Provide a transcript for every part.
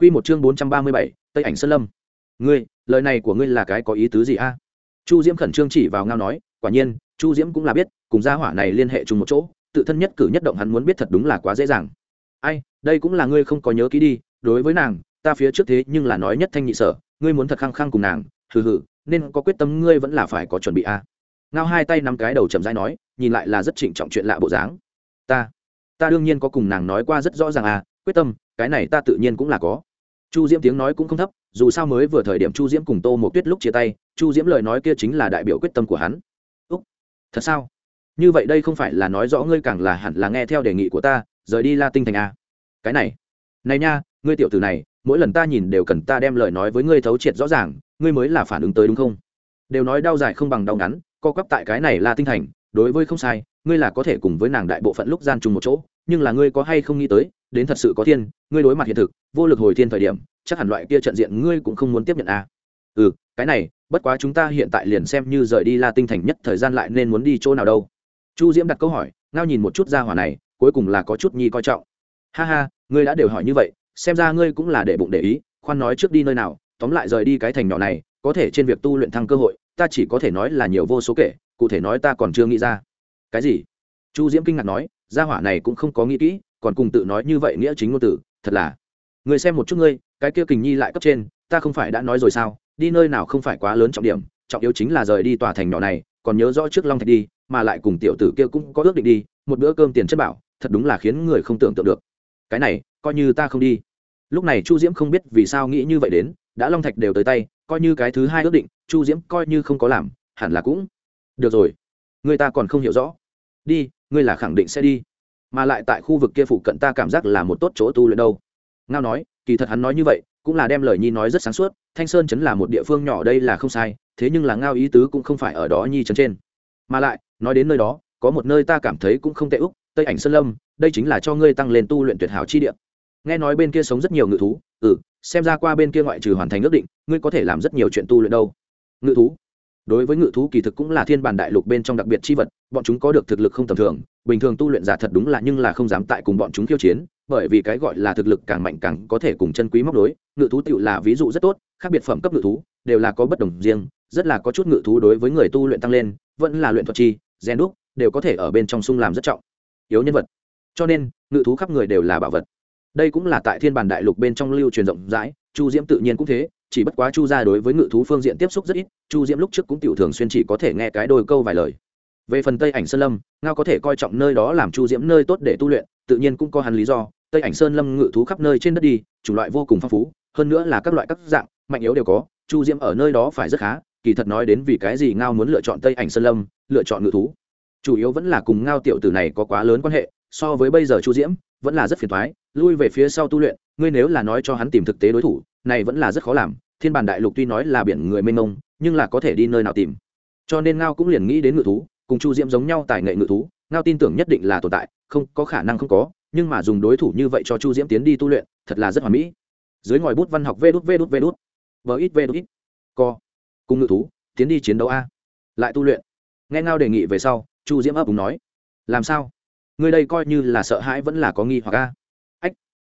Quy một chương bốn trăm ba mươi bảy, Tây ảnh Sơn Lâm. Ngươi, lời này của ngươi là cái có ý tứ gì a? Chu Diễm khẩn trương chỉ vào ngao nói, quả nhiên, Chu Diễm cũng là biết, cùng gia hỏa này liên hệ chung một chỗ, tự thân nhất cử nhất động hắn muốn biết thật đúng là quá dễ dàng. Ai, đây cũng là ngươi không có nhớ kỹ đi, đối với nàng, ta phía trước thế nhưng là nói nhất thanh nhị sở, ngươi muốn thật khăng khăng cùng nàng, hừ hừ, nên có quyết tâm ngươi vẫn là phải có chuẩn bị a. Ngao hai tay nắm cái đầu chậm rãi nói, nhìn lại là rất trịnh trọng chuyện lạ bộ dáng. Ta, ta đương nhiên có cùng nàng nói qua rất rõ ràng à, quyết tâm, cái này ta tự nhiên cũng là có chu diễm tiếng nói cũng không thấp, dù sao mới vừa thời điểm chu diễm cùng tô một tuyết lúc chia tay, chu diễm lời nói kia chính là đại biểu quyết tâm của hắn. Úc, thật sao? Như vậy đây không phải là nói rõ ngươi càng là hẳn là nghe theo đề nghị của ta, rời đi la tinh thành a. Cái này này nha, ngươi tiểu tử này, mỗi lần ta nhìn đều cần ta đem lời nói với ngươi thấu triệt rõ ràng, ngươi mới là phản ứng tới đúng không? Đều nói đau dài không bằng đau ngắn, co quắp tại cái này là tinh thành, đối với không sai, ngươi là có thể cùng với nàng đại bộ phận lúc gian chung một chỗ nhưng là ngươi có hay không nghĩ tới, đến thật sự có thiên, ngươi đối mặt hiện thực, vô lực hồi thiên thời điểm, chắc hẳn loại kia trận diện ngươi cũng không muốn tiếp nhận à. ừ cái này, bất quá chúng ta hiện tại liền xem như rời đi la tinh thành nhất thời gian lại nên muốn đi chỗ nào đâu. Chu diễm đặt câu hỏi, ngao nhìn một chút ra hỏa này, cuối cùng là có chút nhi coi trọng. Ha ha, ngươi đã đều hỏi như vậy, xem ra ngươi cũng là để bụng để ý, khoan nói trước đi nơi nào, tóm lại rời đi cái thành nhỏ này, có thể trên việc tu luyện thăng cơ hội, ta chỉ có thể nói là nhiều vô số kể, cụ thể nói ta còn chưa nghĩ ra. Cái gì? Chu diễm kinh ngạc nói, gia hỏa này cũng không có nghĩ kỹ, còn cùng tự nói như vậy nghĩa chính ngôn tử, thật là. Người xem một chút ngươi, cái kia kình nhi lại cấp trên, ta không phải đã nói rồi sao, đi nơi nào không phải quá lớn trọng điểm, trọng yếu chính là rời đi tòa thành nhỏ này, còn nhớ rõ trước long thạch đi, mà lại cùng tiểu tử kia cũng có ước định đi, một bữa cơm tiền chất bảo, thật đúng là khiến người không tưởng tượng được. Cái này, coi như ta không đi. Lúc này chu diễm không biết vì sao nghĩ như vậy đến, đã long thạch đều tới tay, coi như cái thứ hai ước định, chu diễm coi như không có làm, hẳn là cũng. Được rồi. Người ta còn không hiểu rõ. Đi ngươi là khẳng định sẽ đi. Mà lại tại khu vực kia phụ cận ta cảm giác là một tốt chỗ tu luyện đâu. Ngao nói, kỳ thật hắn nói như vậy, cũng là đem lời nhi nói rất sáng suốt, thanh sơn chấn là một địa phương nhỏ đây là không sai, thế nhưng là ngao ý tứ cũng không phải ở đó nhi chấn trên. Mà lại, nói đến nơi đó, có một nơi ta cảm thấy cũng không tệ úc, tây ảnh sơn lâm, đây chính là cho ngươi tăng lên tu luyện tuyệt hảo chi địa. Nghe nói bên kia sống rất nhiều ngự thú ừ xem ra qua bên kia ngoại trừ hoàn thành ước định, ngươi có thể làm rất nhiều chuyện tu luyện đâu. Ngự thú đối với ngự thú kỳ thực cũng là thiên bản đại lục bên trong đặc biệt chi vật, bọn chúng có được thực lực không tầm thường, bình thường tu luyện giả thật đúng là nhưng là không dám tại cùng bọn chúng khiêu chiến, bởi vì cái gọi là thực lực càng mạnh càng có thể cùng chân quý móc đối, ngự thú tựu là ví dụ rất tốt, khác biệt phẩm cấp ngự thú, đều là có bất đồng riêng, rất là có chút ngự thú đối với người tu luyện tăng lên, vẫn là luyện thuật chi, gen đúc, đều có thể ở bên trong sung làm rất trọng. Yếu nhân vật. Cho nên, ngự thú khắp người đều là bảo vật. Đây cũng là tại thiên bản đại lục bên trong lưu truyền rộng rãi, chu diễm tự nhiên cũng thế chỉ bất quá chu gia đối với ngự thú phương diện tiếp xúc rất ít, chu diễm lúc trước cũng tiểu thường xuyên chỉ có thể nghe cái đôi câu vài lời. Về phần tây ảnh sơn lâm, ngao có thể coi trọng nơi đó làm chu diễm nơi tốt để tu luyện, tự nhiên cũng có hắn lý do. Tây ảnh sơn lâm ngự thú khắp nơi trên đất đi, chủng loại vô cùng phong phú, hơn nữa là các loại các dạng, mạnh yếu đều có, chu diễm ở nơi đó phải rất khá, kỳ thật nói đến vì cái gì ngao muốn lựa chọn tây ảnh sơn lâm, lựa chọn ngự thú. Chủ yếu vẫn là cùng ngao tiểu tử này có quá lớn quan hệ, so với bây giờ chu diễm, vẫn là rất phiền thoái, lui về phía sau tu luyện, ngươi nếu là nói cho hắn tìm thực tế đối thủ này vẫn là rất khó làm, thiên bản đại lục tuy nói là biển người mênh mông, nhưng là có thể đi nơi nào tìm. Cho nên ngao cũng liền nghĩ đến ngự thú, cùng chu diễm giống nhau tài nghệ ngự thú, ngao tin tưởng nhất định là tồn tại, không, có khả năng không có, nhưng mà dùng đối thủ như vậy cho chu diễm tiến đi tu luyện, thật là rất hoàn mỹ. Dưới ngòi bút văn học vê đút vê đút vê đút. Vờ ít, vê đút ít. Co. Cùng ngự thú, tiến đi chiến đấu a. Lại tu luyện. Nghe ngao đề nghị về sau, chu diễm ấp úng nói, làm sao? Ngươi đây coi như là sợ hãi vẫn là có nghi hoặc a. Ách,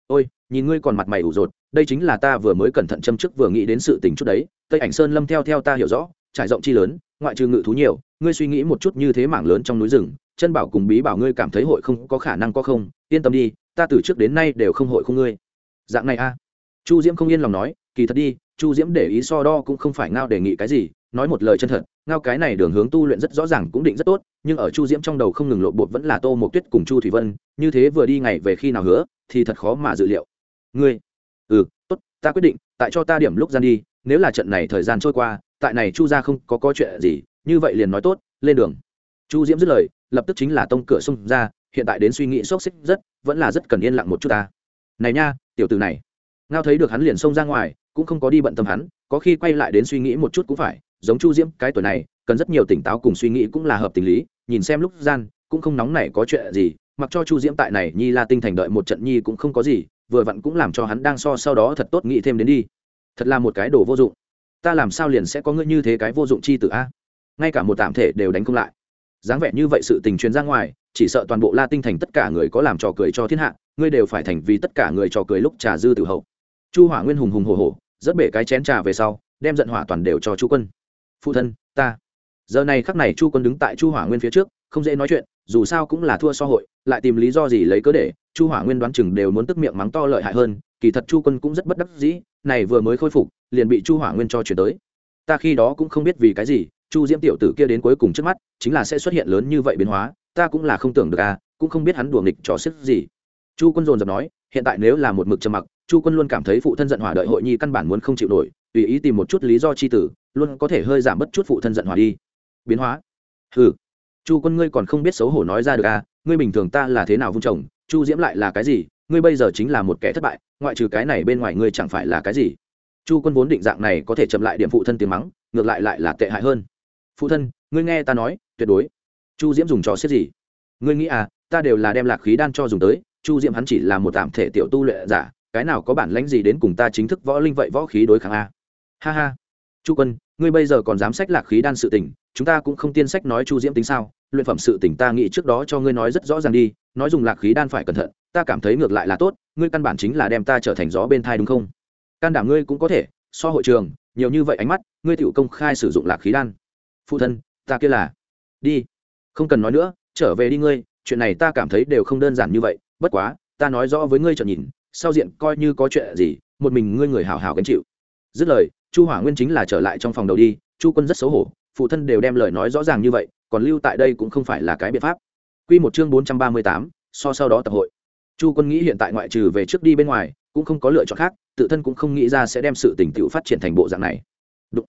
ôi, nhìn ngươi còn mặt mày ủ rột đây chính là ta vừa mới cẩn thận châm chức vừa nghĩ đến sự tình chút đấy, tây ảnh sơn lâm theo theo ta hiểu rõ, trải rộng chi lớn, ngoại trừ ngự thú nhiều, ngươi suy nghĩ một chút như thế mảng lớn trong núi rừng, chân bảo cùng bí bảo ngươi cảm thấy hội không, có khả năng có không? Yên tâm đi, ta từ trước đến nay đều không hội không ngươi. Dạng này a. Chu diễm không yên lòng nói, kỳ thật đi, chu diễm để ý so đo cũng không phải ngao đề nghị cái gì, nói một lời chân thật, ngao cái này đường hướng tu luyện rất rõ ràng cũng định rất tốt, nhưng ở chu diễm trong đầu không ngừng lộ bột vẫn là tô một tuyết cùng chu thủy vân, như thế vừa đi ngày về khi nào hứa, thì thật khó mà dự liệu. Ngươi ừ tốt, ta quyết định, tại cho ta điểm lúc gian đi, nếu là trận này thời gian trôi qua, tại này chu ra không có có chuyện gì, như vậy liền nói tốt, lên đường. Chu diễm dứt lời, lập tức chính là tông cửa xông ra, hiện tại đến suy nghĩ xốc xích rất, vẫn là rất cần yên lặng một chút ta. Này nha, tiểu từ này. Ngao thấy được hắn liền xông ra ngoài, cũng không có đi bận tâm hắn, có khi quay lại đến suy nghĩ một chút cũng phải, giống chu diễm, cái tuổi này, cần rất nhiều tỉnh táo cùng suy nghĩ cũng là hợp tình lý, nhìn xem lúc gian, cũng không nóng này có chuyện gì, mặc cho chu diễm tại này nhi la tinh thành đợi một trận nhi cũng không có gì vừa vặn cũng làm cho hắn đang so sau đó thật tốt nghĩ thêm đến đi. Thật là một cái đồ vô dụng. Ta làm sao liền sẽ có ngươi như thế cái vô dụng chi tử a? Ngay cả một tạm thể đều đánh không lại. Dáng vẻ như vậy sự tình truyền ra ngoài, chỉ sợ toàn bộ la tinh thành tất cả người có làm trò cười cho thiên hạ, ngươi đều phải thành vì tất cả người trò cười lúc trà dư tử hậu. Chu hỏa nguyên hùng hùng hổ hổ, rất bể cái chén trà về sau, đem giận hỏa toàn đều cho chu quân. Phụ thân, ta. Giờ này khắc này chu quân đứng tại chu hỏa nguyên phía trước không dễ nói chuyện, dù sao cũng là thua so hội, lại tìm lý do gì lấy cớ để, chu hỏa nguyên đoán chừng đều muốn tức miệng mắng to lợi hại hơn, kỳ thật chu quân cũng rất bất đắc dĩ, này vừa mới khôi phục, liền bị chu hỏa nguyên cho chuyển tới. Ta khi đó cũng không biết vì cái gì, chu diễm tiểu tử kia đến cuối cùng trước mắt, chính là sẽ xuất hiện lớn như vậy biến hóa, ta cũng là không tưởng được à cũng không biết hắn đùa nghịch trò sức gì. Chu quân dồn dập nói, hiện tại nếu là một mực trầm mặc, chu quân luôn cảm thấy phụ thân giận hỏa đợi hội nhi căn bản muốn không chịu nổi, tùy ý tìm một chút lý do c h i tử, luôn có thể hơi giảm bớt chút phụ thân giận hỏa đi. Biến hóa. Ừ chu quân ngươi còn không biết xấu hổ nói ra được à ngươi bình thường ta là thế nào vung chồng, chu diễm lại là cái gì, ngươi bây giờ chính là một kẻ thất bại, ngoại trừ cái này bên ngoài ngươi chẳng phải là cái gì. Chu quân vốn định dạng này có thể chậm lại điểm phụ thân tiếng mắng, ngược lại lại là tệ hại hơn. Phụ thân, ngươi nghe ta nói, tuyệt đối. Chu diễm dùng trò xếp gì? Ngươi nghĩ à ta đều là đem lạc khí đan cho dùng tới, chu diễm hắn chỉ là một tạm thể tiểu tu lệ giả, cái nào có bản lãnh gì đến cùng ta chính thức võ linh vậy võ khí đối kháng a ha ha. Chu quân, ngươi bây giờ còn dám sách lạc khí đan sự tình chúng ta cũng không tiên sách nói chu diễm tính sao, luyện phẩm sự tình ta nghĩ trước đó cho ngươi nói rất rõ ràng đi, nói dùng lạc khí đan phải cẩn thận, ta cảm thấy ngược lại là tốt, ngươi căn bản chính là đem ta trở thành gió bên thai đúng không? Can đảm ngươi cũng có thể, so hội trường, nhiều như vậy ánh mắt, ngươi tự công khai sử dụng lạc khí đan. Phụ thân, ta kia là, đi, không cần nói nữa, trở về đi ngươi, chuyện này ta cảm thấy đều không đơn giản như vậy, bất quá, ta nói rõ với ngươi trở nhìn, sau diện coi như có chuyện gì, một mình ngươi người hào hào gánh chịu. Dứt lời, chu hỏa nguyên chính là trở lại trong phòng đầu đi, chu quân rất xấu hổ phụ thân đều đem lời nói rõ ràng như vậy còn lưu tại đây cũng không phải là cái biện pháp Quy một chương bốn trăm ba mươi tám, so sau đó tập hội. Chu Quân nghĩ hiện tại ngoại trừ về trước đi bên ngoài, cũng không có lựa chọn khác, tự thân cũng không nghĩ ra sẽ đem sự tình tiểu phát triển thành bộ dạng này. Đụng.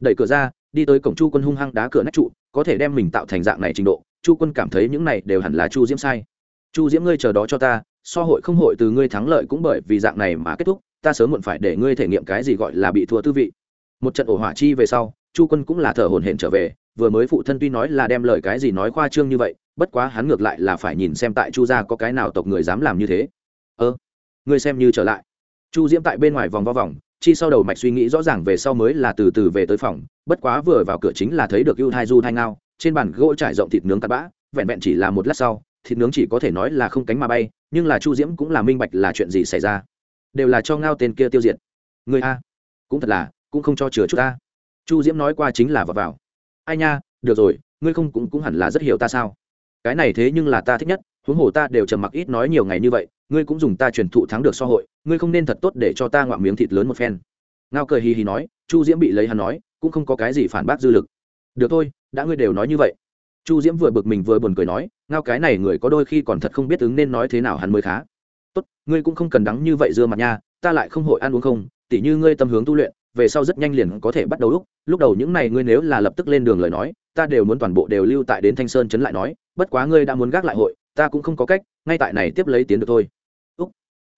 Đẩy cửa ra, đi tới cổng Chu Quân hung hăng đá cửa nách trụ, có thể đem mình tạo thành dạng này trình độ, Chu Quân cảm thấy những này đều hẳn là Chu Diễm sai. Chu Diễm ngươi chờ đó cho ta, so hội không hội từ ngươi thắng lợi cũng bởi vì dạng này mà kết thúc, ta sớm muộn phải để ngươi thể nghiệm cái gì gọi là bị thua tư vị. Một trận ổ hỏa chi về sau, Chu Quân cũng là thở hổn hển trở về, vừa mới phụ thân tuy nói là đem lời cái gì nói khoa trương như vậy bất quá hắn ngược lại là phải nhìn xem tại chu gia có cái nào tộc người dám làm như thế. Ơ ngươi xem như trở lại. Chu diễm tại bên ngoài vòng vo vòng chi sau đầu mạch suy nghĩ rõ ràng về sau mới là từ từ về tới phòng bất quá vừa vào cửa chính là thấy được ưu thai du thai ngao trên bàn gỗ trải rộng thịt nướng tạt bã vẹn vẹn chỉ là một lát sau thịt nướng chỉ có thể nói là không cánh mà bay nhưng là chu diễm cũng là minh bạch là chuyện gì xảy ra. Đều là cho ngao tên kia tiêu diệt. Người a cũng thật là cũng không cho chừa chút ta chu diễm nói qua chính là vào vào. Ai nha, được rồi, ngươi không cũng cũng hẳn là rất hiểu ta sao? Cái này thế nhưng là ta thích nhất, huống hồ ta đều trầm mặc ít nói nhiều ngày như vậy, ngươi cũng dùng ta truyền thụ thắng được so hội, ngươi không nên thật tốt để cho ta ngoạm miếng thịt lớn một phen. Ngao cười hì hì nói, chu diễm bị lấy hắn nói, cũng không có cái gì phản bác dư lực. Được thôi, đã ngươi đều nói như vậy. Chu diễm vừa bực mình vừa buồn cười nói, ngao cái này người có đôi khi còn thật không biết ứng nên nói thế nào hắn mới khá. Tốt, ngươi cũng không cần đắng như vậy dưa mặt nha, ta lại không hội ăn uống không, tỉ như ngươi tâm hướng tu luyện về sau rất nhanh liền có thể bắt đầu lúc. Lúc đầu những này ngươi nếu là lập tức lên đường lời nói, ta đều muốn toàn bộ đều lưu tại đến thanh sơn chấn lại nói, bất quá ngươi đã muốn gác lại hội, ta cũng không có cách, ngay tại này tiếp lấy tiến được thôi. Úc.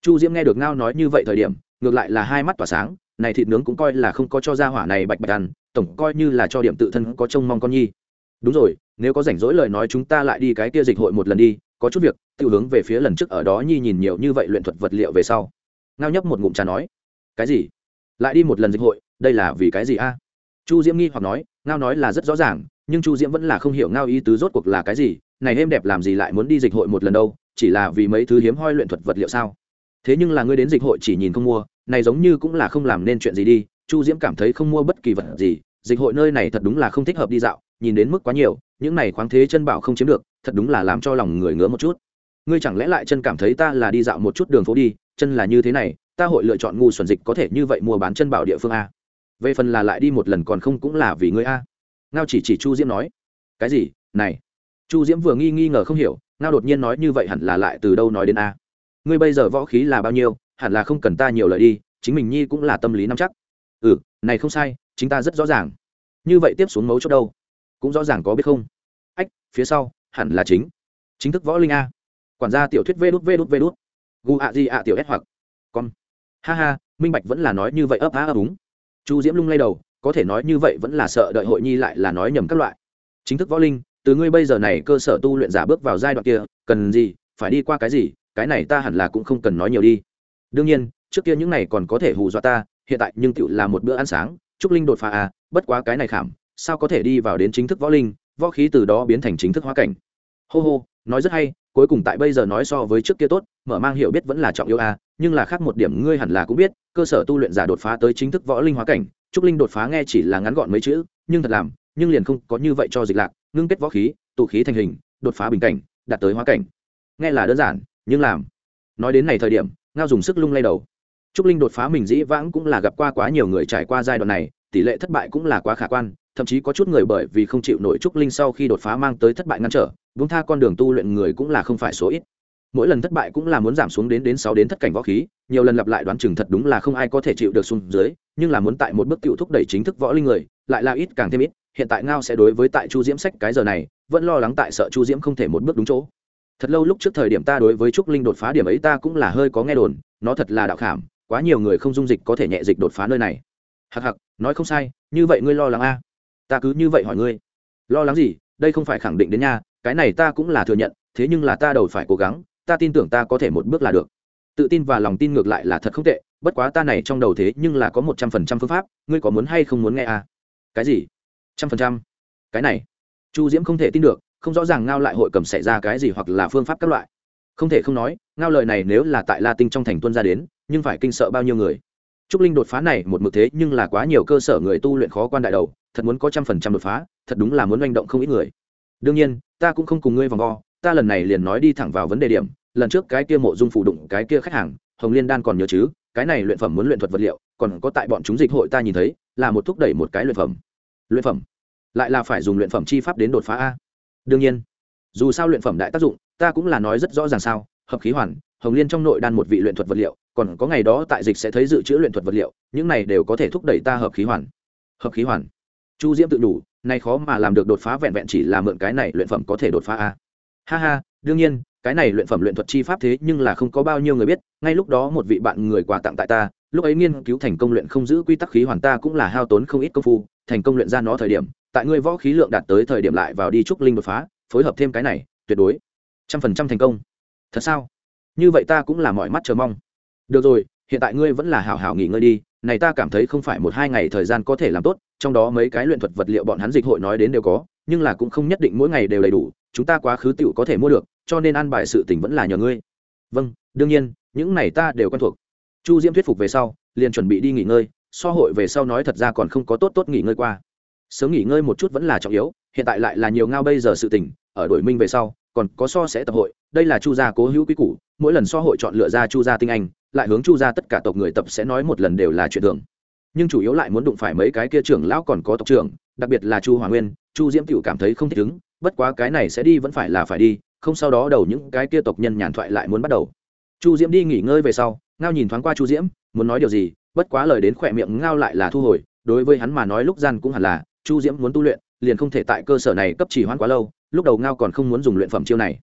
chu diễm nghe được ngao nói như vậy thời điểm, ngược lại là hai mắt tỏa sáng, này thịt nướng cũng coi là không có cho ra hỏa này bạch bạch ăn, tổng coi như là cho điểm tự thân có trông mong con nhi. Đúng rồi, nếu có rảnh rỗi lời nói chúng ta lại đi cái kia dịch hội một lần đi, có chút việc, tự hướng về phía lần trước ở đó nhi nhìn nhiều như vậy luyện thuật vật liệu về sau. Ngao nhấp một ngụm trà nói. Cái gì? Lại đi một lần dịch hội, đây là vì cái gì a? Chu diễm nghi hoặc nói, ngao nói là rất rõ ràng, nhưng chu diễm vẫn là không hiểu ngao ý tứ rốt cuộc là cái gì, này êm đẹp làm gì lại muốn đi dịch hội một lần đâu, chỉ là vì mấy thứ hiếm hoi luyện thuật vật liệu sao? Thế nhưng là ngươi đến dịch hội chỉ nhìn không mua, này giống như cũng là không làm nên chuyện gì đi, chu diễm cảm thấy không mua bất kỳ vật gì, dịch hội nơi này thật đúng là không thích hợp đi dạo, nhìn đến mức quá nhiều, những này khoáng thế chân bảo không chiếm được, thật đúng là làm cho lòng người ngứa một chút. Ngươi chẳng lẽ lại chân cảm thấy ta là đi dạo một chút đường phố đi, chân là như thế này ta hội lựa chọn ngu xuẩn dịch có thể như vậy mua bán chân bảo địa phương a. Về phần là lại đi một lần còn không cũng là vì ngươi a. Ngao chỉ chỉ chu diễm nói. Cái gì? Này. Chu diễm vừa nghi nghi ngờ không hiểu, ngao đột nhiên nói như vậy hẳn là lại từ đâu nói đến a? Ngươi bây giờ võ khí là bao nhiêu, hẳn là không cần ta nhiều lời đi, chính mình nhi cũng là tâm lý nắm chắc. Ừ này không sai, chính ta rất rõ ràng. Như vậy tiếp xuống mấu chốt đâu? Cũng rõ ràng có biết không? Ách, phía sau, hẳn là chính. Chính thức võ linh a. Quản gia tiểu thuyết vê đút vê đút vê đút. Gu ạ gì ạ tiểu s hoặc. Con ha ha, minh bạch vẫn là nói như vậy ấp á ấp úng. Chu diễm lung lay đầu, có thể nói như vậy vẫn là sợ đợi hội nhi lại là nói nhầm các loại. Chính thức võ linh, từ ngươi bây giờ này cơ sở tu luyện giả bước vào giai đoạn kia, cần gì, phải đi qua cái gì, cái này ta hẳn là cũng không cần nói nhiều đi. Đương nhiên, trước kia những này còn có thể hù dọa ta, hiện tại nhưng tựu là một bữa ăn sáng, trúc linh đột phá à bất quá cái này khảm, sao có thể đi vào đến chính thức võ linh, võ khí từ đó biến thành chính thức hóa cảnh. Hô hô, nói rất hay, cuối cùng tại bây giờ nói so với trước kia tốt, mở mang hiểu biết vẫn là trọng yêu à nhưng là khác một điểm ngươi hẳn là cũng biết, cơ sở tu luyện giả đột phá tới chính thức võ linh hóa cảnh, trúc linh đột phá nghe chỉ là ngắn gọn mấy chữ, nhưng thật làm, nhưng liền không có như vậy cho dịch lạc, ngưng kết võ khí, tụ khí thành hình, đột phá bình cảnh, đạt tới hóa cảnh. Nghe là đơn giản, nhưng làm. Nói đến này thời điểm, ngao dùng sức lung lay đầu. Trúc linh đột phá mình dĩ vãng cũng là gặp qua quá nhiều người trải qua giai đoạn này, tỷ lệ thất bại cũng là quá khả quan, thậm chí có chút người bởi vì không chịu nổi trúc linh sau khi đột phá mang tới thất bại ngăn trở vung tha con đường tu luyện người cũng là không phải số ít mỗi lần thất bại cũng là muốn giảm xuống đến đến sáu đến thất cảnh võ khí, nhiều lần lặp lại đoán chừng thật đúng là không ai có thể chịu được xuống dưới, nhưng là muốn tại một bước cựu thúc đẩy chính thức võ linh người, lại là ít càng thêm ít, hiện tại ngao sẽ đối với tại chu diễm sách cái giờ này, vẫn lo lắng tại sợ chu diễm không thể một bước đúng chỗ. Thật lâu lúc trước thời điểm ta đối với trúc linh đột phá điểm ấy ta cũng là hơi có nghe đồn, nó thật là đạo khảm, quá nhiều người không dung dịch có thể nhẹ dịch đột phá nơi này. Hặc hặc nói không sai, như vậy ngươi lo lắng a? Ta cứ như vậy hỏi ngươi. Lo lắng gì? Đây không phải khẳng định đến nha, cái này ta cũng là thừa nhận, thế nhưng là ta đầu phải cố gắng ta tin tưởng ta có thể một bước là được. Tự tin và lòng tin ngược lại là thật không tệ, bất quá ta này trong đầu thế nhưng là có một trăm phần trăm phương pháp, ngươi có muốn hay không muốn nghe à? Cái gì? Trăm phần trăm? Cái này? Chu diễm không thể tin được, không rõ ràng ngao lại hội cầm xảy ra cái gì hoặc là phương pháp các loại. Không thể không nói, ngao lời này nếu là tại la tinh trong thành tuân ra đến, nhưng phải kinh sợ bao nhiêu người? Trúc linh đột phá này một mực thế nhưng là quá nhiều cơ sở người tu luyện khó quan đại đầu, thật muốn có trăm phần trăm đột phá, thật đúng là muốn manh động không ít người. Đương nhiên, ta cũng không cùng ngươi vòng vo, ta lần này liền nói đi thẳng vào vấn đề điểm lần trước cái kia mộ dung phụ đụng cái kia khách hàng, hồng liên đan còn nhớ chứ, cái này luyện phẩm muốn luyện thuật vật liệu, còn có tại bọn chúng dịch hội ta nhìn thấy, là một thúc đẩy một cái luyện phẩm. Luyện phẩm? Lại là phải dùng luyện phẩm chi pháp đến đột phá a? Đương nhiên. Dù sao luyện phẩm đại tác dụng, ta cũng là nói rất rõ ràng sao, hợp khí hoàn, hồng liên trong nội đan một vị luyện thuật vật liệu, còn có ngày đó tại dịch sẽ thấy dự trữ luyện thuật vật liệu, những này đều có thể thúc đẩy ta hợp khí hoàn. Hợp khí hoàn? Chu diễm tự đủ nay khó mà làm được đột phá vẹn vẹn chỉ là mượn cái này luyện phẩm có thể đột phá a. Ha ha, đương nhiên cái này luyện phẩm luyện thuật chi pháp thế nhưng là không có bao nhiêu người biết, ngay lúc đó một vị bạn người quà tặng tại ta, lúc ấy nghiên cứu thành công luyện không giữ quy tắc khí hoàn ta cũng là hao tốn không ít công phu, thành công luyện ra nó thời điểm, tại ngươi võ khí lượng đạt tới thời điểm lại vào đi trúc linh đột phá, phối hợp thêm cái này, tuyệt đối. Trăm phần trăm thành công. Thật sao? Như vậy ta cũng là mọi mắt chờ mong. Được rồi, hiện tại ngươi vẫn là hảo hảo nghỉ ngơi đi, này ta cảm thấy không phải một hai ngày thời gian có thể làm tốt, trong đó mấy cái luyện thuật vật liệu bọn hắn dịch hội nói đến đều có, nhưng là cũng không nhất định mỗi ngày đều đầy đủ, chúng ta quá khứ tựu có thể mua được cho nên an bài sự tình vẫn là nhờ ngươi. Vâng đương nhiên, những này ta đều quen thuộc. Chu diễm thuyết phục về sau, liền chuẩn bị đi nghỉ ngơi, so hội về sau nói thật ra còn không có tốt tốt nghỉ ngơi qua. Sớm nghỉ ngơi một chút vẫn là trọng yếu, hiện tại lại là nhiều ngao bây giờ sự tình, ở đổi minh về sau, còn có so sẽ tập hội, đây là chu gia cố hữu quý củ, mỗi lần so hội chọn lựa ra chu gia tinh anh, lại hướng chu gia tất cả tộc người tập sẽ nói một lần đều là chuyện thường. Nhưng chủ yếu lại muốn đụng phải mấy cái kia trưởng lão còn có tộc trưởng, đặc biệt là chu hoàng nguyên, chu diễm cựu cảm thấy không thích ứng, bất quá cái này sẽ đi vẫn phải là phải đi không sau đó đầu những cái kia tộc nhân nhàn thoại lại muốn bắt đầu. Chu diễm đi nghỉ ngơi về sau ngao nhìn thoáng qua chu diễm muốn nói điều gì bất quá lời đến khỏe miệng ngao lại là thu hồi đối với hắn mà nói lúc gian cũng hẳn là chu diễm muốn tu luyện liền không thể tại cơ sở này cấp chỉ hoãn quá lâu lúc đầu ngao còn không muốn dùng luyện phẩm chiêu này.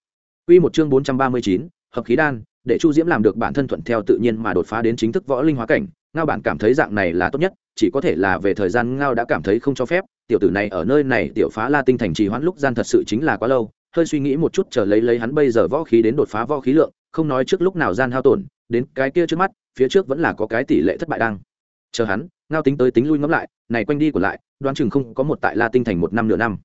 Quy một chương 439, hợp khí đan, để Chu Diễm làm được bản thân thuận theo tự nhiên mà đột phá đến chính thức võ linh hóa cảnh, ngao bản cảm thấy dạng này là tốt nhất, chỉ có thể là về thời gian ngao đã cảm thấy không cho phép, tiểu tử này ở nơi này tiểu phá La tinh thành trì hoãn lúc gian thật sự chính là quá lâu, hơi suy nghĩ một chút chờ lấy lấy hắn bây giờ võ khí đến đột phá võ khí lượng, không nói trước lúc nào gian hao tổn, đến cái kia trước mắt, phía trước vẫn là có cái tỷ lệ thất bại đang. Chờ hắn, ngao tính tới tính lui ngẫm lại, này quanh đi của lại, đoán chừng không có một tại La tinh thành một năm nửa năm.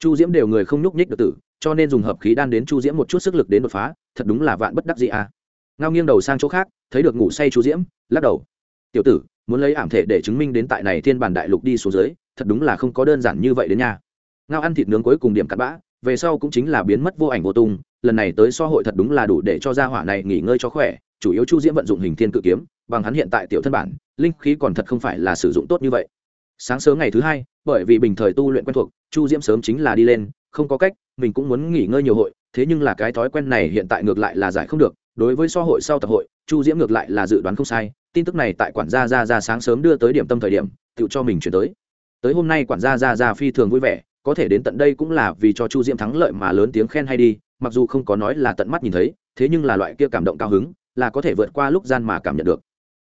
Chu Diễm đều người không nhúc nhích được tử, cho nên dùng hợp khí đan đến Chu Diễm một chút sức lực đến đột phá, thật đúng là vạn bất đắc dĩ à. Ngao nghiêng đầu sang chỗ khác, thấy được ngủ say Chu Diễm, lắc đầu. "Tiểu tử, muốn lấy ảm thể để chứng minh đến tại này thiên bản đại lục đi xuống dưới, thật đúng là không có đơn giản như vậy đến nhà Ngao ăn thịt nướng cuối cùng điểm cắt bã, về sau cũng chính là biến mất vô ảnh vô tung, lần này tới so hội thật đúng là đủ để cho gia hỏa này nghỉ ngơi cho khỏe, chủ yếu chu diễm vận dụng hình thiên cự kiếm, bằng hắn hiện tại tiểu thân bản, linh khí còn thật không phải là sử dụng tốt như vậy. Sáng sớm ngày thứ hai, bởi vì bình thời tu luyện quen thuộc, chu diễm sớm chính là đi lên, không có cách, mình cũng muốn nghỉ ngơi nhiều hội, thế nhưng là cái thói quen này hiện tại ngược lại là giải không được, đối với so hội sau tập hội, chu diễm ngược lại là dự đoán không sai, tin tức này tại quản gia ra ra sáng sớm đưa tới điểm tâm thời điểm, tự cho mình chuyển tới. Tới hôm nay quản gia ra ra phi thường vui vẻ có thể đến tận đây cũng là vì cho chu diễm thắng lợi mà lớn tiếng khen hay đi, mặc dù không có nói là tận mắt nhìn thấy, thế nhưng là loại kia cảm động cao hứng, là có thể vượt qua lúc gian mà cảm nhận được.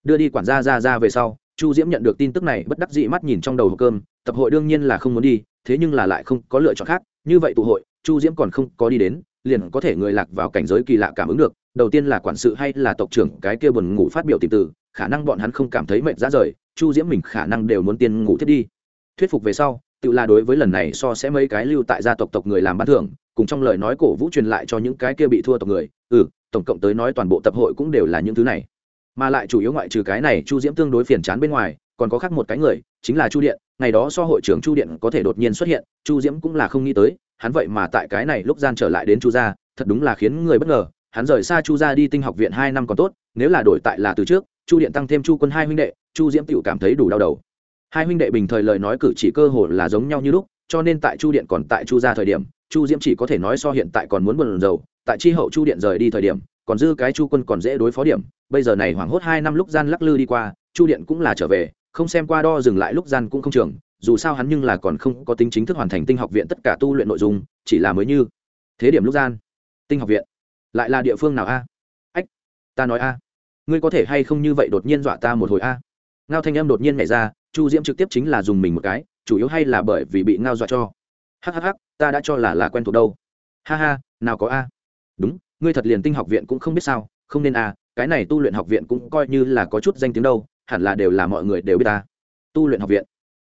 Đưa đi quản gia ra ra về sau, chu diễm nhận được tin tức này, bất đắc dĩ mắt nhìn trong đầu hộp cơm, tập hội đương nhiên là không muốn đi, thế nhưng là lại không có lựa chọn khác, như vậy tụ hội, chu diễm còn không có đi đến, liền có thể người lạc vào cảnh giới kỳ lạ cảm ứng được, đầu tiên là quản sự hay là tộc trưởng cái kia buồn ngủ phát biểu tìm từ, khả năng bọn hắn không cảm thấy mệt ra rời, chu diễm mình khả năng đều muốn tiên ngủ thiết đi. Thuyết phục về sau tự là đối với lần này so sẽ mấy cái lưu tại gia tộc tộc người làm ban thưởng, cùng trong lời nói cổ vũ truyền lại cho những cái kia bị thua tộc người ừ tổng cộng tới nói toàn bộ tập hội cũng đều là những thứ này. Mà lại chủ yếu ngoại trừ cái này chu diễm tương đối phiền chán bên ngoài, còn có khác một cái người, chính là chu điện, ngày đó so hội trưởng chu điện có thể đột nhiên xuất hiện, chu diễm cũng là không nghĩ tới, hắn vậy mà tại cái này lúc gian trở lại đến chu gia, thật đúng là khiến người bất ngờ, hắn rời xa chu gia đi tinh học viện hai năm còn tốt, nếu là đổi tại là từ trước, chu điện tăng thêm chu quân hai huynh đệ, chu diễm tựu cảm thấy đủ đau đầu hai huynh đệ bình thời lời nói cử chỉ cơ hồ là giống nhau như lúc, cho nên tại chu điện còn tại chu gia thời điểm, chu diễm chỉ có thể nói so hiện tại còn muốn buồn rầu, tại chi hậu chu điện rời đi thời điểm, còn dư cái chu quân còn dễ đối phó điểm, bây giờ này hoảng hốt hai năm lúc gian lắc lư đi qua, chu điện cũng là trở về, không xem qua đo dừng lại lúc gian cũng không trường, dù sao hắn nhưng là còn không có tính chính thức hoàn thành tinh học viện tất cả tu luyện nội dung, chỉ là mới như thế điểm lúc gian. Tinh học viện? Lại là địa phương nào a? Ách, ta nói a. Ngươi có thể hay không như vậy đột nhiên dọa ta một hồi a? Ngao thanh âm đột nhiên nhảy ra chu diễm trực tiếp chính là dùng mình một cái, chủ yếu hay là bởi vì bị ngao dọa cho. Hhh ta đã cho là là quen thuộc đâu. Ha ha, nào có a. Đúng, ngươi thật liền tinh học viện cũng không biết sao, không nên a, cái này tu luyện học viện cũng coi như là có chút danh tiếng đâu, hẳn là đều là mọi người đều biết ta tu luyện học viện.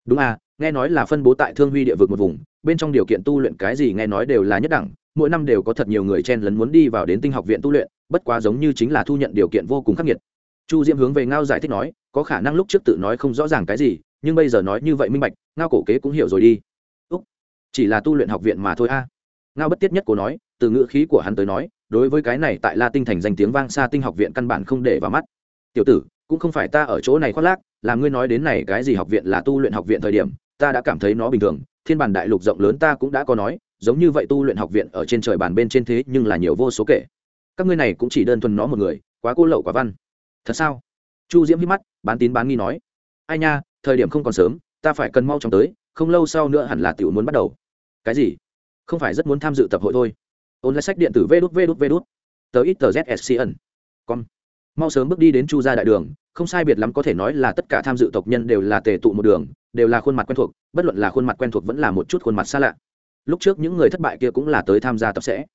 Đúng a, nghe nói là phân bố tại thương huy địa vực một vùng, bên trong điều kiện tu luyện cái gì nghe nói đều là nhất đẳng, mỗi năm đều có thật nhiều người chen lấn muốn đi vào đến tinh học viện tu luyện, bất quá giống như chính là thu nhận điều kiện vô cùng khắc nghiệt chu diễm hướng về ngao giải thích nói, có khả năng lúc trước tự nói không rõ ràng cái gì, nhưng bây giờ nói như vậy minh bạch, ngao cổ kế cũng hiểu rồi đi. Úc, chỉ là tu luyện học viện mà thôi a. Ngao bất tiết nhất cố nói, từ ngữ khí của hắn tới nói, đối với cái này tại la tinh thành danh tiếng vang xa tinh học viện căn bản không để vào mắt. Tiểu tử, cũng không phải ta ở chỗ này khoác lác, làm ngươi nói đến này cái gì học viện là tu luyện học viện thời điểm, ta đã cảm thấy nó bình thường, thiên bản đại lục rộng lớn ta cũng đã có nói, giống như vậy tu luyện học viện ở trên trời bàn bên trên thế nhưng là nhiều vô số kể. Các ngươi này cũng chỉ đơn thuần nó một người, quá cô lậu quá văn thật sao? Chu diễm hít mắt, bán tín bán nghi nói. Ai nha, thời điểm không còn sớm, ta phải cần mau chóng tới, không lâu sau nữa hẳn là tiểu muốn bắt đầu. Cái gì? Không phải rất muốn tham dự tập hội thôi. Ôn lại sách điện tử vê đút vê đút vê đút. Tờ ít tờ zscn. con mau sớm bước đi đến chu gia đại đường, không sai biệt lắm có thể nói là tất cả tham dự tộc nhân đều là tề tụ một đường, đều là khuôn mặt quen thuộc, bất luận là khuôn mặt quen thuộc vẫn là một chút khuôn mặt xa lạ. Lúc trước những người thất bại kia cũng là tới tham gia tập sẽ.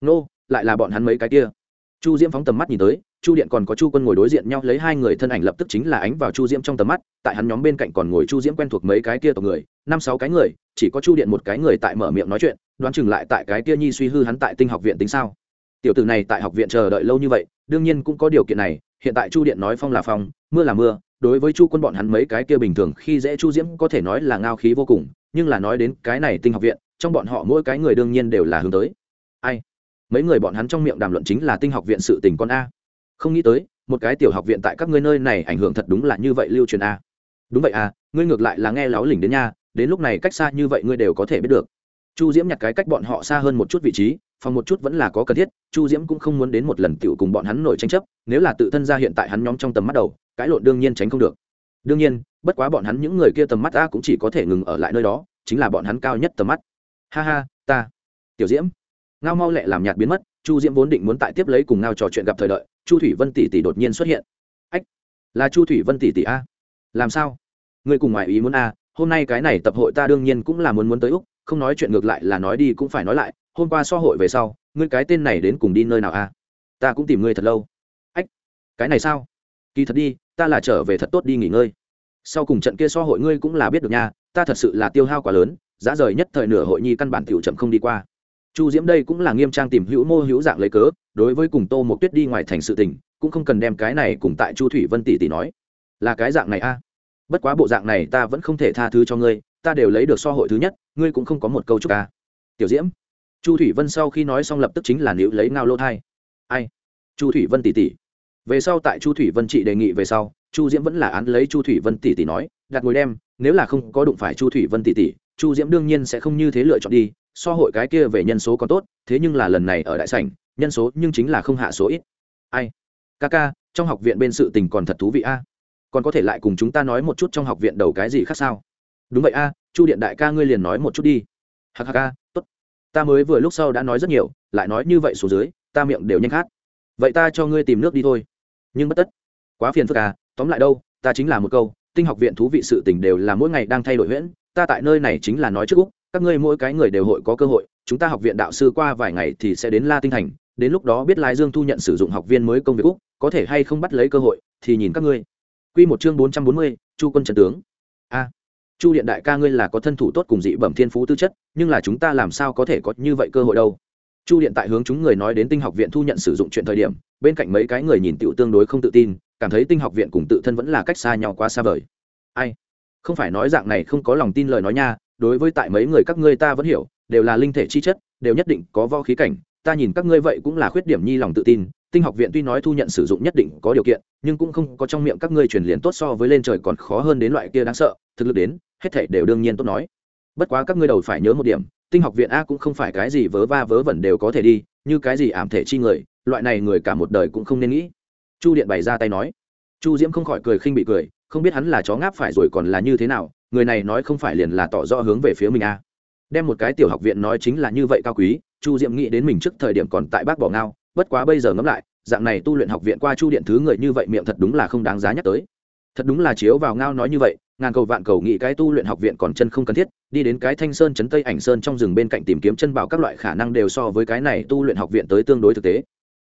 Nô, lại là bọn hắn mấy cái kia chu diễm phóng tầm mắt nhìn tới, chu điện còn có chu quân ngồi đối diện nhau, lấy hai người thân ảnh lập tức chính là ánh vào chu diễm trong tầm mắt, tại hắn nhóm bên cạnh còn ngồi chu diễm quen thuộc mấy cái kia tộc người, năm sáu cái người, chỉ có chu điện một cái người tại mở miệng nói chuyện, đoán chừng lại tại cái kia nhi suy hư hắn tại tinh học viện tính sao. Tiểu tử này tại học viện chờ đợi lâu như vậy, đương nhiên cũng có điều kiện này, hiện tại chu điện nói phong là phong, mưa là mưa, đối với chu quân bọn hắn mấy cái kia bình thường khi dễ chu diễm có thể nói là ngao khí vô cùng, nhưng là nói đến cái này tinh học viện, trong bọn họ mỗi cái người đương nhiên đều là hướng tới. Ai? Mấy người bọn hắn trong miệng đàm luận chính là tinh học viện sự tình con a. Không nghĩ tới, một cái tiểu học viện tại các ngươi nơi này ảnh hưởng thật đúng là như vậy lưu truyền a. Đúng vậy à ngươi ngược lại là nghe láo lỉnh đến nha, đến lúc này cách xa như vậy ngươi đều có thể biết được. Chu diễm nhặt cái cách bọn họ xa hơn một chút vị trí, phòng một chút vẫn là có cần thiết, chu diễm cũng không muốn đến một lần t cùng bọn hắn nổi tranh chấp, nếu là tự thân ra hiện tại hắn nhóm trong tầm mắt đầu cãi lộn đương nhiên tránh không được. Đương nhiên, bất quá bọn hắn những người kia tầm mắt ta cũng chỉ có thể ngừng ở lại nơi đó, chính là bọn hắn cao nhất tầm mắt. Ha ha, ta. Tiểu diễm ngao mau lẹ làm nhạt biến mất, chu diễm vốn định muốn tại tiếp lấy cùng ngao trò chuyện gặp thời đợi, chu thủy vân tỷ tỷ đột nhiên xuất hiện. Ách, là chu thủy vân tỷ tỷ a? Làm sao? Người cùng ngoại ý muốn a, hôm nay cái này tập hội ta đương nhiên cũng là muốn muốn tới úc, không nói chuyện ngược lại là nói đi cũng phải nói lại, hôm qua so hội về sau, ngươi cái tên này đến cùng đi nơi nào a? Ta cũng tìm ngươi thật lâu. Ách, cái này sao? Kỳ thật đi, ta là trở về thật tốt đi nghỉ ngơi. Sau cùng trận kia so hội ngươi cũng là biết được nha, ta thật sự là tiêu hao quá lớn, giá rời nhất thời nửa hội nhi căn bản tiểu chậm không đi qua chu diễm đây cũng là nghiêm trang tìm hữu mô hữu dạng lấy cớ, đối với cùng tô một tuyết đi ngoài thành sự tình, cũng không cần đem cái này cùng tại chu thủy vân tỷ tỷ nói. Là cái dạng này a. Bất quá bộ dạng này ta vẫn không thể tha thứ cho ngươi, ta đều lấy được so hội thứ nhất, ngươi cũng không có một câu chúc ca tiểu diễm. Chu thủy vân sau khi nói xong lập tức chính là nữ lấy ngao lô thai. Ai? Chu thủy vân tỷ tỷ. Về sau tại chu thủy vân chị đề nghị về sau, chu diễm vẫn là án lấy chu thủy vân tỷ tỷ nói, đặt ngồi đem, nếu là không có đụng phải chu thủy vân tỷ tỷ, chu diễm đương nhiên sẽ không như thế lựa chọn đi so hội cái kia về nhân số còn tốt, thế nhưng là lần này ở đại sảnh, nhân số nhưng chính là không hạ số ít. Ai? Ca ca, trong học viện bên sự tình còn thật thú vị a. Còn có thể lại cùng chúng ta nói một chút trong học viện đầu cái gì khác sao? Đúng vậy a, chu điện đại ca ngươi liền nói một chút đi. Hắc hắc a tốt. Ta mới vừa lúc sau đã nói rất nhiều, lại nói như vậy xuống dưới, ta miệng đều nhanh khát. Vậy ta cho ngươi tìm nước đi thôi. Nhưng bất tất. Quá phiền phức à tóm lại đâu, ta chính là một câu, tinh học viện thú vị sự tình đều là mỗi ngày đang thay đổi huyễn, ta tại nơi này chính là nói trước úc các ngươi mỗi cái người đều hội có cơ hội chúng ta học viện đạo sư qua vài ngày thì sẽ đến la tinh thành đến lúc đó biết lai dương thu nhận sử dụng học viên mới công việc úc có thể hay không bắt lấy cơ hội thì nhìn các ngươi Quy một chương bốn trăm bốn mươi, Chu quân trần tướng. A. Chu điện đại ca ngươi là có thân thủ tốt cùng dị bẩm thiên phú tư chất, nhưng là chúng ta làm sao có thể có như vậy cơ hội đâu? Chu điện tại hướng chúng người nói đến tinh học viện thu nhận sử dụng chuyện thời điểm, bên cạnh mấy cái người nhìn tiểu tương đối không tự tin, cảm thấy tinh học viện cùng tự thân vẫn là cách xa nhau quá xa vời ai không phải nói dạng này không có lòng tin lời nói nha đối với tại mấy người các ngươi ta vẫn hiểu, đều là linh thể chi chất, đều nhất định có võ khí cảnh, ta nhìn các ngươi vậy cũng là khuyết điểm nhi lòng tự tin, tinh học viện tuy nói thu nhận sử dụng nhất định có điều kiện, nhưng cũng không có trong miệng các ngươi truyền liền tốt so với lên trời còn khó hơn đến loại kia đáng sợ, thực lực đến, hết thể đều đương nhiên tốt nói. Bất quá các ngươi đầu phải nhớ một điểm, tinh học viện a cũng không phải cái gì vớ va vớ vẩn đều có thể đi, như cái gì ảm thể chi người, loại này người cả một đời cũng không nên nghĩ. Chu điện bày ra tay nói. Chu diễm không khỏi cười khinh bị cười, không biết hắn là chó ngáp phải rồi còn là như thế nào người này nói không phải liền là tỏ rõ hướng về phía mình a đem một cái tiểu học viện nói chính là như vậy cao quý, chu Diệm nghĩ đến mình trước thời điểm còn tại bác bỏ ngao, bất quá bây giờ ngẫm lại, dạng này tu luyện học viện qua chu điện thứ người như vậy miệng thật đúng là không đáng giá nhắc tới. Thật đúng là chiếu vào ngao nói như vậy, ngàn cầu vạn cầu nghĩ cái tu luyện học viện còn chân không cần thiết, đi đến cái thanh sơn chấn tây ảnh sơn trong rừng bên cạnh tìm kiếm chân bảo các loại khả năng đều so với cái này tu luyện học viện tới tương đối thực tế.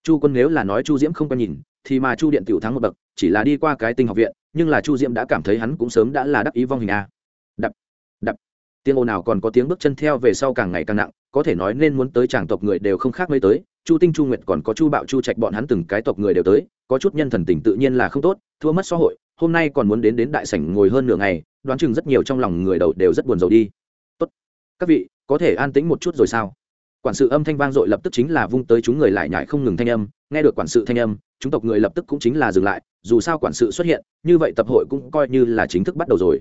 Chu quân nếu là nói chu diễm không có nhìn, thì mà chu điện tiểu thắng một bậc, chỉ là đi qua cái tinh học viện, nhưng là chu diễm đã cảm thấy hắn cũng sớm đã là đắc ý vong hình a đập đập. Tiếng ồn nào còn có tiếng bước chân theo về sau càng ngày càng nặng, có thể nói nên muốn tới chàng tộc người đều không khác mấy tới, chu tinh chu nguyệt còn có chu bạo chu trạch bọn hắn từng cái tộc người đều tới, có chút nhân thần tình tự nhiên là không tốt, thua mất xã hội, hôm nay còn muốn đến đến đại sảnh ngồi hơn nửa ngày, đoán chừng rất nhiều trong lòng người đầu đều rất buồn rầu đi. Tốt, các vị, có thể an tĩnh một chút rồi sao? Quản sự âm thanh vang dội lập tức chính là vung tới chúng người lại nhải không ngừng thanh âm, nghe được quản sự thanh âm, chúng tộc người lập tức cũng chính là dừng lại, dù sao quản sự xuất hiện, như vậy tập hội cũng coi như là chính thức bắt đầu rồi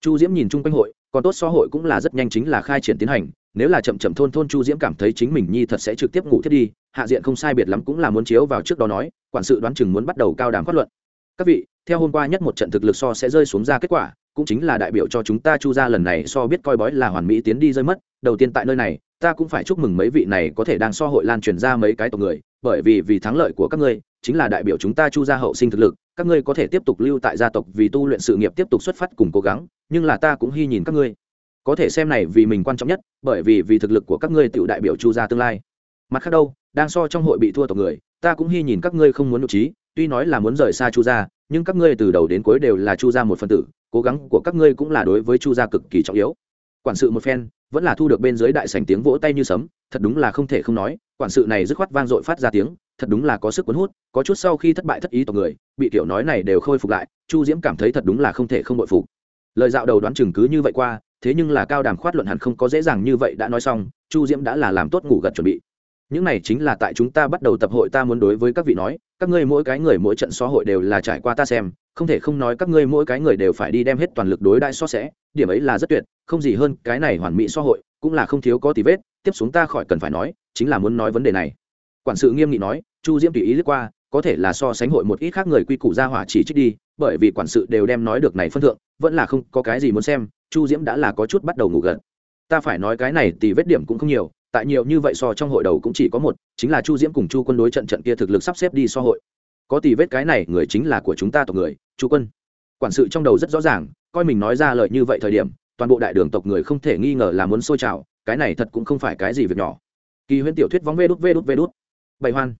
chu diễm nhìn chung quanh hội, còn tốt xã hội cũng là rất nhanh chính là khai triển tiến hành, nếu là chậm chậm thôn thôn chu diễm cảm thấy chính mình nhi thật sẽ trực tiếp ngủ thiết đi, hạ diện không sai biệt lắm cũng là muốn chiếu vào trước đó nói, quản sự đoán chừng muốn bắt đầu cao đàm phát luận. Các vị, theo hôm qua nhất một trận thực lực so sẽ rơi xuống ra kết quả, cũng chính là đại biểu cho chúng ta chu ra lần này so biết coi bói là hoàn mỹ tiến đi rơi mất, đầu tiên tại nơi này, ta cũng phải chúc mừng mấy vị này có thể đang so hội lan truyền ra mấy cái tộc người, bởi vì vì thắng lợi của các ngươi chính là đại biểu chúng ta chu Gia hậu sinh thực lực, các ngươi có thể tiếp tục lưu tại gia tộc vì tu luyện sự nghiệp tiếp tục xuất phát cùng cố gắng, nhưng là ta cũng hy nhìn các ngươi. Có thể xem này vì mình quan trọng nhất, bởi vì vì thực lực của các ngươi tự đại biểu chu Gia tương lai. Mặt khác đâu, đang so trong hội bị thua tộc người, ta cũng hy nhìn các ngươi không muốn nội trí, tuy nói là muốn rời xa chu gia, nhưng các ngươi từ đầu đến cuối đều là chu gia một phần tử, cố gắng của các ngươi cũng là đối với chu gia cực kỳ trọng yếu. Quản sự một phen, vẫn là thu được bên dưới đại sảnh tiếng vỗ tay như sấm, thật đúng là không thể không nói, quản sự này dứt khoát vang dội phát ra tiếng thật đúng là có sức cuốn hút, có chút sau khi thất bại thất ý tộc người, bị tiểu nói này đều khôi phục lại, chu diễm cảm thấy thật đúng là không thể không bội phục. Lời dạo đầu đoán chừng cứ như vậy qua, thế nhưng là cao đàm khoát luận hẳn không có dễ dàng như vậy đã nói xong, chu diễm đã là làm tốt ngủ gật chuẩn bị. Những này chính là tại chúng ta bắt đầu tập hội ta muốn đối với các vị nói, các ngươi mỗi cái người mỗi trận so hội đều là trải qua ta xem, không thể không nói các ngươi mỗi cái người đều phải đi đem hết toàn lực đối đại so sẽ điểm ấy là rất tuyệt, không gì hơn cái này hoàn mỹ so hội, cũng là không thiếu có tí vết, tiếp xuống ta khỏi cần phải nói, chính là muốn nói vấn đề này quản sự nghiêm nghị nói, chu diễm tùy ý lướt qua, có thể là so sánh hội một ít khác người quy củ ra hỏa chỉ trích đi, bởi vì quản sự đều đem nói được này phân thượng, vẫn là không có cái gì muốn xem, chu diễm đã là có chút bắt đầu ngủ gật. Ta phải nói cái này thì vết điểm cũng không nhiều, tại nhiều như vậy so trong hội đầu cũng chỉ có một, chính là chu diễm cùng chu quân đối trận trận kia thực lực sắp xếp đi so hội. Có tỷ vết cái này, người chính là của chúng ta tộc người, chu quân. Quản sự trong đầu rất rõ ràng, coi mình nói ra lời như vậy thời điểm, toàn bộ đại đường tộc người không thể nghi ngờ là muốn xôi trào, cái này thật cũng không phải cái gì việc nhỏ. Kỳ huyễn tiểu thuyết vóng vê đút vê đút vê đút bày hoan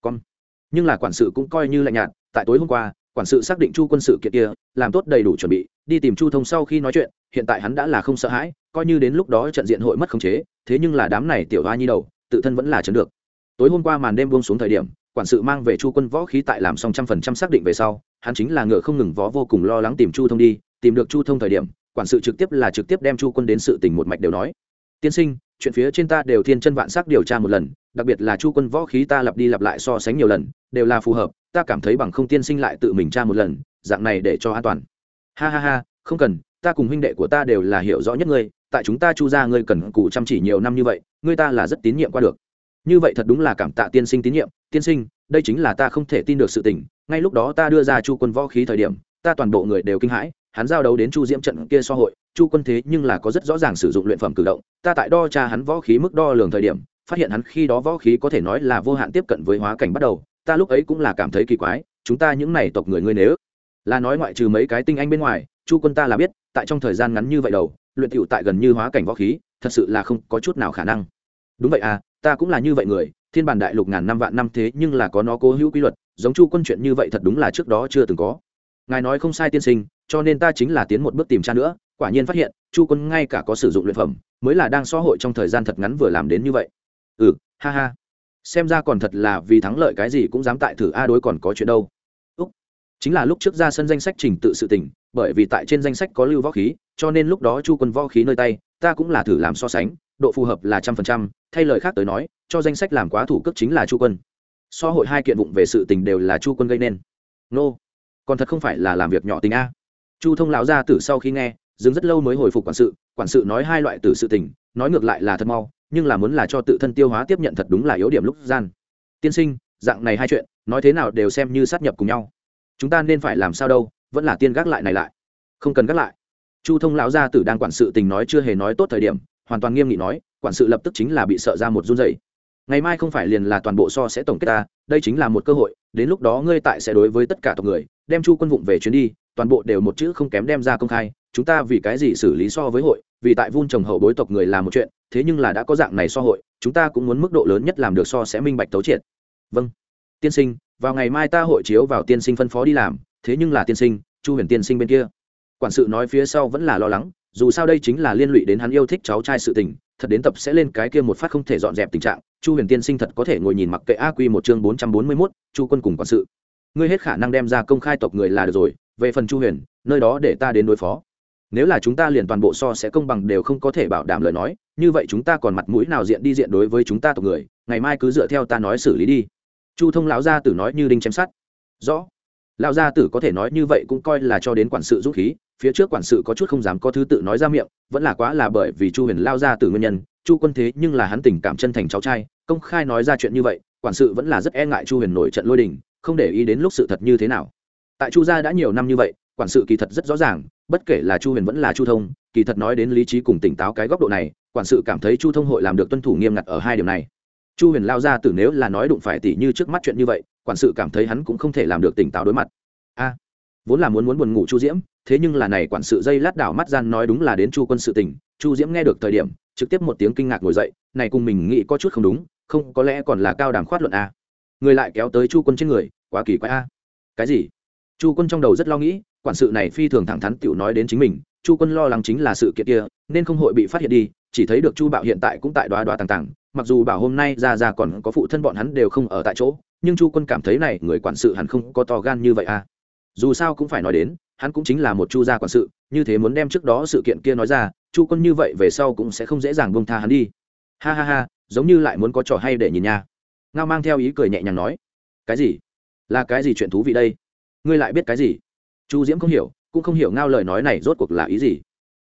con nhưng là quản sự cũng coi như lạnh nhạt, tại tối hôm qua, quản sự xác định chu quân sự kiện kia, làm tốt đầy đủ chuẩn bị, đi tìm chu thông sau khi nói chuyện, hiện tại hắn đã là không sợ hãi, coi như đến lúc đó trận diện hội mất khống chế, thế nhưng là đám này tiểu hoa nhi đầu, tự thân vẫn là chấn được. Tối hôm qua màn đêm buông xuống thời điểm, quản sự mang về chu quân võ khí tại làm xong trăm phần trăm xác định về sau, hắn chính là ngựa không ngừng vó vô cùng lo lắng tìm chu thông đi, tìm được chu thông thời điểm, quản sự trực tiếp là trực tiếp đem chu quân đến sự tình một mạch đều nói. Tiên sinh chuyện phía trên ta đều thiên chân vạn sắc điều tra một lần, đặc biệt là chu quân võ khí ta lặp đi lặp lại so sánh nhiều lần, đều là phù hợp, ta cảm thấy bằng không tiên sinh lại tự mình tra một lần, dạng này để cho an toàn. Ha ha ha, không cần, ta cùng huynh đệ của ta đều là hiểu rõ nhất ngươi, tại chúng ta chu ra ngươi cần cù chăm chỉ nhiều năm như vậy, ngươi ta là rất tín nhiệm qua được. Như vậy thật đúng là cảm tạ tiên sinh tín nhiệm, tiên sinh, đây chính là ta không thể tin được sự tình, ngay lúc đó ta đưa ra chu quân võ khí thời điểm, ta toàn bộ người đều kinh hãi, hắn giao đấu đến chu diễm trận kia so hội chu quân thế nhưng là có rất rõ ràng sử dụng luyện phẩm cử động, ta tại đo tra hắn võ khí mức đo lường thời điểm, phát hiện hắn khi đó võ khí có thể nói là vô hạn tiếp cận với hóa cảnh bắt đầu, ta lúc ấy cũng là cảm thấy kỳ quái, chúng ta những này tộc người ngươi nếu là nói ngoại trừ mấy cái tinh anh bên ngoài, chu quân ta là biết, tại trong thời gian ngắn như vậy đầu, luyện t tại gần như hóa cảnh võ khí, thật sự là không có chút nào khả năng. Đúng vậy à ta cũng là như vậy người, thiên bản đại lục ngàn năm vạn năm thế nhưng là có nó cố hữu quy luật, giống chu quân chuyện như vậy thật đúng là trước đó chưa từng có. Ngài nói không sai tiên sinh cho nên ta chính là tiến một bước tìm tra nữa, quả nhiên phát hiện, chu quân ngay cả có sử dụng luyện phẩm, mới là đang xã hội trong thời gian thật ngắn vừa làm đến như vậy. Ừ ha ha. Xem ra còn thật là vì thắng lợi cái gì cũng dám tại thử a đối còn có chuyện đâu. Úc. Chính là lúc trước ra sân danh sách trình tự sự tỉnh bởi vì tại trên danh sách có lưu võ khí, cho nên lúc đó chu quân võ khí nơi tay, ta cũng là thử làm so sánh, độ phù hợp là trăm phần trăm, thay lời khác tới nói, cho danh sách làm quá thủ cước chính là chu quân. So hội hai kiện vụng về sự tình đều là chu quân gây nên. Nô. Còn thật không phải là làm việc nhỏ tình a chu thông lão gia tử sau khi nghe, dừng rất lâu mới hồi phục quản sự quản sự nói hai loại tử sự tình, nói ngược lại là thật mau, nhưng là muốn là cho tự thân tiêu hóa tiếp nhận thật đúng là yếu điểm lúc gian. Tiên sinh, dạng này hai chuyện, nói thế nào đều xem như sát nhập cùng nhau. Chúng ta nên phải làm sao đâu, vẫn là tiên gác lại này lại. Không cần gác lại. Chu thông lão gia tử đang quản sự tình nói chưa hề nói tốt thời điểm, hoàn toàn nghiêm nghị nói, quản sự lập tức chính là bị sợ ra một run dày ngày mai không phải liền là toàn bộ so sẽ tổng kết ta, đây chính là một cơ hội, đến lúc đó ngươi tại sẽ đối với tất cả tộc người, đem chu quân vụng về chuyến đi toàn bộ đều một chữ không kém đem ra công khai, chúng ta vì cái gì xử lý so với hội, vì tại vun trồng hậu bối tộc người làm một chuyện, thế nhưng là đã có dạng này so hội, chúng ta cũng muốn mức độ lớn nhất làm được so sẽ minh bạch tấu triệt. Vâng. Tiên sinh, vào ngày mai ta hội chiếu vào tiên sinh phân phó đi làm, thế nhưng là tiên sinh, chu huyền tiên sinh bên kia. Quản sự nói phía sau vẫn là lo lắng, dù sao đây chính là liên lụy đến hắn yêu thích cháu trai sự tình, thật đến tập sẽ lên cái kia một phát không thể dọn dẹp tình trạng, chu huyền tiên sinh thật có thể ngồi nhìn mặc kệ a quy một chương bốn trăm bốn mươi mốt, chu quân cùng quản sự. Ngươi hết khả năng đem ra công khai tộc người là được rồi về phần chu huyền, nơi đó để ta đến đối phó. Nếu là chúng ta liền toàn bộ so sẽ công bằng đều không có thể bảo đảm lời nói, như vậy chúng ta còn mặt mũi nào diện đi diện đối với chúng ta tộc người, ngày mai cứ dựa theo ta nói xử lý đi. Chu thông lão gia tử nói như đinh chém sắt. Rõ. Lão gia tử có thể nói như vậy cũng coi là cho đến quản sự dũng khí, phía trước quản sự có chút không dám có thứ tự nói ra miệng, vẫn là quá là bởi vì chu huyền lao gia tử nguyên nhân, chu quân thế nhưng là hắn tình cảm chân thành cháu trai, công khai nói ra chuyện như vậy, quản sự vẫn là rất e ngại chu huyền nổi trận lôi đình, không để ý đến lúc sự thật như thế nào tại chu gia đã nhiều năm như vậy, quản sự kỳ thật rất rõ ràng, bất kể là chu huyền vẫn là chu thông, kỳ thật nói đến lý trí cùng tỉnh táo cái góc độ này, quản sự cảm thấy chu thông hội làm được tuân thủ nghiêm ngặt ở hai điểm này. Chu huyền lao ra từ nếu là nói đụng phải tỷ như trước mắt chuyện như vậy, quản sự cảm thấy hắn cũng không thể làm được tỉnh táo đối mặt. A, vốn là muốn muốn buồn ngủ chu diễm, thế nhưng là này quản sự dây lát đảo mắt gian nói đúng là đến chu quân sự tỉnh. chu diễm nghe được thời điểm, trực tiếp một tiếng kinh ngạc ngồi dậy, này cùng mình nghĩ có chút không đúng, không có lẽ còn là cao đàm khoát luận a. Người lại kéo tới chu quân trên người, quá kỳ quái a. Cái gì? Chu quân trong đầu rất lo nghĩ, quản sự này phi thường thẳng thắn tiểu nói đến chính mình, chu quân lo lắng chính là sự kiện kia, nên không hội bị phát hiện đi, chỉ thấy được chu bảo hiện tại cũng tại đoá đoá tàng tàng, mặc dù bảo hôm nay ra ra còn có phụ thân bọn hắn đều không ở tại chỗ, nhưng chu quân cảm thấy này, người quản sự hẳn không có to gan như vậy à. Dù sao cũng phải nói đến, hắn cũng chính là một chu gia quản sự, như thế muốn đem trước đó sự kiện kia nói ra, chu quân như vậy về sau cũng sẽ không dễ dàng bông tha hắn đi. Ha ha ha, giống như lại muốn có trò hay để nhìn nha. Ngao mang theo ý cười nhẹ nhàng nói. Cái gì? Là cái gì chuyện thú vị đây? Ngươi lại biết cái gì? Chu diễm không hiểu, cũng không hiểu ngao lời nói này rốt cuộc là ý gì.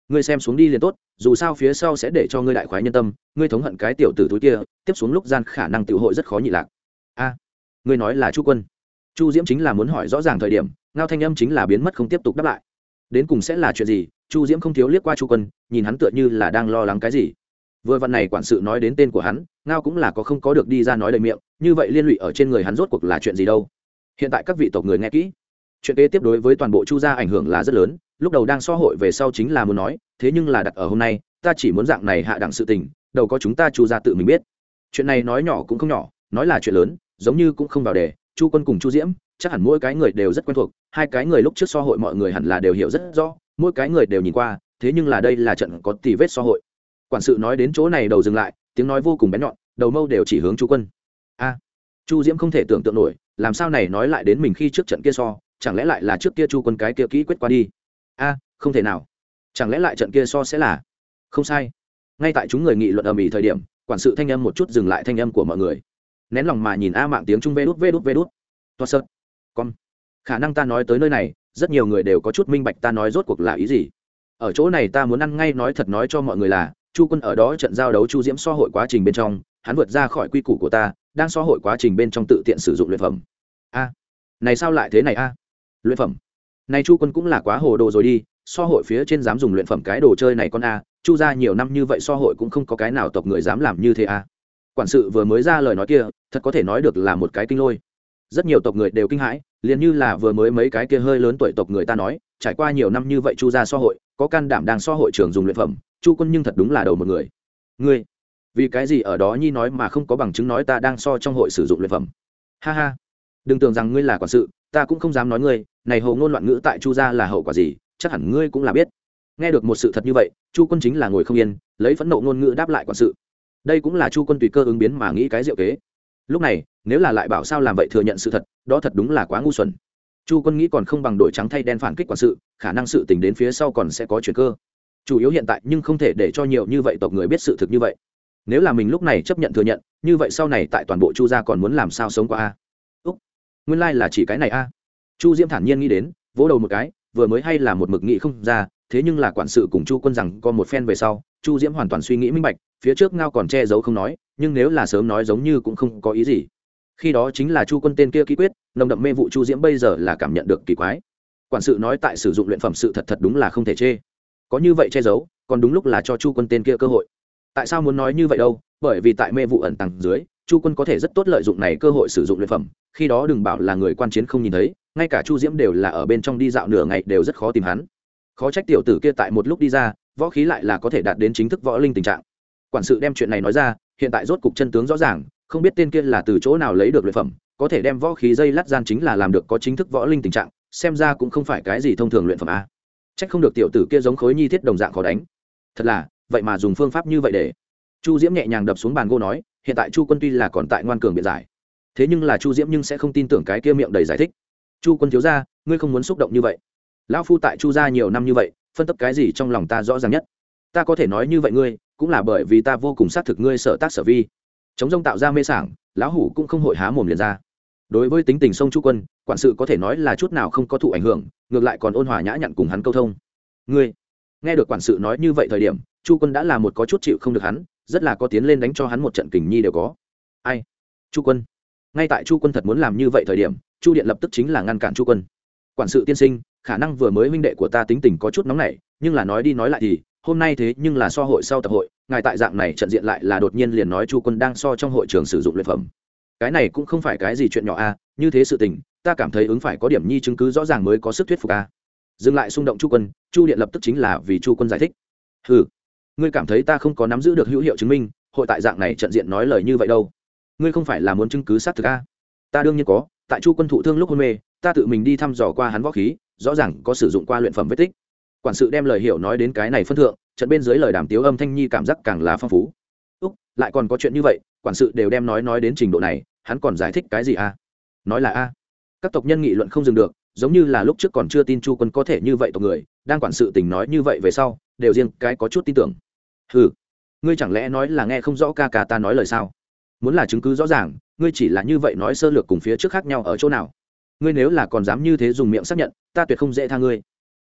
Ngươi xem xuống đi liền tốt, dù sao phía sau sẽ để cho ngươi đại khoái nhân tâm, ngươi thống hận cái tiểu tử túi kia, tiếp xuống lúc gian khả năng tự hội rất khó nhị lạc. A, ngươi nói là chu quân. Chu diễm chính là muốn hỏi rõ ràng thời điểm, ngao thanh âm chính là biến mất không tiếp tục đáp lại. Đến cùng sẽ là chuyện gì? Chu diễm không thiếu liếc qua chu quân, nhìn hắn tựa như là đang lo lắng cái gì. Vừa vặn này quản sự nói đến tên của hắn, ngao cũng là có không có được đi ra nói lời miệng, như vậy liên lụy ở trên người hắn rốt cuộc là chuyện gì đâu? Hiện tại các vị tộc người nghe kỹ chuyện kế tiếp đối với toàn bộ chu gia ảnh hưởng là rất lớn, lúc đầu đang so hội về sau chính là muốn nói, thế nhưng là đặt ở hôm nay, ta chỉ muốn dạng này hạ đẳng sự tình, đầu có chúng ta chu gia tự mình biết. Chuyện này nói nhỏ cũng không nhỏ, nói là chuyện lớn, giống như cũng không vào đề, chu quân cùng chu diễm, chắc hẳn mỗi cái người đều rất quen thuộc, hai cái người lúc trước so hội mọi người hẳn là đều hiểu rất rõ, mỗi cái người đều nhìn qua, thế nhưng là đây là trận có tỷ vết so hội. Quản sự nói đến chỗ này đầu dừng lại, tiếng nói vô cùng bén nhọn, đầu mâu đều chỉ hướng chu quân. A, chu diễm không thể tưởng tượng nổi, làm sao này nói lại đến mình khi trước trận kia so chẳng lẽ lại là trước kia chu quân cái kia kỹ quyết qua đi? A, không thể nào. Chẳng lẽ lại trận kia so sẽ là? Không sai. Ngay tại chúng người nghị luận ở mỹ thời điểm, quản sự thanh âm một chút dừng lại thanh âm của mọi người. Nén lòng mà nhìn a mạng tiếng trung vê đút vê đút vê đút. Toa sợt. Con. Khả năng ta nói tới nơi này, rất nhiều người đều có chút minh bạch ta nói rốt cuộc là ý gì. Ở chỗ này ta muốn ăn ngay nói thật nói cho mọi người là, chu quân ở đó trận giao đấu chu diễm so hội quá trình bên trong, hắn vượt ra khỏi quy củ của ta, đang so hội quá trình bên trong tự tiện sử dụng luyện phẩm. A. Này sao lại thế này a? Luyện phẩm. Này chu quân cũng là quá hồ đồ rồi đi, so hội phía trên dám dùng luyện phẩm cái đồ chơi này con a, chu ra nhiều năm như vậy so hội cũng không có cái nào tộc người dám làm như thế a. Quản sự vừa mới ra lời nói kia, thật có thể nói được là một cái kinh lôi. Rất nhiều tộc người đều kinh hãi, liền như là vừa mới mấy cái kia hơi lớn tuổi tộc người ta nói, trải qua nhiều năm như vậy chu ra so hội, có can đảm đang so hội trường dùng luyện phẩm, chu quân nhưng thật đúng là đầu một người. Ngươi, vì cái gì ở đó nhi nói mà không có bằng chứng nói ta đang so trong hội sử dụng luyện phẩm? Ha ha. Đừng tưởng rằng ngươi là quản sự, ta cũng không dám nói ngươi này hồ ngôn loạn ngữ tại chu gia là hậu quả gì, chắc hẳn ngươi cũng là biết. Nghe được một sự thật như vậy, chu quân chính là ngồi không yên, lấy phẫn nộ ngôn ngữ đáp lại quản sự. Đây cũng là chu quân tùy cơ ứng biến mà nghĩ cái diệu kế. Lúc này, nếu là lại bảo sao làm vậy thừa nhận sự thật, đó thật đúng là quá ngu xuẩn. Chu quân nghĩ còn không bằng đổi trắng thay đen phản kích quản sự, khả năng sự tình đến phía sau còn sẽ có chuyện cơ. Chủ yếu hiện tại nhưng không thể để cho nhiều như vậy tộc người biết sự thực như vậy. Nếu là mình lúc này chấp nhận thừa nhận, như vậy sau này tại toàn bộ chu gia còn muốn làm sao sống qua a? Úc, nguyên lai、like、là chỉ cái này a chu diễm thản nhiên nghĩ đến, vỗ đầu một cái, vừa mới hay là một mực nghị không ra, thế nhưng là quản sự cùng chu quân rằng có một phen về sau, chu diễm hoàn toàn suy nghĩ minh bạch, phía trước ngao còn che giấu không nói, nhưng nếu là sớm nói giống như cũng không có ý gì. Khi đó chính là chu quân tên kia ký quyết, nồng đậm mê vụ chu diễm bây giờ là cảm nhận được kỳ quái. Quản sự nói tại sử dụng luyện phẩm sự thật thật đúng là không thể chê. Có như vậy che giấu, còn đúng lúc là cho chu quân tên kia cơ hội. Tại sao muốn nói như vậy đâu? Bởi vì tại mê vụ ẩn tàng dưới chu quân có thể rất tốt lợi dụng này cơ hội sử dụng luyện phẩm, khi đó đừng bảo là người quan chiến không nhìn thấy, ngay cả chu diễm đều là ở bên trong đi dạo nửa ngày đều rất khó tìm hắn. Khó trách tiểu tử kia tại một lúc đi ra, võ khí lại là có thể đạt đến chính thức võ linh tình trạng. Quản sự đem chuyện này nói ra, hiện tại rốt cục chân tướng rõ ràng, không biết tên kia là từ chỗ nào lấy được luyện phẩm, có thể đem võ khí dây lát gian chính là làm được có chính thức võ linh tình trạng, xem ra cũng không phải cái gì thông thường luyện phẩm a. Trách không được tiểu tử kia giống khối nhi thiết đồng dạng khó đánh. Thật là, vậy mà dùng phương pháp như vậy để. Chu diễm nhẹ nhàng đập xuống bàn gô nói hiện tại chu quân tuy là còn tại ngoan cường biện giải, thế nhưng là chu diễm nhưng sẽ không tin tưởng cái kia miệng đầy giải thích. Chu quân thiếu ra ngươi không muốn xúc động như vậy. Lão phu tại chu gia nhiều năm như vậy, phân tích cái gì trong lòng ta rõ ràng nhất. Ta có thể nói như vậy ngươi, cũng là bởi vì ta vô cùng xác thực ngươi sợ tác sở vi. Chống rông tạo ra mê sảng, lão hủ cũng không hội há mồm liền ra. Đối với tính tình sông chu quân, quản sự có thể nói là chút nào không có thụ ảnh hưởng, ngược lại còn ôn hòa nhã nhặn cùng hắn câu thông. Ngươi, nghe được quản sự nói như vậy thời điểm chu quân đã là một có chút chịu không được hắn, rất là có tiến lên đánh cho hắn một trận kình nhi đều có. Ai? Chu quân. Ngay tại chu quân thật muốn làm như vậy thời điểm, chu điện lập tức chính là ngăn cản chu quân. Quản sự tiên sinh, khả năng vừa mới huynh đệ của ta tính tình có chút nóng nảy, nhưng là nói đi nói lại thì, hôm nay thế nhưng là so hội sau tập hội, ngài tại dạng này trận diện lại là đột nhiên liền nói chu quân đang so trong hội trường sử dụng luyện phẩm. Cái này cũng không phải cái gì chuyện nhỏ a, như thế sự tình, ta cảm thấy ứng phải có điểm nhi chứng cứ rõ ràng mới có sức thuyết phục a. Dừng lại xung động chu quân, chu điện lập tức chính là vì chu quân giải thích. Ừ ngươi cảm thấy ta không có nắm giữ được hữu hiệu chứng minh, hội tại dạng này trận diện nói lời như vậy đâu? Ngươi không phải là muốn chứng cứ xác thực a? Ta đương nhiên có, tại chu quân thụ thương lúc hôn mê, ta tự mình đi thăm dò qua hắn võ khí, rõ ràng có sử dụng qua luyện phẩm vết tích. Quản sự đem lời hiểu nói đến cái này phân thượng, trận bên dưới lời đàm tiếu âm thanh nhi cảm giác càng là phong phú. Úc, lại còn có chuyện như vậy, quản sự đều đem nói nói đến trình độ này, hắn còn giải thích cái gì a? Nói là a, các tộc nhân nghị luận không dừng được, giống như là lúc trước còn chưa tin chu quân có thể như vậy tộc người, đang quản sự tình nói như vậy về sau, đều riêng cái có chút tin tưởng ừ ngươi chẳng lẽ nói là nghe không rõ ca ca ta nói lời sao? Muốn là chứng cứ rõ ràng, ngươi chỉ là như vậy nói sơ lược cùng phía trước khác nhau ở chỗ nào? Ngươi nếu là còn dám như thế dùng miệng xác nhận, ta tuyệt không dễ tha ngươi.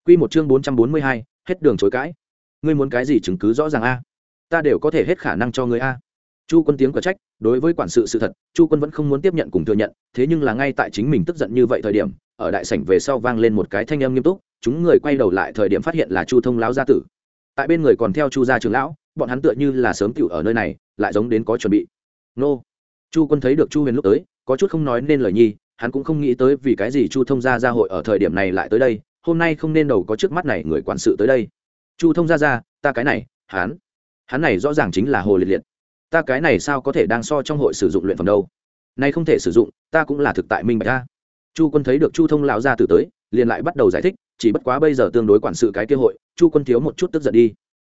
Q một chương bốn trăm bốn mươi hai, hết đường chối cãi. Ngươi muốn cái gì chứng cứ rõ ràng a? Ta đều có thể hết khả năng cho ngươi a. Chu quân tiếng quả trách, đối với quản sự sự thật, chu quân vẫn không muốn tiếp nhận cùng thừa nhận, thế nhưng là ngay tại chính mình tức giận như vậy thời điểm, ở đại sảnh về sau vang lên một cái thanh âm nghiêm túc, chúng người quay đầu lại thời điểm phát hiện là chu thông lão gia tử tại bên người còn theo chu gia trường lão, bọn hắn tựa như là sớm tiểu ở nơi này, lại giống đến có chuẩn bị. Nô. Chu quân thấy được chu huyền lúc tới, có chút không nói nên lời nhi hắn cũng không nghĩ tới vì cái gì chu thông gia gia hội ở thời điểm này lại tới đây, hôm nay không nên đầu có trước mắt này người quản sự tới đây. Chu thông gia gia, ta cái này, hắn. Hắn này rõ ràng chính là hồ liệt liệt. Ta cái này sao có thể đang so trong hội sử dụng luyện phẩm đâu? Nay không thể sử dụng, ta cũng là thực tại minh bạch ta. Chu quân thấy được chu thông lão gia tử tới, liền lại bắt đầu giải thích chỉ bất quá bây giờ tương đối quản sự cái kế hội, chu quân thiếu một chút tức giận đi.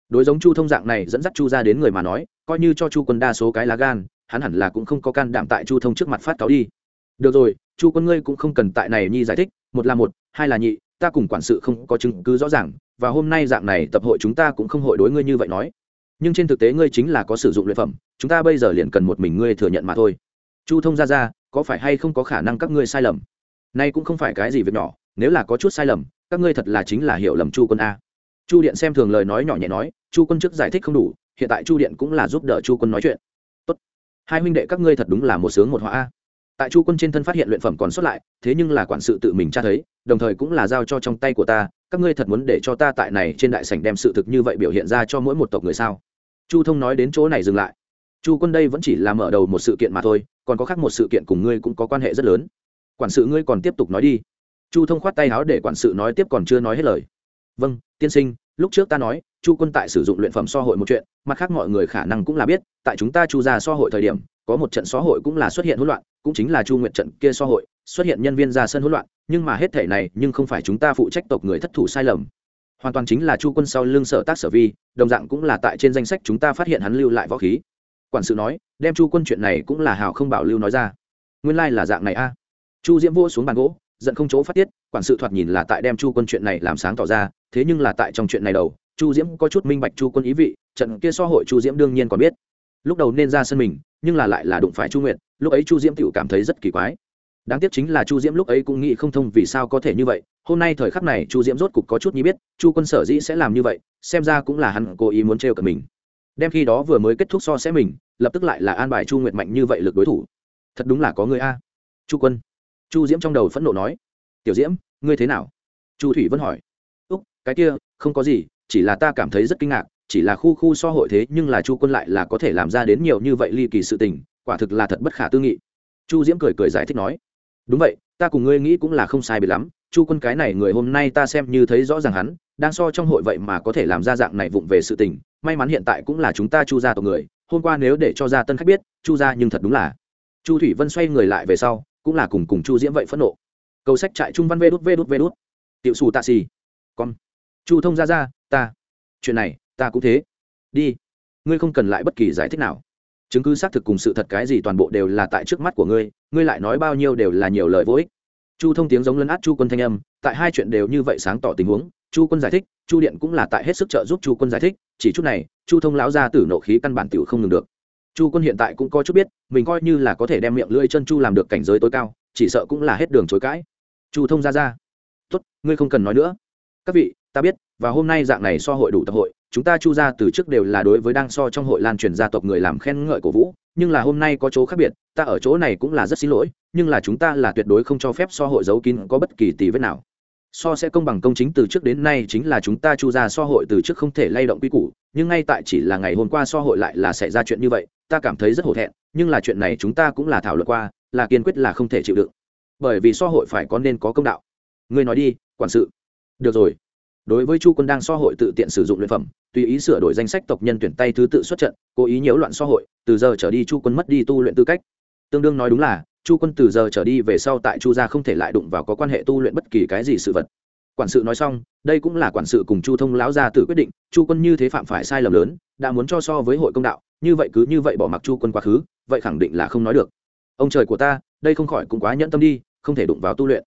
Đối giống chu thông dạng này dẫn dắt chu ra đến người mà nói, coi như cho chu quân đa số cái lá gan, hắn hẳn là cũng không có can đảm tại chu thông trước mặt phát cáo đi. Được rồi, chu quân ngươi cũng không cần tại này nhi giải thích, một là một, hai là nhị, ta cùng quản sự không có chứng cứ rõ ràng, và hôm nay dạng này tập hội chúng ta cũng không hội đối ngươi như vậy nói. Nhưng trên thực tế ngươi chính là có sử dụng luyện phẩm, chúng ta bây giờ liền cần một mình ngươi thừa nhận mà thôi. Chu thông ra ra, có phải hay không có khả năng các ngươi sai lầm? Nay cũng không phải cái gì việc nhỏ, nếu là có chút sai lầm các ngươi thật là chính là hiểu lầm chu quân a. Chu điện xem thường lời nói nhỏ nhẹ nói, chu quân trước giải thích không đủ, hiện tại chu điện cũng là giúp đỡ chu quân nói chuyện. Tốt. Hai huynh đệ các ngươi thật đúng là một sướng một họa a. Tại chu quân trên thân phát hiện luyện phẩm còn xuất lại, thế nhưng là quản sự tự mình tra thấy, đồng thời cũng là giao cho trong tay của ta, các ngươi thật muốn để cho ta tại này trên đại sảnh đem sự thực như vậy biểu hiện ra cho mỗi một tộc người sao? Chu thông nói đến chỗ này dừng lại. Chu quân đây vẫn chỉ là mở đầu một sự kiện mà thôi, còn có khác một sự kiện cùng ngươi cũng có quan hệ rất lớn. Quản sự ngươi còn tiếp tục nói đi chu thông khoát tay áo để quản sự nói tiếp còn chưa nói hết lời. Vâng tiên sinh, lúc trước ta nói, chu quân tại sử dụng luyện phẩm so hội một chuyện, mặt khác mọi người khả năng cũng là biết, tại chúng ta chu ra so hội thời điểm, có một trận so hội cũng là xuất hiện hỗn loạn, cũng chính là chu nguyện trận kia so hội, xuất hiện nhân viên ra sân hỗn loạn, nhưng mà hết thể này, nhưng không phải chúng ta phụ trách tộc người thất thủ sai lầm. Hoàn toàn chính là chu quân sau lưng sở tác sở vi, đồng dạng cũng là tại trên danh sách chúng ta phát hiện hắn lưu lại võ khí. Quản sự nói, đem chu quân chuyện này cũng là hào không bảo lưu nói ra. Nguyên lai、like、là dạng này a. Chu diễm vô xuống bàn gỗ giận không chỗ phát tiết, quản sự thoạt nhìn là tại đem chu quân chuyện này làm sáng tỏ ra, thế nhưng là tại trong chuyện này đầu, chu diễm có chút minh bạch chu quân ý vị, trận kia so hội chu diễm đương nhiên còn biết. Lúc đầu nên ra sân mình, nhưng là lại là đụng phải chu nguyệt, lúc ấy chu diễm tự cảm thấy rất kỳ quái. Đáng tiếc chính là chu diễm lúc ấy cũng nghĩ không thông vì sao có thể như vậy, hôm nay thời khắc này chu diễm rốt cục có chút như biết, chu quân sở dĩ sẽ làm như vậy, xem ra cũng là hắn cố ý muốn trêu cả mình. Đem khi đó vừa mới kết thúc so sẽ mình, lập tức lại là an bài chu nguyệt mạnh như vậy lực đối thủ. Thật đúng là có người a. Chu quân chu diễm trong đầu phẫn nộ nói, tiểu diễm, ngươi thế nào? Chu thủy vân hỏi, úc, cái kia, không có gì, chỉ là ta cảm thấy rất kinh ngạc, chỉ là khu khu so hội thế nhưng là chu quân lại là có thể làm ra đến nhiều như vậy ly kỳ sự tình, quả thực là thật bất khả tư nghị. Chu diễm cười cười giải thích nói, đúng vậy, ta cùng ngươi nghĩ cũng là không sai biệt lắm, chu quân cái này người hôm nay ta xem như thấy rõ ràng hắn, đang so trong hội vậy mà có thể làm ra dạng này vụng về sự tình, may mắn hiện tại cũng là chúng ta chu gia tộc người, hôm qua nếu để cho gia tân khách biết, chu gia nhưng thật đúng là. Chu thủy vân xoay người lại về sau cũng là cùng cùng chu diễm vậy phẫn nộ. Cầu sách trại trung văn vê đút vê đút vê đút. Tiệu xù tạ xì. Con. Chu thông ra ra, ta. Chuyện này, ta cũng thế. Đi. Ngươi không cần lại bất kỳ giải thích nào. Chứng cứ xác thực cùng sự thật cái gì toàn bộ đều là tại trước mắt của ngươi ngươi lại nói bao nhiêu đều là nhiều lời vô ích. Chu thông tiếng giống lấn át chu quân thanh âm, tại hai chuyện đều như vậy sáng tỏ tình huống, chu quân giải thích, chu điện cũng là tại hết sức trợ giúp chu quân giải thích, chỉ chút này, chu thông lão ra tử nộ khí căn bản t i ể u không ngừng được chu quân hiện tại cũng có chút biết, mình coi như là có thể đem miệng lưỡi chân chu làm được cảnh giới tối cao, chỉ sợ cũng là hết đường chối cãi. Chu thông ra ra, tốt, ngươi không cần nói nữa. Các vị, ta biết, và hôm nay dạng này so hội đủ tập hội, chúng ta chu ra từ trước đều là đối với đang so trong hội lan truyền gia tộc người làm khen ngợi cổ vũ, nhưng là hôm nay có chỗ khác biệt, ta ở chỗ này cũng là rất xin lỗi, nhưng là chúng ta là tuyệt đối không cho phép so hội giấu kín có bất kỳ tỷ vết nào so sẽ công bằng công chính từ trước đến nay chính là chúng ta chu ra so hội từ trước không thể lay động quy củ, nhưng ngay tại chỉ là ngày hôm qua so hội lại là xảy ra chuyện như vậy, ta cảm thấy rất hổ thẹn, nhưng là chuyện này chúng ta cũng là thảo luận qua, là kiên quyết là không thể chịu đựng. Bởi vì so hội phải có nên có công đạo. Ngươi nói đi, quản sự. Được rồi. Đối với chu quân đang so hội tự tiện sử dụng luyện phẩm, tùy ý sửa đổi danh sách tộc nhân tuyển tay thứ tự xuất trận, cố ý nhiễu loạn so hội, từ giờ trở đi chu quân mất đi tu luyện tư cách. Tương đương nói đúng là chu quân từ giờ trở đi về sau tại chu gia không thể lại đụng vào có quan hệ tu luyện bất kỳ cái gì sự vật. Quản sự nói xong, đây cũng là quản sự cùng chu thông lão gia tử quyết định, chu quân như thế phạm phải sai lầm lớn, đã muốn cho so với hội công đạo, như vậy cứ như vậy bỏ mặc chu quân quá khứ, vậy khẳng định là không nói được. Ông trời của ta, đây không khỏi cũng quá nhẫn tâm đi, không thể đụng vào tu luyện.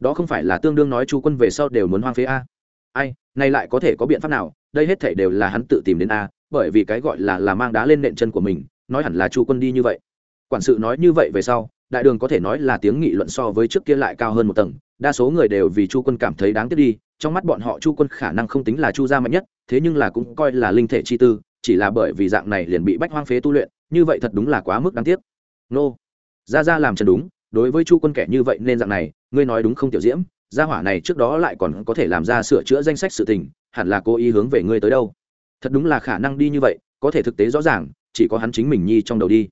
Đó không phải là tương đương nói chu quân về sau đều muốn hoang phế a. Ai nay lại có thể có biện pháp nào? Đây hết thể đều là hắn tự tìm đến a, bởi vì cái gọi là là mang đá lên nện chân của mình, nói hẳn là chu quân đi như vậy. Quản sự nói như vậy về sau đại đường có thể nói là tiếng nghị luận so với trước kia lại cao hơn một tầng, đa số người đều vì chu quân cảm thấy đáng tiếc đi, trong mắt bọn họ chu quân khả năng không tính là chu gia mạnh nhất, thế nhưng là cũng coi là linh thể chi tư, chỉ là bởi vì dạng này liền bị bách hoang phế tu luyện, như vậy thật đúng là quá mức đáng tiếc. Nô, gia gia làm chân đúng, đối với chu quân kẻ như vậy nên dạng này, ngươi nói đúng không tiểu diễm, gia hỏa này trước đó lại còn có thể làm ra sửa chữa danh sách sự tình, hẳn là cố ý hướng về ngươi tới đâu. Thật đúng là khả năng đi như vậy, có thể thực tế rõ ràng, chỉ có hắn chính mình nhi trong đầu đi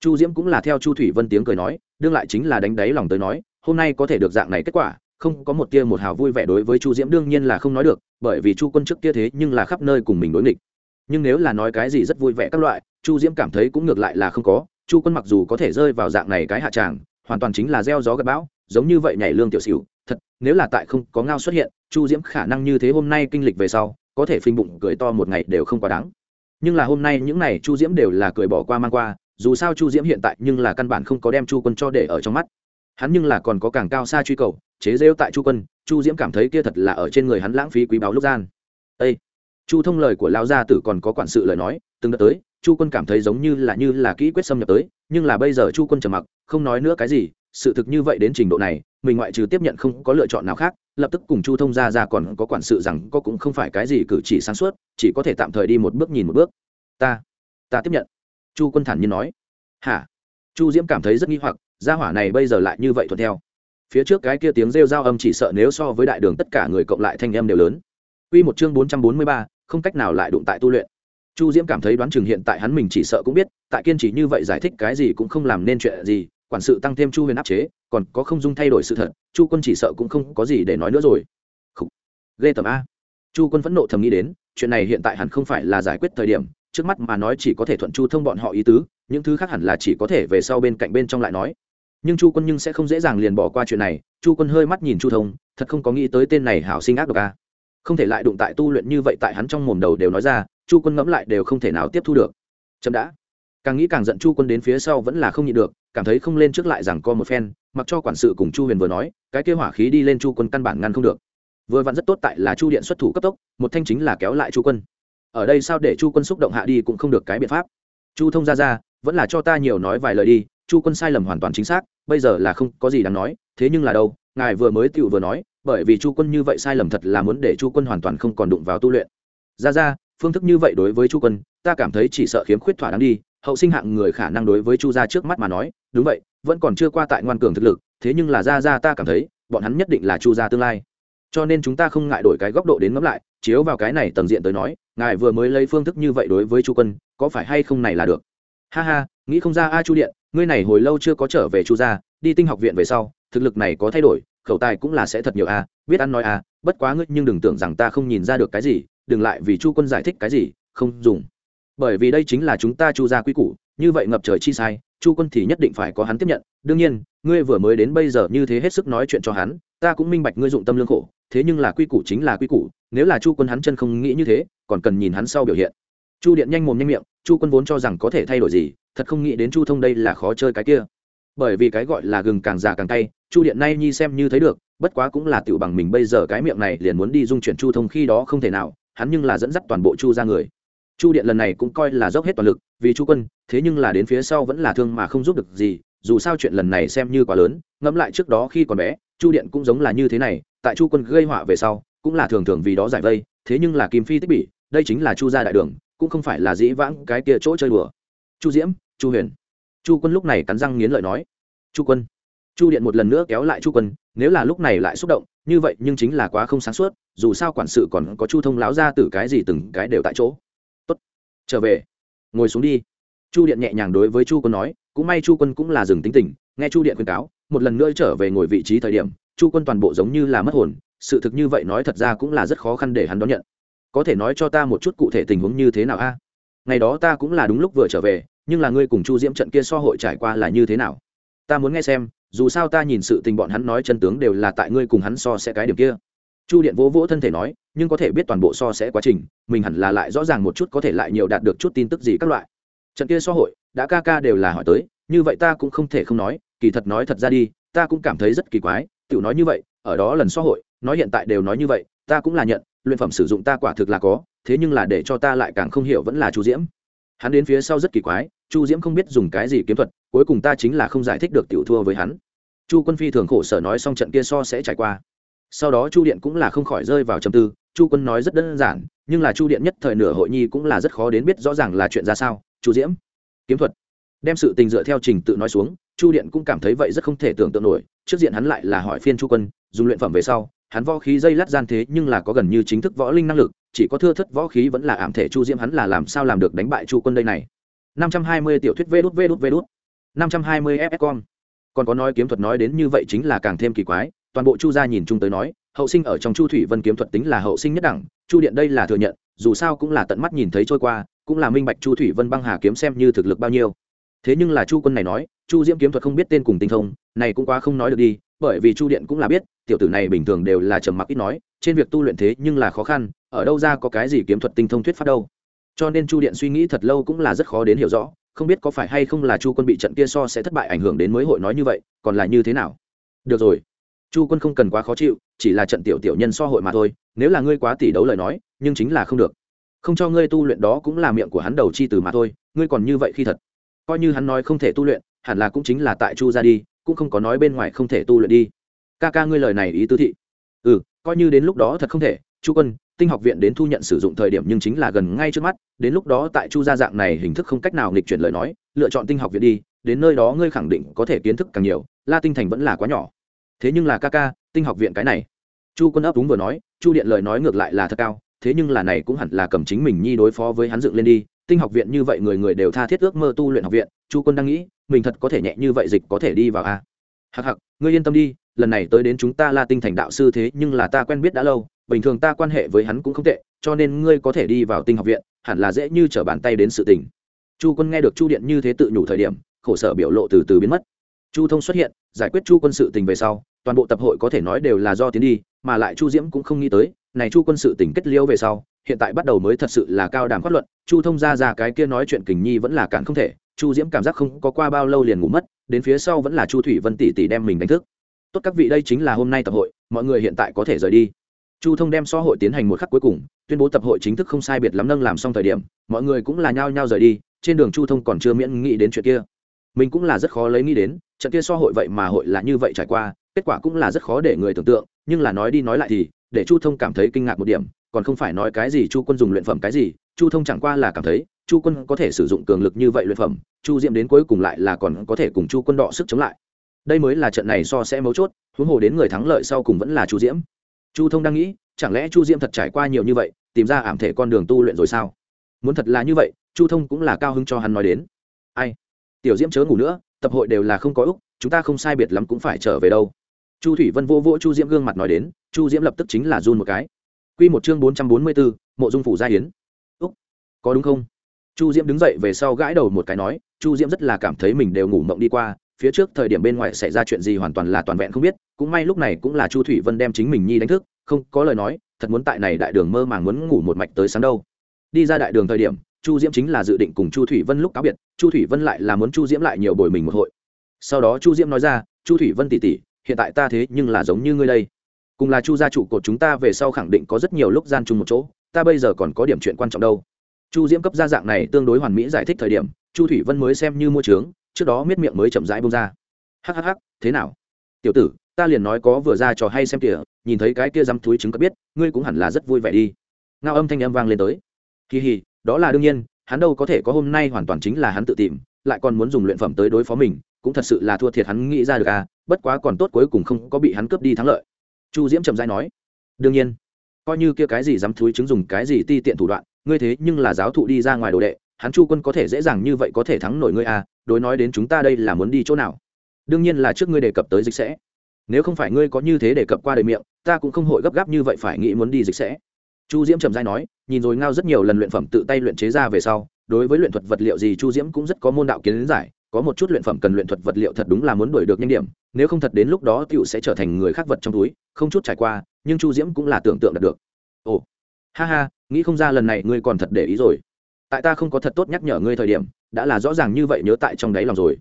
chu diễm cũng là theo chu thủy vân tiếng cười nói, đương lại chính là đánh đáy lòng tới nói, hôm nay có thể được dạng này kết quả, không có một tia một hào vui vẻ đối với chu diễm đương nhiên là không nói được, bởi vì chu quân trước kia thế nhưng là khắp nơi cùng mình đối nghịch. Nhưng nếu là nói cái gì rất vui vẻ các loại, chu diễm cảm thấy cũng ngược lại là không có, chu quân mặc dù có thể rơi vào dạng này cái hạ tràng, hoàn toàn chính là gieo gió gặp bão, giống như vậy nhảy lương tiểu xỉu, thật, nếu là tại không có ngao xuất hiện, chu diễm khả năng như thế hôm nay kinh lịch về sau, có thể phình bụng cười to một ngày đều không quá đáng. Nhưng là hôm nay những n à y chu diễm đều là cười bỏ qua mang qua dù sao chu diễm hiện tại nhưng là căn bản không có đem chu quân cho để ở trong mắt. Hắn nhưng là còn có càng cao xa truy cầu, chế rêu tại chu quân, chu diễm cảm thấy kia thật là ở trên người hắn lãng phí quý báu lúc gian. Â chu thông lời của lao gia tử còn có quản sự lời nói, từng đợt tới, chu quân cảm thấy giống như là như là kỹ quyết xâm nhập tới, nhưng là bây giờ chu quân trầm mặc, không nói nữa cái gì, sự thực như vậy đến trình độ này, mình ngoại trừ tiếp nhận không có lựa chọn nào khác, lập tức cùng chu thông ra ra còn có quản sự rằng có cũng không phải cái gì cử chỉ sáng suốt, chỉ có thể tạm thời đi một bước nhìn một bước. Ta ta tiếp nhận chu quân thản nhiên nói. Hả? Chu diễm cảm thấy rất nghi hoặc gia hỏa này bây giờ lại như vậy thuận theo. Phía trước cái kia tiếng rêu giao âm chỉ sợ nếu so với đại đường tất cả người cộng lại thanh âm đều lớn. Quy một chương bốn trăm bốn mươi ba, không cách nào lại đụng tại tu luyện. Chu Diễm cảm thấy đoán chừng hiện tại hắn mình chỉ sợ cũng biết, tại kiên trì như vậy giải thích cái gì cũng không làm nên chuyện gì, quản sự tăng thêm chu huyền áp chế còn có không dung thay đổi sự thật chu quân chỉ sợ cũng không có gì để nói nữa rồi. Khủ. ghê tầm a. Chu quân phẫn nộ thầm nghĩ đến chuyện này hiện tại hẳn không phải là giải quyết thời điểm trước mắt mà nói chỉ có thể thuận chu thông bọn họ ý tứ, những thứ khác hẳn là chỉ có thể về sau bên cạnh bên trong lại nói. Nhưng chu quân nhưng sẽ không dễ dàng liền bỏ qua chuyện này, chu quân hơi mắt nhìn chu thông, thật không có nghĩ tới tên này hảo sinh ác độc a không thể lại đụng tại tu luyện như vậy tại hắn trong mồm đầu đều nói ra, chu quân ngẫm lại đều không thể nào tiếp thu được. Chậm đã. Càng nghĩ càng giận chu quân đến phía sau vẫn là không nhịn được, cảm thấy không lên trước lại rằng co một phen, mặc cho quản sự cùng chu huyền vừa nói, cái kia hỏa khí đi lên chu quân căn bản ngăn không được. Vừa vặn rất tốt tại là chu điện xuất thủ cấp tốc, một thanh chính là kéo lại chu quân ở đây sao để chu quân xúc động hạ đi cũng không được cái biện pháp. Chu thông ra ra, vẫn là cho ta nhiều nói vài lời đi, chu quân sai lầm hoàn toàn chính xác, bây giờ là không có gì đáng nói, thế nhưng là đâu, ngài vừa mới tựu vừa nói, bởi vì chu quân như vậy sai lầm thật là muốn để chu quân hoàn toàn không còn đụng vào tu luyện. Ra ra, phương thức như vậy đối với chu quân, ta cảm thấy chỉ sợ khiếm khuyết thỏa đáng đi, hậu sinh hạng người khả năng đối với chu gia trước mắt mà nói, đúng vậy, vẫn còn chưa qua tại ngoan cường thực lực, thế nhưng là ra ra ta cảm thấy, bọn hắn nhất định là chu gia tương lai cho nên chúng ta không ngại đổi cái góc độ đến ngẫm lại, chiếu vào cái này tầng diện tới nói, ngài vừa mới lấy phương thức như vậy đối với chu quân, có phải hay không này là được? Ha ha, nghĩ không ra a chu điện, ngươi này hồi lâu chưa có trở về chu gia, đi tinh học viện về sau, thực lực này có thay đổi, khẩu tài cũng là sẽ thật nhiều a, biết ăn nói a, bất quá ngươi nhưng đừng tưởng rằng ta không nhìn ra được cái gì, đừng lại vì chu quân giải thích cái gì, không dùng. Bởi vì đây chính là chúng ta chu gia quy củ, như vậy ngập trời chi sai, chu quân thì nhất định phải có hắn tiếp nhận. Đương nhiên, ngươi vừa mới đến bây giờ như thế hết sức nói chuyện cho hắn ta cũng minh bạch ngươi dụng tâm lương khổ, thế nhưng là quy củ chính là quy củ, nếu là chu quân hắn chân không nghĩ như thế, còn cần nhìn hắn sau biểu hiện. Chu điện nhanh mồm nhanh miệng, chu quân vốn cho rằng có thể thay đổi gì, thật không nghĩ đến chu thông đây là khó chơi cái kia. Bởi vì cái gọi là gừng càng già càng tay chu điện nay nhi xem như thấy được, bất quá cũng là tiểu bằng mình bây giờ cái miệng này liền muốn đi dung chuyển chu thông khi đó không thể nào, hắn nhưng là dẫn dắt toàn bộ chu ra người. Chu điện lần này cũng coi là dốc hết toàn lực, vì chu quân, thế nhưng là đến phía sau vẫn là thương mà không giúp được gì, dù sao chuyện lần này xem như quá lớn, ngẫm lại trước đó khi còn bé chu điện cũng giống là như thế này, tại chu quân gây họa về sau, cũng là thường thường vì đó giải vây, thế nhưng là kim phi tích bỉ, đây chính là chu gia đại đường, cũng không phải là dĩ vãng cái kia chỗ chơi đùa. Chu diễm, chu huyền. Chu quân lúc này cắn răng nghiến lợi nói, chu quân. Chu điện một lần nữa kéo lại chu quân, nếu là lúc này lại xúc động, như vậy nhưng chính là quá không sáng suốt, dù sao quản sự còn có chu thông láo ra từ cái gì từng cái đều tại chỗ. Tốt, trở về, ngồi xuống đi. Chu điện nhẹ nhàng đối với chu quân nói, cũng may chu quân cũng là dừng tính tình, nghe chu điện khuyên cáo một lần nữa trở về ngồi vị trí thời điểm, chu quân toàn bộ giống như là mất hồn, sự thực như vậy nói thật ra cũng là rất khó khăn để hắn đón nhận. Có thể nói cho ta một chút cụ thể tình huống như thế nào a? Ngày đó ta cũng là đúng lúc vừa trở về, nhưng là ngươi cùng chu diễm trận kia so hội trải qua là như thế nào? Ta muốn nghe xem, dù sao ta nhìn sự tình bọn hắn nói chân tướng đều là tại ngươi cùng hắn so sẽ cái điểm kia. Chu điện vỗ vỗ thân thể nói, nhưng có thể biết toàn bộ so sẽ quá trình, mình hẳn là lại rõ ràng một chút có thể lại nhiều đạt được chút tin tức gì các loại. Trận kia so hội, đã ca ca đều là hỏi tới, như vậy ta cũng không thể không nói kỳ thật nói thật ra đi, ta cũng cảm thấy rất kỳ quái, tiểu nói như vậy, ở đó lần so hội, nói hiện tại đều nói như vậy, ta cũng là nhận, luyện phẩm sử dụng ta quả thực là có, thế nhưng là để cho ta lại càng không hiểu vẫn là chu diễm. Hắn đến phía sau rất kỳ quái, chu diễm không biết dùng cái gì kiếm thuật, cuối cùng ta chính là không giải thích được tiểu thua với hắn. Chu quân phi thường khổ sở nói xong trận kia so sẽ trải qua. Sau đó chu điện cũng là không khỏi rơi vào trầm tư, chu quân nói rất đơn giản, nhưng là chu điện nhất thời nửa hội nhi cũng là rất khó đến biết rõ ràng là chuyện ra sao. Chu diễm, kiếm thuật. Đem sự tình dựa theo trình tự nói xuống chu điện cũng cảm thấy vậy rất không thể tưởng tượng nổi, trước diện hắn lại là hỏi phiên chu quân, dùng luyện phẩm về sau, hắn võ khí dây lát gian thế nhưng là có gần như chính thức võ linh năng lực, chỉ có thưa thất võ khí vẫn là ảm thể chu diễm hắn là làm sao làm được đánh bại chu quân đây này. năm trăm hai mươi tiểu thuyết vê đút vê đút vê đút. năm trăm hai mươi fs con còn có nói kiếm thuật nói đến như vậy chính là càng thêm kỳ quái, toàn bộ chu gia nhìn chung tới nói, hậu sinh ở trong chu thủy vân kiếm thuật tính là hậu sinh nhất đẳng, chu điện đây là thừa nhận, dù sao cũng là tận mắt nhìn thấy trôi qua, cũng là minh bạch chu thủy vân băng hà kiếm xem như thực lực bao nhiêu. Thế nhưng là chu quân này nói chu diễm kiếm thuật không biết tên cùng tinh thông, này cũng quá không nói được đi, bởi vì chu điện cũng là biết, tiểu tử này bình thường đều là trầm mặc ít nói, trên việc tu luyện thế nhưng là khó khăn, ở đâu ra có cái gì kiếm thuật tinh thông thuyết pháp đâu. Cho nên chu điện suy nghĩ thật lâu cũng là rất khó đến hiểu rõ, không biết có phải hay không là chu quân bị trận kia so sẽ thất bại ảnh hưởng đến mới hội nói như vậy, còn là như thế nào? Được rồi. Chu quân không cần quá khó chịu, chỉ là trận tiểu tiểu nhân so hội mà thôi, nếu là ngươi quá tỷ đấu lời nói, nhưng chính là không được. Không cho ngươi tu luyện đó cũng là miệng của hắn đầu chi từ mà thôi, ngươi còn như vậy khi thật. Coi như hắn nói không thể tu luyện hẳn là cũng chính là tại chu ra đi, cũng không có nói bên ngoài không thể tu luyện đi. Ca ca ngươi lời này ý tứ thị. Ừ coi như đến lúc đó thật không thể, chu quân, tinh học viện đến thu nhận sử dụng thời điểm nhưng chính là gần ngay trước mắt, đến lúc đó tại chu gia dạng này hình thức không cách nào nghịch chuyển lời nói, lựa chọn tinh học viện đi, đến nơi đó ngươi khẳng định có thể kiến thức càng nhiều, la tinh thành vẫn là quá nhỏ. Thế nhưng là ca ca, tinh học viện cái này. Chu quân ấp đúng vừa nói, chu điện lời nói ngược lại là thật cao, thế nhưng là này cũng hẳn là cầm chính mình nhi đối phó với hắn dựng lên đi tinh học viện như vậy người người đều tha thiết ước mơ tu luyện học viện, chu quân đang nghĩ, mình thật có thể nhẹ như vậy dịch có thể đi vào a. Hặc hặc ngươi yên tâm đi, lần này tới đến chúng ta la tinh thành đạo sư thế nhưng là ta quen biết đã lâu, bình thường ta quan hệ với hắn cũng không tệ, cho nên ngươi có thể đi vào tinh học viện, hẳn là dễ như trở bàn tay đến sự tình. Chu quân nghe được chu điện như thế tự nhủ thời điểm, khổ sở biểu lộ từ từ biến mất. Chu thông xuất hiện, giải quyết chu quân sự tình về sau, toàn bộ tập hội có thể nói đều là do tiến đi, mà lại chu diễm cũng không nghĩ tới, này chu quân sự tình kết liễu về sau hiện tại bắt đầu mới thật sự là cao đàm phát luận chu thông ra ra cái kia nói chuyện kình nhi vẫn là cản không thể, chu diễm cảm giác không có qua bao lâu liền ngủ mất, đến phía sau vẫn là chu thủy vân tỷ tỷ đem mình đánh thức. Tốt các vị, đây chính là hôm nay tập hội, mọi người hiện tại có thể rời đi. Chu thông đem so hội tiến hành một khắc cuối cùng, tuyên bố tập hội chính thức không sai biệt lắm nâng làm xong thời điểm, mọi người cũng là nhao nhao rời đi, trên đường chu thông còn chưa miễn nghĩ đến chuyện kia. Mình cũng là rất khó lấy nghĩ đến, trận kia so hội vậy mà hội là như vậy trải qua, kết quả cũng là rất khó để người tưởng tượng, nhưng là nói đi nói lại thì, để chu thông cảm thấy kinh ngạc một điểm còn không phải nói cái gì chu quân dùng luyện phẩm cái gì, chu thông chẳng qua là cảm thấy, chu quân có thể sử dụng cường lực như vậy luyện phẩm, chu diễm đến cuối cùng lại là còn có thể cùng chu quân đọ sức chống lại. Đây mới là trận này so sẽ mấu chốt, huống hồ đến người thắng lợi sau cùng vẫn là chu diễm. Chu thông đang nghĩ, chẳng lẽ chu diễm thật trải qua nhiều như vậy, tìm ra ảm thể con đường tu luyện rồi sao? Muốn thật là như vậy, chu thông cũng là cao hứng cho hắn nói đến. Ai? Tiểu diễm chớ ngủ nữa, tập hội đều là không có úc chúng ta không sai biệt lắm cũng phải trở về đâu. Chu thủy vân vô vỗ chu diễm gương mặt nói đến, chu diễm lập tức chính là run một cái. Quy một chương bốn trăm bốn mươi bốn mộ dung phủ gia hiến úc có đúng không? Chu diễm đứng dậy về sau gãi đầu một cái nói chu diễm rất là cảm thấy mình đều ngủ mộng đi qua phía trước thời điểm bên ngoài xảy ra chuyện gì hoàn toàn là toàn vẹn không biết cũng may lúc này cũng là chu thủy vân đem chính mình nhi đánh thức không có lời nói thật muốn tại này đại đường mơ màng muốn ngủ một mạch tới sáng đâu. Đi ra đại đường thời điểm chu diễm chính là dự định cùng chu thủy vân lúc cáo biệt chu thủy vân lại là muốn chu diễm lại nhiều bồi mình một hội. Sau đó chu diễm nói ra chu thủy vân tỷ tỷ, hiện tại ta thế nhưng là giống như ngươi đây cùng là chu gia trụ cột chúng ta về sau khẳng định có rất nhiều lúc gian chung một chỗ, ta bây giờ còn có điểm chuyện quan trọng đâu. Chu diễm cấp gia dạng này tương đối hoàn mỹ giải thích thời điểm, chu thủy vân mới xem như mua trướng, trước đó miết miệng mới chậm rãi bông ra. Hhh thế nào? Tiểu tử, ta liền nói có vừa ra trò hay xem kìa, nhìn thấy cái kia dám túi trứng cất biết, ngươi cũng hẳn là rất vui vẻ đi. Ngao âm thanh âm vang lên tới. Kỳ hì, đó là đương nhiên, hắn đâu có thể có hôm nay hoàn toàn chính là hắn tự tìm, lại còn muốn dùng luyện phẩm tới đối phó mình, cũng thật sự là thua thiệt hắn nghĩ ra được à bất quá còn tốt cuối cùng không có bị hắn cướp đi thắng lợi chu diễm trầm dai nói, đương nhiên, coi như kia cái gì dám thúi chứng dùng cái gì ti tiện thủ đoạn, ngươi thế nhưng là giáo thụ đi ra ngoài đồ đệ, hắn chu quân có thể dễ dàng như vậy có thể thắng nổi ngươi à đối nói đến chúng ta đây là muốn đi chỗ nào? Đương nhiên là trước ngươi đề cập tới dịch sẽ. Nếu không phải ngươi có như thế đề cập qua đời miệng, ta cũng không hội gấp gáp như vậy phải nghĩ muốn đi dịch sẽ. Chu diễm trầm dai nói, nhìn rồi ngao rất nhiều lần luyện phẩm tự tay luyện chế ra về sau, đối với luyện thuật vật liệu gì chu diễm cũng rất có môn đạo kiến giải có một chút luyện phẩm cần luyện thuật vật liệu thật đúng là muốn đuổi được nhanh điểm, nếu không thật đến lúc đó tựu sẽ trở thành người khác vật trong túi, không chút trải qua, nhưng chu diễm cũng là tưởng tượng đạt được. Ồ, ha ha, nghĩ không ra lần này ngươi còn thật để ý rồi. Tại ta không có thật tốt nhắc nhở ngươi thời điểm, đã là rõ ràng như vậy nhớ tại trong đáy lòng rồi.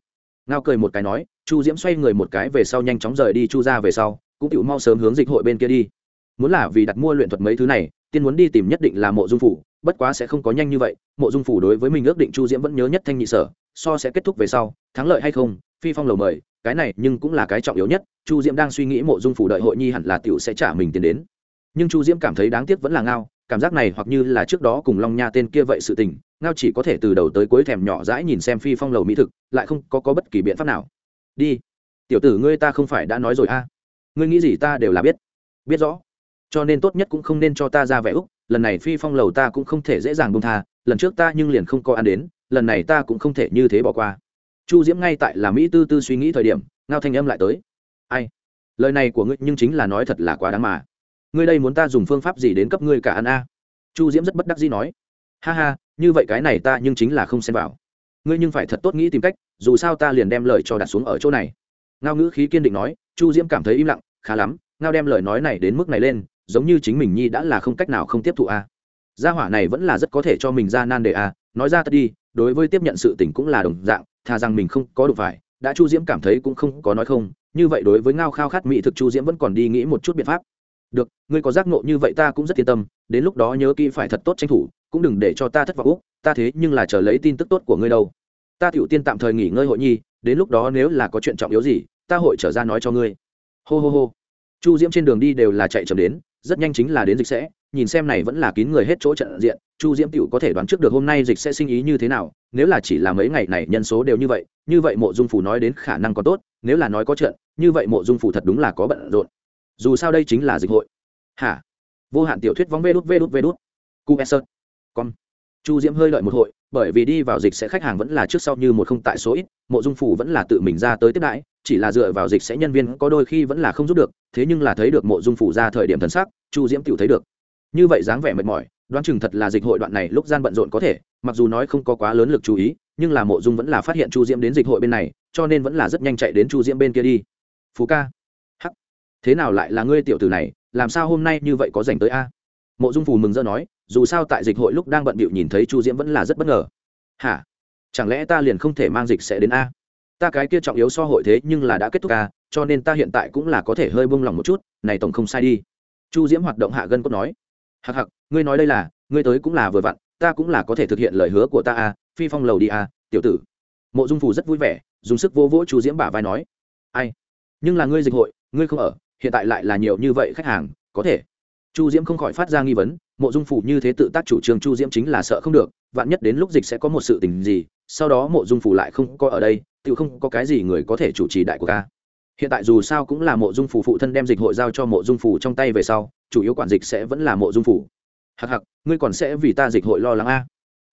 Ngao cười một cái nói, chu diễm xoay người một cái về sau nhanh chóng rời đi chu ra về sau, cũng tựu mau sớm hướng dịch hội bên kia đi. Muốn là vì đặt mua luyện thuật mấy thứ này, tiên muốn đi tìm nhất định là mộ dung phủ, bất quá sẽ không có nhanh như vậy, mộ dung phủ đối với mình ước định chu diễm vẫn nhớ nhất thanh nhị sở so sẽ kết thúc về sau thắng lợi hay không phi phong lầu mời cái này nhưng cũng là cái trọng yếu nhất chu diễm đang suy nghĩ mộ dung phủ đợi hội nhi hẳn là t i ể u sẽ trả mình tiền đến. Nhưng chu diễm cảm thấy đáng tiếc vẫn là ngao cảm giác này hoặc như là trước đó cùng long nha tên kia vậy sự tình ngao chỉ có thể từ đầu tới cuối thèm nhỏ rãi nhìn xem phi phong lầu mỹ thực lại không có, có bất kỳ biện pháp nào. Đi tiểu tử ngươi ta không phải đã nói rồi a? À? ngươi nghĩ gì ta đều là biết. Biết rõ. Cho nên tốt nhất cũng không nên cho ta ra vẻ úc lần này phi phong lầu ta cũng không thể dễ dàng bông tha lần trước ta nhưng liền không có ăn đến lần này ta cũng không thể như thế bỏ qua. Chu diễm ngay tại là mỹ tư tư suy nghĩ thời điểm, ngao thanh âm lại tới. Ai? Lời này của ngươi nhưng chính là nói thật là quá đáng mà. Ngươi đây muốn ta dùng phương pháp gì đến cấp ngươi cả ăn a? Chu diễm rất bất đắc dĩ nói. Ha ha, như vậy cái này ta nhưng chính là không xem vào. Ngươi nhưng phải thật tốt nghĩ tìm cách, dù sao ta liền đem lời cho đặt xuống ở chỗ này. Ngao ngữ khí kiên định nói, chu diễm cảm thấy im lặng, khá lắm, ngao đem lời nói này đến mức này lên, giống như chính mình nhi đã là không cách nào không tiếp thụ a. Gia hỏa này vẫn là rất có thể cho mình ra nan đề a, nói ra tất đi đối với tiếp nhận sự tình cũng là đồng dạng, thà rằng mình không có đủ phải, đã chu diễm cảm thấy cũng không có nói không, như vậy đối với ngao khao khát mỹ thực chu diễm vẫn còn đi nghĩ một chút biện pháp. Được, ngươi có giác nộ như vậy ta cũng rất yên tâm, đến lúc đó nhớ kỹ phải thật tốt tranh thủ, cũng đừng để cho ta thất vọng úc, ta thế nhưng là chờ lấy tin tức tốt của ngươi đâu. Ta tiểu tiên tạm thời nghỉ ngơi hội nhi, đến lúc đó nếu là có chuyện trọng yếu gì, ta hội trở ra nói cho ngươi. Hô hô hô. Chu diễm trên đường đi đều là chạy chậm đến, rất nhanh chính là đến dịch sẽ nhìn xem này vẫn là kín người hết chỗ trận diện, chu diễm tựu có thể đoán trước được hôm nay dịch sẽ sinh ý như thế nào, nếu là chỉ là mấy ngày này nhân số đều như vậy như vậy mộ dung phủ nói đến khả năng có tốt, nếu là nói có trận, như vậy mộ dung phủ thật đúng là có bận rộn. Dù sao đây chính là dịch hội. Hả? Vô hạn tiểu thuyết vóng vê đút vê đút vê đút. Cu e con chu diễm hơi đợi một hội bởi vì đi vào dịch sẽ khách hàng vẫn là trước sau như một không tại số ít, mộ dung phủ vẫn là tự mình ra tới tiếp đãi, chỉ là dựa vào dịch sẽ nhân viên có đôi khi vẫn là không giúp được, thế nhưng là thấy được mộ dung phủ ra thời điểm thần sắc, chu diễm tự thấy được như vậy dáng vẻ mệt mỏi, đoán chừng thật là dịch hội đoạn này lúc gian bận rộn có thể, mặc dù nói không có quá lớn lực chú ý, nhưng là mộ dung vẫn là phát hiện chu diễm đến dịch hội bên này, cho nên vẫn là rất nhanh chạy đến chu diễm bên kia đi. Phú ca. Hắc. Thế nào lại là ngươi tiểu tử này, làm sao hôm nay như vậy có dành tới a? Mộ dung phù mừng rỡ nói, dù sao tại dịch hội lúc đang bận bịu nhìn thấy chu diễm vẫn là rất bất ngờ. Hả? Chẳng lẽ ta liền không thể mang dịch sẽ đến a? Ta cái kia trọng yếu so hội thế nhưng là đã kết thúc a, cho nên ta hiện tại cũng là có thể hơi buông lỏng một chút, này tổng không sai đi. Chu diễm hoạt động hạ gân cốt nói hặc hặc ngươi nói đây là, ngươi tới cũng là vừa vặn, ta cũng là có thể thực hiện lời hứa của ta à phi phong lầu đi à tiểu tử. Mộ dung Phù rất vui vẻ, dùng sức vô vỗ chu diễm bả vai nói. Ai? Nhưng là ngươi dịch hội, ngươi không ở, hiện tại lại là nhiều như vậy khách hàng, có thể. Chu diễm không khỏi phát ra nghi vấn, mộ dung phủ như thế tự tác chủ trương chu diễm chính là sợ không được, vạn nhất đến lúc dịch sẽ có một sự tình gì, sau đó mộ dung phủ lại không có ở đây, tự không có cái gì người có thể chủ trì đại của ca hiện tại dù sao cũng là mộ dung phủ phụ thân đem dịch hội giao cho mộ dung phủ trong tay về sau chủ yếu quản dịch sẽ vẫn là mộ dung phủ. Hặc hặc ngươi còn sẽ vì ta dịch hội lo lắng a?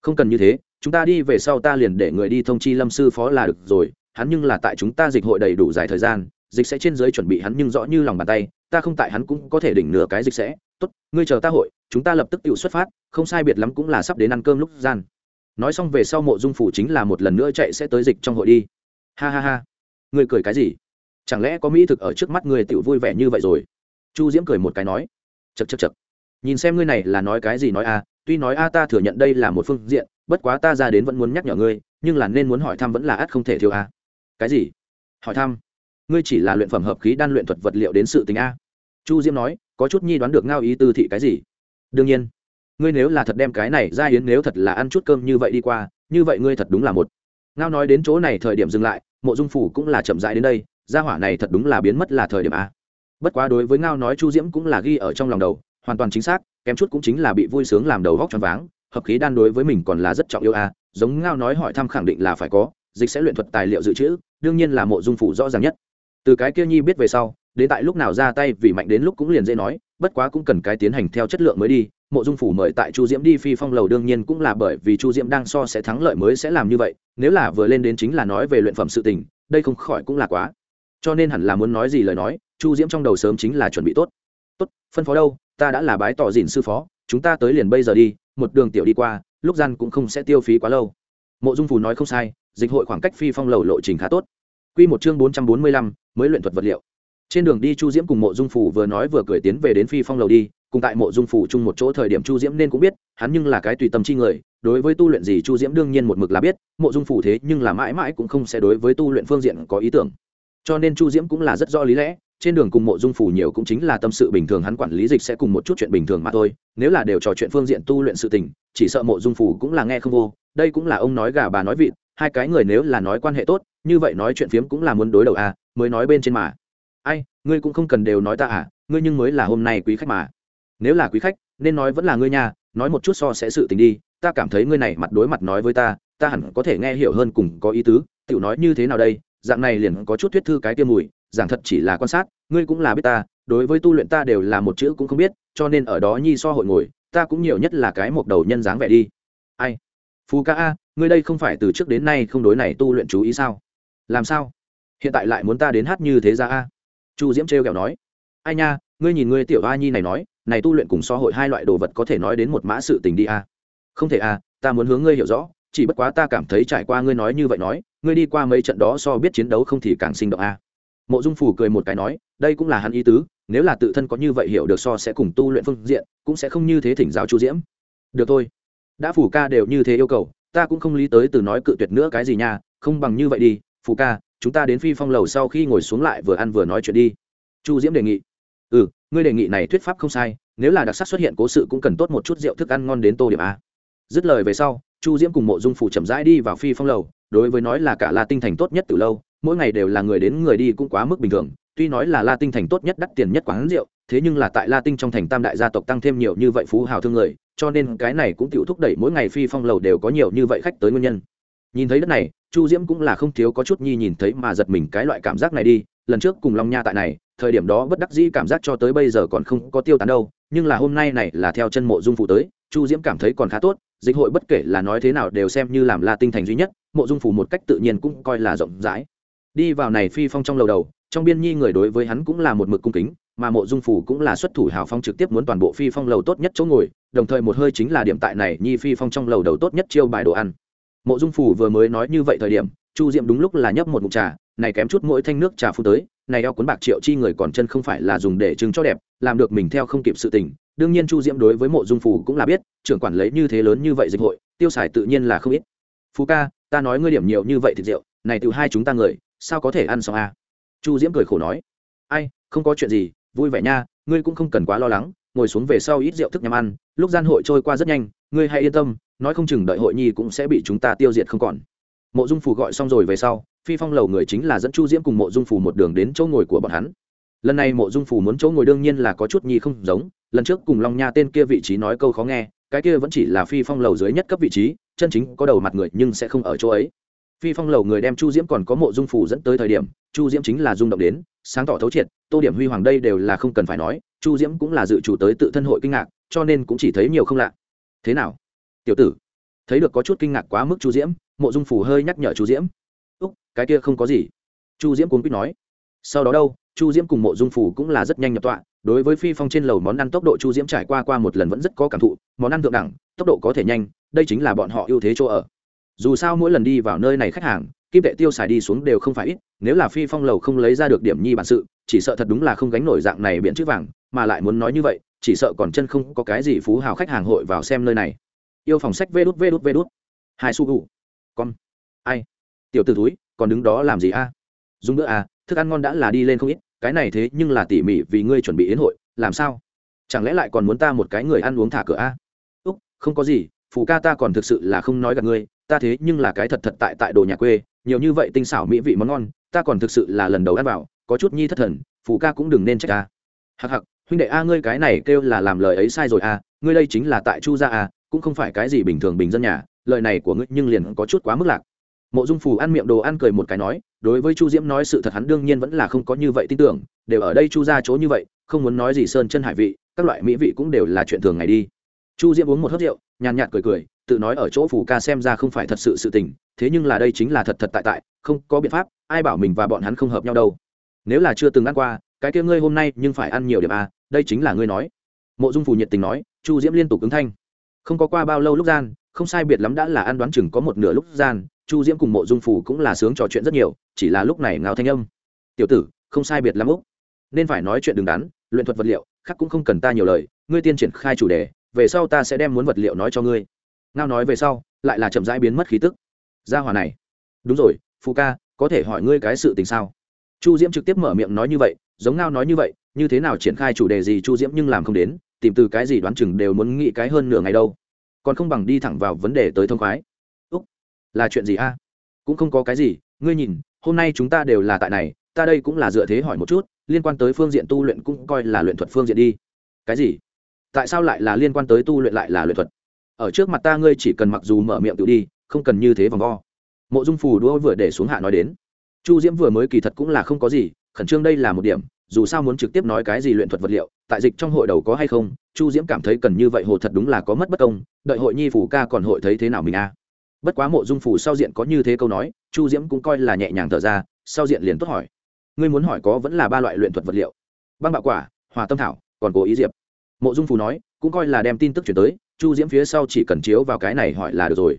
Không cần như thế, chúng ta đi về sau ta liền để người đi thông chi lâm sư phó là được rồi, hắn nhưng là tại chúng ta dịch hội đầy đủ dài thời gian, dịch sẽ trên giới chuẩn bị hắn nhưng rõ như lòng bàn tay, ta không tại hắn cũng có thể đỉnh nửa cái dịch sẽ. Tốt, ngươi chờ ta hội, chúng ta lập tức tự xuất phát, không sai biệt lắm cũng là sắp đến ăn cơm lúc gian. Nói xong về sau mộ dung phủ chính là một lần nữa chạy sẽ tới dịch trong hội đi. Ha ha ha. Ngươi cười cái gì? Chẳng lẽ có mỹ thực ở trước mắt ngươi tự vui vẻ như vậy rồi? Chu diễm cười một cái nói chật chật chật. Nhìn xem ngươi này là nói cái gì nói a, tuy nói a ta thừa nhận đây là một phương diện, bất quá ta ra đến vẫn muốn nhắc nhở ngươi, nhưng là nên muốn hỏi thăm vẫn là ắt không thể thiếu a. Cái gì? Hỏi thăm? Ngươi chỉ là luyện phẩm hợp khí đan luyện thuật vật liệu đến sự tình a. Chu diễm nói, có chút nhi đoán được ngao ý tư thị cái gì? Đương nhiên. Ngươi nếu là thật đem cái này ra hiến nếu thật là ăn chút cơm như vậy đi qua, như vậy ngươi thật đúng là một. Ngao nói đến chỗ này thời điểm dừng lại, mộ dung phủ cũng là chậm rãi đến đây, gia hỏa này thật đúng là biến mất là thời điểm a bất quá đối với ngao nói chu diễm cũng là ghi ở trong lòng đầu, hoàn toàn chính xác, kém chút cũng chính là bị vui sướng làm đầu vóc choáng váng, hợp khí đan đối với mình còn là rất trọng yêu a à, giống ngao nói hỏi thăm khẳng định là phải có, dịch sẽ luyện thuật tài liệu dự trữ, đương nhiên là mộ dung phủ rõ ràng nhất. Từ cái kia nhi biết về sau, đến tại lúc nào ra tay vì mạnh đến lúc cũng liền dễ nói, bất quá cũng cần cái tiến hành theo chất lượng mới đi, mộ dung phủ mời tại chu diễm đi phi phong lầu đương nhiên cũng là bởi vì chu diễm đang so sẽ thắng lợi mới sẽ làm như vậy, nếu là vừa lên đến chính là nói về luyện phẩm sự tình, đây không khỏi cũng là quá. Cho nên hẳn là muốn nói gì lời nói chu diễm trong đầu sớm chính là chuẩn bị tốt. Tốt, phân phó đâu? Ta đã là bái tỏ dìn sư phó, chúng ta tới liền bây giờ đi, một đường tiểu đi qua, lúc gian cũng không sẽ tiêu phí quá lâu. Mộ dung phù nói không sai, dịch hội khoảng cách phi phong lầu lộ trình khá tốt. Q một chương bốn trăm bốn mươi lăm, mới luyện thuật vật liệu. Trên đường đi chu diễm cùng mộ dung phủ vừa nói vừa cười tiến về đến phi phong lầu đi, cùng tại mộ dung phủ chung một chỗ thời điểm chu diễm nên cũng biết, hắn nhưng là cái tùy tâm chi người, đối với tu luyện gì chu diễm đương nhiên một mực là biết, mộ dung phủ thế nhưng là mãi mãi cũng không sẽ đối với tu luyện phương diện có ý tưởng. Cho nên chu diễm cũng là rất rõ lý lẽ trên đường cùng mộ dung phủ nhiều cũng chính là tâm sự bình thường, hắn quản lý dịch sẽ cùng một chút chuyện bình thường mà thôi. Nếu là đều trò chuyện phương diện tu luyện sự tình, chỉ sợ mộ dung phủ cũng là nghe không vô. Đây cũng là ông nói gà bà nói vịt, hai cái người nếu là nói quan hệ tốt, như vậy nói chuyện phiếm cũng là muốn đối đầu à mới nói bên trên mà. Ai, ngươi cũng không cần đều nói ta à ngươi nhưng mới là hôm nay quý khách mà. Nếu là quý khách, nên nói vẫn là ngươi nha, nói một chút so sẽ sự tình đi, ta cảm thấy ngươi này mặt đối mặt nói với ta ta hẳn có thể nghe hiểu hơn cùng có ý tứ, tiểu nói như thế nào đây, dạng này liền có chút thuyết thư cái tiêm mùi giảng thật chỉ là quan sát, ngươi cũng là biết ta, đối với tu luyện ta đều là một chữ cũng không biết, cho nên ở đó nhi so hội ngồi, ta cũng nhiều nhất là cái một đầu nhân dáng vẻ đi. Ai? Phú ca a, ngươi đây không phải từ trước đến nay không đối này tu luyện chú ý sao? Làm sao? Hiện tại lại muốn ta đến hát như thế ra a? Chu diễm trêu kẹo nói. Ai nha, ngươi nhìn ngươi tiểu a nhi này nói, này tu luyện cùng so hội hai loại đồ vật có thể nói đến một mã sự tình đi a? Không thể a, ta muốn hướng ngươi hiểu rõ, chỉ bất quá ta cảm thấy trải qua ngươi nói như vậy nói, ngươi đi qua mấy trận đó so biết chiến đấu không thì càng sinh động a mộ dung phủ cười một cái nói, đây cũng là hắn ý tứ, nếu là tự thân có như vậy hiểu được so sẽ cùng tu luyện phương diện, cũng sẽ không như thế thỉnh giáo chu diễm. Được thôi. Đã phủ ca đều như thế yêu cầu, ta cũng không lý tới từ nói cự tuyệt nữa cái gì nha, không bằng như vậy đi phủ ca, chúng ta đến phi phong lầu sau khi ngồi xuống lại vừa ăn vừa nói chuyện đi. Chu diễm đề nghị. Ừ ngươi đề nghị này thuyết pháp không sai, nếu là đặc sắc xuất hiện cố sự cũng cần tốt một chút rượu thức ăn ngon đến tô điểm a. Dứt lời về sau, chu diễm cùng mộ dung phủ chậm rãi đi vào phi phong lầu, đối với nói là cả la tinh thành tốt nhất từ lâu mỗi ngày đều là người đến người đi cũng quá mức bình thường, tuy nói là la tinh thành tốt nhất đắt tiền nhất quán rượu, thế nhưng là tại la tinh trong thành tam đại gia tộc tăng thêm nhiều như vậy phú hào thương người, cho nên cái này cũng tự thúc đẩy mỗi ngày phi phong lầu đều có nhiều như vậy khách tới nguyên nhân. Nhìn thấy đất này, chu diễm cũng là không thiếu có chút nhi nhìn thấy mà giật mình cái loại cảm giác này đi, lần trước cùng long nha tại này, thời điểm đó bất đắc dĩ cảm giác cho tới bây giờ còn không có tiêu tán đâu, nhưng là hôm nay này là theo chân mộ dung phụ tới, chu diễm cảm thấy còn khá tốt, dịch hội bất kể là nói thế nào đều xem như làm la tinh thành duy nhất, mộ dung phủ một cách tự nhiên cũng coi là rộng rãi đi vào này phi phong trong lầu đầu, trong biên nhi người đối với hắn cũng là một mực cung kính, mà mộ dung phủ cũng là xuất thủ hào phong trực tiếp muốn toàn bộ phi phong lầu tốt nhất chỗ ngồi, đồng thời một hơi chính là điểm tại này nhi phi phong trong lầu đầu tốt nhất chiêu bài đồ ăn. Mộ dung phủ vừa mới nói như vậy thời điểm, chu diệm đúng lúc là nhấp một mụn trà, này kém chút mỗi thanh nước trà phu tới, này eo cuốn bạc triệu chi người còn chân không phải là dùng để chứng cho đẹp, làm được mình theo không kịp sự tình. Đương nhiên chu diễm đối với mộ dung phủ cũng là biết, trưởng quản lấy như thế lớn như vậy dịch hội, tiêu xài tự nhiên là không ít. Phú ca, ta nói ngươi điểm nhiều như vậy thịt rượu, này từ hai chúng ta người sao có thể ăn xong à? chu diễm cười khổ nói. Ai, không có chuyện gì, vui vẻ nha, ngươi cũng không cần quá lo lắng, ngồi xuống về sau ít rượu thức nhằm ăn, lúc gian hội trôi qua rất nhanh, ngươi hãy yên tâm, nói không chừng đợi hội nhi cũng sẽ bị chúng ta tiêu diệt không còn. Mộ dung Phù gọi xong rồi về sau, phi phong lầu người chính là dẫn chu diễm cùng mộ dung Phù một đường đến chỗ ngồi của bọn hắn. Lần này mộ dung Phù muốn chỗ ngồi đương nhiên là có chút nhi không giống, lần trước cùng long nha tên kia vị trí nói câu khó nghe, cái kia vẫn chỉ là phi phong lầu dưới nhất cấp vị trí, chân chính có đầu mặt người nhưng sẽ không ở chỗ ấy phi phong lầu người đem chu diễm còn có mộ dung phủ dẫn tới thời điểm, chu diễm chính là rung động đến, sáng tỏ thấu triệt, tô điểm huy hoàng đây đều là không cần phải nói, chu diễm cũng là dự chủ tới tự thân hội kinh ngạc, cho nên cũng chỉ thấy nhiều không lạ. Thế nào? Tiểu tử, thấy được có chút kinh ngạc quá mức chu diễm, mộ dung phủ hơi nhắc nhở chu diễm. Úc, cái kia không có gì. Chu diễm cuốn quýt nói. Sau đó đâu, chu diễm cùng mộ dung phủ cũng là rất nhanh nhập tọa, đối với phi phong trên lầu món ăn tốc độ chu diễm trải qua qua một lần vẫn rất có cảm thụ, món ăn thượng đẳng, tốc độ có thể nhanh, đây chính là bọn họ ưu thế chỗ ở dù sao mỗi lần đi vào nơi này khách hàng, kim tệ tiêu xài đi xuống đều không phải ít, nếu là phi phong lầu không lấy ra được điểm nhi bản sự, chỉ sợ thật đúng là không gánh nổi dạng này biện chữ vàng, mà lại muốn nói như vậy, chỉ sợ còn chân không có cái gì phú hào khách hàng hội vào xem nơi này. Yêu phòng sách vê đút vê đút vê đút. Hai su gù con. Ai? Tiểu t ử túi còn đứng đó làm gì a? Dùng bữa à thức ăn ngon đã là đi lên không ít, cái này thế nhưng là tỉ mỉ vì ngươi chuẩn bị yến hội, làm sao? Chẳng lẽ lại còn muốn ta một cái người ăn uống thả cửa a? Úc, không có gì phụ ca ta còn thực sự là không nói gặp ngươi ta thế nhưng là cái thật thật tại tại đồ nhà quê, nhiều như vậy tinh xảo mỹ vị món ngon, ta còn thực sự là lần đầu ăn vào, có chút nhi thất thần phụ ca cũng đừng nên trách ta. Hặc hặc huynh đệ a, ngươi cái này kêu là làm lời ấy sai rồi a, ngươi đây chính là tại chu gia a, cũng không phải cái gì bình thường bình dân nhà, lời này của ngươi nhưng liền có chút quá mức lạc. Mộ dung phù ăn miệng đồ ăn cười một cái nói, đối với chu diễm nói sự thật hắn đương nhiên vẫn là không có như vậy tin tưởng, đều ở đây chu ra chỗ như vậy, không muốn nói gì sơn chân hải vị, các loại mỹ vị cũng đều là chuyện thường ngày đi. Chu diễm uống một hớt rượu, nhàn nhạt cười cười tự nói ở chỗ phù ca xem ra không phải thật sự sự tình, thế nhưng là đây chính là thật thật tại tại, không có biện pháp, ai bảo mình và bọn hắn không hợp nhau đâu. Nếu là chưa từng ăn qua, cái kia ngươi hôm nay nhưng phải ăn nhiều điểm a đây chính là ngươi nói. Mộ dung phù nhiệt tình nói, chu diễm liên tục ứng thanh. Không có qua bao lâu lúc gian, không sai biệt lắm đã là ăn đoán chừng có một nửa lúc gian, chu diễm cùng mộ dung phù cũng là sướng trò chuyện rất nhiều, chỉ là lúc này ngào thanh âm. Tiểu tử, không sai biệt lắm úc. Nên phải nói chuyện đứng đắn, luyện thuật vật liệu, khác cũng không cần ta nhiều lời, ngươi tiên triển khai chủ đề, về sau ta sẽ đem muốn vật liệu nói cho ngươi ngao nói về sau, lại là chậm rãi biến mất khí tức. Gia hòa này. Đúng rồi phụ ca, có thể hỏi ngươi cái sự tình sao? Chu diễm trực tiếp mở miệng nói như vậy, giống ngao nói như vậy, như thế nào triển khai chủ đề gì chu diễm nhưng làm không đến, tìm từ cái gì đoán chừng đều muốn nghĩ cái hơn nửa ngày đâu. Còn không bằng đi thẳng vào vấn đề tới thông khoái. Úc, là chuyện gì a? Cũng không có cái gì, ngươi nhìn, hôm nay chúng ta đều là tại này, ta đây cũng là dựa thế hỏi một chút, liên quan tới phương diện tu luyện cũng coi là luyện thuật phương diện đi. Cái gì? Tại sao lại là liên quan tới tu luyện lại là luyện thuật? Ở trước mặt ta ngươi chỉ cần mặc dù mở miệng tự đi, không cần như thế vòng vo. Mộ dung phù đua vừa để xuống hạ nói đến. Chu diễm vừa mới kỳ thật cũng là không có gì, khẩn trương đây là một điểm, dù sao muốn trực tiếp nói cái gì luyện thuật vật liệu, tại dịch trong hội đầu có hay không, chu diễm cảm thấy cần như vậy hồ thật đúng là có mất bất công, đợi hội nhi phủ ca còn hội thấy thế nào mình a? Bất quá mộ dung phủ sau diện có như thế câu nói, chu diễm cũng coi là nhẹ nhàng thở ra, sau diện liền tốt hỏi. Ngươi muốn hỏi có vẫn là ba loại luyện thuật vật liệu? Băng bạo quả, hòa tâm thảo, còn cố ý diệp. Mộ dung phủ nói, cũng coi là đem tin tức chuyển tới chu diễm phía sau chỉ cần chiếu vào cái này hỏi là được rồi.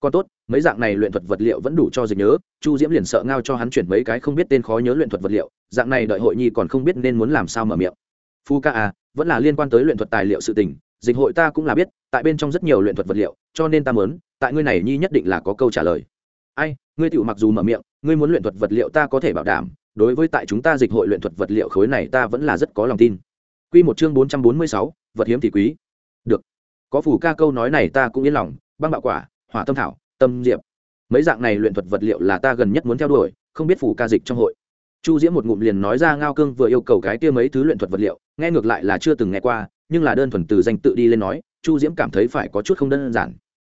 Còn tốt mấy dạng này luyện thuật vật liệu vẫn đủ cho dịch nhớ. Chu diễm liền sợ ngao cho hắn chuyển mấy cái không biết tên khó nhớ luyện thuật vật liệu. Dạng này đợi hội nhi còn không biết nên muốn làm sao mở miệng. Phu ca à vẫn là liên quan tới luyện thuật tài liệu sự tình. Dịch hội ta cũng là biết tại bên trong rất nhiều luyện thuật vật liệu cho nên ta muốn tại ngươi này nhi nhất định là có câu trả lời. Ai ngươi tựu mặc dù mở miệng ngươi muốn luyện thuật vật liệu ta có thể bảo đảm. Đối với tại chúng ta dịch hội luyện thuật vật liệu khối này ta vẫn là rất có lòng tin. Quy một chương bốn trăm bốn mươi sáu, vật hiếm thì quý. Được. Có phủ ca câu nói này ta cũng yên lòng, băng bạo quả, hỏa tâm thảo, tâm diệp. Mấy dạng này luyện thuật vật liệu là ta gần nhất muốn theo đuổi, không biết phủ ca dịch trong hội. Chu Diễm một ngụm liền nói ra Ngao Cương vừa yêu cầu cái kia mấy thứ luyện thuật vật liệu, nghe ngược lại là chưa từng nghe qua, nhưng là đơn thuần từ danh tự đi lên nói, Chu Diễm cảm thấy phải có chút không đơn giản.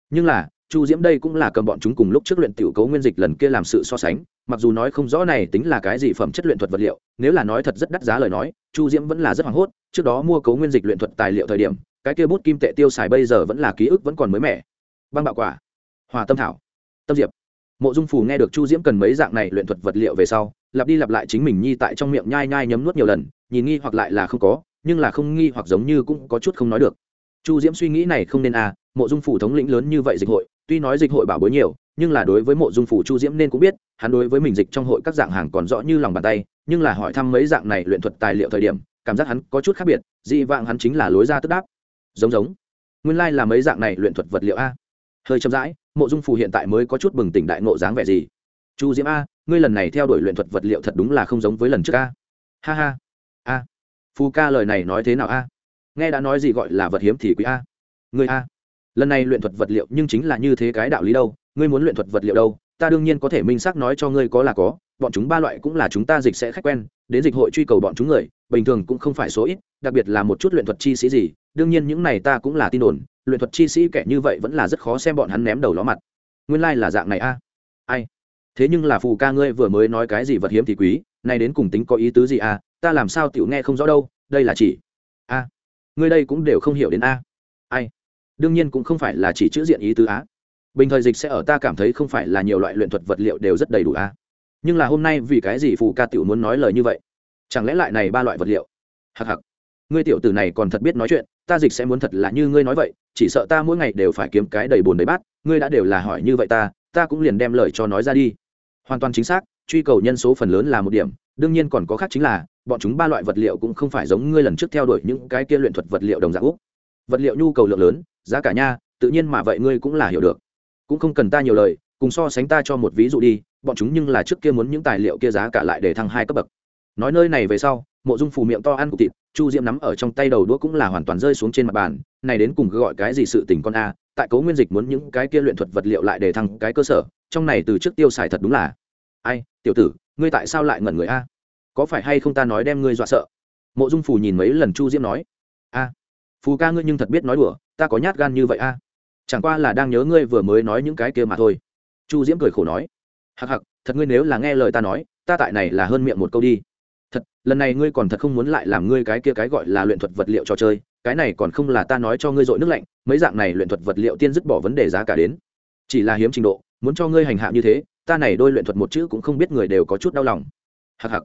Nhưng là, chu diễm đây cũng là cầm bọn chúng cùng lúc trước luyện tiểu cấu nguyên dịch lần kia làm sự so sánh mặc dù nói không rõ này tính là cái gì phẩm chất luyện thuật vật liệu nếu là nói thật rất đắt giá lời nói chu diễm vẫn là rất hoảng hốt trước đó mua cấu nguyên dịch luyện thuật tài liệu thời điểm cái kia bút kim tệ tiêu xài bây giờ vẫn là ký ức vẫn còn mới mẻ. Băng bạo quả. Hòa tâm thảo. Tâm diệp. Mộ dung phù nghe được chu diễm cần mấy dạng này luyện thuật vật liệu về sau, lặp đi lặp lại chính mình nhi tại trong miệng nhai nhai nhấm nuốt nhiều lần, nhìn nghi hoặc lại là không có, nhưng là không nghi hoặc giống như cũng có chút không nói được. Chu diễm suy nghĩ này không nên à mộ dung phủ thống lĩnh lớn như vậy dịch hội, tuy nói dịch hội bảo bối nhiều, nhưng là đối với mộ dung phủ chu diễm nên cũng biết, hắn đối với mình dịch trong hội các dạng hàng còn rõ như lòng bàn tay, nhưng là hỏi thăm mấy dạng này luyện thuật tài liệu thời điểm, cảm giác hắn có chút khác biệt, dị vạng hắn chính là lối ra tức đáp giống giống. Nguyên lai、like、là mấy dạng này luyện thuật vật liệu a. Hơi chậm rãi, mộ dung Phù hiện tại mới có chút bừng tỉnh đại ngộ dáng vẻ gì. Chu diễm a, ngươi lần này theo đuổi luyện thuật vật liệu thật đúng là không giống với lần trước a. Ha ha. A. Phù ca lời này nói thế nào a? Nghe đã nói gì gọi là vật hiếm thì quý a. Ngươi a. Lần này luyện thuật vật liệu nhưng chính là như thế cái đạo lý đâu. Ngươi muốn luyện thuật vật liệu đâu? Ta đương nhiên có thể minh xác nói cho ngươi có là có. Bọn chúng ba loại cũng là chúng ta dịch sẽ khách quen. Đến dịch hội truy cầu bọn chúng người, bình thường cũng không phải số ít, đặc biệt là một chút luyện thuật chi sĩ gì đương nhiên những này ta cũng là tin đồn, luyện thuật chi sĩ kẻ như vậy vẫn là rất khó xem bọn hắn ném đầu ló mặt. Nguyên lai、like、là dạng này a. À? Ai? Thế nhưng là phù ca ngươi vừa mới nói cái gì vật hiếm thì quý, nay đến cùng tính có ý tứ gì a? À? Ta làm sao tiểu nghe không rõ đâu, đây là chỉ. A. À? Ngươi đây cũng đều không hiểu đến a. Ai? Đương nhiên cũng không phải là chỉ chữ diện ý tứ á bình thời dịch sẽ ở ta cảm thấy không phải là nhiều loại luyện thuật vật liệu đều rất đầy đủ a. Nhưng là hôm nay vì cái gì phù ca tiểu muốn nói lời như vậy? Chẳng lẽ lại này ba loại vật liệu? Hặc hặc ngươi tiểu tử này còn thật biết nói chuyện, ta dịch sẽ muốn thật là như ngươi nói vậy, chỉ sợ ta mỗi ngày đều phải kiếm cái đầy bồn đầy bát, ngươi đã đều là hỏi như vậy ta ta cũng liền đem lời cho nói ra đi. Hoàn toàn chính xác, truy cầu nhân số phần lớn là một điểm, đương nhiên còn có khác chính là, bọn chúng ba loại vật liệu cũng không phải giống ngươi lần trước theo đuổi những cái kia luyện thuật vật liệu đồng dạng úc. Vật liệu nhu cầu lượng lớn, giá cả nha, tự nhiên mà vậy ngươi cũng là hiểu được. Cũng không cần ta nhiều lời, cùng so sánh ta cho một ví dụ đi, bọn chúng nhưng là trước kia muốn những tài liệu kia giá cả lại để thăng hai cấp bậc. Nói nơi này về sau mộ dung phù miệng to ăn cục thịt, chu diễm nắm ở trong tay đầu đũa cũng là hoàn toàn rơi xuống trên mặt bàn, này đến cùng gọi cái gì sự tình con a, tại cấu nguyên dịch muốn những cái kia luyện thuật vật liệu lại để thăng cái cơ sở, trong này từ trước tiêu xài thật đúng là. Ai, tiểu tử, ngươi tại sao lại ngẩn người a? Có phải hay không ta nói đem ngươi dọa sợ? Mộ dung phù nhìn mấy lần chu diễm nói. A, phù ca ngươi nhưng thật biết nói đùa, ta có nhát gan như vậy a. Chẳng qua là đang nhớ ngươi vừa mới nói những cái kia mà thôi. Chu diễm cười khổ nói. Hặc hặc thật ngươi nếu là nghe lời ta nói, ta tại này là hơn miệng một câu đi thật, lần này ngươi còn thật không muốn lại làm ngươi cái kia cái gọi là luyện thuật vật liệu trò chơi, cái này còn không là ta nói cho ngươi dội nước lạnh, mấy dạng này luyện thuật vật liệu tiên dứt bỏ vấn đề giá cả đến. Chỉ là hiếm trình độ, muốn cho ngươi hành hạ như thế, ta này đôi luyện thuật một chữ cũng không biết người đều có chút đau lòng. Hặc hặc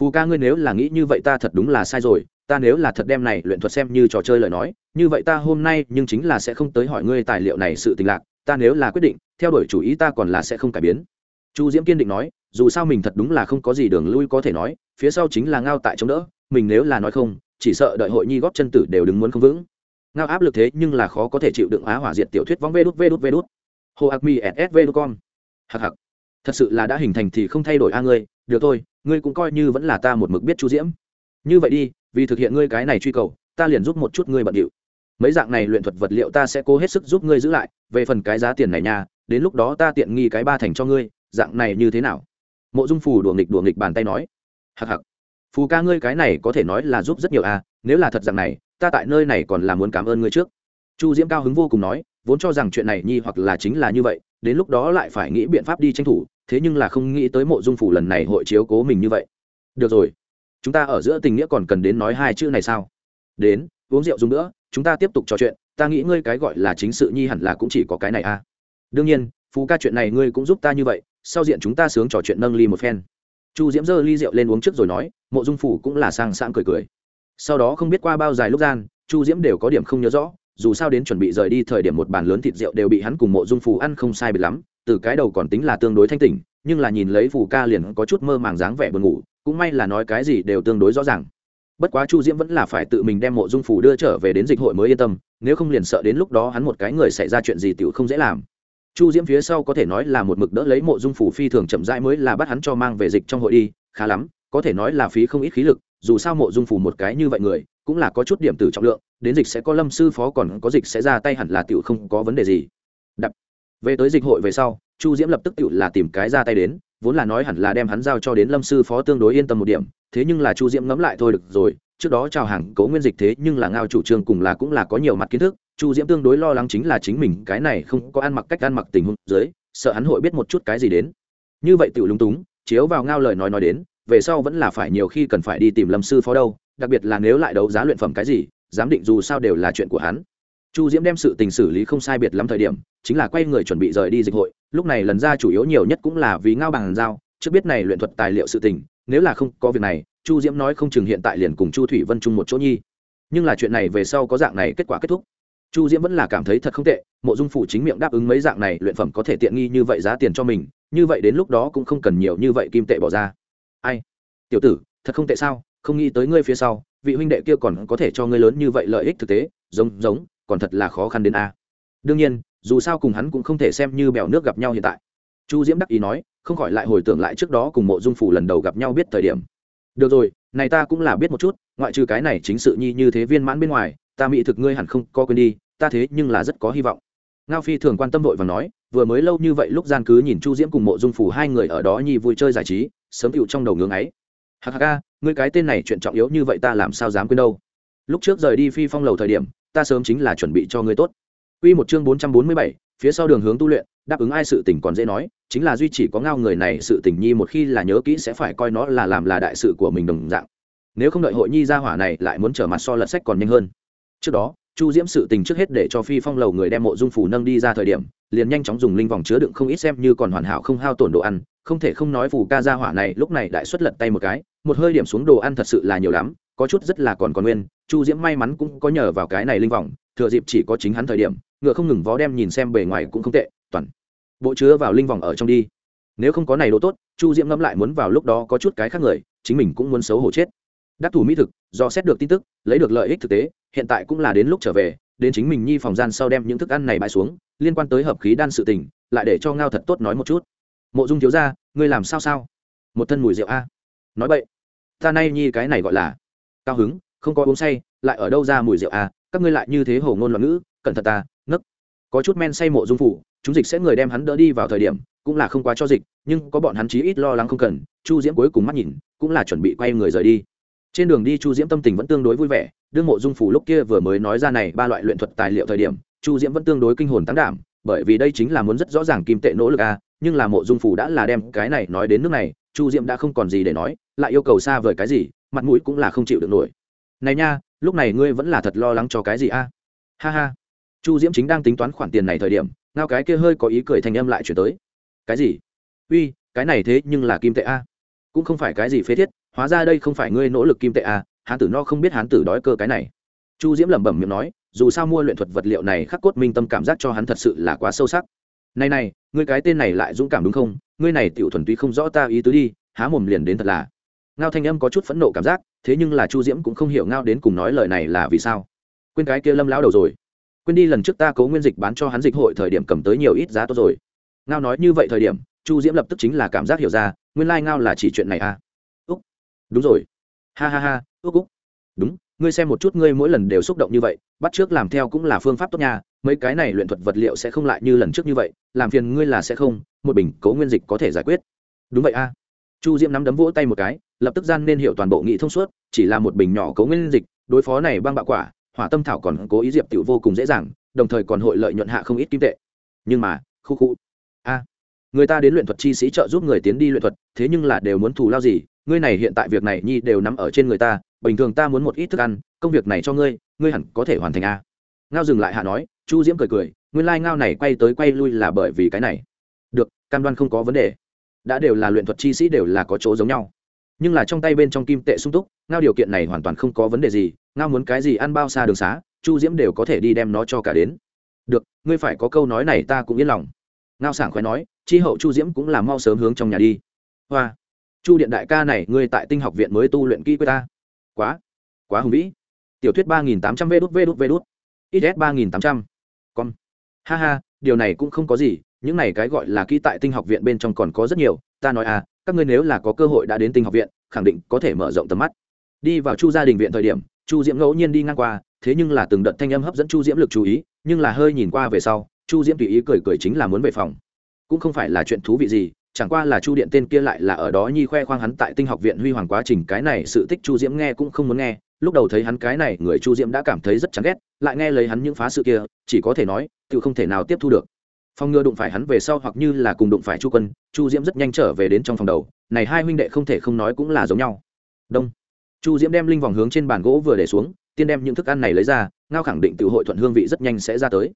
phù ca ngươi nếu là nghĩ như vậy ta thật đúng là sai rồi, ta nếu là thật đem này luyện thuật xem như trò chơi lời nói, như vậy ta hôm nay nhưng chính là sẽ không tới hỏi ngươi tài liệu này sự tình lạc, ta nếu là quyết định, theo đuổi chủ ý ta còn là sẽ không cải biến chu diễm kiên định nói, dù sao mình thật đúng là không có gì đường lui có thể nói, phía sau chính là ngao tại chống đỡ, mình nếu là nói không, chỉ sợ đợi hội nhi góp chân tử đều đứng muốn không vững. Ngao áp lực thế nhưng là khó có thể chịu đựng á hỏa diệt tiểu thuyết vóng vê đút vê đút vê đút. Hồ ạc mi ss vê đút con hạc hạc, thật sự là đã hình thành thì không thay đổi a ngươi, được thôi, ngươi cũng coi như vẫn là ta một mực biết chu diễm. Như vậy đi, vì thực hiện ngươi cái này truy cầu, ta liền giúp một chút ngươi bận điệu. Mấy dạng này luyện thuật vật liệu ta sẽ cố hết sức giúp ngươi giữ lại, về phần cái giá tiền này nha, đến lúc đó ta tiện nghi cái ba thành cho ngươi dạng này như thế nào? Mộ dung phù đùa nghịch đùa nghịch bàn tay nói hặc hặc phù ca ngươi cái này có thể nói là giúp rất nhiều à nếu là thật dạng này, ta tại nơi này còn là muốn cảm ơn ngươi trước. Chu diễm cao hứng vô cùng nói, vốn cho rằng chuyện này nhi hoặc là chính là như vậy, đến lúc đó lại phải nghĩ biện pháp đi tranh thủ, thế nhưng là không nghĩ tới mộ dung phủ lần này hội chiếu cố mình như vậy. Được rồi, chúng ta ở giữa tình nghĩa còn cần đến nói hai chữ này sao? Đến, uống rượu dùng nữa, chúng ta tiếp tục trò chuyện, ta nghĩ ngươi cái gọi là chính sự nhi hẳn là cũng chỉ có cái này à. Đương nhiên phú ca chuyện này ngươi cũng giúp ta như vậy sau diện chúng ta sướng trò chuyện nâng ly một phen. Chu diễm giơ ly rượu lên uống trước rồi nói, mộ dung phủ cũng là sang sang cười cười. Sau đó không biết qua bao dài lúc gian, chu diễm đều có điểm không nhớ rõ, dù sao đến chuẩn bị rời đi thời điểm một bàn lớn thịt rượu đều bị hắn cùng mộ dung phủ ăn không sai biệt lắm, từ cái đầu còn tính là tương đối thanh tỉnh, nhưng là nhìn lấy phù ca liền có chút mơ màng dáng vẻ buồn ngủ, cũng may là nói cái gì đều tương đối rõ ràng. Bất quá chu diễm vẫn là phải tự mình đem mộ dung phủ đưa trở về đến dịch hội mới yên tâm, nếu không liền sợ đến lúc đó hắn một cái người xảy ra chuyện gì t không dễ làm chu diễm phía sau có thể nói là một mực đỡ lấy mộ dung phủ phi thường chậm rãi mới là bắt hắn cho mang về dịch trong hội đi, khá lắm, có thể nói là phí không ít khí lực, dù sao mộ dung phủ một cái như vậy người, cũng là có chút điểm tử trọng lượng, đến dịch sẽ có lâm sư phó còn có dịch sẽ ra tay hẳn là tiểu không có vấn đề gì. Đặc về tới dịch hội về sau, chu diễm lập tức tiểu là tìm cái ra tay đến, vốn là nói hẳn là đem hắn giao cho đến lâm sư phó tương đối yên tâm một điểm, thế nhưng là chu diễm ngẫm lại thôi được rồi trước đó chào hàng cố nguyên dịch thế nhưng là ngao chủ trương cùng là cũng là có nhiều mặt kiến thức, chu diễm tương đối lo lắng chính là chính mình cái này không có ăn mặc cách ăn mặc tình huống dưới, sợ hắn hội biết một chút cái gì đến. Như vậy tự lúng túng, chiếu vào ngao lời nói nói đến, về sau vẫn là phải nhiều khi cần phải đi tìm lâm sư phó đâu, đặc biệt là nếu lại đấu giá luyện phẩm cái gì, giám định dù sao đều là chuyện của hắn. Chu diễm đem sự tình xử lý không sai biệt lắm thời điểm, chính là quay người chuẩn bị rời đi dịch hội, lúc này lần ra chủ yếu nhiều nhất cũng là vì ngao bằng giao, trước biết này luyện thuật tài liệu sự tình, nếu là không có việc này chu diễm nói không chừng hiện tại liền cùng chu thủy vân chung một chỗ nhi. Nhưng là chuyện này về sau có dạng này kết quả kết thúc. Chu diễm vẫn là cảm thấy thật không tệ, mộ dung phủ chính miệng đáp ứng mấy dạng này luyện phẩm có thể tiện nghi như vậy giá tiền cho mình, như vậy đến lúc đó cũng không cần nhiều như vậy kim tệ bỏ ra. Ai? Tiểu tử, thật không tệ sao? Không nghĩ tới ngươi phía sau, vị huynh đệ kia còn có thể cho ngươi lớn như vậy lợi ích thực tế, giống giống, còn thật là khó khăn đến a. Đương nhiên, dù sao cùng hắn cũng không thể xem như bèo nước gặp nhau hiện tại. Chu diễm đắc ý nói, không khỏi lại hồi tưởng lại trước đó cùng mộ dung phủ lần đầu gặp nhau biết thời điểm được rồi này ta cũng là biết một chút ngoại trừ cái này chính sự nhi như thế viên mãn bên ngoài ta mỹ thực ngươi hẳn không có quên đi ta thế nhưng là rất có hy vọng. Ngao phi thường quan tâm vội và nói vừa mới lâu như vậy lúc gian cứ nhìn chu diễm cùng mộ dung phủ hai người ở đó nhi vui chơi giải trí sớm tựu trong đầu ngưỡng ấy. Hạc ca ngươi cái tên này chuyện trọng yếu như vậy ta làm sao dám quên đâu. Lúc trước rời đi phi phong lầu thời điểm ta sớm chính là chuẩn bị cho ngươi tốt. Quy một chương 447, phía sau đường hướng tu luyện, đáp ứng ai sự tình còn dễ nói, chính là duy chỉ có ngao người này sự tình nhi một khi là nhớ kỹ sẽ phải coi nó là làm là đại sự của mình đồng dạng. Nếu không đợi hội nhi ra hỏa này lại muốn trở mặt so lật sách còn nhanh hơn. Trước đó, Chu Diễm sự tình trước hết để cho Phi Phong lầu người đem mộ dung phủ nâng đi ra thời điểm, liền nhanh chóng dùng linh vòng chứa đựng không ít xem như còn hoàn hảo không hao tổn đồ ăn, không thể không nói phù ca gia hỏa này lúc này đại xuất lật tay một cái, một hơi điểm xuống đồ ăn thật sự là nhiều lắm, có chút rất là còn còn nguyên, Chu Diễm may mắn cũng có nhờ vào cái này linh vọng, thừa dịp chỉ có chính hắn thời điểm, ngựa không ngừng vó đem nhìn xem bề ngoài cũng không tệ toàn bộ chứa vào linh vòng ở trong đi. Nếu không có này đồ tốt chu diễm ngẫm lại muốn vào lúc đó có chút cái khác người chính mình cũng muốn xấu hổ chết. Đắc thủ mỹ thực do xét được tin tức lấy được lợi ích thực tế hiện tại cũng là đến lúc trở về đến chính mình nhi phòng gian sau đem những thức ăn này bãi xuống liên quan tới hợp khí đan sự tình lại để cho ngao thật tốt nói một chút. Mộ dung thiếu ra ngươi làm sao sao? Một thân mùi rượu a. Nói vậy ta nay nhi cái này gọi là cao hứng không có uống say lại ở đâu ra mùi rượu à? các ngươi lại như thế hổ ngôn loạn ngữ cẩn thận ta nấc có chút men say mộ dung phủ chúng dịch sẽ người đem hắn đỡ đi vào thời điểm cũng là không quá cho dịch nhưng có bọn hắn chí ít lo lắng không cần chu diễm cuối cùng mắt nhìn cũng là chuẩn bị quay người rời đi trên đường đi chu diễm tâm tình vẫn tương đối vui vẻ đương mộ dung phủ lúc kia vừa mới nói ra này ba loại luyện thuật tài liệu thời điểm chu diễm vẫn tương đối kinh hồn tăng đảm bởi vì đây chính là muốn rất rõ ràng kim tệ nỗ lực à, nhưng là mộ dung phủ đã là đem cái này nói đến nước này chu diễm đã không còn gì để nói lại yêu cầu xa vời cái gì mặt mũi cũng là không chịu được nổi. Này nha, lúc này ngươi vẫn là thật lo lắng cho cái gì a? Ha ha. Chu diễm chính đang tính toán khoản tiền này thời điểm, ngao cái kia hơi có ý cười thành âm lại chuyển tới. Cái gì? Uy, cái này thế nhưng là kim tệ a. Cũng không phải cái gì phế thiết, hóa ra đây không phải ngươi nỗ lực kim tệ a, hán tử no không biết hán tử đói cơ cái này. Chu diễm lẩm bẩm miệng nói, dù sao mua luyện thuật vật liệu này khắc cốt minh tâm cảm giác cho hắn thật sự là quá sâu sắc. Này này, ngươi cái tên này lại dũng cảm đúng không? Ngươi này tiểu thuần túy không rõ ta ý tứ đi, há mồm liền đến thật là ngao thanh âm có chút phẫn nộ cảm giác, thế nhưng là chu diễm cũng không hiểu ngao đến cùng nói lời này là vì sao. Quên cái kia lâm lão đầu rồi. Quên đi lần trước ta cố nguyên dịch bán cho hắn dịch hội thời điểm cầm tới nhiều ít giá tốt rồi. Ngao nói như vậy thời điểm, chu diễm lập tức chính là cảm giác hiểu ra, nguyên lai、like、ngao là chỉ chuyện này à. Úc. Đúng rồi. Ha ha ha, úc úc. Đúng, ngươi xem một chút ngươi mỗi lần đều xúc động như vậy, bắt trước làm theo cũng là phương pháp tốt nha, mấy cái này luyện thuật vật liệu sẽ không lại như lần trước như vậy, làm phiền ngươi là sẽ không, một bình cố nguyên dịch có thể giải quyết. Đúng vậy a. Chu diễm nắm đấm vỗ tay một cái lập tức gian nên hiểu toàn bộ nghị thông suốt, chỉ là một bình nhỏ cấu nguyên dịch, đối phó này băng bạo quả, hỏa tâm thảo còn cố ý diệp tiểu vô cùng dễ dàng, đồng thời còn hội lợi nhuận hạ không ít kim tệ. Nhưng mà, khu khu. A, người ta đến luyện thuật chi sĩ trợ giúp người tiến đi luyện thuật, thế nhưng là đều muốn thù lao gì, ngươi này hiện tại việc này nhi đều nắm ở trên người ta, bình thường ta muốn một ít thức ăn, công việc này cho ngươi ngươi hẳn có thể hoàn thành a. Ngao dừng lại hạ nói, chu diễm cười cười, nguyên lai ngao này quay tới quay lui là bởi vì cái này. Được, cam đoan không có vấn đề. Đã đều là luyện thuật chi sĩ đều là có chỗ giống nhau nhưng là trong tay bên trong kim tệ sung túc, ngao điều kiện này hoàn toàn không có vấn đề gì, ngao muốn cái gì ăn bao xa đường xá, chu diễm đều có thể đi đem nó cho cả đến. Được, ngươi phải có câu nói này ta cũng yên lòng. Ngao sảng khoái nói, chi hậu chu diễm cũng là mau sớm hướng trong nhà đi. Hoa. Chu điện đại ca này, ngươi tại tinh học viện mới tu luyện kỹ với ta. Quá quá hùng vĩ. Tiểu thuyết ba nghìn tám trăm vê đút vê đút vê đút. Ít ba nghìn tám trăm. Con. Ha ha, điều này cũng không có gì, những này cái gọi là kỹ tại tinh học viện bên trong còn có rất nhiều, ta nói à các ngươi nếu là có cơ hội đã đến tinh học viện, khẳng định có thể mở rộng tầm mắt. Đi vào chu gia đình viện thời điểm, chu diễm ngẫu nhiên đi ngang qua, thế nhưng là từng đợt thanh âm hấp dẫn chu diễm lực chú ý, nhưng là hơi nhìn qua về sau, chu diễm tùy ý cười cười chính là muốn về phòng. Cũng không phải là chuyện thú vị gì, chẳng qua là chu điện tên kia lại là ở đó nhi khoe khoang hắn tại tinh học viện huy hoàng quá trình, cái này sự tích chu diễm nghe cũng không muốn nghe. Lúc đầu thấy hắn cái này, người chu diễm đã cảm thấy rất chán ghét, lại nghe lấy hắn những phá sự kia, chỉ có thể nói tự không thể nào tiếp thu được phong ngừa đụng phải hắn về sau hoặc như là cùng đụng phải chu quân, chu diễm rất nhanh trở về đến trong phòng đầu. Này hai huynh đệ không thể không nói cũng là giống nhau. Đông. Chu diễm đem linh vòng hướng trên bàn gỗ vừa để xuống, tiên đem những thức ăn này lấy ra, ngao khẳng định tự hội thuận hương vị rất nhanh sẽ ra tới.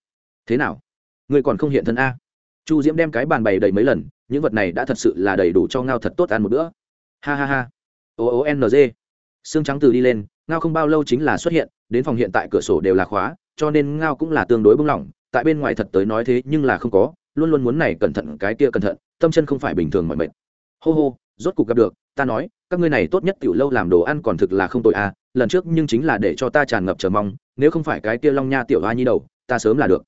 Thế nào? Người còn không hiện thân a? Chu diễm đem cái bàn bày đầy mấy lần, những vật này đã thật sự là đầy đủ cho ngao thật tốt ăn một bữa. Ha ha ha. O ô n g. Xương trắng từ đi lên, ngao không bao lâu chính là xuất hiện, đến phòng hiện tại cửa sổ đều là khóa, cho nên ngao cũng là tương đối bung lỏng tại bên ngoài thật tới nói thế nhưng là không có, luôn luôn muốn này cẩn thận cái kia cẩn thận, tâm chân không phải bình thường mọi mệt. Hô hô, rốt cục gặp được, ta nói, các ngươi này tốt nhất tiểu lâu làm đồ ăn còn thực là không tội à lần trước nhưng chính là để cho ta tràn ngập chờ mong, nếu không phải cái kia long nha tiểu hoa nhi đầu, ta sớm là được.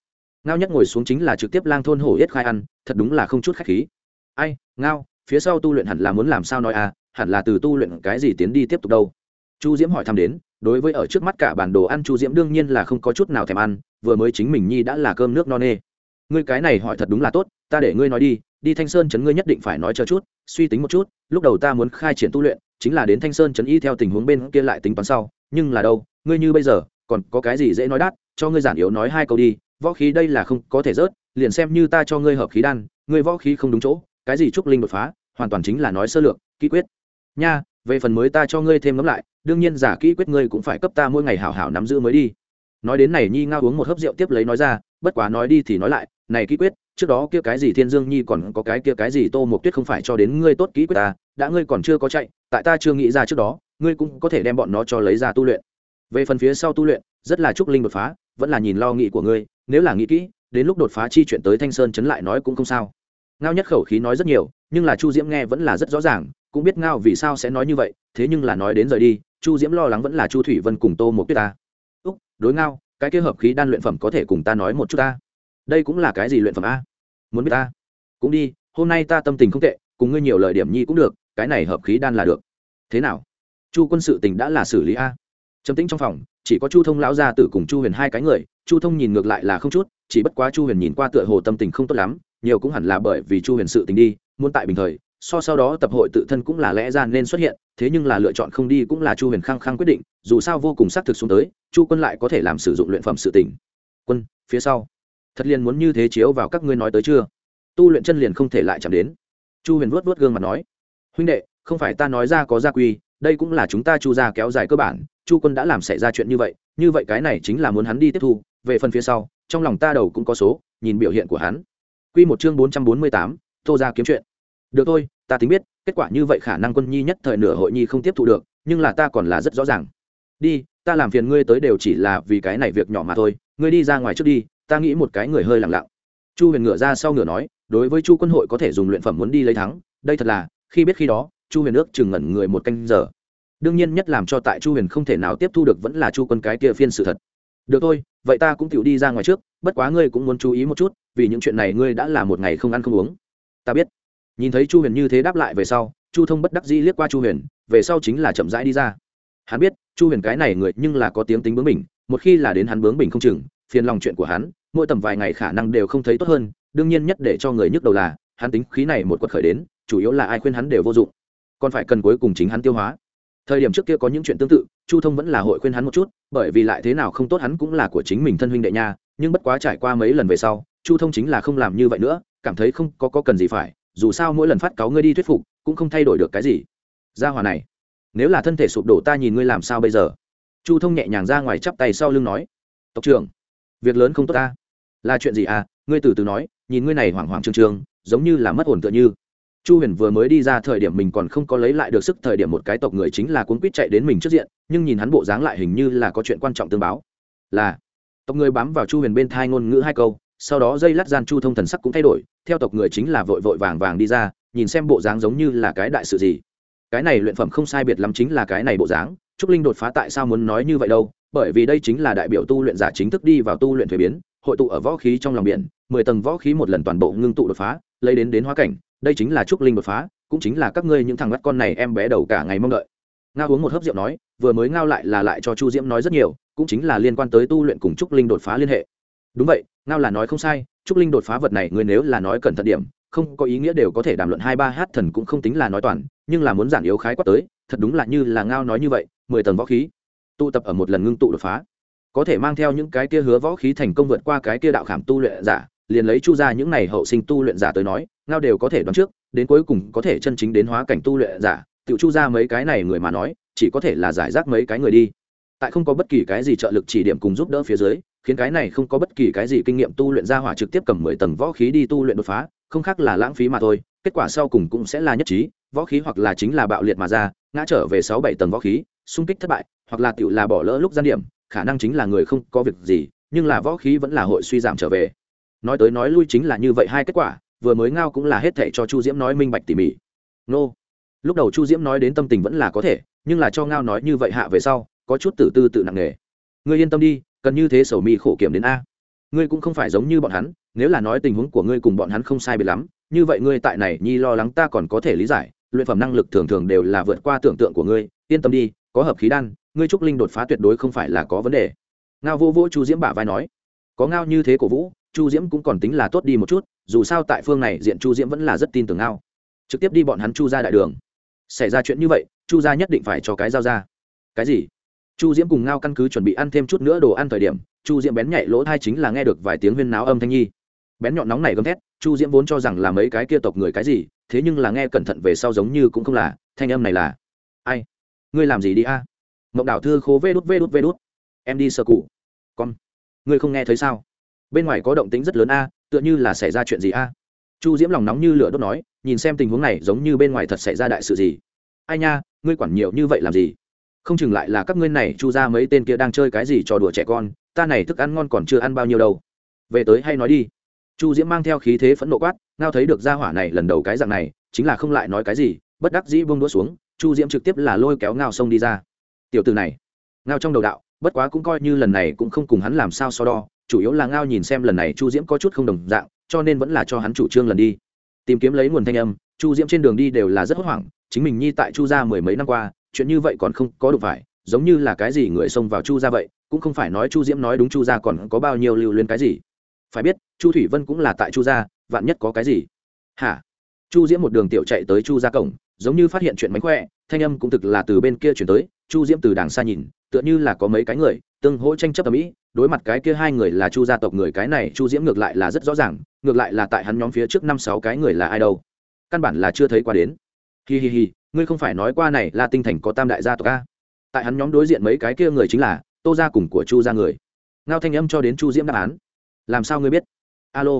Ngao nhất ngồi xuống chính là trực tiếp lang thôn hổ yết khai ăn, thật đúng là không chút khách khí. Ai, ngao, phía sau tu luyện hẳn là muốn làm sao nói à hẳn là từ tu luyện cái gì tiến đi tiếp tục đâu. Chu diễm hỏi thăm đến đối với ở trước mắt cả bản đồ ăn chu diễm đương nhiên là không có chút nào thèm ăn, vừa mới chính mình nhi đã là cơm nước no nê. Ngươi cái này hỏi thật đúng là tốt, ta để ngươi nói đi đi thanh sơn chấn ngươi nhất định phải nói chờ chút, suy tính một chút, lúc đầu ta muốn khai triển tu luyện, chính là đến thanh sơn chấn y theo tình huống bên kia lại tính toán sau, nhưng là đâu, ngươi như bây giờ, còn có cái gì dễ nói đắt, cho ngươi giản yếu nói hai câu đi, võ khí đây là không có thể rớt, liền xem như ta cho ngươi hợp khí đan, ngươi võ khí không đúng chỗ, cái gì trúc linh đột phá, hoàn toàn chính là nói sơ lược, kỹ quyết. Nha, về phần mới ta cho ngươi thêm ngẫm lại đương nhiên giả kỹ quyết ngươi cũng phải cấp ta mỗi ngày hảo hảo nắm giữ mới đi. Nói đến này nhi ngao uống một hớp rượu tiếp lấy nói ra, bất quá nói đi thì nói lại, này kỹ quyết, trước đó kia cái gì thiên dương nhi còn có cái kia cái gì tô mộc tuyết không phải cho đến ngươi tốt kỹ quyết ta, đã ngươi còn chưa có chạy, tại ta chưa nghĩ ra trước đó, ngươi cũng có thể đem bọn nó cho lấy ra tu luyện. Về phần phía sau tu luyện, rất là trúc linh đột phá, vẫn là nhìn lo nghĩ của ngươi, nếu là nghĩ kỹ, đến lúc đột phá chi chuyện tới thanh sơn chấn lại nói cũng không sao. Ngao nhất khẩu khí nói rất nhiều, nhưng là chu diễm nghe vẫn là rất rõ ràng cũng biết ngao vì sao sẽ nói như vậy, thế nhưng là nói đến rời đi, chu diễm lo lắng vẫn là chu thủy vân cùng tô một tuyết ta. Úc, đối ngao, cái kia hợp khí đan luyện phẩm có thể cùng ta nói một chút ta. Đây cũng là cái gì luyện phẩm a? Muốn biết ta? Cũng đi, hôm nay ta tâm tình không tệ, cùng ngươi nhiều lời điểm nhi cũng được, cái này hợp khí đan là được. Thế nào? Chu quân sự tình đã là xử lý a? Trầm tĩnh trong phòng, chỉ có chu thông lão gia tử cùng chu huyền hai cái người, chu thông nhìn ngược lại là không chút, chỉ bất quá chu huyền nhìn qua tựa hồ tâm tình không tốt lắm, nhiều cũng hẳn là bởi vì chu huyền sự tình đi, muốn tại bình thời so sau đó tập hội tự thân cũng là lẽ ra nên xuất hiện, thế nhưng là lựa chọn không đi cũng là chu huyền khăng khăng quyết định, dù sao vô cùng xác thực xuống tới, chu quân lại có thể làm sử dụng luyện phẩm sự tỉnh quân, phía sau. Thật liền muốn như thế chiếu vào các ngươi nói tới chưa? Tu luyện chân liền không thể lại chạm đến. Chu huyền vuốt vuốt gương mặt nói, huynh đệ, không phải ta nói ra có gia quy, đây cũng là chúng ta chu ra kéo dài cơ bản, chu quân đã làm xảy ra chuyện như vậy như vậy cái này chính là muốn hắn đi tiếp thu, về phần phía sau, trong lòng ta đầu cũng có số, nhìn biểu hiện của hắn. Quy một chương bốn trăm bốn mươi tám, tô ra kiếm chuyện được thôi, ta tính biết, kết quả như vậy khả năng quân nhi nhất thời nửa hội nhi không tiếp thu được, nhưng là ta còn là rất rõ ràng. Đi, ta làm phiền ngươi tới đều chỉ là vì cái này việc nhỏ mà thôi, ngươi đi ra ngoài trước đi, ta nghĩ một cái người hơi lặng lặng. Chu huyền ngựa ra sau ngựa nói, đối với chu quân hội có thể dùng luyện phẩm muốn đi lấy thắng, đây thật là, khi biết khi đó, chu huyền ước chừng ngẩn người một canh giờ. Đương nhiên nhất làm cho tại chu huyền không thể nào tiếp thu được vẫn là chu quân cái kia phiên sự thật. Được thôi, vậy ta cũng tự đi ra ngoài trước, bất quá ngươi cũng muốn chú ý một chút, vì những chuyện này ngươi đã là một ngày không ăn không uống. Ta biết nhìn thấy chu huyền như thế đáp lại về sau chu thông bất đắc dĩ liếc qua chu huyền về sau chính là chậm rãi đi ra. Hắn biết chu huyền cái này người nhưng là có tiếng tính bướng bình một khi là đến hắn bướng bình không chừng phiền lòng chuyện của hắn mỗi tầm vài ngày khả năng đều không thấy tốt hơn đương nhiên nhất để cho người nhức đầu là hắn tính khí này một quật khởi đến chủ yếu là ai khuyên hắn đều vô dụng. Còn phải cần cuối cùng chính hắn tiêu hóa. Thời điểm trước kia có những chuyện tương tự chu thông vẫn là hội khuyên hắn một chút bởi vì lại thế nào không tốt hắn cũng là của chính mình thân huynh đệ nha nhưng bất quá trải qua mấy lần về sau chu thông chính là không làm như vậy nữa cảm thấy không có, có cần gì phải dù sao mỗi lần phát cáo ngươi đi thuyết phục, cũng không thay đổi được cái gì. Gia hòa này, nếu là thân thể sụp đổ ta nhìn ngươi làm sao bây giờ? Chu thông nhẹ nhàng ra ngoài chắp tay sau lưng nói, tộc trưởng, việc lớn không tốt ta. Là chuyện gì à? Ngươi từ từ nói, nhìn ngươi này hoảng hoảng trương trương, giống như là mất ổn tựa như. Chu huyền vừa mới đi ra thời điểm mình còn không có lấy lại được sức thời điểm một cái tộc người chính là cuốn quýt chạy đến mình trước diện, nhưng nhìn hắn bộ dáng lại hình như là có chuyện quan trọng tương báo. Là. Tộc người bám vào chu huyền bên thai ngôn ngữ hai câu sau đó dây lát gian chu thông thần sắc cũng thay đổi, theo tộc người chính là vội vội vàng vàng đi ra, nhìn xem bộ dáng giống như là cái đại sự gì. Cái này luyện phẩm không sai biệt lắm chính là cái này bộ dáng, trúc linh đột phá tại sao muốn nói như vậy đâu, bởi vì đây chính là đại biểu tu luyện giả chính thức đi vào tu luyện thuế biến, hội tụ ở võ khí trong lòng biển, mười tầng võ khí một lần toàn bộ ngưng tụ đột phá, lấy đến đến hóa cảnh, đây chính là trúc linh đột phá, cũng chính là các ngươi những thằng bắt con này em bé đầu cả ngày mong đợi. Ngao uống một hớp rượu nói, vừa mới ngao lại là lại cho chu diễm nói rất nhiều, cũng chính là liên quan tới tu luyện cùng trúc linh đột phá liên hệ đúng vậy, ngao là nói không sai, trúc linh đột phá vật này, ngươi nếu là nói cẩn thận điểm, không có ý nghĩa đều có thể đàm luận hai ba hát thần cũng không tính là nói toàn, nhưng là muốn giản yếu khái quát tới, thật đúng là như là ngao nói như vậy, mười tầng võ khí, tụ tập ở một lần ngưng tụ đột phá. Có thể mang theo những cái kia hứa võ khí thành công vượt qua cái kia đạo khảm tu luyện giả, liền lấy chu ra những này hậu sinh tu luyện giả tới nói, ngao đều có thể đoán trước, đến cuối cùng có thể chân chính đến hóa cảnh tu luyện giả tự chu ra mấy cái này người mà nói, chỉ có thể là giải rác mấy cái người đi. Tại không có bất kỳ cái gì trợ lực chỉ điểm cùng giúp đỡ phía dưới khiến cái này không có bất kỳ cái gì kinh nghiệm tu luyện ra hỏa trực tiếp cầm mười tầng võ khí đi tu luyện đột phá, không khác là lãng phí mà thôi, kết quả sau cùng cũng sẽ là nhất trí, võ khí hoặc là chính là bạo liệt mà ra, ngã trở về sáu bảy tầng võ khí, xung kích thất bại, hoặc là tựu là bỏ lỡ lúc gian điểm, khả năng chính là người không có việc gì, nhưng là võ khí vẫn là hội suy giảm trở về. Nói tới nói lui chính là như vậy hai kết quả, vừa mới ngao cũng là hết thệ cho chu diễm nói minh bạch tỉ mỉ. Nô. Lúc đầu chu diễm nói đến tâm tình vẫn là có thể, nhưng là cho ngao nói như vậy hạ về sau, có chút tử tư tự nặng nề. Ngươi yên tâm đi cần như thế sầu mi khổ kiểm đến a. Ngươi cũng không phải giống như bọn hắn, nếu là nói tình huống của ngươi cùng bọn hắn không sai biệt lắm, như vậy ngươi tại này nhi lo lắng ta còn có thể lý giải, luyện phẩm năng lực thường thường đều là vượt qua tưởng tượng của ngươi, yên tâm đi, có hợp khí đan, ngươi trúc linh đột phá tuyệt đối không phải là có vấn đề. Ngao vô vô chu diễm bả vai nói, có ngao như thế cổ vũ, chu diễm cũng còn tính là tốt đi một chút, dù sao tại phương này diện chu diễm vẫn là rất tin tưởng ngao. Trực tiếp đi bọn hắn chu ra đại đường. Xảy ra chuyện như vậy, chu gia nhất định phải cho cái giao ra. Cái gì? Chu diễm cùng ngao căn cứ chuẩn bị ăn thêm chút nữa đồ ăn thời điểm, chu diễm bén nhạy lỗ thai chính là nghe được vài tiếng huyên náo âm thanh nhi. Bén nhọn nóng này gấm thét, chu diễm vốn cho rằng là mấy cái kia tộc người cái gì, thế nhưng là nghe cẩn thận về sau giống như cũng không là, thanh âm này là, ai? Ngươi làm gì đi a? À? mộng đảo thư khố vê đút vê đút vê đút. Em đi sơ cụ con, ngươi không nghe thấy sao? Bên ngoài có động tính rất lớn a, tựa như là xảy ra chuyện gì a? Chu diễm lòng nóng như lửa đốt nói, nhìn xem tình huống này giống như bên ngoài thật xảy ra đại sự gì. Ai nha, ngươi quản nhiều như vậy làm gì? Không chừng lại là các ngươi này chu ra mấy tên kia đang chơi cái gì trò đùa trẻ con, ta này thức ăn ngon còn chưa ăn bao nhiêu đâu. Về tới hay nói đi. Chu diễm mang theo khí thế phẫn nộ quát, ngao thấy được gia hỏa này lần đầu cái dạng này, chính là không lại nói cái gì, bất đắc dĩ bông đũa xuống, chu diễm trực tiếp là lôi kéo ngao sông đi ra. Tiểu từ này, ngao trong đầu đạo, bất quá cũng coi như lần này cũng không cùng hắn làm sao so đo, chủ yếu là ngao nhìn xem lần này chu diễm có chút không đồng dạng, cho nên vẫn là cho hắn chủ trương lần đi. Tìm kiếm lấy nguồn thanh âm, chu diễm trên đường đi đều là rất hốt hoảng, chính mình nhi tại chu gia mười mấy năm qua chuyện như vậy còn không có đủ phải, giống như là cái gì người xông vào chu gia vậy, cũng không phải nói chu diễm nói đúng chu gia còn có bao nhiêu lưu luyến cái gì. Phải biết, chu thủy vân cũng là tại chu gia, vạn nhất có cái gì. Hả? Chu diễm một đường tiểu chạy tới chu gia cổng, giống như phát hiện chuyện mánh khỏe, thanh âm cũng thực là từ bên kia chuyển tới, chu diễm từ đàng xa nhìn, tựa như là có mấy cái người, tương hỗ tranh chấp tầm mỹ, đối mặt cái kia hai người là chu gia tộc người, cái này chu diễm ngược lại là rất rõ ràng, ngược lại là tại hắn nhóm phía trước năm sáu cái người là ai đâu. Căn bản là chưa thấy qua đến. Hi hi hi ngươi không phải nói qua này là tinh thành có tam đại gia tộc a? Tại hắn nhóm đối diện mấy cái kia người chính là tô gia cùng của chu gia người. Ngao thanh âm cho đến chu diễm đáp án. Làm sao ngươi biết? Alo,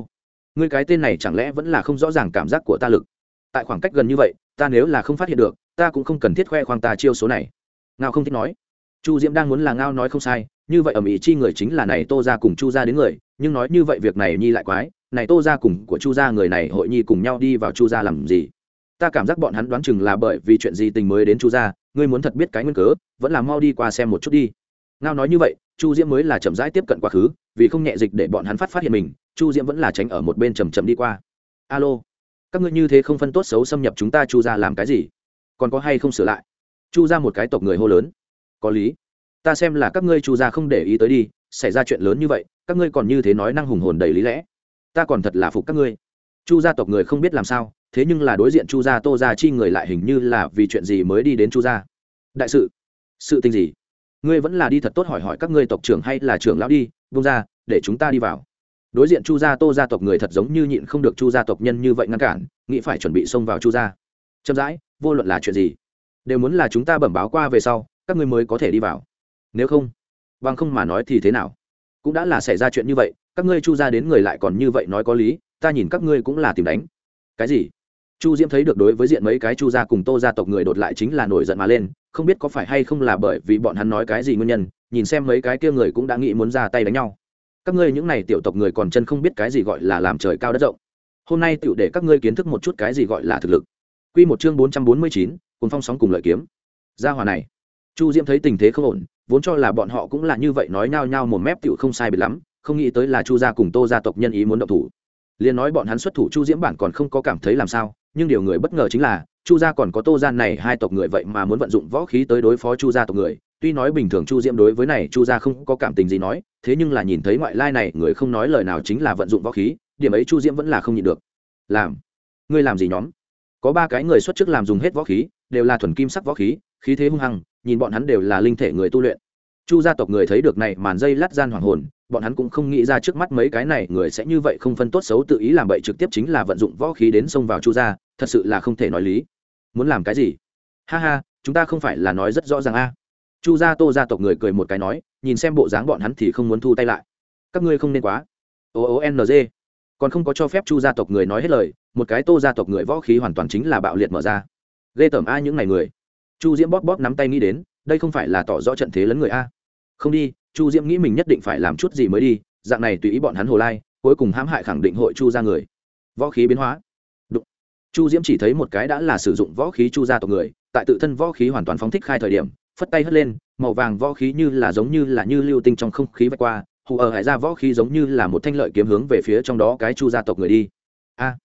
ngươi cái tên này chẳng lẽ vẫn là không rõ ràng cảm giác của ta lực? Tại khoảng cách gần như vậy, ta nếu là không phát hiện được, ta cũng không cần thiết khoe khoang ta chiêu số này. Ngao không thích nói. Chu diễm đang muốn là ngao nói không sai, như vậy ở mỹ chi người chính là này tô ra cùng chu ra đến người, nhưng nói như vậy việc này nhi lại quái, này tô ra cùng của chu ra người này hội nhi cùng nhau đi vào chu ra làm gì? Ta cảm giác bọn hắn đoán chừng là bởi vì chuyện gì tình mới đến chu gia, ngươi muốn thật biết cái nguyên cớ vẫn là mau đi qua xem một chút đi. Ngao nói như vậy chu diễm mới là chậm rãi tiếp cận quá khứ vì không nhẹ dịch để bọn hắn phát phát hiện mình chu diễm vẫn là tránh ở một bên chầm chậm đi qua. Alo các ngươi như thế không phân tốt xấu xâm nhập chúng ta chu ra làm cái gì? Còn có hay không sửa lại? Chu ra một cái tộc người hô lớn. Có lý. Ta xem là các ngươi chu ra không để ý tới đi xảy ra chuyện lớn như vậy các ngươi còn như thế nói năng hùng hồn đầy lý lẽ. Ta còn thật là phục các ngươi chu gia tộc người không biết làm sao, thế nhưng là đối diện chu gia tô gia chi người lại hình như là vì chuyện gì mới đi đến chu gia. Đại sự. Sự tình gì? Ngươi vẫn là đi thật tốt hỏi hỏi các ngươi tộc trưởng hay là trưởng lão đi vung ra để chúng ta đi vào. Đối diện chu gia tô gia tộc người thật giống như nhịn không được chu gia tộc nhân như vậy ngăn cản, nghĩ phải chuẩn bị xông vào chu gia. Chậm rãi, vô luận là chuyện gì, đều muốn là chúng ta bẩm báo qua về sau, các ngươi mới có thể đi vào. Nếu không, bằng không mà nói thì thế nào? Cũng đã là xảy ra chuyện như vậy, các ngươi chu gia đến người lại còn như vậy nói có lý ta nhìn các ngươi cũng là tìm đánh. Cái gì? Chu diễm thấy được đối với diện mấy cái chu gia cùng tô gia tộc người đột lại chính là nổi giận mà lên, không biết có phải hay không là bởi vì bọn hắn nói cái gì nguyên nhân, nhìn xem mấy cái kia người cũng đã nghĩ muốn ra tay đánh nhau. Các ngươi những này tiểu tộc người còn chân không biết cái gì gọi là làm trời cao đất rộng. Hôm nay tựu để các ngươi kiến thức một chút cái gì gọi là thực lực. Quy một chương bốn trăm bốn mươi chín cùng phong sóng cùng lợi kiếm. Gia hòa này. Chu diễm thấy tình thế không ổn, vốn cho là bọn họ cũng là như vậy nói nhao nhao một mép tựu không sai biệt lắm, không nghĩ tới là chu gia cùng tô gia tộc nhân ý muốn động thủ liền nói bọn hắn xuất thủ chu diễm bản còn không có cảm thấy làm sao, nhưng điều người bất ngờ chính là, chu gia còn có tô gian này hai tộc người vậy mà muốn vận dụng võ khí tới đối phó chu gia tộc người. Tuy nói bình thường chu diễm đối với này chu gia không có cảm tình gì nói, thế nhưng là nhìn thấy ngoại lai này, người không nói lời nào chính là vận dụng võ khí, điểm ấy chu diễm vẫn là không nhịn được. Làm? Ngươi làm gì nhóm? Có ba cái người xuất chức làm dùng hết võ khí, đều là thuần kim sắc võ khí khí thế hung hăng, nhìn bọn hắn đều là linh thể người tu luyện. Chu gia tộc người thấy được này màn dây lát gian hoàng hồn bọn hắn cũng không nghĩ ra trước mắt mấy cái này người sẽ như vậy không phân tốt xấu tự ý làm bậy trực tiếp chính là vận dụng võ khí đến xông vào chu gia, thật sự là không thể nói lý. Muốn làm cái gì? Ha ha, chúng ta không phải là nói rất rõ ràng a. Chu gia tô gia tộc người cười một cái nói, nhìn xem bộ dáng bọn hắn thì không muốn thu tay lại. Các ngươi không nên quá. O o n g còn không có cho phép chu gia tộc người nói hết lời, một cái tô gia tộc người võ khí hoàn toàn chính là bạo liệt mở ra. Ghê tởm a những ngày người. Chu diễm bóp bóp nắm tay nghĩ đến, đây không phải là tỏ rõ trận thế lấn người a. Không đi chu diễm nghĩ mình nhất định phải làm chút gì mới đi, dạng này tùy ý bọn hắn hồ lai, cuối cùng hãm hại khẳng định hội chu ra người. Võ khí biến hóa. Đụng. chu diễm chỉ thấy một cái đã là sử dụng võ khí chu ra tộc người, tại tự thân võ khí hoàn toàn phóng thích khai thời điểm, phất tay hất lên, màu vàng võ khí như là giống như là như lưu tinh trong không khí vạch qua, hù ở hải ra võ khí giống như là một thanh lợi kiếm hướng về phía trong đó cái chu gia tộc người đi. A.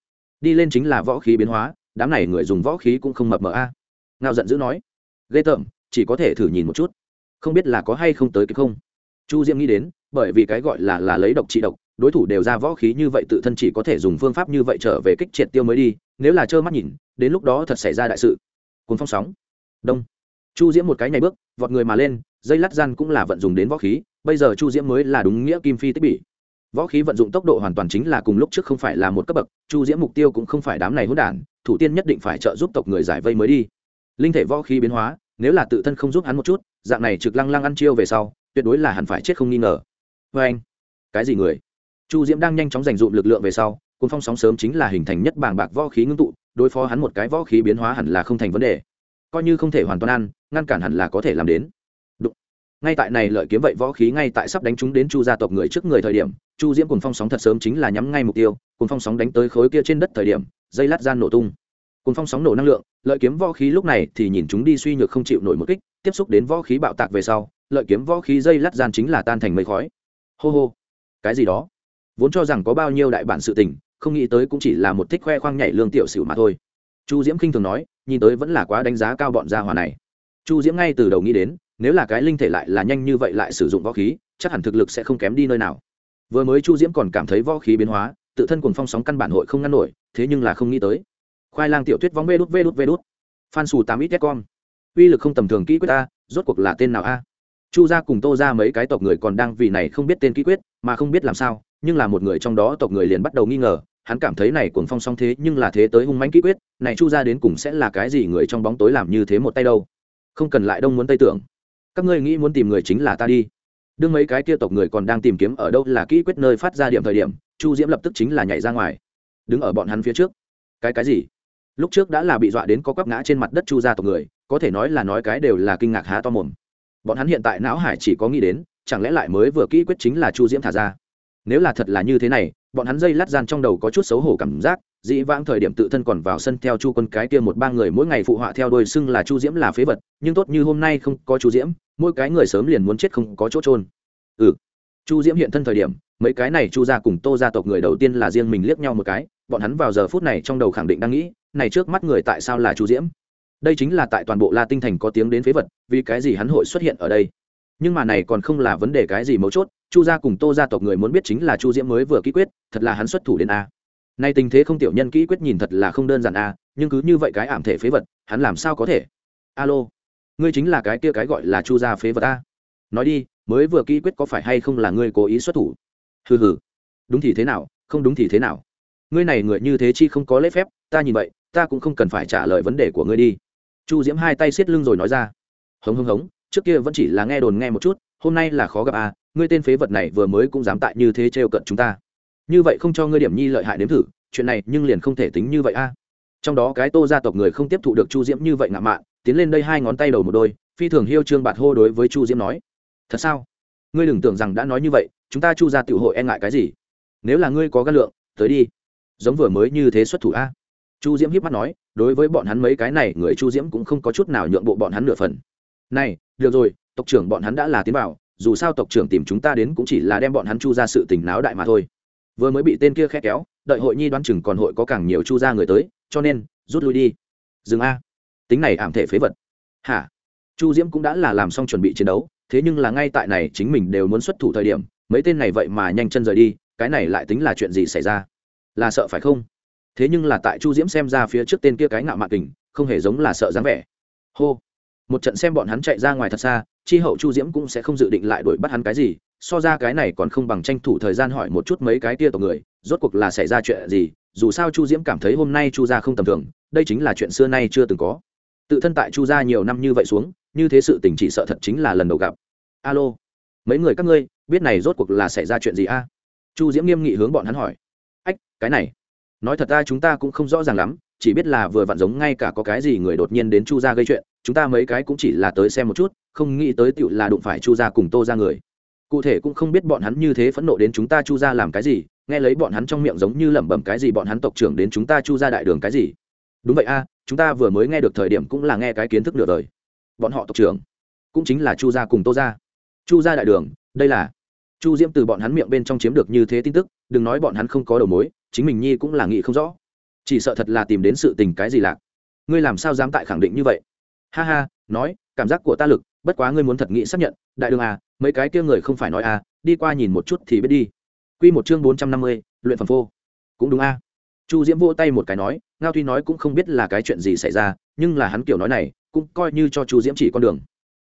Đi lên chính là võ khí biến hóa, đám này người dùng võ khí cũng không mập mờ a. Ngao giận dữ nói. Ghê tởm, chỉ có thể thử nhìn một chút. Không biết là có hay không tới cái không? Chu diễm nghĩ đến, bởi vì cái gọi là là lấy độc trị độc, đối thủ đều ra võ khí như vậy tự thân chỉ có thể dùng phương pháp như vậy trở về kích triệt tiêu mới đi, nếu là trơ mắt nhìn, đến lúc đó thật xảy ra đại sự. Cuốn phong sóng. Đông. Chu diễm một cái nhảy bước, vọt người mà lên, dây lát gian cũng là vận dụng đến võ khí, bây giờ chu diễm mới là đúng nghĩa kim phi tích bỉ. Võ khí vận dụng tốc độ hoàn toàn chính là cùng lúc trước không phải là một cấp bậc, chu diễm mục tiêu cũng không phải đám này hỗn đản, thủ tiên nhất định phải trợ giúp tộc người giải vây mới đi. Linh thể võ khí biến hóa, nếu là tự thân không giúp hắn một chút, dạng này trực lăng lăng ăn chiêu về sau tuyệt đối là hẳn phải chết không nghi ngờ. Vê anh, cái gì người? Chu diễm đang nhanh chóng dành dụm lực lượng về sau cồn phong sóng sớm chính là hình thành nhất bảng bạc võ khí ngưng tụ, đối phó hắn một cái võ khí biến hóa hẳn là không thành vấn đề. Coi như không thể hoàn toàn ăn, ngăn cản hẳn là có thể làm đến. Đụng. ngay tại này lợi kiếm vậy võ khí ngay tại sắp đánh chúng đến chu gia tộc người trước người thời điểm, chu diễm cùng phong sóng thật sớm chính là nhắm ngay mục tiêu cùng phong sóng đánh tới khối kia trên đất thời điểm, dây lát gian nổ tung. Cùng phong sóng nổ năng lượng, lợi kiếm võ khí lúc này thì nhìn chúng đi suy nhược không chịu nổi một kích, tiếp xúc đến võ khí bạo tạc về sau lợi kiếm võ khí dây lát gian chính là tan thành mây khói. Hô hô. Cái gì đó? Vốn cho rằng có bao nhiêu đại bản sự tình, không nghĩ tới cũng chỉ là một thích khoe khoang nhảy lương tiểu xỉu mà thôi. Chu diễm khinh thường nói, nhìn tới vẫn là quá đánh giá cao bọn gia hỏa này. Chu diễm ngay từ đầu nghĩ đến, nếu là cái linh thể lại là nhanh như vậy lại sử dụng võ khí, chắc hẳn thực lực sẽ không kém đi nơi nào. Vừa mới chu diễm còn cảm thấy võ khí biến hóa, tự thân cùng phong sóng căn bản hội không ngăn nổi, thế nhưng là không nghĩ tới. Khoai lang tiểu tuyết vóng vê đút vê đút vê đút. Phan xù tám ít con uy lực không tầm thường kỹ quyết ta, rốt cuộc là tên nào a? Chu gia cùng tô ra mấy cái tộc người còn đang vì này không biết tên kỹ quyết, mà không biết làm sao, nhưng là một người trong đó tộc người liền bắt đầu nghi ngờ, hắn cảm thấy này cuồng phong song thế nhưng là thế tới hung mãnh kỹ quyết, này chu gia đến cùng sẽ là cái gì người trong bóng tối làm như thế một tay đâu? Không cần lại đông muốn tây tưởng. Các ngươi nghĩ muốn tìm người chính là ta đi. Đương mấy cái kia tộc người còn đang tìm kiếm ở đâu là kỹ quyết nơi phát ra điểm thời điểm, chu diễm lập tức chính là nhảy ra ngoài. Đứng ở bọn hắn phía trước. Cái cái gì? Lúc trước đã là bị dọa đến có quắp ngã trên mặt đất chu gia tộc người, có thể nói là nói cái đều là kinh ngạc há to mồm bọn hắn hiện tại não hải chỉ có nghĩ đến, chẳng lẽ lại mới vừa kỹ quyết chính là chu diễm thả ra? Nếu là thật là như thế này, bọn hắn dây lát gian trong đầu có chút xấu hổ cảm giác, dĩ vãng thời điểm tự thân còn vào sân theo chu quân cái kia một ba người mỗi ngày phụ họa theo đôi xưng là chu diễm là phế vật, nhưng tốt như hôm nay không có chu diễm, mỗi cái người sớm liền muốn chết không có chỗ trôn ừ. Chu diễm hiện thân thời điểm, mấy cái này chu gia cùng tô gia tộc người đầu tiên là riêng mình liếc nhau một cái, bọn hắn vào giờ phút này trong đầu khẳng định đang nghĩ, này trước mắt người tại sao là chu diễm? Đây chính là tại toàn bộ la tinh thành có tiếng đến phế vật, vì cái gì hắn hội xuất hiện ở đây? Nhưng mà này còn không là vấn đề cái gì mấu chốt, chu gia cùng tô gia tộc người muốn biết chính là chu diễm mới vừa ký quyết, thật là hắn xuất thủ đến a. Nay tình thế không tiểu nhân kỹ quyết nhìn thật là không đơn giản a, nhưng cứ như vậy cái ảm thể phế vật, hắn làm sao có thể? Alo, ngươi chính là cái kia cái gọi là chu gia phế vật a. Nói đi, mới vừa kỹ quyết có phải hay không là ngươi cố ý xuất thủ? Hừ hừ. Đúng thì thế nào, không đúng thì thế nào. Ngươi này người như thế chi không có lễ phép, ta nhìn vậy, ta cũng không cần phải trả lời vấn đề của ngươi đi chu diễm hai tay xiết lưng rồi nói ra, hống hống hống, trước kia vẫn chỉ là nghe đồn nghe một chút, hôm nay là khó gặp à ngươi tên phế vật này vừa mới cũng dám tại như thế trêu cận chúng ta. Như vậy không cho ngươi điểm nhi lợi hại nếm thử, chuyện này nhưng liền không thể tính như vậy a à. trong đó cái tô gia tộc người không tiếp thụ được chu diễm như vậy ngạ mạn, tiến lên đây hai ngón tay đầu một đôi, phi thường hiêu trương bạt hô đối với chu diễm nói, thật sao? Ngươi đừng tưởng rằng đã nói như vậy, chúng ta chu ra tiểu hội e ngại cái gì? Nếu là ngươi có gan lượng, tới đi. Giống vừa mới như thế xuất thủ a chu diễm hiếp mắt nói, đối với bọn hắn mấy cái này, người chu diễm cũng không có chút nào nhượng bộ bọn hắn nửa phần. Này, được rồi, tộc trưởng bọn hắn đã là tiến vào, dù sao tộc trưởng tìm chúng ta đến cũng chỉ là đem bọn hắn chu ra sự tình náo đại mà thôi. Vừa mới bị tên kia khét kéo, đợi hội nhi đoán chừng còn hội có càng nhiều chu ra người tới, cho nên, rút lui đi. Dừng a. Tính này ảm thể phế vật. Hả? Chu diễm cũng đã là làm xong chuẩn bị chiến đấu, thế nhưng là ngay tại này chính mình đều muốn xuất thủ thời điểm, mấy tên này vậy mà nhanh chân rời đi, cái này lại tính là chuyện gì xảy ra? Là sợ phải không? Thế nhưng là tại chu diễm xem ra phía trước tên kia cái ngạo mạn kình, không hề giống là sợ dáng vẻ. Hô. Một trận xem bọn hắn chạy ra ngoài thật xa, chi hậu chu diễm cũng sẽ không dự định lại đuổi bắt hắn cái gì, so ra cái này còn không bằng tranh thủ thời gian hỏi một chút mấy cái tia tộc người, rốt cuộc là xảy ra chuyện gì, dù sao chu diễm cảm thấy hôm nay chu gia không tầm thường, đây chính là chuyện xưa nay chưa từng có. Tự thân tại chu gia nhiều năm như vậy xuống, như thế sự tình chỉ sợ thật chính là lần đầu gặp. Alo. Mấy người các ngươi, biết này rốt cuộc là xảy ra chuyện gì a? Chu diễm nghiêm nghị hướng bọn hắn hỏi. Ách, cái này nói thật ra chúng ta cũng không rõ ràng lắm, chỉ biết là vừa vặn giống ngay cả có cái gì người đột nhiên đến chu gia gây chuyện, chúng ta mấy cái cũng chỉ là tới xem một chút, không nghĩ tới tựu là đụng phải chu gia cùng tô ra người. Cụ thể cũng không biết bọn hắn như thế phẫn nộ đến chúng ta chu gia làm cái gì, nghe lấy bọn hắn trong miệng giống như lẩm bẩm cái gì bọn hắn tộc trưởng đến chúng ta chu gia đại đường cái gì. Đúng vậy a, chúng ta vừa mới nghe được thời điểm cũng là nghe cái kiến thức nửa đời. Bọn họ tộc trưởng cũng chính là chu gia cùng tô gia. Chu gia đại đường, đây là chu diễm từ bọn hắn miệng bên trong chiếm được như thế tin tức, đừng nói bọn hắn không có đầu mối chính mình nhi cũng là nghĩ không rõ chỉ sợ thật là tìm đến sự tình cái gì lạc ngươi làm sao dám tại khẳng định như vậy ha ha nói cảm giác của ta lực bất quá ngươi muốn thật nghĩ xác nhận đại đường à mấy cái kia người không phải nói à đi qua nhìn một chút thì biết đi Quy một chương bốn trăm năm mươi, luyện phẩm phô. Cũng đúng a. Chu Diễm vỗ tay một cái nói, Ngao Tuy nói cũng không biết là cái chuyện gì xảy ra, nhưng là hắn kiểu nói này, cũng coi như cho Chu Diễm chỉ con đường.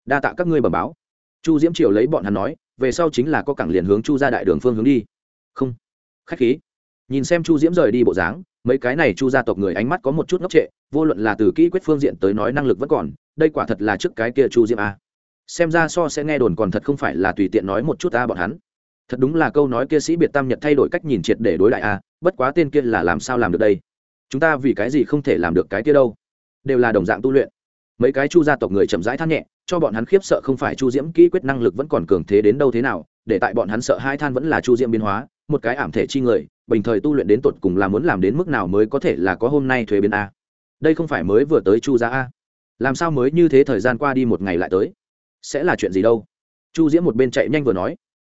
Đa tạ các ngươi bẩm báo. Chu Diễm triều lấy bọn hắn nói, về sau chính là có cảng liền hướng Chu ra đại đường phương hướng đi. Không. Khách khí. Nhìn xem Chu Diễm rời đi bộ dáng, mấy cái này Chu gia tộc người ánh mắt có một chút ngốc trệ, vô luận là từ kỹ quyết phương diện tới nói năng lực vẫn còn, đây quả thật là trước cái kia Chu Diễm a. Xem ra so sẽ nghe đồn còn thật không phải là tùy tiện nói một chút ta bọn hắn. Thật đúng là câu nói kia sĩ biệt tam nhật thay đổi cách nhìn triệt để đối đại a bất quá tên kia là làm sao làm được đây? Chúng ta vì cái gì không thể làm được cái kia đâu? Đều là đồng dạng tu luyện. Mấy cái chu gia tộc người chậm rãi than nhẹ cho bọn hắn khiếp sợ không phải chu diễm kỹ quyết năng lực vẫn còn cường thế đến đâu thế nào để tại bọn hắn sợ hai than vẫn là chu diễm biến hóa một cái ảm thể chi người, bình thời tu luyện đến tột cùng là muốn làm đến mức nào mới có thể là có hôm nay thuế biến a. Đây không phải mới vừa tới chu gia a. Làm sao mới như thế thời gian qua đi một ngày lại tới? Sẽ là chuyện gì đâu? Chu diễm một bên chạy nhanh vừa nói.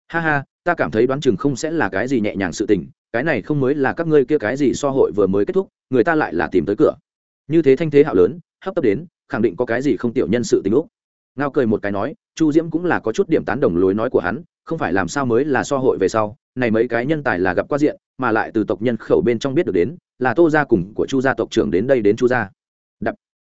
Ha ha, ta cảm thấy đoán chừng không sẽ là cái gì nhẹ nhàng sự tình, cái này không mới là các ngươi kia cái gì so hội vừa mới kết thúc, người ta lại là tìm tới cửa. Như thế thanh thế hạo lớn, hấp tấp đến, khẳng định có cái gì không tiểu nhân sự tình úc ngao cười một cái nói, chu diễm cũng là có chút điểm tán đồng lối nói của hắn, không phải làm sao mới là so hội về sau này mấy cái nhân tài là gặp qua diện, mà lại từ tộc nhân khẩu bên trong biết được đến, là tô gia cùng của chu gia tộc trưởng đến đây đến chu gia. Đập.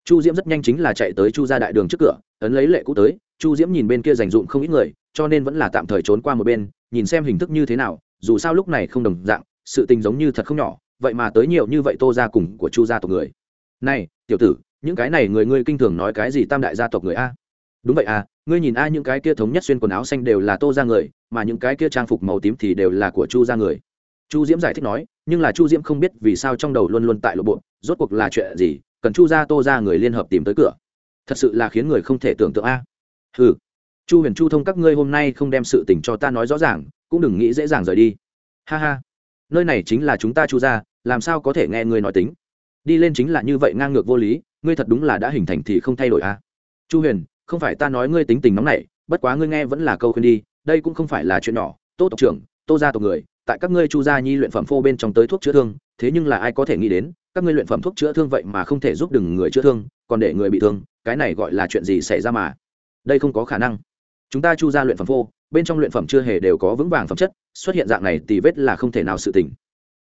Chu diễm rất nhanh chính là chạy tới chu gia đại đường trước cửa, ấn lấy lệ cũ tới, chu diễm nhìn bên kia dành dụm không ít người, cho nên vẫn là tạm thời trốn qua một bên, nhìn xem hình thức như thế nào, dù sao lúc này không đồng dạng, sự tình giống như thật không nhỏ, vậy mà tới nhiều như vậy tô gia cùng của chu gia tộc người. Này, tiểu tử, những cái này người ngươi kinh thường nói cái gì tam đại gia tộc người a? Đúng vậy à ngươi nhìn a, những cái kia thống nhất xuyên quần áo xanh đều là tô ra người mà những cái kia trang phục màu tím thì đều là của chu ra người. Chu diễm giải thích nói, nhưng là chu diễm không biết vì sao trong đầu luôn luôn tại lộ bộ, rốt cuộc là chuyện gì, cần chu ra tô ra người liên hợp tìm tới cửa. Thật sự là khiến người không thể tưởng tượng a. Ừ chu huyền chu thông các ngươi hôm nay không đem sự tình cho ta nói rõ ràng, cũng đừng nghĩ dễ dàng rời đi. Ha ha. Nơi này chính là chúng ta chu ra làm sao có thể nghe ngươi nói tính? Đi lên chính là như vậy ngang ngược vô lý, ngươi thật đúng là đã hình thành thì không thay đổi à chu huyền, không phải ta nói ngươi tính tình nóng này bất quá ngươi nghe vẫn là câu khuyên đi đây cũng không phải là chuyện nhỏ, tô tộc trưởng, tô gia tộc người, tại các ngươi chu gia nhi luyện phẩm phô bên trong tới thuốc chữa thương, thế nhưng là ai có thể nghĩ đến, các ngươi luyện phẩm thuốc chữa thương vậy mà không thể giúp đừng người chữa thương, còn để người bị thương, cái này gọi là chuyện gì xảy ra mà? Đây không có khả năng. Chúng ta chu ra luyện phẩm phô, bên trong luyện phẩm chưa hề đều có vững vàng phẩm chất, xuất hiện dạng này thì vết là không thể nào sự tỉnh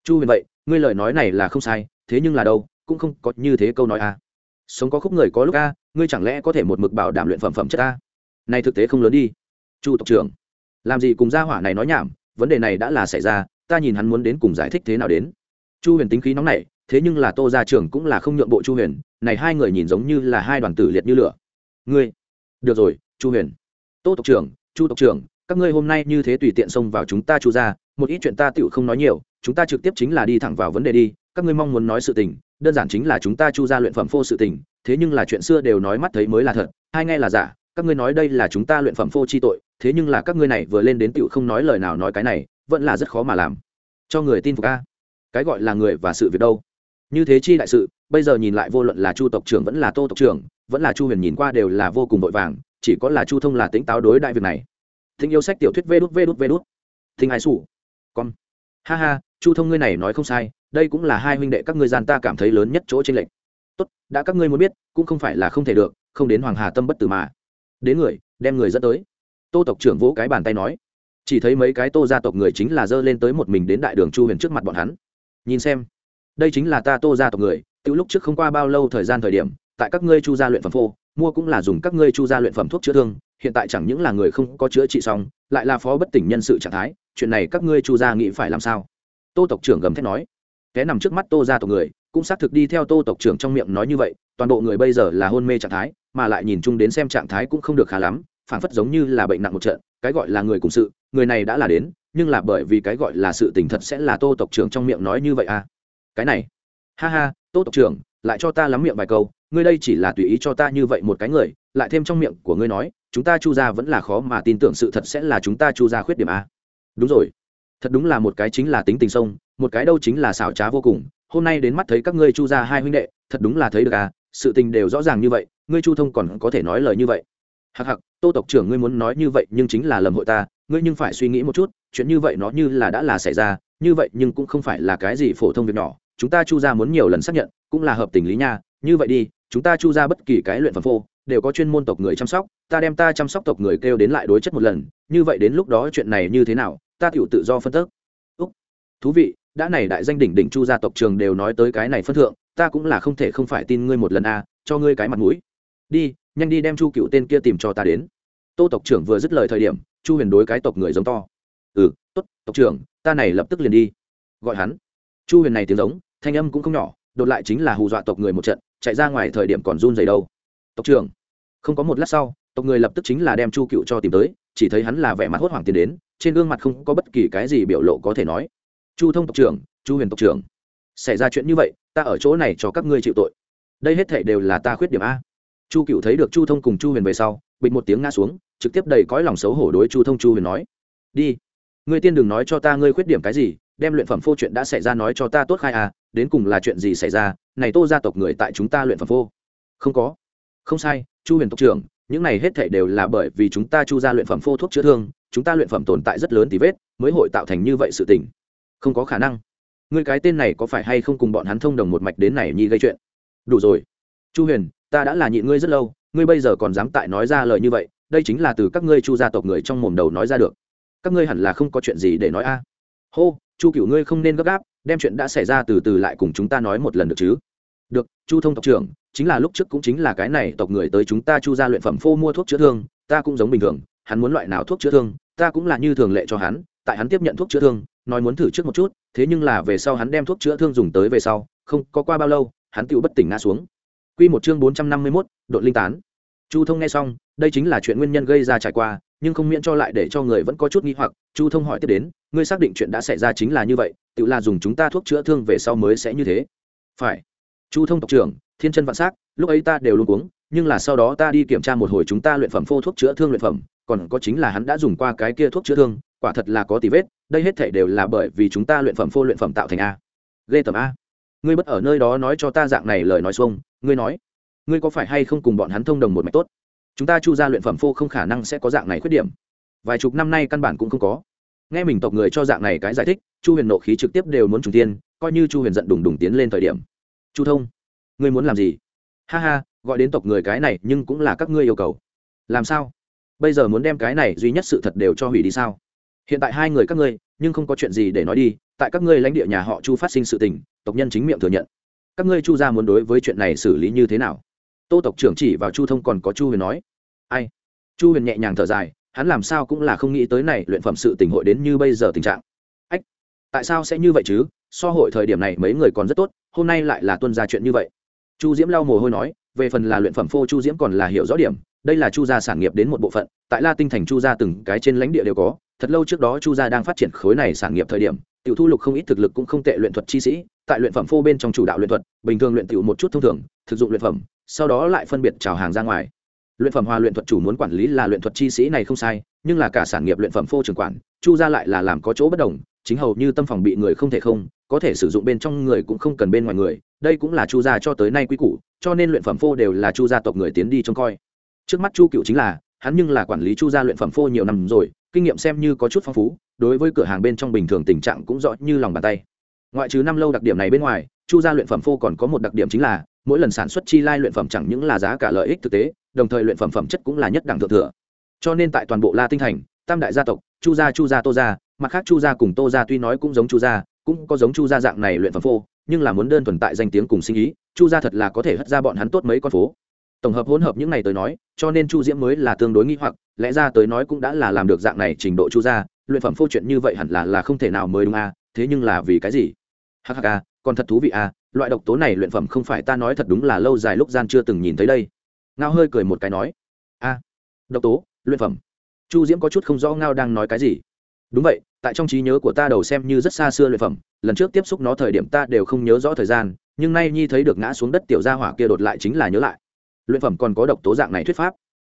chu huyền vậy, ngươi lời nói này là không sai, thế nhưng là đâu, cũng không có như thế câu nói a. Sống có khúc người có lúc a, ngươi chẳng lẽ có thể một mực bảo đảm luyện phẩm phẩm chất a? Này thực tế không lớn đi. Chu tộc trưởng làm gì cùng gia hỏa này nói nhảm, vấn đề này đã là xảy ra, ta nhìn hắn muốn đến cùng giải thích thế nào đến. Chu huyền tính khí nóng này thế nhưng là tô gia trưởng cũng là không nhượng bộ chu huyền, này hai người nhìn giống như là hai đoàn tử liệt như lửa. Ngươi, được rồi, chu huyền. Tô tộc trưởng, chu tộc trưởng, các ngươi hôm nay như thế tùy tiện xông vào chúng ta chu ra một ít chuyện ta tựu không nói nhiều, chúng ta trực tiếp chính là đi thẳng vào vấn đề đi, các ngươi mong muốn nói sự tình, đơn giản chính là chúng ta chu ra luyện phẩm phô sự tình, thế nhưng là chuyện xưa đều nói mắt thấy mới là thật, hai nghe là giả, các ngươi nói đây là chúng ta luyện phẩm phô chi tội thế nhưng là các ngươi này vừa lên đến tựu không nói lời nào nói cái này, vẫn là rất khó mà làm. Cho người tin phục a. Cái gọi là người và sự việc đâu? Như thế chi đại sự, bây giờ nhìn lại vô luận là chu tộc trưởng vẫn là tô tộc trưởng, vẫn là chu huyền nhìn qua đều là vô cùng vội vàng, chỉ có là chu thông là tính táo đối đại việc này. Thính yêu sách tiểu thuyết vê đút vê đút vê đút. Thính ai sủ? Con. Ha ha, chu thông ngươi này nói không sai, đây cũng là hai huynh đệ các ngươi gian ta cảm thấy lớn nhất chỗ trên lệnh tốt, đã các ngươi muốn biết, cũng không phải là không thể được, không đến hoàng hà tâm bất tử mà. Đến người, đem người dẫn tới tô tộc trưởng vỗ cái bàn tay nói, chỉ thấy mấy cái tô gia tộc người chính là dơ lên tới một mình đến đại đường chu huyền trước mặt bọn hắn. Nhìn xem, đây chính là ta tô gia tộc người tự lúc trước không qua bao lâu thời gian thời điểm, tại các ngươi chu gia luyện phẩm phô, mua cũng là dùng các ngươi chu gia luyện phẩm thuốc chữa thương, hiện tại chẳng những là người không có chữa trị xong, lại là phó bất tỉnh nhân sự trạng thái, chuyện này các ngươi chu gia nghĩ phải làm sao? Tô tộc trưởng gầm thét nói. Cái nằm trước mắt tô gia tộc người, cũng xác thực đi theo tô tộc trưởng trong miệng nói như vậy, toàn bộ người bây giờ là hôn mê trạng thái, mà lại nhìn chung đến xem trạng thái cũng không được khá lắm Phản phất giống như là bệnh nặng một trận, cái gọi là người cùng sự, người này đã là đến, nhưng là bởi vì cái gọi là sự tình thật sẽ là tô tộc trưởng trong miệng nói như vậy à? Cái này, ha ha, tô tộc trưởng, lại cho ta lắm miệng vài câu, ngươi đây chỉ là tùy ý cho ta như vậy một cái người, lại thêm trong miệng của ngươi nói, chúng ta chu gia vẫn là khó mà tin tưởng sự thật sẽ là chúng ta chu gia khuyết điểm à? đúng rồi, thật đúng là một cái chính là tính tình sông, một cái đâu chính là xảo trá vô cùng, hôm nay đến mắt thấy các ngươi chu gia hai huynh đệ, thật đúng là thấy được à? Sự tình đều rõ ràng như vậy, ngươi chu thông còn có thể nói lời như vậy hặc hặc tô tộc trưởng ngươi muốn nói như vậy nhưng chính là lầm hội ta ngươi nhưng phải suy nghĩ một chút chuyện như vậy nó như là đã là xảy ra như vậy nhưng cũng không phải là cái gì phổ thông việc nhỏ chúng ta chu ra muốn nhiều lần xác nhận cũng là hợp tình lý nha như vậy đi chúng ta chu ra bất kỳ cái luyện phẩm phô đều có chuyên môn tộc người chăm sóc ta đem ta chăm sóc tộc người kêu đến lại đối chất một lần như vậy đến lúc đó chuyện này như thế nào ta tựu tự do phân tích. Úc thú vị đã này đại danh đỉnh đỉnh chu gia tộc trường đều nói tới cái này phân thượng ta cũng là không thể không phải tin ngươi một lần a à, cho ngươi cái mặt mũi. Đi nhanh đi đem chu cựu tên kia tìm cho ta đến. Tô tộc trưởng vừa dứt lời thời điểm, chu huyền đối cái tộc người giống to. Ừ t ố t tộc trưởng, ta này lập tức liền đi. Gọi hắn. Chu huyền này tiếng giống, thanh âm cũng không nhỏ, đột lại chính là hù dọa tộc người một trận, chạy ra ngoài thời điểm còn run dày đâu. Tộc trưởng, không có một lát sau, tộc người lập tức chính là đem chu cựu cho tìm tới, chỉ thấy hắn là vẻ mặt hốt hoảng tiến đến, trên gương mặt không có bất kỳ cái gì biểu lộ có thể nói. Chu thông tộc trưởng, chu huyền tộc trưởng, xảy ra chuyện như vậy, ta ở chỗ này cho các ngươi chịu tội. Đây hết thể đều là ta khuyết điểm a chu cựu thấy được chu thông cùng chu huyền về sau, bịch một tiếng ngã xuống, trực tiếp đầy cõi lòng xấu hổ đối chu thông chu huyền nói, đi, ngươi tiên đừng nói cho ta ngươi khuyết điểm cái gì, đem luyện phẩm phô chuyện đã xảy ra nói cho ta tốt khai à đến cùng là chuyện gì xảy ra, này tô gia tộc người tại chúng ta luyện phẩm phô. Không có. Không sai, chu huyền tộc trưởng, những này hết thể đều là bởi vì chúng ta chu ra luyện phẩm phô thuốc chữa thương, chúng ta luyện phẩm tồn tại rất lớn tí vết, mới hội tạo thành như vậy sự tình. Không có khả năng. Ngươi cái tên này có phải hay không cùng bọn hắn thông đồng một mạch đến này nhi gây chuyện? Đủ rồi. Chu huyền ta đã là nhịn ngươi rất lâu, ngươi bây giờ còn dám tại nói ra lời như vậy, đây chính là từ các ngươi chu gia tộc người trong mồm đầu nói ra được. Các ngươi hẳn là không có chuyện gì để nói a. Hô, chu cựu ngươi không nên gấp gáp, đem chuyện đã xảy ra từ từ lại cùng chúng ta nói một lần được chứ? Được, chu thông tộc trưởng, chính là lúc trước cũng chính là cái này tộc người tới chúng ta chu ra luyện phẩm phô mua thuốc chữa thương, ta cũng giống bình thường, hắn muốn loại nào thuốc chữa thương, ta cũng là như thường lệ cho hắn, tại hắn tiếp nhận thuốc chữa thương, nói muốn thử trước một chút, thế nhưng là về sau hắn đem thuốc chữa thương dùng tới về sau, không có qua bao lâu, hắn tựu bất tỉnh ngã xuống. Quy một chương bốn trăm năm mươi 451, đột linh tán. Chu Thông nghe xong, đây chính là chuyện nguyên nhân gây ra trải qua, nhưng không miễn cho lại để cho người vẫn có chút nghi hoặc, Chu Thông hỏi tiếp đến, ngươi xác định chuyện đã xảy ra chính là như vậy, tự là dùng chúng ta thuốc chữa thương về sau mới sẽ như thế. Phải. Chu Thông tộc trưởng, thiên chân vạn sắc, lúc ấy ta đều luôn uống, nhưng là sau đó ta đi kiểm tra một hồi chúng ta luyện phẩm phô thuốc chữa thương luyện phẩm, còn có chính là hắn đã dùng qua cái kia thuốc chữa thương, quả thật là có tì vết, đây hết thảy đều là bởi vì chúng ta luyện phẩm phô luyện phẩm tạo thành a. Lê tầm a. Ngươi bất ở nơi đó nói cho ta dạng này lời nói xuông, ngươi nói, ngươi có phải hay không cùng bọn hắn thông đồng một mạch tốt? Chúng ta chu ra luyện phẩm phô không khả năng sẽ có dạng này khuyết điểm. Vài chục năm nay căn bản cũng không có. Nghe mình tộc người cho dạng này cái giải thích, Chu Huyền nộ khí trực tiếp đều muốn trùng tiên, coi như Chu Huyền giận đùng đùng tiến lên thời điểm. Chu Thông, ngươi muốn làm gì? Ha ha, gọi đến tộc người cái này nhưng cũng là các ngươi yêu cầu. Làm sao? Bây giờ muốn đem cái này duy nhất sự thật đều cho hủy đi sao? Hiện tại hai người các ngươi, nhưng không có chuyện gì để nói đi, tại các ngươi lãnh địa nhà họ Chu phát sinh sự tình, tộc nhân chính miệng thừa nhận. Các ngươi chu gia muốn đối với chuyện này xử lý như thế nào? Tô tộc trưởng chỉ vào chu thông còn có chu huyền nói. Ai? Chu huyền nhẹ nhàng thở dài hắn làm sao cũng là không nghĩ tới này luyện phẩm sự tình hội đến như bây giờ tình trạng. Ách tại sao sẽ như vậy chứ? So hội thời điểm này mấy người còn rất tốt hôm nay lại là tuân ra chuyện như vậy. Chu diễm lau mồ hôi nói về phần là luyện phẩm phô chu diễm còn là hiểu rõ điểm đây là chu gia sản nghiệp đến một bộ phận tại la tinh thành chu gia từng cái trên lãnh địa đều có thật lâu trước đó chu gia đang phát triển khối này sản nghiệp thời điểm, tiểu thu lục không ít thực lực cũng không tệ luyện thuật chi sĩ, tại luyện phẩm phô bên trong chủ đạo luyện thuật, bình thường luyện tiểu một chút thông thường, thực dụng luyện phẩm, sau đó lại phân biệt trào hàng ra ngoài. Luyện phẩm hòa luyện thuật chủ muốn quản lý là luyện thuật chi sĩ này không sai, nhưng là cả sản nghiệp luyện phẩm phô trưởng quản, chu Gia lại là làm có chỗ bất đồng, chính hầu như tâm phòng bị người không thể không, có thể sử dụng bên trong người cũng không cần bên ngoài người, đây cũng là chu gia cho tới nay quy củ, cho nên luyện phẩm phô đều là chu gia tộc người tiến đi trông coi. Trước mắt chu cựu chính là, hắn nhưng là quản lý chu gia luyện phẩm phô nhiều năm rồi kinh nghiệm xem như có chút phong phú, đối với cửa hàng bên trong bình thường tình trạng cũng rõ như lòng bàn tay. Ngoại trừ năm lâu đặc điểm này bên ngoài, chu gia luyện phẩm phô còn có một đặc điểm chính là, mỗi lần sản xuất chi lai luyện phẩm chẳng những là giá cả lợi ích thực tế, đồng thời luyện phẩm phẩm chất cũng là nhất đẳng thượng thừa. Cho nên tại toàn bộ la tinh thành, tam đại gia tộc, chu gia chu gia, tô gia, mặt khác chu gia cùng tô gia tuy nói cũng giống chu gia, cũng có giống chu gia dạng này luyện phẩm phô, nhưng là muốn đơn thuần tại danh tiếng cùng sinh ý, chu gia thật là có thể hất ra bọn hắn tốt mấy con phố tổng hợp hỗn hợp những này tới nói, cho nên chu diễm mới là tương đối nghi hoặc, lẽ ra tới nói cũng đã là làm được dạng này trình độ chu gia, luyện phẩm phô chuyện như vậy hẳn là là không thể nào mới đúng à thế nhưng là vì cái gì? Hắc còn thật thú vị à loại độc tố này luyện phẩm không phải ta nói thật đúng là lâu dài lúc gian chưa từng nhìn thấy đây. Ngao hơi cười một cái nói, a, độc tố, luyện phẩm. Chu diễm có chút không rõ ngao đang nói cái gì. Đúng vậy, tại trong trí nhớ của ta đầu xem như rất xa xưa luyện phẩm, lần trước tiếp xúc nó thời điểm ta đều không nhớ rõ thời gian, nhưng nay nhi thấy được ngã xuống đất tiểu gia hỏa kia đột lại chính là nhớ lại luyện phẩm còn có độc tố dạng này thuyết pháp.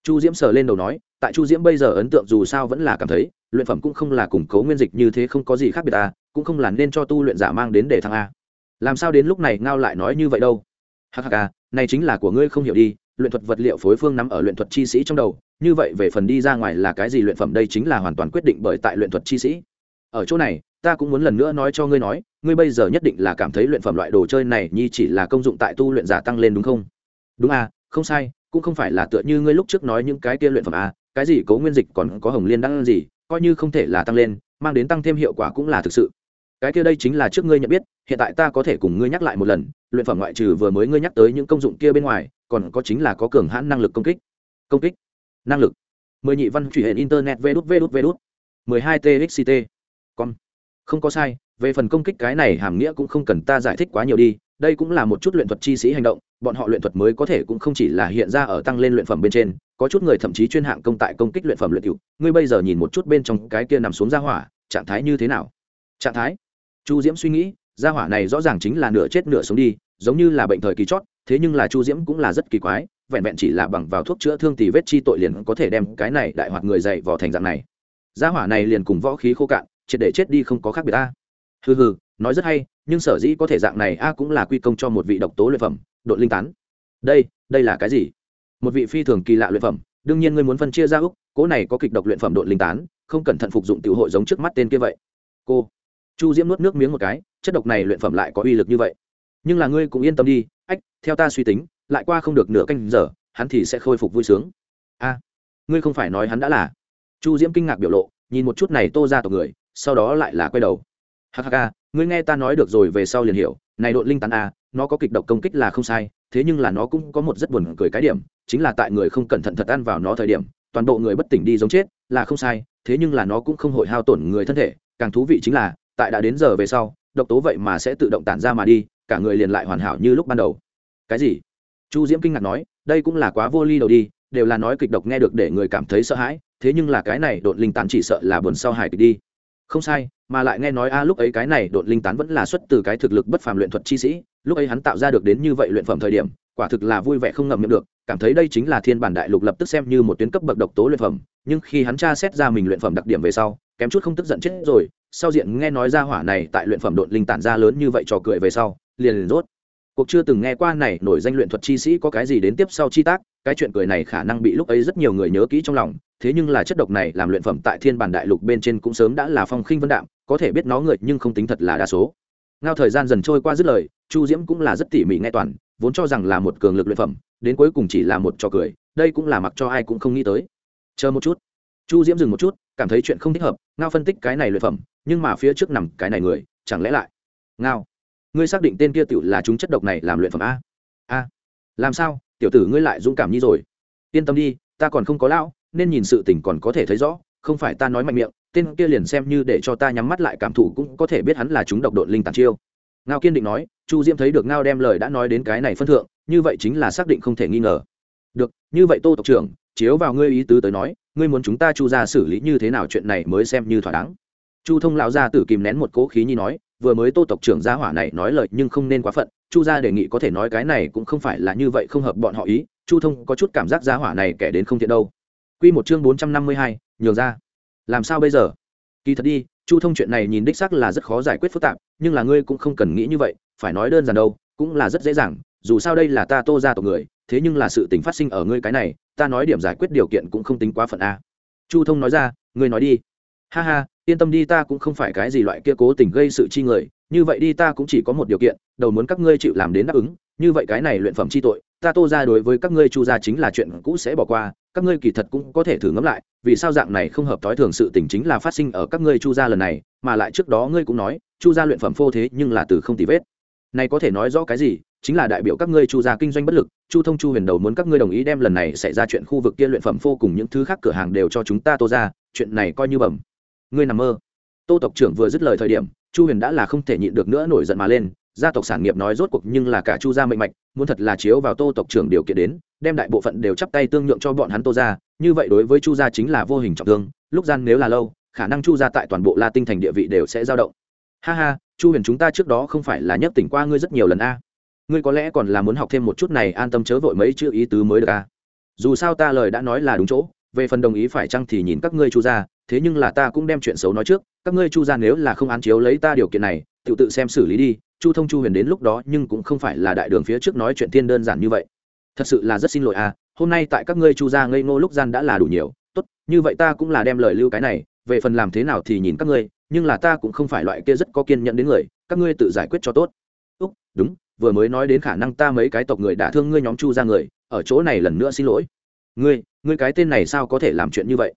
Chu diễm sờ lên đầu nói, tại chu diễm bây giờ ấn tượng dù sao vẫn là cảm thấy, luyện phẩm cũng không là củng cố nguyên dịch như thế không có gì khác biệt à? cũng không là nên cho tu luyện giả mang đến để thăng a làm sao đến lúc này ngao lại nói như vậy đâu? Hắc à, này chính là của ngươi không hiểu đi, luyện thuật vật liệu phối phương nắm ở luyện thuật chi sĩ trong đầu, như vậy về phần đi ra ngoài là cái gì luyện phẩm đây chính là hoàn toàn quyết định bởi tại luyện thuật chi sĩ. Ở chỗ này, ta cũng muốn lần nữa nói cho ngươi nói, ngươi bây giờ nhất định là cảm thấy luyện phẩm loại đồ chơi này nhi chỉ là công dụng tại tu luyện giả tăng lên đúng không? Đúng à không sai, cũng không phải là tựa như ngươi lúc trước nói những cái kia luyện phẩm à cái gì cấu nguyên dịch còn có hồng liên đăng gì, coi như không thể là tăng lên, mang đến tăng thêm hiệu quả cũng là thực sự. Cái kia đây chính là trước ngươi nhận biết, hiện tại ta có thể cùng ngươi nhắc lại một lần, luyện phẩm ngoại trừ vừa mới ngươi nhắc tới những công dụng kia bên ngoài, còn có chính là có cường hãn năng lực công kích. Công kích? Năng lực. Mười nhị văn truy hệ internet vê đút vê đút vê đút. Mười hai txt con không có sai, về phần công kích cái này hàm nghĩa cũng không cần ta giải thích quá nhiều đi đây cũng là một chút luyện thuật chi sĩ hành động, bọn họ luyện thuật mới có thể cũng không chỉ là hiện ra ở tăng lên luyện phẩm bên trên, có chút người thậm chí chuyên hạng công tại công kích luyện phẩm luyện cựu ngươi bây giờ nhìn một chút bên trong cái kia nằm xuống ra hỏa, trạng thái như thế nào? Trạng thái? Chu diễm suy nghĩ, ra hỏa này rõ ràng chính là nửa chết nửa sống đi, giống như là bệnh thời kỳ chót, thế nhưng là chu diễm cũng là rất kỳ quái, vẹn vẹn chỉ là bằng vào thuốc chữa thương thì vết chi tội liền có thể đem cái này đại hoạt người dạy vào thành dạng này. Gia hỏa này liền cùng võ khí khô cạn, triệt để chết đi không có khác biệt ta. Hừ hừ, nói rất hay nhưng sở dĩ có thể dạng này a cũng là quy công cho một vị độc tố luyện phẩm đội linh tán. Đây đây là cái gì? Một vị phi thường kỳ lạ luyện phẩm, đương nhiên ngươi muốn phân chia ra úc cố này có kịch độc luyện phẩm đội linh tán, không cẩn thận phục dụng tiểu hội giống trước mắt tên kia vậy. Cô, chu diễm nuốt nước miếng một cái, chất độc này luyện phẩm lại có uy lực như vậy. Nhưng là ngươi cũng yên tâm đi, ách, theo ta suy tính, lại qua không được nửa canh giờ, hắn thì sẽ khôi phục vui sướng. A, ngươi không phải nói hắn đã là. Chu diễm kinh ngạc biểu lộ, nhìn một chút này tô ra tộc người, sau đó lại là quay đầu. Hkk ngươi nghe ta nói được rồi về sau liền hiểu, này đội linh tán a, nó có kịch độc công kích là không sai, thế nhưng là nó cũng có một rất buồn cười cái điểm, chính là tại người không cẩn thận thật ăn vào nó thời điểm, toàn bộ người bất tỉnh đi giống chết, là không sai, thế nhưng là nó cũng không hội hao tổn người thân thể, càng thú vị chính là, tại đã đến giờ về sau, độc tố vậy mà sẽ tự động tản ra mà đi, cả người liền lại hoàn hảo như lúc ban đầu. Cái gì? Chu diễm kinh ngạc nói, đây cũng là quá vô ly đầu đi, đều là nói kịch độc nghe được để người cảm thấy sợ hãi, thế nhưng là cái này đột linh tán chỉ sợ là buồn sau hài kịch đi không sai, mà lại nghe nói a lúc ấy cái này đột linh tán vẫn là xuất từ cái thực lực bất phàm luyện thuật chi sĩ, lúc ấy hắn tạo ra được đến như vậy luyện phẩm thời điểm, quả thực là vui vẻ không ngậm miệng được, cảm thấy đây chính là thiên bản đại lục lập tức xem như một tuyến cấp bậc độc tố luyện phẩm, nhưng khi hắn tra xét ra mình luyện phẩm đặc điểm về sau, kém chút không tức giận chết rồi, sau diện nghe nói ra hỏa này tại luyện phẩm đột linh tản ra lớn như vậy trò cười về sau, liền liền rốt cuộc chưa từng nghe qua này, nổi danh luyện thuật chi sĩ có cái gì đến tiếp sau chi tác, cái chuyện cười này khả năng bị lúc ấy rất nhiều người nhớ kỹ trong lòng, thế nhưng là chất độc này làm luyện phẩm tại thiên bản đại lục bên trên cũng sớm đã là phong khinh vân đạm, có thể biết nó người nhưng không tính thật là đa số. Ngao thời gian dần trôi qua dứt lời, chu diễm cũng là rất tỉ mỉ nghe toàn, vốn cho rằng là một cường lực luyện phẩm, đến cuối cùng chỉ là một trò cười, đây cũng là mặc cho ai cũng không nghĩ tới. Chờ một chút. Chu diễm dừng một chút, cảm thấy chuyện không thích hợp, ngao phân tích cái này luyện phẩm, nhưng mà phía trước nằm cái này người, chẳng lẽ lại? Ngao ngươi xác định tên kia tiểu là chúng chất độc này làm luyện phẩm a. A. Làm sao? Tiểu tử ngươi lại dũng cảm như rồi. Yên tâm đi, ta còn không có lão, nên nhìn sự tình còn có thể thấy rõ, không phải ta nói mạnh miệng, tên kia liền xem như để cho ta nhắm mắt lại cảm thụ cũng có thể biết hắn là chúng độc độn linh tàn chiêu. Ngao kiên định nói, chu diễm thấy được ngao đem lời đã nói đến cái này phân thượng, như vậy chính là xác định không thể nghi ngờ. Được, như vậy tô tộc trưởng, chiếu vào ngươi ý tứ tới nói, ngươi muốn chúng ta chu ra xử lý như thế nào chuyện này mới xem như thỏa đáng. Chu thông lão gia tử kìm nén một cố khí nhi nói vừa mới tô tộc trưởng gia hỏa này nói lời nhưng không nên quá phận, chu gia đề nghị có thể nói cái này cũng không phải là như vậy không hợp bọn họ ý, chu thông có chút cảm giác gia hỏa này kẻ đến không thiện đâu. Q một chương bốn trăm năm mươi hai, nhường ra. Làm sao bây giờ? Kỳ thật đi, chu thông chuyện này nhìn đích sắc là rất khó giải quyết phức tạp, nhưng là ngươi cũng không cần nghĩ như vậy, phải nói đơn giản đâu, cũng là rất dễ dàng, dù sao đây là ta tô ra tộc người, thế nhưng là sự tình phát sinh ở ngươi cái này, ta nói điểm giải quyết điều kiện cũng không tính quá phận a. Chu thông nói ra, ngươi nói đi ha ha, yên tâm đi ta cũng không phải cái gì loại kia cố tình gây sự chi người, như vậy đi ta cũng chỉ có một điều kiện, đầu muốn các ngươi chịu làm đến đáp ứng, như vậy cái này luyện phẩm chi tội, ta tô ra đối với các ngươi chu gia chính là chuyện cũ sẽ bỏ qua, các ngươi kỳ thật cũng có thể thử ngẫm lại, vì sao dạng này không hợp thói thường sự tình chính là phát sinh ở các ngươi chu gia lần này, mà lại trước đó ngươi cũng nói, chu gia luyện phẩm phô thế nhưng là từ không tì vết. Này có thể nói rõ cái gì, chính là đại biểu các ngươi chu gia kinh doanh bất lực, chu thông chu huyền đầu muốn các ngươi đồng ý đem lần này xảy ra chuyện khu vực kia luyện phẩm phô cùng những thứ khác cửa hàng đều cho chúng ta tô ra, chuyện này coi như bẩm ngươi nằm mơ. Tô tộc trưởng vừa dứt lời thời điểm, chu huyền đã là không thể nhịn được nữa nổi giận mà lên, gia tộc sản nghiệp nói rốt cuộc nhưng là cả chu gia mệnh mạch, muốn thật là chiếu vào tô tộc trưởng điều kiện đến, đem đại bộ phận đều chắp tay tương nhượng cho bọn hắn tô gia, như vậy đối với chu gia chính là vô hình trọng thương, lúc gian nếu là lâu, khả năng chu gia tại toàn bộ la tinh thành địa vị đều sẽ dao động. Ha ha, chu huyền chúng ta trước đó không phải là nhất tỉnh qua ngươi rất nhiều lần a. Ngươi có lẽ còn là muốn học thêm một chút này, an tâm chớ vội mấy chữ ý tứ mới được a. Dù sao ta lời đã nói là đúng chỗ, về phần đồng ý phải chăng thì nhìn các ngươi chu gia thế nhưng là ta cũng đem chuyện xấu nói trước, các ngươi chu ra nếu là không án chiếu lấy ta điều kiện này tự tự xem xử lý đi, chu thông chu huyền đến lúc đó nhưng cũng không phải là đại đường phía trước nói chuyện thiên đơn giản như vậy. Thật sự là rất xin lỗi à hôm nay tại các ngươi chu ra ngây ngô lúc gian đã là đủ nhiều, tốt, như vậy ta cũng là đem lời lưu cái này, về phần làm thế nào thì nhìn các ngươi, nhưng là ta cũng không phải loại kia rất có kiên nhẫn đến người, các ngươi tự giải quyết cho tốt. Úc, đúng, vừa mới nói đến khả năng ta mấy cái tộc người đã thương ngươi nhóm chu ra người, ở chỗ này lần nữa xin lỗi. Ngươi ngươi cái tên này sao có thể làm chuyện như vậy?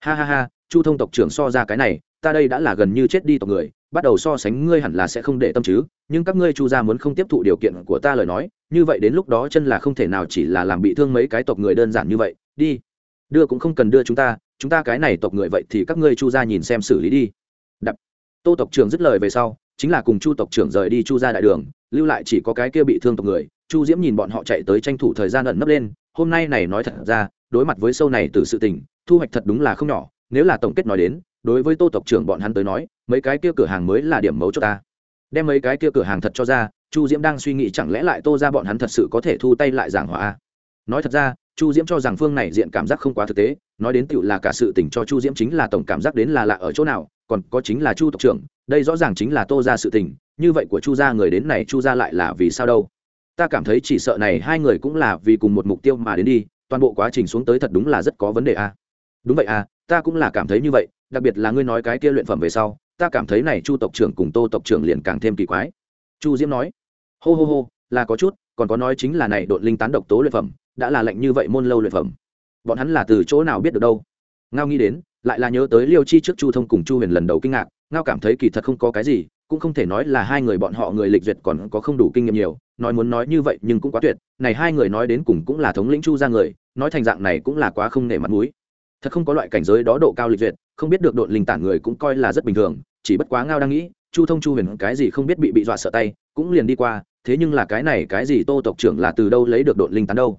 Ha ha ha chu thông tộc trưởng so ra cái này, ta đây đã là gần như chết đi tộc người, bắt đầu so sánh ngươi hẳn là sẽ không để tâm chứ, nhưng các ngươi chu gia muốn không tiếp thụ điều kiện của ta lời nói, như vậy đến lúc đó chân là không thể nào chỉ là làm bị thương mấy cái tộc người đơn giản như vậy, đi. Đưa cũng không cần đưa chúng ta chúng ta cái này tộc người vậy thì các ngươi chu gia nhìn xem xử lý đi. Đập. Tô tộc trưởng dứt lời về sau, chính là cùng chu tộc trưởng rời đi chu gia đại đường, lưu lại chỉ có cái kia bị thương tộc người, chu diễm nhìn bọn họ chạy tới tranh thủ thời gian ẩn nấp lên, hôm nay này nói thật ra, đối mặt với sâu này từ sự tình, thu hoạch thật đúng là không nhỏ nếu là tổng kết nói đến, đối với tô tộc trưởng bọn hắn tới nói, mấy cái kia cửa hàng mới là điểm mấu cho ta. Đem mấy cái kia cửa hàng thật cho ra, chu diễm đang suy nghĩ chẳng lẽ lại tô ra bọn hắn thật sự có thể thu tay lại giảng hòa nói thật ra, chu diễm cho rằng phương này diện cảm giác không quá thực tế, nói đến tựu là cả sự tình cho chu diễm chính là tổng cảm giác đến là lạ ở chỗ nào, còn có chính là chu tộc trưởng, đây rõ ràng chính là tô ra sự tình, như vậy của chu gia người đến này chu gia lại là vì sao đâu? Ta cảm thấy chỉ sợ này hai người cũng là vì cùng một mục tiêu mà đến đi, toàn bộ quá trình xuống tới thật đúng là rất có vấn đề a. À. đúng vậy à ta cũng là cảm thấy như vậy, đặc biệt là ngươi nói cái kia luyện phẩm về sau, ta cảm thấy này chu tộc trưởng cùng tô tộc trưởng liền càng thêm kỳ quái. Chu diễm nói. Hô hô hô, là có chút, còn có nói chính là này đội linh tán độc tố luyện phẩm, đã là lệnh như vậy môn lâu luyện phẩm. Bọn hắn là từ chỗ nào biết được đâu? Ngao nghĩ đến, lại là nhớ tới liêu chi trước chu thông cùng chu huyền lần đầu kinh ngạc, ngao cảm thấy kỳ thật không có cái gì, cũng không thể nói là hai người bọn họ người lịch duyệt còn có không đủ kinh nghiệm nhiều, nói muốn nói như vậy nhưng cũng quá tuyệt, này hai người nói đến cùng cũng là thống lĩnh chu ra người, nói thành dạng này cũng là quá không nể mặt mũi thật không có loại cảnh giới đó độ cao lịch duyệt, không biết được độn linh tản người cũng coi là rất bình thường, chỉ bất quá ngao đang nghĩ, chu thông chu huyền cái gì không biết bị bị dọa sợ tay, cũng liền đi qua, thế nhưng là cái này cái gì tô tộc trưởng là từ đâu lấy được độn linh tán đâu?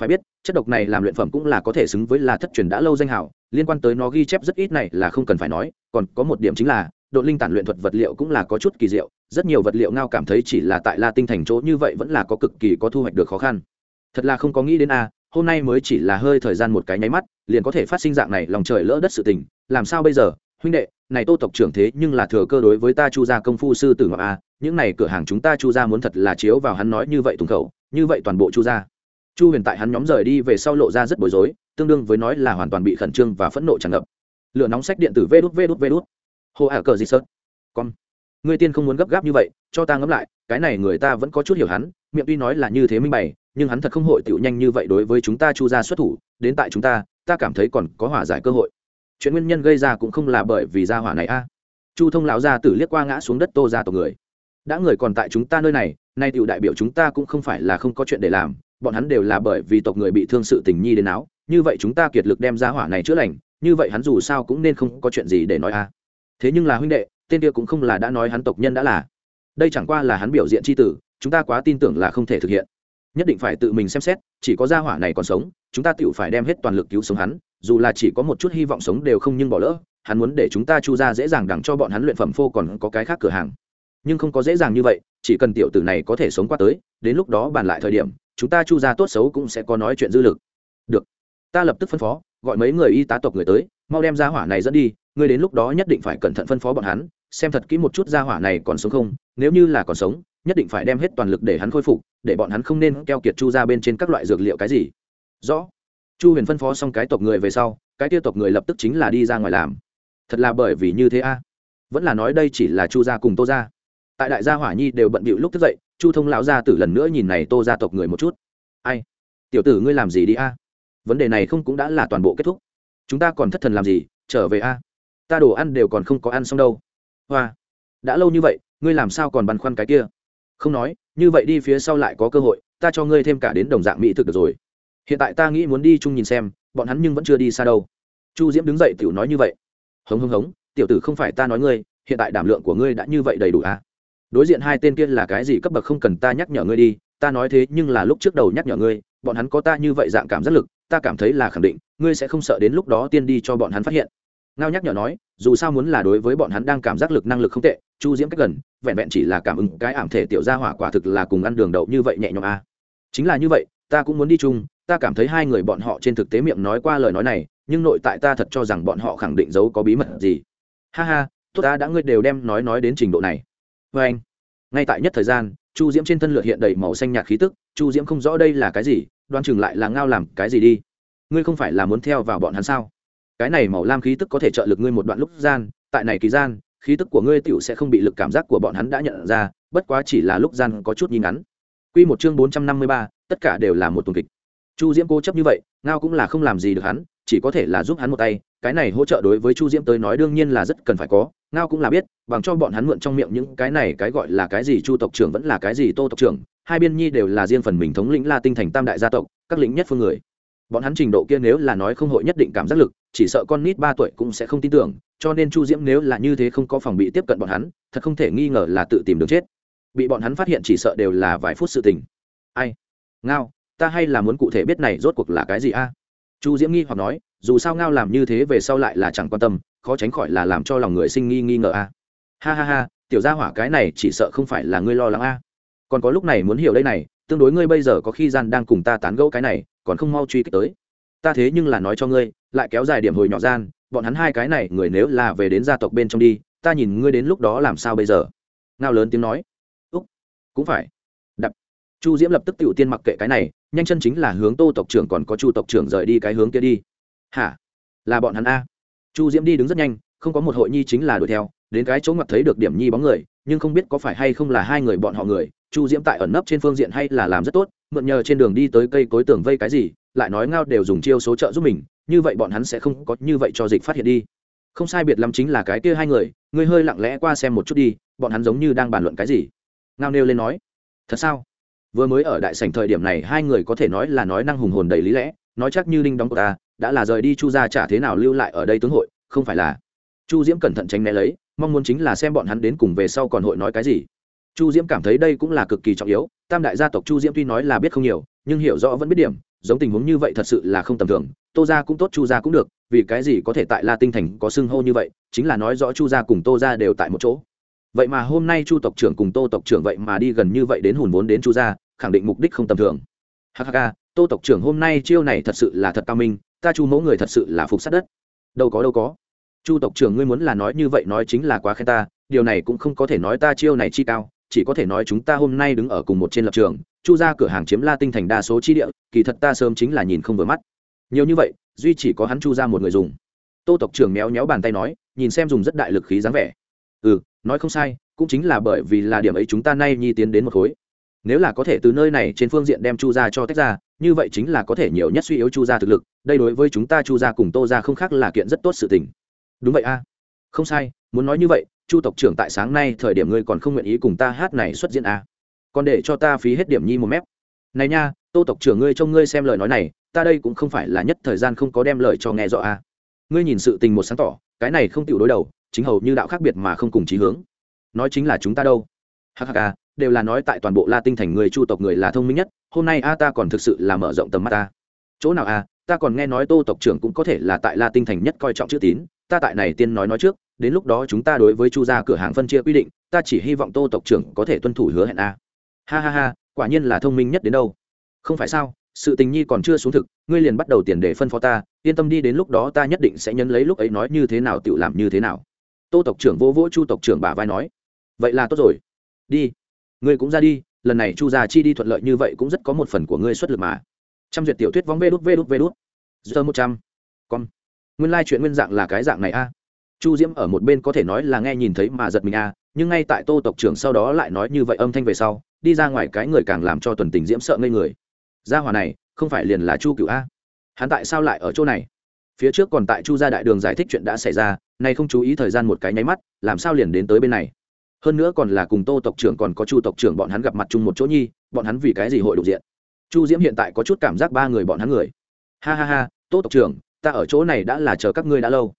Phải biết, chất độc này làm luyện phẩm cũng là có thể xứng với là thất truyền đã lâu danh hảo, liên quan tới nó ghi chép rất ít này là không cần phải nói, còn có một điểm chính là độ linh tản luyện thuật vật liệu cũng là có chút kỳ diệu, rất nhiều vật liệu ngao cảm thấy chỉ là tại la tinh thành chỗ như vậy vẫn là có cực kỳ có thu hoạch được khó khăn. Thật là không có nghĩ đến a, hôm nay mới chỉ là hơi thời gian một cái nháy mắt liền có thể phát sinh dạng này lòng trời lỡ đất sự tình. Làm sao bây giờ? Huynh đệ, này tô tộc trưởng thế nhưng là thừa cơ đối với ta chu gia công phu sư tử ngọc a, những này cửa hàng chúng ta chu gia muốn thật là chiếu vào hắn nói như vậy tùng khẩu, như vậy toàn bộ chu gia. Chu huyền tại hắn nhóm rời đi về sau lộ ra rất bối rối, tương đương với nói là hoàn toàn bị khẩn trương và phẫn nộ tràn ngập. Lửa nóng sách điện tử vê đút vê đút vê đút. Hồ ả cờ gì sớt con. Người tiên không muốn gấp gáp như vậy, cho ta ngẫm lại, cái này người ta vẫn có chút hiểu hắn, miệng tuy nói là như thế minh bày, nhưng hắn thật không hội tựu nhanh như vậy đối với chúng ta chu gia xuất thủ, đến tại chúng ta ta cảm thấy còn có hỏa giải cơ hội. Chuyện nguyên nhân gây ra cũng không là bởi vì gia hỏa này a. Chu thông lão gia tử liếc qua ngã xuống đất tô ra tộc người. Đã người còn tại chúng ta nơi này, nay tựu đại biểu chúng ta cũng không phải là không có chuyện để làm, bọn hắn đều là bởi vì tộc người bị thương sự tình nhi đến áo như vậy chúng ta kiệt lực đem gia hỏa này chữa lành, như vậy hắn dù sao cũng nên không có chuyện gì để nói a. Thế nhưng là huynh đệ, tên kia cũng không là đã nói hắn tộc nhân đã là. Đây chẳng qua là hắn biểu diện c h i tử, chúng ta quá tin tưởng là không thể thực hiện nhất định phải tự mình xem xét, chỉ có gia hỏa này còn sống, chúng ta tự phải đem hết toàn lực cứu sống hắn, dù là chỉ có một chút hy vọng sống đều không nhưng bỏ lỡ, hắn muốn để chúng ta chu ra dễ dàng đằng cho bọn hắn luyện phẩm phô còn có cái khác cửa hàng. Nhưng không có dễ dàng như vậy, chỉ cần tiểu tử này có thể sống qua tới, đến lúc đó bàn lại thời điểm, chúng ta chu ra tốt xấu cũng sẽ có nói chuyện dư lực. Được. Ta lập tức phân phó, gọi mấy người y tá tộc người tới, mau đem ra hỏa này dẫn đi ngươi đến lúc đó nhất định phải cẩn thận phân phó bọn hắn, xem thật kỹ một chút ra hỏa này còn sống không, nếu như là còn sống nhất định phải đem hết toàn lực để hắn khôi phục, để bọn hắn không nên keo kiệt chu ra bên trên các loại dược liệu cái gì. Rõ. Chu huyền phân phó xong cái tộc người về sau, cái tiêu tộc người lập tức chính là đi ra ngoài làm. Thật là bởi vì như thế a. Vẫn là nói đây chỉ là chu gia cùng tô gia. Tại đại gia hỏa nhi đều bận bịu lúc thức dậy, chu thông lão gia tử lần nữa nhìn này tô gia tộc người một chút. Ai? Tiểu tử ngươi làm gì đi a? Vấn đề này không cũng đã là toàn bộ kết thúc. Chúng ta còn thất thần làm gì, trở về a? Ta đồ ăn đều còn không có ăn xong đâu. Hoa. Đã lâu như vậy, ngươi làm sao còn băn khoăn cái kia? Không nói, như vậy đi phía sau lại có cơ hội, ta cho ngươi thêm cả đến đồng dạng mỹ thực được rồi. Hiện tại ta nghĩ muốn đi chung nhìn xem, bọn hắn nhưng vẫn chưa đi xa đâu. Chu diễm đứng dậy tiểu nói như vậy. Hống hống hống, tiểu tử không phải ta nói ngươi, hiện tại đảm lượng của ngươi đã như vậy đầy đủ à? Đối diện hai tên kia là cái gì cấp bậc không cần ta nhắc nhở ngươi đi, ta nói thế nhưng là lúc trước đầu nhắc nhở ngươi, bọn hắn có ta như vậy dạng cảm giác lực, ta cảm thấy là khẳng định, ngươi sẽ không sợ đến lúc đó tiên đi cho bọn hắn phát hiện ngao nhắc nhở nói, dù sao muốn là đối với bọn hắn đang cảm giác lực năng lực không tệ, chu diễm cách gần, vẹn vẹn chỉ là cảm ứng cái ảm thể tiểu gia hỏa quả thực là cùng ăn đường đậu như vậy nhẹ nhõm a. À. chính là như vậy, ta cũng muốn đi chung, ta cảm thấy hai người bọn họ trên thực tế miệng nói qua lời nói này, nhưng nội tại ta thật cho rằng bọn họ khẳng định giấu có bí mật gì. Ha ha, tốt ta đã ngươi đều đem nói nói đến trình độ này. Vê anh, ngay tại nhất thời gian, chu diễm trên thân lượt hiện đầy màu xanh nhạt khí tức, chu diễm không rõ đây là cái gì đoan chừng lại là ngao làm cái gì đi. Ngươi không phải là muốn theo vào bọn hắn sao? Cái này màu lam khí tức có thể trợ lực ngươi một đoạn lúc gian tại này kỳ gian khí tức của ngươi tiểu sẽ không bị lực cảm giác của bọn hắn đã nhận ra bất quá chỉ là lúc gian có chút nhìn ngắn. Quy một chương bốn trăm năm mươi ba, tất cả đều là một tuần kịch. Chu diễm cố chấp như vậy ngao cũng là không làm gì được hắn chỉ có thể là giúp hắn một tay cái này hỗ trợ đối với chu diễm tới nói đương nhiên là rất cần phải có ngao cũng là biết bằng cho bọn hắn mượn trong miệng những cái này cái gọi là cái gì chu tộc trưởng vẫn là cái gì tô tộc trưởng hai biên nhi đều là riêng phần mình thống lĩnh la tinh thành tam đại gia tộc các lĩnh nhất phương người bọn hắn trình độ kia nếu là nói không hội nhất định cảm giác lực, chỉ sợ con nít ba tuổi cũng sẽ không tin tưởng, cho nên chu diễm nếu là như thế không có phòng bị tiếp cận bọn hắn, thật không thể nghi ngờ là tự tìm đường chết. Bị bọn hắn phát hiện chỉ sợ đều là vài phút sự tình. Ai? Ngao, ta hay là muốn cụ thể biết này rốt cuộc là cái gì a? Chu diễm nghi hoặc nói, dù sao ngao làm như thế về sau lại là chẳng quan tâm, khó tránh khỏi là làm cho lòng người sinh nghi nghi ngờ a. Ha ha ha, tiểu gia hỏa cái này chỉ sợ không phải là ngươi lo lắng a. Còn có lúc này muốn hiểu đây này, tương đối ngươi bây giờ có khi gian đang cùng ta tán gẫu cái này còn không mau truy kích tới. Ta thế nhưng là nói cho ngươi, lại kéo dài điểm hồi nhỏ gian, bọn hắn hai cái này người nếu là về đến gia tộc bên trong đi, ta nhìn ngươi đến lúc đó làm sao bây giờ? Ngao lớn tiếng nói. Úc, cũng phải. Đập. Chu diễm lập tức tự tiên mặc kệ cái này, nhanh chân chính là hướng tô tộc trưởng còn có chu tộc trưởng rời đi cái hướng kia đi. Hả? Là bọn hắn a. Chu diễm đi đứng rất nhanh, không có một hội nhi chính là đuổi theo, đến cái chỗ ngặt thấy được điểm nhi bóng người, nhưng không biết có phải hay không là hai người bọn họ người, chu diễm tại ẩn nấp trên phương diện hay là làm rất tốt mượn nhờ trên đường đi tới cây cối tường vây cái gì, lại nói ngao đều dùng chiêu số trợ giúp mình, như vậy bọn hắn sẽ không có như vậy cho dịch phát hiện đi. Không sai biệt lắm chính là cái kia hai người, ngươi hơi lặng lẽ qua xem một chút đi, bọn hắn giống như đang bàn luận cái gì? Ngao nêu lên nói. Thật sao? Vừa mới ở đại sảnh thời điểm này, hai người có thể nói là nói năng hùng hồn đầy lý lẽ, nói chắc như đinh đóng của ta, đã là rời đi chu ra chả thế nào lưu lại ở đây tướng hội, không phải là. Chu diễm cẩn thận tránh né lấy, mong muốn chính là xem bọn hắn đến cùng về sau còn hội nói cái gì. Chu diễm cảm thấy đây cũng là cực kỳ trọng yếu tam đại gia tộc chu diễm tuy nói là biết không nhiều, nhưng hiểu rõ vẫn biết điểm, giống tình huống như vậy thật sự là không tầm thường. Tô gia cũng tốt, chu gia cũng được, vì cái gì có thể tại la tinh thành có xưng hô như vậy, chính là nói rõ chu gia cùng tô gia đều tại một chỗ. Vậy mà hôm nay chu tộc trưởng cùng tô tộc trưởng vậy mà đi gần như vậy đến hùn vốn đến chu gia, khẳng định mục đích không tầm thường. Hk tô tộc trưởng hôm nay chiêu này thật sự là thật cao minh, ta chu mẫu người thật sự là phục sát đất. Đâu có đâu có. Chu tộc trưởng ngươi muốn là nói như vậy nói chính là quá khen ta, điều này cũng không có thể nói ta chiêu này chi cao chỉ có thể nói chúng ta hôm nay đứng ở cùng một trên lập trường, chu ra cửa hàng chiếm la tinh thành đa số chi địa, kỳ thật ta sớm chính là nhìn không vừa mắt. Nhiều như vậy, duy chỉ có hắn chu ra một người dùng. Tô tộc trưởng méo méo bàn tay nói, nhìn xem dùng rất đại lực khí dáng vẻ. Ừ nói không sai, cũng chính là bởi vì là điểm ấy chúng ta nay nhi tiến đến một khối. Nếu là có thể từ nơi này trên phương diện đem chu ra cho tách ra, như vậy chính là có thể nhiều nhất suy yếu chu ra thực lực, đây đối với chúng ta chu ra cùng tô ra không khác là kiện rất tốt sự tình. Đúng vậy a. Không sai, muốn nói như vậy chu tộc trưởng tại sáng nay thời điểm ngươi còn không nguyện ý cùng ta hát này xuất diễn à? còn để cho ta phí hết điểm nhi một mép này nha, tô tộc trưởng ngươi trông ngươi xem lời nói này, ta đây cũng không phải là nhất thời gian không có đem lời cho nghe rõ à? ngươi nhìn sự tình một sáng tỏ, cái này không tiểu đối đầu, chính hầu như đạo khác biệt mà không cùng chí hướng nói chính là chúng ta đâu hắc hắc à, đều là nói tại toàn bộ la tinh thành người chu tộc người là thông minh nhất, hôm nay a ta còn thực sự là mở rộng tầm mắt ta chỗ nào a ta còn nghe nói tô tộc trưởng cũng có thể là tại la tinh thành nhất coi trọng chữ tín, ta tại này tiên nói nói trước đến lúc đó chúng ta đối với chu gia cửa hàng phân chia quy định, ta chỉ hy vọng tô tộc trưởng có thể tuân thủ hứa hẹn a. Ha ha ha, quả nhiên là thông minh nhất đến đâu. Không phải sao, sự tình nhi còn chưa xuống thực, ngươi liền bắt đầu tiền để phân phó ta, yên tâm đi đến lúc đó ta nhất định sẽ nhấn lấy lúc ấy nói như thế nào tự làm như thế nào. Tô tộc trưởng vô vỗ chu tộc trưởng bà vai nói. Vậy là tốt rồi. Đi. Ngươi cũng ra đi, lần này chu gia chi đi thuận lợi như vậy cũng rất có một phần của ngươi xuất lực mà. Trăm duyệt tiểu thuyết vóng vê đút vê đút vê đút. Giờ một trăm. Con. Nguyên lai、like、chuyện nguyên dạng là cái dạng này a chu diễm ở một bên có thể nói là nghe nhìn thấy mà giật mình a nhưng ngay tại tô tộc trưởng sau đó lại nói như vậy âm thanh về sau, đi ra ngoài cái người càng làm cho tuần tình diễm sợ ngây người. Gia hòa này, không phải liền là chu cựu a? Hắn tại sao lại ở chỗ này? Phía trước còn tại chu gia đại đường giải thích chuyện đã xảy ra, nay không chú ý thời gian một cái nháy mắt, làm sao liền đến tới bên này? Hơn nữa còn là cùng tô tộc trưởng còn có chu tộc trưởng bọn hắn gặp mặt chung một chỗ nhi, bọn hắn vì cái gì hội đ diện? Chu diễm hiện tại có chút cảm giác ba người bọn hắn người. Ha ha ha, tô tộc trưởng, ta ở chỗ này đã là chờ các ngươi đã lâu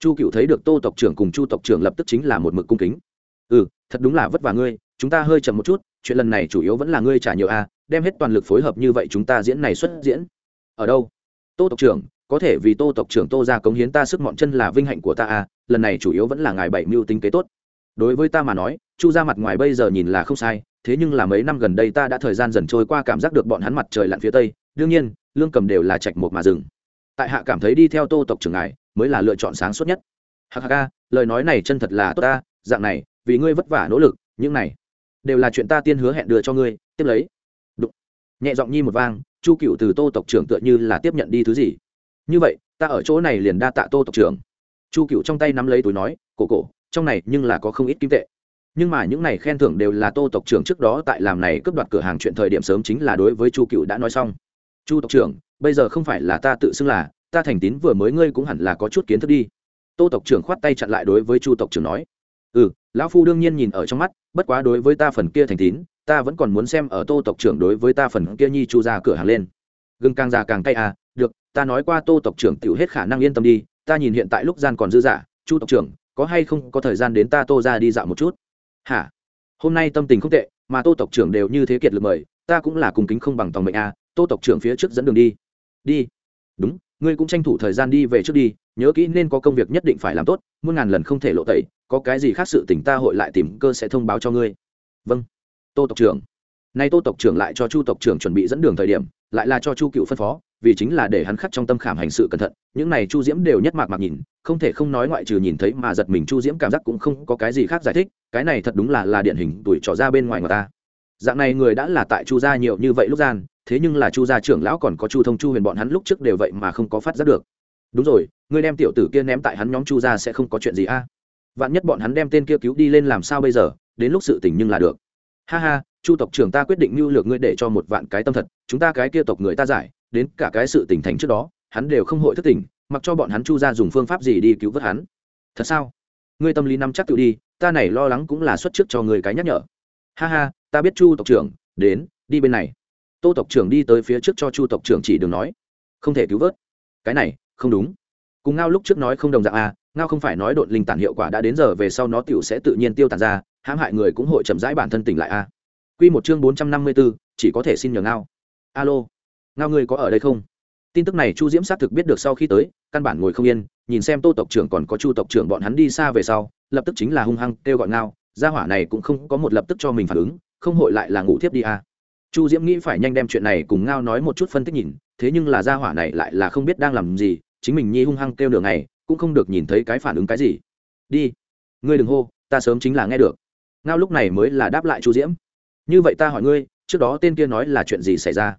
chu cựu thấy được tô tộc trưởng cùng chu tộc trưởng lập tức chính là một mực cung kính. Ừ thật đúng là vất vả ngươi, chúng ta hơi chậm một chút, chuyện lần này chủ yếu vẫn là ngươi trả nhiều a, đem hết toàn lực phối hợp như vậy chúng ta diễn này xuất diễn. Ở đâu? Tô tộc trưởng, có thể vì tô tộc trưởng tô ra cống hiến ta sức mọn chân là vinh hạnh của ta a, lần này chủ yếu vẫn là ngài bảy mưu tính kế tốt. Đối với ta mà nói, chu ra mặt ngoài bây giờ nhìn là không sai, thế nhưng là mấy năm gần đây ta đã thời gian dần trôi qua cảm giác được bọn hắn mặt trời lặn phía tây, đương nhiên, lương cầm đều là chạch một mà rừng tại hạ cảm thấy đi theo tô tộc trưởng ngài mới là lựa chọn sáng suốt nhất. Hk lời nói này chân thật là tốt ta, dạng này, vì ngươi vất vả nỗ lực, những này đều là chuyện ta tiên hứa hẹn đưa cho ngươi, tiếp lấy. Đụng. nhẹ giọng nhi một vang, chu cựu từ tô tộc trưởng tựa như là tiếp nhận đi thứ gì. Như vậy, ta ở chỗ này liền đa tạ tô tộc trưởng. Chu cựu trong tay nắm lấy túi nói, cổ cổ, trong này nhưng là có không ít kim tệ. Nhưng mà những này khen thưởng đều là tô tộc trưởng trước đó tại làm này cướp đoạt cửa hàng chuyện thời điểm sớm chính là đối với chu cựu đã nói xong. Chu tộc trưởng, bây giờ không phải là ta tự xưng là ta thành tín vừa mới ngươi cũng hẳn là có chút kiến thức đi. Tô tộc trưởng khoát tay chặn lại đối với chu tộc trưởng nói. Ừ lão phu đương nhiên nhìn ở trong mắt, bất quá đối với ta phần kia thành tín, ta vẫn còn muốn xem ở tô tộc trưởng đối với ta phần kia nhi chu ra cửa hàng lên. Gừng càng già càng cay à được, ta nói qua tô tộc trưởng tự hết khả năng yên tâm đi, ta nhìn hiện tại lúc gian còn dư dả chu tộc trưởng, có hay không có thời gian đến ta tô ra đi dạo một chút? Hả? Hôm nay tâm tình không tệ, mà tô tộc trưởng đều như thế kiệt lực mời, ta cũng là cùng kính không bằng tòng mệnh a tô tộc trưởng phía trước dẫn đường đi. Đi. Đúng ngươi cũng tranh thủ thời gian đi về trước đi, nhớ kỹ nên có công việc nhất định phải làm tốt, muôn ngàn lần không thể lộ tẩy, có cái gì khác sự tỉnh ta hội lại tìm cơ sẽ thông báo cho ngươi. Vâng. Tô tộc trưởng. Nay tô tộc trưởng lại cho chu tộc trưởng chuẩn bị dẫn đường thời điểm, lại là cho chu cựu phân phó, vì chính là để hắn khắc trong tâm khảm hành sự cẩn thận, những này chu diễm đều nhất mạc mạc nhìn, không thể không nói ngoại trừ nhìn thấy mà giật mình chu diễm cảm giác cũng không có cái gì khác giải thích, cái này thật đúng là là điển hình tuổi trỏ ra bên ngoài người ta. Dạng này người đã là tại chu gia nhiều như vậy lúc gian thế nhưng là chu gia trưởng lão còn có chu thông chu huyền bọn hắn lúc trước đều vậy mà không có phát giác được. Đúng rồi, ngươi đem tiểu tử kia ném tại hắn nhóm chu gia sẽ không có chuyện gì a? Vạn nhất bọn hắn đem tên kia cứu đi lên làm sao bây giờ, đến lúc sự tình nhưng là được. Ha ha, chu tộc trưởng ta quyết định mưu lược ngươi để cho một vạn cái tâm thật, chúng ta cái kia tộc người ta giải, đến cả cái sự tỉnh thành trước đó, hắn đều không hội thất tỉnh mặc cho bọn hắn chu ra dùng phương pháp gì đi cứu vớt hắn. Thật sao? Ngươi tâm lý nắm chắc tự đi, ta này lo lắng cũng là xuất trước cho người cái nhắc nhở. Ha ha, ta biết chu tộc trưởng, đến, đi bên này tô tộc trưởng đi tới phía trước cho chu tộc trưởng chỉ đường nói. Không thể cứu vớt. Cái này không đúng. Cùng ngao lúc trước nói không đồng dạng à ngao không phải nói độn linh tản hiệu quả đã đến giờ về sau nó tiểu sẽ tự nhiên tiêu tàn ra hãm hại người cũng hội chậm rãi bản thân tỉnh lại à. Quy một chương bốn trăm năm mươi 454, chỉ có thể xin nhờ ngao. Alo. Ngao ngươi có ở đây không? Tin tức này chu diễm xác thực biết được sau khi tới căn bản ngồi không yên nhìn xem tô tộc trưởng còn có chu tộc trưởng bọn hắn đi xa về sau lập tức chính là hung hăng kêu gọi ngao gia hỏa này cũng không có một lập tức cho mình phản ứng không hội lại là ngủ thiếp đi à chu diễm nghĩ phải nhanh đem chuyện này cùng ngao nói một chút phân tích nhìn, thế nhưng là gia hỏa này lại là không biết đang làm gì, chính mình nhi hung hăng kêu nửa ngày, cũng không được nhìn thấy cái phản ứng cái gì. Đi, ngươi đừng hô, ta sớm chính là nghe được. Ngao lúc này mới là đáp lại chu diễm. Như vậy ta hỏi ngươi, trước đó tên kia nói là chuyện gì xảy ra?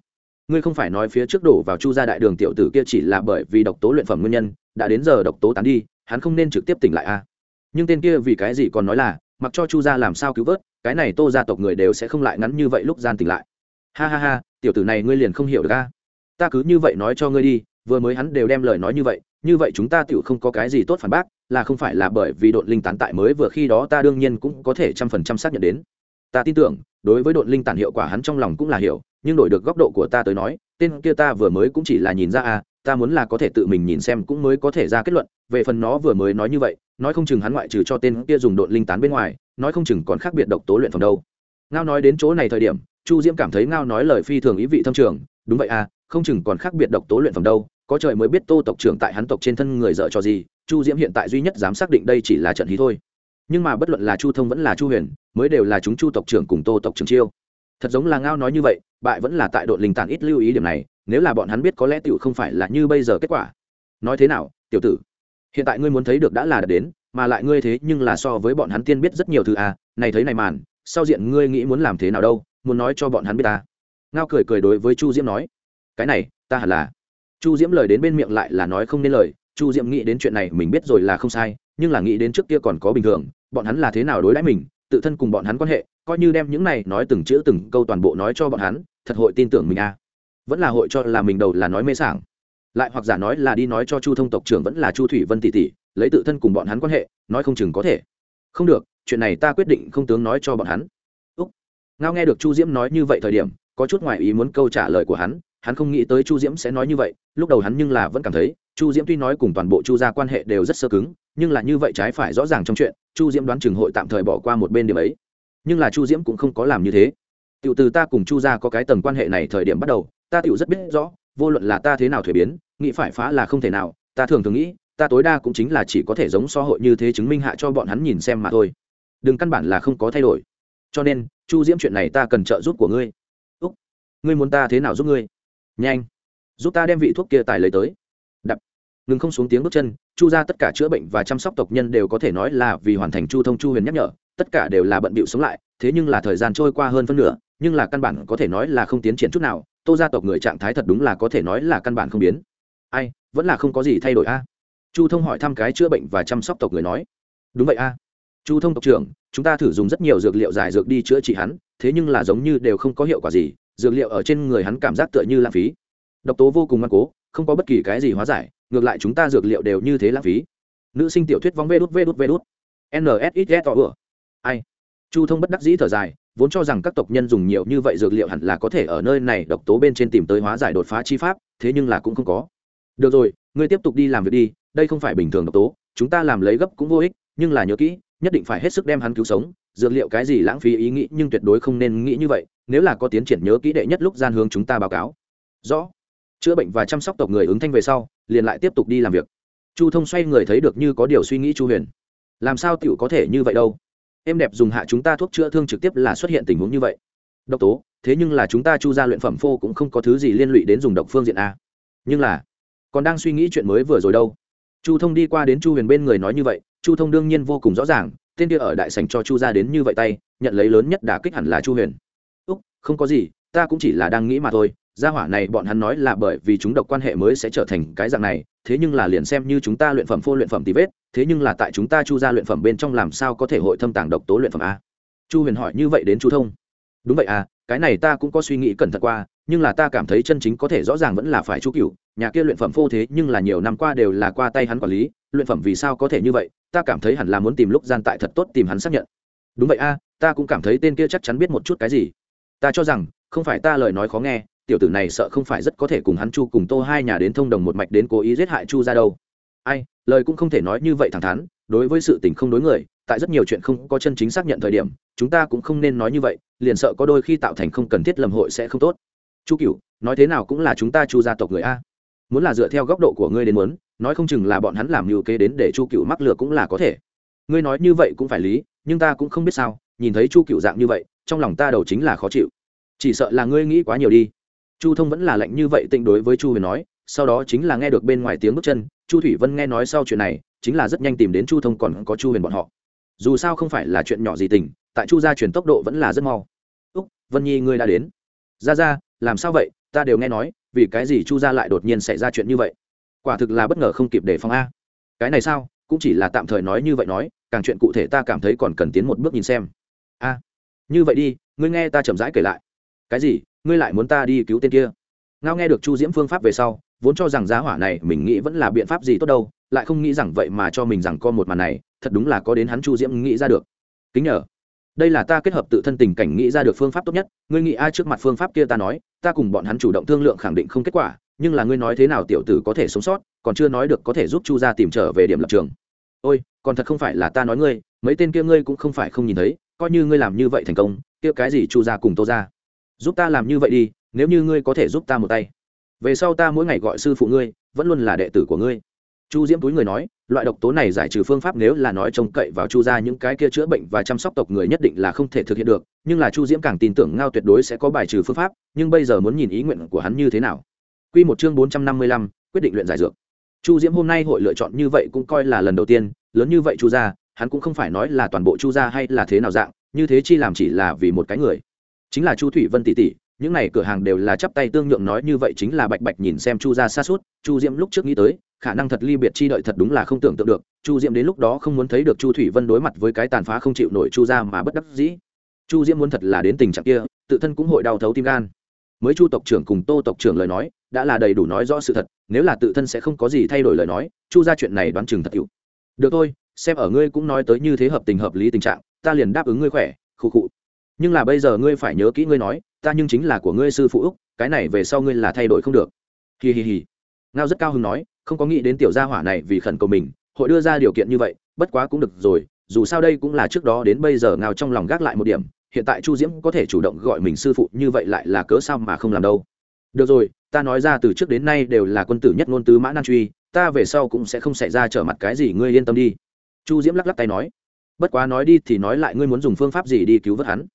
Ngươi không phải nói phía trước đổ vào chu gia đại đường tiểu tử kia chỉ là bởi vì độc tố luyện phẩm nguyên nhân, đã đến giờ độc tố tán đi, hắn không nên trực tiếp tỉnh lại a à? nhưng tên kia vì cái gì còn nói là, mặc cho chu gia làm sao cứu vớt, cái này tô gia tộc người đều sẽ không lại ngắn như vậy lúc gian tỉnh lại ha ha ha, tiểu tử này ngươi liền không hiểu được a. Ta cứ như vậy nói cho ngươi đi, vừa mới hắn đều đem lời nói như vậy như vậy chúng ta tựu không có cái gì tốt phản bác, là không phải là bởi vì đội linh tán tại mới vừa khi đó ta đương nhiên cũng có thể trăm phần trăm xác nhận đến. Ta tin tưởng, đối với đội linh tản hiệu quả hắn trong lòng cũng là hiểu, nhưng đổi được góc độ của ta tới nói, tên kia ta vừa mới cũng chỉ là nhìn ra à ta muốn là có thể tự mình nhìn xem cũng mới có thể ra kết luận, về phần nó vừa mới nói như vậy, nói không chừng hắn ngoại trừ cho tên kia dùng đội linh tán bên ngoài, nói không chừng còn khác biệt độc tố luyện phẩm đâu. Ngao nói đến chỗ này thời điểm chu diễm cảm thấy ngao nói lời phi thường ý vị thâm trường, đúng vậy à không chừng còn khác biệt độc tố luyện phẩm đâu, có trời mới biết tô tộc trưởng tại hắn tộc trên thân người dợ cho gì, chu diễm hiện tại duy nhất dám xác định đây chỉ là trận hí thôi. Nhưng mà bất luận là chu thông vẫn là chu huyền, mới đều là chúng chu tộc trưởng cùng tô tộc trưởng chiêu. Thật giống là ngao nói như vậy, bại vẫn là tại đội linh tàn ít lưu ý điểm này, nếu là bọn hắn biết có lẽ tiểu không phải là như bây giờ kết quả. Nói thế nào, tiểu tử? Hiện tại ngươi muốn thấy được đã là đến, mà lại ngươi thế nhưng là so với bọn hắn tiên biết rất nhiều thứ à này thấy này màn sau diện ngươi nghĩ muốn làm thế nào đâu, muốn nói cho bọn hắn biết ta. Ngao cười cười đối với chu diễm nói, cái này, ta hẳn là. Chu diễm lời đến bên miệng lại là nói không nên lời, chu diễm nghĩ đến chuyện này mình biết rồi là không sai, nhưng là nghĩ đến trước kia còn có bình thường, bọn hắn là thế nào đối đãi mình, tự thân cùng bọn hắn quan hệ, coi như đem những này nói từng chữ từng câu toàn bộ nói cho bọn hắn, thật hội tin tưởng mình à. Vẫn là hội cho là mình đầu là nói mê sảng. Lại hoặc giả nói là đi nói cho chu thông tộc trưởng vẫn là chu thủy vân tỷ tỷ, lấy tự thân cùng bọn hắn quan hệ, nói không chừng có thể. Không được chuyện này ta quyết định không tướng nói cho bọn hắn. Úc. Ngao nghe được chu diễm nói như vậy thời điểm, có chút ngoài ý muốn câu trả lời của hắn hắn không nghĩ tới chu diễm sẽ nói như vậy, lúc đầu hắn nhưng là vẫn cảm thấy, chu diễm tuy nói cùng toàn bộ chu gia quan hệ đều rất sơ cứng, nhưng là như vậy trái phải rõ ràng trong chuyện, chu diễm đoán chừng hội tạm thời bỏ qua một bên điểm ấy. Nhưng là chu diễm cũng không có làm như thế. Tiểu từ ta cùng chu gia có cái tầng quan hệ này thời điểm bắt đầu, ta tiểu rất biết rõ, vô luận là ta thế nào thuế biến, nghĩ phải phá là không thể nào, ta thường thường nghĩ, ta tối đa cũng chính là chỉ có thể giống so hội như thế chứng minh hạ cho bọn hắn nhìn xem mà thôi đừng căn bản là không có thay đổi. Cho nên, chu diễm chuyện này ta cần trợ giúp của ngươi. Úc, ngươi muốn ta thế nào giúp ngươi? Nhanh, giúp ta đem vị thuốc kia tài lấy tới. Đập, ngừng không xuống tiếng bước chân, chu ra tất cả chữa bệnh và chăm sóc tộc nhân đều có thể nói là vì hoàn thành chu thông chu huyền nhắc nhở, tất cả đều là bận bịu sống lại, thế nhưng là thời gian trôi qua hơn phân nửa, nhưng là căn bản có thể nói là không tiến triển chút nào, tô gia tộc người trạng thái thật đúng là có thể nói là căn bản không biến. Ai, vẫn là không có gì thay đổi a. Chu thông hỏi thăm cái chữa bệnh và chăm sóc tộc người nói. Đúng vậy a chu thông tộc trưởng, chúng ta thử dùng rất nhiều dược liệu giải dược đi chữa trị hắn, thế nhưng là giống như đều không có hiệu quả gì, dược liệu ở trên người hắn cảm giác tựa như lãng phí. Độc tố vô cùng ngoan cố, không có bất kỳ cái gì hóa giải, ngược lại chúng ta dược liệu đều như thế lãng phí. Nữ sinh tiểu thuyết vóng vê đút vê đút vê đút. Nsxs tỏ ửa ai? Chu thông bất đắc dĩ thở dài, vốn cho rằng các tộc nhân dùng nhiều như vậy dược liệu hẳn là có thể ở nơi này độc tố bên trên tìm tới hóa giải đột phá chi pháp, thế nhưng là cũng không có. Được rồi, ngươi tiếp tục đi làm việc đi, đây không phải bình thường độc tố, chúng ta làm lấy gấp cũng vô ích, nhưng là nhớ kỹ nhất định phải hết sức đem hắn cứu sống. Dược liệu cái gì lãng phí ý nghĩ, nhưng tuyệt đối không nên nghĩ như vậy. Nếu là có tiến triển nhớ kỹ đệ nhất lúc gian hướng chúng ta báo cáo. Rõ. Chữa bệnh và chăm sóc tộc người ứng thanh về sau, liền lại tiếp tục đi làm việc. Chu thông xoay người thấy được như có điều suy nghĩ chu huyền. Làm sao t i ể u có thể như vậy đâu? Em đẹp dùng hạ chúng ta thuốc chữa thương trực tiếp là xuất hiện tình huống như vậy. Độc tố, thế nhưng là chúng ta chu ra luyện phẩm phô cũng không có thứ gì liên lụy đến dùng độc phương diện a. Nhưng là, còn đang suy nghĩ chuyện mới vừa rồi đâu? Chu thông đi qua đến chu huyền bên người nói như vậy chu thông đương nhiên vô cùng rõ ràng, tên kia ở đại sành cho chu ra đến như vậy tay, nhận lấy lớn nhất đả kích hẳn là chu huyền. Úc, không có gì, ta cũng chỉ là đang nghĩ mà thôi, gia hỏa này bọn hắn nói là bởi vì chúng độc quan hệ mới sẽ trở thành cái dạng này, thế nhưng là liền xem như chúng ta luyện phẩm phô luyện phẩm tí vết, thế nhưng là tại chúng ta chu ra luyện phẩm bên trong làm sao có thể hội thâm tàng độc tố luyện phẩm a? Chu huyền hỏi như vậy đến chu thông. Đúng vậy à cái này ta cũng có suy nghĩ cẩn thận qua, nhưng là ta cảm thấy chân chính có thể rõ ràng vẫn là phải chu cựu nhà kia luyện phẩm phô thế nhưng là nhiều năm qua đều là qua tay hắn quản lý luyện phẩm vì sao có thể như vậy, ta cảm thấy hẳn là muốn tìm lúc gian tại thật tốt tìm hắn xác nhận. Đúng vậy a, ta cũng cảm thấy tên kia chắc chắn biết một chút cái gì. Ta cho rằng, không phải ta lời nói khó nghe, tiểu tử này sợ không phải rất có thể cùng hắn chu cùng tô hai nhà đến thông đồng một mạch đến cố ý giết hại chu ra đâu. Ai, lời cũng không thể nói như vậy thẳng thắn, đối với sự tình không đối người, tại rất nhiều chuyện không có chân chính xác nhận thời điểm, chúng ta cũng không nên nói như vậy, liền sợ có đôi khi tạo thành không cần thiết lầm hội sẽ không tốt. Chu cựu nói thế nào cũng là chúng ta chu gia tộc người a. Muốn là dựa theo góc độ của ngươi đến muốn nói không chừng là bọn hắn làm nhiều kế đến để chu cựu mắc lừa cũng là có thể. Ngươi nói như vậy cũng phải lý, nhưng ta cũng không biết sao, nhìn thấy chu cựu dạng như vậy, trong lòng ta đầu chính là khó chịu. Chỉ sợ là ngươi nghĩ quá nhiều đi. Chu thông vẫn là lạnh như vậy tịnh đối với chu huyền nói, sau đó chính là nghe được bên ngoài tiếng bước chân, chu thủy vân nghe nói sau chuyện này, chính là rất nhanh tìm đến chu thông còn có chu huyền bọn họ. Dù sao không phải là chuyện nhỏ gì tình, tại chu gia chuyển tốc độ vẫn là rất mau. Úc, vân nhi ngươi đã đến. Ra ra làm sao vậy? Ta đều nghe nói, vì cái gì chu gia lại đột nhiên xảy ra chuyện như vậy? Quả thực là bất ngờ không kịp để phòng a. Cái này sao? Cũng chỉ là tạm thời nói như vậy nói, càng chuyện cụ thể ta cảm thấy còn cần tiến một bước nhìn xem. A. Như vậy đi, ngươi nghe ta chậm rãi kể lại. Cái gì? Ngươi lại muốn ta đi cứu tên kia? Ngao nghe được chu diễm phương pháp về sau, vốn cho rằng giá hỏa này mình nghĩ vẫn là biện pháp gì tốt đâu, lại không nghĩ rằng vậy mà cho mình rằng có một màn này, thật đúng là có đến hắn chu diễm nghĩ ra được. Kính nhờ. Đây là ta kết hợp tự thân tình cảnh nghĩ ra được phương pháp tốt nhất, ngươi nghĩ ai trước mặt phương pháp kia ta nói, ta cùng bọn hắn chủ động thương lượng khẳng định không kết quả nhưng là ngươi nói thế nào tiểu tử có thể sống sót, còn chưa nói được có thể giúp chu gia tìm trở về điểm lập trường. Ôi, còn thật không phải là ta nói ngươi, mấy tên kia ngươi cũng không phải không nhìn thấy, coi như ngươi làm như vậy thành công, kia cái gì chu gia cùng tô ra giúp ta làm như vậy đi, nếu như ngươi có thể giúp ta một tay. Về sau ta mỗi ngày gọi sư phụ ngươi, vẫn luôn là đệ tử của ngươi. Chu diễm túi người nói, loại độc tố này giải trừ phương pháp nếu là nói trông cậy vào chu ra những cái kia chữa bệnh và chăm sóc tộc người nhất định là không thể thực hiện được, nhưng là chu diễm càng tin tưởng ngao tuyệt đối sẽ có bài trừ phương pháp, nhưng bây giờ muốn nhìn ý nguyện của hắn như thế nào? Quy một chương bốn trăm năm mươi lăm quyết định luyện giải dược. Chu diễm hôm nay hội lựa chọn như vậy cũng coi là lần đầu tiên lớn như vậy chu Gia, hắn cũng không phải nói là toàn bộ chu Gia hay là thế nào dạng như thế chi làm chỉ là vì một cái người. Chính là chu thủy vân tỷ tỷ những này cửa hàng đều là chắp tay tương nhượng nói như vậy chính là bạch bạch nhìn xem chu Gia xa suốt chu diễm lúc trước nghĩ tới khả năng thật ly biệt chi đợi thật đúng là không tưởng tượng được chu diễm đến lúc đó không muốn thấy được chu thủy vân đối mặt với cái tàn phá không chịu nổi chu Gia mà bất đắc dĩ. Chu diễm muốn thật là đến tình trạng kia tự thân cũng hội đau thấu tim gan. Mới chu tộc trưởng cùng tô tộc trưởng lời nói đã là đầy đủ nói rõ sự thật, nếu là tự thân sẽ không có gì thay đổi lời nói, chu ra chuyện này đoán chừng thật cựu được thôi, xem ở ngươi cũng nói tới như thế hợp tình hợp lý tình trạng, ta liền đáp ứng ngươi khỏe, khụ khụ. Nhưng là bây giờ ngươi phải nhớ kỹ ngươi nói, ta nhưng chính là của ngươi sư phụ úc, cái này về sau ngươi là thay đổi không được. Hì hì hì ngao rất cao hứng nói, không có nghĩ đến tiểu gia hỏa này vì khẩn cầu mình, hội đưa ra điều kiện như vậy, bất quá cũng được rồi, dù sao đây cũng là trước đó đến bây giờ ngao trong lòng gác lại một điểm, hiện tại chu diễm có thể chủ động gọi mình sư phụ như vậy lại là cớ sao mà không làm đâu. Được rồi ta nói ra từ trước đến nay đều là quân tử nhất ngôn tứ mã nan truy, ta về sau cũng sẽ không xảy ra trở mặt cái gì, ngươi yên tâm đi. Chu diễm lắc lắc tay nói. Bất quá nói đi thì nói lại, ngươi muốn dùng phương pháp gì đi cứu vớt hắn?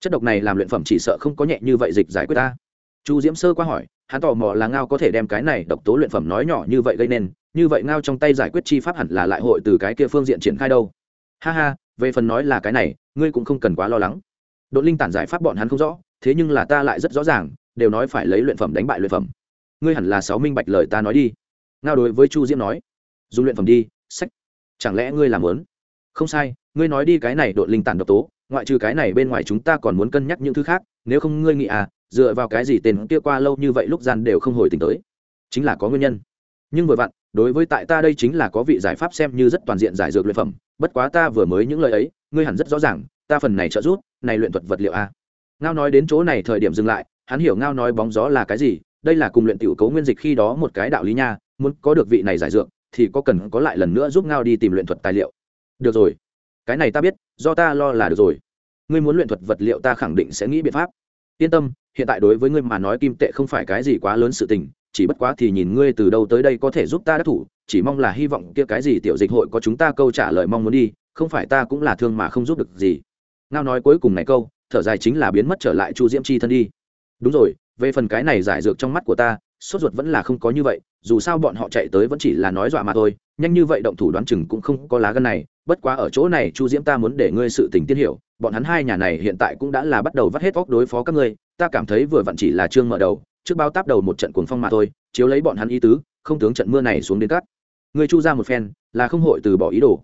Chất độc này làm luyện phẩm chỉ sợ không có nhẹ như vậy dịch giải quyết ta. Chu diễm sơ qua hỏi, hắn tò mò là ngao có thể đem cái này độc tố luyện phẩm nói nhỏ như vậy gây nên, như vậy ngao trong tay giải quyết chi pháp hẳn là lại hội từ cái kia phương diện triển khai đâu. Ha ha, về phần nói là cái này, ngươi cũng không cần quá lo lắng. Đột linh tản giải pháp bọn hắn không rõ, thế nhưng là ta lại rất rõ ràng đều nói phải lấy luyện phẩm đánh bại luyện phẩm. Ngươi hẳn là sáu minh bạch lời ta nói đi. Ngao đối với chu diễm nói, dùng luyện phẩm đi, sách. Chẳng lẽ ngươi làm lớn không sai, ngươi nói đi cái này đội linh tản độc tố, ngoại trừ cái này bên ngoài chúng ta còn muốn cân nhắc những thứ khác, nếu không ngươi nghĩ à dựa vào cái gì tên kia qua lâu như vậy lúc gian đều không hồi tỉnh tới. Chính là có nguyên nhân. Nhưng vừa vặn, đối với tại ta đây chính là có vị giải pháp xem như rất toàn diện giải dược luyện phẩm, bất quá ta vừa mới những lời ấy, ngươi hẳn rất rõ ràng, ta phần này trợ giúp, này luyện thuật vật liệu a ngao nói đến chỗ này thời điểm dừng lại hắn hiểu ngao nói bóng gió là cái gì, đây là cùng luyện tiểu cấu nguyên dịch khi đó một cái đạo lý nha, muốn có được vị này giải dược, thì có cần có lại lần nữa giúp ngao đi tìm luyện thuật tài liệu. Được rồi. Cái này ta biết, do ta lo là được rồi. Ngươi muốn luyện thuật vật liệu ta khẳng định sẽ nghĩ biện pháp. Yên tâm, hiện tại đối với ngươi mà nói kim tệ không phải cái gì quá lớn sự tình, chỉ bất quá thì nhìn ngươi từ đâu tới đây có thể giúp ta đắc thủ, chỉ mong là hy vọng kia cái gì tiểu dịch hội có chúng ta câu trả lời mong muốn đi, không phải ta cũng là thương mà không giúp được gì. Ngao nói cuối cùng này câu, thở dài chính là biến mất trở lại chu diễm chi thân đi đúng rồi, về phần cái này giải dược trong mắt của ta, sốt ruột vẫn là không có như vậy, dù sao bọn họ chạy tới vẫn chỉ là nói dọa mà thôi, nhanh như vậy động thủ đoán chừng cũng không có lá gân này, bất quá ở chỗ này chu diễm ta muốn để ngươi sự tình tiên hiểu, bọn hắn hai nhà này hiện tại cũng đã là bắt đầu vắt hết óc đối phó các ngươi, ta cảm thấy vừa vặn chỉ là trương mở đầu, trước bao táp đầu một trận cuồng phong mà thôi, chiếu lấy bọn hắn ý tứ, không tướng trận mưa này xuống đến cắt ngươi chu ra một phen, là không hội từ bỏ ý đồ.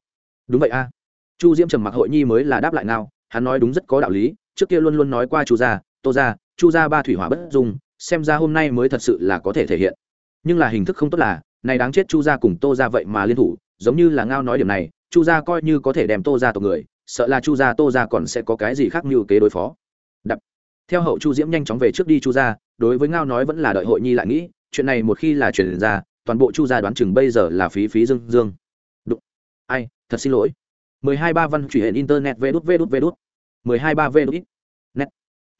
Đúng vậy a. Chu diễm trầm mặc hội nhi mới là đáp lại ngao, hắn nói đúng rất có đạo lý, trước kia luôn luôn nói qua chu gia, tô gia chu gia ba thủy hỏa bất dung, xem ra hôm nay mới thật sự là có thể thể hiện. Nhưng là hình thức không tốt là, này đáng chết chu gia cùng tô gia vậy mà liên thủ, giống như là ngao nói điểm này, chu gia coi như có thể đem tô gia tộc người, sợ là chu gia tô gia còn sẽ có cái gì khác như kế đối phó. Đập. Theo hậu chu diễm nhanh chóng về trước đi chu gia, đối với ngao nói vẫn là đợi hội nhi lại nghĩ, chuyện này một khi là chuyển ra, toàn bộ chu gia đoán chừng bây giờ là phí phí dương dương. Đụng. ai, thật xin lỗi. mười hai ba văn chuyển internet vê đút vê đút vê đút. mười hai ba vê đút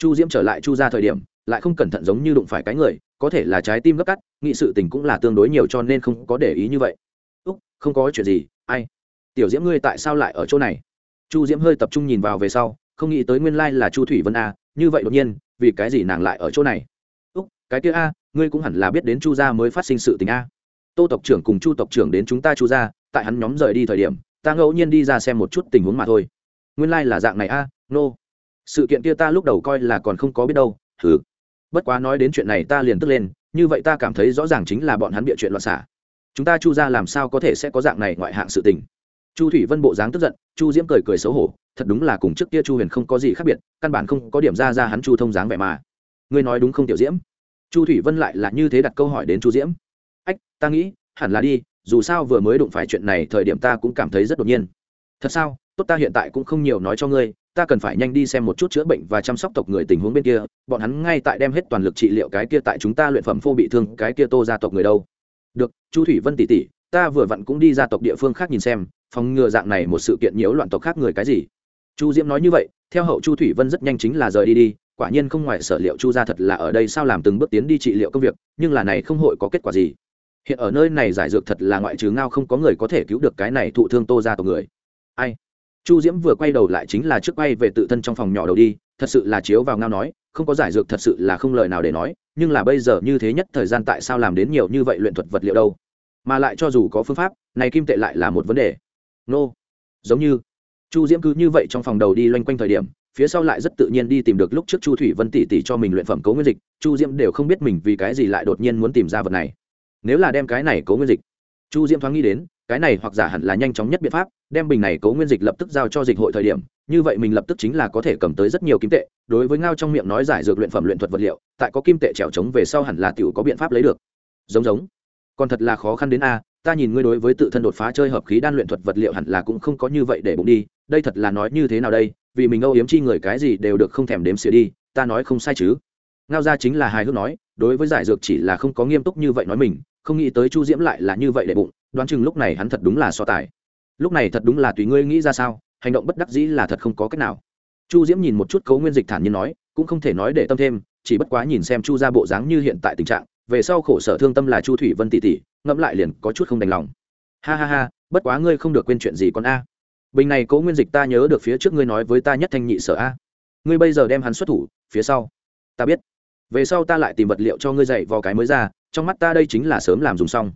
chu diễm trở lại chu gia thời điểm, lại không cẩn thận giống như đụng phải cái người, có thể là trái tim gấp cắt, nghị sự tình cũng là tương đối nhiều cho nên không có để ý như vậy. Úc, không có chuyện gì, ai? Tiểu diễm ngươi tại sao lại ở chỗ này? Chu diễm hơi tập trung nhìn vào về sau, không nghĩ tới nguyên lai là chu thủy vân a, như vậy đột nhiên, vì cái gì nàng lại ở chỗ này? Úc, cái kia a, ngươi cũng hẳn là biết đến chu gia mới phát sinh sự tình a. Tô tộc trưởng cùng chu tộc trưởng đến chúng ta chu gia, tại hắn nhóm rời đi thời điểm, ta ngẫu nhiên đi ra xem một chút tình huống mà thôi. Nguyên lai、like、là dạng này a, nô、no sự kiện kia ta lúc đầu coi là còn không có biết đâu thử bất quá nói đến chuyện này ta liền tức lên, như vậy ta cảm thấy rõ ràng chính là bọn hắn bịa chuyện loạn xả chúng ta chu ra làm sao có thể sẽ có dạng này ngoại hạng sự tình? Chu thủy vân bộ dáng tức giận, chu diễm cười cười xấu hổ, thật đúng là cùng trước kia chu huyền không có gì khác biệt, căn bản không có điểm ra ra hắn chu thông dáng vẻ mà. Ngươi nói đúng không tiểu diễm? Chu thủy vân lại là như thế đặt câu hỏi đến chu diễm. Ách, ta nghĩ, hẳn là đi, dù sao vừa mới đụng phải chuyện này thời điểm ta cũng cảm thấy rất đột nhiên. Thật sao? Tốt ta hiện tại cũng không nhiều nói cho ngươi, ta cần phải nhanh đi xem một chút chữa bệnh và chăm sóc tộc người tình huống bên kia, bọn hắn ngay tại đem hết toàn lực trị liệu cái kia tại chúng ta luyện phẩm phô bị thương, cái kia tô gia tộc người đâu. Được, chu thủy vân tỷ tỷ, ta vừa vặn cũng đi ra tộc địa phương khác nhìn xem, phòng ngừa dạng này một sự kiện nhiễu loạn tộc khác người cái gì. Chu diễm nói như vậy, theo hậu chu thủy vân rất nhanh chính là rời đi đi, quả nhiên không ngoài sở liệu chu gia thật là ở đây sao làm từng bước tiến đi trị liệu công việc, nhưng là này không hội có kết quả gì. Hiện ở nơi này giải dược thật là ngoại trừ ngao không có người có thể cứu được cái này thụ thương tô ra tộc người. Ai? Chu diễm vừa quay đầu lại chính là trước quay về tự thân trong phòng nhỏ đầu đi, thật sự là chiếu vào ngao nói, không có giải dược thật sự là không lời nào để nói, nhưng là bây giờ như thế nhất thời gian tại sao làm đến nhiều như vậy luyện thuật vật liệu đâu mà lại cho dù có phương pháp, này kim tệ lại là một vấn đề nô、no. giống như, chu diễm cứ như vậy trong phòng đầu đi loanh quanh thời điểm, phía sau lại rất tự nhiên đi tìm được lúc trước chu thủy vân tỷ tỷ cho mình luyện phẩm cấu nguyên dịch, chu diễm đều không biết mình vì cái gì lại đột nhiên muốn tìm ra vật này nếu là đem cái này cấu nguyên dịch, chu diễm thoáng nghĩ đến cái này hoặc giả hẳn là nhanh chóng nhất biện pháp, đem bình này cấu nguyên dịch lập tức giao cho dịch hội thời điểm, như vậy mình lập tức chính là có thể cầm tới rất nhiều kim tệ, đối với ngao trong miệng nói giải dược luyện phẩm luyện thuật vật liệu, tại có kim tệ trèo trống về sau hẳn là t i ể u có biện pháp lấy được. Giống giống. Còn thật là khó khăn đến a, ta nhìn ngươi đối với tự thân đột phá chơi hợp khí đan luyện thuật vật liệu hẳn là cũng không có như vậy để bụng đi, đây thật là nói như thế nào đây, vì mình âu yếm chi người cái gì đều được không thèm đếm xỉa đi, ta nói không sai chứ ngao ra chính là hài hước nói, đối với giải dược chỉ là không có nghiêm túc như vậy nói mình, không nghĩ tới chu diễm lại là như vậy để bụng, đoán chừng lúc này hắn thật đúng là so tài. Lúc này thật đúng là tùy ngươi nghĩ ra sao, hành động bất đắc dĩ là thật không có cách nào. Chu diễm nhìn một chút cấu nguyên dịch thản nhiên nói, cũng không thể nói để tâm thêm, chỉ bất quá nhìn xem chu ra bộ dáng như hiện tại tình trạng, về sau khổ sở thương tâm là chu thủy vân tỷ tỷ, ngẫm lại liền có chút không đành lòng. Ha ha ha, bất quá ngươi không được quên chuyện gì con a. Bình này cấu nguyên dịch ta nhớ được phía trước ngươi nói với ta nhất thanh nhị sở a. Ngươi bây giờ đem hắn xuất thủ, phía sau. Ta biết về sau ta lại tìm vật liệu cho ngươi dạy vào cái mới ra trong mắt ta đây chính là sớm làm dùng xong.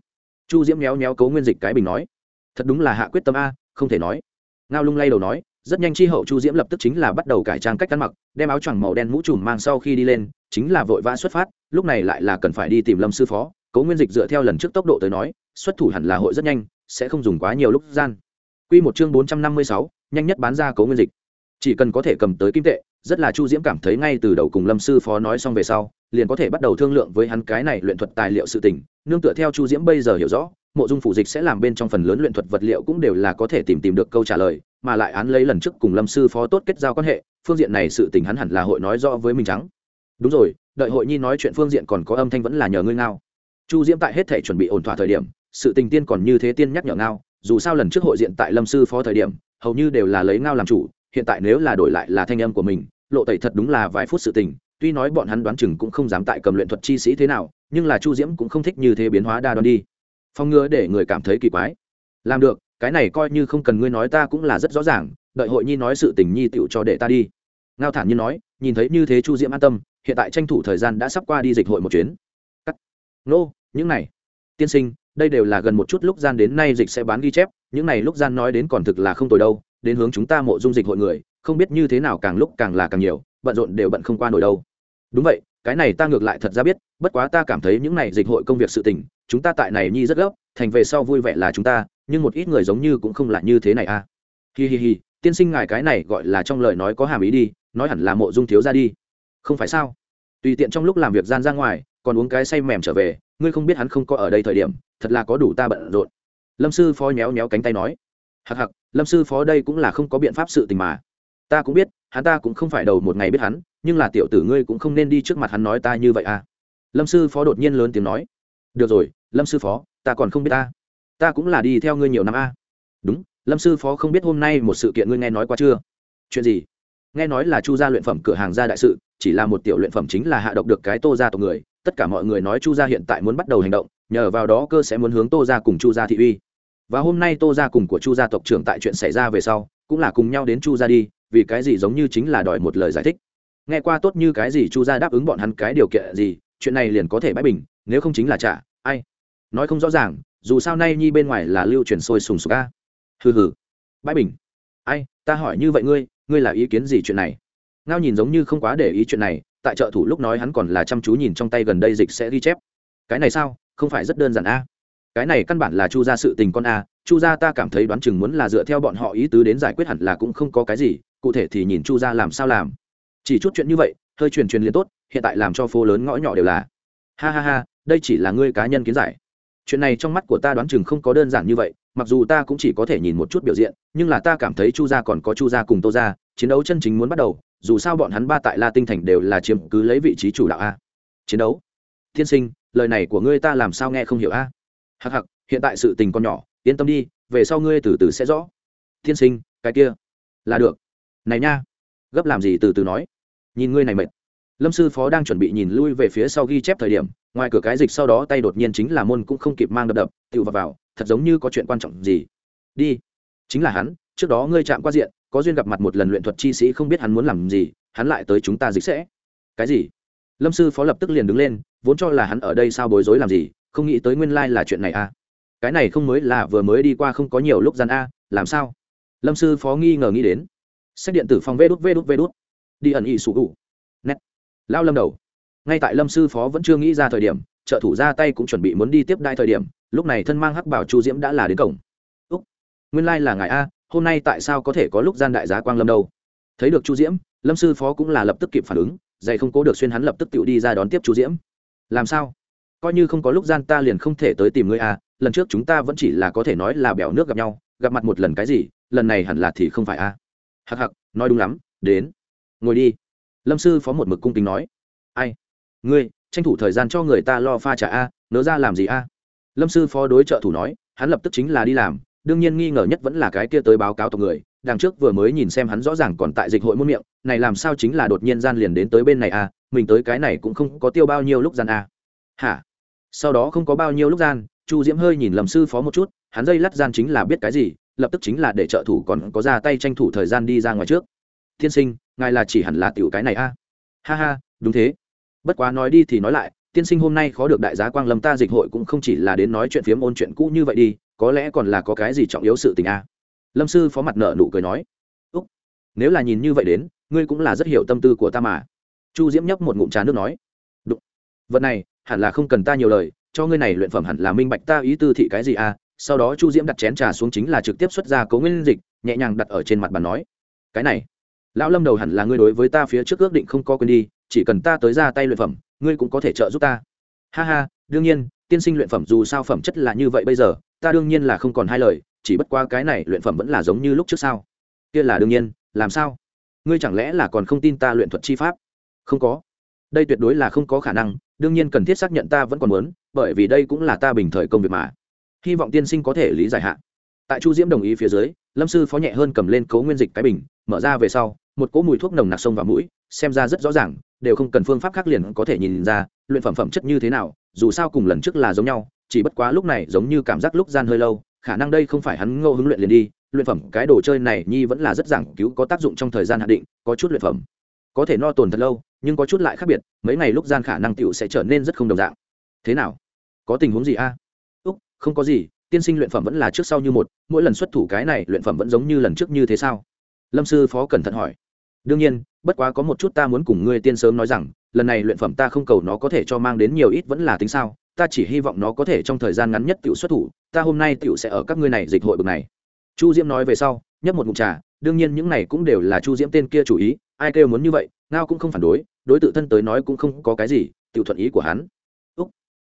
Chu diễm méo méo cấu nguyên dịch cái bình nói. Thật đúng là hạ quyết tâm a không thể nói. Ngao lung lay đầu nói rất nhanh chi hậu chu diễm lập tức chính là bắt đầu cải trang cách ăn mặc đem áo choàng màu đen mũ trùm mang sau khi đi lên chính là vội vã xuất phát lúc này lại là cần phải đi tìm lâm sư phó. Cấu nguyên dịch dựa theo lần trước tốc độ tới nói xuất thủ hẳn là hội rất nhanh sẽ không dùng quá nhiều lúc gian. Quy một chương bốn trăm năm mươi sáu, nhanh nhất bán ra cấu nguyên dịch. Chỉ cần có thể cầm tới kim tệ, rất là Chu Diễm cảm thấy ngay từ đầu cùng Lâm sư phó nói xong về sau, liền có thể bắt đầu thương lượng với hắn cái này luyện thuật tài liệu sự tình, nương tựa theo Chu Diễm bây giờ hiểu rõ, mộ dung phủ dịch sẽ làm bên trong phần lớn luyện thuật vật liệu cũng đều là có thể tìm tìm được câu trả lời, mà lại án lấy lần trước cùng Lâm sư phó tốt kết giao quan hệ, phương diện này sự tình hắn hẳn là hội nói rõ với mình trắng. Đúng rồi, đợi hội nhi nói chuyện phương diện còn có âm thanh vẫn là nhờ ngươi ngao. Chu Diễm tại hết thể chuẩn bị ổn thỏa thời điểm, sự tình tiên còn như thế tiên nhắc nhở ngao, dù sao lần trước hội diện tại Lâm sư phó thời điểm, hầu như đều là lấy ngao làm chủ, hiện tại nếu là đổi lại là thanh âm của mình, lộ tẩy thật đúng là vài phút sự tình, tuy nói bọn hắn đoán chừng cũng không dám tại cầm luyện thuật chi sĩ thế nào, nhưng là Chu Diễm cũng không thích như thế biến hóa đa đoan đi. Phong ngừa để người cảm thấy kỳ quái. Làm được, cái này coi như không cần ngươi nói ta cũng là rất rõ ràng, đợi hội nhi nói sự tình nhi tựu cho để ta đi. Ngao thản như nói, nhìn thấy như thế Chu Diễm an tâm, hiện tại tranh thủ thời gian đã sắp qua đi dịch hội một chuyến. Cắt. Nô, những này. Tiên sinh, đây đều là gần một chút lúc gian đến nay dịch sẽ bán ghi chép, những này lúc gian nói đến còn thực là không tồi đâu, đến hướng chúng ta mộ dung dịch hội người, không biết như thế nào càng lúc càng là càng nhiều, bận rộn đều bận không qua nổi đâu. Đúng vậy, cái này ta ngược lại thật ra biết, bất quá ta cảm thấy những này dịch hội công việc sự tình, chúng ta tại này nhi rất gấp, thành về sau vui vẻ là chúng ta, nhưng một ít người giống như cũng không là như thế này a. À. Hi hi hi, tiên sinh ngài cái này gọi là trong lời nói có hàm ý đi, nói hẳn là mộ dung thiếu ra đi. Không phải sao? Tùy tiện trong lúc làm việc gian ra ngoài, còn uống cái say mềm trở về, ngươi không biết hắn không có ở đây thời điểm, thật là có đủ ta bận rộn. Lâm sư phó nhéo nhéo cánh tay nói, hặc hặc, Lâm sư phó đây cũng là không có biện pháp sự tình mà. Ta cũng biết, hắn ta cũng không phải đầu một ngày biết hắn, nhưng là tiểu tử ngươi cũng không nên đi trước mặt hắn nói ta như vậy à. Lâm sư phó đột nhiên lớn tiếng nói. Được rồi lâm sư phó ta còn không biết ta. Ta cũng là đi theo ngươi nhiều năm a à. đúng lâm sư phó không biết hôm nay một sự kiện ngươi nghe nói qua chưa? Chuyện gì? Nghe nói là chu gia luyện phẩm cửa hàng gia đại sự chỉ là một tiểu luyện phẩm chính là hạ độc được cái tô gia tộc người. Tất cả mọi người nói chu gia hiện tại muốn bắt đầu hành động nhờ vào đó cơ sẽ muốn hướng tô gia cùng chu gia thị uy. Và hôm nay tô gia cùng của chu gia tộc trưởng tại chuyện xảy ra về sau cũng là cùng nhau đến chu gia đi vì cái gì giống như chính là đòi một lời giải thích. Nghe qua tốt như cái gì chu gia đáp ứng bọn hắn cái điều kiện gì, chuyện này liền có thể bãi bình, nếu không chính là trả, ai? Nói không rõ ràng, dù sao nay nhi bên ngoài là lưu truyền sôi sùng sục ca hừ hừ. Bãi bình. Ai, ta hỏi như vậy ngươi ngươi là ý kiến gì chuyện này? Ngao nhìn giống như không quá để ý chuyện này, tại trợ thủ lúc nói hắn còn là chăm chú nhìn trong tay gần đây dịch sẽ ghi chép. Cái này sao, không phải rất đơn giản a? Cái này căn bản là chu gia sự tình con a, chu gia ta cảm thấy đoán chừng muốn là dựa theo bọn họ ý tứ đến giải quyết hẳn là cũng không có cái gì cụ thể thì nhìn chu gia làm sao làm. Chỉ chút chuyện như vậy, hơi truyền truyền liền tốt, hiện tại làm cho phố lớn ngõ nhỏ đều là. Ha ha ha, đây chỉ là ngươi cá nhân kiến giải. Chuyện này trong mắt của ta đoán chừng không có đơn giản như vậy, mặc dù ta cũng chỉ có thể nhìn một chút biểu diện, nhưng là ta cảm thấy chu gia còn có chu gia cùng tô gia, chiến đấu chân chính muốn bắt đầu, dù sao bọn hắn ba tại la tinh thành đều là chiếm cứ lấy vị trí chủ đạo a. Chiến đấu? Tiên sinh, lời này của ngươi ta làm sao nghe không hiểu a? Hặc hặc hiện tại sự tình còn nhỏ, yên tâm đi, về sau ngươi từ từ sẽ rõ. Tiên sinh, cái kia. Là được này nha, gấp làm gì từ từ nói. Nhìn ngươi này mệt. Lâm sư phó đang chuẩn bị nhìn lui về phía sau ghi chép thời điểm, ngoài cửa cái dịch sau đó tay đột nhiên chính là môn cũng không kịp mang đập đập tự vào vào, thật giống như có chuyện quan trọng gì. Đi. Chính là hắn, trước đó ngươi chạm qua diện, có duyên gặp mặt một lần luyện thuật chi sĩ không biết hắn muốn làm gì, hắn lại tới chúng ta dịch sẽ. Cái gì? Lâm sư phó lập tức liền đứng lên, vốn cho là hắn ở đây sao bối rối làm gì, không nghĩ tới nguyên lai là chuyện này à. Cái này không mới là vừa mới đi qua không có nhiều lúc gian a, làm sao? Lâm sư phó nghi ngờ nghĩ đến sách điện tử phòng vê đút vê đút vê đút. Đi ẩn ỉ sụ ủ. Nét. Lao lâm đầu. Ngay tại lâm sư phó vẫn chưa nghĩ ra thời điểm, trợ thủ ra tay cũng chuẩn bị muốn đi tiếp đai thời điểm, lúc này thân mang hắc bảo chu diễm đã là đến cổng. Úc, nguyên lai、like、là ngài a, hôm nay tại sao có thể có lúc gian đại giá quang lâm đâu? Thấy được chu diễm, lâm sư phó cũng là lập tức kịp phản ứng dày không cố được xuyên hắn lập tức tự đi ra đón tiếp chu diễm. Làm sao? Coi như không có lúc gian ta liền không thể tới tìm ngươi a, lần trước chúng ta vẫn chỉ là có thể nói là bèo nước gặp nhau, gặp mặt một lần cái gì, lần này hẳn là thì không phải a hặc hặc nói đúng lắm, đến. Ngồi đi. Lâm sư phó một mực cung kính nói. Ai? Ngươi, tranh thủ thời gian cho người ta lo pha trả a nỡ ra làm gì a? Lâm sư phó đối trợ thủ nói, hắn lập tức chính là đi làm, đương nhiên nghi ngờ nhất vẫn là cái kia tới báo cáo tộc người, đằng trước vừa mới nhìn xem hắn rõ ràng còn tại dịch hội muôn miệng, này làm sao chính là đột nhiên gian liền đến tới bên này a, mình tới cái này cũng không có tiêu bao nhiêu lúc gian a. Hả? Sau đó không có bao nhiêu lúc gian, chu diễm hơi nhìn lầm sư phó một chút, hắn dây lắt gian chính là biết cái gì lập tức chính là để trợ thủ còn có ra tay tranh thủ thời gian đi ra ngoài trước. Thiên sinh, ngài là chỉ hẳn là tiểu cái này a? Ha ha, đúng thế. Bất quá nói đi thì nói lại, tiên sinh hôm nay khó được đại giá quang lâm ta dịch hội cũng không chỉ là đến nói chuyện phiếm ôn chuyện cũ như vậy đi, có lẽ còn là có cái gì trọng yếu sự tình a? Lâm sư phó mặt nợ nụ cười nói. Úc, nếu là nhìn như vậy đến, ngươi cũng là rất hiểu tâm tư của ta mà. Chu diễm nhấp một ngụm trà nước nói. Đúng vật này, hẳn là không cần ta nhiều lời, cho ngươi này luyện phẩm hẳn là minh bạch ta ý tư thị cái gì a? Sau đó chu diễm đặt chén trà xuống chính là trực tiếp xuất ra cấu nguyên dịch, nhẹ nhàng đặt ở trên mặt bàn nói, cái này, lão lâm đầu hẳn là ngươi đối với ta phía trước ước định không có quên đi, chỉ cần ta tới ra tay luyện phẩm, ngươi cũng có thể trợ giúp ta. Ha ha, đương nhiên, tiên sinh luyện phẩm dù sao phẩm chất là như vậy bây giờ, ta đương nhiên là không còn hai lời, chỉ bất qua cái này luyện phẩm vẫn là giống như lúc trước sao? Kia là đương nhiên, làm sao? Ngươi chẳng lẽ là còn không tin ta luyện thuật chi pháp? Không có. Đây tuyệt đối là không có khả năng, đương nhiên cần thiết xác nhận ta vẫn còn muốn, bởi vì đây cũng là ta bình thời công việc mà hy vọng tiên sinh có thể lý giải hạn tại chu diễm đồng ý phía dưới, lâm sư phó nhẹ hơn cầm lên cấu nguyên dịch cái bình, mở ra về sau, một cỗ mùi thuốc nồng nặc sông vào mũi, xem ra rất rõ ràng, đều không cần phương pháp khác liền có thể nhìn ra, luyện phẩm phẩm chất như thế nào, dù sao cùng lần trước là giống nhau, chỉ bất quá lúc này giống như cảm giác lúc gian hơi lâu, khả năng đây không phải hắn ngô hứng luyện liền đi, luyện phẩm cái đồ chơi này nhi vẫn là rất giảng cứu có tác dụng trong thời gian hạn định, có chút luyện phẩm. Có thể no tồn thật lâu, nhưng có chút lại khác biệt, mấy ngày lúc gian khả năng tựu sẽ trở nên rất không đồng dạng. Thế nào? Có tình huống gì a? à? Không có gì, tiên sinh luyện phẩm vẫn là trước sau như một, mỗi lần xuất thủ cái này luyện phẩm vẫn giống như lần trước như thế sao? Lâm sư phó cẩn thận hỏi. Đương nhiên, bất quá có một chút ta muốn cùng ngươi tiên sớm nói rằng, lần này luyện phẩm ta không cầu nó có thể cho mang đến nhiều ít vẫn là tính sao, ta chỉ hy vọng nó có thể trong thời gian ngắn nhất tự xuất thủ, ta hôm nay tự sẽ ở các ngươi này dịch hội bực này. Chu diễm nói về sau, nhấp một ngụm trà, đương nhiên những này cũng đều là chu diễm tên kia chủ ý, ai kêu muốn như vậy, ngao cũng không phản đối đối tự thân tới nói cũng không có cái gì tự thuận ý của hắn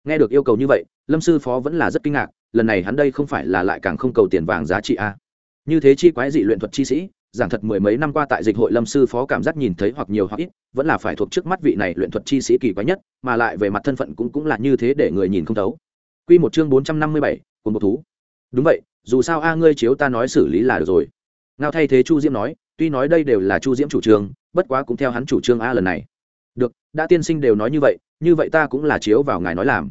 nghe được yêu cầu như vậy lâm sư phó vẫn là rất kinh ngạc lần này hắn đây không phải là lại càng không cầu tiền vàng giá trị a như thế chi quái dị luyện thuật chi sĩ giảng thật mười mấy năm qua tại dịch hội lâm sư phó cảm giác nhìn thấy hoặc nhiều hoặc ít vẫn là phải thuộc trước mắt vị này luyện thuật chi sĩ kỳ quái nhất mà lại về mặt thân phận cũng cũng là như thế để người nhìn không thấu Quy một chương bốn trăm năm mươi bảy, cùng một thú. Đúng vậy, dù sao a ngươi chiếu ta nói xử lý là được rồi. Ngao thay thế Chu Diễm nói, tuy nói đây đều là Chu Diễm chủ trương, bất quá cũng theo hắn chủ trương a lần này. Được, đã tiên sinh đều nói như vậy, như vậy ta cũng là chiếu vào ngài nói làm.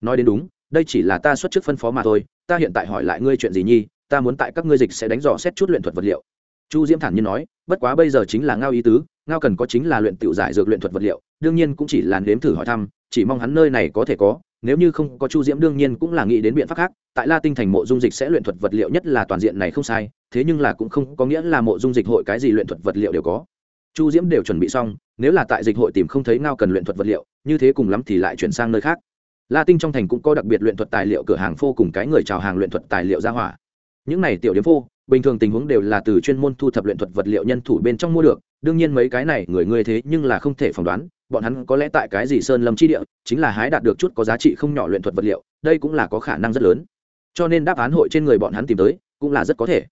Nói đến đúng, đây chỉ là ta xuất trước phân phó mà thôi, ta hiện tại hỏi lại ngươi chuyện gì nhi, ta muốn tại các ngươi dịch sẽ đánh dò xét chút luyện thuật vật liệu chu diễm thản nhiên nói bất quá bây giờ chính là ngao ý tứ ngao cần có chính là luyện tiểu giải dược luyện thuật vật liệu đương nhiên cũng chỉ là nếm thử hỏi thăm chỉ mong hắn nơi này có thể có nếu như không có chu diễm đương nhiên cũng là nghĩ đến biện pháp khác tại la tinh thành mộ dung dịch sẽ luyện thuật vật liệu nhất là toàn diện này không sai thế nhưng là cũng không có nghĩa là mộ dung dịch hội cái gì luyện thuật vật liệu đều có chu diễm đều chuẩn bị xong, nếu là tại dịch hội tìm không thấy ngao cần luyện thuật vật liệu, như thế cùng lắm thì lại chuyển sang nơi khác. La tinh trong thành cũng có đặc biệt luyện thuật tài liệu cửa hàng phô cùng cái người chào hàng luyện thuật tài liệu ra hỏa. Những này tiểu điểm phô, bình thường tình huống đều là từ chuyên môn thu thập luyện thuật vật liệu nhân thủ bên trong mua được, đương nhiên mấy cái này người ngươi thế nhưng là không thể phỏng đoán, bọn hắn có lẽ tại cái gì sơn lâm chi địa, chính là hái đạt được chút có giá trị không nhỏ luyện thuật vật liệu, đây cũng là có khả năng rất lớn. Cho nên đáp án hội trên người bọn hắn tìm tới, cũng là rất có thể.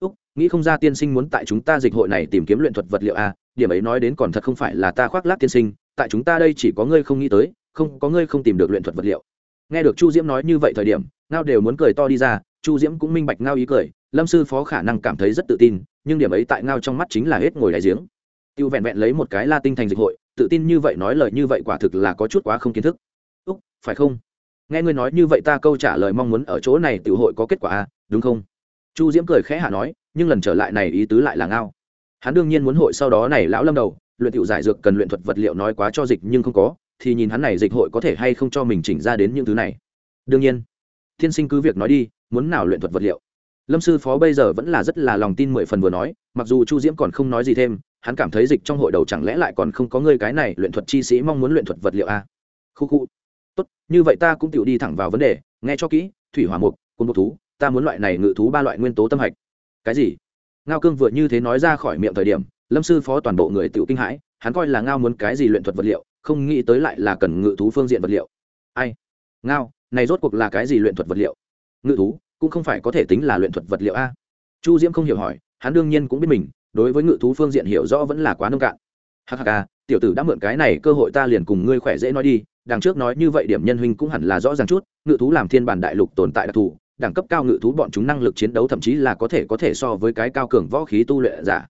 Úc, nghĩ không ra tiên sinh muốn tại chúng ta dịch hội này tìm kiếm luyện thuật vật liệu à điểm ấy nói đến còn thật không phải là ta khoác lác tiên sinh tại chúng ta đây chỉ có ngươi không nghĩ tới không có ngươi không tìm được luyện thuật vật liệu. Nghe được chu diễm nói như vậy thời điểm ngao đều muốn cười to đi ra chu diễm cũng minh bạch ngao ý cười lâm sư phó khả năng cảm thấy rất tự tin nhưng điểm ấy tại ngao trong mắt chính là hết ngồi đại giếng. Tiêu vẹn vẹn lấy một cái la tinh thành dịch hội tự tin như vậy nói lời như vậy quả thực là có chút quá không kiến thức. Úc phải không? Nghe ngươi nói như vậy ta câu trả lời mong muốn ở chỗ này tiểu hội có kết quả à, đúng không? Chu diễm cười khẽ hạ nói nhưng lần trở lại này ý tứ lại là ngao hắn đương nhiên muốn hội sau đó này lão lâm đầu, luyện tiểu giải dược cần luyện thuật vật liệu nói quá cho dịch nhưng không có, thì nhìn hắn này dịch hội có thể hay không cho mình chỉnh ra đến những thứ này. Đương nhiên, thiên sinh cứ việc nói đi, muốn nào luyện thuật vật liệu. Lâm sư phó bây giờ vẫn là rất là lòng tin mười phần vừa nói, mặc dù chu diễm còn không nói gì thêm, hắn cảm thấy dịch trong hội đầu chẳng lẽ lại còn không có người cái này luyện thuật chi sĩ mong muốn luyện thuật vật liệu a à? khu khu. Tốt, như vậy ta cũng tự đi thẳng vào vấn đề, nghe cho kỹ, thủy hỏa mục côn bộ thú, ta muốn loại này ngự thú ba loại nguyên tố tâm hạch. Cái gì? Ngao cương vừa như thế nói ra khỏi miệng thời điểm, lâm sư phó toàn bộ người tự kinh hãi, hắn coi là ngao muốn cái gì luyện thuật vật liệu, không nghĩ tới lại là cần ngự thú phương diện vật liệu. Ai? Ngao, này rốt cuộc là cái gì luyện thuật vật liệu? Ngự thú, cũng không phải có thể tính là luyện thuật vật liệu a. Chu diễm không hiểu hỏi, hắn đương nhiên cũng biết mình, đối với ngự thú phương diện hiểu rõ vẫn là quá nông cạn. Hắc à, tiểu tử đã mượn cái này cơ hội ta liền cùng ngươi khỏe dễ nói đi, đằng trước nói như vậy điểm nhân huynh cũng hẳn là rõ ràng chút, ngự thú làm thiên bản đại lục tồn tại đặc thù đẳng cấp cao ngự thú bọn chúng năng lực chiến đấu thậm chí là có thể có thể so với cái cao cường võ khí tu luyện giả.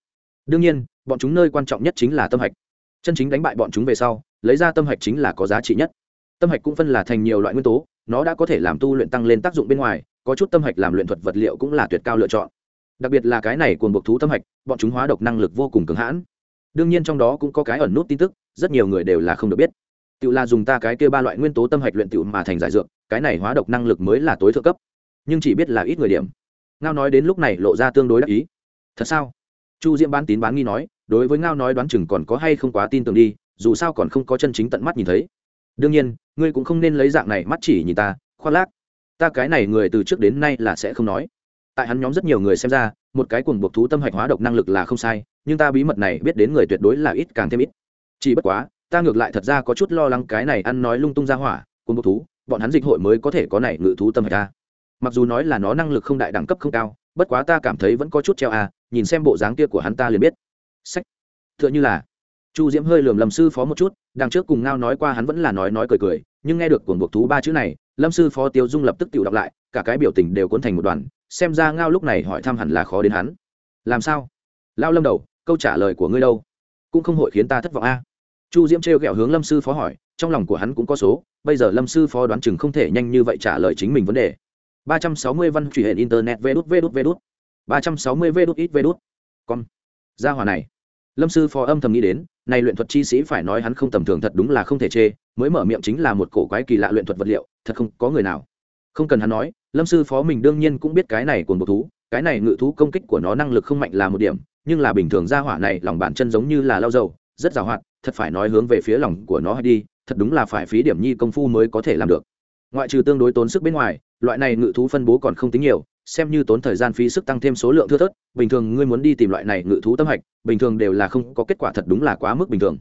Đương nhiên, bọn chúng nơi quan trọng nhất chính là tâm hạch. Chân chính đánh bại bọn chúng về sau, lấy ra tâm hạch chính là có giá trị nhất. Tâm hạch cũng phân là thành nhiều loại nguyên tố, nó đã có thể làm tu luyện tăng lên tác dụng bên ngoài, có chút tâm hạch làm luyện thuật vật liệu cũng là tuyệt cao lựa chọn. Đặc biệt là cái này cuồng buộc thú tâm hạch, bọn chúng hóa độc năng lực vô cùng cứng hãn. Đương nhiên trong đó cũng có cái ẩn nút tin tức, rất nhiều người đều là không được biết. Tự là dùng ta cái kia ba loại nguyên tố tâm hạch luyện tự mà thành giải dược, cái này hóa độc năng lực mới là tối thượng cấp nhưng chỉ biết là ít người điểm. Ngao nói đến lúc này lộ ra tương đối đắc ý. Thật sao? Chu diễm bán tín bán nghi nói, đối với ngao nói đoán chừng còn có hay không quá tin tưởng đi, dù sao còn không có chân chính tận mắt nhìn thấy. Đương nhiên, ngươi cũng không nên lấy dạng này mắt chỉ nhìn ta, khoác lác. Ta cái này người từ trước đến nay là sẽ không nói. Tại hắn nhóm rất nhiều người xem ra, một cái cuồng buộc thú tâm hạch hóa độc năng lực là không sai, nhưng ta bí mật này biết đến người tuyệt đối là ít càng thêm ít. Chỉ bất quá, ta ngược lại thật ra có chút lo lắng cái này ăn nói lung tung ra hỏa, cuồng buộc thú, bọn hắn dịch hội mới có thể có này ngự thú tâm hạch ta mặc dù nói là nó năng lực không đại đẳng cấp không cao, bất quá ta cảm thấy vẫn có chút treo à nhìn xem bộ dáng kia của hắn ta liền biết. Sách. T như là, chu diễm hơi lườm lầm sư phó một chút, đằng trước cùng ngao nói qua hắn vẫn là nói nói cười cười, nhưng nghe được cuồng buộc thú ba chữ này, lâm sư phó tiêu dung lập tức tự đọc lại, cả cái biểu tình đều cuốn thành một đoàn, xem ra ngao lúc này hỏi thăm hẳn là khó đến hắn. Làm sao? Lao lâm đầu, câu trả lời của ngươi đâu? Cũng không hội khiến ta thất vọng a. Chu diễm trêu ghẹo hướng lâm sư phó hỏi, trong lòng của hắn cũng có số, bây giờ lâm sư phó đoán chừng không thể nhanh như vậy trả lời chính mình vấn đề ba trăm sáu mươi văn truy hiện internet vê đút vê đút vê đút. ba trăm sáu mươi vê đút ít vê đút. Con gia hỏa này. Lâm sư phó âm thầm nghĩ đến, này luyện thuật chi sĩ phải nói hắn không tầm thường thật đúng là không thể chê, mới mở miệng chính là một cổ quái kỳ lạ luyện thuật vật liệu, thật không có người nào. Không cần hắn nói, lâm sư phó mình đương nhiên cũng biết cái này cuồng bộ thú, cái này ngự thú công kích của nó năng lực không mạnh là một điểm, nhưng là bình thường gia hỏa này lòng bàn chân giống như là lau dầu, rất giàu hoạt, thật phải nói hướng về phía lòng của nó hay đi, thật đúng là phải phí điểm nhi công phu mới có thể làm được ngoại trừ tương đối tốn sức bên ngoài, loại này ngự thú phân bố còn không tính nhiều, xem như tốn thời gian phí sức tăng thêm số lượng thưa thớt, bình thường ngươi muốn đi tìm loại này ngự thú tâm hạch, bình thường đều là không có kết quả thật đúng là quá mức bình thường.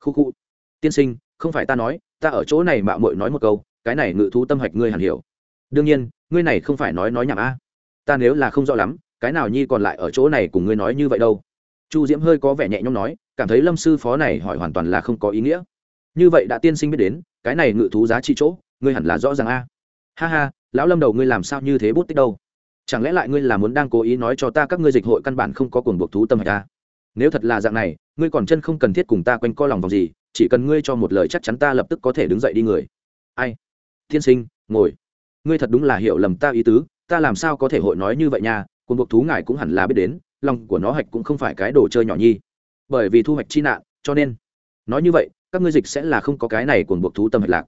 Khu khu. Tiên sinh, không phải ta nói, ta ở chỗ này mạo muội nói một câu, cái này ngự thú tâm hạch ngươi hẳn hiểu. Đương nhiên, ngươi này không phải nói nói nhảm a. Ta nếu là không rõ lắm, cái nào nhi còn lại ở chỗ này cùng ngươi nói như vậy đâu. Chu diễm hơi có vẻ nhẹ nhõm nói, cảm thấy lâm sư phó này hỏi hoàn toàn là không có ý nghĩa. Như vậy đã tiên sinh biết đến, cái này ngự thú giá trị chỗ ngươi hẳn là rõ ràng a. Ha ha, lão lâm đầu ngươi làm sao như thế bút tích đâu? Chẳng lẽ lại ngươi là muốn đang cố ý nói cho ta các ngươi dịch hội căn bản không có cuồng buộc thú tâm hạch ta nếu thật là dạng này, ngươi còn chân không cần thiết cùng ta quanh co lòng vòng gì, chỉ cần ngươi cho một lời chắc chắn ta lập tức có thể đứng dậy đi người. Ai? Tiên sinh, ngồi. Ngươi thật đúng là hiểu lầm ta ý tứ, ta làm sao có thể hội nói như vậy nha? Cuồng buộc thú ngài cũng hẳn là biết đến, lòng của nó hạch cũng không phải cái đồ chơi nhỏ nhi. Bởi vì thu hoạch chi nạn, cho nên, nói như vậy, các ngươi dịch sẽ là không có cái này cuồng buộc thú tâm hạch lạc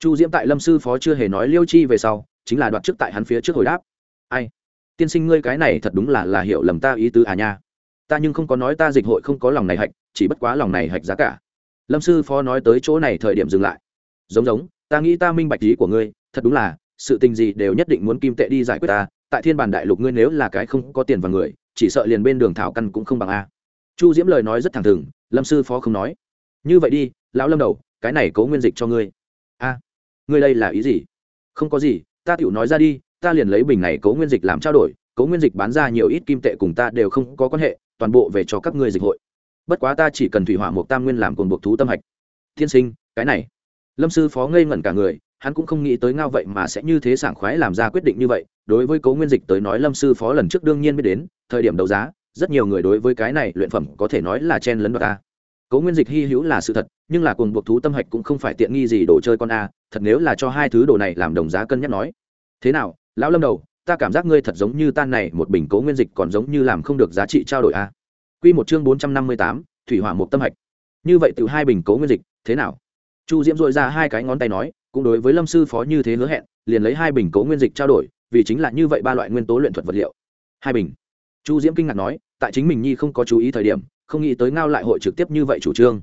chu diễm tại lâm sư phó chưa hề nói liêu chi về sau, chính là đoạt trước tại hắn phía trước hồi đáp. Ai? Tiên sinh ngươi cái này thật đúng là là hiểu lầm ta ý tứ à nha. Ta nhưng không có nói ta dịch hội không có lòng này hạch, chỉ bất quá lòng này hạch giá cả. Lâm sư phó nói tới chỗ này thời điểm dừng lại. Giống giống, ta nghĩ ta minh bạch ý của ngươi, thật đúng là, sự tình gì đều nhất định muốn kim tệ đi giải quyết ta, tại thiên bản đại lục ngươi nếu là cái không có tiền và người, chỉ sợ liền bên đường thảo căn cũng không bằng a. Chu diễm lời nói rất thẳng thừng, lâm sư phó không nói. Như vậy đi, lão lâm đầu, cái này cố nguyên dịch cho ngươi. A ngươi đây là ý gì? Không có gì, ta tựu nói ra đi, ta liền lấy bình này cố nguyên dịch làm trao đổi cố nguyên dịch bán ra nhiều ít kim tệ cùng ta đều không có quan hệ, toàn bộ về cho các ngươi dịch hội. Bất quá ta chỉ cần thủy hỏa một tam nguyên làm cồn buộc thú tâm hạch. Thiên sinh, cái này. Lâm sư phó ngây ngẩn cả người, hắn cũng không nghĩ tới ngao vậy mà sẽ như thế sảng khoái làm ra quyết định như vậy. Đối với cố nguyên dịch tới nói, lâm sư phó lần trước đương nhiên biết đến, thời điểm đấu giá, rất nhiều người đối với cái này luyện phẩm có thể nói là chen lấn đoạt ta cố nguyên dịch hy hữu là sự thật, nhưng là cùng buộc thú tâm hạch cũng không phải tiện nghi gì đồ chơi con a, thật nếu là cho hai thứ đồ này làm đồng giá cân nhắc nói. Thế nào, lão lâm đầu, ta cảm giác ngươi thật giống như tan này, một bình cố nguyên dịch còn giống như làm không được giá trị trao đổi a. Q một chương bốn trăm năm mươi tám, thủy hỏa một tâm hạch. Như vậy từ hai bình cố nguyên dịch, thế nào? Chu diễm dội ra hai cái ngón tay nói, cũng đối với lâm sư phó như thế hứa hẹn, liền lấy hai bình cố nguyên dịch trao đổi, vì chính là như vậy ba loại nguyên tố luyện thuật vật liệu. Hai bình. Chu diễm kinh ngạc nói, tại chính mình nhi không có chú ý thời điểm không nghĩ tới ngao lại hội trực tiếp như vậy chủ trương.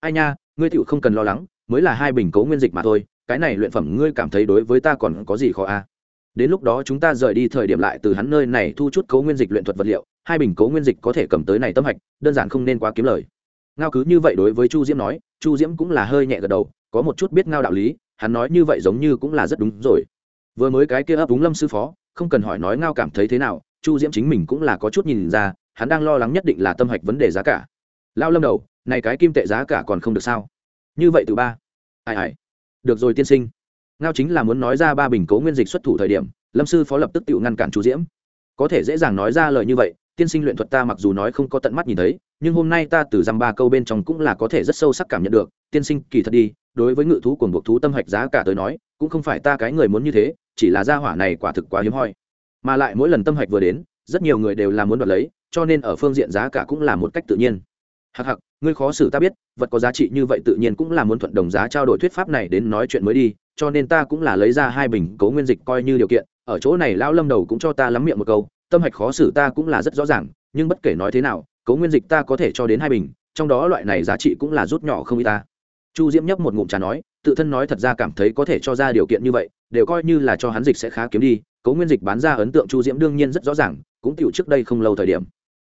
Ai nha, ngươi tựu không cần lo lắng, mới là hai bình cố nguyên dịch mà thôi, cái này luyện phẩm ngươi cảm thấy đối với ta còn có gì khó a? À? đến lúc đó chúng ta rời đi thời điểm lại từ hắn nơi này thu chút cố nguyên dịch luyện thuật vật liệu, hai bình cố nguyên dịch có thể cầm tới này tâm hạch, đơn giản không nên quá kiếm lời. Ngao cứ như vậy đối với chu diễm nói, chu diễm cũng là hơi nhẹ gật đầu, có một chút biết ngao đạo lý, hắn nói như vậy giống như cũng là rất đúng rồi. Vừa mới cái kia ấp úng lâm sư phó, không cần hỏi nói ngao cảm thấy thế nào, chu diễm chính mình cũng là có chút nhìn ra hắn đang lo lắng nhất định là tâm hạch vấn đề giá cả. Lao lâm đầu, này cái kim tệ giá cả còn không được sao? Như vậy từ ba. Ai ai. Được rồi tiên sinh. Ngao chính là muốn nói ra ba bình cố nguyên dịch xuất thủ thời điểm, lâm sư phó lập tức tự ngăn cản chú diễm. Có thể dễ dàng nói ra lời như vậy, tiên sinh luyện thuật ta mặc dù nói không có tận mắt nhìn thấy, nhưng hôm nay ta từ dăm ba câu bên trong cũng là có thể rất sâu sắc cảm nhận được, tiên sinh kỳ thật đi, đối với ngự thú cuồng buộc thú tâm hạch giá cả tới nói, cũng không phải ta cái người muốn như thế, chỉ là gia hỏa này quả thực quá hiếm hoi. Mà lại mỗi lần tâm hạch vừa đến, rất nhiều người đều là muốn đoạt lấy cho nên ở phương diện giá cả cũng là một cách tự nhiên. Hặc hặc ngươi khó xử ta biết, vật có giá trị như vậy tự nhiên cũng là muốn thuận đồng giá trao đổi thuyết pháp này đến nói chuyện mới đi, cho nên ta cũng là lấy ra hai bình cấu nguyên dịch coi như điều kiện, ở chỗ này lão lâm đầu cũng cho ta lắm miệng một câu, tâm hạch khó xử ta cũng là rất rõ ràng, nhưng bất kể nói thế nào cấu nguyên dịch ta có thể cho đến hai bình, trong đó loại này giá trị cũng là rút nhỏ không y ta. Chu diễm nhấp một ngụm trà nói, tự thân nói thật ra cảm thấy có thể cho ra điều kiện như vậy, đều coi như là cho hắn dịch sẽ khá kiếm đi cấu nguyên dịch bán ra ấn tượng chu diễm đương nhiên rất rõ ràng, cũng tựu trước đây không lâu thời điểm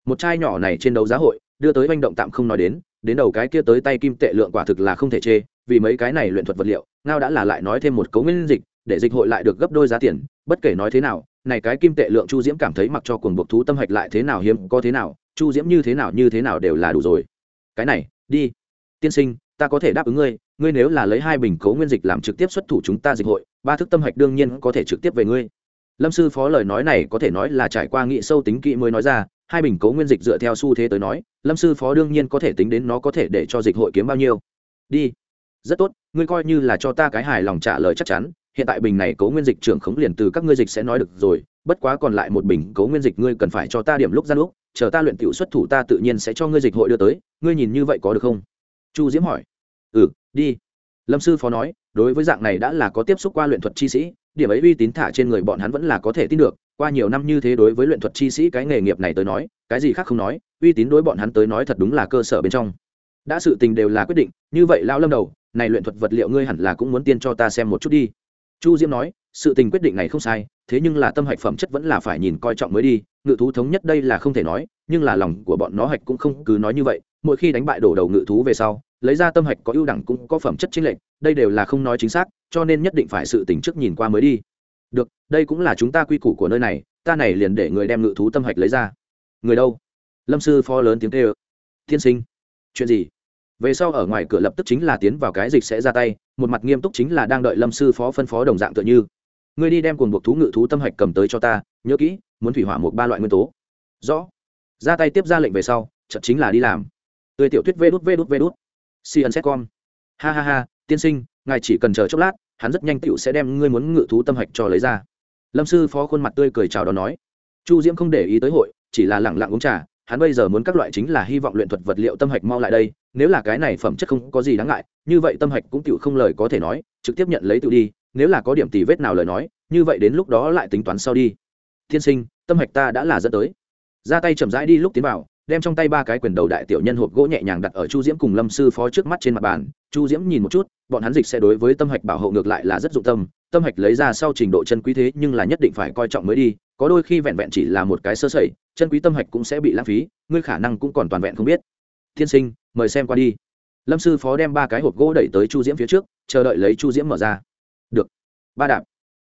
một chai nhỏ này trên đấu giá hội, đưa tới manh động tạm không nói đến đến đầu cái kia tới tay kim tệ lượng quả thực là không thể chê, vì mấy cái này luyện thuật vật liệu, ngao đã là lại nói thêm một cấu nguyên dịch, để dịch hội lại được gấp đôi giá tiền, bất kể nói thế nào, này cái kim tệ lượng chu diễm cảm thấy mặc cho cuồng buộc thú tâm hạch lại thế nào hiếm, có thế nào, chu diễm như thế nào, như thế nào đều là đủ rồi. Cái này, đi. Tiên sinh, ta có thể đáp ứng ngươi ngươi nếu là lấy hai bình cấu nguyên dịch làm trực tiếp xuất thủ chúng ta dịch hội, ba thức tâm hạch đương nhiên có thể trực tiếp về ngươi. Lâm sư phó lời nói này có thể nói là trải qua nghị sâu tính kỹ mới nói ra hai bình cấu nguyên dịch dựa theo xu thế tới nói, lâm sư phó đương nhiên có thể tính đến nó có thể để cho dịch hội kiếm bao nhiêu. Đi. Rất tốt, ngươi coi như là cho ta cái hài lòng trả lời chắc chắn, hiện tại bình này cấu nguyên dịch trưởng khống liền từ các ngươi dịch sẽ nói được rồi, bất quá còn lại một bình cấu nguyên dịch ngươi cần phải cho ta điểm lúc ra lúc, chờ ta luyện tiểu xuất thủ ta tự nhiên sẽ cho ngươi dịch hội đưa tới, ngươi nhìn như vậy có được không? Chu diễm hỏi. Ừ đi. Lâm sư phó nói, đối với dạng này đã là có tiếp xúc qua luyện thuật chi sĩ, điểm ấy uy tín thả trên người bọn hắn vẫn là có thể tin được qua nhiều năm như thế đối với luyện thuật chi sĩ cái nghề nghiệp này tới nói, cái gì khác không nói, uy tín đối bọn hắn tới nói thật đúng là cơ sở bên trong. Đã sự tình đều là quyết định, như vậy lão lâm đầu, này luyện thuật vật liệu ngươi hẳn là cũng muốn tiên cho ta xem một chút đi. Chu diễm nói, sự tình quyết định này không sai, thế nhưng là tâm hạch phẩm chất vẫn là phải nhìn coi trọng mới đi, ngự thú thống nhất đây là không thể nói, nhưng là lòng của bọn nó hạch cũng không cứ nói như vậy, mỗi khi đánh bại đổ đầu ngự thú về sau, lấy ra tâm hạch có ưu đẳng cũng có phẩm chất chính lệnh đây đều là không nói chính xác, cho nên nhất định phải sự tình trước nhìn qua mới đi được, đây cũng là chúng ta quy củ của nơi này, ta này liền để người đem ngự thú tâm hạch lấy ra. Người đâu? Lâm sư phó lớn tiếng kêu. Tiên sinh. Chuyện gì? Về sau ở ngoài cửa lập tức chính là tiến vào cái dịch sẽ ra tay, một mặt nghiêm túc chính là đang đợi lâm sư phó phân phó đồng dạng tựa như. Ngươi đi đem cuồng buộc thú ngự thú tâm hạch cầm tới cho ta, nhớ kỹ, muốn thủy hỏa một ba loại nguyên tố. Rõ. Ra tay tiếp ra lệnh về sau chậm chính là đi làm. Tươi tiểu thuyết vê đút vê đút vê đút. Cn setcom ha ha ha, tiên sinh, ngài chỉ cần chờ chốc lát hắn rất nhanh tựu sẽ đem ngươi muốn ngự thú tâm hạch cho lấy ra. Lâm sư phó khuôn mặt tươi cười chào đón nói. Chu diễm không để ý tới hội, chỉ là lẳng lặng uống trà, hắn bây giờ muốn các loại chính là hy vọng luyện thuật vật liệu tâm hạch mau lại đây, nếu là cái này phẩm chất không có gì đáng ngại, như vậy tâm hạch cũng tựu không lời có thể nói, trực tiếp nhận lấy tự đi, nếu là có điểm tì vết nào lời nói, như vậy đến lúc đó lại tính toán sau đi. Tiên sinh, tâm hạch ta đã là dẫn tới. Ra tay chậm rãi đi lúc tiến vào đem trong tay ba cái quyền đầu đại tiểu nhân hộp gỗ nhẹ nhàng đặt ở chu diễm cùng lâm sư phó trước mắt trên mặt bàn. Chu diễm nhìn một chút, bọn hắn dịch sẽ đối với tâm hạch bảo hộ ngược lại là rất dụng tâm. Tâm hạch lấy ra sau trình độ chân quý thế nhưng là nhất định phải coi trọng mới đi, có đôi khi vẹn vẹn chỉ là một cái sơ sẩy, chân quý tâm hạch cũng sẽ bị lãng phí, ngươi khả năng cũng còn toàn vẹn không biết. Tiên sinh, mời xem qua đi. Lâm sư phó đem ba cái hộp gỗ đẩy tới chu diễm phía trước, chờ đợi lấy chu diễm mở ra. Được. Ba đạp.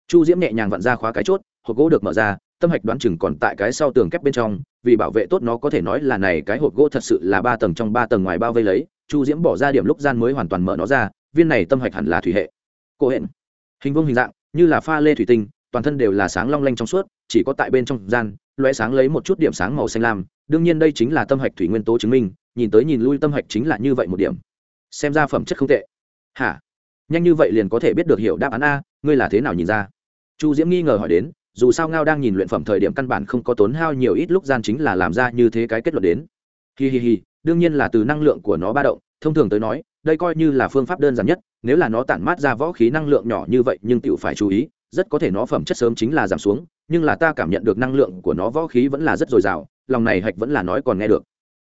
Chu diễm nhẹ nhàng vặn ra khóa cái chốt, hộp gỗ được mở ra, tâm hạch đoán chừng còn tại cái sau tường kép bên trong vì bảo vệ tốt nó có thể nói là này cái hộp gỗ thật sự là ba tầng trong ba tầng ngoài bao vây lấy, chu diễm bỏ ra điểm lúc gian mới hoàn toàn mở nó ra, viên này tâm hạch hẳn là thủy hệ. Cô hẹn hình vuông hình dạng, như là pha lê thủy tinh, toàn thân đều là sáng long lanh trong suốt, chỉ có tại bên trong gian loé sáng lấy một chút điểm sáng màu xanh lam. Đương nhiên đây chính là tâm hạch thủy nguyên tố chứng minh, nhìn tới nhìn lui tâm hạch chính là như vậy một điểm. Xem ra phẩm chất không tệ. Hả? Nhanh như vậy liền có thể biết được hiểu đáp án a, ngươi là thế nào nhìn ra? Chu diễm nghi ngờ hỏi đến dù sao ngao đang nhìn luyện phẩm thời điểm căn bản không có tốn hao nhiều ít lúc gian chính là làm ra như thế cái kết luận đến. Hi hi hi, đương nhiên là từ năng lượng của nó ba động, thông thường tới nói, đây coi như là phương pháp đơn giản nhất, nếu là nó tản mát ra võ khí năng lượng nhỏ như vậy nhưng tựu phải chú ý, rất có thể nó phẩm chất sớm chính là giảm xuống, nhưng là ta cảm nhận được năng lượng của nó võ khí vẫn là rất dồi dào, lòng này hạch vẫn là nói còn nghe được.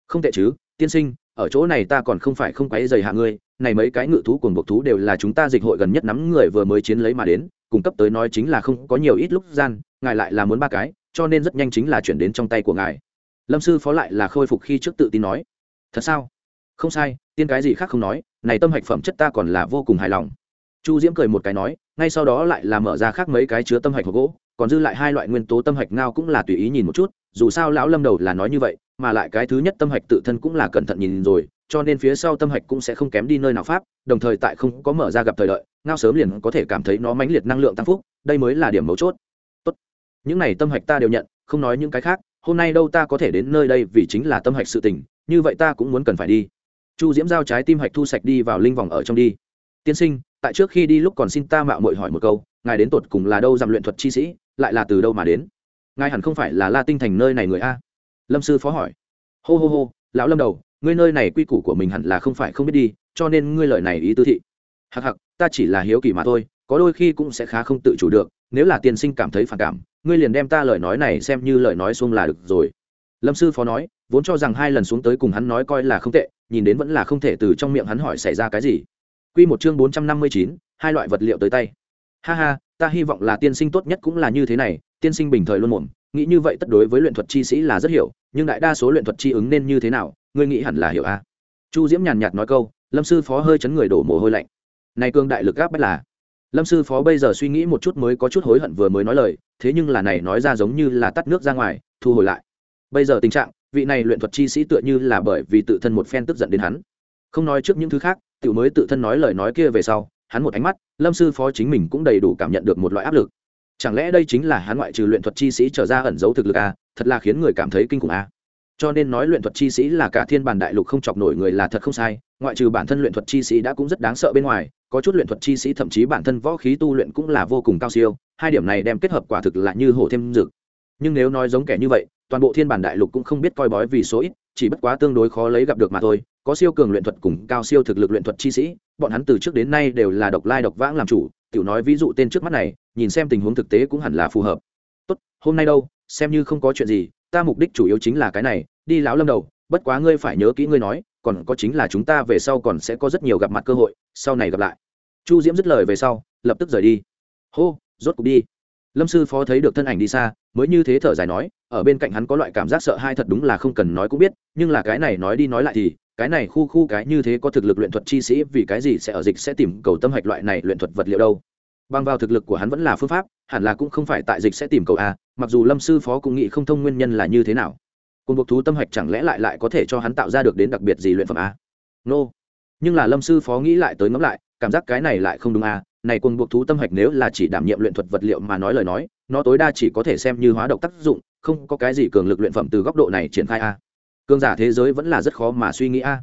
Không tệ chứ, tiên sinh, ở chỗ này ta còn không phải không quấy dày hạ ngươi, này mấy cái ngự thú cùng buộc thú đều là chúng ta dịch hội gần nhất nắm người vừa mới chiến lấy mà đến cung cấp tới nói chính là không có nhiều ít lúc gian, ngài lại là muốn ba cái, cho nên rất nhanh chính là chuyển đến trong tay của ngài. Lâm sư phó lại là khôi phục khi trước tự tin nói. Thật sao? Không sai, tiên cái gì khác không nói, này tâm hạch phẩm chất ta còn là vô cùng hài lòng. Chu diễm cười một cái nói, ngay sau đó lại là mở ra khác mấy cái chứa tâm hạch hộp gỗ, còn dư lại hai loại nguyên tố tâm hạch ngao cũng là tùy ý nhìn một chút, dù sao lão lâm đầu là nói như vậy, mà lại cái thứ nhất tâm hạch tự thân cũng là cẩn thận nhìn rồi, cho nên phía sau tâm hạch cũng sẽ không kém đi nơi nào pháp, đồng thời tại không có mở ra gặp thời đợi ngao sớm liền có thể cảm thấy nó mãnh liệt năng lượng tăng phúc, đây mới là điểm mấu chốt. Tốt. những này tâm hạch ta đều nhận, không nói những cái khác, hôm nay đâu ta có thể đến nơi đây vì chính là tâm hạch sự tình, như vậy ta cũng muốn cần phải đi. Chu diễm giao trái tim hạch thu sạch đi vào linh vòng ở trong đi. Tiên sinh, tại trước khi đi lúc còn xin ta mạo muội hỏi một câu, ngài đến tột cùng là đâu dằm luyện thuật chi sĩ, lại là từ đâu mà đến? Ngài hẳn không phải là la tinh thành nơi này người a? Lâm sư phó hỏi. Hô hô hô, lão lâm đầu, ngươi nơi này quy củ của mình hẳn là không phải không biết đi, cho nên ngươi lời này ý tư thị hặc hặc ta chỉ là hiếu kỳ mà thôi, có đôi khi cũng sẽ khá không tự chủ được, nếu là tiên sinh cảm thấy phản cảm, ngươi liền đem ta lời nói này xem như lời nói xuông là được rồi. Lâm sư phó nói, vốn cho rằng hai lần xuống tới cùng hắn nói coi là không tệ, nhìn đến vẫn là không thể từ trong miệng hắn hỏi xảy ra cái gì. Q một chương bốn trăm năm mươi chín, hai loại vật liệu tới tay. Ha ha, ta hy vọng là tiên sinh tốt nhất cũng là như thế này, tiên sinh bình thời luôn muộn nghĩ như vậy tất đối với luyện thuật chi sĩ là rất hiểu, nhưng đại đa số luyện thuật chi ứng nên như thế nào, ngươi nghĩ hẳn là hiểu a chu diễm nhàn nhạt nói câu, lâm sư phó hơi chấn người đổ mồ hôi lạnh này cương đại lực gáp bách là lâm sư phó bây giờ suy nghĩ một chút mới có chút hối hận vừa mới nói lời, thế nhưng là này nói ra giống như là tắt nước ra ngoài, thu hồi lại bây giờ tình trạng, vị này luyện thuật chi sĩ tựa như là bởi vì tự thân một phen tức giận đến hắn không nói trước những thứ khác, tiểu mới tự thân nói lời nói kia về sau, hắn một ánh mắt, lâm sư phó chính mình cũng đầy đủ cảm nhận được một loại áp lực chẳng lẽ đây chính là hắn ngoại trừ luyện thuật chi sĩ trở ra ẩn giấu thực lực à? thật là khiến người cảm thấy kinh khủng à? cho nên nói luyện thuật chi sĩ là cả thiên bản đại lục không chọc nổi người là thật không sai ngoại trừ bản thân luyện thuật chi sĩ đã cũng rất đáng sợ bên ngoài, có chút luyện thuật chi sĩ thậm chí bản thân võ khí tu luyện cũng là vô cùng cao siêu, hai điểm này đem kết hợp quả thực là như hổ thêm dực nhưng nếu nói giống kẻ như vậy, toàn bộ thiên bản đại lục cũng không biết coi bói vì số ít, chỉ bất quá tương đối khó lấy gặp được mà thôi, có siêu cường luyện thuật cùng cao siêu thực lực luyện thuật chi sĩ, bọn hắn từ trước đến nay đều là độc lai độc vãng làm chủ, tiểu nói ví dụ tên trước mắt này, nhìn xem tình huống thực tế cũng hẳn là phù hợp. Tốt, hôm nay đâu, xem như không có chuyện gì, ta mục đích chủ yếu chính là cái này, đi lão lâm đầu, bất quá ngươi phải nhớ kỹ ngươi nói còn có chính là chúng ta về sau còn sẽ có rất nhiều gặp mặt cơ hội, sau này gặp lại. Chu diễm dứt lời về sau, lập tức rời đi. Hô, rốt cục đi. Lâm sư phó thấy được thân ảnh đi xa, mới như thế thở dài nói, ở bên cạnh hắn có loại cảm giác sợ hai thật đúng là không cần nói cũng biết, nhưng là cái này nói đi nói lại thì, cái này khu khu cái như thế có thực lực luyện thuật chi sĩ, vì cái gì sẽ ở dịch sẽ tìm cầu tâm hạch loại này luyện thuật vật liệu đâu? Bằng vào thực lực của hắn vẫn là phương pháp, hẳn là cũng không phải tại dịch sẽ tìm cầu a, mặc dù lâm sư phó cũng nghĩ không thông nguyên nhân là như thế nào cùng buộc thú tâm hạch chẳng lẽ lại lại có thể cho hắn tạo ra được đến đặc biệt gì luyện phẩm a? Nô、no. nhưng là lâm sư phó nghĩ lại tới ngẫm lại, cảm giác cái này lại không đúng a. Này cùng buộc thú tâm hạch nếu là chỉ đảm nhiệm luyện thuật vật liệu mà nói lời nói, nó tối đa chỉ có thể xem như hóa độc tác dụng, không có cái gì cường lực luyện phẩm từ góc độ này triển khai a. Cường giả thế giới vẫn là rất khó mà suy nghĩ a.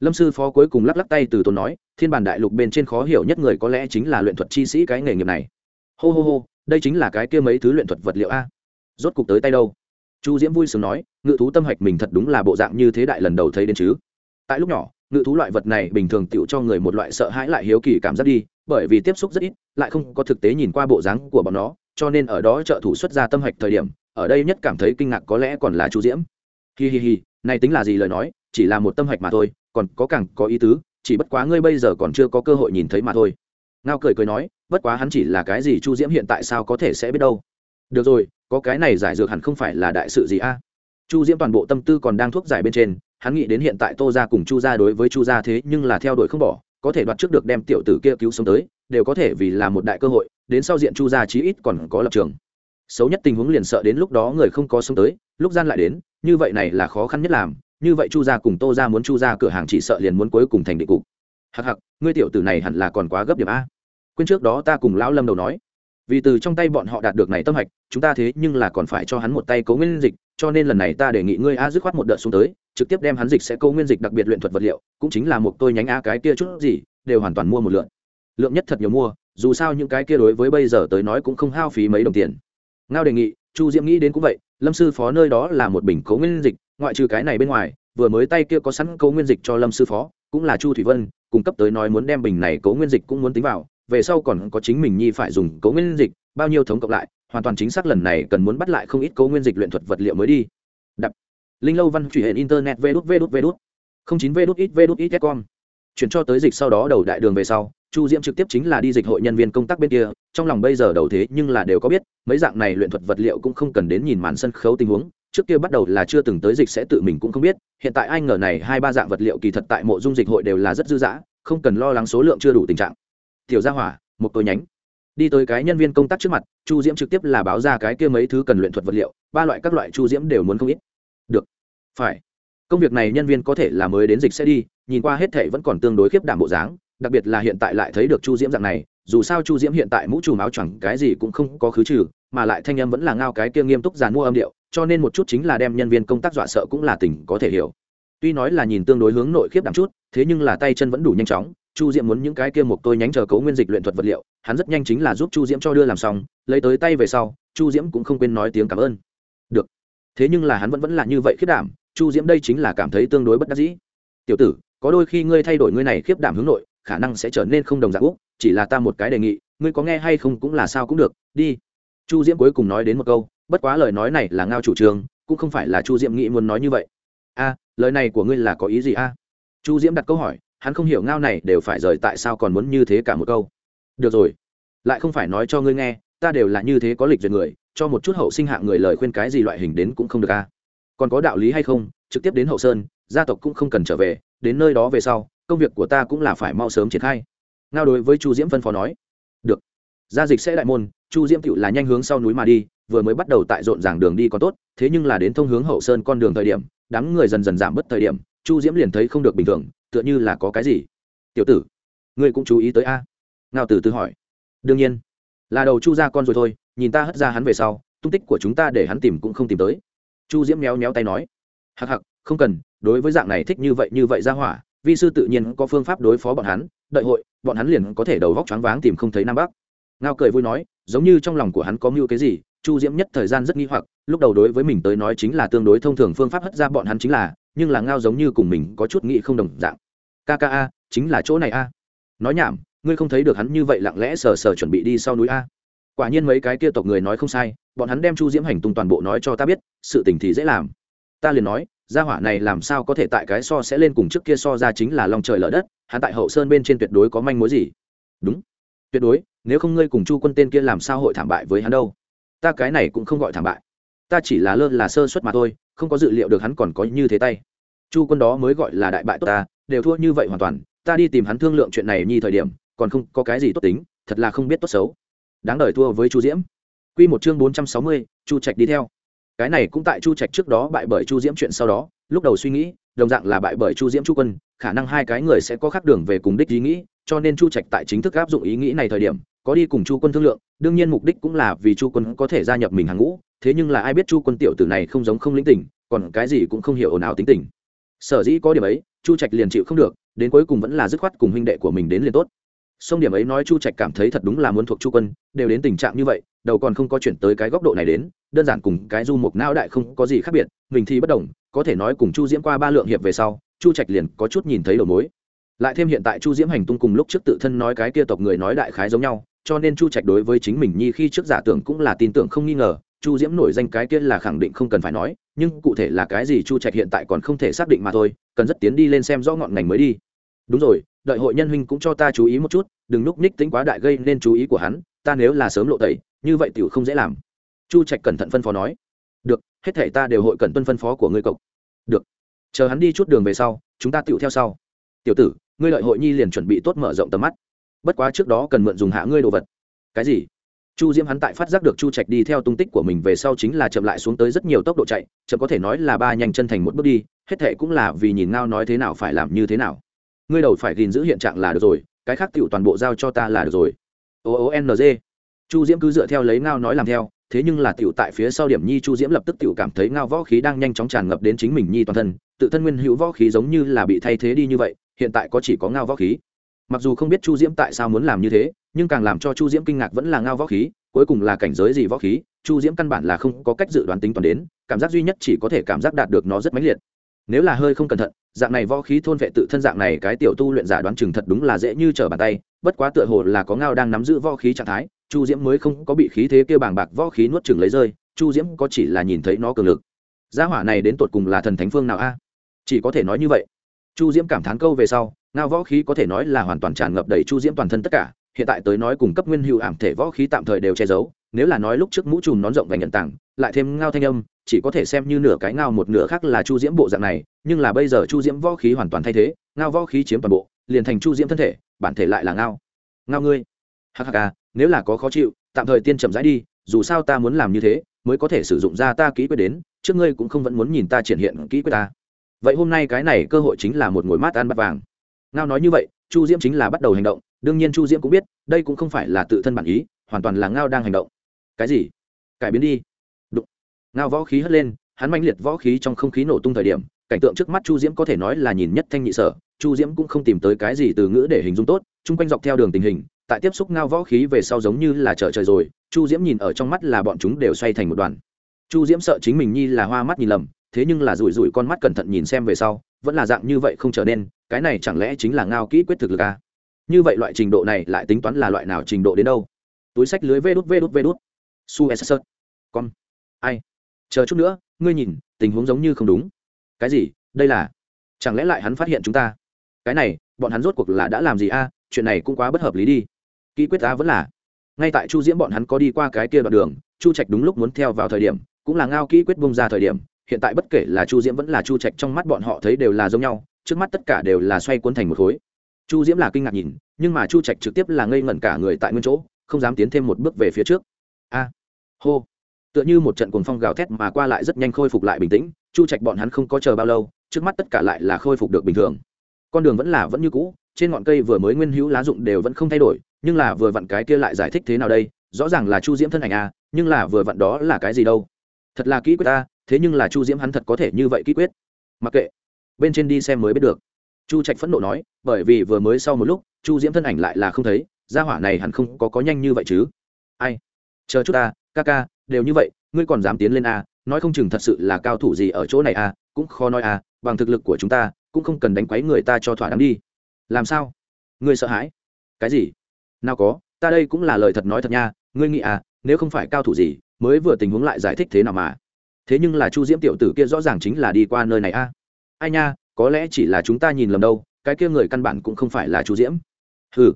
Lâm sư phó cuối cùng lắc lắc tay từ tốn nói, thiên bản đại lục bên trên khó hiểu nhất người có lẽ chính là luyện thuật chi sĩ cái nghề nghiệp này. Hô hô hô, đây chính là cái kia mấy thứ luyện thuật vật liệu a. Rốt cục tới tay đâu? Chu diễm vui sướng nói, ngự thú tâm hạch mình thật đúng là bộ dạng như thế đại lần đầu thấy đến chứ. Tại lúc nhỏ, ngự thú loại vật này bình thường tựu cho người một loại sợ hãi lại hiếu kỳ cảm giác đi, bởi vì tiếp xúc rất ít, lại không có thực tế nhìn qua bộ dáng của bọn nó, cho nên ở đó trợ thủ xuất ra tâm hạch thời điểm, ở đây nhất cảm thấy kinh ngạc có lẽ còn là chu diễm. Hi hi hi, này tính là gì lời nói, chỉ là một tâm hạch mà thôi, còn có càng có ý tứ, chỉ bất quá ngươi bây giờ còn chưa có cơ hội nhìn thấy mà thôi. Ngao cười cười nói, bất quá hắn chỉ là cái gì chu diễm hiện tại sao có thể sẽ biết đâu. Được rồi có cái này giải dược hẳn không phải là đại sự gì a? Chu diễm toàn bộ tâm tư còn đang thuốc giải bên trên, hắn nghĩ đến hiện tại tô ra cùng chu ra đối với chu ra thế nhưng là theo đuổi không bỏ, có thể đoạt trước được đem tiểu tử kia cứu sống tới, đều có thể vì là một đại cơ hội, đến sau diện chu ra chí ít còn có lập trường. Xấu nhất tình huống liền sợ đến lúc đó người không có sống tới, lúc gian lại đến, như vậy này là khó khăn nhất làm, như vậy chu gia cùng tô gia muốn chu gia cửa hàng chỉ sợ liền muốn cuối cùng thành định cục. Hặc hặc ngươi tiểu tử này hẳn là còn quá gấp điểm a. Quên trước đó ta cùng lão lâm đầu nói vì từ trong tay bọn họ đạt được này tâm hạch, chúng ta thế nhưng là còn phải cho hắn một tay cấu nguyên dịch, cho nên lần này ta đề nghị ngươi a dứt khoát một đợt xuống tới, trực tiếp đem hắn dịch sẽ cấu nguyên dịch đặc biệt luyện thuật vật liệu, cũng chính là một tôi nhánh a cái kia chút gì, đều hoàn toàn mua một lượng. Lượng nhất thật nhiều mua, dù sao những cái kia đối với bây giờ tới nói cũng không hao phí mấy đồng tiền. Ngao đề nghị, chu diễm nghĩ đến cũng vậy, lâm sư phó nơi đó là một bình cấu nguyên dịch, ngoại trừ cái này bên ngoài, vừa mới tay kia có sẵn cấu nguyên dịch cho lâm sư phó, cũng là chu thủy vân, cung cấp tới nói muốn đem bình này cấu nguyên dịch cũng muốn tính vào về sau còn có chính mình nhi phải dùng cấu nguyên dịch, bao nhiêu thống cộng lại, hoàn toàn chính xác lần này cần muốn bắt lại không ít cấu nguyên dịch luyện thuật vật liệu mới đi. Đập. Linh lâu văn chuyển hệ internet vê đút vê đút vê đút. không chín vê đút ít vê đút ít com. Chuyển cho tới dịch sau đó đầu đại đường về sau, chu diễm trực tiếp chính là đi dịch hội nhân viên công tác bên kia, trong lòng bây giờ đầu thế nhưng là đều có biết, mấy dạng này luyện thuật vật liệu cũng không cần đến nhìn màn sân khấu tình huống, trước kia bắt đầu là chưa từng tới dịch sẽ tự mình cũng không biết, hiện tại ai ngờ này hai ba dạng vật liệu kỳ thật tại mộ dung dịch hội đều là rất dư dã, không cần lo lắng số lượng chưa đủ tình trạng tiểu gia hỏa, một tôi nhánh. Đi tới cái nhân viên công tác trước mặt, chu diễm trực tiếp là báo ra cái kia mấy thứ cần luyện thuật vật liệu, ba loại các loại chu diễm đều muốn không ít. Được. Phải. Công việc này nhân viên có thể là mới đến dịch sẽ đi, nhìn qua hết thể vẫn còn tương đối khiếp đảm bộ dáng, đặc biệt là hiện tại lại thấy được chu diễm dạng này, dù sao chu diễm hiện tại mũ trùm áo chẳng cái gì cũng không có khứ trừ, mà lại thanh âm vẫn là ngao cái kia nghiêm túc dàn mua âm điệu, cho nên một chút chính là đem nhân viên công tác dọa sợ cũng là tình có thể hiểu. Tuy nói là nhìn tương đối hướng nội khiếp đảm chút, thế nhưng là tay chân vẫn đủ nhanh chóng chu diễm muốn những cái kia một tôi nhánh chờ cấu nguyên dịch luyện thuật vật liệu, hắn rất nhanh chính là giúp chu diễm cho đưa làm xong, lấy tới tay về sau, chu diễm cũng không quên nói tiếng cảm ơn. Được. Thế nhưng là hắn vẫn vẫn là như vậy khiết đảm, chu diễm đây chính là cảm thấy tương đối bất đắc dĩ. Tiểu tử, có đôi khi ngươi thay đổi ngươi này khiếp đảm hướng nội, khả năng sẽ trở nên không đồng dạng úc, chỉ là ta một cái đề nghị, ngươi có nghe hay không cũng là sao cũng được, đi. Chu diễm cuối cùng nói đến một câu, bất quá lời nói này là ngao chủ trương, cũng không phải là chu diễm nghĩ muốn nói như vậy. A, lời này của ngươi là có ý gì a? Chu diễm đặt câu hỏi hắn không hiểu ngao này đều phải rời tại sao còn muốn như thế cả một câu. Được rồi, lại không phải nói cho ngươi nghe, ta đều là như thế có lịch duyệt người, cho một chút hậu sinh hạng người lời khuyên cái gì loại hình đến cũng không được a còn có đạo lý hay không, trực tiếp đến hậu sơn, gia tộc cũng không cần trở về, đến nơi đó về sau, công việc của ta cũng là phải mau sớm triển khai. Ngao đối với chu diễm phân phó nói. Được, gia dịch sẽ đại môn, chu diễm cựu là nhanh hướng sau núi mà đi, vừa mới bắt đầu tại rộn ràng đường đi còn tốt, thế nhưng là đến thông hướng hậu sơn con đường thời điểm, đám người dần dần giảm bớt thời điểm, chu diễm liền thấy không được bình thường tựa như là có cái gì? Tiểu tử, ngươi cũng chú ý tới a. Ngao từ từ hỏi. Đương nhiên, là đầu chu ra con rồi thôi, nhìn ta hất ra hắn về sau, tung tích của chúng ta để hắn tìm cũng không tìm tới. Chu diễm méo méo tay nói. Hặc hặc không cần, đối với dạng này thích như vậy như vậy ra hỏa, vi sư tự nhiên có phương pháp đối phó bọn hắn, đợi hội, bọn hắn liền có thể đầu vóc choáng váng tìm không thấy nam bắc. Ngao cười vui nói, giống như trong lòng của hắn có mưu cái gì chu diễm nhất thời gian rất nghi hoặc, lúc đầu đối với mình tới nói chính là tương đối thông thường phương pháp hất ra bọn hắn chính là, nhưng là ngao giống như cùng mình có chút nghĩ không đồng dạng. Kka chính là chỗ này a. Nói nhảm, ngươi không thấy được hắn như vậy lặng lẽ sờ sờ chuẩn bị đi sau núi a. Quả nhiên mấy cái kia tộc người nói không sai, bọn hắn đem chu diễm hành tung toàn bộ nói cho ta biết, sự tình thì dễ làm. Ta liền nói, gia hỏa này làm sao có thể tại cái so sẽ lên cùng trước kia so ra chính là lòng trời lở đất, hắn tại hậu sơn bên trên tuyệt đối có manh mối gì. Đúng. Tuyệt đối, nếu không ngươi cùng chu quân tên kia làm sao hội thảm bại với hắn đâu? Ta cái này cũng không gọi thảm bại. Ta chỉ là lơ là sơ suất mà thôi, không có dự liệu được hắn còn có như thế tay. Chu quân đó mới gọi là đại bại tốt ta, đều thua như vậy hoàn toàn, ta đi tìm hắn thương lượng chuyện này nhi thời điểm, còn không có cái gì tốt tính, thật là không biết tốt xấu. Đáng đời thua với chu diễm. Q một chương bốn trăm sáu mươi, chu trạch đi theo. Cái này cũng tại chu trạch trước đó bại bởi chu diễm chuyện sau đó, lúc đầu suy nghĩ, đồng dạng là bại bởi chu diễm chu quân, khả năng hai cái người sẽ có khác đường về cùng đích ý nghĩ, cho nên chu trạch tại chính thức áp dụng ý nghĩ này thời điểm, có đi cùng chu quân thương lượng đương nhiên mục đích cũng là vì chu quân có thể gia nhập mình hàng ngũ thế nhưng là ai biết chu quân tiểu tử này không giống không lĩnh tỉnh, còn cái gì cũng không hiểu ồn ào tính tình. Sở dĩ có điểm ấy chu trạch liền chịu không được đến cuối cùng vẫn là dứt khoát cùng huynh đệ của mình đến liền tốt. Song điểm ấy nói chu trạch cảm thấy thật đúng là muốn thuộc chu quân đều đến tình trạng như vậy đầu còn không có chuyển tới cái góc độ này đến đơn giản cùng cái du mục não đại không có gì khác biệt mình thì bất đồng có thể nói cùng chu diễm qua ba lượng hiệp về sau chu trạch liền có chút nhìn thấy đầu mối. Lại thêm hiện tại chu diễm hành tung cùng lúc trước tự thân nói cái kia tộc người nói đại khái giống nhau cho nên chu trạch đối với chính mình nhi khi trước giả tưởng cũng là tin tưởng không nghi ngờ, chu diễm nổi danh cái kia là khẳng định không cần phải nói, nhưng cụ thể là cái gì chu trạch hiện tại còn không thể xác định mà thôi, cần rất tiến đi lên xem rõ ngọn ngành mới đi. Đúng rồi, đợi hội nhân huynh cũng cho ta chú ý một chút, đừng núp ních tính quá đại gây nên chú ý của hắn, ta nếu là sớm lộ tẩy, như vậy tiểu không dễ làm. Chu trạch cẩn thận phân phó nói. Được, hết thể ta đều hội cẩn tuân phân phó của ngươi cộc được. Chờ hắn đi chút đường về sau, chúng ta tiểu theo sau. Tiểu tử, ngươi lợi hội nhi liền chuẩn bị tốt mở rộng tầm mắt bất quá trước đó cần mượn dùng hạ ngươi đồ vật. Cái gì? Chu diễm hắn tại phát giác được chu trạch đi theo tung tích của mình về sau chính là chậm lại xuống tới rất nhiều tốc độ chạy, chậm có thể nói là ba nhanh chân thành một bước đi, hết thệ cũng là vì nhìn ngao nói thế nào phải làm như thế nào. Ngươi đầu phải gìn giữ hiện trạng là được rồi, cái khác tựu toàn bộ giao cho ta là được rồi. Ô ô ng chu diễm cứ dựa theo lấy ngao nói làm theo, thế nhưng là tựu tại phía sau điểm nhi chu diễm lập tức tựu cảm thấy ngao võ khí đang nhanh chóng tràn ngập đến chính mình nhi toàn thân, tự thân nguyên hữu võ khí giống như là bị thay thế đi như vậy, hiện tại có chỉ có ngao võ khí mặc dù không biết chu diễm tại sao muốn làm như thế, nhưng càng làm cho chu diễm kinh ngạc vẫn là ngao võ khí, cuối cùng là cảnh giới gì võ khí, chu diễm căn bản là không có cách dự đoán tính toàn đến, cảm giác duy nhất chỉ có thể cảm giác đạt được nó rất mãnh liệt. Nếu là hơi không cẩn thận, dạng này võ khí thôn vệ tự thân dạng này cái tiểu tu luyện giả đoán chừng thật đúng là dễ như trở bàn tay, bất quá tựa hồ là có ngao đang nắm giữ võ khí trạng thái, chu diễm mới không có bị khí thế kêu bàng bạc võ khí nuốt chừng lấy rơi, chu diễm có chỉ là nhìn thấy nó cường lực. Gia hỏa này đến tột cùng là thần thánh phương nào a? Chỉ có thể nói như vậy. Chu diễm cảm thán câu về sau ngao võ khí có thể nói là hoàn toàn tràn ngập đầy chu diễm toàn thân tất cả, hiện tại tới nói cùng cấp nguyên hữu ảm thể võ khí tạm thời đều che giấu, nếu là nói lúc trước mũ trùm nón rộng và nhận tảng, lại thêm ngao thanh âm, chỉ có thể xem như nửa cái ngao một nửa khác là chu diễm bộ dạng này, nhưng là bây giờ chu diễm võ khí hoàn toàn thay thế, ngao võ khí chiếm toàn bộ, liền thành chu diễm thân thể, bản thể lại là ngao. Ngao ngươi. Hắc hắc à, nếu là có khó chịu, tạm thời tiên chậm rãi đi, dù sao ta muốn làm như thế, mới có thể sử dụng ra ta kỹ quyết đến, trước ngươi cũng không vẫn muốn nhìn ta triển hiện kỹ quyết ta. Vậy hôm nay cái này cơ hội chính là một ngồi mát ăn bát vàng ngao nói như vậy, chu diễm chính là bắt đầu hành động. Đương nhiên chu diễm cũng biết, đây cũng không phải là tự thân bản ý, hoàn toàn là ngao đang hành động. Cái gì? Cải biến đi. Đụng. ngao võ khí hất lên, hắn manh liệt võ khí trong không khí nổ tung thời điểm, cảnh tượng trước mắt chu diễm có thể nói là nhìn nhất thanh nhị sở. Chu diễm cũng không tìm tới cái gì từ ngữ để hình dung tốt, chung quanh dọc theo đường tình hình, tại tiếp xúc ngao võ khí về sau giống như là trở trời rồi, chu diễm nhìn ở trong mắt là bọn chúng đều xoay thành một đoàn. Chu diễm sợ chính mình nhi là hoa mắt nhìn lầm thế nhưng là rủi rủi con mắt cẩn thận nhìn xem về sau, vẫn là dạng như vậy không trở nên, cái này chẳng lẽ chính là ngao kỹ quyết thực lực à? như vậy loại trình độ này lại tính toán là loại nào trình độ đến đâu? Túi sách lưới vê đút vê đút vê đút. Su e s con ai? Chờ chút nữa, ngươi nhìn, tình huống giống như không đúng. Cái gì? Đây là? Chẳng lẽ lại hắn phát hiện chúng ta? Cái này, bọn hắn rốt cuộc là đã làm gì a chuyện này cũng quá bất hợp lý đi. Kỹ quyết ta vẫn là. Ngay tại chu diễm bọn hắn có đi qua cái kia đoạn đường, chu trạch đúng lúc muốn theo vào thời điểm, cũng là ngao kỹ quyết bung ra thời điểm hiện tại bất kể là chu diễm vẫn là chu trạch trong mắt bọn họ thấy đều là giống nhau, trước mắt tất cả đều là xoay cuốn thành một khối. Chu diễm là kinh ngạc nhìn, nhưng mà chu trạch trực tiếp là ngây ngẩn cả người tại nguyên chỗ, không dám tiến thêm một bước về phía trước. A, hô. Tựa như một trận cuồng phong gào thét mà qua lại rất nhanh khôi phục lại bình tĩnh, chu trạch bọn hắn không có chờ bao lâu, trước mắt tất cả lại là khôi phục được bình thường. Con đường vẫn là vẫn như cũ, trên ngọn cây vừa mới nguyên hữu lá dụng đều vẫn không thay đổi, nhưng là vừa vặn cái kia lại giải thích thế nào đây, rõ ràng là chu diễm thân ảnh a, nhưng là vừa vặn đó là cái gì đâu? Thật là kỹ quyết ta thế nhưng là chu diễm hắn thật có thể như vậy ký quyết mặc kệ bên trên đi xem mới biết được chu trạch phẫn nộ nói bởi vì vừa mới sau một lúc chu diễm thân ảnh lại là không thấy gia hỏa này hẳn không có có nhanh như vậy chứ ai chờ chút ta ca ca đều như vậy ngươi còn dám tiến lên a nói không chừng thật sự là cao thủ gì ở chỗ này a cũng khó nói a bằng thực lực của chúng ta cũng không cần đánh quấy người ta cho thỏa đáng đi làm sao ngươi sợ hãi cái gì nào có ta đây cũng là lời thật nói thật nha ngươi nghĩ à nếu không phải cao thủ gì mới vừa tình huống lại giải thích thế nào mà thế nhưng là chu diễm tiểu tử kia rõ ràng chính là đi qua nơi này a. Ai nha, có lẽ chỉ là chúng ta nhìn lầm đâu, cái kia người căn bản cũng không phải là chu diễm. Ừ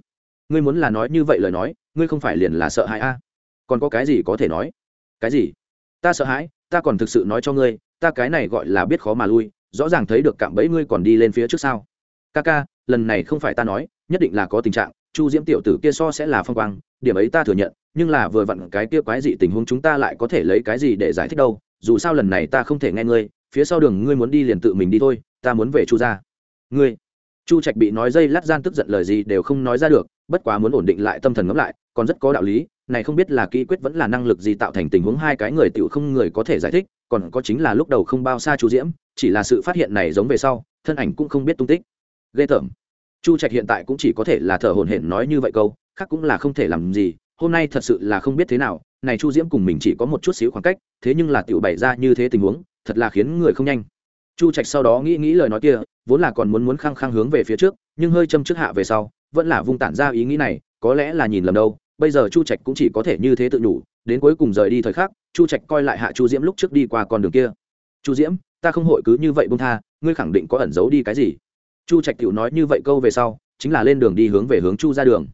ngươi muốn là nói như vậy lời nói, ngươi không phải liền là sợ hãi a? Còn có cái gì có thể nói? Cái gì? Ta sợ hãi, ta còn thực sự nói cho ngươi, ta cái này gọi là biết khó mà lui, rõ ràng thấy được cạm bẫy ngươi còn đi lên phía trước sau ca ca, lần này không phải ta nói, nhất định là có tình trạng, chu diễm tiểu tử kia so sẽ là phong quang, điểm ấy ta thừa nhận, nhưng là vừa vặn cái kia quái dị tình huống chúng ta lại có thể lấy cái gì để giải thích đâu? Dù sao lần này ta không thể nghe ngươi, phía sau đường ngươi muốn đi liền tự mình đi thôi, ta muốn về chu ra ngươi. Chu trạch bị nói dây lát gian tức giận lời gì đều không nói ra được, bất quá muốn ổn định lại tâm thần ngẫm lại, còn rất có đạo lý, này không biết là kỹ quyết vẫn là năng lực gì tạo thành tình huống hai cái người tiểu không người có thể giải thích, còn có chính là lúc đầu không bao xa chu diễm, chỉ là sự phát hiện này giống về sau, thân ảnh cũng không biết tung tích. Ghê tởm. Chu trạch hiện tại cũng chỉ có thể là thở hổn hển nói như vậy câu, khác cũng là không thể làm gì, hôm nay thật sự là không biết thế nào này chu diễm cùng mình chỉ có một chút xíu khoảng cách thế nhưng là tiểu bày ra như thế tình huống thật là khiến người không nhanh. Chu trạch sau đó nghĩ nghĩ lời nói kia vốn là còn muốn muốn khăng khăng hướng về phía trước nhưng hơi châm trước hạ về sau vẫn là vung tản ra ý nghĩ này có lẽ là nhìn lầm đâu bây giờ chu trạch cũng chỉ có thể như thế tự nhủ, đến cuối cùng rời đi thời khắc chu trạch coi lại hạ chu diễm lúc trước đi qua con đường kia. Chu diễm ta không hội cứ như vậy bông tha ngươi khẳng định có ẩn giấu đi cái gì? Chu trạch tiểu nói như vậy câu về sau chính là lên đường đi hướng về hướng chu ra đường.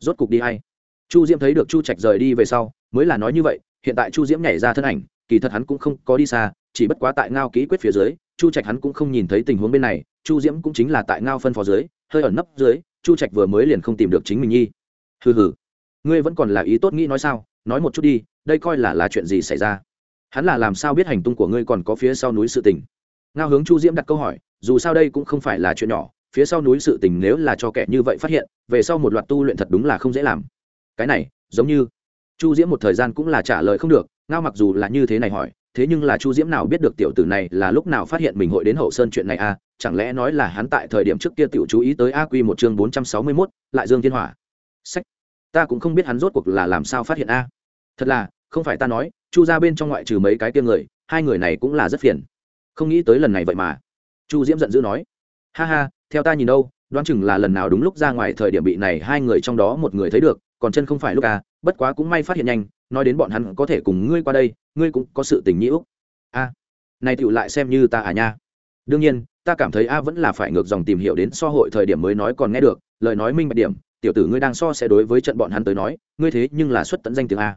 Rốt cục đi hay chu diễm thấy được chu trạch rời đi về sau mới là nói như vậy, hiện tại chu diễm nhảy ra thân ảnh, kỳ thật hắn cũng không có đi xa, chỉ bất quá tại ngao kỹ quyết phía dưới, chu trạch hắn cũng không nhìn thấy tình huống bên này, chu diễm cũng chính là tại ngao phân phó dưới, hơi ẩn nấp dưới, chu trạch vừa mới liền không tìm được chính mình nhi. Hừ hừ, ngươi vẫn còn là ý tốt nghĩ nói sao, nói một chút đi, đây coi là là chuyện gì xảy ra? Hắn là làm sao biết hành tung của ngươi còn có phía sau núi sự tình? Ngao hướng chu diễm đặt câu hỏi, dù sao đây cũng không phải là chuyện nhỏ, phía sau núi sự tình nếu là cho kẻ như vậy phát hiện, về sau một loạt tu luyện thật đúng là không dễ làm. Cái này, giống như chu diễm một thời gian cũng là trả lời không được, ngao mặc dù là như thế này hỏi, thế nhưng là chu diễm nào biết được tiểu tử này là lúc nào phát hiện mình hội đến hậu sơn chuyện này a à? chẳng lẽ nói là hắn tại thời điểm trước kia tiểu chú ý tới a quy một chương bốn trăm sáu mươi mốt, lại dương thiên hỏa? Sách, ta cũng không biết hắn rốt cuộc là làm sao phát hiện a. Thật là, không phải ta nói, chu ra bên trong ngoại trừ mấy cái kia người, hai người này cũng là rất phiền. Không nghĩ tới lần này vậy mà. Chu diễm giận dữ nói. Ha ha, theo ta nhìn đâu, đoán chừng là lần nào đúng lúc ra ngoài thời điểm bị này hai người trong đó một người thấy được còn chân không phải lúc à bất quá cũng may phát hiện nhanh, nói đến bọn hắn có thể cùng ngươi qua đây, ngươi cũng có sự tình nhĩ úc. A này tựu lại xem như ta à nha. Đương nhiên, ta cảm thấy a vẫn là phải ngược dòng tìm hiểu đến so hội thời điểm mới nói còn nghe được, lời nói minh bạch điểm, tiểu tử ngươi đang so sẽ đối với trận bọn hắn tới nói, ngươi thế nhưng là xuất tận danh tiếng a.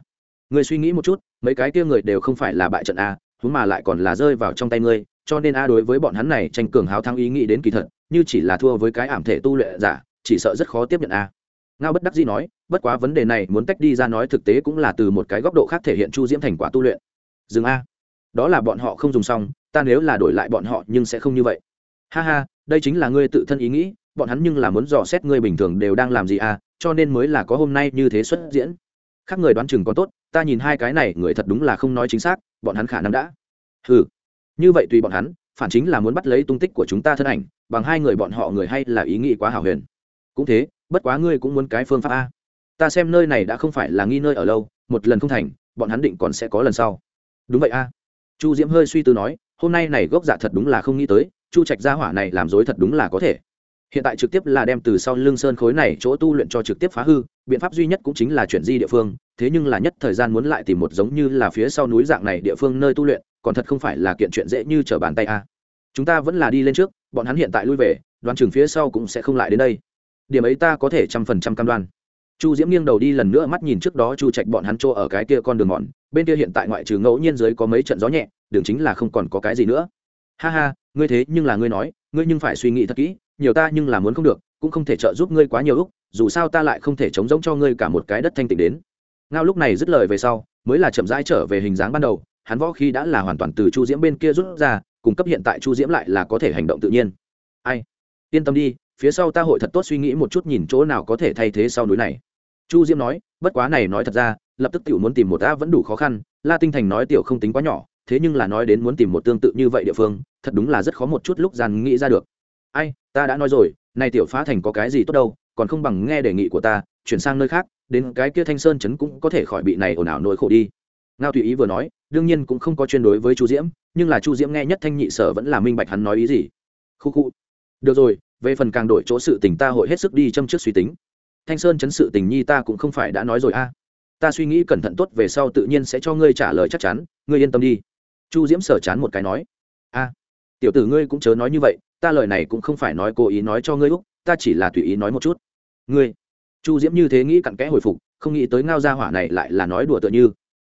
Ngươi suy nghĩ một chút, mấy cái kia người đều không phải là bại trận a thú mà lại còn là rơi vào trong tay ngươi, cho nên a đối với bọn hắn này tranh cường háo thắng ý nghĩ đến kỳ thật, như chỉ là thua với cái ảm thể tu luyện giả, chỉ sợ rất khó tiếp nhận a ngao bất đắc dĩ nói, bất quá vấn đề này muốn tách đi ra nói thực tế cũng là từ một cái góc độ khác thể hiện chu diễm thành quả tu luyện. Dừng a, đó là bọn họ không dùng xong, ta nếu là đổi lại bọn họ nhưng sẽ không như vậy. Ha ha, đây chính là ngươi tự thân ý nghĩ, bọn hắn nhưng là muốn dò xét ngươi bình thường đều đang làm gì à cho nên mới là có hôm nay như thế xuất diễn. Khác người đoán chừng còn tốt, ta nhìn hai cái này, người thật đúng là không nói chính xác, bọn hắn khả năng đã. Ừ như vậy tùy bọn hắn, phản chính là muốn bắt lấy tung tích của chúng ta thân ảnh, bằng hai người bọn họ người hay là ý nghĩ quá hảo huyền cũng thế, bất quá ngươi cũng muốn cái phương pháp a. Ta xem nơi này đã không phải là nghi nơi ở lâu, một lần không thành, bọn hắn định còn sẽ có lần sau. Đúng vậy a. Chu diễm hơi suy tư nói, hôm nay này gốc dạ thật đúng là không nghĩ tới, chu trạch gia hỏa này làm dối thật đúng là có thể. Hiện tại trực tiếp là đem từ sau lưng sơn khối này chỗ tu luyện cho trực tiếp phá hư, biện pháp duy nhất cũng chính là chuyển di địa phương, thế nhưng là nhất thời gian muốn lại tìm một giống như là phía sau núi dạng này địa phương nơi tu luyện, còn thật không phải là kiện chuyện dễ như trở bàn tay a. Chúng ta vẫn là đi lên trước, bọn hắn hiện tại lui về đoàn trường phía sau cũng sẽ không lại đến đây điểm ấy ta có thể trăm phần trăm cam đoan. Chu diễm nghiêng đầu đi lần nữa mắt nhìn trước đó chu trạch bọn hắn chỗ ở cái kia con đường mòn, bên kia hiện tại ngoại trừ ngẫu nhiên dưới có mấy trận gió nhẹ, đường chính là không còn có cái gì nữa. Ha ha, ngươi thế nhưng là ngươi nói, ngươi nhưng phải suy nghĩ thật kỹ, nhiều ta nhưng là muốn không được, cũng không thể trợ giúp ngươi quá nhiều lúc dù sao ta lại không thể chống giống cho ngươi cả một cái đất thanh tịnh đến. Ngao lúc này dứt lời về sau, mới là chậm rãi trở về hình dáng ban đầu, hắn võ khi đã là hoàn toàn từ chu diễm bên kia rút ra, cung cấp hiện tại chu diễm lại là có thể hành động tự nhiên. Ai? Yên tâm đi phía sau ta hội thật tốt suy nghĩ một chút nhìn chỗ nào có thể thay thế sau núi này. Chu diễm nói, bất quá này nói thật ra, lập tức tiểu muốn tìm một ta vẫn đủ khó khăn, la tinh thành nói tiểu không tính quá nhỏ, thế nhưng là nói đến muốn tìm một tương tự như vậy địa phương, thật đúng là rất khó một chút lúc gian nghĩ ra được. Ai, ta đã nói rồi, này tiểu phá thành có cái gì tốt đâu, còn không bằng nghe đề nghị của ta, chuyển sang nơi khác, đến cái kia thanh sơn chấn cũng có thể khỏi bị này ồn ào nỗi khổ đi. Ngao tùy ý vừa nói, đương nhiên cũng không có chuyên đối với chu diễm, nhưng là chu diễm nghe nhất thanh nhị sở vẫn là minh bạch hắn nói ý gì. Khu khu. Được rồi về phần càng đổi chỗ sự tình ta hội hết sức đi châm trước suy tính. Thanh sơn chấn sự tình nhi ta cũng không phải đã nói rồi a. Ta suy nghĩ cẩn thận tốt về sau tự nhiên sẽ cho ngươi trả lời chắc chắn, ngươi yên tâm đi. Chu diễm sở chán một cái nói, a, tiểu tử ngươi cũng chớ nói như vậy, ta lời này cũng không phải nói cố ý nói cho ngươi úc, ta chỉ là tùy ý nói một chút. Ngươi? Chu diễm như thế nghĩ cặn kẽ hồi phục, không nghĩ tới ngao gia hỏa này lại là nói đùa tựa như.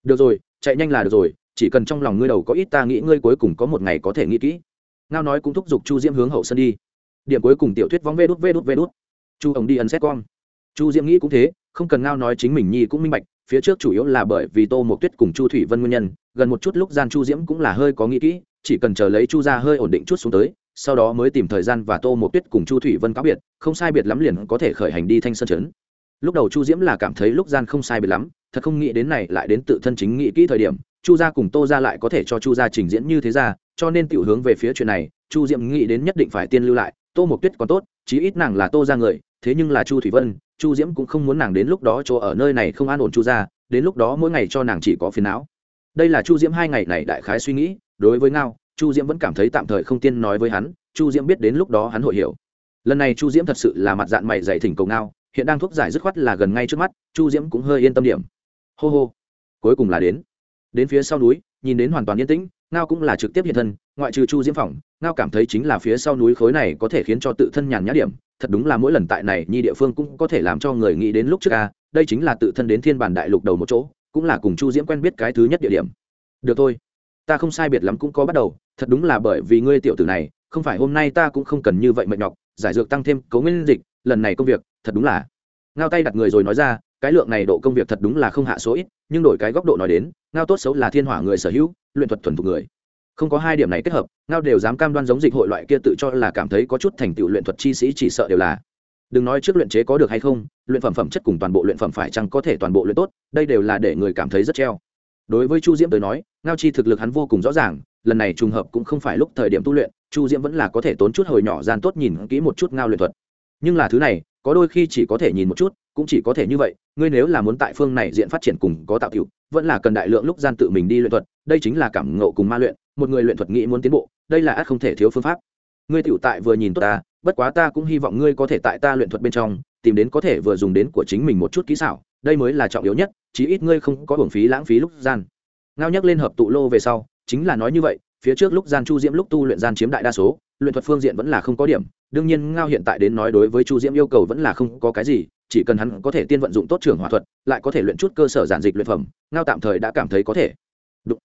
Được rồi, chạy nhanh là được rồi, chỉ cần trong lòng ngươi đầu có ít ta nghĩ ngươi cuối cùng có một ngày có thể nghĩ kỹ. Ngao nói cũng thúc giục chu diễm hướng hậu sân đi điểm cuối cùng tiểu thuyết vóng vê đút vê đút vê đút. Chu ổng đi ấn xét con chu diễm nghĩ cũng thế, không cần ngao nói chính mình nhi cũng minh bạch, phía trước chủ yếu là bởi vì tô một tuyết cùng chu thủy vân nguyên nhân, gần một chút lúc gian chu diễm cũng là hơi có nghĩ kỹ, chỉ cần chờ lấy chu ra hơi ổn định chút xuống tới, sau đó mới tìm thời gian và tô một tuyết cùng chu thủy vân cáo biệt, không sai biệt lắm liền có thể khởi hành đi thanh sơn trấn. Lúc đầu chu diễm là cảm thấy lúc gian không sai biệt lắm, thật không nghĩ đến này lại đến tự thân chính nghĩ kỹ thời điểm, chu gia cùng tô gia lại có thể cho chu gia trình diễn như thế ra, cho nên tiểu hướng về phía chuyện này, chu diễm nghĩ đến nhất định phải tiên lưu lại tô mộc tuyết còn tốt, chí ít nàng là tô gia người, thế nhưng là chu thủy vân, chu diễm cũng không muốn nàng đến lúc đó chỗ ở nơi này không an ổn chu gia, đến lúc đó mỗi ngày cho nàng chỉ có phiền não. Đây là chu diễm hai ngày này đại khái suy nghĩ, đối với ngao, chu diễm vẫn cảm thấy tạm thời không tiên nói với hắn, chu diễm biết đến lúc đó hắn hội hiểu. Lần này chu diễm thật sự là mặt dạng mày dày thỉnh cầu ngao, hiện đang thuốc giải dứt khoát là gần ngay trước mắt, chu diễm cũng hơi yên tâm điểm. Hô hô. Cuối cùng là đến. Đến phía sau núi, nhìn đến hoàn toàn yên tĩnh, ngao cũng là trực tiếp hiện thân ngoại trừ chu diễm phỏng, ngao cảm thấy chính là phía sau núi khối này có thể khiến cho tự thân nhàn nhã điểm, thật đúng là mỗi lần tại này, nhi địa phương cũng có thể làm cho người nghĩ đến lúc trước ca đây chính là tự thân đến thiên bản đại lục đầu một chỗ, cũng là cùng chu diễm quen biết cái thứ nhất địa điểm. Được thôi, ta không sai biệt lắm cũng có bắt đầu, thật đúng là bởi vì ngươi tiểu tử này, không phải hôm nay ta cũng không cần như vậy mệt nhọc, giải dược tăng thêm cấu nguyên dịch, lần này công việc, thật đúng là. Ngao tay đặt người rồi nói ra, cái lượng này độ công việc thật đúng là không hạ số ít, nhưng đổi cái góc độ nói đến, ngao tốt xấu là thiên hỏa người sở hữu, luyện thuật thuần thục người không có hai điểm này kết hợp, ngao đều dám cam đoan giống dịch hội loại kia tự cho là cảm thấy có chút thành tựu luyện thuật chi sĩ chỉ sợ đều là. Đừng nói trước luyện chế có được hay không, luyện phẩm phẩm chất cùng toàn bộ luyện phẩm phải chăng có thể toàn bộ luyện tốt, đây đều là để người cảm thấy rất treo. Đối với chu diễm tới nói, ngao chi thực lực hắn vô cùng rõ ràng, lần này trùng hợp cũng không phải lúc thời điểm tu luyện, chu diễm vẫn là có thể tốn chút hồi nhỏ gian tốt nhìn kỹ một chút ngao luyện thuật. Nhưng là thứ này, có đôi khi chỉ có thể nhìn một chút cũng chỉ có thể như vậy, ngươi nếu là muốn tại phương này diện phát triển cùng có tạo cựu vẫn là cần đại lượng lúc gian tự mình đi luyện thuật, đây chính là cảm ngộ cùng ma luyện, một người luyện thuật nghĩ muốn tiến bộ, đây là ắt không thể thiếu phương pháp. Ngươi tiểu tại vừa nhìn tốt ta, bất quá ta cũng hy vọng ngươi có thể tại ta luyện thuật bên trong, tìm đến có thể vừa dùng đến của chính mình một chút kỹ xảo, đây mới là trọng yếu nhất, chí ít ngươi không có hưởng phí lãng phí lúc gian. Ngao nhắc lên hợp tụ lô về sau, chính là nói như vậy, phía trước lúc gian chu diễm lúc tu luyện gian chiếm đại đa số, luyện thuật phương diện vẫn là không có điểm, đương nhiên ngao hiện tại đến nói đối với chu diễm yêu cầu vẫn là không có cái gì chỉ cần hắn có thể tiên vận dụng tốt trường hòa thuật, lại có thể luyện chút cơ sở giản dịch luyện phẩm, ngao tạm thời đã cảm thấy có thể. Đụng.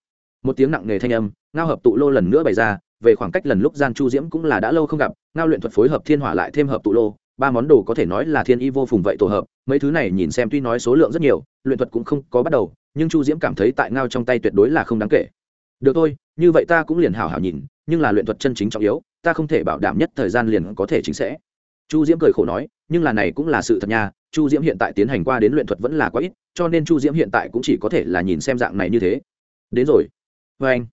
một tiếng nặng nề thanh âm, ngao hợp tụ lô lần nữa bày ra, về khoảng cách lần lúc gian chu diễm cũng là đã lâu không gặp, ngao luyện thuật phối hợp thiên hỏa lại thêm hợp tụ lô, ba món đồ có thể nói là thiên y vô phùng vậy tổ hợp, mấy thứ này nhìn xem tuy nói số lượng rất nhiều, luyện thuật cũng không có bắt đầu, nhưng chu diễm cảm thấy tại ngao trong tay tuyệt đối là không đáng kể. Được thôi, như vậy ta cũng liền hảo hảo nhìn, nhưng là luyện thuật chân chính trọng yếu, ta không thể bảo đảm nhất thời gian liền có thể chính sẽ chu diễm cười khổ nói nhưng là này cũng là sự thật nha, chu diễm hiện tại tiến hành qua đến luyện thuật vẫn là quá ít, cho nên chu diễm hiện tại cũng chỉ có thể là nhìn xem dạng này như thế. Đến rồi. Vê anh,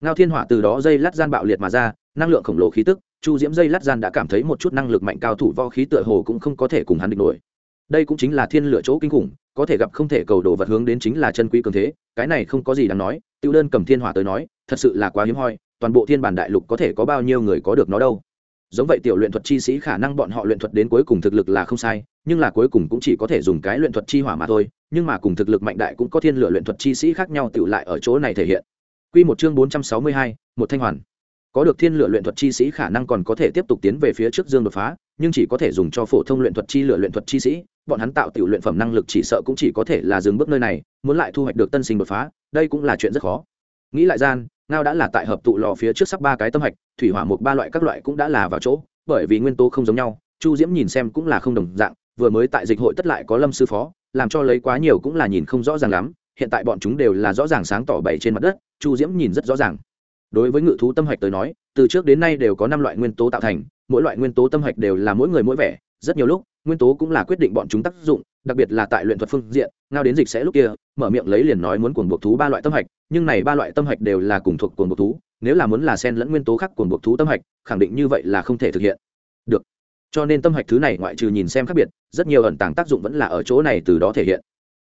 ngao thiên hỏa từ đó dây lát gian bạo liệt mà ra, năng lượng khổng lồ khí tức, chu diễm dây lát gian đã cảm thấy một chút năng lực mạnh cao thủ vo khí tựa hồ cũng không có thể cùng hắn địch nổi. Đây cũng chính là thiên lựa chỗ kinh khủng, có thể gặp không thể cầu đồ vật hướng đến chính là chân quý cường thế, cái này không có gì đáng nói, tiêu đơn cầm thiên hỏa tới nói, thật sự là quá hiếm hoi, toàn bộ thiên bản đại lục có thể có bao nhiêu người có được nó đâu giống vậy tiểu luyện thuật chi sĩ khả năng bọn họ luyện thuật đến cuối cùng thực lực là không sai nhưng là cuối cùng cũng chỉ có thể dùng cái luyện thuật chi hỏa mà thôi nhưng mà cùng thực lực mạnh đại cũng có thiên lửa luyện thuật chi sĩ khác nhau tự lại ở chỗ này thể hiện Quy một chương 462, một thanh hoàn. Có được thiên lửa luyện thuật chi sĩ khả năng còn có thể tiếp tục tiến về phía trước dương đột phá, nhưng chỉ có thể dùng cho phổ thông luyện thuật chi lửa luyện thuật chi sĩ, bọn hắn tạo tiểu luyện phẩm năng lực chỉ sợ cũng chỉ có thể là dừng bước nơi này muốn lại thu hoạch được tân sinh đột phá đây cũng là chuyện rất khó nghĩ lại gian ngao đã là tại hợp tụ lò phía trước sắp ba cái tâm hạch, thủy hỏa một ba loại các loại cũng đã là vào chỗ, bởi vì nguyên tố không giống nhau, chu diễm nhìn xem cũng là không đồng dạng, vừa mới tại dịch hội tất lại có lâm sư phó, làm cho lấy quá nhiều cũng là nhìn không rõ ràng lắm, hiện tại bọn chúng đều là rõ ràng sáng tỏ bày trên mặt đất, chu diễm nhìn rất rõ ràng. Đối với ngự thú tâm hạch tới nói, từ trước đến nay đều có năm loại nguyên tố tạo thành, mỗi loại nguyên tố tâm hạch đều là mỗi người mỗi vẻ rất nhiều lúc, nguyên tố cũng là quyết định bọn chúng tác dụng, đặc biệt là tại luyện thuật phương diện, ngao đến dịch sẽ lúc kia, mở miệng lấy liền nói muốn cuồng buộc thú ba loại tâm hạch, nhưng này ba loại tâm hạch đều là cùng thuộc cuồng buộc thú, nếu là muốn là sen lẫn nguyên tố khác cuồng buộc thú tâm hạch, khẳng định như vậy là không thể thực hiện. Được. Cho nên tâm hạch thứ này ngoại trừ nhìn xem khác biệt, rất nhiều ẩn tàng tác dụng vẫn là ở chỗ này từ đó thể hiện.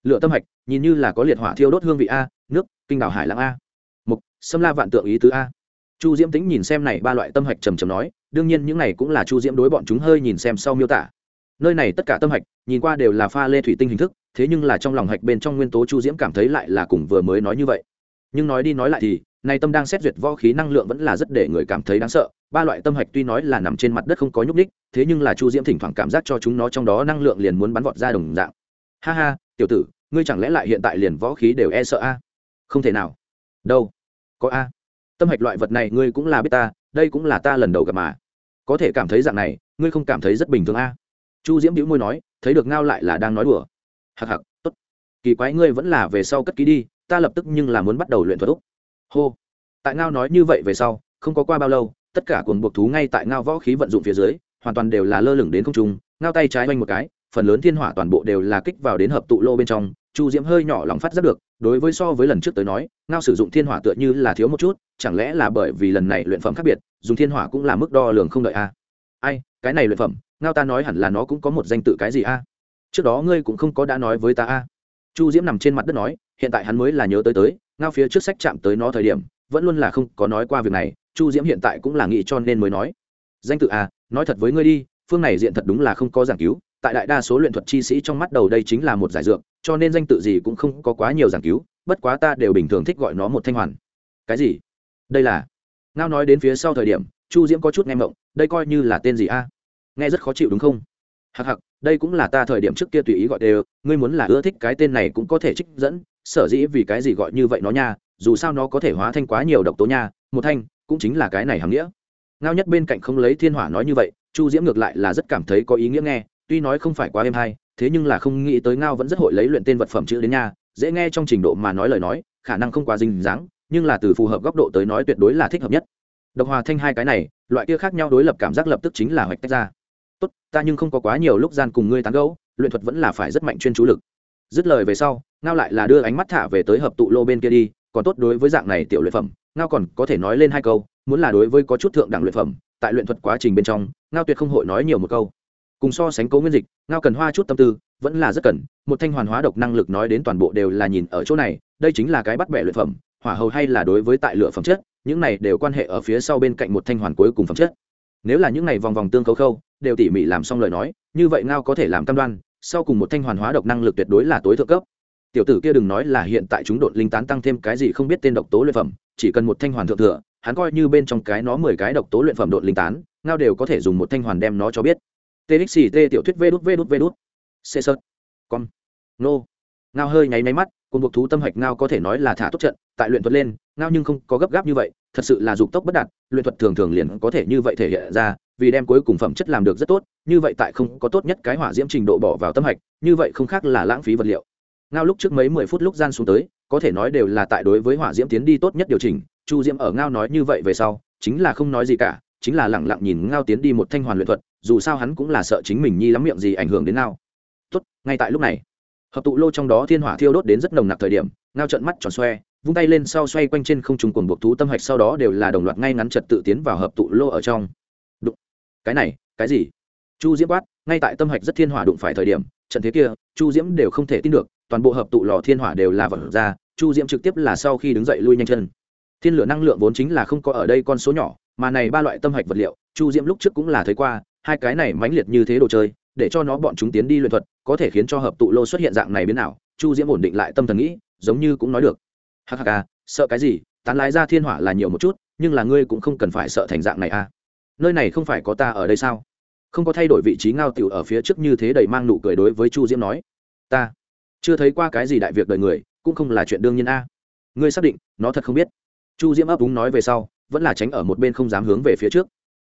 Lựa tâm hạch, nhìn như là có liệt hỏa thiêu đốt hương vị a, nước, kinh đảo hải lãng a. Mục xâm la vạn tượng ý tứ a. Chu diễm tính nhìn xem này ba loại tâm hạch trầm trầm nói đương nhiên những này cũng là chu diễm đối bọn chúng hơi nhìn xem sau miêu tả. Nơi này tất cả tâm hạch, nhìn qua đều là pha lê thủy tinh hình thức, thế nhưng là trong lòng hạch bên trong nguyên tố chu diễm cảm thấy lại là cùng vừa mới nói như vậy. Nhưng nói đi nói lại thì này tâm đang xét duyệt võ khí năng lượng vẫn là rất để người cảm thấy đáng sợ, ba loại tâm hạch tuy nói là nằm trên mặt đất không có nhúc ních thế nhưng là chu diễm thỉnh thoảng cảm giác cho chúng nó trong đó năng lượng liền muốn bắn vọt ra đồng dạng. Ha ha, tiểu tử, ngươi chẳng lẽ lại hiện tại liền võ khí đều e sợ a? Không thể nào. Đâu? Có a. Tâm hạch loại vật này ngươi cũng là biết ta đây cũng là ta lần đầu gặp mà. Có thể cảm thấy dạng này, ngươi không cảm thấy rất bình thường a chu diễm đĩu môi nói, thấy được ngao lại là đang nói đùa. Hặc hặc tốt. Kỳ quái ngươi vẫn là về sau cất ký đi, ta lập tức nhưng là muốn bắt đầu luyện thuật úc. Hô. Tại ngao nói như vậy về sau, không có qua bao lâu, tất cả cuồng buộc thú ngay tại ngao võ khí vận dụng phía dưới, hoàn toàn đều là lơ lửng đến không trung, ngao tay trái oanh một cái phần lớn thiên hỏa toàn bộ đều là kích vào đến hợp tụ lô bên trong, chu diễm hơi nhỏ lòng phát rất được, đối với so với lần trước tới nói, ngao sử dụng thiên hỏa tựa như là thiếu một chút, chẳng lẽ là bởi vì lần này luyện phẩm khác biệt, dùng thiên hỏa cũng là mức đo lường không đợi a? Ai, cái này luyện phẩm, ngao ta nói hẳn là nó cũng có một danh tự cái gì a? Trước đó ngươi cũng không có đã nói với ta a. Chu diễm nằm trên mặt đất nói, hiện tại hắn mới là nhớ tới tới, ngao phía trước sách chạm tới nó thời điểm, vẫn luôn là không có nói qua việc này, chu diễm hiện tại cũng là nghĩ cho nên mới nói. Danh tự a, nói thật với ngươi đi, phương này diện thật đúng là không có giảng cứu tại đại đa số luyện thuật chi sĩ trong mắt đầu đây chính là một giải dược, cho nên danh tự gì cũng không có quá nhiều giảng cứu, bất quá ta đều bình thường thích gọi nó một thanh hoàn. Cái gì? Đây là? Ngao nói đến phía sau thời điểm, chu diễm có chút nghe mộng đây coi như là tên gì a? Nghe rất khó chịu đúng không? Hặc hặc đây cũng là ta thời điểm trước kia tùy ý gọi đều, ngươi muốn là ưa thích cái tên này cũng có thể trích dẫn, sở dĩ vì cái gì gọi như vậy nó nha, dù sao nó có thể hóa thanh quá nhiều độc tố nha, một thanh cũng chính là cái này hàm nghĩa. Ngao nhất bên cạnh không lấy thiên hỏa nói như vậy, chu diễm ngược lại là rất cảm thấy có ý nghĩa nghe tuy nói không phải quá êm hay, thế nhưng là không nghĩ tới ngao vẫn rất hội lấy luyện tên vật phẩm chữ đến nha, dễ nghe trong trình độ mà nói lời nói, khả năng không quá dinh dáng, nhưng là từ phù hợp góc độ tới nói tuyệt đối là thích hợp nhất. Độc hòa thanh hai cái này, loại kia khác nhau đối lập cảm giác lập tức chính là hoạch tách ra. Tốt, ta nhưng không có quá nhiều lúc gian cùng ngươi tán gẫu, luyện thuật vẫn là phải rất mạnh chuyên chú lực. Dứt lời về sau, ngao lại là đưa ánh mắt thả về tới hợp tụ lô bên kia đi, còn tốt đối với dạng này tiểu luyện phẩm, ngao còn có thể nói lên hai câu, muốn là đối với có chút thượng đẳng luyện phẩm, tại luyện thuật quá trình bên trong, ngao tuyệt không hội nói nhiều một câu cùng so sánh cố nguyên dịch, ngao cần hoa chút tâm tư, vẫn là rất cần. Một thanh hoàn hóa độc năng lực nói đến toàn bộ đều là nhìn ở chỗ này, đây chính là cái bắt bẻ luyện phẩm, hỏa hầu hay là đối với tại lựa phẩm chất, những này đều quan hệ ở phía sau bên cạnh một thanh hoàn cuối cùng phẩm chất. Nếu là những này vòng vòng tương cấu khâu, đều tỉ mỉ làm xong lời nói, như vậy ngao có thể làm cam đoan, sau cùng một thanh hoàn hóa độc năng lực tuyệt đối là tối thượng cấp. Tiểu tử kia đừng nói là hiện tại chúng đột linh tán tăng thêm cái gì không biết tên độc tố luyện phẩm, chỉ cần một thanh hoàn thượng thừa, hắn coi như bên trong cái nó mười cái độc tố luyện phẩm đột linh tán, ngao đều có thể dùng một thanh hoàn đem nó cho biết txt tiểu thuyết vê đút vê đút vê đút. Xê sơ con nô. Ngao hơi nháy máy mắt, cùng buộc thú tâm hạch ngao có thể nói là thả tốt trận, tại luyện thuật lên, ngao nhưng không có gấp gáp như vậy, thật sự là dục tốc bất đạt, luyện thuật thường thường liền có thể như vậy thể hiện ra, vì đem cuối cùng phẩm chất làm được rất tốt, như vậy tại không có tốt nhất cái hỏa diễm trình độ bỏ vào tâm hạch, như vậy không khác là lãng phí vật liệu. Ngao lúc trước mấy mười phút lúc gian xuống tới, có thể nói đều là tại đối với hỏa diễm tiến đi tốt nhất điều chỉnh, chu diễm ở ngao nói như vậy về sau, chính là không nói gì cả chính là lẳng lặng nhìn ngao tiến đi một thanh hoàn luyện thuật, dù sao hắn cũng là sợ chính mình nhi lắm miệng gì ảnh hưởng đến ngao. Tốt, ngay tại lúc này, hợp tụ lô trong đó thiên hỏa thiêu đốt đến rất nồng nặc thời điểm, ngao trận mắt tròn xoe, vung tay lên sau xoay quanh trên không trùng cuồng buộc thú tâm hạch sau đó đều là đồng loạt ngay ngắn trật tự tiến vào hợp tụ lô ở trong. Đụng. Cái này, cái gì? Chu diễm quát, ngay tại tâm hạch rất thiên hỏa đụng phải thời điểm, trận thế kia, chu diễm đều không thể tin được, toàn bộ hợp tụ lò thiên hỏa đều là vật ra, chu diễm trực tiếp là sau khi đứng dậy lui nhanh chân thiên lửa năng lượng vốn chính là không có ở đây con số nhỏ, mà này ba loại tâm hạch vật liệu, chu diễm lúc trước cũng là thấy qua, hai cái này mãnh liệt như thế đồ chơi, để cho nó bọn chúng tiến đi luyện thuật, có thể khiến cho hợp tụ lô xuất hiện dạng này biến nào chu diễm ổn định lại tâm thần nghĩ, giống như cũng nói được. Hắc hắc à sợ cái gì, tán lái ra thiên hỏa là nhiều một chút, nhưng là ngươi cũng không cần phải sợ thành dạng này à. Nơi này không phải có ta ở đây sao? Không có thay đổi vị trí ngao tiểu ở phía trước như thế đầy mang nụ cười đối với chu diễm nói. Ta chưa thấy qua cái gì đại việc đời người, cũng không là chuyện đương nhiên a. Ngươi xác định, nó thật không biết chu diễm ấp úng nói về sau, vẫn là tránh ở một bên không dám hướng về phía trước.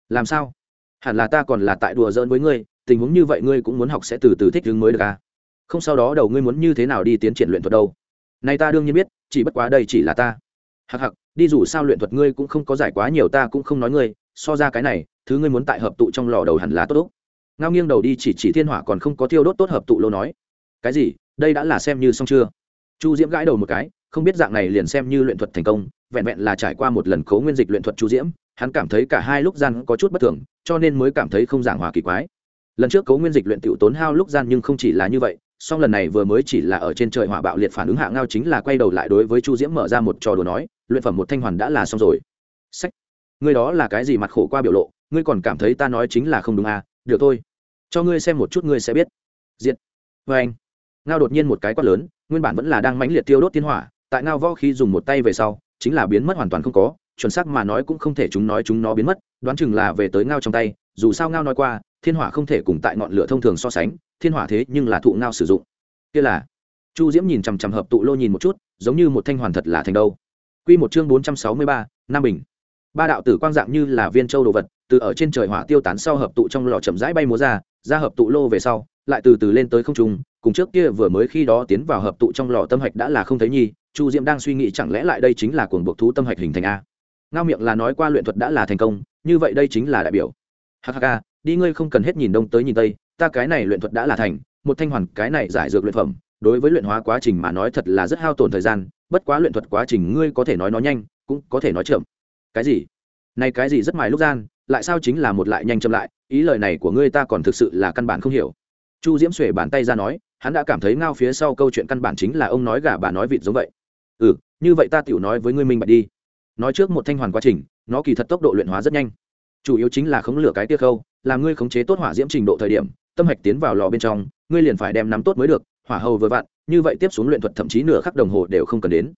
Làm sao? Hẳn là ta còn là tại đùa giỡn với ngươi, tình huống như vậy ngươi cũng muốn học sẽ từ từ thích hướng mới được à? Không sau đó đầu ngươi muốn như thế nào đi tiến triển luyện thuật đâu? Nay ta đương nhiên biết, chỉ bất quá đây chỉ là ta. Hặc hặc đi dù sao luyện thuật ngươi cũng không có giải quá nhiều ta cũng không nói ngươi, so ra cái này, thứ ngươi muốn tại hợp tụ trong lò đầu hẳn là tốt úc. Ngao nghiêng đầu đi chỉ chỉ thiên hỏa còn không có thiêu đốt tốt hợp tụ lô nói. Cái gì? Đây đã là xem như xong chưa? Chu diễm gãi đầu một cái không biết dạng này liền xem như luyện thuật thành công, vẹn vẹn là trải qua một lần cấu nguyên dịch luyện thuật chu diễm, hắn cảm thấy cả hai lúc gian có chút bất thường, cho nên mới cảm thấy không giảng hòa kỳ quái. Lần trước cấu nguyên dịch luyện tiểu tốn hao lúc gian nhưng không chỉ là như vậy, song lần này vừa mới chỉ là ở trên trời hỏa bạo liệt phản ứng hạ ngao chính là quay đầu lại đối với chu diễm mở ra một trò đùa nói, luyện phẩm một thanh hoàn đã là xong rồi. Sách, ngươi đó là cái gì mặt khổ qua biểu lộ, ngươi còn cảm thấy ta nói chính là không đúng à được thôi. Cho ngươi xem một chút ngươi sẽ biết. Diện vê vâng. anh ngao đột nhiên một cái quát lớn, nguyên bản vẫn là đang mãnh liệt tiêu đốt tiên hỏa tại ngao võ khi dùng một tay về sau, chính là biến mất hoàn toàn không có, chuẩn xác mà nói cũng không thể chúng nói chúng nó biến mất, đoán chừng là về tới ngao trong tay, dù sao ngao nói qua, thiên hỏa không thể cùng tại ngọn lửa thông thường so sánh, thiên hỏa thế nhưng là thụ ngao sử dụng. Kia là, chu diễm nhìn chằm chằm hợp tụ lô nhìn một chút, giống như một thanh hoàn thật là thành đâu. Quy một chương bốn trăm sáu mươi ba, nam bình. Ba đạo tử quang dạng như là viên châu đồ vật, từ ở trên trời hỏa tiêu tán sau hợp tụ trong lò chậm rãi bay múa ra ra hợp tụ lô về sau, lại từ từ lên tới không trung, cùng trước kia vừa mới khi đó tiến vào hợp tụ trong lò tâm hạch đã là không thấy nhi chu diễm đang suy nghĩ chẳng lẽ lại đây chính là cuồng buộc thú tâm hạch hình thành a. Ngao miệng là nói qua luyện thuật đã là thành công, như vậy đây chính là đại biểu. Hk đi ngươi không cần hết nhìn đông tới nhìn tây, ta cái này luyện thuật đã là thành, một thanh hoàn, cái này giải dược luyện phẩm, đối với luyện hóa quá trình mà nói thật là rất hao tổn thời gian, bất quá luyện thuật quá trình ngươi có thể nói nó nhanh, cũng có thể nói chậm. Cái gì? Này cái gì rất mài lúc gian, lại sao chính là một lại nhanh chậm lại, ý lời này của ngươi ta còn thực sự là căn bản không hiểu. Chu diễm xuể bàn tay ra nói, hắn đã cảm thấy ngao phía sau câu chuyện căn bản chính là ông nói gà bà nói vịt giống vậy ừ như vậy ta tiểu nói với ngươi minh bạch đi. Nói trước một thanh hoàn quá trình, nó kỳ thật tốc độ luyện hóa rất nhanh. Chủ yếu chính là khống lửa cái tiết khâu, làm ngươi khống chế tốt hỏa diễm trình độ thời điểm, tâm hạch tiến vào lò bên trong, ngươi liền phải đem nắm tốt mới được, hỏa hầu vừa vặn, như vậy tiếp xuống luyện thuật thậm chí nửa khắc đồng hồ đều không cần đến.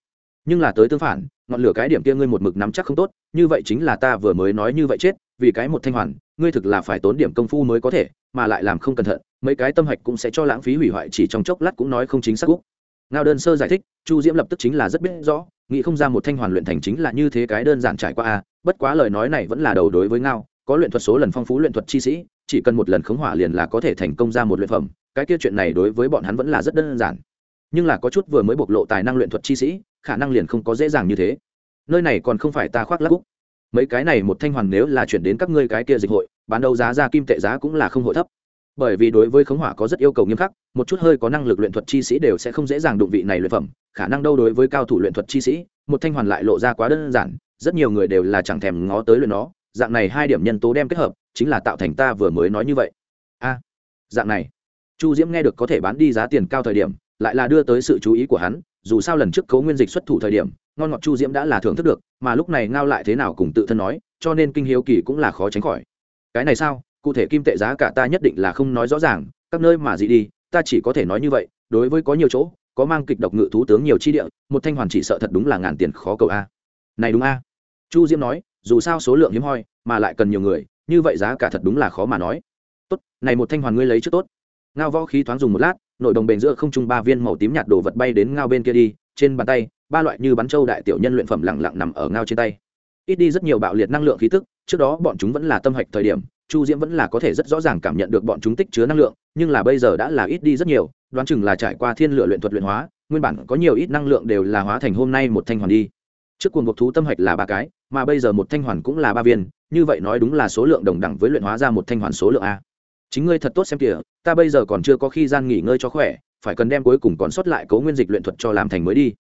Nhưng là tới tương phản, ngọn lửa cái điểm kia ngươi một mực nắm chắc không tốt, như vậy chính là ta vừa mới nói như vậy chết, vì cái một thanh hoàn, ngươi thực là phải tốn điểm công phu mới có thể, mà lại làm không cẩn thận, mấy cái tâm hạch cũng sẽ cho lãng phí hủy hoại chỉ trong chốc lát cũng nói không chính xác. cúc ngao đơn sơ giải thích, chu diễm lập tức chính là rất biết rõ, nghĩ không ra một thanh hoàn luyện thành chính là như thế cái đơn giản trải qua a bất quá lời nói này vẫn là đầu đối với ngao, có luyện thuật số lần phong phú luyện thuật chi sĩ, chỉ cần một lần khống hỏa liền là có thể thành công ra một luyện phẩm, cái kia chuyện này đối với bọn hắn vẫn là rất đơn giản. Nhưng là có chút vừa mới bộc lộ tài năng luyện thuật chi sĩ, khả năng liền không có dễ dàng như thế. Nơi này còn không phải ta khoác lắc cúc mấy cái này một thanh hoàn nếu là chuyển đến các ngươi cái kia dịch hội, bán đấu giá ra kim tệ giá cũng là không hội thấp bởi vì đối với khống hỏa có rất yêu cầu nghiêm khắc, một chút hơi có năng lực luyện thuật chi sĩ đều sẽ không dễ dàng đụng vị này luyện phẩm, khả năng đâu đối với cao thủ luyện thuật chi sĩ, một thanh hoàn lại lộ ra quá đơn giản, rất nhiều người đều là chẳng thèm ngó tới luyện nó, dạng này hai điểm nhân tố đem kết hợp, chính là tạo thành ta vừa mới nói như vậy. A, dạng này. Chu diễm nghe được có thể bán đi giá tiền cao thời điểm, lại là đưa tới sự chú ý của hắn, dù sao lần trước cấu nguyên dịch xuất thủ thời điểm, ngon ngọt chu diễm đã là thưởng thức được, mà lúc này ngao lại thế nào cùng tự thân nói, cho nên kinh hiếu kỳ cũng là khó tránh khỏi. Cái này sao? Cụ thể kim tệ giá cả ta nhất định là không nói rõ ràng, các nơi mà gì đi, ta chỉ có thể nói như vậy, đối với có nhiều chỗ, có mang kịch độc ngự thú tướng nhiều chi địa, một thanh hoàn chỉ sợ thật đúng là ngàn tiền khó cầu a. Này đúng a. Chu diễm nói, dù sao số lượng hiếm hoi, mà lại cần nhiều người, như vậy giá cả thật đúng là khó mà nói. Tốt, này một thanh hoàn ngươi lấy trước tốt. Ngao võ khí thoáng dùng một lát, nội đồng bền giữa không trung ba viên màu tím nhạt đồ vật bay đến ngao bên kia đi, trên bàn tay, ba loại như bắn châu đại tiểu nhân luyện phẩm lẳng lặng nằm ở ngao trên tay. Ít đi rất nhiều bạo liệt năng lượng khí tức, trước đó bọn chúng vẫn là tâm hạch thời điểm chu diễm vẫn là có thể rất rõ ràng cảm nhận được bọn chúng tích chứa năng lượng, nhưng là bây giờ đã là ít đi rất nhiều, đoán chừng là trải qua thiên lửa luyện thuật luyện hóa, nguyên bản có nhiều ít năng lượng đều là hóa thành hôm nay một thanh hoàn đi. Trước cuồng ngục thú tâm hạch là ba cái, mà bây giờ một thanh hoàn cũng là ba viên, như vậy nói đúng là số lượng đồng đẳng với luyện hóa ra một thanh hoàn số lượng a. Chính ngươi thật tốt xem kìa, ta bây giờ còn chưa có khi gian nghỉ ngơi cho khỏe, phải cần đem cuối cùng còn sót lại cấu nguyên dịch luyện thuật cho làm thành mới đi.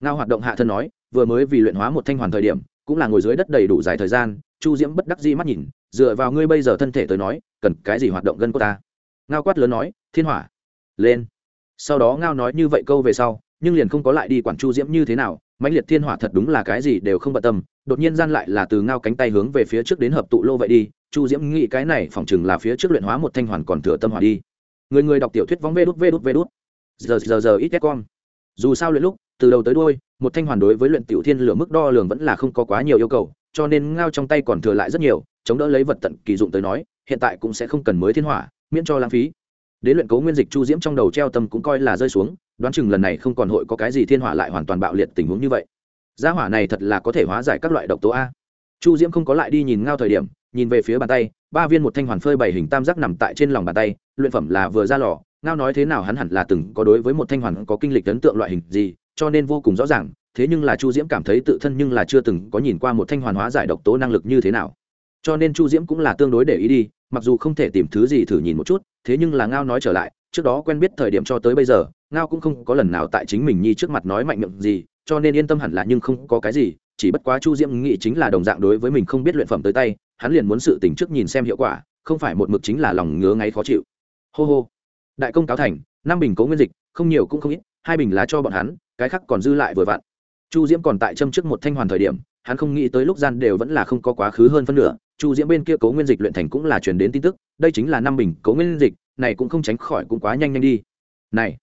Ngao hoạt động hạ thân nói, vừa mới vì luyện hóa một thanh hoàn thời điểm, cũng là ngồi dưới đất đầy đủ dài thời gian chu diễm bất đắc dĩ mắt nhìn, dựa vào ngươi bây giờ thân thể tới nói, cần cái gì hoạt động gân của ta? Ngao quát lớn nói, thiên hỏa, lên. Sau đó ngao nói như vậy câu về sau, nhưng liền không có lại đi quản chu diễm như thế nào, mãnh liệt thiên hỏa thật đúng là cái gì đều không bận tâm, đột nhiên gian lại là từ ngao cánh tay hướng về phía trước đến hợp tụ lô vậy đi, chu diễm nghĩ cái này phỏng chừng là phía trước luyện hóa một thanh hoàn còn thừa tâm hỏa đi. Người người đọc tiểu thuyết vóng vê đút vê đút vê đút. Giờ giờ giờ ít con. Dù sao luyện lúc, từ đầu tới đôi một thanh hoàn đối với luyện tiểu thiên lửa mức đo lường vẫn là không có quá nhiều yêu cầu cho nên ngao trong tay còn thừa lại rất nhiều, chống đỡ lấy vật tận kỳ dụng tới nói, hiện tại cũng sẽ không cần mới thiên hỏa, miễn cho lãng phí. Đến luyện cấu nguyên dịch chu diễm trong đầu treo tâm cũng coi là rơi xuống, đoán chừng lần này không còn hội có cái gì thiên hỏa lại hoàn toàn bạo liệt tình huống như vậy. Gia hỏa này thật là có thể hóa giải các loại độc tố a. Chu diễm không có lại đi nhìn ngao thời điểm, nhìn về phía bàn tay, ba viên một thanh hoàn phơi bảy hình tam giác nằm tại trên lòng bàn tay, luyện phẩm là vừa ra lò, ngao nói thế nào hắn hẳn là từng có đối với một thanh hoàn có kinh lịch ấn tượng loại hình gì, cho nên vô cùng rõ ràng thế nhưng là chu diễm cảm thấy tự thân nhưng là chưa từng có nhìn qua một thanh hoàn hóa giải độc tố năng lực như thế nào. Cho nên chu diễm cũng là tương đối để ý đi, mặc dù không thể tìm thứ gì thử nhìn một chút, thế nhưng là ngao nói trở lại, trước đó quen biết thời điểm cho tới bây giờ, ngao cũng không có lần nào tại chính mình nhi trước mặt nói mạnh miệng gì, cho nên yên tâm hẳn là nhưng không có cái gì, chỉ bất quá chu diễm nghĩ chính là đồng dạng đối với mình không biết luyện phẩm tới tay, hắn liền muốn sự tỉnh trước nhìn xem hiệu quả, không phải một mực chính là lòng ngứa ngáy khó chịu. Hô hô. Đại công cáo thành, năm bình cố nguyên dịch, không nhiều cũng không ít, hai bình lá cho bọn hắn, cái khác còn dư lại vừa vặn chu diễm còn tại châm trước một thanh hoàn thời điểm, hắn không nghĩ tới lúc gian đều vẫn là không có quá khứ hơn phân nửa. Chu diễm bên kia cố nguyên dịch luyện thành cũng là chuyển đến tin tức, đây chính là năm bình cố nguyên dịch, này cũng không tránh khỏi cũng quá nhanh nhanh đi. Này,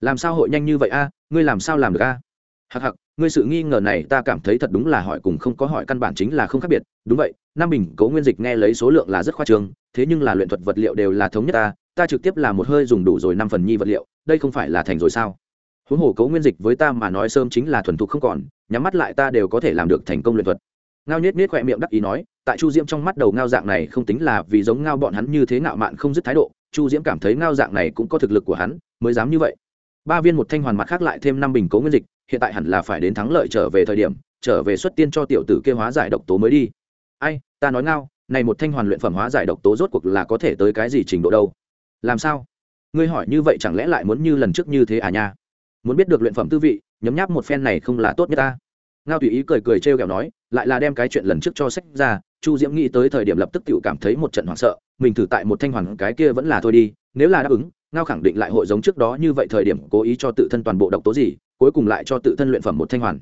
làm sao hội nhanh như vậy a? Ngươi làm sao làm được a? Hặc hặc ngươi sự nghi ngờ này ta cảm thấy thật đúng là hỏi cùng không có hỏi căn bản chính là không khác biệt. Đúng vậy, năm bình cố nguyên dịch nghe lấy số lượng là rất khoa trương, thế nhưng là luyện thuật vật liệu đều là thống nhất ta ta trực tiếp là một hơi dùng đủ rồi năm phần nhi vật liệu, đây không phải là thành rồi sao? Huống hồ cấu nguyên dịch với ta mà nói sớm chính là thuần thục không còn, nhắm mắt lại ta đều có thể làm được thành công luyện thuật. Ngao nhết nhết khoe miệng đắc ý nói, tại chu diễm trong mắt đầu ngao dạng này không tính là vì giống ngao bọn hắn như thế ngạo mạn không dứt thái độ, chu diễm cảm thấy ngao dạng này cũng có thực lực của hắn, mới dám như vậy. Ba viên một thanh hoàn mặt khác lại thêm năm bình cấu nguyên dịch, hiện tại hẳn là phải đến thắng lợi trở về thời điểm, trở về xuất tiên cho tiểu tử kia hóa giải độc tố mới đi. Ai, ta nói ngao, này một thanh hoàn luyện phẩm hóa giải độc tố rốt cuộc là có thể tới cái gì trình độ đâu? Làm sao? Ngươi hỏi như vậy chẳng lẽ lại muốn như lần trước như thế à nha? Muốn biết được luyện phẩm tư vị, nhấm nháp một phen này không là tốt nhất ta. Ngao tùy ý cười cười trêu kẹo nói, lại là đem cái chuyện lần trước cho sách ra, chu diễm nghĩ tới thời điểm lập tức tự cảm thấy một trận hoảng sợ, mình thử tại một thanh hoàn cái kia vẫn là thôi đi, nếu là đáp ứng, ngao khẳng định lại hội giống trước đó như vậy thời điểm cố ý cho tự thân toàn bộ độc tố gì, cuối cùng lại cho tự thân luyện phẩm một thanh hoàn.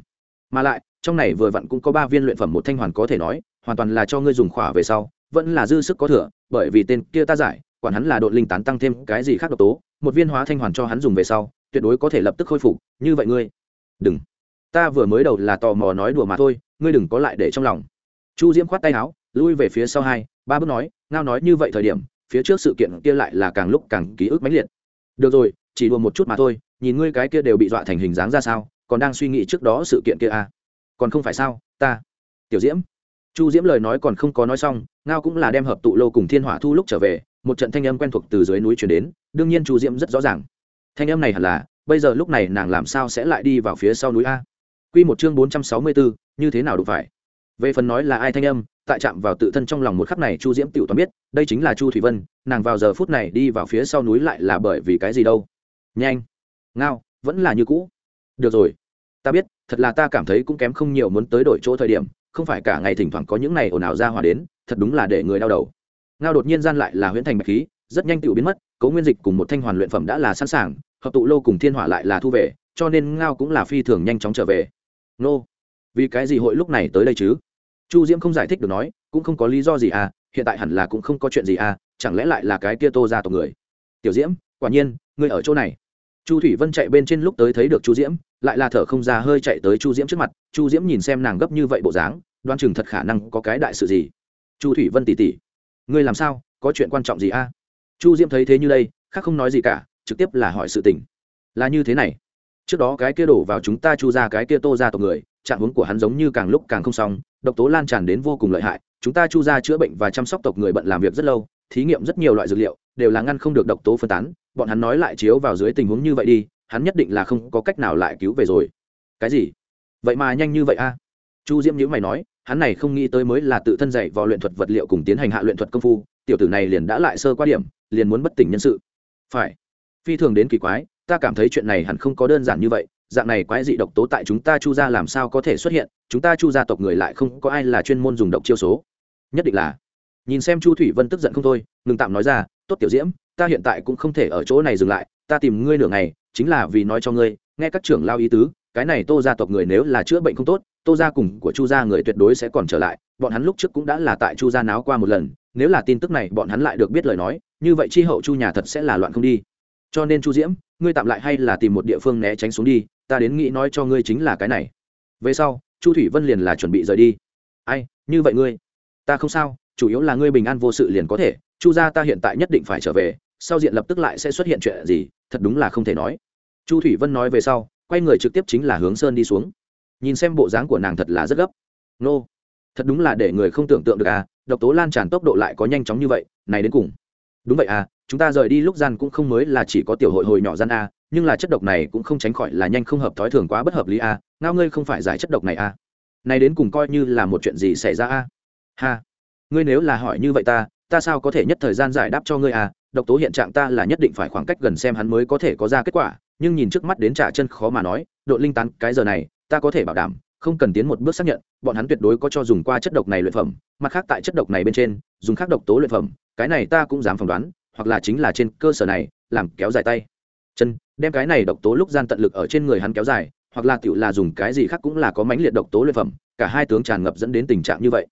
Mà lại, trong này vừa vặn cũng có ba viên luyện phẩm một thanh hoàn có thể nói, hoàn toàn là cho ngươi dùng khỏa về sau, vẫn là dư sức có thừa, bởi vì tên kia ta giải, quản hắn là độ linh tán tăng thêm cái gì khác độc tố, một viên hóa thanh hoàn cho hắn dùng về sau tuyệt đối có thể lập tức khôi phục, như vậy ngươi. Đừng. Ta vừa mới đầu là tò mò nói đùa mà thôi, ngươi đừng có lại để trong lòng. Chu diễm khoát tay áo, lui về phía sau hai, ba bước nói, ngao nói như vậy thời điểm, phía trước sự kiện kia lại là càng lúc càng ký ức mãnh liệt. Được rồi, chỉ đùa một chút mà thôi, nhìn ngươi cái kia đều bị dọa thành hình dáng ra sao, còn đang suy nghĩ trước đó sự kiện kia à? Còn không phải sao, ta. Tiểu diễm. Chu diễm lời nói còn không có nói xong, ngao cũng là đem hợp tụ lô cùng thiên hỏa thu lúc trở về, một trận thanh âm quen thuộc từ dưới núi chuyển đến, đương nhiên chu diễm rất rõ ràng thanh âm này hẳn là, bây giờ lúc này nàng làm sao sẽ lại đi vào phía sau núi a? Q một chương bốn trăm sáu mươi bốn như thế nào đủ phải? Về phần nói là ai thanh âm, tại chạm vào tự thân trong lòng một khắc này chu diễm tự toàn biết, đây chính là chu thủy vân, nàng vào giờ phút này đi vào phía sau núi lại là bởi vì cái gì đâu? Nhanh! Ngao, vẫn là như cũ. Được rồi. Ta biết, thật là ta cảm thấy cũng kém không nhiều muốn tới đổi chỗ thời điểm, không phải cả ngày thỉnh thoảng có những này ồn ào ra hòa đến, thật đúng là để người đau đầu. Ngao đột nhiên gian lại là huyễn thành bạch khí rất nhanh tự biến mất, cấu nguyên dịch cùng một thanh hoàn luyện phẩm đã là sẵn sàng, hợp tụ lô cùng thiên hỏa lại là thu về, cho nên ngao cũng là phi thường nhanh chóng trở về. Nô, vì cái gì hội lúc này tới đây chứ? Chu diễm không giải thích được nói, cũng không có lý do gì à hiện tại hẳn là cũng không có chuyện gì à chẳng lẽ lại là cái kia tô ra tộc người? Tiểu diễm, quả nhiên, ngươi ở chỗ này. Chu thủy vân chạy bên trên lúc tới thấy được chu diễm, lại là thở không ra hơi chạy tới chu diễm trước mặt. Chu diễm nhìn xem nàng gấp như vậy bộ dáng đoan chừng thật khả năng có cái đại sự gì. Chu thủy vân tỉ tỉ, ngươi làm sao? Có chuyện quan trọng gì a à? Chu diễm thấy thế như đây, khác không nói gì cả, trực tiếp là hỏi sự tình. Là như thế này. Trước đó cái kia đổ vào chúng ta chu ra cái kia tô ra tộc người, trạng huống của hắn giống như càng lúc càng không xong, độc tố lan tràn đến vô cùng lợi hại, chúng ta chu ra chữa bệnh và chăm sóc tộc người bận làm việc rất lâu, thí nghiệm rất nhiều loại dược liệu, đều là ngăn không được độc tố phân tán, bọn hắn nói lại chiếu vào dưới tình huống như vậy đi, hắn nhất định là không có cách nào lại cứu về rồi. Cái gì? Vậy mà nhanh như vậy a? Chu diễm nhữ mày nói, hắn này không nghĩ tới mới là tự thân dạy vào luyện thuật vật liệu cùng tiến hành hạ luyện thuật công phu, tiểu tử này liền đã lại sơ qua điểm liền muốn bất tỉnh nhân sự. Phải. Phi thường đến kỳ quái, ta cảm thấy chuyện này hẳn không có đơn giản như vậy, dạng này quái dị độc tố tại chúng ta chu ra làm sao có thể xuất hiện, chúng ta chu gia tộc người lại không có ai là chuyên môn dùng độc chiêu số. Nhất định là. Nhìn xem chu thủy vân tức giận không thôi, ngừng tạm nói ra, tốt tiểu diễm, ta hiện tại cũng không thể ở chỗ này dừng lại, ta tìm ngươi nửa ngày, chính là vì nói cho ngươi, nghe các trưởng lao ý tứ, cái này tô gia tộc người nếu là chữa bệnh không tốt, tô gia cùng của chu gia người tuyệt đối sẽ còn trở lại, bọn hắn lúc trước cũng đã là tại chu gia náo qua một lần, nếu là tin tức này, bọn hắn lại được biết lời nói như vậy chi hậu chu nhà thật sẽ là loạn không đi. Cho nên chu diễm, ngươi tạm lại hay là tìm một địa phương né tránh xuống đi, ta đến nghĩ nói cho ngươi chính là cái này. Về sau, chu thủy vân liền là chuẩn bị rời đi. Ai, như vậy ngươi? Ta không sao, chủ yếu là ngươi bình an vô sự liền có thể, chu gia ta hiện tại nhất định phải trở về, sau diện lập tức lại sẽ xuất hiện chuyện gì, thật đúng là không thể nói. Chu thủy vân nói về sau, quay người trực tiếp chính là hướng sơn đi xuống. Nhìn xem bộ dáng của nàng thật là rất gấp. Nô, thật đúng là để người không tưởng tượng được à độc tố lan tràn tốc độ lại có nhanh chóng như vậy, này đến cùng đúng vậy à chúng ta rời đi lúc gian cũng không mới là chỉ có tiểu hội hồi nhỏ gian a, nhưng là chất độc này cũng không tránh khỏi là nhanh không hợp thói thường quá bất hợp lý a, ngao ngươi không phải giải chất độc này a. Này đến cùng coi như là một chuyện gì xảy ra a? Ha, ngươi nếu là hỏi như vậy ta ta sao có thể nhất thời gian giải đáp cho ngươi a? Độc tố hiện trạng ta là nhất định phải khoảng cách gần xem hắn mới có thể có ra kết quả, nhưng nhìn trước mắt đến trả chân khó mà nói, độ linh tán cái giờ này, ta có thể bảo đảm, không cần tiến một bước xác nhận, bọn hắn tuyệt đối có cho dùng qua chất độc này luyện phẩm, mặt khác tại chất độc này bên trên, dùng khác độc tố luyện phẩm cái này ta cũng dám phỏng đoán, hoặc là chính là trên cơ sở này, làm kéo dài tay. Chân, đem cái này độc tố lúc gian tận lực ở trên người hắn kéo dài, hoặc là tiểu là dùng cái gì khác cũng là có mãnh liệt độc tố luyện phẩm, cả hai tướng tràn ngập dẫn đến tình trạng như vậy.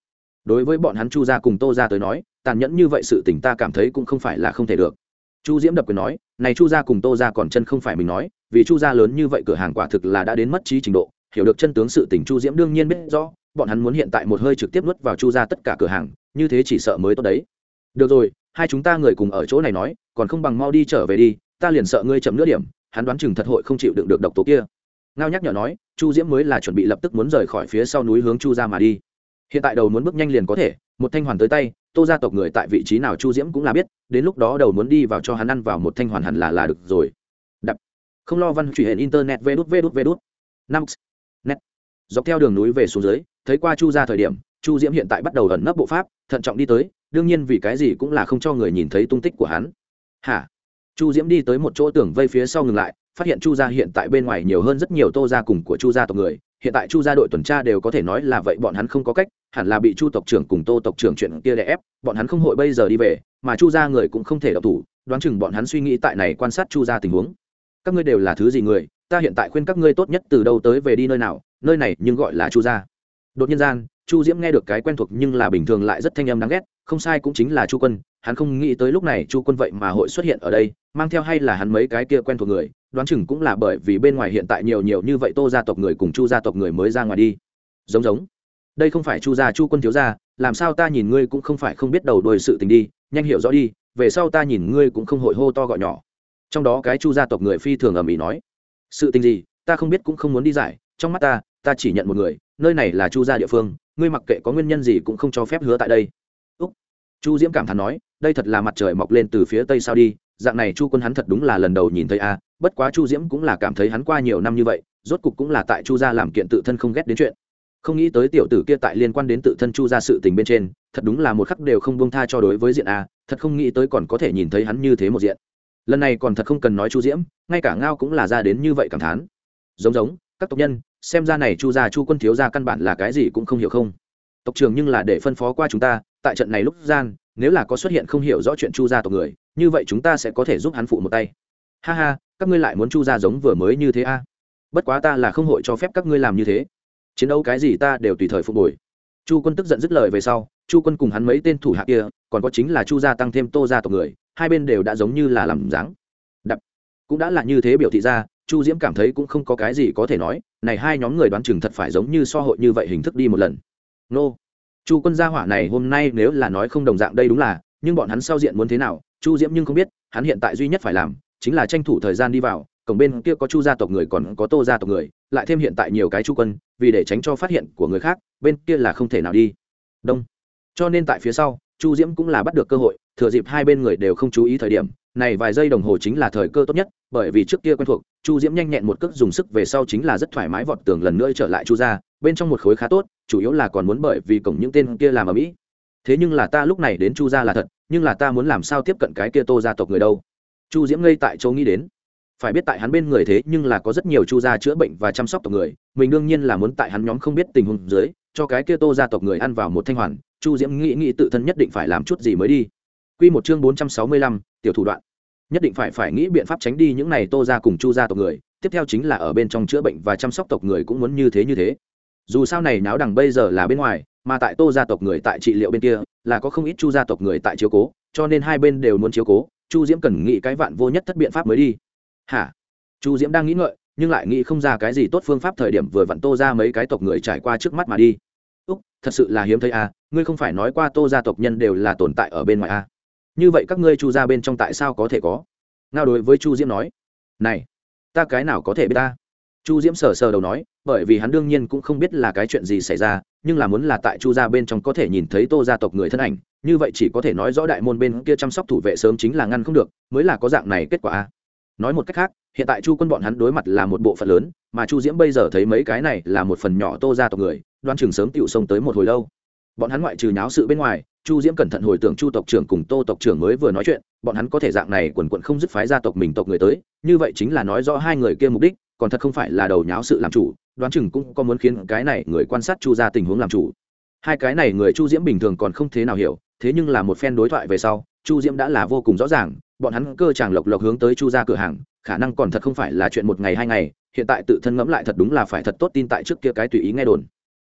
Đối với bọn hắn chu gia cùng tô gia tới nói, tàn nhẫn như vậy sự tình ta cảm thấy cũng không phải là không thể được. Chu diễm đập quyền nói, này chu gia cùng tô gia còn chân không phải mình nói, vì chu gia lớn như vậy cửa hàng quả thực là đã đến mất trí trình độ, hiểu được chân tướng sự tình chu diễm đương nhiên biết rõ, bọn hắn muốn hiện tại một hơi trực tiếp nuốt vào chu gia tất cả cửa hàng, như thế chỉ sợ mới tốt đấy được rồi, hai chúng ta người cùng ở chỗ này nói, còn không bằng mau đi trở về đi, ta liền sợ ngươi chậm nửa điểm, hắn đoán chừng thật hội không chịu đựng được độc tố kia. Ngao nhắc nhở nói, chu diễm mới là chuẩn bị lập tức muốn rời khỏi phía sau núi hướng chu ra mà đi. Hiện tại đầu muốn bước nhanh liền có thể, một thanh hoàn tới tay, tô gia tộc người tại vị trí nào chu diễm cũng là biết, đến lúc đó đầu muốn đi vào cho hắn ăn vào một thanh hoàn hẳn là là được rồi. Đập. Không lo văn truy hệ internet vê đút vê đút vê đút. Năm net. Dọc theo đường núi về xuống dưới, thấy qua chu ra thời điểm, chu diễm hiện tại bắt đầu ẩn nấp bộ pháp, thận trọng đi tới đương nhiên vì cái gì cũng là không cho người nhìn thấy tung tích của hắn. Hả? Chu diễm đi tới một chỗ tường vây phía sau ngừng lại, phát hiện chu gia hiện tại bên ngoài nhiều hơn rất nhiều tô gia cùng của chu gia tộc người. Hiện tại chu gia đội tuần tra đều có thể nói là vậy, bọn hắn không có cách, hẳn là bị chu tộc trưởng cùng tô tộc trưởng chuyện kia đè ép, bọn hắn không hội bây giờ đi về, mà chu gia người cũng không thể độc thủ, đoán chừng bọn hắn suy nghĩ tại này quan sát chu gia tình huống. Các ngươi đều là thứ gì người? Ta hiện tại khuyên các ngươi tốt nhất từ đâu tới về đi nơi nào, nơi này nhưng gọi là chu gia đột nhiên gian, chu diễm nghe được cái quen thuộc nhưng là bình thường lại rất thanh âm đáng ghét, không sai cũng chính là chu quân, hắn không nghĩ tới lúc này chu quân vậy mà hội xuất hiện ở đây, mang theo hay là hắn mấy cái kia quen thuộc người, đoán chừng cũng là bởi vì bên ngoài hiện tại nhiều nhiều như vậy tô gia tộc người cùng chu gia tộc người mới ra ngoài đi. Giống giống. Đây không phải chu gia, chu quân thiếu gia, làm sao ta nhìn ngươi cũng không phải không biết đầu đuôi sự tình đi, nhanh hiểu rõ đi, về sau ta nhìn ngươi cũng không hội hô to gọi nhỏ. Trong đó cái chu gia tộc người phi thường ầm ĩ nói. Sự tình gì, ta không biết cũng không muốn đi giải, trong mắt ta ta chỉ nhận một người, nơi này là chu gia địa phương, ngươi mặc kệ có nguyên nhân gì cũng không cho phép hứa tại đây. Úc. Chu diễm cảm thán nói, đây thật là mặt trời mọc lên từ phía tây sao đi, dạng này chu quân hắn thật đúng là lần đầu nhìn thấy a, bất quá chu diễm cũng là cảm thấy hắn qua nhiều năm như vậy, rốt cục cũng là tại chu gia làm kiện tự thân không ghét đến chuyện. Không nghĩ tới tiểu tử kia tại liên quan đến tự thân chu gia sự tình bên trên, thật đúng là một khắc đều không buông tha cho đối với diện a, thật không nghĩ tới còn có thể nhìn thấy hắn như thế một diện. Lần này còn thật không cần nói chu diễm, ngay cả ngao cũng là ra đến như vậy cảm thán. Giống giống, các tộc nhân xem ra này chu gia, chu quân thiếu gia căn bản là cái gì cũng không hiểu không. Tộc trưởng nhưng là để phân phó qua chúng ta, tại trận này lúc gian, nếu là có xuất hiện không hiểu rõ chuyện chu gia tộc người, như vậy chúng ta sẽ có thể giúp hắn phụ một tay. Ha ha, các ngươi lại muốn chu gia giống vừa mới như thế a à? bất quá ta là không hội cho phép các ngươi làm như thế. Chiến đấu cái gì ta đều tùy thời phục hồi. Chu quân tức giận dứt lời về sau, chu quân cùng hắn mấy tên thủ hạ kia, còn có chính là chu gia tăng thêm tô gia tộc người, hai bên đều đã giống như là làm dáng. Đập. Cũng đã là như thế biểu thị ra chu diễm cảm thấy cũng không có cái gì có thể nói, này hai nhóm người đoán chừng thật phải giống như so hội như vậy hình thức đi một lần. Nô, chu quân gia hỏa này hôm nay nếu là nói không đồng dạng đây đúng là, nhưng bọn hắn sau diện muốn thế nào, chu diễm nhưng không biết, hắn hiện tại duy nhất phải làm, chính là tranh thủ thời gian đi vào, cổng bên kia có chu gia tộc người còn có tô gia tộc người, lại thêm hiện tại nhiều cái chu quân, vì để tránh cho phát hiện của người khác, bên kia là không thể nào đi. Đông. Cho nên tại phía sau chu diễm cũng là bắt được cơ hội, thừa dịp hai bên người đều không chú ý thời điểm, này vài giây đồng hồ chính là thời cơ tốt nhất, bởi vì trước kia quen thuộc, chu diễm nhanh nhẹn một cước dùng sức về sau chính là rất thoải mái vọt tường lần nữa trở lại chu ra bên trong một khối khá tốt, chủ yếu là còn muốn bởi vì cổng những tên kia làm ở mỹ. Thế nhưng là ta lúc này đến chu ra là thật, nhưng là ta muốn làm sao tiếp cận cái kia tô gia tộc người đâu? Chu diễm ngây tại châu nghĩ đến. Phải biết tại hắn bên người thế nhưng là có rất nhiều chu gia chữa bệnh và chăm sóc tộc người, mình đương nhiên là muốn tại hắn nhóm không biết tình huống dưới, cho cái kia tô gia tộc người ăn vào một thanh hoàn chu diễm nghĩ nghĩ tự thân nhất định phải làm chút gì mới đi. Quy một chương bốn trăm sáu mươi lăm, tiểu thủ đoạn. Nhất định phải phải nghĩ biện pháp tránh đi những này tô ra cùng chu gia tộc người tiếp theo chính là ở bên trong chữa bệnh và chăm sóc tộc người cũng muốn như thế như thế. Dù sao này náo đằng bây giờ là bên ngoài mà tại tô gia tộc người tại trị liệu bên kia là có không ít chu gia tộc người tại chiếu cố cho nên hai bên đều muốn chiếu cố chu diễm cần nghĩ cái vạn vô nhất thất biện pháp mới đi. Hả? Chu diễm đang nghĩ ngợi nhưng lại nghĩ không ra cái gì tốt phương pháp thời điểm vừa vặn tô ra mấy cái tộc người trải qua trước mắt mà đi úc, thật sự là hiếm thấy à ngươi không phải nói qua tô gia tộc nhân đều là tồn tại ở bên ngoài à. Như vậy các ngươi chu gia bên trong tại sao có thể có? Ngao đối với chu diễm nói, này, ta cái nào có thể biết ta? Chu diễm sờ sờ đầu nói, bởi vì hắn đương nhiên cũng không biết là cái chuyện gì xảy ra, nhưng là muốn là tại chu gia bên trong có thể nhìn thấy tô gia tộc người thân ảnh, như vậy chỉ có thể nói rõ đại môn bên kia chăm sóc thủ vệ sớm chính là ngăn không được, mới là có dạng này kết quả a nói một cách khác hiện tại chu quân bọn hắn đối mặt là một bộ phận lớn, mà chu diễm bây giờ thấy mấy cái này là một phần nhỏ tô gia tộc người đoan chừng sớm tựu xông tới một hồi lâu. Bọn hắn ngoại trừ nháo sự bên ngoài, chu diễm cẩn thận hồi tưởng chu tộc trưởng cùng tô tộc trưởng mới vừa nói chuyện, bọn hắn có thể dạng này quần quận không dứt phái gia tộc mình tộc người tới, như vậy chính là nói rõ hai người kia mục đích, còn thật không phải là đầu nháo sự làm chủ, đoán chừng cũng có muốn khiến cái này người quan sát chu ra tình huống làm chủ. Hai cái này người chu diễm bình thường còn không thế nào hiểu, thế nhưng là một phen đối thoại về sau, chu diễm đã là vô cùng rõ ràng bọn hắn cơ chàng lộc lộc hướng tới chu ra cửa hàng, khả năng còn thật không phải là chuyện một ngày hai ngày, hiện tại tự thân ngẫm lại thật đúng là phải thật tốt tin tại trước kia cái tùy ý nghe đồn.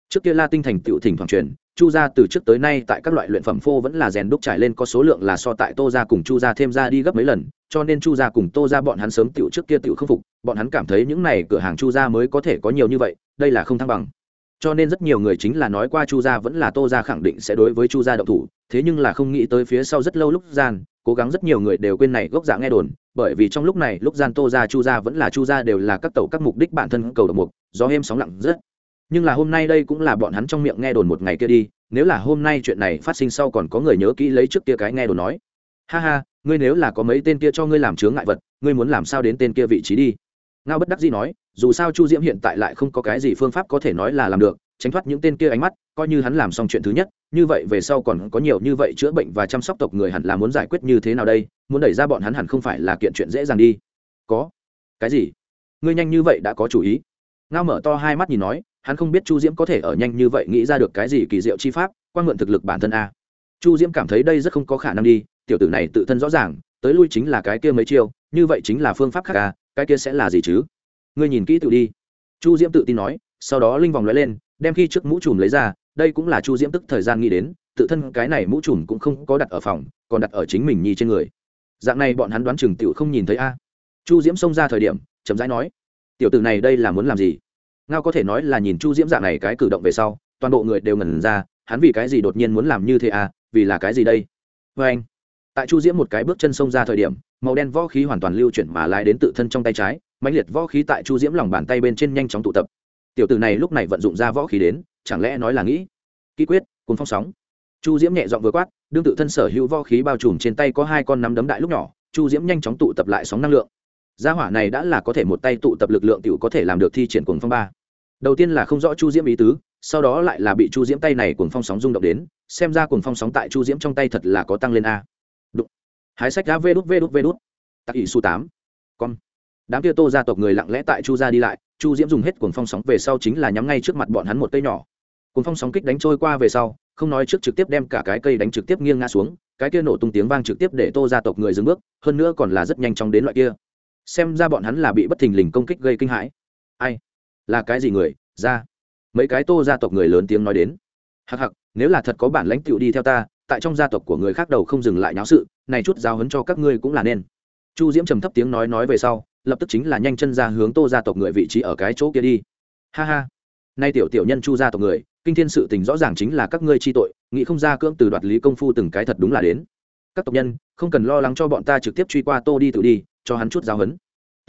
Trước kia la tinh thành tựu thỉnh thoảng truyền, chu gia từ trước tới nay tại các loại luyện phẩm phô vẫn là rèn đúc trải lên có số lượng là so tại tô gia cùng chu gia thêm ra đi gấp mấy lần, cho nên chu gia cùng tô gia bọn hắn sớm tựu trước kia tựu không phục, bọn hắn cảm thấy những này cửa hàng chu gia mới có thể có nhiều như vậy, đây là không thăng bằng cho nên rất nhiều người chính là nói qua chu gia vẫn là tô gia khẳng định sẽ đối với chu gia động thủ, thế nhưng là không nghĩ tới phía sau rất lâu lúc gian, cố gắng rất nhiều người đều quên này gốc giả nghe đồn, bởi vì trong lúc này lúc gian tô gia, chu gia vẫn là chu gia đều là các tàu các mục đích bản thân cầu độc mục do êm sóng lặng rất. Nhưng là hôm nay đây cũng là bọn hắn trong miệng nghe đồn một ngày kia đi, nếu là hôm nay chuyện này phát sinh sau còn có người nhớ kỹ lấy trước kia cái nghe đồn nói. Ha ha, ngươi nếu là có mấy tên kia cho ngươi làm chướng ngại vật, ngươi muốn làm sao đến tên kia vị trí đi? Ngao bất đắc dĩ nói dù sao chu diễm hiện tại lại không có cái gì phương pháp có thể nói là làm được, tránh thoát những tên kia ánh mắt, coi như hắn làm xong chuyện thứ nhất, như vậy về sau còn có nhiều như vậy chữa bệnh và chăm sóc tộc người hẳn là muốn giải quyết như thế nào đây, muốn đẩy ra bọn hắn hẳn không phải là kiện chuyện dễ dàng đi. Có. Cái gì? Ngươi nhanh như vậy đã có chủ ý. Ngao mở to hai mắt nhìn nói, hắn không biết chu diễm có thể ở nhanh như vậy nghĩ ra được cái gì kỳ diệu chi pháp, quan mượn thực lực bản thân a. Chu diễm cảm thấy đây rất không có khả năng đi, tiểu tử này tự thân rõ ràng, tới lui chính là cái kia mấy chiêu, như vậy chính là phương pháp khác à cái kia sẽ là gì chứ? Ngươi nhìn kỹ tự đi. Chu diễm tự tin nói, sau đó linh vòng lóe lên, đem khi trước mũ trùm lấy ra, đây cũng là chu diễm tức thời gian nghĩ đến, tự thân cái này mũ trùm cũng không có đặt ở phòng, còn đặt ở chính mình nhi trên người. Dạng này bọn hắn đoán chừng tiểu không nhìn thấy a. Chu diễm xông ra thời điểm, chậm rãi nói, tiểu tử này đây là muốn làm gì? Ngao có thể nói là nhìn chu diễm dạng này cái cử động về sau, toàn bộ người đều ngẩn ra, hắn vì cái gì đột nhiên muốn làm như thế à vì là cái gì đây? Vê anh, tại chu diễm một cái bước chân xông ra thời điểm, màu đen võ khí hoàn toàn lưu chuyển mà lái đến tự thân trong tay trái mãnh liệt võ khí tại chu diễm lòng bàn tay bên trên nhanh chóng tụ tập. Tiểu tử này lúc này vận dụng ra võ khí đến, chẳng lẽ nói là nghĩ? Kỹ quyết cùng phong sóng. Chu diễm nhẹ dọn vừa quát, đương tự thân sở hữu võ khí bao trùm trên tay có hai con nắm đấm đại lúc nhỏ, chu diễm nhanh chóng tụ tập lại sóng năng lượng. Gia hỏa này đã là có thể một tay tụ tập lực lượng t i ể u có thể làm được thi triển cuồng phong ba. Đầu tiên là không rõ chu diễm ý tứ, sau đó lại là bị chu diễm tay này cuồng phong sóng rung động đến, xem ra cuồng phong sóng tại chu diễm trong tay thật là có tăng lên a. Đụng. hái sách đá vê đút vê đút vê đút. Tặc ỷ su tám. Con đám kia tô gia tộc người lặng lẽ tại chu gia đi lại, chu diễm dùng hết cuồng phong sóng về sau chính là nhắm ngay trước mặt bọn hắn một cây nhỏ. Cuồng phong sóng kích đánh trôi qua về sau, không nói trước trực tiếp đem cả cái cây đánh trực tiếp nghiêng ngã xuống, cái kia nổ tung tiếng vang trực tiếp để tô gia tộc người dừng bước, hơn nữa còn là rất nhanh chóng đến loại kia. Xem ra bọn hắn là bị bất thình lình công kích gây kinh hãi. Ai? Là cái gì người? Ra. Mấy cái tô gia tộc người lớn tiếng nói đến. Hặc hặc nếu là thật có bản lãnh tựu đi theo ta, tại trong gia tộc của người khác đầu không dừng lại nháo sự, này chút giao hấn cho các ngươi cũng là nên. Chu diễm trầm thấp tiếng nói nói về sau lập tức chính là nhanh chân ra hướng tô gia tộc người vị trí ở cái chỗ kia đi. Ha ha. Nay tiểu tiểu nhân chu gia tộc người, kinh thiên sự tình rõ ràng chính là các ngươi chi tội, nghĩ không ra cưỡng từ đoạt lý công phu từng cái thật đúng là đến. Các tộc nhân, không cần lo lắng cho bọn ta trực tiếp truy qua tô đi tự đi, cho hắn chút giáo hấn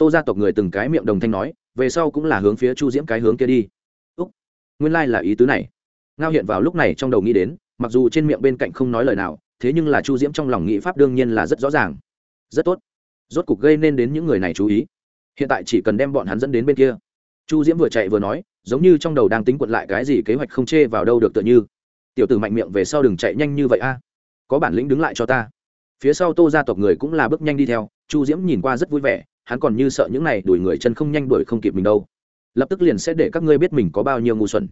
tô gia tộc người từng cái miệng đồng thanh nói, về sau cũng là hướng phía chu diễm cái hướng kia đi. Úc, nguyên lai là ý tứ này. Ngao hiện vào lúc này trong đầu nghĩ đến, mặc dù trên miệng bên cạnh không nói lời nào, thế nhưng là chu diễm trong lòng nghĩ pháp đương nhiên là rất rõ ràng. Rất tốt rốt cục gây nên đến những người này chú ý. Hiện tại chỉ cần đem bọn hắn dẫn đến bên kia. Chu diễm vừa chạy vừa nói, giống như trong đầu đang tính quật lại cái gì kế hoạch không chê vào đâu được tựa như. Tiểu tử mạnh miệng về sau đừng chạy nhanh như vậy a. Có bản lĩnh đứng lại cho ta. Phía sau tô gia tộc người cũng là bước nhanh đi theo, chu diễm nhìn qua rất vui vẻ, hắn còn như sợ những này đuổi người chân không nhanh đuổi không kịp mình đâu. Lập tức liền sẽ để các ngươi biết mình có bao nhiêu ngu xuẩn.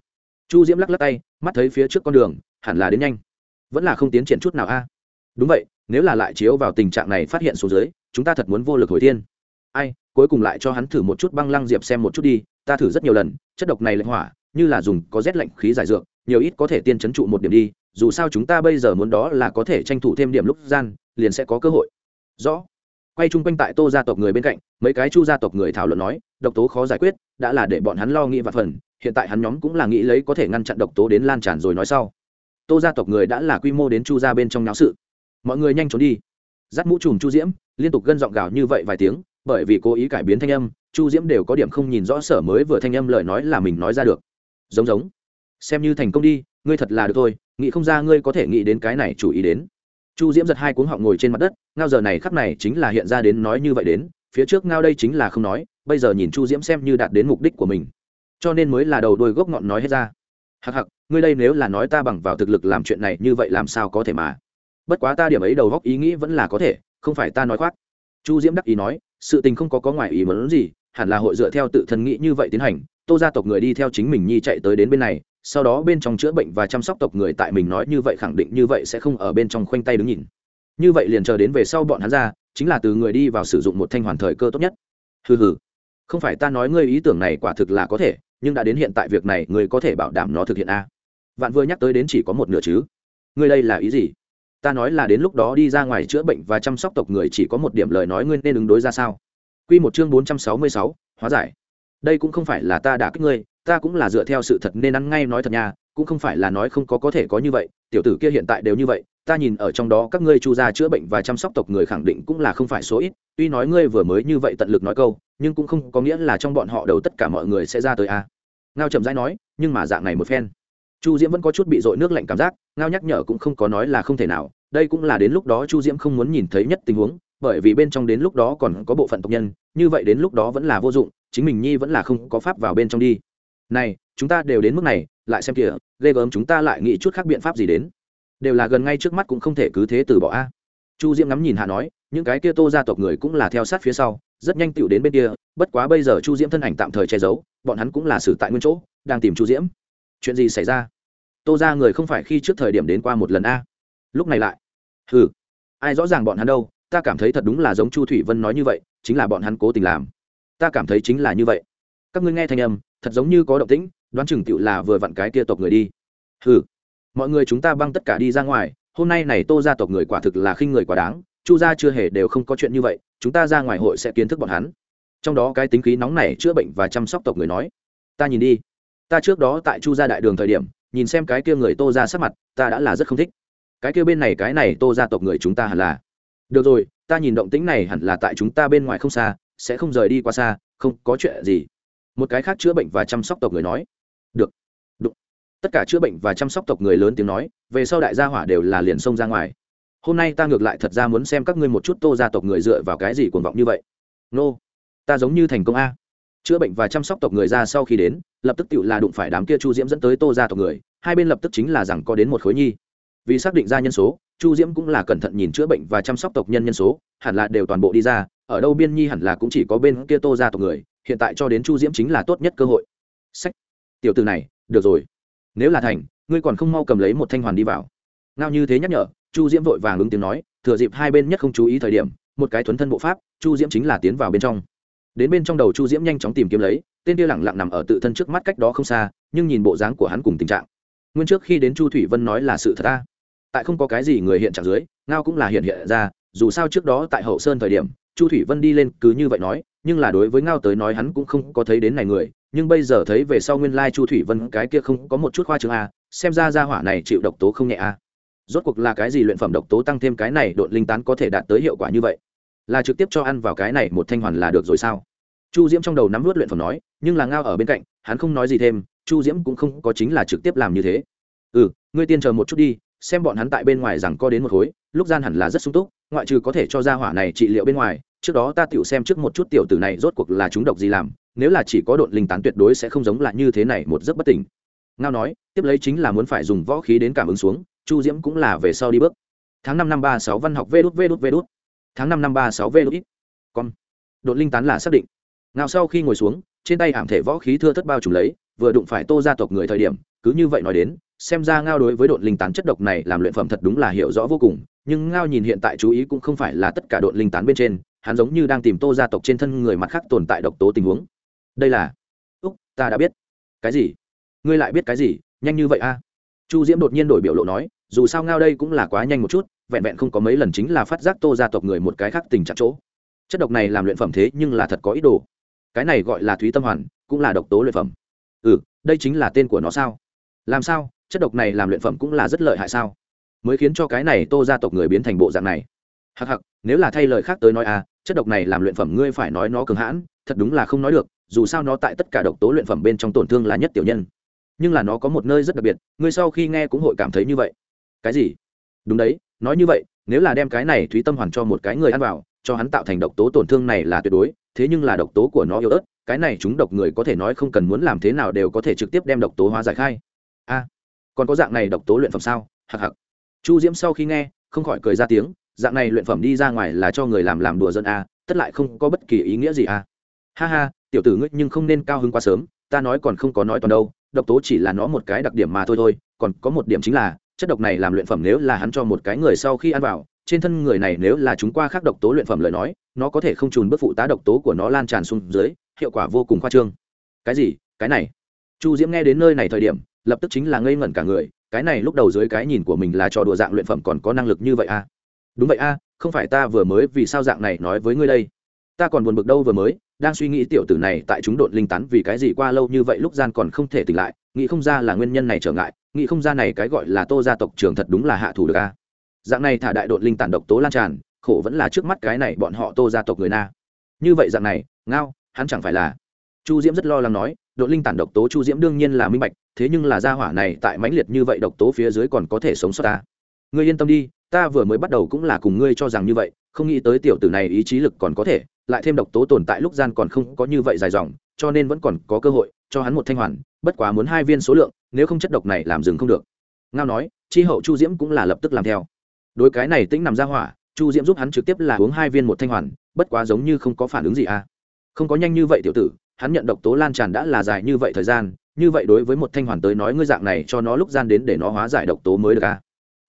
Chu diễm lắc lắc tay, mắt thấy phía trước con đường, hẳn là đến nhanh. Vẫn là không tiến triển chút nào a. Đúng vậy, nếu là lại chiếu vào tình trạng này phát hiện số dưới chúng ta thật muốn vô lực hồi thiên. Ai, cuối cùng lại cho hắn thử một chút băng lăng diệp xem một chút đi, ta thử rất nhiều lần, chất độc này lệnh hỏa, như là dùng có rét lạnh khí giải dược, nhiều ít có thể tiên chấn trụ một điểm đi, dù sao chúng ta bây giờ muốn đó là có thể tranh thủ thêm điểm lúc gian, liền sẽ có cơ hội. Rõ. Quay chung quanh tại tô gia tộc người bên cạnh, mấy cái chu gia tộc người thảo luận nói, độc tố khó giải quyết, đã là để bọn hắn lo nghĩ và phần, hiện tại hắn nhóm cũng là nghĩ lấy có thể ngăn chặn độc tố đến lan tràn rồi nói sau. Tô gia tộc người đã là quy mô đến chu gia bên trong náo sự. Mọi người nhanh trốn đi dắt mũ trùm chu diễm, liên tục gân giọng gào như vậy vài tiếng, bởi vì cố ý cải biến thanh âm, chu diễm đều có điểm không nhìn rõ sở mới vừa thanh âm lời nói là mình nói ra được. Giống giống. Xem như thành công đi, ngươi thật là được thôi, nghĩ không ra ngươi có thể nghĩ đến cái này chủ ý đến. Chu diễm giật hai cuống họng ngồi trên mặt đất, ngao giờ này khắp này chính là hiện ra đến nói như vậy đến, phía trước ngao đây chính là không nói, bây giờ nhìn chu diễm xem như đạt đến mục đích của mình. Cho nên mới là đầu đôi gốc ngọn nói hết ra. Hặc hặc ngươi đây nếu là nói ta bằng vào thực lực làm chuyện này như vậy làm sao có thể mà? Bất quá ta điểm ấy đầu góc ý nghĩ vẫn là có thể, không phải ta nói khoác. Chu diễm đắc ý nói, sự tình không có có ngoài ý muốn gì, hẳn là hội dựa theo tự thân nghĩ như vậy tiến hành. Tô gia tộc người đi theo chính mình nhi chạy tới đến bên này, sau đó bên trong chữa bệnh và chăm sóc tộc người tại mình nói như vậy khẳng định như vậy sẽ không ở bên trong khoanh tay đứng nhìn. Như vậy liền chờ đến về sau bọn hắn ra, chính là từ người đi vào sử dụng một thanh hoàn thời cơ tốt nhất. Hừ hừ. Không phải ta nói ngươi ý tưởng này quả thực là có thể, nhưng đã đến hiện tại việc này ngươi có thể bảo đảm nó thực hiện a. Vạn vừa nhắc tới đến chỉ có một nửa chứ. Ngươi đây là ý gì? Ta nói là đến lúc đó đi ra ngoài chữa bệnh và chăm sóc tộc người chỉ có một điểm lời nói ngươi nên ứng đối ra sao Quy một chương bốn trăm sáu mươi sáu, hóa giải. Đây cũng không phải là ta đã kích ngươi, ta cũng là dựa theo sự thật nên ăn ngay nói thật nha, cũng không phải là nói không có có thể có như vậy, tiểu tử kia hiện tại đều như vậy, ta nhìn ở trong đó các ngươi chu gia chữa bệnh và chăm sóc tộc người khẳng định cũng là không phải số ít, tuy nói ngươi vừa mới như vậy tận lực nói câu, nhưng cũng không có nghĩa là trong bọn họ đầu tất cả mọi người sẽ ra tới a. Ngao chậm rãi nói, nhưng mà dạng này một phen, Chu Diễm vẫn có chút bị dội nước lạnh cảm giác, ngao nhắc nhở cũng không có nói là không thể nào, đây cũng là đến lúc đó Chu Diễm không muốn nhìn thấy nhất tình huống, bởi vì bên trong đến lúc đó còn có bộ phận tộc nhân như vậy đến lúc đó vẫn là vô dụng chính mình nhi vẫn là không có pháp vào bên trong đi. Này chúng ta đều đến mức này lại xem kìa ghê gớm chúng ta lại nghĩ chút khác biện pháp gì đến. Đều là gần ngay trước mắt cũng không thể cứ thế từ bỏ a. Chu diễm ngắm nhìn hạ nói những cái kia tô gia tộc người cũng là theo sát phía sau rất nhanh tựu đến bên kia bất quá bây giờ chu diễm thân ảnh tạm thời che giấu bọn hắn cũng là xử tại nguyên chỗ đang tìm chu diễm chuyện gì xảy ra? Tô ra người không phải khi trước thời điểm đến qua một lần a? Lúc này lại. Ừ ai rõ ràng bọn hắn đâu, ta cảm thấy thật đúng là giống chu thủy vân nói như vậy, chính là bọn hắn cố tình làm. Ta cảm thấy chính là như vậy. Các ngươi nghe thanh âm, thật giống như có động tĩnh, đoán chừng tựu là vừa vặn cái kia tộc người đi. Ừ mọi người chúng ta băng tất cả đi ra ngoài, hôm nay này tô gia tộc người quả thực là khinh người quá đáng, chu gia chưa hề đều không có chuyện như vậy, chúng ta ra ngoài hội sẽ kiến thức bọn hắn. Trong đó cái tính khí nóng này chữa bệnh và chăm sóc tộc người nói. Ta nhìn đi ta trước đó tại chu gia đại đường thời điểm, nhìn xem cái kia người tô ra sắc mặt, ta đã là rất không thích. Cái kia bên này, cái này tô Ra tộc người chúng ta hẳn là. Được rồi, ta nhìn động tĩnh này hẳn là tại chúng ta bên ngoài không xa, sẽ không rời đi qua xa, không có chuyện gì. Một cái khác chữa bệnh và chăm sóc tộc người nói. Được Đúng. tất cả chữa bệnh và chăm sóc tộc người lớn tiếng nói, về sau đại gia hỏa đều là liền xông ra ngoài. Hôm nay ta ngược lại thật ra muốn xem các ngươi một chút tô gia tộc người dựa vào cái gì cuồng vọng như vậy. Nô、no. ta giống như thành công a chữa bệnh và chăm sóc tộc người ra sau khi đến, lập tức tự là đụng phải đám kia chu diễm dẫn tới tô gia tộc người, hai bên lập tức chính là rằng có đến một khối nhi. Vì xác định ra nhân số, chu diễm cũng là cẩn thận nhìn chữa bệnh và chăm sóc tộc nhân nhân số, hẳn là đều toàn bộ đi ra, ở đâu biên nhi hẳn là cũng chỉ có bên kia tô ra tộc người, hiện tại cho đến chu diễm chính là tốt nhất cơ hội. Sách. Tiểu từ này, được rồi. Nếu là thành, ngươi còn không mau cầm lấy một thanh hoàn đi vào. Ngao như thế nhắc nhở, chu diễm vội vàng ứng tiếng nói, thừa dịp hai bên nhất không chú ý thời điểm, một cái thuấn thân bộ pháp, chu diễm chính là tiến vào bên trong đến bên trong đầu chu diễm nhanh chóng tìm kiếm lấy, tên kia lẳng lặng nằm ở tự thân trước mắt cách đó không xa, nhưng nhìn bộ dáng của hắn cùng tình trạng. Nguyên trước khi đến chu thủy vân nói là sự thật ta. Tại không có cái gì người hiện trạng dưới, ngao cũng là hiện hiện ra, dù sao trước đó tại hậu sơn thời điểm, chu thủy vân đi lên cứ như vậy nói, nhưng là đối với ngao tới nói hắn cũng không có thấy đến này người, nhưng bây giờ thấy về sau nguyên lai chu thủy vân cái kia không có một chút khoa trường a, xem ra ra hỏa này chịu độc tố không nhẹ a. Rốt cuộc là cái gì luyện phẩm độc tố tăng thêm cái này đột linh tán có thể đạt tới hiệu quả như vậy? Là trực tiếp cho ăn vào cái này một thanh hoàn là được rồi sao? Chu diễm trong đầu nắm vớt luyện phẩm nói, nhưng là ngao ở bên cạnh, hắn không nói gì thêm, chu diễm cũng không có chính là trực tiếp làm như thế. Ừ ngươi tiên chờ một chút đi, xem bọn hắn tại bên ngoài rằng có đến một khối, lúc gian hẳn là rất sung túc, ngoại trừ có thể cho ra hỏa này trị liệu bên ngoài, trước đó ta tiểu xem trước một chút tiểu tử này rốt cuộc là chúng độc gì làm, nếu là chỉ có độn linh tán tuyệt đối sẽ không giống là như thế này một giấc bất tỉnh. Ngao nói, tiếp lấy chính là muốn phải dùng võ khí đến cảm ứng xuống, chu diễm cũng là về sau đi bước. Tháng năm năm ba sáu văn học vê đút vê đút vê đút tháng năm năm ba sáu vê lúc ít con đột linh tán là xác định. Ngao sau khi ngồi xuống, trên tay ảm thể võ khí thưa thất bao trùm lấy, vừa đụng phải tô gia tộc người thời điểm, cứ như vậy nói đến, xem ra ngao đối với đột linh tán chất độc này làm luyện phẩm thật đúng là hiểu rõ vô cùng, nhưng ngao nhìn hiện tại chú ý cũng không phải là tất cả đột linh tán bên trên, hắn giống như đang tìm tô gia tộc trên thân người mặt khác tồn tại độc tố tình huống. Đây là, úc, ta đã biết. Cái gì? Ngươi lại biết cái gì? Nhanh như vậy a. Chu diễm đột nhiên đổi biểu lộ nói, dù sao ngao đây cũng là quá nhanh một chút vẹn vẹn không có mấy lần chính là phát giác tô gia tộc người một cái khác tình trạng chỗ. Chất độc này làm luyện phẩm thế nhưng là thật có ý đồ. Cái này gọi là thúy tâm hoàn, cũng là độc tố luyện phẩm. Ừ đây chính là tên của nó sao? Làm sao? Chất độc này làm luyện phẩm cũng là rất lợi hại sao? Mới khiến cho cái này tô gia tộc người biến thành bộ dạng này. Hặc hặc nếu là thay lời khác tới nói à chất độc này làm luyện phẩm ngươi phải nói nó cường hãn, thật đúng là không nói được, dù sao nó tại tất cả độc tố luyện phẩm bên trong tổn thương là nhất tiểu nhân. Nhưng là nó có một nơi rất đặc biệt, ngươi sau khi nghe cũng hội cảm thấy như vậy. Cái gì? Đúng đấy nói như vậy, nếu là đem cái này thúy tâm hoàn cho một cái người ăn vào, cho hắn tạo thành độc tố tổn thương này là tuyệt đối, thế nhưng là độc tố của nó yếu ớt, cái này chúng độc người có thể nói không cần muốn làm thế nào đều có thể trực tiếp đem độc tố hóa giải khai. A, còn có dạng này độc tố luyện phẩm sao? Hặc hặc. Chu diễm sau khi nghe, không khỏi cười ra tiếng, dạng này luyện phẩm đi ra ngoài là cho người làm làm đùa dân a, tất lại không có bất kỳ ý nghĩa gì a. Ha ha, tiểu tử ngươi nhưng không nên cao hứng quá sớm, ta nói còn không có nói toàn đâu, độc tố chỉ là nó một cái đặc điểm mà thôi thôi, còn có một điểm chính là chất độc này làm luyện phẩm nếu là hắn cho một cái người sau khi ăn vào, trên thân người này nếu là chúng qua khác độc tố luyện phẩm lời nói, nó có thể không trùn bức phụ tá độc tố của nó lan tràn xuống dưới, hiệu quả vô cùng khoa trương. Cái gì? Cái này? Chu diễm nghe đến nơi này thời điểm, lập tức chính là ngây ngẩn cả người, cái này lúc đầu dưới cái nhìn của mình là trò đùa dạng luyện phẩm còn có năng lực như vậy à? Đúng vậy à không phải ta vừa mới vì sao dạng này nói với ngươi đây ta còn buồn bực đâu vừa mới, đang suy nghĩ tiểu tử này tại chúng đột linh tán vì cái gì qua lâu như vậy lúc gian còn không thể tỉnh lại, nghĩ không ra là nguyên nhân này trở ngại, nghĩ không ra này cái gọi là tô gia tộc trưởng thật đúng là hạ thủ được a. Dạng này thả đại đột linh tản độc tố lan tràn, khổ vẫn là trước mắt cái này bọn họ tô gia tộc người na. Như vậy dạng này, ngao, hắn chẳng phải là. Chu diễm rất lo lắng nói đột linh tản độc tố chu diễm đương nhiên là minh bạch, thế nhưng là gia hỏa này tại mãnh liệt như vậy độc tố phía dưới còn có thể sống sót ta. Ngươi yên tâm đi, ta vừa mới bắt đầu cũng là cùng ngươi cho rằng như vậy, không nghĩ tới tiểu tử này ý chí lực còn có thể lại thêm độc tố tồn tại lúc gian còn không có như vậy dài dòng, cho nên vẫn còn có cơ hội cho hắn một thanh hoàn, bất quá muốn hai viên số lượng, nếu không chất độc này làm dừng không được. Ngao nói, chi hậu chu diễm cũng là lập tức làm theo. Đối cái này tĩnh nằm ra hỏa, chu diễm giúp hắn trực tiếp là uống hai viên một thanh hoàn, bất quá giống như không có phản ứng gì à. Không có nhanh như vậy tiểu tử, hắn nhận độc tố lan tràn đã là dài như vậy thời gian, như vậy đối với một thanh hoàn tới nói ngươi dạng này cho nó lúc gian đến để nó hóa giải độc tố mới được à.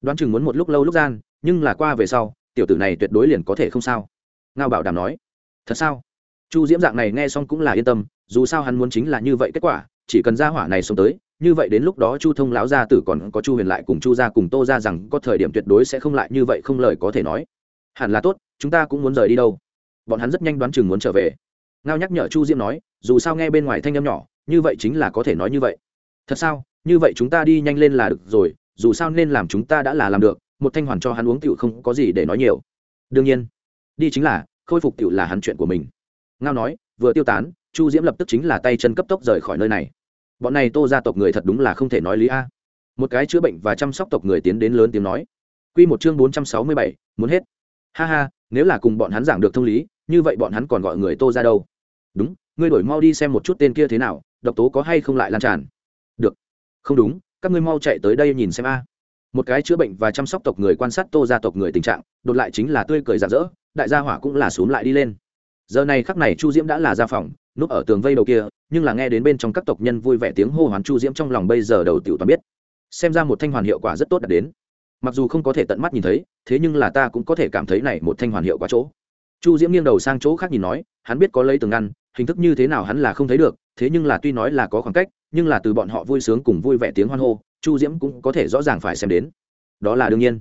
Đoán chừng muốn một lúc lâu lúc gian, nhưng là qua về sau, tiểu tử này tuyệt đối liền có thể không sao. Ngao bảo đảm nói thật sao? Chu diễm dạng này nghe xong cũng là yên tâm, dù sao hắn muốn chính là như vậy kết quả, chỉ cần ra hỏa này sống tới, như vậy đến lúc đó chu thông lão gia tử còn có chu huyền lại cùng chu gia cùng tô ra rằng có thời điểm tuyệt đối sẽ không lại như vậy không lời có thể nói. Hẳn là tốt, chúng ta cũng muốn rời đi đâu. Bọn hắn rất nhanh đoán chừng muốn trở về. Ngao nhắc nhở chu diễm nói, dù sao nghe bên ngoài thanh âm nhỏ, như vậy chính là có thể nói như vậy. Thật sao? Như vậy chúng ta đi nhanh lên là được rồi, dù sao nên làm chúng ta đã là làm được, một thanh hoàn cho hắn uống tiểu không có gì để nói nhiều. Đương nhiên, đi chính là khôi phục tiểu là hắn chuyện của mình. Ngao nói, vừa tiêu tán, chu diễm lập tức chính là tay chân cấp tốc rời khỏi nơi này. Bọn này tô gia tộc người thật đúng là không thể nói lý a. Một cái chữa bệnh và chăm sóc tộc người tiến đến lớn tiếng nói. Q một chương bốn trăm sáu mươi bảy, muốn hết. Ha ha, nếu là cùng bọn hắn giảng được thông lý, như vậy bọn hắn còn gọi người tô ra đâu? Đúng, ngươi đổi mau đi xem một chút tên kia thế nào, độc tố có hay không lại lan tràn. Được. Không đúng, các ngươi mau chạy tới đây nhìn xem a. Một cái chữa bệnh và chăm sóc tộc người quan sát tô gia tộc người tình trạng, đột lại chính là tươi cười rạng rỡ đại gia hỏa cũng là xuống lại đi lên. Giờ này khắc này chu diễm đã là ra phòng, núp ở tường vây đầu kia, nhưng là nghe đến bên trong các tộc nhân vui vẻ tiếng hô hoán chu diễm trong lòng bây giờ đầu tiểu toàn biết. Xem ra một thanh hoàn hiệu quả rất tốt đạt đến. Mặc dù không có thể tận mắt nhìn thấy, thế nhưng là ta cũng có thể cảm thấy này một thanh hoàn hiệu quá chỗ. Chu diễm nghiêng đầu sang chỗ khác nhìn nói, hắn biết có lấy tường ngăn, hình thức như thế nào hắn là không thấy được, thế nhưng là tuy nói là có khoảng cách, nhưng là từ bọn họ vui sướng cùng vui vẻ tiếng hoan hô, chu diễm cũng có thể rõ ràng phải xem đến. Đó là đương nhiên.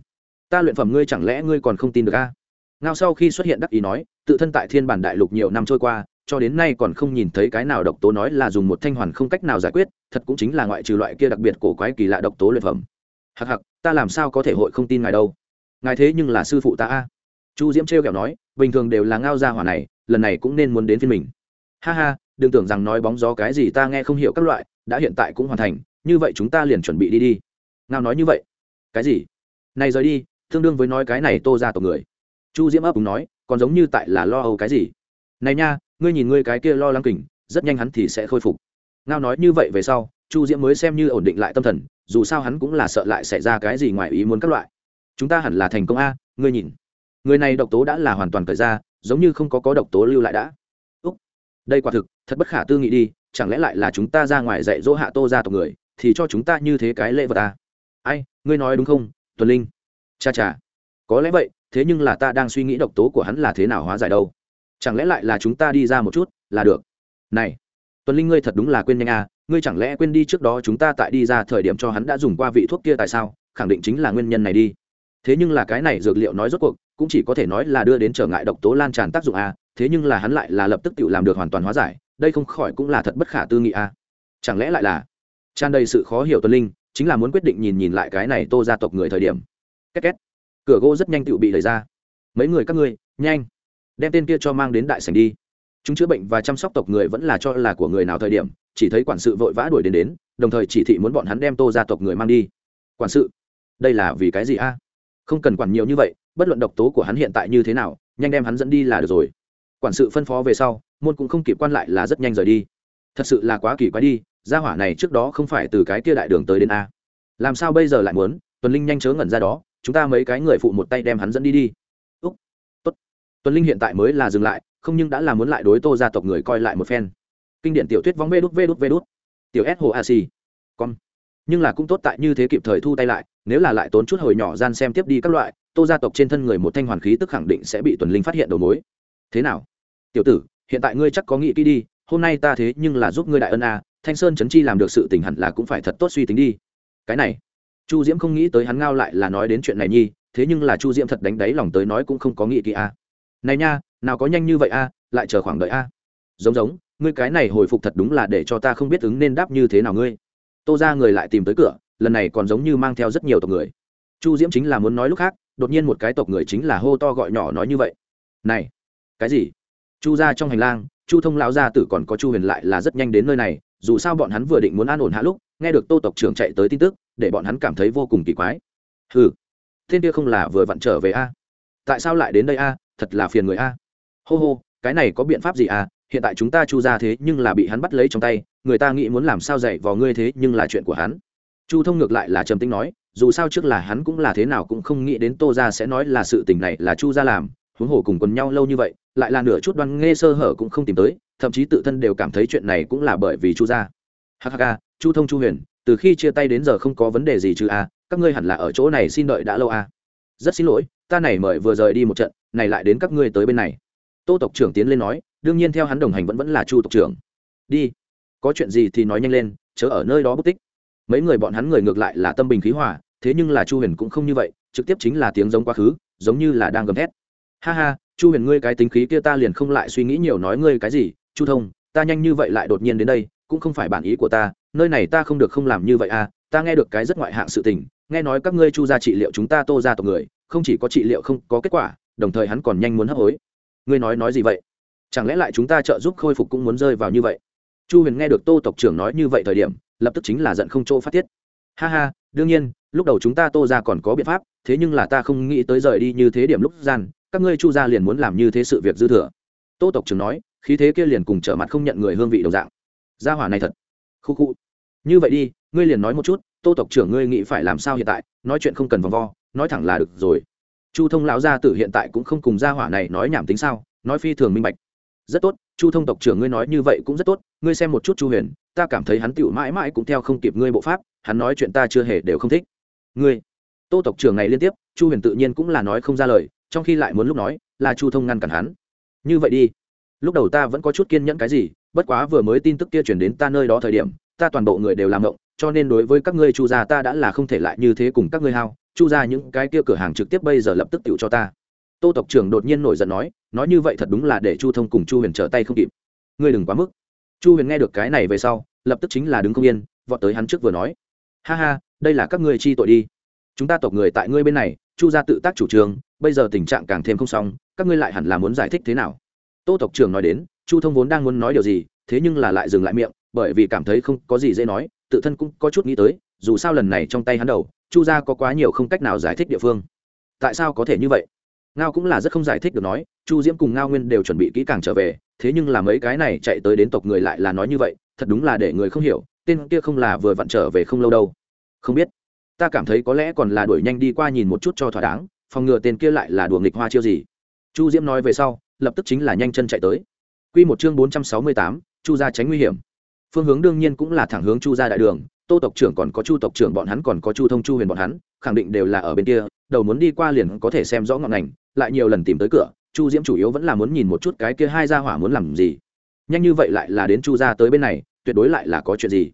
Ta luyện phẩm ngươi chẳng lẽ ngươi còn không tin được a? Ngao sau khi xuất hiện đắc ý nói, tự thân tại thiên bản đại lục nhiều năm trôi qua, cho đến nay còn không nhìn thấy cái nào độc tố nói là dùng một thanh hoàn không cách nào giải quyết, thật cũng chính là ngoại trừ loại kia đặc biệt cổ quái kỳ lạ độc tố luyện phẩm. Hặc hặc ta làm sao có thể hội không tin ngài đâu? Ngài thế nhưng là sư phụ ta a. Chu diễm trêu kẹo nói, bình thường đều là ngao ra hỏa này, lần này cũng nên muốn đến phiên mình. Ha ha, đừng tưởng rằng nói bóng gió cái gì ta nghe không hiểu các loại, đã hiện tại cũng hoàn thành, như vậy chúng ta liền chuẩn bị đi đi. Ngao nói như vậy. Cái gì? Này rời đi, tương đương với nói cái này tô ra tộc người chu diễm ấp đúng nói, còn giống như tại là lo âu cái gì? Này nha, ngươi nhìn ngươi cái kia lo lắng kình, rất nhanh hắn thì sẽ khôi phục. Ngao nói như vậy về sau, chu diễm mới xem như ổn định lại tâm thần, dù sao hắn cũng là sợ lại xảy ra cái gì ngoài ý muốn các loại. Chúng ta hẳn là thành công a, ngươi nhìn. Người này độc tố đã là hoàn toàn cởi ra, giống như không có có độc tố lưu lại đã. Úc, đây quả thực, thật bất khả tư nghị đi, chẳng lẽ lại là chúng ta ra ngoài dạy dỗ hạ tô ra tộc người, thì cho chúng ta như thế cái lễ vật ta ai, ngươi nói đúng không, tuần linh? Cha cha, có lẽ vậy thế nhưng là ta đang suy nghĩ độc tố của hắn là thế nào hóa giải đâu. Chẳng lẽ lại là chúng ta đi ra một chút, là được. Này tuần linh ngươi thật đúng là quên nhanh à ngươi chẳng lẽ quên đi trước đó chúng ta tại đi ra thời điểm cho hắn đã dùng qua vị thuốc kia tại sao? Khẳng định chính là nguyên nhân này đi. Thế nhưng là cái này dược liệu nói rốt cuộc, cũng chỉ có thể nói là đưa đến trở ngại độc tố lan tràn tác dụng à thế nhưng là hắn lại là lập tức tự làm được hoàn toàn hóa giải, đây không khỏi cũng là thật bất khả tư nghị à. Chẳng lẽ lại là tràn đầy sự khó hiểu tuần linh, chính là muốn quyết định nhìn nhìn lại cái này tô gia tộc người thời điểm. Két két cửa gỗ rất nhanh tự bị đẩy ra. Mấy người các ngươi, nhanh, đem tên kia cho mang đến đại sảnh đi. Chúng chữa bệnh và chăm sóc tộc người vẫn là cho là của người nào thời điểm, chỉ thấy quản sự vội vã đuổi đến đến, đồng thời chỉ thị muốn bọn hắn đem tô gia tộc người mang đi. Quản sự, đây là vì cái gì a? Không cần quản nhiều như vậy, bất luận độc tố của hắn hiện tại như thế nào, nhanh đem hắn dẫn đi là được rồi. Quản sự phân phó về sau, môn cũng không kịp quan lại là rất nhanh rời đi. Thật sự là quá kỳ quái đi, gia hỏa này trước đó không phải từ cái kia đại đường tới đến a. Làm sao bây giờ lại muốn? Tuần linh nhanh chớ ngẩn ra đó chúng ta mấy cái người phụ một tay đem hắn dẫn đi đi. Úc, tốt. Tuần linh hiện tại mới là dừng lại, không nhưng đã là muốn lại đối tô gia tộc người coi lại một phen. Kinh điển tiểu thuyết vóng vê đút vê đút vê đút. Tiểu s hồ a xì. Con. Nhưng là cũng tốt tại như thế kịp thời thu tay lại, nếu là lại tốn chút hồi nhỏ gian xem tiếp đi các loại, tô gia tộc trên thân người một thanh hoàn khí tức khẳng định sẽ bị tuần linh phát hiện đầu mối. Thế nào? Tiểu tử, hiện tại ngươi chắc có nghĩ kỹ đi, hôm nay ta thế nhưng là giúp ngươi đại ân a, thanh sơn chấn chi làm được sự tình hẳn là cũng phải thật tốt suy tính đi. Cái này chu diễm không nghĩ tới hắn ngao lại là nói đến chuyện này nhi, thế nhưng là chu diễm thật đánh đáy lòng tới nói cũng không có nghĩ kỳ a. Này nha, nào có nhanh như vậy a, lại chờ khoảng đợi a. Giống giống, ngươi cái này hồi phục thật đúng là để cho ta không biết ứng nên đáp như thế nào ngươi. Tô ra người lại tìm tới cửa, lần này còn giống như mang theo rất nhiều tộc người. Chu diễm chính là muốn nói lúc khác, đột nhiên một cái tộc người chính là hô to gọi nhỏ nói như vậy. Này, cái gì? Chu ra trong hành lang, chu thông lão gia tử còn có chu huyền lại là rất nhanh đến nơi này, dù sao bọn hắn vừa định muốn an ổn hạ lúc, nghe được tô tộc trưởng chạy tới tin tức để bọn hắn cảm thấy vô cùng kỳ quái. Hừ, thiên kia không là vừa vặn trở về a? Tại sao lại đến đây a? Thật là phiền người a. Hô hô cái này có biện pháp gì a? Hiện tại chúng ta chu ra thế nhưng là bị hắn bắt lấy trong tay người ta nghĩ muốn làm sao dạy vào ngươi thế nhưng là chuyện của hắn. Chu thông ngược lại là trầm tính nói dù sao trước là hắn cũng là thế nào cũng không nghĩ đến tô ra sẽ nói là sự tình này là chu ra làm huống hồ cùng quần nhau lâu như vậy lại là nửa chút đoan nghe sơ hở cũng không tìm tới thậm chí tự thân đều cảm thấy chuyện này cũng là bởi vì chu gia. Hk chu thông chu huyền từ khi chia tay đến giờ không có vấn đề gì chứ a các ngươi hẳn là ở chỗ này xin đợi đã lâu a rất xin lỗi, ta này mời vừa rời đi một trận, này lại đến các ngươi tới bên này. Tô tộc trưởng tiến lên nói, đương nhiên theo hắn đồng hành vẫn vẫn là chu tộc trưởng. Đi. Có chuyện gì thì nói nhanh lên, chớ ở nơi đó bất tích. Mấy người bọn hắn người ngược lại là tâm bình khí hòa, thế nhưng là chu huyền cũng không như vậy, trực tiếp chính là tiếng giống quá khứ, giống như là đang gầm thét. Ha ha, chu huyền ngươi cái tính khí kia ta liền không lại suy nghĩ nhiều nói ngươi cái gì, chu thông, ta nhanh như vậy lại đột nhiên đến đây cũng không phải bản ý của ta, nơi này ta không được không làm như vậy à ta nghe được cái rất ngoại hạng sự tình, nghe nói các ngươi chu gia trị liệu chúng ta tô ra tộc người, không chỉ có trị liệu không có kết quả, đồng thời hắn còn nhanh muốn hấp hối. Ngươi nói nói gì vậy? Chẳng lẽ lại chúng ta trợ giúp khôi phục cũng muốn rơi vào như vậy? Chu huyền nghe được tô tộc trưởng nói như vậy thời điểm, lập tức chính là giận không chỗ phát tiết. Ha ha, đương nhiên, lúc đầu chúng ta tô ra còn có biện pháp, thế nhưng là ta không nghĩ tới rời đi như thế điểm lúc gian, các ngươi chu gia liền muốn làm như thế sự việc dư thừa. Tô tộc trưởng nói, khí thế kia liền cùng trở mặt không nhận người hương vị đồng dạng gia hỏa này thật. Khu khu. Như vậy đi, ngươi liền nói một chút, tô tộc trưởng ngươi nghĩ phải làm sao hiện tại, nói chuyện không cần vòng vo, nói thẳng là được rồi. Chu thông lão gia tử hiện tại cũng không cùng gia hỏa này nói nhảm tính sao, nói phi thường minh bạch. Rất tốt, chu thông tộc trưởng ngươi nói như vậy cũng rất tốt, ngươi xem một chút chu huyền, ta cảm thấy hắn tựu mãi mãi cũng theo không kịp ngươi bộ pháp, hắn nói chuyện ta chưa hề đều không thích. Ngươi. Tô tộc trưởng này liên tiếp, chu huyền tự nhiên cũng là nói không ra lời, trong khi lại muốn lúc nói, là chu thông ngăn cản hắn. Như vậy đi. Lúc đầu ta vẫn có chút kiên nhẫn cái gì bất quá vừa mới tin tức kia chuyển đến ta nơi đó thời điểm, ta toàn bộ người đều làm động cho nên đối với các ngươi chu gia ta đã là không thể lại như thế cùng các ngươi hao. Chu ra những cái kia cửa hàng trực tiếp bây giờ lập tức tựu cho ta. Tô tộc trưởng đột nhiên nổi giận nói nói như vậy thật đúng là để chu thông cùng chu huyền trở tay không kịp. Ngươi đừng quá mức. Chu huyền nghe được cái này về sau, lập tức chính là đứng không yên, vọt tới hắn trước vừa nói. Ha ha, đây là các ngươi chi tội đi. Chúng ta tộc người tại ngươi bên này, chu gia tự tác chủ trương, bây giờ tình trạng càng thêm không xong, các ngươi lại hẳn là muốn giải thích thế nào? Tô tộc trưởng nói đến chu thông vốn đang muốn nói điều gì, thế nhưng là lại dừng lại miệng, bởi vì cảm thấy không có gì dễ nói, tự thân cũng có chút nghĩ tới, dù sao lần này trong tay hắn đầu, chu gia có quá nhiều không cách nào giải thích địa phương. Tại sao có thể như vậy? Ngao cũng là rất không giải thích được nói, chu diễm cùng ngao nguyên đều chuẩn bị kỹ càng trở về, thế nhưng là mấy cái này chạy tới đến tộc người lại là nói như vậy, thật đúng là để người không hiểu, tên kia không là vừa vặn trở về không lâu đâu. Không biết. Ta cảm thấy có lẽ còn là đuổi nhanh đi qua nhìn một chút cho thỏa đáng, phòng ngừa tên kia lại là đùa nghịch hoa chiêu gì. Chu diễm nói về sau, lập tức chính là nhanh chân chạy tới quy một chương bốn trăm sáu mươi tám, chu gia tránh nguy hiểm. Phương hướng đương nhiên cũng là thẳng hướng chu gia đại đường, tô tộc trưởng còn có chu tộc trưởng bọn hắn còn có chu thông chu huyền bọn hắn, khẳng định đều là ở bên kia, đầu muốn đi qua liền có thể xem rõ ngọn ngành, lại nhiều lần tìm tới cửa, chu diễm chủ yếu vẫn là muốn nhìn một chút cái kia hai gia hỏa muốn làm gì. Nhanh như vậy lại là đến chu gia tới bên này, tuyệt đối lại là có chuyện gì.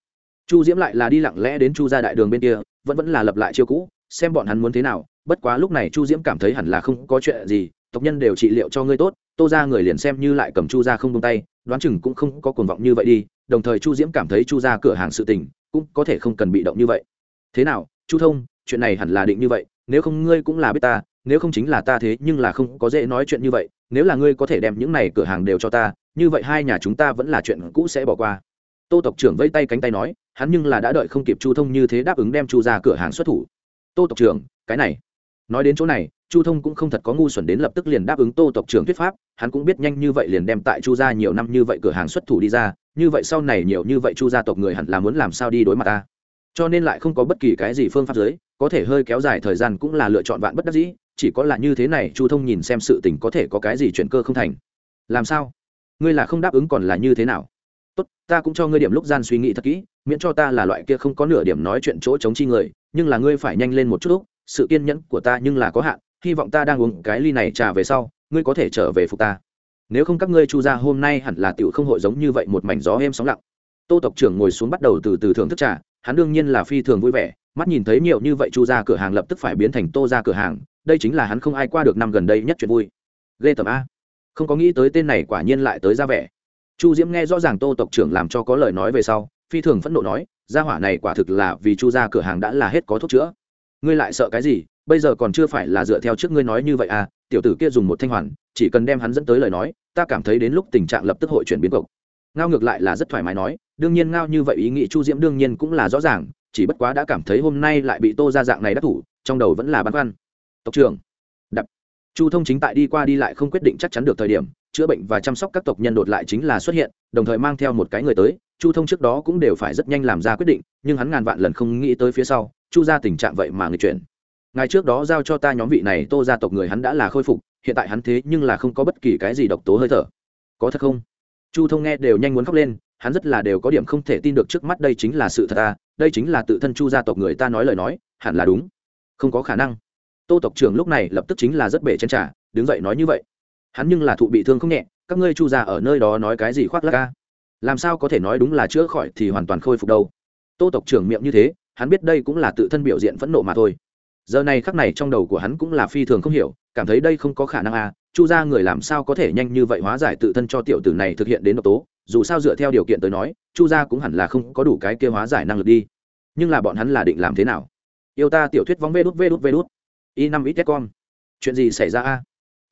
Chu diễm lại là đi lặng lẽ đến chu gia đại đường bên kia, vẫn vẫn là lập lại chiêu cũ xem bọn hắn muốn thế nào, bất quá lúc này chu diễm cảm thấy hẳn là không có chuyện gì, tộc nhân đều trị liệu cho ngươi tốt, tô ra người liền xem như lại cầm chu ra không tung tay, đoán chừng cũng không có cuồng vọng như vậy đi, đồng thời chu diễm cảm thấy chu ra cửa hàng sự tình cũng có thể không cần bị động như vậy. Thế nào, chu thông, chuyện này hẳn là định như vậy, nếu không ngươi cũng là biết ta, nếu không chính là ta thế nhưng là không có dễ nói chuyện như vậy, nếu là ngươi có thể đem những này cửa hàng đều cho ta, như vậy hai nhà chúng ta vẫn là chuyện cũ sẽ bỏ qua. Tô tộc trưởng vây tay cánh tay nói, hắn nhưng là đã đợi không kịp chu thông như thế đáp ứng đem chu ra cửa hàng xuất thủ tô tộc trưởng, cái này. Nói đến chỗ này, chu thông cũng không thật có ngu xuẩn đến lập tức liền đáp ứng tô tộc trưởng thuyết pháp, hắn cũng biết nhanh như vậy liền đem tại chu gia nhiều năm như vậy cửa hàng xuất thủ đi ra, như vậy sau này nhiều như vậy chu gia tộc người hẳn là muốn làm sao đi đối mặt ta. Cho nên lại không có bất kỳ cái gì phương pháp giới, có thể hơi kéo dài thời gian cũng là lựa chọn vạn bất đắc dĩ, chỉ có là như thế này chu thông nhìn xem sự tình có thể có cái gì chuyển cơ không thành. Làm sao? Ngươi là không đáp ứng còn là như thế nào? Tốt, ta cũng cho ngươi điểm lúc gian suy nghĩ thật kỹ, miễn cho ta là loại kia không có nửa điểm nói chuyện chỗ chống chi người, nhưng là ngươi phải nhanh lên một chút lúc sự kiên nhẫn của ta nhưng là có hạn, hy vọng ta đang uống cái ly này trả về sau, ngươi có thể trở về phục ta. Nếu không các ngươi chu ra hôm nay hẳn là tiểu không hội giống như vậy một mảnh gió êm sóng lặng. Tô tộc trưởng ngồi xuống bắt đầu từ từ thưởng thức trà, hắn đương nhiên là phi thường vui vẻ, mắt nhìn thấy nhiều như vậy chu ra cửa hàng lập tức phải biến thành tô ra cửa hàng, đây chính là hắn không ai qua được năm gần đây nhất chuyện vui. Ghê tầm a. Không có nghĩ tới tên này quả nhiên lại tới ra vẻ chu diễm nghe rõ ràng tô tộc trưởng làm cho có lời nói về sau, phi thường phẫn nộ nói, gia hỏa này quả thực là vì chu ra cửa hàng đã là hết có thuốc chữa. Ngươi lại sợ cái gì? Bây giờ còn chưa phải là dựa theo trước ngươi nói như vậy à? Tiểu tử kia dùng một thanh hoàn, chỉ cần đem hắn dẫn tới lời nói, ta cảm thấy đến lúc tình trạng lập tức hội chuyển biến cộc ngao ngược lại là rất thoải mái nói, đương nhiên ngao như vậy ý nghĩ chu diễm đương nhiên cũng là rõ ràng, chỉ bất quá đã cảm thấy hôm nay lại bị tô ra dạng này đắc thủ, trong đầu vẫn là băn khoăn. Tộc trưởng chu thông chính tại đi qua đi lại không quyết định chắc chắn được thời điểm, chữa bệnh và chăm sóc các tộc nhân đột lại chính là xuất hiện, đồng thời mang theo một cái người tới. Chu thông trước đó cũng đều phải rất nhanh làm ra quyết định, nhưng hắn ngàn vạn lần không nghĩ tới phía sau, chu ra tình trạng vậy mà người chuyển. Ngày trước đó giao cho ta nhóm vị này tô gia tộc người hắn đã là khôi phục, hiện tại hắn thế nhưng là không có bất kỳ cái gì độc tố hơi thở. Có thật không? Chu thông nghe đều nhanh muốn khóc lên, hắn rất là đều có điểm không thể tin được trước mắt đây chính là sự thật ta đây chính là tự thân chu gia tộc người ta nói lời nói, hẳn là đúng. Không có khả năng tô tộc trưởng lúc này lập tức chính là rất bể chân trả đứng dậy nói như vậy. Hắn nhưng là thụ bị thương không nhẹ, các ngươi chu gia ở nơi đó nói cái gì khoác lắc ca làm sao có thể nói đúng là chữa khỏi thì hoàn toàn khôi phục đâu. Tô tộc trưởng miệng như thế, hắn biết đây cũng là tự thân biểu diện phẫn nộ mà thôi. Giờ này khắc này trong đầu của hắn cũng là phi thường không hiểu, cảm thấy đây không có khả năng à chu ra người làm sao có thể nhanh như vậy hóa giải tự thân cho tiểu tử này thực hiện đến độc tố? Dù sao dựa theo điều kiện tới nói, chu gia cũng hẳn là không có đủ cái kia hóa giải năng lực đi. Nhưng là bọn hắn là định làm thế nào? Yêu ta tiểu thuyết vóng vê đút vê đút vê đút y năm ít con. Chuyện gì xảy ra a?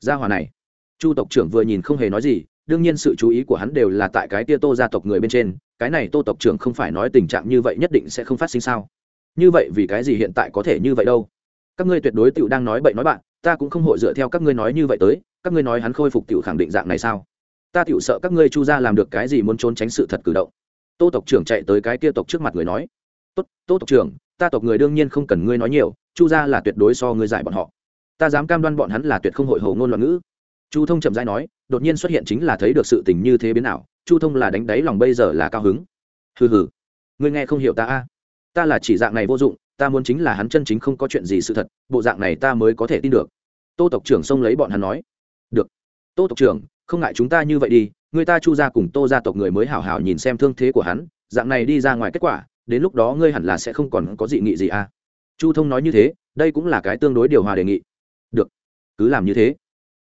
Gia hòa này. Chu tộc trưởng vừa nhìn không hề nói gì, đương nhiên sự chú ý của hắn đều là tại cái tia tô gia tộc người bên trên, cái này tô tộc trưởng không phải nói tình trạng như vậy nhất định sẽ không phát sinh sao? Như vậy vì cái gì hiện tại có thể như vậy đâu? Các ngươi tuyệt đối tựu đang nói bậy nói bạn, ta cũng không hội dựa theo các ngươi nói như vậy tới, các ngươi nói hắn khôi phục tựu khẳng định dạng này sao? Ta tựu sợ các ngươi chu ra làm được cái gì muốn trốn tránh sự thật cử động. Tô tộc trưởng chạy tới cái tia tộc trước mặt người nói, tốt, tô tộc trưởng, ta tộc người đương nhiên không cần ngươi nói nhiều chu gia là tuyệt đối so ngươi giải bọn họ. Ta dám cam đoan bọn hắn là tuyệt không hội hầu ngôn loạn ngữ. Chu thông chậm rãi nói, đột nhiên xuất hiện chính là thấy được sự tình như thế biến nào chu thông là đánh đáy lòng bây giờ là cao hứng. Hừ hừ, ngươi nghe không hiểu ta a. Ta là chỉ dạng này vô dụng, ta muốn chính là hắn chân chính không có chuyện gì sự thật, bộ dạng này ta mới có thể tin được. Tô tộc trưởng xông lấy bọn hắn nói. Được. Tô tộc trưởng, không ngại chúng ta như vậy đi, người ta chu ra cùng tô gia tộc người mới hảo hảo nhìn xem thương thế của hắn, dạng này đi ra ngoài kết quả, đến lúc đó ngươi hẳn là sẽ không còn có dị nghị gì à chu thông nói như thế, đây cũng là cái tương đối điều hòa đề nghị. Được, cứ làm như thế.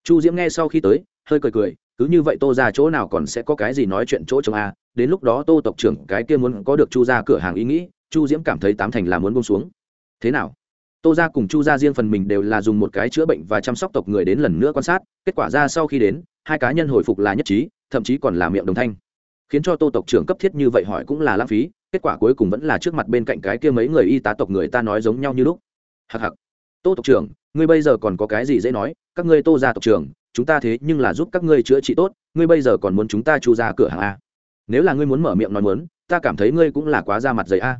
Chu diễm nghe sau khi tới, hơi cười cười, cứ như vậy tô ra chỗ nào còn sẽ có cái gì nói chuyện chỗ chồng a à? đến lúc đó tô tộc trưởng cái kia muốn có được chu ra cửa hàng ý nghĩ, chu diễm cảm thấy tám thành là muốn bông xuống. Thế nào? Tô ra cùng chu ra riêng phần mình đều là dùng một cái chữa bệnh và chăm sóc tộc người đến lần nữa quan sát, kết quả ra sau khi đến, hai cá nhân hồi phục là nhất trí, thậm chí còn là miệng đồng thanh. Khiến cho tô tộc trưởng cấp thiết như vậy hỏi cũng là lãng phí kết quả cuối cùng vẫn là trước mặt bên cạnh cái kia mấy người y tá tộc người ta nói giống nhau như lúc. Hặc hặc tô tộc trưởng, ngươi bây giờ còn có cái gì dễ nói? Các ngươi tô ra tộc trưởng, chúng ta thế nhưng là giúp các ngươi chữa trị tốt, ngươi bây giờ còn muốn chúng ta chu ra cửa hàng a. Nếu là ngươi muốn mở miệng nói muốn, ta cảm thấy ngươi cũng là quá ra mặt giấy a.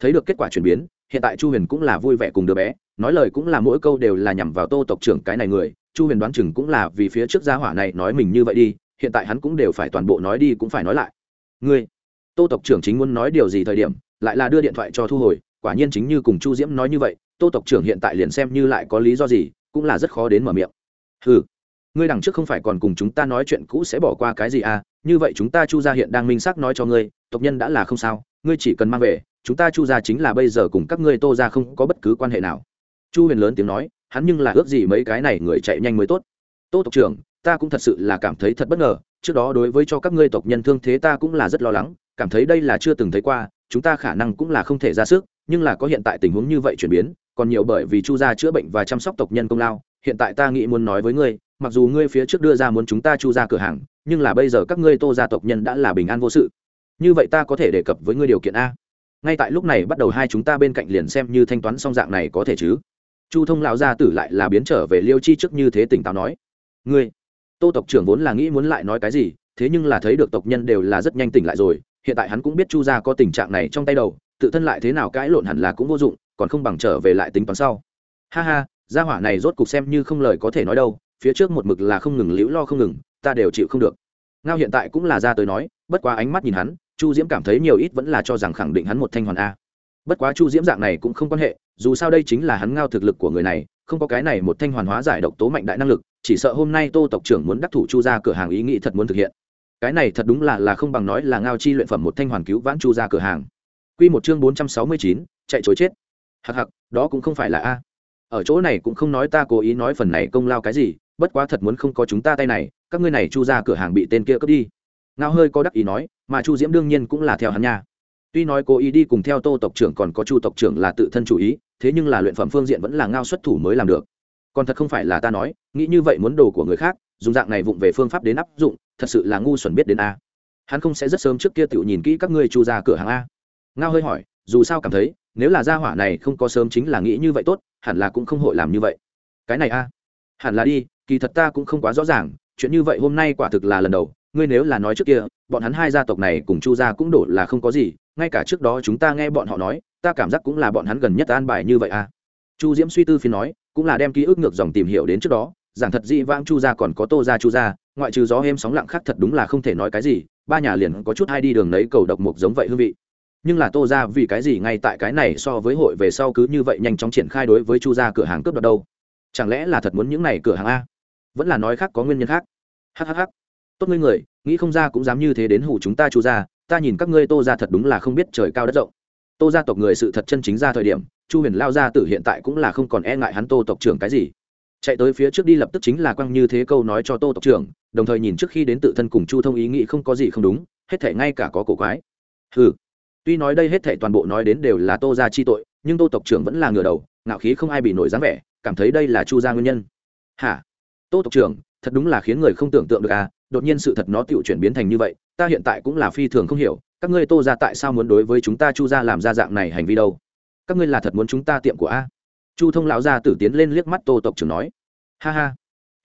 Thấy được kết quả chuyển biến, hiện tại chu huyền cũng là vui vẻ cùng đứa bé, nói lời cũng là mỗi câu đều là nhằm vào tô tộc trưởng cái này người, chu huyền đoán chừng cũng là vì phía trước gia hỏa này nói mình như vậy đi, hiện tại hắn cũng đều phải toàn bộ nói đi cũng phải nói lại. Ngươi tô tộc trưởng chính muốn nói điều gì thời điểm, lại là đưa điện thoại cho thu hồi, quả nhiên chính như cùng chu diễm nói như vậy, tô tộc trưởng hiện tại liền xem như lại có lý do gì, cũng là rất khó đến mở miệng. Ừ ngươi đằng trước không phải còn cùng chúng ta nói chuyện cũ sẽ bỏ qua cái gì à? Như vậy chúng ta chu gia hiện đang minh xác nói cho ngươi, tộc nhân đã là không sao, ngươi chỉ cần mang về, chúng ta chu gia chính là bây giờ cùng các ngươi tô gia không có bất cứ quan hệ nào. Chu huyền lớn tiếng nói, hắn nhưng là ước gì mấy cái này người chạy nhanh mới tốt. Tô tộc trưởng, ta cũng thật sự là cảm thấy thật bất ngờ, trước đó đối với cho các ngươi tộc nhân thương thế ta cũng là rất lo lắng cảm thấy đây là chưa từng thấy qua, chúng ta khả năng cũng là không thể ra sức, nhưng là có hiện tại tình huống như vậy chuyển biến, còn nhiều bởi vì chu gia chữa bệnh và chăm sóc tộc nhân công lao, hiện tại ta nghĩ muốn nói với ngươi, mặc dù ngươi phía trước đưa ra muốn chúng ta chu ra cửa hàng, nhưng là bây giờ các ngươi tô gia tộc nhân đã là bình an vô sự. Như vậy ta có thể đề cập với ngươi điều kiện a. Ngay tại lúc này bắt đầu hai chúng ta bên cạnh liền xem như thanh toán song dạng này có thể chứ? Chu thông lão gia tử lại là biến trở về liêu chi trước như thế tỉnh táo nói. Ngươi, tô tộc trưởng vốn là nghĩ muốn lại nói cái gì, thế nhưng là thấy được tộc nhân đều là rất nhanh tỉnh lại rồi hiện tại hắn cũng biết chu gia có tình trạng này trong tay đầu, tự thân lại thế nào cãi lộn hẳn là cũng vô dụng, còn không bằng trở về lại tính toán sau. Ha ha, gia hỏa này rốt cục xem như không lời có thể nói đâu, phía trước một mực là không ngừng liễu lo không ngừng, ta đều chịu không được. Ngao hiện tại cũng là ra tới nói, bất quá ánh mắt nhìn hắn, chu diễm cảm thấy nhiều ít vẫn là cho rằng khẳng định hắn một thanh hoàn a. Bất quá chu diễm dạng này cũng không quan hệ, dù sao đây chính là hắn ngao thực lực của người này, không có cái này một thanh hoàn hóa giải độc tố mạnh đại năng lực, chỉ sợ hôm nay tô tộc trưởng muốn đắc thủ chu ra cửa hàng ý nghĩ thật muốn thực hiện cái này thật đúng là là không bằng nói là ngao chi luyện phẩm một thanh hoàn cứu vãn chu ra cửa hàng. Q một chương bốn trăm sáu mươi chín, chạy chối chết. Hặc hặc đó cũng không phải là a. Ở chỗ này cũng không nói ta cố ý nói phần này công lao cái gì, bất quá thật muốn không có chúng ta tay này, các ngươi này chu ra cửa hàng bị tên kia cướp đi. Ngao hơi có đắc ý nói, mà chu diễm đương nhiên cũng là theo hắn nha. Tuy nói cố ý đi cùng theo tô tộc trưởng còn có chu tộc trưởng là tự thân chủ ý, thế nhưng là luyện phẩm phương diện vẫn là ngao xuất thủ mới làm được. Còn thật không phải là ta nói, nghĩ như vậy muốn đồ của người khác, dùng dạng này vụng về phương pháp đến áp dụng thật sự là ngu xuẩn biết đến a. Hắn không sẽ rất sớm trước kia tự nhìn kỹ các ngươi chu ra cửa hàng a. Ngao hơi hỏi, dù sao cảm thấy, nếu là gia hỏa này không có sớm chính là nghĩ như vậy tốt, hẳn là cũng không hội làm như vậy. Cái này a. Hẳn là đi, kỳ thật ta cũng không quá rõ ràng, chuyện như vậy hôm nay quả thực là lần đầu, ngươi nếu là nói trước kia, bọn hắn hai gia tộc này cùng chu gia cũng đổ là không có gì, ngay cả trước đó chúng ta nghe bọn họ nói, ta cảm giác cũng là bọn hắn gần nhất an bài như vậy à chu diễm suy tư phiên nói, cũng là đem ký ức ngược dòng tìm hiểu đến trước đó, giảng thật dị vãng chu gia còn có tô gia chu gia ngoại trừ gió êm sóng lặng khác thật đúng là không thể nói cái gì, ba nhà liền có chút hai đi đường nấy cầu độc mục giống vậy hương vị. Nhưng là tô gia vì cái gì ngay tại cái này so với hội về sau cứ như vậy nhanh chóng triển khai đối với chu gia cửa hàng cướp đoạt đâu? Chẳng lẽ là thật muốn những này cửa hàng a? Vẫn là nói khác có nguyên nhân khác. Hhh tốt ngươi người, nghĩ không ra cũng dám như thế đến hủ chúng ta chu gia, ta nhìn các ngươi tô gia thật đúng là không biết trời cao đất rộng. Tô gia tộc người sự thật chân chính ra thời điểm, chu huyền lao gia tử hiện tại cũng là không còn e ngại hắn tô tộc trưởng cái gì. Chạy tới phía trước đi lập tức chính là quăng như thế câu nói cho tô tộc trưởng đồng thời nhìn trước khi đến tự thân cùng chu thông ý nghĩ không có gì không đúng, hết thể ngay cả có cổ quái. Ừ tuy nói đây hết thể toàn bộ nói đến đều là tô gia chi tội, nhưng tô tộc trưởng vẫn là ngửa đầu, ngạo khí không ai bị nổi dáng vẻ, cảm thấy đây là chu gia nguyên nhân. Hả? Tô tộc trưởng, thật đúng là khiến người không tưởng tượng được à đột nhiên sự thật nó tự chuyển biến thành như vậy, ta hiện tại cũng là phi thường không hiểu, các ngươi tô ra tại sao muốn đối với chúng ta chu ra làm ra dạng này hành vi đâu? Các ngươi là thật muốn chúng ta tiệm của a? Chu thông lão gia tử tiến lên liếc mắt tô tộc trưởng nói. Ha ha.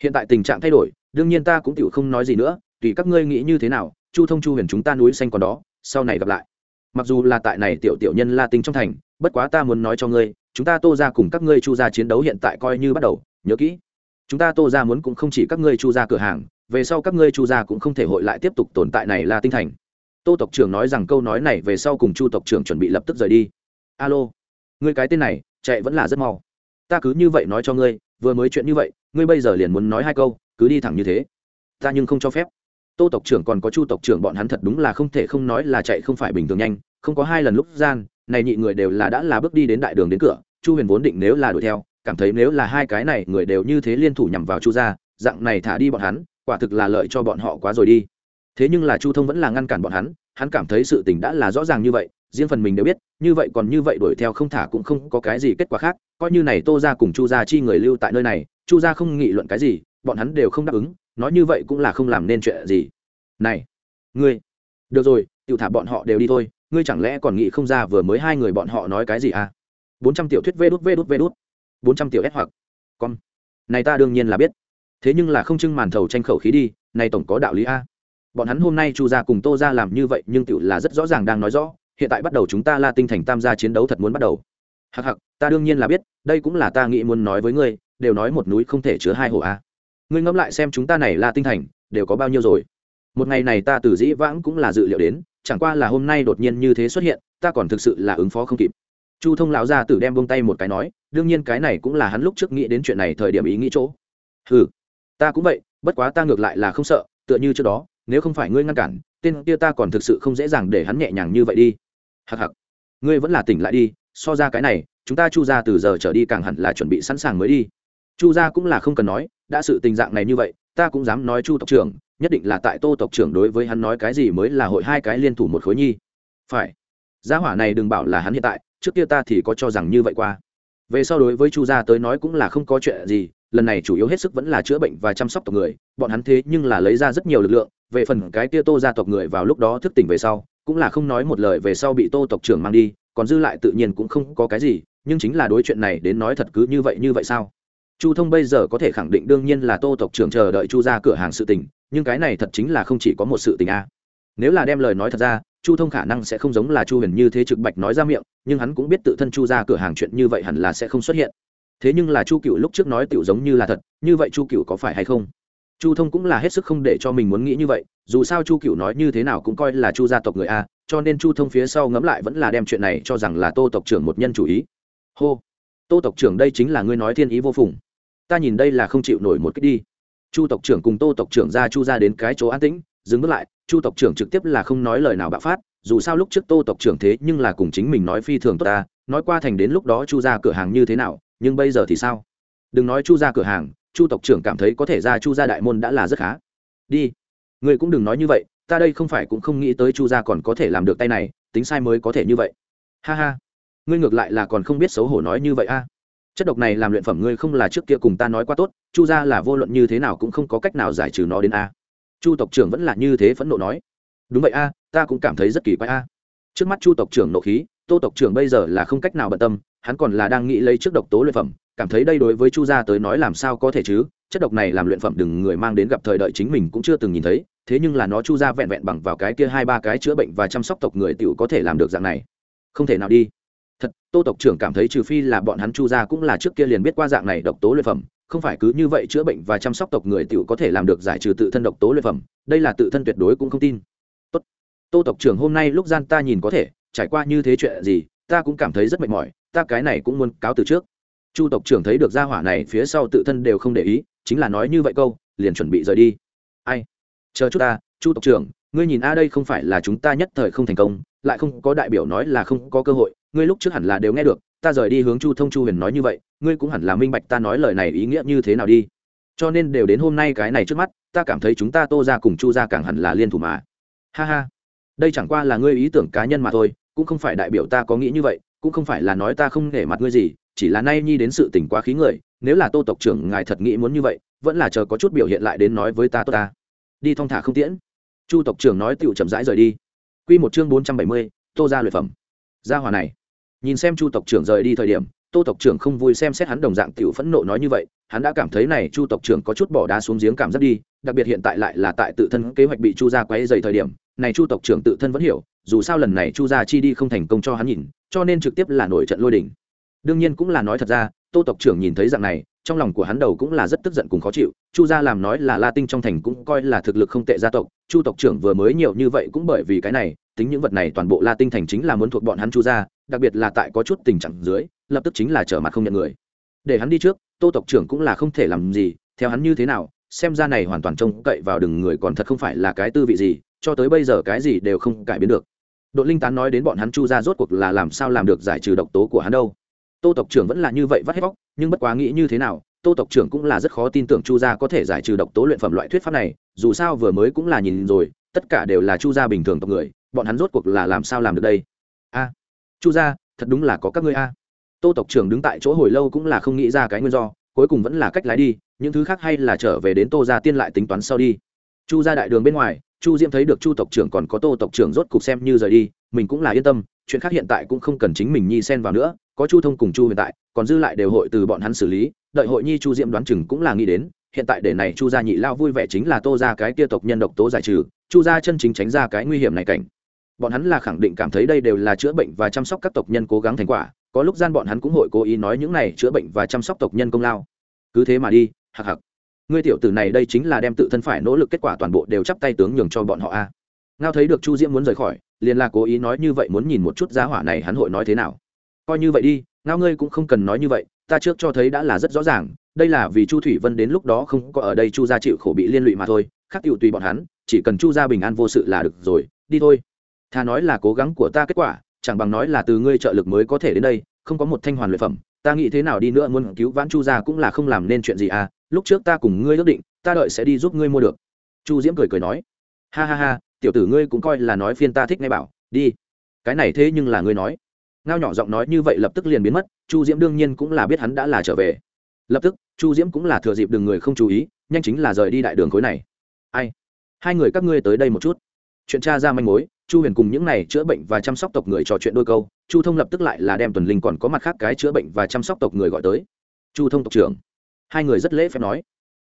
Hiện tại tình trạng thay đổi đương nhiên ta cũng tiểu không nói gì nữa, tùy các ngươi nghĩ như thế nào, chu thông chu huyền chúng ta núi xanh còn đó, sau này gặp lại. Mặc dù là tại này tiểu tiểu nhân la tinh trong thành, bất quá ta muốn nói cho ngươi, chúng ta tô ra cùng các ngươi chu ra chiến đấu hiện tại coi như bắt đầu, nhớ kỹ. Chúng ta tô ra muốn cũng không chỉ các ngươi chu ra cửa hàng, về sau các ngươi chu gia cũng không thể hội lại tiếp tục tồn tại này là tinh thành. Tô tộc trưởng nói rằng câu nói này về sau cùng chu tộc trưởng chuẩn bị lập tức rời đi. Alo, ngươi cái tên này, chạy vẫn là rất mau. Ta cứ như vậy nói cho ngươi, vừa mới chuyện như vậy, ngươi bây giờ liền muốn nói hai câu cứ đi thẳng như thế. Ta nhưng không cho phép. Tô tộc trưởng còn có chu tộc trưởng bọn hắn thật đúng là không thể không nói là chạy không phải bình thường nhanh, không có hai lần lúc gian, này nhị người đều là đã là bước đi đến đại đường đến cửa, chu huyền vốn định nếu là đuổi theo, cảm thấy nếu là hai cái này người đều như thế liên thủ nhằm vào chu gia, dạng này thả đi bọn hắn, quả thực là lợi cho bọn họ quá rồi đi. Thế nhưng là chu thông vẫn là ngăn cản bọn hắn hắn cảm thấy sự tình đã là rõ ràng như vậy, riêng phần mình đều biết, như vậy còn như vậy đuổi theo không thả cũng không có cái gì kết quả khác, coi như này tô ra cùng chu gia chi người lưu tại nơi này, chu gia không nghị luận cái gì bọn hắn đều không đáp ứng, nói như vậy cũng là không làm nên chuyện gì. Này, ngươi, được rồi tự thả bọn họ đều đi thôi, ngươi chẳng lẽ còn nghĩ không ra vừa mới hai người bọn họ nói cái gì à? Bốn trăm tiểu thuyết vê đút vê đút vê đút. Bốn trăm tiểu s hoặc. Con này ta đương nhiên là biết. Thế nhưng là không trưng màn thầu tranh khẩu khí đi, này tổng có đạo lý a. Bọn hắn hôm nay chu gia cùng tô gia làm như vậy, nhưng tựu là rất rõ ràng đang nói rõ, hiện tại bắt đầu chúng ta la tinh thành tam gia chiến đấu thật muốn bắt đầu. Hặc hặc ta đương nhiên là biết, đây cũng là ta nghĩ muốn nói với ngươi, đều nói một núi không thể chứa hai hồ a ngươi ngẫm lại xem chúng ta này là tinh thành, đều có bao nhiêu rồi? Một ngày này ta từ dĩ vãng cũng là dự liệu đến, chẳng qua là hôm nay đột nhiên như thế xuất hiện, ta còn thực sự là ứng phó không kịp. Chu thông lão gia tử đem bông tay một cái nói, đương nhiên cái này cũng là hắn lúc trước nghĩ đến chuyện này thời điểm ý nghĩ chỗ. Ừ ta cũng vậy, bất quá ta ngược lại là không sợ, tựa như trước đó, nếu không phải ngươi ngăn cản, tên kia ta còn thực sự không dễ dàng để hắn nhẹ nhàng như vậy đi. Hặc hặc ngươi vẫn là tỉnh lại đi, so ra cái này, chúng ta chu ra từ giờ trở đi càng hẳn là chuẩn bị sẵn sàng mới đi chu gia cũng là không cần nói, đã sự tình dạng này như vậy, ta cũng dám nói chu tộc trưởng, nhất định là tại tô tộc trưởng đối với hắn nói cái gì mới là hội hai cái liên thủ một khối nhi. Phải. Gia hỏa này đừng bảo là hắn hiện tại, trước kia ta thì có cho rằng như vậy qua. Về sau đối với chu gia tới nói cũng là không có chuyện gì, lần này chủ yếu hết sức vẫn là chữa bệnh và chăm sóc tộc người, bọn hắn thế nhưng là lấy ra rất nhiều lực lượng, về phần cái kia tô gia tộc người vào lúc đó thức tỉnh về sau, cũng là không nói một lời về sau bị tô tộc trưởng mang đi, còn dư lại tự nhiên cũng không có cái gì, nhưng chính là đối chuyện này đến nói thật cứ như vậy như vậy sao? Chu thông bây giờ có thể khẳng định đương nhiên là tô tộc trưởng chờ đợi chu ra cửa hàng sự tình, nhưng cái này thật chính là không chỉ có một sự tình a. Nếu là đem lời nói thật ra, chu thông khả năng sẽ không giống là chu huyền như thế trực bạch nói ra miệng, nhưng hắn cũng biết tự thân chu ra cửa hàng chuyện như vậy hẳn là sẽ không xuất hiện. Thế nhưng là chu cựu lúc trước nói tiểu giống như là thật, như vậy chu cựu có phải hay không? Chu thông cũng là hết sức không để cho mình muốn nghĩ như vậy, dù sao chu cựu nói như thế nào cũng coi là chu gia tộc người a, cho nên chu thông phía sau ngẫm lại vẫn là đem chuyện này cho rằng là tô tộc trưởng một nhân chủ ý. Hô, tô tộc trưởng đây chính là ngươi nói thiên ý vô phùng ta nhìn đây là không chịu nổi một cách đi. Chu tộc trưởng cùng tô tộc trưởng ra chu ra đến cái chỗ an tĩnh, dừng bước lại, chu tộc trưởng trực tiếp là không nói lời nào bạo phát, dù sao lúc trước tô tộc trưởng thế nhưng là cùng chính mình nói phi thường tốt ta, nói qua thành đến lúc đó chu ra cửa hàng như thế nào, nhưng bây giờ thì sao? Đừng nói chu ra cửa hàng, chu tộc trưởng cảm thấy có thể ra chu ra đại môn đã là rất khá. Đi. Người cũng đừng nói như vậy, ta đây không phải cũng không nghĩ tới chu gia còn có thể làm được tay này, tính sai mới có thể như vậy. Ha ha. Ngươi ngược lại là còn không biết xấu hổ nói như vậy a chất độc này làm luyện phẩm ngươi không là trước kia cùng ta nói quá tốt, chu gia là vô luận như thế nào cũng không có cách nào giải trừ nó đến a. Chu tộc trưởng vẫn là như thế phẫn nộ nói. Đúng vậy a, ta cũng cảm thấy rất kỳ quái a. Trước mắt chu tộc trưởng nộ khí, tô tộc trưởng bây giờ là không cách nào bận tâm, hắn còn là đang nghĩ lấy trước độc tố luyện phẩm, cảm thấy đây đối với chu gia tới nói làm sao có thể chứ, chất độc này làm luyện phẩm đừng người mang đến gặp thời đợi chính mình cũng chưa từng nhìn thấy, thế nhưng là nó chu ra vẹn vẹn bằng vào cái kia hai ba cái chữa bệnh và chăm sóc tộc người tiểu có thể làm được dạng này. Không thể nào đi thật, tô tộc trưởng cảm thấy trừ phi là bọn hắn chu gia cũng là trước kia liền biết qua dạng này độc tố luyện phẩm, không phải cứ như vậy chữa bệnh và chăm sóc tộc người tiểu có thể làm được giải trừ tự thân độc tố luyện phẩm, đây là tự thân tuyệt đối cũng không tin. Tốt. Tô tộc trưởng hôm nay lúc gian ta nhìn có thể, trải qua như thế chuyện gì, ta cũng cảm thấy rất mệt mỏi, ta cái này cũng muốn cáo từ trước. Chu tộc trưởng thấy được gia hỏa này phía sau tự thân đều không để ý, chính là nói như vậy câu, liền chuẩn bị rời đi. Ai? Chờ chút ta, chu tộc trưởng, ngươi nhìn a đây không phải là chúng ta nhất thời không thành công, lại không có đại biểu nói là không có cơ hội ngươi lúc trước hẳn là đều nghe được, ta rời đi hướng chu thông chu huyền nói như vậy, ngươi cũng hẳn là minh bạch ta nói lời này ý nghĩa như thế nào đi. Cho nên đều đến hôm nay cái này trước mắt, ta cảm thấy chúng ta tô ra cùng chu ra càng hẳn là liên thủ mà. Ha ha. Đây chẳng qua là ngươi ý tưởng cá nhân mà thôi, cũng không phải đại biểu ta có nghĩ như vậy, cũng không phải là nói ta không để mặt ngươi gì, chỉ là nay nhi đến sự tỉnh quá khí người, nếu là tô tộc trưởng ngài thật nghĩ muốn như vậy, vẫn là chờ có chút biểu hiện lại đến nói với ta tốt ta. Đi thong thả không tiễn. Chu tộc trưởng nói tựu chậm rãi rời đi. Q một chương bốn trăm bảy mươi, tô ra luyện phẩm. Gia hòa này nhìn xem chu tộc trưởng rời đi thời điểm tô tộc trưởng không vui xem xét hắn đồng dạng tựu phẫn nộ nói như vậy hắn đã cảm thấy này chu tộc trưởng có chút bỏ đá xuống giếng cảm giác đi đặc biệt hiện tại lại là tại tự thân kế hoạch bị chu gia quấy dày thời điểm này chu tộc trưởng tự thân vẫn hiểu dù sao lần này chu gia chi đi không thành công cho hắn nhìn cho nên trực tiếp là nổi trận lôi đình, đương nhiên cũng là nói thật ra tô tộc trưởng nhìn thấy dạng này trong lòng của hắn đầu cũng là rất tức giận cùng khó chịu, chu gia làm nói là la tinh trong thành cũng coi là thực lực không tệ gia tộc, chu tộc trưởng vừa mới nhiều như vậy cũng bởi vì cái này, tính những vật này toàn bộ la tinh thành chính là muốn thuộc bọn hắn chu gia, đặc biệt là tại có chút tình trạng dưới, lập tức chính là trở mặt không nhận người. Để hắn đi trước, tô tộc trưởng cũng là không thể làm gì, theo hắn như thế nào, xem ra này hoàn toàn trông cậy vào đừng người còn thật không phải là cái tư vị gì, cho tới bây giờ cái gì đều không cải biến được. Đội linh tán nói đến bọn hắn chu gia rốt cuộc là làm sao làm được giải trừ độc tố của hắn đâu tô tộc trưởng vẫn là như vậy vắt hết vóc nhưng bất quá nghĩ như thế nào, tô tộc trưởng cũng là rất khó tin tưởng chu gia có thể giải trừ độc tố luyện phẩm loại thuyết pháp này, dù sao vừa mới cũng là nhìn rồi, tất cả đều là chu gia bình thường tộc người, bọn hắn rốt cuộc là làm sao làm được đây? A, chu gia, thật đúng là có các ngươi a. Tô tộc trưởng đứng tại chỗ hồi lâu cũng là không nghĩ ra cái nguyên do, cuối cùng vẫn là cách lái đi, những thứ khác hay là trở về đến tô gia tiên lại tính toán sau đi. Chu gia đại đường bên ngoài, chu diễm thấy được chu tộc trưởng còn có tô tộc trưởng rốt cục xem như rời đi, mình cũng là yên tâm, chuyện khác hiện tại cũng không cần chính mình nhi xen vào nữa có chu thông cùng chu hiện tại, còn dư lại đều hội từ bọn hắn xử lý, đợi hội nhi chu diễm đoán chừng cũng là nghĩ đến, hiện tại để này chu gia nhị lao vui vẻ chính là tô ra cái kia tộc nhân độc tố giải trừ, chu gia chân chính tránh ra cái nguy hiểm này cảnh. Bọn hắn là khẳng định cảm thấy đây đều là chữa bệnh và chăm sóc các tộc nhân cố gắng thành quả, có lúc gian bọn hắn cũng hội cố ý nói những này chữa bệnh và chăm sóc tộc nhân công lao. Cứ thế mà đi hặc hặc ngươi tiểu tử này đây chính là đem tự thân phải nỗ lực kết quả toàn bộ đều chắp tay tướng nhường cho bọn họ a. Ngao thấy được chu diễm muốn rời khỏi, liền là cố ý nói như vậy muốn nhìn một chút giá hỏa này hắn hội nói thế nào coi như vậy đi, ngao ngươi cũng không cần nói như vậy, ta trước cho thấy đã là rất rõ ràng, đây là vì chu thủy vân đến lúc đó không có ở đây chu gia chịu khổ bị liên lụy mà thôi, khác tựu tùy bọn hắn, chỉ cần chu gia bình an vô sự là được rồi, đi thôi. Thà nói là cố gắng của ta kết quả, chẳng bằng nói là từ ngươi trợ lực mới có thể đến đây, không có một thanh hoàn luyện phẩm, ta nghĩ thế nào đi nữa muốn cứu vãn chu gia cũng là không làm nên chuyện gì à lúc trước ta cùng ngươi ước định, ta đợi sẽ đi giúp ngươi mua được. Chu diễm cười cười nói, ha ha ha, tiểu tử ngươi cũng coi là nói phiên ta thích ngay bảo, đi. Cái này thế nhưng là ngươi nói ngao nhỏ giọng nói như vậy lập tức liền biến mất, chu diễm đương nhiên cũng là biết hắn đã là trở về. Lập tức, chu diễm cũng là thừa dịp đừng người không chú ý, nhanh chính là rời đi đại đường khối này. Ai? Hai người các ngươi tới đây một chút. Chuyện tra ra manh mối, chu huyền cùng những này chữa bệnh và chăm sóc tộc người trò chuyện đôi câu, chu thông lập tức lại là đem tuần linh còn có mặt khác cái chữa bệnh và chăm sóc tộc người gọi tới. Chu thông tộc trưởng. Hai người rất lễ phép nói.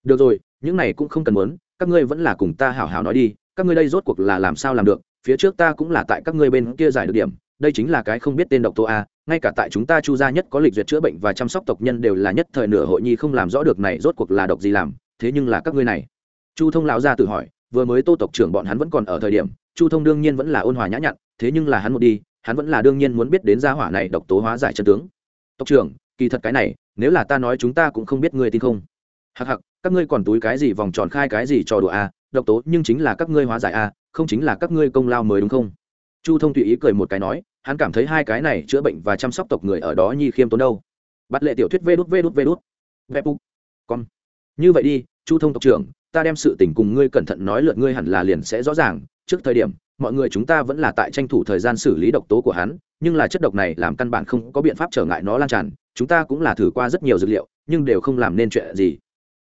Được rồi, những này cũng không cần muốn, các ngươi vẫn là cùng ta hảo hảo nói đi, các ngươi đây rốt cuộc là làm sao làm được, phía trước ta cũng là tại các ngươi bên kia giải được điểm đây chính là cái không biết tên độc tố a, ngay cả tại chúng ta chu gia nhất có lịch duyệt chữa bệnh và chăm sóc tộc nhân đều là nhất thời nửa hội nhi không làm rõ được này rốt cuộc là độc gì làm, thế nhưng là các ngươi này. Chu thông lão gia tự hỏi, vừa mới tô tộc trưởng bọn hắn vẫn còn ở thời điểm, chu thông đương nhiên vẫn là ôn hòa nhã nhặn, thế nhưng là hắn một đi, hắn vẫn là đương nhiên muốn biết đến gia hỏa này độc tố hóa giải chân tướng. Tộc trưởng, kỳ thật cái này, nếu là ta nói chúng ta cũng không biết ngươi tin không. Hặc hặc các ngươi còn túi cái gì vòng tròn khai cái gì cho đùa a, độc tố nhưng chính là các ngươi hóa giải a, không chính là các ngươi công lao mới đúng không? Chu thông tùy ý cười một cái nói hắn cảm thấy hai cái này chữa bệnh và chăm sóc tộc người ở đó nhi khiêm tốn đâu. Bắt lệ tiểu thuyết vê đút vê đút vê đút. Vê bục con như vậy đi, chu thông tộc trưởng, ta đem sự tình cùng ngươi cẩn thận nói lượt ngươi hẳn là liền sẽ rõ ràng. Trước thời điểm, mọi người chúng ta vẫn là tại tranh thủ thời gian xử lý độc tố của hắn, nhưng là chất độc này làm căn bản không có biện pháp trở ngại nó lan tràn. Chúng ta cũng là thử qua rất nhiều dược liệu, nhưng đều không làm nên chuyện gì.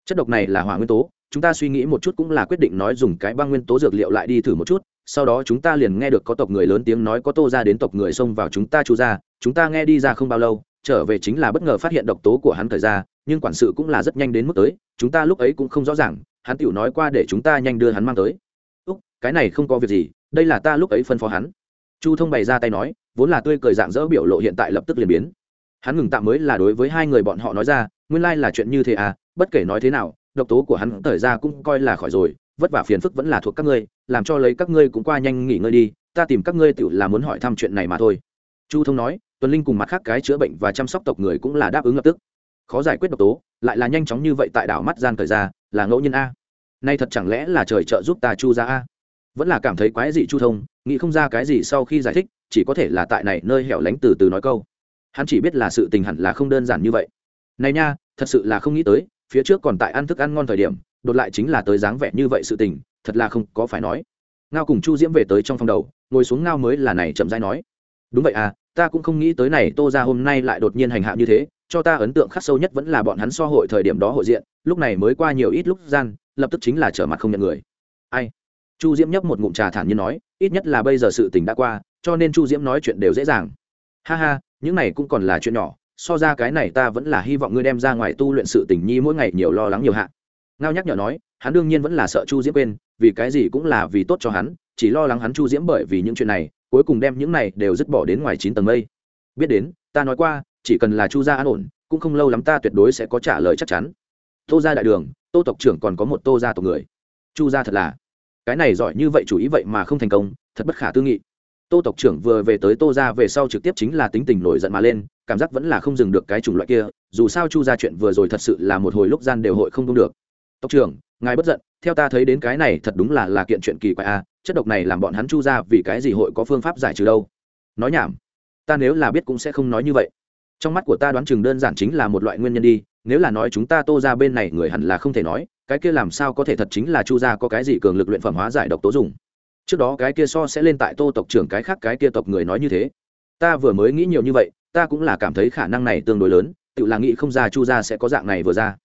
Chất độc này là hỏa nguyên tố, chúng ta suy nghĩ một chút cũng là quyết định nói dùng cái băng nguyên tố dược liệu lại đi thử một chút sau đó chúng ta liền nghe được có tộc người lớn tiếng nói có tô ra đến tộc người xông vào chúng ta chu ra, chúng ta nghe đi ra không bao lâu, trở về chính là bất ngờ phát hiện độc tố của hắn thời ra, nhưng quản sự cũng là rất nhanh đến mức tới, chúng ta lúc ấy cũng không rõ ràng, hắn tiểu nói qua để chúng ta nhanh đưa hắn mang tới. Úc, cái này không có việc gì, đây là ta lúc ấy phân phó hắn. Chu thông bày ra tay nói, vốn là tươi cười dạng dỡ biểu lộ hiện tại lập tức liền biến. Hắn ngừng tạm mới là đối với hai người bọn họ nói ra, nguyên lai là chuyện như thế à bất kể nói thế nào, độc tố của hắn thời ra cũng coi là khỏi rồi, vất vả phiền phức vẫn là thuộc các ngươi làm cho lấy các ngươi cũng qua nhanh nghỉ ngơi đi, ta tìm các ngươi tự là muốn hỏi thăm chuyện này mà thôi. Chu thông nói, tuần linh cùng mặt khác cái chữa bệnh và chăm sóc tộc người cũng là đáp ứng lập tức. Khó giải quyết độc tố, lại là nhanh chóng như vậy tại đảo mắt gian thời ra là ngẫu nhiên a. Nay thật chẳng lẽ là trời trợ giúp ta chu ra a? Vẫn là cảm thấy quái dị chu thông, nghĩ không ra cái gì sau khi giải thích, chỉ có thể là tại này nơi hẻo lánh từ từ nói câu. Hắn chỉ biết là sự tình hẳn là không đơn giản như vậy. Này nha, thật sự là không nghĩ tới, phía trước còn tại ăn thức ăn ngon thời điểm, đột lại chính là tới dáng vẻ như vậy sự tình thật là không có phải nói. Ngao cùng chu diễm về tới trong phòng đầu, ngồi xuống ngao mới là này chậm rãi nói. Đúng vậy à ta cũng không nghĩ tới này tô ra hôm nay lại đột nhiên hành hạ như thế, cho ta ấn tượng khắc sâu nhất vẫn là bọn hắn so hội thời điểm đó hội diện, lúc này mới qua nhiều ít lúc gian, lập tức chính là trở mặt không nhận người. Ai? Chu diễm nhấp một ngụm trà thản nhiên nói, ít nhất là bây giờ sự tình đã qua, cho nên chu diễm nói chuyện đều dễ dàng. Ha ha, những này cũng còn là chuyện nhỏ, so ra cái này ta vẫn là hy vọng ngươi đem ra ngoài tu luyện sự tình nhi mỗi ngày nhiều lo lắng nhiều hạ. Ngao nhắc nhở nói, hắn đương nhiên vẫn là sợ chu diễm quên vì cái gì cũng là vì tốt cho hắn, chỉ lo lắng hắn chu diễm bởi vì những chuyện này, cuối cùng đem những này đều dứt bỏ đến ngoài chín tầng mây. Biết đến, ta nói qua, chỉ cần là chu gia an ổn, cũng không lâu lắm ta tuyệt đối sẽ có trả lời chắc chắn. Tô gia đại đường, tô tộc trưởng còn có một tô gia tộc người. Chu gia thật là, cái này giỏi như vậy chủ ý vậy mà không thành công, thật bất khả tư nghị. Tô tộc trưởng vừa về tới tô gia về sau trực tiếp chính là tính tình nổi giận mà lên, cảm giác vẫn là không dừng được cái chủng loại kia, dù sao chu gia chuyện vừa rồi thật sự là một hồi lúc gian đều hội không đúng được tộc trưởng, ngài bất giận, theo ta thấy đến cái này thật đúng là là kiện chuyện kỳ quái a chất độc này làm bọn hắn chu ra vì cái gì hội có phương pháp giải trừ đâu? Nói nhảm. Ta nếu là biết cũng sẽ không nói như vậy. Trong mắt của ta đoán chừng đơn giản chính là một loại nguyên nhân đi, nếu là nói chúng ta tô ra bên này người hẳn là không thể nói, cái kia làm sao có thể thật chính là chu gia có cái gì cường lực luyện phẩm hóa giải độc tố dùng. Trước đó cái kia so sẽ lên tại tô tộc trưởng cái khác cái kia tộc người nói như thế. Ta vừa mới nghĩ nhiều như vậy, ta cũng là cảm thấy khả năng này tương đối lớn, tự là nghĩ không ra chu gia sẽ có dạng này vừa ra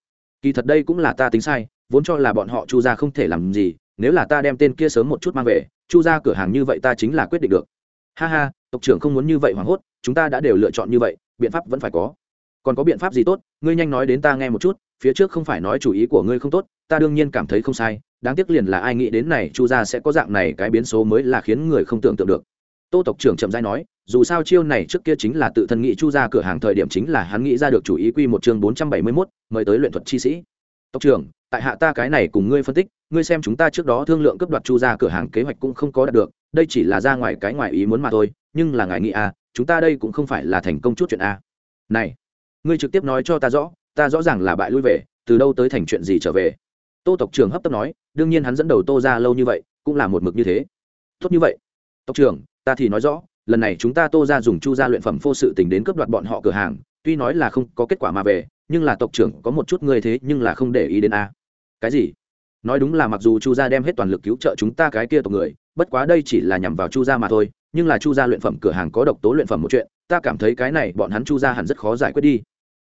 kỳ thật đây cũng là ta tính sai, vốn cho là bọn họ chu gia không thể làm gì, nếu là ta đem tên kia sớm một chút mang về, chu ra cửa hàng như vậy ta chính là quyết định được. Ha ha, tộc trưởng không muốn như vậy hoảng hốt, chúng ta đã đều lựa chọn như vậy, biện pháp vẫn phải có. Còn có biện pháp gì tốt, ngươi nhanh nói đến ta nghe một chút, phía trước không phải nói chủ ý của ngươi không tốt, ta đương nhiên cảm thấy không sai, đáng tiếc liền là ai nghĩ đến này chu gia sẽ có dạng này cái biến số mới là khiến người không tưởng tượng được tô tộc trưởng chậm dai nói dù sao chiêu này trước kia chính là tự thân nghĩ chu ra cửa hàng thời điểm chính là hắn nghĩ ra được chủ ý quy một chương bốn trăm bảy mươi mốt mời tới luyện thuật chi sĩ. Tộc trưởng tại hạ ta cái này cùng ngươi phân tích ngươi xem chúng ta trước đó thương lượng cấp đoạt chu ra cửa hàng kế hoạch cũng không có đạt được đây chỉ là ra ngoài cái ngoài ý muốn mà thôi nhưng là ngài nghĩ a à, chúng ta đây cũng không phải là thành công chút chuyện a à. này ngươi trực tiếp nói cho ta rõ ta rõ ràng là bại lui về từ đâu tới thành chuyện gì trở về? Tô tộc trưởng hấp tấp nói đương nhiên hắn dẫn đầu tô ra lâu như vậy cũng là một mực như thế. Tốt như vậy. Tộc trưởng ta thì nói rõ, lần này chúng ta tô ra dùng chu gia luyện phẩm vô sự tình đến cướp đoạt bọn họ cửa hàng, tuy nói là không có kết quả mà về, nhưng là tộc trưởng có một chút người thế nhưng là không để ý đến a. Cái gì? Nói đúng là mặc dù chu gia đem hết toàn lực cứu trợ chúng ta cái kia tộc người, bất quá đây chỉ là nhằm vào chu gia mà thôi, nhưng là chu gia luyện phẩm cửa hàng có độc tố luyện phẩm một chuyện, ta cảm thấy cái này bọn hắn chu gia hẳn rất khó giải quyết đi.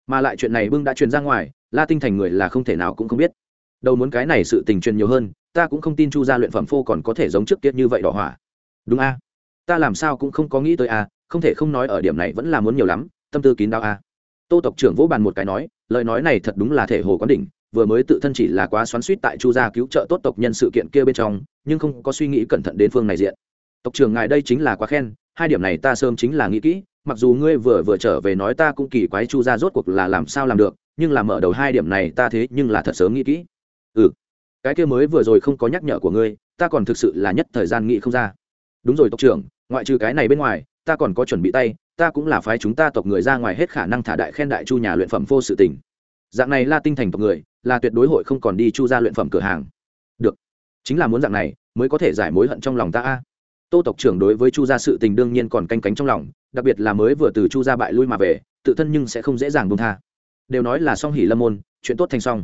Mà lại chuyện này bưng đã truyền ra ngoài, la tinh thành người là không thể nào cũng không biết. Đâu muốn cái này sự tình truyền nhiều hơn, ta cũng không tin chu gia luyện phẩm phô còn có thể giống trước tiết như vậy đỏ hỏa. Đúng a ta làm sao cũng không có nghĩ tới a, không thể không nói ở điểm này vẫn là muốn nhiều lắm, tâm tư kín đáo a. Tô tộc trưởng vỗ bàn một cái nói, lời nói này thật đúng là thể hồ quán đỉnh, vừa mới tự thân chỉ là quá xoắn suýt tại chu gia cứu trợ tốt tộc nhân sự kiện kia bên trong, nhưng không có suy nghĩ cẩn thận đến phương này diện. Tộc trưởng ngài đây chính là quá khen, hai điểm này ta sớm chính là nghĩ kỹ, mặc dù ngươi vừa vừa trở về nói ta cũng kỳ quái chu gia rốt cuộc là làm sao làm được, nhưng là mở đầu hai điểm này ta thế nhưng là thật sớm nghĩ kỹ. Ừ cái kia mới vừa rồi không có nhắc nhở của ngươi, ta còn thực sự là nhất thời gian nghĩ không ra đúng rồi tộc trưởng, ngoại trừ cái này bên ngoài, ta còn có chuẩn bị tay, ta cũng là phái chúng ta tộc người ra ngoài hết khả năng thả đại khen đại chu nhà luyện phẩm vô sự tình. Dạng này là tinh thành tộc người, là tuyệt đối hội không còn đi chu ra luyện phẩm cửa hàng. Được, chính là muốn dạng này, mới có thể giải mối hận trong lòng ta a. Tô tộc trưởng đối với chu gia sự tình đương nhiên còn canh cánh trong lòng, đặc biệt là mới vừa từ chu gia bại lui mà về, tự thân nhưng sẽ không dễ dàng buông tha. Đều nói là song hỉ lâm môn, chuyện tốt thành song.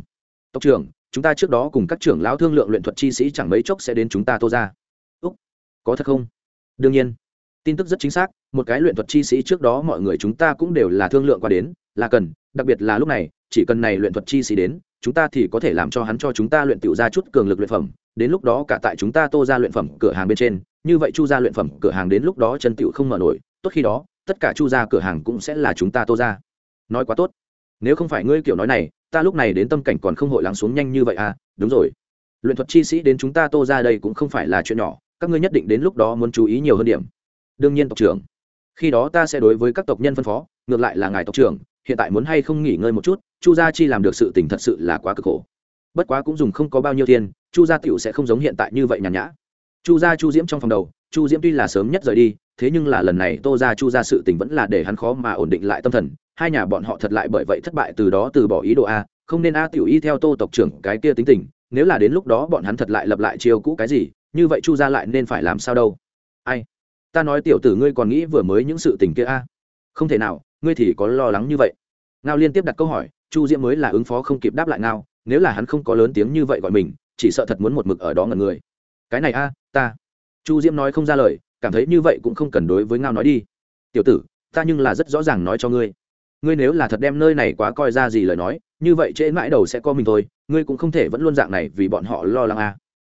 Tộc trưởng, chúng ta trước đó cùng các trưởng lão thương lượng luyện thuật chi sĩ chẳng mấy chốc sẽ đến chúng ta tô ra có thật không? Đương nhiên. Tin tức rất chính xác, một cái luyện thuật chi sĩ trước đó mọi người chúng ta cũng đều là thương lượng qua đến, là cần, đặc biệt là lúc này, chỉ cần này luyện thuật chi sĩ đến, chúng ta thì có thể làm cho hắn cho chúng ta luyện tiểu ra chút cường lực luyện phẩm, đến lúc đó cả tại chúng ta tô ra luyện phẩm cửa hàng bên trên, như vậy chu ra luyện phẩm cửa hàng đến lúc đó chân tiểu không mở nổi, tốt khi đó, tất cả chu ra cửa hàng cũng sẽ là chúng ta tô ra. Nói quá tốt. Nếu không phải ngươi kiểu nói này, ta lúc này đến tâm cảnh còn không hội lắng xuống nhanh như vậy à đúng rồi. Luyện thuật chi sĩ đến chúng ta tô ra đây cũng không phải là chuyện nhỏ các ngươi nhất định đến lúc đó muốn chú ý nhiều hơn điểm. Đương nhiên tộc trưởng. Khi đó ta sẽ đối với các tộc nhân phân phó, ngược lại là ngài tộc trưởng, hiện tại muốn hay không nghỉ ngơi một chút, chu gia chi làm được sự tình thật sự là quá cực khổ. Bất quá cũng dùng không có bao nhiêu tiền, chu gia tiểu sẽ không giống hiện tại như vậy nhàn nhã. Chu gia chu diễm trong phòng đầu, chu diễm tuy là sớm nhất rời đi, thế nhưng là lần này tô gia chu gia sự tình vẫn là để hắn khó mà ổn định lại tâm thần, hai nhà bọn họ thật lại bởi vậy thất bại từ đó từ bỏ ý đồ a, không nên a tiểu y theo tô tộc trưởng cái kia tính tình, nếu là đến lúc đó bọn hắn thật lại lập lại chiêu cũ cái gì như vậy chu gia lại nên phải làm sao đâu? Ai? Ta nói tiểu tử ngươi còn nghĩ vừa mới những sự tình kia a? Không thể nào, ngươi thì có lo lắng như vậy. Ngao liên tiếp đặt câu hỏi, chu diễm mới là ứng phó không kịp đáp lại ngao, nếu là hắn không có lớn tiếng như vậy gọi mình, chỉ sợ thật muốn một mực ở đó ngần người. Cái này a, ta. Chu diễm nói không ra lời, cảm thấy như vậy cũng không cần đối với ngao nói đi. Tiểu tử, ta nhưng là rất rõ ràng nói cho ngươi. Ngươi nếu là thật đem nơi này quá coi ra gì lời nói, như vậy trễ mãi đầu sẽ co mình thôi, ngươi cũng không thể vẫn luôn dạng này vì bọn họ lo lắng a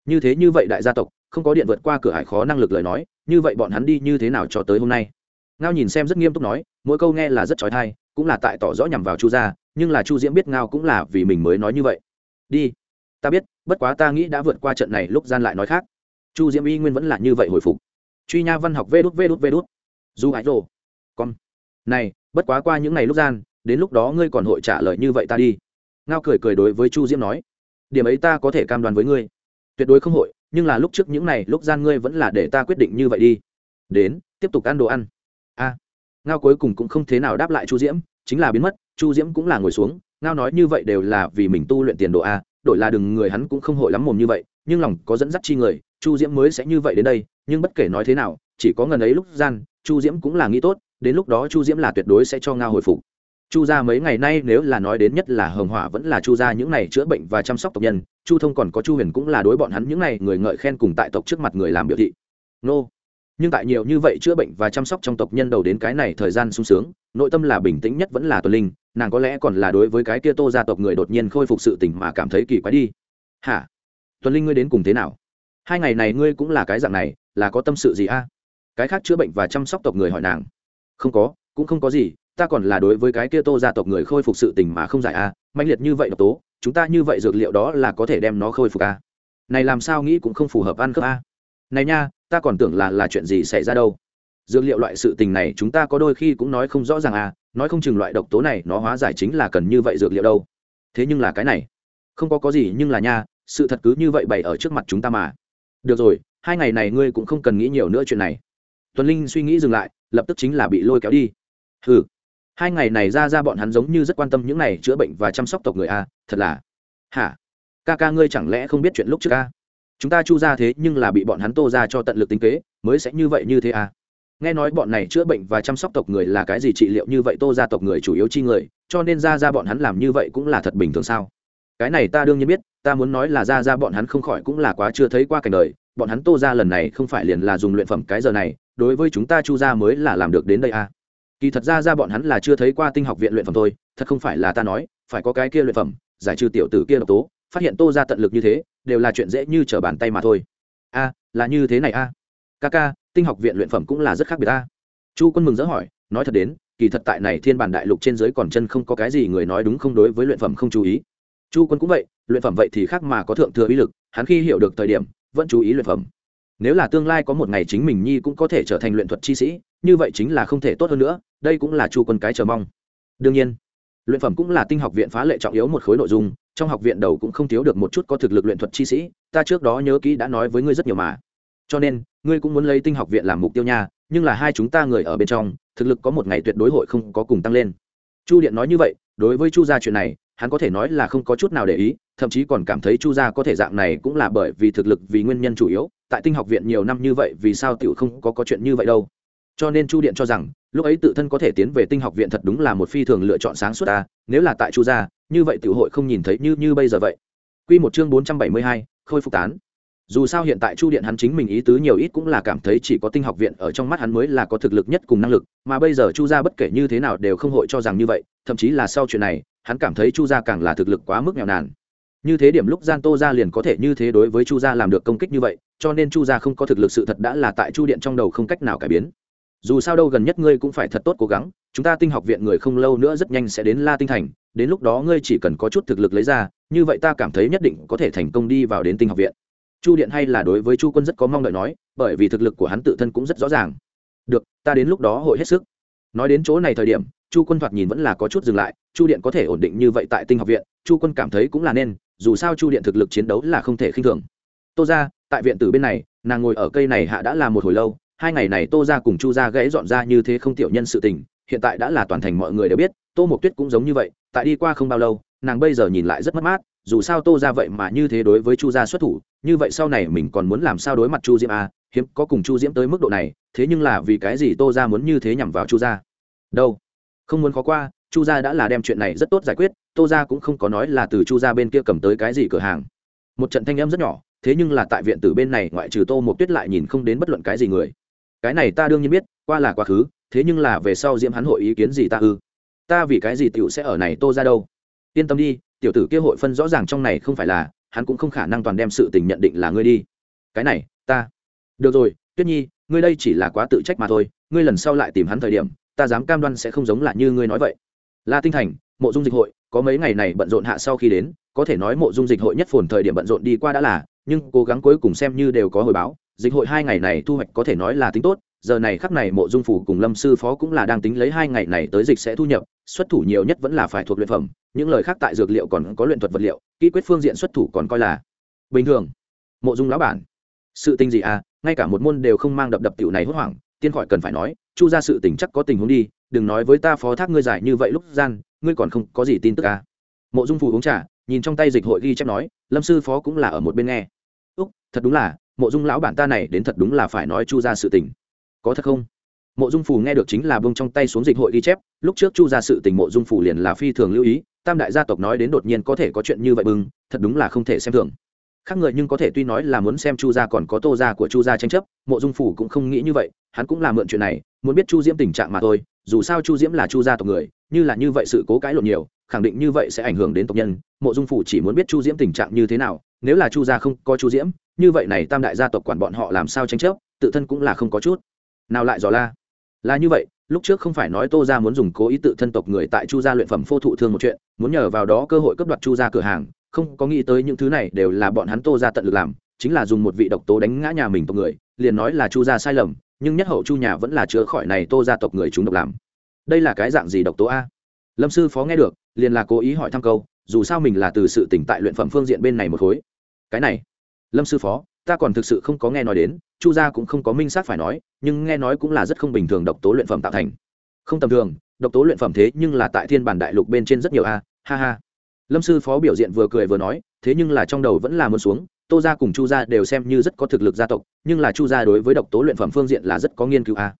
như thế như vậy đại gia tộc, không có điện vượt qua cửa hải khó năng lực lời nói, như vậy bọn hắn đi như thế nào cho tới hôm nay? Ngao nhìn xem rất nghiêm túc nói, mỗi câu nghe là rất trói thai, cũng là tại tỏ rõ nhằm vào chu gia, nhưng là chu diễm biết ngao cũng là vì mình mới nói như vậy. Đi, ta biết, bất quá ta nghĩ đã vượt qua trận này lúc gian lại nói khác. Chu diễm y nguyên vẫn là như vậy hồi phục. Truy nha văn học vê đút vê đút vê đút. Du ái rồ. Con. Này, bất quá qua những ngày lúc gian, đến lúc đó ngươi còn hội trả lời như vậy ta đi. Ngao cười cười đối với chu diễm nói, điểm ấy ta có thể cam đoan với ngươi tuyệt đối không hội, nhưng là lúc trước những này, lúc gian ngươi vẫn là để ta quyết định như vậy đi. Đến, tiếp tục ăn đồ ăn. A. À, ngao cuối cùng cũng không thế nào đáp lại chu diễm, chính là biến mất, chu diễm cũng là ngồi xuống, ngao nói như vậy đều là vì mình tu luyện tiền đồ a, đổi là đừng người hắn cũng không hội lắm mồm như vậy, nhưng lòng có dẫn dắt chi người, chu diễm mới sẽ như vậy đến đây, nhưng bất kể nói thế nào, chỉ có ngần ấy lúc gian, chu diễm cũng là nghĩ tốt, đến lúc đó chu diễm là tuyệt đối sẽ cho ngao hồi phục chu gia mấy ngày nay nếu là nói đến nhất là hồng hỏa vẫn là chu gia những này chữa bệnh và chăm sóc tộc nhân, chu thông còn có chu huyền cũng là đối bọn hắn những này người ngợi khen cùng tại tộc trước mặt người làm biểu thị. Nô. Nhưng tại nhiều như vậy chữa bệnh và chăm sóc trong tộc nhân đầu đến cái này thời gian sung sướng, nội tâm là bình tĩnh nhất vẫn là tuần linh, nàng có lẽ còn là đối với cái kia tô gia tộc người đột nhiên khôi phục sự tỉnh mà cảm thấy kỳ quái đi. Hả? Tuần linh ngươi đến cùng thế nào? Hai ngày này ngươi cũng là cái dạng này, là có tâm sự gì a? Cái khác chữa bệnh và chăm sóc tộc người hỏi nàng. Không có, cũng không có gì ta còn là đối với cái kia tô gia tộc người khôi phục sự tình mà không giải à, a mạnh liệt như vậy độc tố, chúng ta như vậy dược liệu đó là có thể đem nó khôi phục a này làm sao nghĩ cũng không phù hợp ăn cướp a à. này nha, ta còn tưởng là là chuyện gì xảy ra đâu. Dược liệu loại sự tình này chúng ta có đôi khi cũng nói không rõ ràng à nói không chừng loại độc tố này nó hóa giải chính là cần như vậy dược liệu đâu. Thế nhưng là cái này, không có có gì nhưng là nha, sự thật cứ như vậy bày ở trước mặt chúng ta mà. Được rồi, hai ngày này ngươi cũng không cần nghĩ nhiều nữa chuyện này. Tuần linh suy nghĩ dừng lại, lập tức chính là bị lôi kéo đi. Ừ hai ngày này ra ra bọn hắn giống như rất quan tâm những này chữa bệnh và chăm sóc tộc người a, thật là. Hả? Ca ca ngươi chẳng lẽ không biết chuyện lúc trước a? Chúng ta chu ra thế nhưng là bị bọn hắn tô ra cho tận lực tính kế, mới sẽ như vậy như thế à nghe nói bọn này chữa bệnh và chăm sóc tộc người là cái gì trị liệu như vậy tô ra tộc người chủ yếu chi người, cho nên ra ra bọn hắn làm như vậy cũng là thật bình thường sao? Cái này ta đương nhiên biết, ta muốn nói là ra ra bọn hắn không khỏi cũng là quá chưa thấy qua cảnh đời, bọn hắn tô ra lần này không phải liền là dùng luyện phẩm cái giờ này, đối với chúng ta chu gia mới là làm được đến đây a kỳ thật ra ra bọn hắn là chưa thấy qua tinh học viện luyện phẩm thôi, thật không phải là ta nói, phải có cái kia luyện phẩm, giải trừ tiểu tử kia độc tố, phát hiện tô ra tận lực như thế, đều là chuyện dễ như trở bàn tay mà thôi. A, là như thế này a. Ca ca, tinh học viện luyện phẩm cũng là rất khác biệt a. Chu quân mừng dỡ hỏi, nói thật đến, kỳ thật tại này thiên bản đại lục trên giới còn chân không có cái gì người nói đúng không đối với luyện phẩm không chú ý. Chu quân cũng vậy, luyện phẩm vậy thì khác mà có thượng thừa ý lực, hắn khi hiểu được thời điểm, vẫn chú ý luyện phẩm. Nếu là tương lai có một ngày chính mình nhi cũng có thể trở thành luyện thuật chi sĩ, như vậy chính là không thể tốt hơn nữa đây cũng là chu quân cái chờ mong. Đương nhiên, luyện phẩm cũng là tinh học viện phá lệ trọng yếu một khối nội dung, trong học viện đầu cũng không thiếu được một chút có thực lực luyện thuật chi sĩ, ta trước đó nhớ kỹ đã nói với ngươi rất nhiều mà. Cho nên, ngươi cũng muốn lấy tinh học viện làm mục tiêu nha, nhưng là hai chúng ta người ở bên trong, thực lực có một ngày tuyệt đối hội không có cùng tăng lên. Chu điện nói như vậy, đối với chu gia chuyện này, hắn có thể nói là không có chút nào để ý, thậm chí còn cảm thấy chu gia có thể dạng này cũng là bởi vì thực lực vì nguyên nhân chủ yếu, tại tinh học viện nhiều năm như vậy vì sao tiểu không có có chuyện như vậy đâu cho nên chu điện cho rằng lúc ấy tự thân có thể tiến về tinh học viện thật đúng là một phi thường lựa chọn sáng suốt ta nếu là tại chu gia như vậy tiểu hội không nhìn thấy như như bây giờ vậy. Quy một chương bốn trăm bảy mươi hai, khôi phục tán. Dù sao hiện tại chu điện hắn chính mình ý tứ nhiều ít cũng là cảm thấy chỉ có tinh học viện ở trong mắt hắn mới là có thực lực nhất cùng năng lực mà bây giờ chu gia bất kể như thế nào đều không hội cho rằng như vậy thậm chí là sau chuyện này hắn cảm thấy chu gia càng là thực lực quá mức nghèo nàn. Như thế điểm lúc gian tô gia liền có thể như thế đối với chu gia làm được công kích như vậy cho nên chu gia không có thực lực sự thật đã là tại chu điện trong đầu không cách nào cải biến dù sao đâu gần nhất ngươi cũng phải thật tốt cố gắng, chúng ta tinh học viện người không lâu nữa rất nhanh sẽ đến la tinh thành, đến lúc đó ngươi chỉ cần có chút thực lực lấy ra, như vậy ta cảm thấy nhất định có thể thành công đi vào đến tinh học viện. Chu điện hay là đối với chu quân rất có mong đợi nói, bởi vì thực lực của hắn tự thân cũng rất rõ ràng. Được, ta đến lúc đó hội hết sức. Nói đến chỗ này thời điểm, chu quân thoạt nhìn vẫn là có chút dừng lại, chu điện có thể ổn định như vậy tại tinh học viện, chu quân cảm thấy cũng là nên, dù sao chu điện thực lực chiến đấu là không thể khinh thường. Tô ra, tại viện tử bên này, nàng ngồi ở cây này hạ đã là một hồi lâu hai ngày này tô ra cùng chu ra gãy dọn ra như thế không tiểu nhân sự tình, hiện tại đã là toàn thành mọi người đều biết, tô mộc tuyết cũng giống như vậy, tại đi qua không bao lâu, nàng bây giờ nhìn lại rất mất mát, dù sao tô ra vậy mà như thế đối với chu gia xuất thủ, như vậy sau này mình còn muốn làm sao đối mặt chu diễm à hiếm có cùng chu diễm tới mức độ này, thế nhưng là vì cái gì tô ra muốn như thế nhằm vào chu gia đâu? Không muốn khó qua, chu gia đã là đem chuyện này rất tốt giải quyết, tô ra cũng không có nói là từ chu gia bên kia cầm tới cái gì cửa hàng. Một trận thanh âm rất nhỏ, thế nhưng là tại viện tử bên này ngoại trừ tô một tuyết lại nhìn không đến bất luận cái gì người cái này ta đương nhiên biết, qua là quá khứ, thế nhưng là về sau diễm hắn hội ý kiến gì ta ư? Ta vì cái gì tiểu sẽ ở này tô ra đâu? Yên tâm đi, tiểu tử kia hội phân rõ ràng trong này không phải là, hắn cũng không khả năng toàn đem sự tình nhận định là ngươi đi. Cái này, ta. Được rồi, tuyết nhi, ngươi đây chỉ là quá tự trách mà thôi, ngươi lần sau lại tìm hắn thời điểm, ta dám cam đoan sẽ không giống là như ngươi nói vậy. La tinh thành, mộ dung dịch hội, có mấy ngày này bận rộn hạ sau khi đến, có thể nói mộ dung dịch hội nhất phồn thời điểm bận rộn đi qua đã là, nhưng cố gắng cuối cùng xem như đều có hồi báo dịch hội hai ngày này thu hoạch có thể nói là tính tốt, giờ này khắp này mộ dung phủ cùng lâm sư phó cũng là đang tính lấy hai ngày này tới dịch sẽ thu nhập, xuất thủ nhiều nhất vẫn là phải thuộc luyện phẩm, những lời khác tại dược liệu còn có luyện thuật vật liệu, kỹ quyết phương diện xuất thủ còn coi là bình thường. Mộ dung lão bản, sự tình gì à? Ngay cả một môn đều không mang đập đập tiểu này hốt hoảng, tiên khỏi cần phải nói, chu ra sự tình chắc có tình huống đi, đừng nói với ta phó thác ngươi giải như vậy lúc gian, ngươi còn không có gì tin tức à? Mộ dung phủ uống trà, nhìn trong tay dịch hội ghi chép nói, lâm sư phó cũng là ở một bên nghe úc, thật đúng là, mộ dung lão bản ta này đến thật đúng là phải nói chu ra sự tình. Có thật không? Mộ dung phủ nghe được chính là bông trong tay xuống dịch hội ghi chép, lúc trước chu ra sự tình mộ dung phủ liền là phi thường lưu ý, tam đại gia tộc nói đến đột nhiên có thể có chuyện như vậy bưng thật đúng là không thể xem thường. Khác người nhưng có thể tuy nói là muốn xem chu gia còn có tô gia của chu gia tranh chấp, mộ dung phủ cũng không nghĩ như vậy, hắn cũng là mượn chuyện này, muốn biết chu diễm tình trạng mà thôi, dù sao chu diễm là chu gia tộc người, như là như vậy sự cố cãi lộn nhiều khẳng định như vậy sẽ ảnh hưởng đến tộc nhân. Mộ dung phủ chỉ muốn biết chu diễm tình trạng như thế nào. Nếu là chu gia không có chu diễm, như vậy này tam đại gia tộc quản bọn họ làm sao tranh chấp, tự thân cũng là không có chút. Nào lại dò la? Là như vậy, lúc trước không phải nói tô ra muốn dùng cố ý tự thân tộc người tại chu gia luyện phẩm phô thụ thương một chuyện, muốn nhờ vào đó cơ hội cấp đoạt chu gia cửa hàng, không có nghĩ tới những thứ này đều là bọn hắn tô ra tận lực làm, chính là dùng một vị độc tố đánh ngã nhà mình tộc người, liền nói là chu gia sai lầm, nhưng nhất hậu chu nhà vẫn là chữa khỏi này tô gia tộc người chúng độc làm. Đây là cái dạng gì độc tố a? Lâm sư phó nghe được liền là cố ý hỏi thăm câu, dù sao mình là từ sự tỉnh tại luyện phẩm phương diện bên này một khối. Cái này, lâm sư phó, ta còn thực sự không có nghe nói đến, chu gia cũng không có minh xác phải nói, nhưng nghe nói cũng là rất không bình thường độc tố luyện phẩm tạo thành. Không tầm thường, độc tố luyện phẩm thế nhưng là tại thiên bản đại lục bên trên rất nhiều a, ha ha. Lâm sư phó biểu diện vừa cười vừa nói, thế nhưng là trong đầu vẫn là muốn xuống, tô gia cùng chu gia đều xem như rất có thực lực gia tộc, nhưng là chu gia đối với độc tố luyện phẩm phương diện là rất có nghiên cứu a.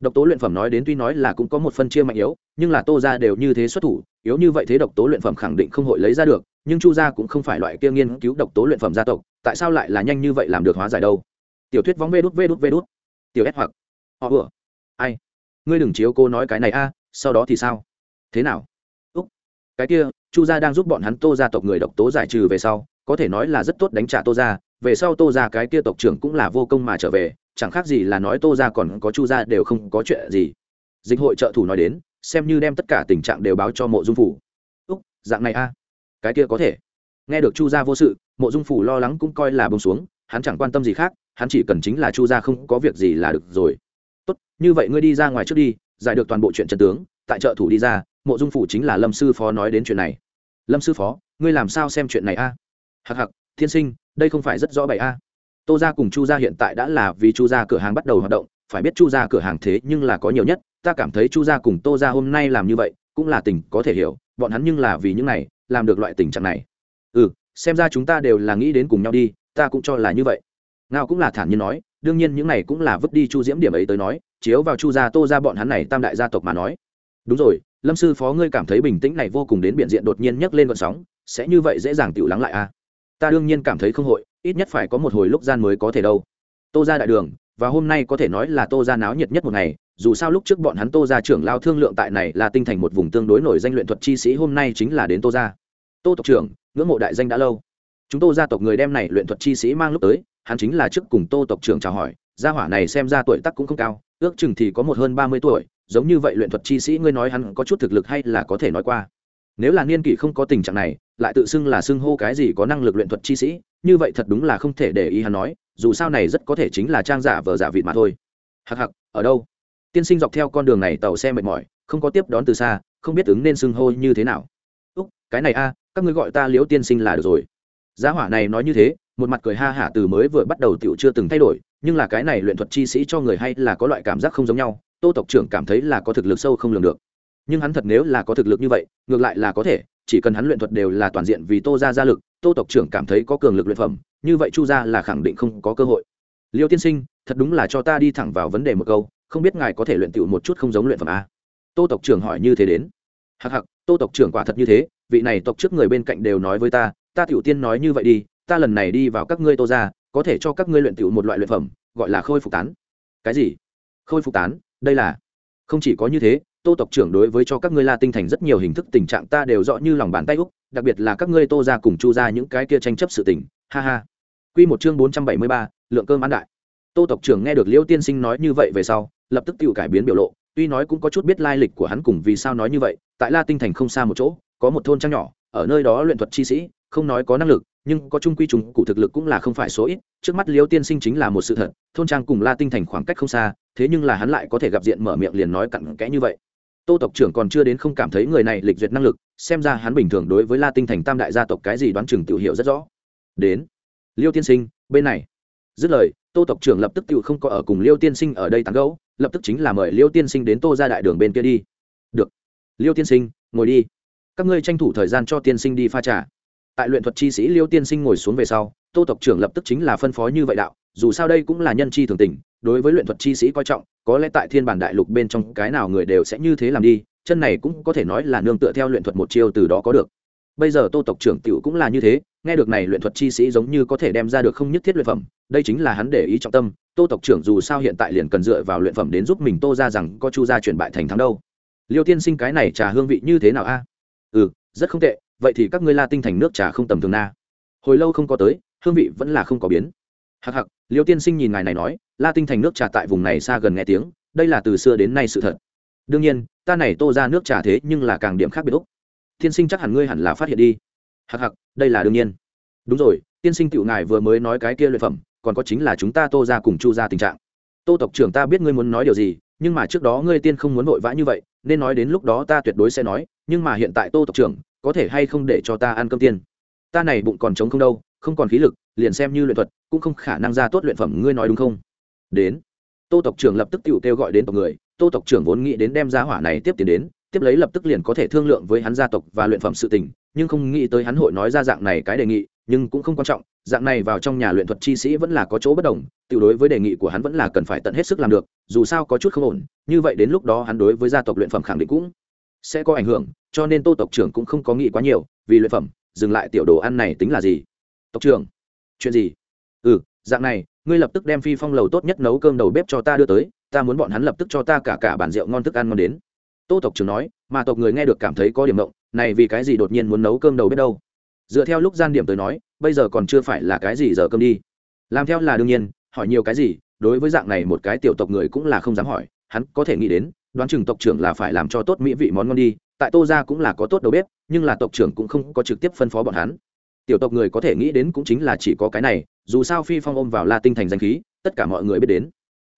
Độc tố luyện phẩm nói đến tuy nói là cũng có một phân chia mạnh yếu, nhưng là tô gia đều như thế xuất thủ yếu như vậy thế độc tố luyện phẩm khẳng định không hội lấy ra được, nhưng chu gia cũng không phải loại kia nghiên cứu độc tố luyện phẩm gia tộc, tại sao lại là nhanh như vậy làm được hóa giải đâu? Tiểu thuyết vóng vê đút vê đút vê đút. Tiểu ép hoặc. Họ ủa ai? Ngươi đừng chiếu cô nói cái này a à, sau đó thì sao? Thế nào? Úc. Cái kia, chu gia đang giúp bọn hắn tô gia tộc người độc tố giải trừ về sau, có thể nói là rất tốt đánh trả tô gia, về sau tô gia cái kia tộc trưởng cũng là vô công mà trở về, chẳng khác gì là nói tô gia còn có chu gia đều không có chuyện gì. Dịch hội trợ thủ nói đến xem như đem tất cả tình trạng đều báo cho mộ dung phủ. Úc, dạng này a. Cái kia có thể. Nghe được chu gia vô sự, mộ dung phủ lo lắng cũng coi là bông xuống, hắn chẳng quan tâm gì khác, hắn chỉ cần chính là chu gia không có việc gì là được rồi. Tốt, như vậy ngươi đi ra ngoài trước đi, giải được toàn bộ chuyện trần tướng, tại trợ thủ đi ra, mộ dung phủ chính là lâm sư phó nói đến chuyện này. Lâm sư phó, ngươi làm sao xem chuyện này a? Hặc hặc thiên sinh, đây không phải rất rõ bậy a. Tô gia cùng chu gia hiện tại đã là vì chu gia cửa hàng bắt đầu hoạt động phải biết chu gia cửa hàng thế nhưng là có nhiều nhất, ta cảm thấy chu gia cùng tô gia hôm nay làm như vậy, cũng là tình có thể hiểu, bọn hắn nhưng là vì những này, làm được loại tình trạng này. Ừ xem ra chúng ta đều là nghĩ đến cùng nhau đi, ta cũng cho là như vậy. Ngao cũng là thản nhiên nói, đương nhiên những này cũng là vứt đi chu diễm điểm ấy tới nói, chiếu vào chu gia tô ra bọn hắn này tam đại gia tộc mà nói. Đúng rồi, lâm sư phó ngươi cảm thấy bình tĩnh này vô cùng đến biện diện đột nhiên nhấc lên vận sóng, sẽ như vậy dễ dàng tự lắng lại a à? ta đương nhiên cảm thấy không hội, ít nhất phải có một hồi lúc gian mới có thể đâu. Tô ra đại đường và hôm nay có thể nói là tô ra náo nhiệt nhất một ngày, dù sao lúc trước bọn hắn tô ra trưởng lao thương lượng tại này là tinh thành một vùng tương đối nổi danh luyện thuật chi sĩ hôm nay chính là đến tô ra tô tộc trưởng, ngưỡng mộ đại danh đã lâu. Chúng tô gia tộc người đem này luyện thuật chi sĩ mang lúc tới, hắn chính là trước cùng tô tộc trưởng chào hỏi, gia hỏa này xem ra tuổi tác cũng không cao, ước chừng thì có một hơn ba mươi tuổi, giống như vậy luyện thuật chi sĩ ngươi nói hắn có chút thực lực hay là có thể nói qua. Nếu là niên kỷ không có tình trạng này, lại tự xưng là xưng hô cái gì có năng lực luyện thuật chi sĩ, như vậy thật đúng là không thể để ý hắn nói dù sao này rất có thể chính là trang giả vờ giả vịt mà thôi. Hặc hặc ở đâu? Tiên sinh dọc theo con đường này tàu xe mệt mỏi, không có tiếp đón từ xa, không biết ứng nên xưng hô như thế nào. Úc, cái này a, các ngươi gọi ta liễu tiên sinh là được rồi. Giá hỏa này nói như thế, một mặt cười ha hả từ mới vừa bắt đầu tiểu chưa từng thay đổi, nhưng là cái này luyện thuật chi sĩ cho người hay là có loại cảm giác không giống nhau, tô tộc trưởng cảm thấy là có thực lực sâu không lường được. Nhưng hắn thật nếu là có thực lực như vậy, ngược lại là có thể, chỉ cần hắn luyện thuật đều là toàn diện vì tô ra gia lực tô tộc trưởng cảm thấy có cường lực luyện phẩm, như vậy chu gia là khẳng định không có cơ hội. Liêu tiên sinh, thật đúng là cho ta đi thẳng vào vấn đề một câu, không biết ngài có thể luyện tiểu một chút không giống luyện phẩm a? Tô tộc trưởng hỏi như thế đến. Hặc hặc tô tộc trưởng quả thật như thế, vị này tộc trước người bên cạnh đều nói với ta ta tiểu tiên nói như vậy đi, ta lần này đi vào các ngươi tô ra có thể cho các ngươi luyện tiểu một loại luyện phẩm, gọi là khôi phục tán. Cái gì? Khôi phục tán, đây là? Không chỉ có như thế tô tộc trưởng đối với cho các ngươi la tinh thành rất nhiều hình thức, tình trạng ta đều rõ như lòng bàn tay úc, đặc biệt là các ngươi tô ra cùng chu ra những cái kia tranh chấp sự tình. Ha ha. Q một chương bốn trăm bảy mươi ba, lượng cơm ăn đại. Tô tộc trưởng nghe được liêu tiên sinh nói như vậy về sau, lập tức tự cải biến biểu lộ, tuy nói cũng có chút biết lai lịch của hắn cùng vì sao nói như vậy, tại la tinh thành không xa một chỗ, có một thôn trang nhỏ, ở nơi đó luyện thuật chi sĩ, không nói có năng lực, nhưng có trung quy trùng cụ thực lực cũng là không phải số ít, trước mắt liêu tiên sinh chính là một sự thật, thôn trang cùng la tinh thành khoảng cách không xa, thế nhưng là hắn lại có thể gặp diện mở miệng liền nói cặn kẽ như vậy tô tộc trưởng còn chưa đến không cảm thấy người này lịch duyệt năng lực, xem ra hắn bình thường đối với la tinh thành tam đại gia tộc cái gì đoán chừng tự hiểu rất rõ. Đến, liêu tiên sinh, bên này. Dứt lời, tô tộc trưởng lập tức tự không có ở cùng liêu tiên sinh ở đây tán gẫu, lập tức chính là mời liêu tiên sinh đến tô ra đại đường bên kia đi. Được. Liêu tiên sinh, ngồi đi. Các ngươi tranh thủ thời gian cho tiên sinh đi pha trà. Tại luyện thuật chi sĩ liêu tiên sinh ngồi xuống về sau, tô tộc trưởng lập tức chính là phân phó như vậy đạo, dù sao đây cũng là nhân chi thường tình đối với luyện thuật chi sĩ coi trọng, có lẽ tại thiên bản đại lục bên trong cái nào người đều sẽ như thế làm đi, chân này cũng có thể nói là nương tựa theo luyện thuật một chiêu từ đó có được. Bây giờ tô tộc trưởng tiểu cũng là như thế, nghe được này luyện thuật chi sĩ giống như có thể đem ra được không nhất thiết luyện phẩm, đây chính là hắn để ý trọng tâm, tô tộc trưởng dù sao hiện tại liền cần dựa vào luyện phẩm đến giúp mình tô ra rằng có chu gia chuyển bại thành thắng đâu. Liêu tiên sinh cái này trà hương vị như thế nào a? Ừ rất không tệ, vậy thì các ngươi la tinh thành nước trà không tầm thường na. Hồi lâu không có tới, hương vị vẫn là không có biến. Hặc hặc liêu tiên sinh nhìn ngài này nói la tinh thành nước trà tại vùng này xa gần nghe tiếng, đây là từ xưa đến nay sự thật. Đương nhiên, ta này tô ra nước trà thế nhưng là càng điểm khác biệt úc. Tiên sinh chắc hẳn ngươi hẳn là phát hiện đi. Hặc hặc đây là đương nhiên. Đúng rồi, tiên sinh tiểu ngài vừa mới nói cái kia luyện phẩm, còn có chính là chúng ta tô ra cùng chu ra tình trạng. Tô tộc trưởng ta biết ngươi muốn nói điều gì, nhưng mà trước đó ngươi tiên không muốn vội vã như vậy, nên nói đến lúc đó ta tuyệt đối sẽ nói, nhưng mà hiện tại tô tộc trưởng, có thể hay không để cho ta ăn cơm tiên? Ta này bụng còn trống không đâu, không còn khí lực, liền xem như luyện thuật, cũng không khả năng ra tốt luyện phẩm, ngươi nói đúng không? Đến. Tô tộc trưởng lập tức tự kêu gọi đến tộc người, tô tộc trưởng vốn nghĩ đến đem giá hỏa này tiếp tiền đến, tiếp lấy lập tức liền có thể thương lượng với hắn gia tộc và luyện phẩm sự tình, nhưng không nghĩ tới hắn hội nói ra dạng này cái đề nghị, nhưng cũng không quan trọng, dạng này vào trong nhà luyện thuật chi sĩ vẫn là có chỗ bất đồng tự đối với đề nghị của hắn vẫn là cần phải tận hết sức làm được, dù sao có chút không ổn, như vậy đến lúc đó hắn đối với gia tộc luyện phẩm khẳng định cũng sẽ có ảnh hưởng, cho nên tô tộc trưởng cũng không có nghĩ quá nhiều, vì luyện phẩm, dừng lại tiểu đồ ăn này tính là gì? Tộc trưởng, chuyện gì? Ừ dạng này ngươi lập tức đem phi phong lầu tốt nhất nấu cơm đầu bếp cho ta đưa tới, ta muốn bọn hắn lập tức cho ta cả cả bản rượu ngon thức ăn ngon đến. Tô tộc trưởng nói, mà tộc người nghe được cảm thấy có điểm mộng này vì cái gì đột nhiên muốn nấu cơm đầu bếp đâu? Dựa theo lúc gian điểm tới nói, bây giờ còn chưa phải là cái gì giờ cơm đi. Làm theo là đương nhiên, hỏi nhiều cái gì, đối với dạng này một cái tiểu tộc người cũng là không dám hỏi, hắn có thể nghĩ đến, đoán chừng tộc trưởng là phải làm cho tốt mỹ vị món ngon đi, tại tô ra cũng là có tốt đầu bếp, nhưng là tộc trưởng cũng không có trực tiếp phân phó bọn hắn tiểu tộc người có thể nghĩ đến cũng chính là chỉ có cái này, dù sao phi phong ôm vào la tinh thành danh khí, tất cả mọi người biết đến.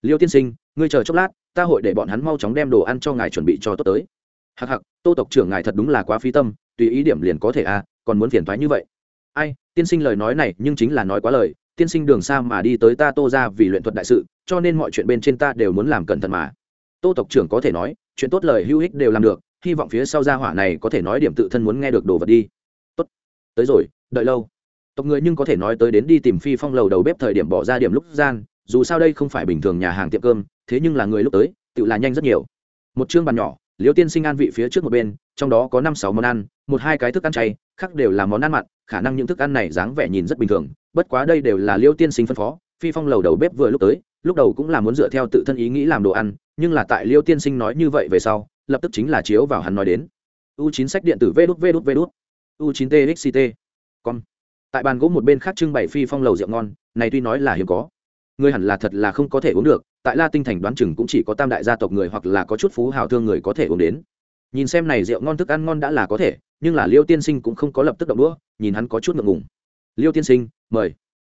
Liêu tiên sinh, ngươi chờ chốc lát, ta hội để bọn hắn mau chóng đem đồ ăn cho ngài chuẩn bị cho tốt tới. Hặc hặc tô tộc trưởng ngài thật đúng là quá phi tâm, tùy ý điểm liền có thể à còn muốn phiền thoái như vậy. Ai, tiên sinh lời nói này nhưng chính là nói quá lời, tiên sinh đường xa mà đi tới ta tô ra vì luyện thuật đại sự, cho nên mọi chuyện bên trên ta đều muốn làm cẩn thận mà. Tô tộc trưởng có thể nói, chuyện tốt lời hữu ích đều làm được, hy vọng phía sau gia hỏa này có thể nói điểm tự thân muốn nghe được đồ vật đi tới rồi, đợi lâu. Tộc người nhưng có thể nói tới đến đi tìm phi phong lầu đầu bếp thời điểm bỏ ra điểm lúc gian, dù sao đây không phải bình thường nhà hàng tiệm cơm, thế nhưng là người lúc tới tự là nhanh rất nhiều. Một chương bàn nhỏ, liêu tiên sinh an vị phía trước một bên, trong đó có năm sáu món ăn, một hai cái thức ăn chay, khác đều là món ăn mặn, khả năng những thức ăn này dáng vẻ nhìn rất bình thường, bất quá đây đều là liêu tiên sinh phân phó, phi phong lầu đầu bếp vừa lúc tới, lúc đầu cũng là muốn dựa theo tự thân ý nghĩ làm đồ ăn, nhưng là tại liêu tiên sinh nói như vậy về sau, lập tức chính là chiếu vào hắn nói đến. U chín sách điện tử vê đút vê đút vê đút u 9 txct con tại bàn gỗ một bên khác trưng bày phi phong lầu rượu ngon, này tuy nói là hiếm có, người hẳn là thật là không có thể uống được, tại la tinh thành đoán chừng cũng chỉ có tam đại gia tộc người hoặc là có chút phú hào thương người có thể uống đến. Nhìn xem này rượu ngon thức ăn ngon đã là có thể, nhưng là liêu tiên sinh cũng không có lập tức động đũa, nhìn hắn có chút ngượng ngùng. Liêu tiên sinh, mời.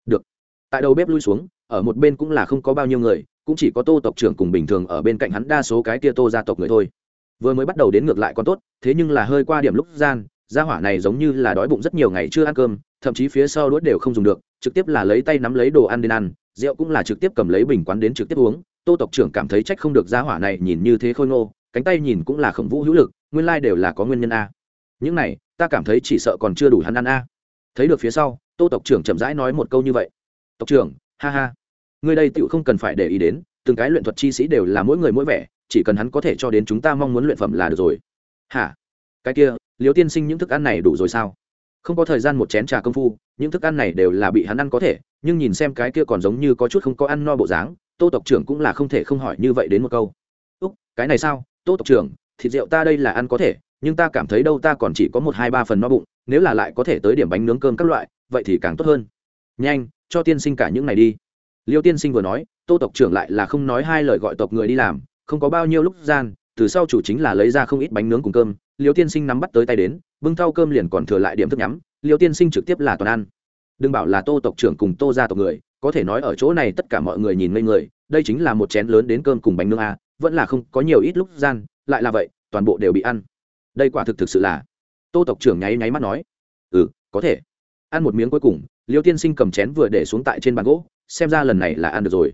Được. Tại đầu bếp lui xuống, ở một bên cũng là không có bao nhiêu người, cũng chỉ có tô tộc trưởng cùng bình thường ở bên cạnh hắn đa số cái tia tô gia tộc người thôi. Vừa mới bắt đầu đến ngược lại còn tốt, thế nhưng là hơi qua điểm lúc gian gia hỏa này giống như là đói bụng rất nhiều ngày chưa ăn cơm, thậm chí phía sau đuốt đều không dùng được, trực tiếp là lấy tay nắm lấy đồ ăn đến ăn, rượu cũng là trực tiếp cầm lấy bình quán đến trực tiếp uống. Tô tộc trưởng cảm thấy trách không được gia hỏa này nhìn như thế khôi ngô, cánh tay nhìn cũng là khổng vũ hữu lực, nguyên lai đều là có nguyên nhân a. Những này, ta cảm thấy chỉ sợ còn chưa đủ hắn ăn a. Thấy được phía sau, tô tộc trưởng chậm rãi nói một câu như vậy. Tộc trưởng, ha ha. Người đây tựu không cần phải để ý đến, từng cái luyện thuật chi sĩ đều là mỗi người mỗi vẻ, chỉ cần hắn có thể cho đến chúng ta mong muốn luyện phẩm là được rồi. Hả? Cái kia liều tiên sinh những thức ăn này đủ rồi sao? Không có thời gian một chén trà công phu, những thức ăn này đều là bị hắn ăn có thể, nhưng nhìn xem cái kia còn giống như có chút không có ăn no bộ dáng, tô tộc trưởng cũng là không thể không hỏi như vậy đến một câu. Úc, cái này sao? Tô tộc trưởng, thịt rượu ta đây là ăn có thể, nhưng ta cảm thấy đâu ta còn chỉ có một hai ba phần no bụng, nếu là lại có thể tới điểm bánh nướng cơm các loại, vậy thì càng tốt hơn. Nhanh, cho tiên sinh cả những này đi. Liêu tiên sinh vừa nói, tô tộc trưởng lại là không nói hai lời gọi tộc người đi làm, không có bao nhiêu lúc gian từ sau chủ chính là lấy ra không ít bánh nướng cùng cơm, liêu tiên sinh nắm bắt tới tay đến, bưng thau cơm liền còn thừa lại điểm thức nhắm, liêu tiên sinh trực tiếp là toàn ăn. Đừng bảo là tô tộc trưởng cùng tô ra tộc người, có thể nói ở chỗ này tất cả mọi người nhìn ngây người, đây chính là một chén lớn đến cơm cùng bánh nướng a, vẫn là không có nhiều ít lúc gian, lại là vậy, toàn bộ đều bị ăn. Đây quả thực thực sự là, tô tộc trưởng nháy nháy mắt nói ừ có thể. Ăn một miếng cuối cùng, liêu tiên sinh cầm chén vừa để xuống tại trên bàn gỗ, xem ra lần này là ăn được rồi.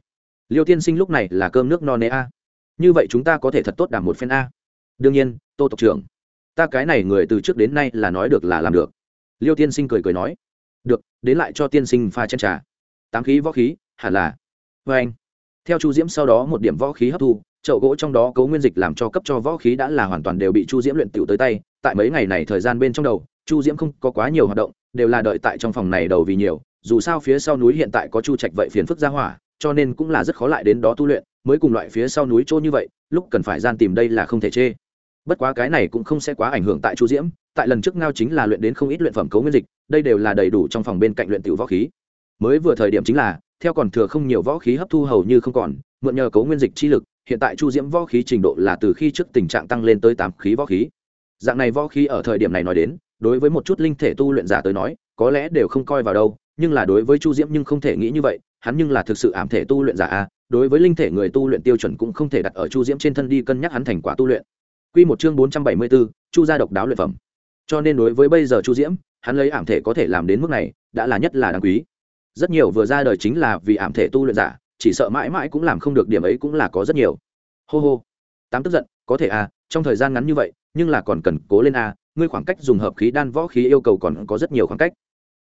Liêu tiên sinh lúc này là cơm nước no nê a như vậy chúng ta có thể thật tốt đảm một phen a. Đương nhiên, tô tộc trưởng, ta cái này người từ trước đến nay là nói được là làm được. Liêu tiên sinh cười cười nói, được, đến lại cho tiên sinh pha chen trà. Tám khí võ khí, hẳn là. Vê anh, theo chu diễm sau đó một điểm võ khí hấp thu, chậu gỗ trong đó cấu nguyên dịch làm cho cấp cho võ khí đã là hoàn toàn đều bị chu diễm luyện tiểu tới tay. Tại mấy ngày này thời gian bên trong đầu, chu diễm không có quá nhiều hoạt động, đều là đợi tại trong phòng này đầu vì nhiều. Dù sao phía sau núi hiện tại có chu trạch vậy phiền phức ra hỏa, cho nên cũng là rất khó lại đến đó tu luyện mới cùng loại phía sau núi chỗ như vậy, lúc cần phải gian tìm đây là không thể chê. Bất quá cái này cũng không sẽ quá ảnh hưởng tại chu diễm, tại lần trước ngao chính là luyện đến không ít luyện phẩm cấu nguyên dịch, đây đều là đầy đủ trong phòng bên cạnh luyện tiểu võ khí. Mới vừa thời điểm chính là, theo còn thừa không nhiều võ khí hấp thu hầu như không còn, mượn nhờ cấu nguyên dịch chi lực, hiện tại chu diễm võ khí trình độ là từ khi trước tình trạng tăng lên tới tám khí võ khí. Dạng này võ khí ở thời điểm này nói đến, đối với một chút linh thể tu luyện giả tới nói, có lẽ đều không coi vào đâu, nhưng là đối với chu diễm nhưng không thể nghĩ như vậy, hắn nhưng là thực sự ảm thể tu luyện giả a đối với linh thể người tu luyện tiêu chuẩn cũng không thể đặt ở chu diễm trên thân đi cân nhắc hắn thành quả tu luyện. Quy một chương bốn trăm bảy mươi 474, chu gia độc đáo luyện phẩm. Cho nên đối với bây giờ chu diễm hắn lấy ảm thể có thể làm đến mức này đã là nhất là đáng quý. Rất nhiều vừa ra đời chính là vì ảm thể tu luyện giả chỉ sợ mãi mãi cũng làm không được điểm ấy cũng là có rất nhiều. Hô hô. Tám tức giận có thể à trong thời gian ngắn như vậy nhưng là còn cần cố lên à ngươi khoảng cách dùng hợp khí đan võ khí yêu cầu còn có rất nhiều khoảng cách.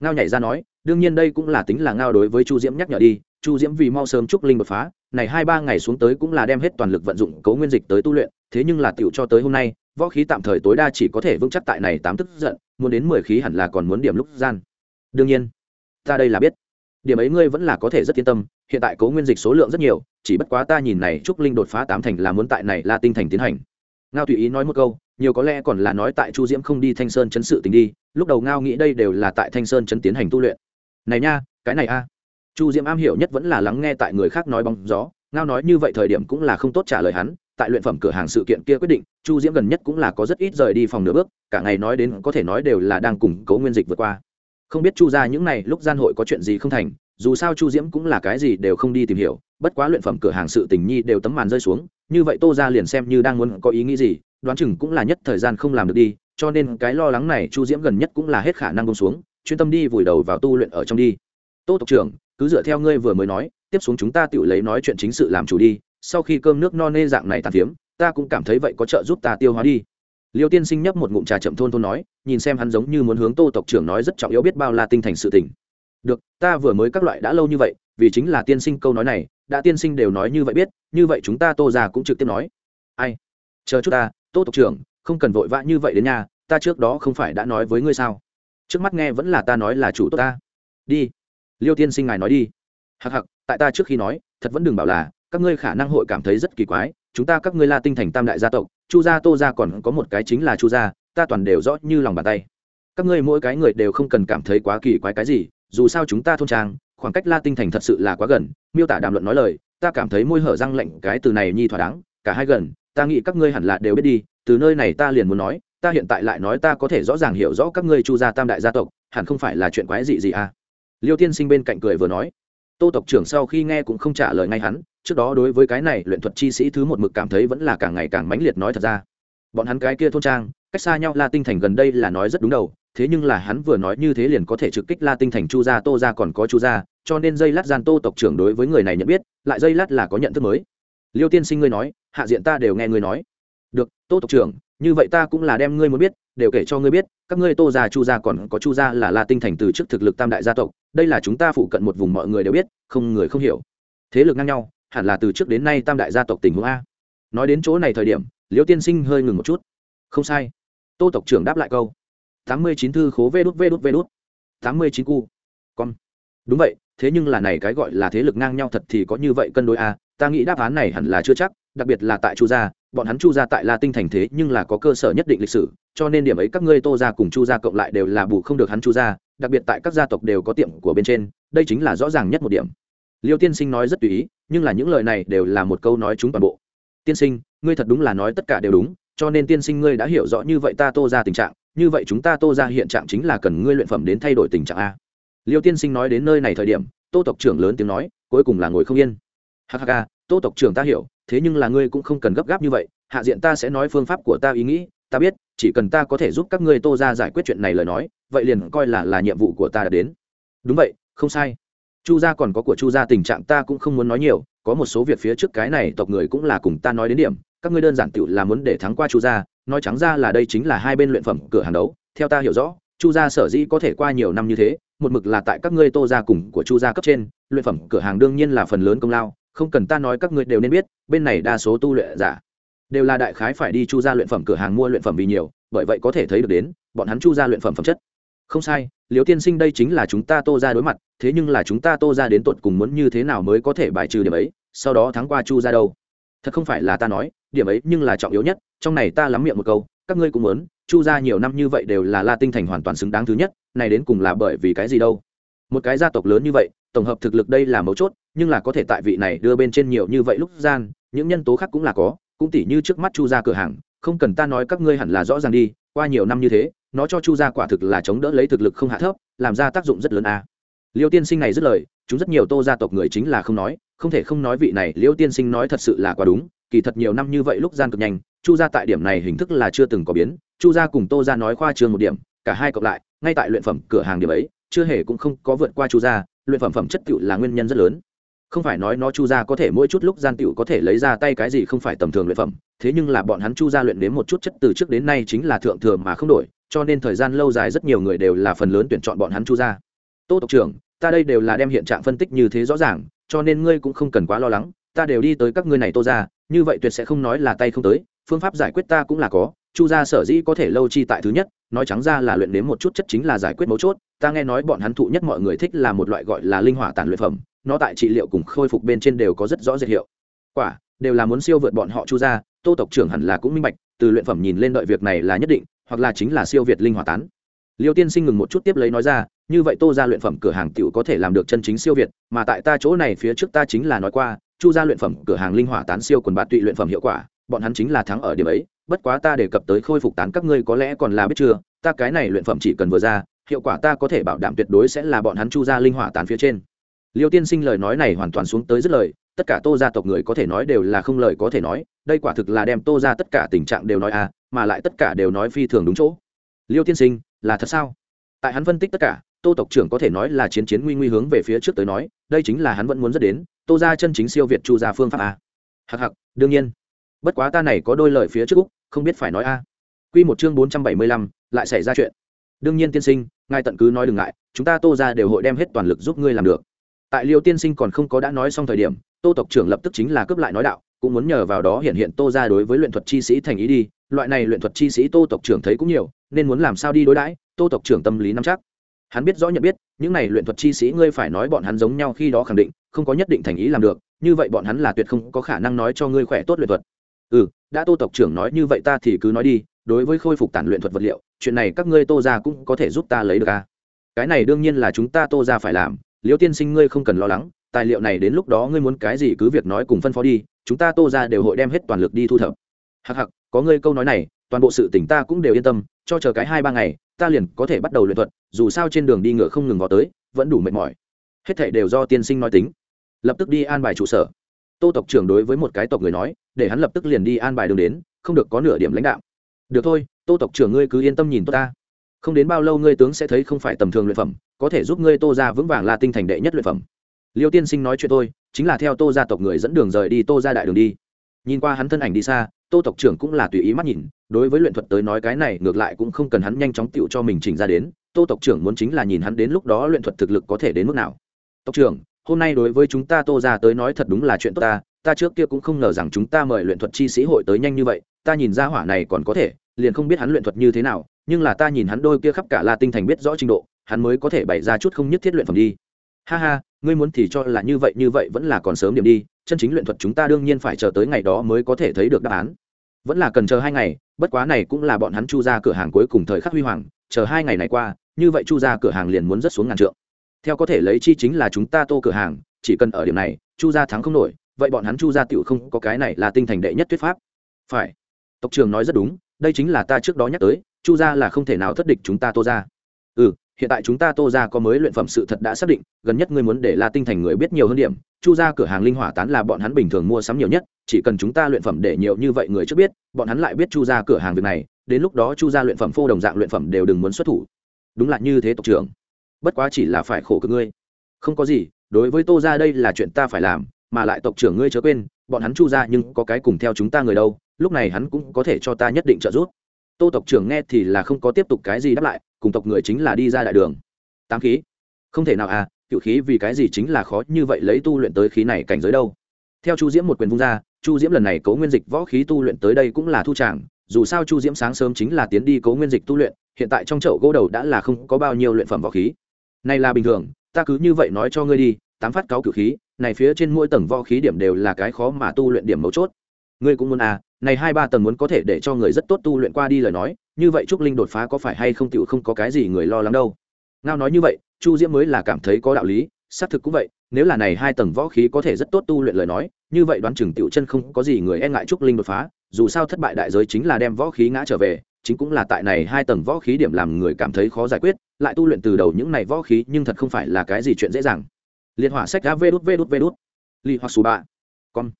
Ngao nhảy ra nói đương nhiên đây cũng là tính là ngao đối với chu diễm nhắc nhở đi chu diễm vì mau sớm chúc linh đột phá, này hai ba ngày xuống tới cũng là đem hết toàn lực vận dụng cấu nguyên dịch tới tu luyện, thế nhưng là tựu cho tới hôm nay, võ khí tạm thời tối đa chỉ có thể vững chắc tại này tám tức giận, muốn đến mười khí hẳn là còn muốn điểm lúc gian. Đương nhiên, ta đây là biết, điểm ấy ngươi vẫn là có thể rất yên tâm, hiện tại cấu nguyên dịch số lượng rất nhiều, chỉ bất quá ta nhìn này trúc linh đột phá tám thành là muốn tại này la tinh thành tiến hành. Ngao tùy ý nói một câu, nhiều có lẽ còn là nói tại chu diễm không đi thanh sơn chấn sự tình đi, lúc đầu ngao nghĩ đây đều là tại thanh sơn chấn tiến hành tu luyện. Này nha, cái này a chu diễm am hiểu nhất vẫn là lắng nghe tại người khác nói bóng gió, ngao nói như vậy thời điểm cũng là không tốt trả lời hắn, tại luyện phẩm cửa hàng sự kiện kia quyết định, chu diễm gần nhất cũng là có rất ít rời đi phòng nửa bước, cả ngày nói đến có thể nói đều là đang củng cố nguyên dịch vượt qua. Không biết chu ra những này lúc gian hội có chuyện gì không thành, dù sao chu diễm cũng là cái gì đều không đi tìm hiểu, bất quá luyện phẩm cửa hàng sự tình nhi đều tấm màn rơi xuống, như vậy tô ra liền xem như đang muốn có ý nghĩ gì, đoán chừng cũng là nhất thời gian không làm được đi, cho nên cái lo lắng này chu diễm gần nhất cũng là hết khả năng bông xuống, chuyên tâm đi vùi đầu vào tu luyện ở trong đi. Tô tộc trưởng cứ dựa theo ngươi vừa mới nói, tiếp xuống chúng ta tự lấy nói chuyện chính sự làm chủ đi, sau khi cơm nước no nê dạng này tàn phiếm, ta cũng cảm thấy vậy có trợ giúp ta tiêu hóa đi. Liêu tiên sinh nhấp một ngụm trà chậm thôn thôn nói, nhìn xem hắn giống như muốn hướng tô tộc trưởng nói rất trọng yếu biết bao la tinh thành sự tình. Được, ta vừa mới các loại đã lâu như vậy, vì chính là tiên sinh câu nói này, đã tiên sinh đều nói như vậy biết, như vậy chúng ta tô già cũng trực tiếp nói. Ai? Chờ chút ta, tô tộc trưởng, không cần vội vã như vậy đến nhà, ta trước đó không phải đã nói với ngươi sao? Trước mắt nghe vẫn là ta nói là chủ tốt ta. Đi liêu tiên sinh ngài nói đi. Hặc hặc tại ta trước khi nói, thật vẫn đừng bảo là, các ngươi khả năng hội cảm thấy rất kỳ quái, chúng ta các ngươi la tinh thành tam đại gia tộc, chu gia, tô gia còn có một cái chính là chu gia, ta toàn đều rõ như lòng bàn tay. Các ngươi mỗi cái người đều không cần cảm thấy quá kỳ quái cái gì, dù sao chúng ta thôn trang, khoảng cách la tinh thành thật sự là quá gần, miêu tả đàm luận nói lời, ta cảm thấy môi hở răng lệnh cái từ này nhi thỏa đáng, cả hai gần, ta nghĩ các ngươi hẳn là đều biết đi, từ nơi này ta liền muốn nói, ta hiện tại lại nói ta có thể rõ ràng hiểu rõ các ngươi chu gia tam đại gia tộc, hẳn không phải là chuyện quái gì gì à liêu tiên sinh bên cạnh cười vừa nói, tô tộc trưởng sau khi nghe cũng không trả lời ngay hắn, trước đó đối với cái này luyện thuật chi sĩ thứ một mực cảm thấy vẫn là càng ngày càng mãnh liệt nói thật ra. Bọn hắn cái kia thôn trang, cách xa nhau la tinh thành gần đây là nói rất đúng đầu, thế nhưng là hắn vừa nói như thế liền có thể trực kích la tinh thành chu gia, tô gia còn có chu gia, cho nên dây lát gian tô tộc trưởng đối với người này nhận biết, lại dây lát là có nhận thức mới. Liêu tiên sinh ngươi nói, hạ diện ta đều nghe ngươi nói. Được, tô tộc trưởng như vậy ta cũng là đem ngươi muốn biết, đều kể cho ngươi biết, các ngươi tô gia, chu gia còn có chu gia là la tinh thành từ trước thực lực tam đại gia tộc, đây là chúng ta phụ cận một vùng mọi người đều biết, không người không hiểu. Thế lực ngang nhau, hẳn là từ trước đến nay tam đại gia tộc tình huống a. Nói đến chỗ này thời điểm, liễu tiên sinh hơi ngừng một chút. Không sai. Tô tộc trưởng đáp lại câu. Tám mươi chín thư khố vê đút vê đút vê đút. Tám mươi chín cu. Con đúng vậy, thế nhưng là này cái gọi là thế lực ngang nhau thật thì có như vậy cân đối a. Ta nghĩ đáp án này hẳn là chưa chắc, đặc biệt là tại chu gia bọn hắn chu gia tại la tinh thành thế nhưng là có cơ sở nhất định lịch sử, cho nên điểm ấy các ngươi tô gia cùng chu gia cộng lại đều là bù không được hắn chu gia, đặc biệt tại các gia tộc đều có tiệm của bên trên, đây chính là rõ ràng nhất một điểm. Liêu tiên sinh nói rất tùy ý, nhưng là những lời này đều là một câu nói chúng toàn bộ. Tiên sinh, ngươi thật đúng là nói tất cả đều đúng, cho nên tiên sinh ngươi đã hiểu rõ như vậy ta tô ra tình trạng, như vậy chúng ta tô ra hiện trạng chính là cần ngươi luyện phẩm đến thay đổi tình trạng a. Liêu tiên sinh nói đến nơi này thời điểm, tô tộc trưởng lớn tiếng nói, cuối cùng là ngồi không yên. Hk tô tộc trưởng ta hiểu thế nhưng là ngươi cũng không cần gấp gáp như vậy, hạ diện ta sẽ nói phương pháp của ta ý nghĩ, ta biết, chỉ cần ta có thể giúp các ngươi tô ra giải quyết chuyện này lời nói, vậy liền coi là là nhiệm vụ của ta đã đến. Đúng vậy, không sai. Chu gia còn có của chu gia tình trạng ta cũng không muốn nói nhiều, có một số việc phía trước cái này tộc người cũng là cùng ta nói đến điểm, các ngươi đơn giản tự là muốn để thắng qua chu gia, nói trắng ra là đây chính là hai bên luyện phẩm cửa hàng đấu, theo ta hiểu rõ, chu gia sở dĩ có thể qua nhiều năm như thế, một mực là tại các ngươi tô gia cùng của chu gia cấp trên, luyện phẩm cửa hàng đương nhiên là phần lớn công lao không cần ta nói các ngươi đều nên biết, bên này đa số tu luyện giả đều là đại khái phải đi chu gia luyện phẩm cửa hàng mua luyện phẩm vì nhiều, bởi vậy có thể thấy được đến, bọn hắn chu gia luyện phẩm phẩm chất. Không sai liều tiên sinh đây chính là chúng ta tô ra đối mặt, thế nhưng là chúng ta tô ra đến tột cùng muốn như thế nào mới có thể bài trừ điểm ấy, sau đó thắng qua chu ra đâu. Thật không phải là ta nói, điểm ấy nhưng là trọng yếu nhất, trong này ta lắm miệng một câu, các ngươi cũng muốn, chu ra nhiều năm như vậy đều là la tinh thành hoàn toàn xứng đáng thứ nhất, này đến cùng là bởi vì cái gì đâu? Một cái gia tộc lớn như vậy tổng hợp thực lực đây là mấu chốt, nhưng là có thể tại vị này đưa bên trên nhiều như vậy lúc gian, những nhân tố khác cũng là có, cũng tỉ như trước mắt chu ra cửa hàng, không cần ta nói các ngươi hẳn là rõ ràng đi, qua nhiều năm như thế, nó cho chu gia quả thực là chống đỡ lấy thực lực không hạ thấp, làm ra tác dụng rất lớn a à. liêu tiên sinh này rất lời, chúng rất nhiều tô gia tộc người chính là không nói, không thể không nói vị này liêu tiên sinh nói thật sự là quá đúng, kỳ thật nhiều năm như vậy lúc gian cực nhanh, chu gia tại điểm này hình thức là chưa từng có biến, chu gia cùng tô gia nói khoa trường một điểm, cả hai cộng lại, ngay tại luyện phẩm cửa hàng điểm ấy, chưa hề cũng không có vượt qua chu gia luyện phẩm phẩm chất tựu là nguyên nhân rất lớn. Không phải nói nó chu gia có thể mỗi chút lúc gian tựu có thể lấy ra tay cái gì không phải tầm thường luyện phẩm, thế nhưng là bọn hắn chu gia luyện đến một chút chất từ trước đến nay chính là thượng thừa mà không đổi, cho nên thời gian lâu dài rất nhiều người đều là phần lớn tuyển chọn bọn hắn chu gia. Tô tộc trưởng, ta đây đều là đem hiện trạng phân tích như thế rõ ràng, cho nên ngươi cũng không cần quá lo lắng, ta đều đi tới các ngươi này tô ra như vậy tuyệt sẽ không nói là tay không tới, phương pháp giải quyết ta cũng là có, chu gia sở dĩ có thể lâu chi tại thứ nhất, nói trắng ra là luyện đến một chút chất chính là giải quyết mấu chốt ta nghe nói bọn hắn thụ nhất mọi người thích là một loại gọi là linh hỏa tàn luyện phẩm, nó tại trị liệu cùng khôi phục bên trên đều có rất rõ dệt hiệu. Quả, đều là muốn siêu vượt bọn họ chu ra, tô tộc trưởng hẳn là cũng minh bạch, từ luyện phẩm nhìn lên đợi việc này là nhất định, hoặc là chính là siêu việt linh hỏa tán. Liêu tiên sinh ngừng một chút tiếp lấy nói ra, như vậy tô ra luyện phẩm cửa hàng t có thể làm được chân chính siêu việt, mà tại ta chỗ này phía trước ta chính là nói qua, chu ra luyện phẩm cửa hàng linh hỏa tán siêu quần bạt tụy luyện phẩm hiệu quả, bọn hắn chính là thắng ở điểm ấy, bất quá ta đề cập tới khôi phục tán các ngươi có lẽ còn là biết chưa, ta cái này luyện phẩm chỉ cần vừa ra hiệu quả ta có thể bảo đảm tuyệt đối sẽ là bọn hắn chu ra linh hỏa tán phía trên. Liêu tiên sinh lời nói này hoàn toàn xuống tới dứt lời, tất cả tô gia tộc người có thể nói đều là không lời có thể nói, đây quả thực là đem tô ra tất cả tình trạng đều nói à mà lại tất cả đều nói phi thường đúng chỗ. Liêu tiên sinh, là thật sao? Tại hắn phân tích tất cả, tô tộc trưởng có thể nói là chiến chiến nguy nguy hướng về phía trước tới nói, đây chính là hắn vẫn muốn dẫn đến, tô ra chân chính siêu việt chu gia phương pháp à. a hặc hặc đương nhiên. Bất quá ta này có đôi lời phía trước úc, không biết phải nói a. Q một chương bốn trăm bảy mươi lăm, lại xảy ra chuyện. Đương nhiên tiên sinh ngài tận cứ nói đừng ngại, chúng ta tô ra đều hội đem hết toàn lực giúp ngươi làm được. Tại liêu tiên sinh còn không có đã nói xong thời điểm, tô tộc trưởng lập tức chính là cướp lại nói đạo, cũng muốn nhờ vào đó hiện hiện tô ra đối với luyện thuật chi sĩ thành ý đi, loại này luyện thuật chi sĩ tô tộc trưởng thấy cũng nhiều, nên muốn làm sao đi đối đãi, tô tộc trưởng tâm lý nắm chắc. Hắn biết rõ nhận biết, những này luyện thuật chi sĩ ngươi phải nói bọn hắn giống nhau khi đó khẳng định, không có nhất định thành ý làm được, như vậy bọn hắn là tuyệt không có khả năng nói cho ngươi khỏe tốt luyện thuật. Ừ đã tô tộc trưởng nói như vậy ta thì cứ nói đi, đối với khôi phục tản luyện thuật vật liệu chuyện này các ngươi tô ra cũng có thể giúp ta lấy được à. cái này đương nhiên là chúng ta tô ra phải làm. Liễu tiên sinh ngươi không cần lo lắng, tài liệu này đến lúc đó ngươi muốn cái gì cứ việc nói cùng phân phó đi, chúng ta tô ra đều hội đem hết toàn lực đi thu thập. Hặc hặc có ngươi câu nói này, toàn bộ sự tỉnh ta cũng đều yên tâm, cho chờ cái hai ba ngày, ta liền có thể bắt đầu luyện thuật, dù sao trên đường đi ngựa không ngừng vào tới, vẫn đủ mệt mỏi. Hết thảy đều do tiên sinh nói tính. Lập tức đi an bài trụ sở. Tô tộc trưởng đối với một cái tộc người nói, để hắn lập tức liền đi an bài đường đến, không được có nửa điểm lãnh đạo. Được thôi tô tộc trưởng ngươi cứ yên tâm nhìn tốt ta. Không đến bao lâu ngươi tướng sẽ thấy không phải tầm thường luyện phẩm, có thể giúp ngươi tô ra vững vàng là tinh thành đệ nhất luyện phẩm. Liêu tiên sinh nói chuyện tôi chính là theo tô gia tộc người dẫn đường rời đi tô ra đại đường đi. Nhìn qua hắn thân ảnh đi xa, tô tộc trưởng cũng là tùy ý mắt nhìn, đối với luyện thuật tới nói cái này ngược lại cũng không cần hắn nhanh chóng tựu cho mình chỉnh ra đến, tô tộc trưởng muốn chính là nhìn hắn đến lúc đó luyện thuật thực lực có thể đến mức nào. Tộc trưởng, hôm nay đối với chúng ta tô ra tới nói thật đúng là chuyện tốt ta ta trước kia cũng không ngờ rằng chúng ta mời luyện thuật chi sĩ hội tới nhanh như vậy, ta nhìn ra hỏa này còn có thể liền không biết hắn luyện thuật như thế nào, nhưng là ta nhìn hắn đôi kia khắp cả la tinh thành biết rõ trình độ, hắn mới có thể bày ra chút không nhất thiết luyện phẩm đi. Ha ha, ngươi muốn thì cho là như vậy như vậy vẫn là còn sớm điểm đi, chân chính luyện thuật chúng ta đương nhiên phải chờ tới ngày đó mới có thể thấy được đáp án. Vẫn là cần chờ hai ngày, bất quá này cũng là bọn hắn chu ra cửa hàng cuối cùng thời khắc huy hoàng, chờ hai ngày này qua, như vậy chu ra cửa hàng liền muốn rất xuống ngàn trượng. Theo có thể lấy chi chính là chúng ta tô cửa hàng, chỉ cần ở điểm này, chu ra thắng không nổi, vậy bọn hắn chu ra tựu không có cái này là tinh thành đệ nhất thuyết pháp. Phải. Tộc trường nói rất đúng đây chính là ta trước đó nhắc tới, chu gia là không thể nào thất địch chúng ta tô ra ừ hiện tại chúng ta tô ra có mới luyện phẩm sự thật đã xác định, gần nhất ngươi muốn để la tinh thành người biết nhiều hơn điểm, chu ra cửa hàng linh hỏa tán là bọn hắn bình thường mua sắm nhiều nhất, chỉ cần chúng ta luyện phẩm để nhiều như vậy người trước biết, bọn hắn lại biết chu ra cửa hàng việc này, đến lúc đó chu ra luyện phẩm phô đồng dạng luyện phẩm đều đừng muốn xuất thủ. Đúng là như thế tộc trưởng. Bất quá chỉ là phải khổ cực ngươi. Không có gì, đối với tô ra đây là chuyện ta phải làm, mà lại tộc trưởng ngươi chớ quên, bọn hắn chu ra nhưng có cái cùng theo chúng ta người đâu lúc này hắn cũng có thể cho ta nhất định trợ giúp. Tô tộc trưởng nghe thì là không có tiếp tục cái gì đáp lại, cùng tộc người chính là đi ra đại đường. Tám khí. Không thể nào à cựu khí vì cái gì chính là khó như vậy lấy tu luyện tới khí này cảnh giới đâu. Theo chu diễm một quyền vung ra, chu diễm lần này cấu nguyên dịch võ khí tu luyện tới đây cũng là thu tràng, dù sao chu diễm sáng sớm chính là tiến đi cấu nguyên dịch tu luyện, hiện tại trong chậu gỗ đầu đã là không có bao nhiêu luyện phẩm võ khí. Này là bình thường, ta cứ như vậy nói cho ngươi đi, tám phát cáo cửu khí, này phía trên mỗi tầng võ khí điểm đều là cái khó mà tu luyện điểm mấu chốt. Ngươi cũng muốn à này hai ba tầng muốn có thể để cho người rất tốt tu luyện qua đi lời nói, như vậy trúc linh đột phá có phải hay không tựu không có cái gì người lo lắng đâu. Ngao nói như vậy, chu diễm mới là cảm thấy có đạo lý, xác thực cũng vậy, nếu là này hai tầng võ khí có thể rất tốt tu luyện lời nói, như vậy đoán chừng tiểu chân không có gì người e ngại trúc linh đột phá, dù sao thất bại đại giới chính là đem võ khí ngã trở về, chính cũng là tại này hai tầng võ khí điểm làm người cảm thấy khó giải quyết, lại tu luyện từ đầu những này võ khí nhưng thật không phải là cái gì chuyện dễ dàng. Liệt hỏa sách đã vê đút vê đút vê đút. Ly hoặc xù bạ. Con.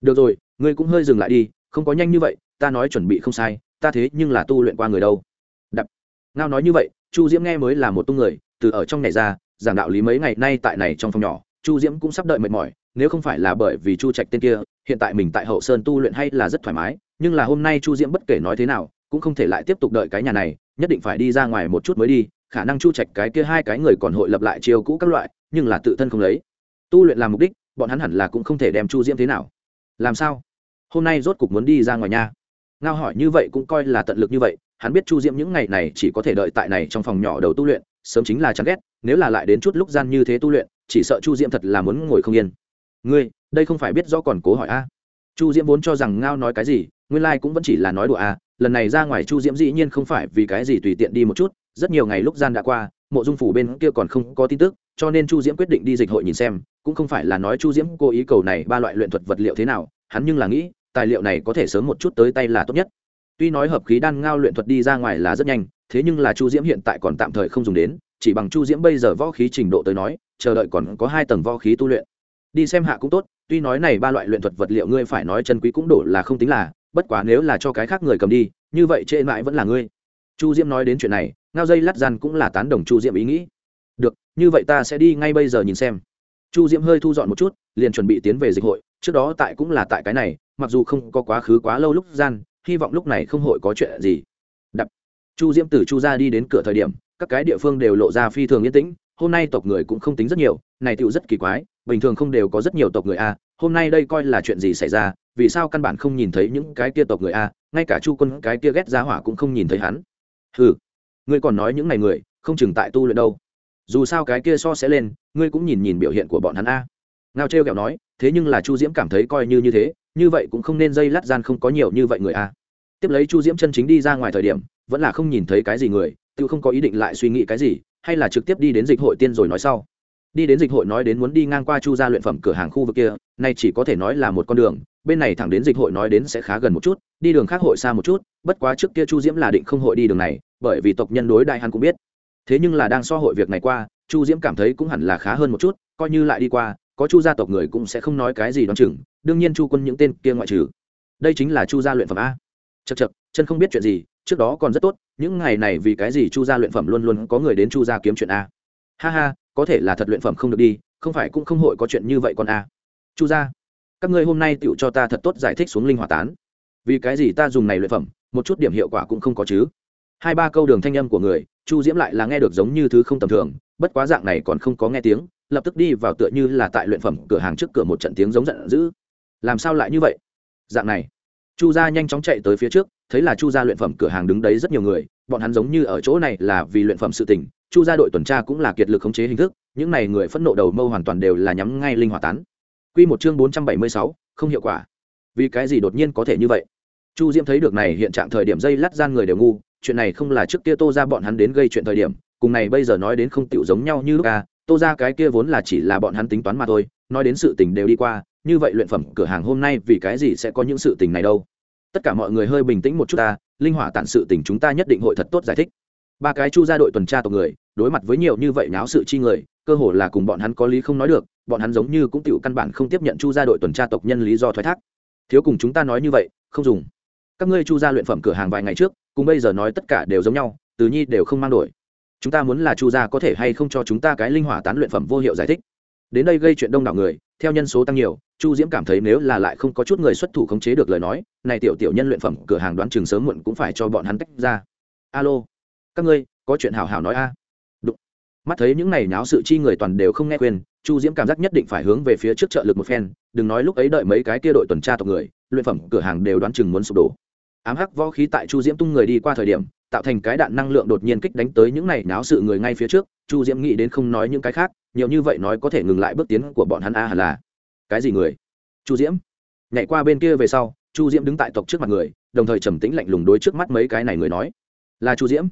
Được rồi, ngươi cũng hơi dừng lại đi không có nhanh như vậy, ta nói chuẩn bị không sai, ta thế nhưng là tu luyện qua người đâu. Đập. Ngao nói như vậy, chu diễm nghe mới là một tung người, từ ở trong này ra, giảng đạo lý mấy ngày nay tại này trong phòng nhỏ, chu diễm cũng sắp đợi mệt mỏi, nếu không phải là bởi vì chu trạch tên kia, hiện tại mình tại hậu sơn tu luyện hay là rất thoải mái, nhưng là hôm nay chu diễm bất kể nói thế nào, cũng không thể lại tiếp tục đợi cái nhà này, nhất định phải đi ra ngoài một chút mới đi, khả năng chu trạch cái kia hai cái người còn hội lập lại chiêu cũ các loại, nhưng là tự thân không lấy. Tu luyện làm mục đích, bọn hắn hẳn là cũng không thể đem chu diễm thế nào. Làm sao? Hôm nay rốt cục muốn đi ra ngoài nha. Ngao hỏi như vậy cũng coi là tận lực như vậy, hắn biết chu diễm những ngày này chỉ có thể đợi tại này trong phòng nhỏ đầu tu luyện, sớm chính là chán ghét, nếu là lại đến chút lúc gian như thế tu luyện, chỉ sợ chu diễm thật là muốn ngồi không yên. Ngươi, đây không phải biết do còn cố hỏi a? Chu diễm vốn cho rằng ngao nói cái gì, nguyên lai、like、cũng vẫn chỉ là nói đùa à lần này ra ngoài chu diễm dĩ nhiên không phải vì cái gì tùy tiện đi một chút, rất nhiều ngày lúc gian đã qua, mộ dung phủ bên kia còn không có tin tức, cho nên chu diễm quyết định đi dịch hội nhìn xem, cũng không phải là nói chu diễm cố ý cầu này ba loại luyện thuật vật liệu thế nào hắn nhưng là nghĩ, tài liệu này có thể sớm một chút tới tay là tốt nhất. Tuy nói hợp khí đan ngao luyện thuật đi ra ngoài là rất nhanh, thế nhưng là chu diễm hiện tại còn tạm thời không dùng đến, chỉ bằng chu diễm bây giờ võ khí trình độ tới nói, chờ đợi còn có hai tầng võ khí tu luyện. Đi xem hạ cũng tốt, tuy nói này ba loại luyện thuật vật liệu ngươi phải nói chân quý cũng đổ là không tính là, bất quá nếu là cho cái khác người cầm đi, như vậy trễ mãi vẫn là ngươi. Chu diễm nói đến chuyện này, ngao dây lát gian cũng là tán đồng chu diễm ý nghĩ. Được, như vậy ta sẽ đi ngay bây giờ nhìn xem. Chu diễm hơi thu dọn một chút, liền chuẩn bị tiến về dịch hội trước đó tại cũng là tại cái này, mặc dù không có quá khứ quá lâu lúc gian, hy vọng lúc này không hội có chuyện gì. Đập. Chu diễm từ chu ra đi đến cửa thời điểm, các cái địa phương đều lộ ra phi thường yên tĩnh, hôm nay tộc người cũng không tính rất nhiều, này tựu rất kỳ quái, bình thường không đều có rất nhiều tộc người a, hôm nay đây coi là chuyện gì xảy ra, vì sao căn bản không nhìn thấy những cái kia tộc người a, ngay cả chu quân cái kia ghét ra hỏa cũng không nhìn thấy hắn. Ừ ngươi còn nói những ngày người, không chừng tại tu luyện đâu. Dù sao cái kia so sẽ lên, ngươi cũng nhìn nhìn biểu hiện của bọn hắn a ngao trêu kẹo nói, thế nhưng là chu diễm cảm thấy coi như như thế, như vậy cũng không nên dây lát gian không có nhiều như vậy người a. Tiếp lấy chu diễm chân chính đi ra ngoài thời điểm, vẫn là không nhìn thấy cái gì người, tự không có ý định lại suy nghĩ cái gì, hay là trực tiếp đi đến dịch hội tiên rồi nói sau. Đi đến dịch hội nói đến muốn đi ngang qua chu gia luyện phẩm cửa hàng khu vực kia, nay chỉ có thể nói là một con đường, bên này thẳng đến dịch hội nói đến sẽ khá gần một chút, đi đường khác hội xa một chút, bất quá trước kia chu diễm là định không hội đi đường này, bởi vì tộc nhân đối đại hắn cũng biết. Thế nhưng là đang so hội việc này qua, chu diễm cảm thấy cũng hẳn là khá hơn một chút, coi như lại đi qua có chu gia tộc người cũng sẽ không nói cái gì đoán chừng, đương nhiên chu quân những tên kia ngoại trừ. Đây chính là chu gia luyện phẩm a. Chật chật chân không biết chuyện gì, trước đó còn rất tốt, những ngày này vì cái gì chu gia luyện phẩm luôn luôn có người đến chu gia kiếm chuyện a. Ha ha, có thể là thật luyện phẩm không được đi, không phải cũng không hội có chuyện như vậy con a. Chu gia, các ngươi hôm nay tựu cho ta thật tốt giải thích xuống linh hỏa tán. Vì cái gì ta dùng này luyện phẩm, một chút điểm hiệu quả cũng không có chứ. Hai ba câu đường thanh âm của người, chu diễm lại là nghe được giống như thứ không tầm thường, bất quá dạng này còn không có nghe tiếng lập tức đi vào tựa như là tại luyện phẩm cửa hàng trước cửa một trận tiếng giống giận dữ. Làm sao lại như vậy? Dạng này chu gia nhanh chóng chạy tới phía trước thấy là chu gia luyện phẩm cửa hàng đứng đấy rất nhiều người bọn hắn giống như ở chỗ này là vì luyện phẩm sự tình chu gia đội tuần tra cũng là kiệt lực khống chế hình thức những này người phẫn nộ đầu mâu hoàn toàn đều là nhắm ngay linh hỏa tán. Quy một chương bốn trăm bảy mươi sáu, không hiệu quả. Vì cái gì đột nhiên có thể như vậy? Chu diễm thấy được này hiện trạng thời điểm dây lát gian người đều ngu chuyện này không là trước kia tô ra bọn hắn đến gây chuyện thời điểm cùng này bây giờ nói đến không tựu giống nhau như lúc à tô ra cái kia vốn là chỉ là bọn hắn tính toán mà thôi, nói đến sự tình đều đi qua, như vậy luyện phẩm cửa hàng hôm nay vì cái gì sẽ có những sự tình này đâu? Tất cả mọi người hơi bình tĩnh một chút ta, linh hỏa tản sự tình chúng ta nhất định hội thật tốt giải thích. Ba cái chu ra đội tuần tra tộc người, đối mặt với nhiều như vậy náo sự chi người, cơ hồ là cùng bọn hắn có lý không nói được, bọn hắn giống như cũng tựu căn bản không tiếp nhận chu ra đội tuần tra tộc nhân lý do thoái thác. Thiếu cùng chúng ta nói như vậy, không dùng. Các ngươi chu ra luyện phẩm cửa hàng vài ngày trước, cùng bây giờ nói tất cả đều giống nhau, từ nhi đều không mang đổi chúng ta muốn là chu gia có thể hay không cho chúng ta cái linh hỏa tán luyện phẩm vô hiệu giải thích. Đến đây gây chuyện đông đảo người, theo nhân số tăng nhiều, chu diễm cảm thấy nếu là lại không có chút người xuất thủ khống chế được lời nói, này tiểu tiểu nhân luyện phẩm cửa hàng đoán chừng sớm muộn cũng phải cho bọn hắn tách ra. Alo, các ngươi, có chuyện hào hào nói a. Đụng. mắt thấy những này náo sự chi người toàn đều không nghe khuyên, chu diễm cảm giác nhất định phải hướng về phía trước trợ lực một phen, đừng nói lúc ấy đợi mấy cái kia đội tuần tra tộc người, luyện phẩm cửa hàng đều đoán chừng muốn sụp đổ ám hắc võ khí tại chu diễm tung người đi qua thời điểm, tạo thành cái đạn năng lượng đột nhiên kích đánh tới những này náo sự người ngay phía trước. Chu diễm nghĩ đến không nói những cái khác, nhiều như vậy nói có thể ngừng lại bước tiến của bọn hắn a à hẳn là. Cái gì người? Chu diễm. Nhảy qua bên kia về sau, chu diễm đứng tại tộc trước mặt người, đồng thời trầm tĩnh lạnh lùng đối trước mắt mấy cái này người nói. Là chu diễm.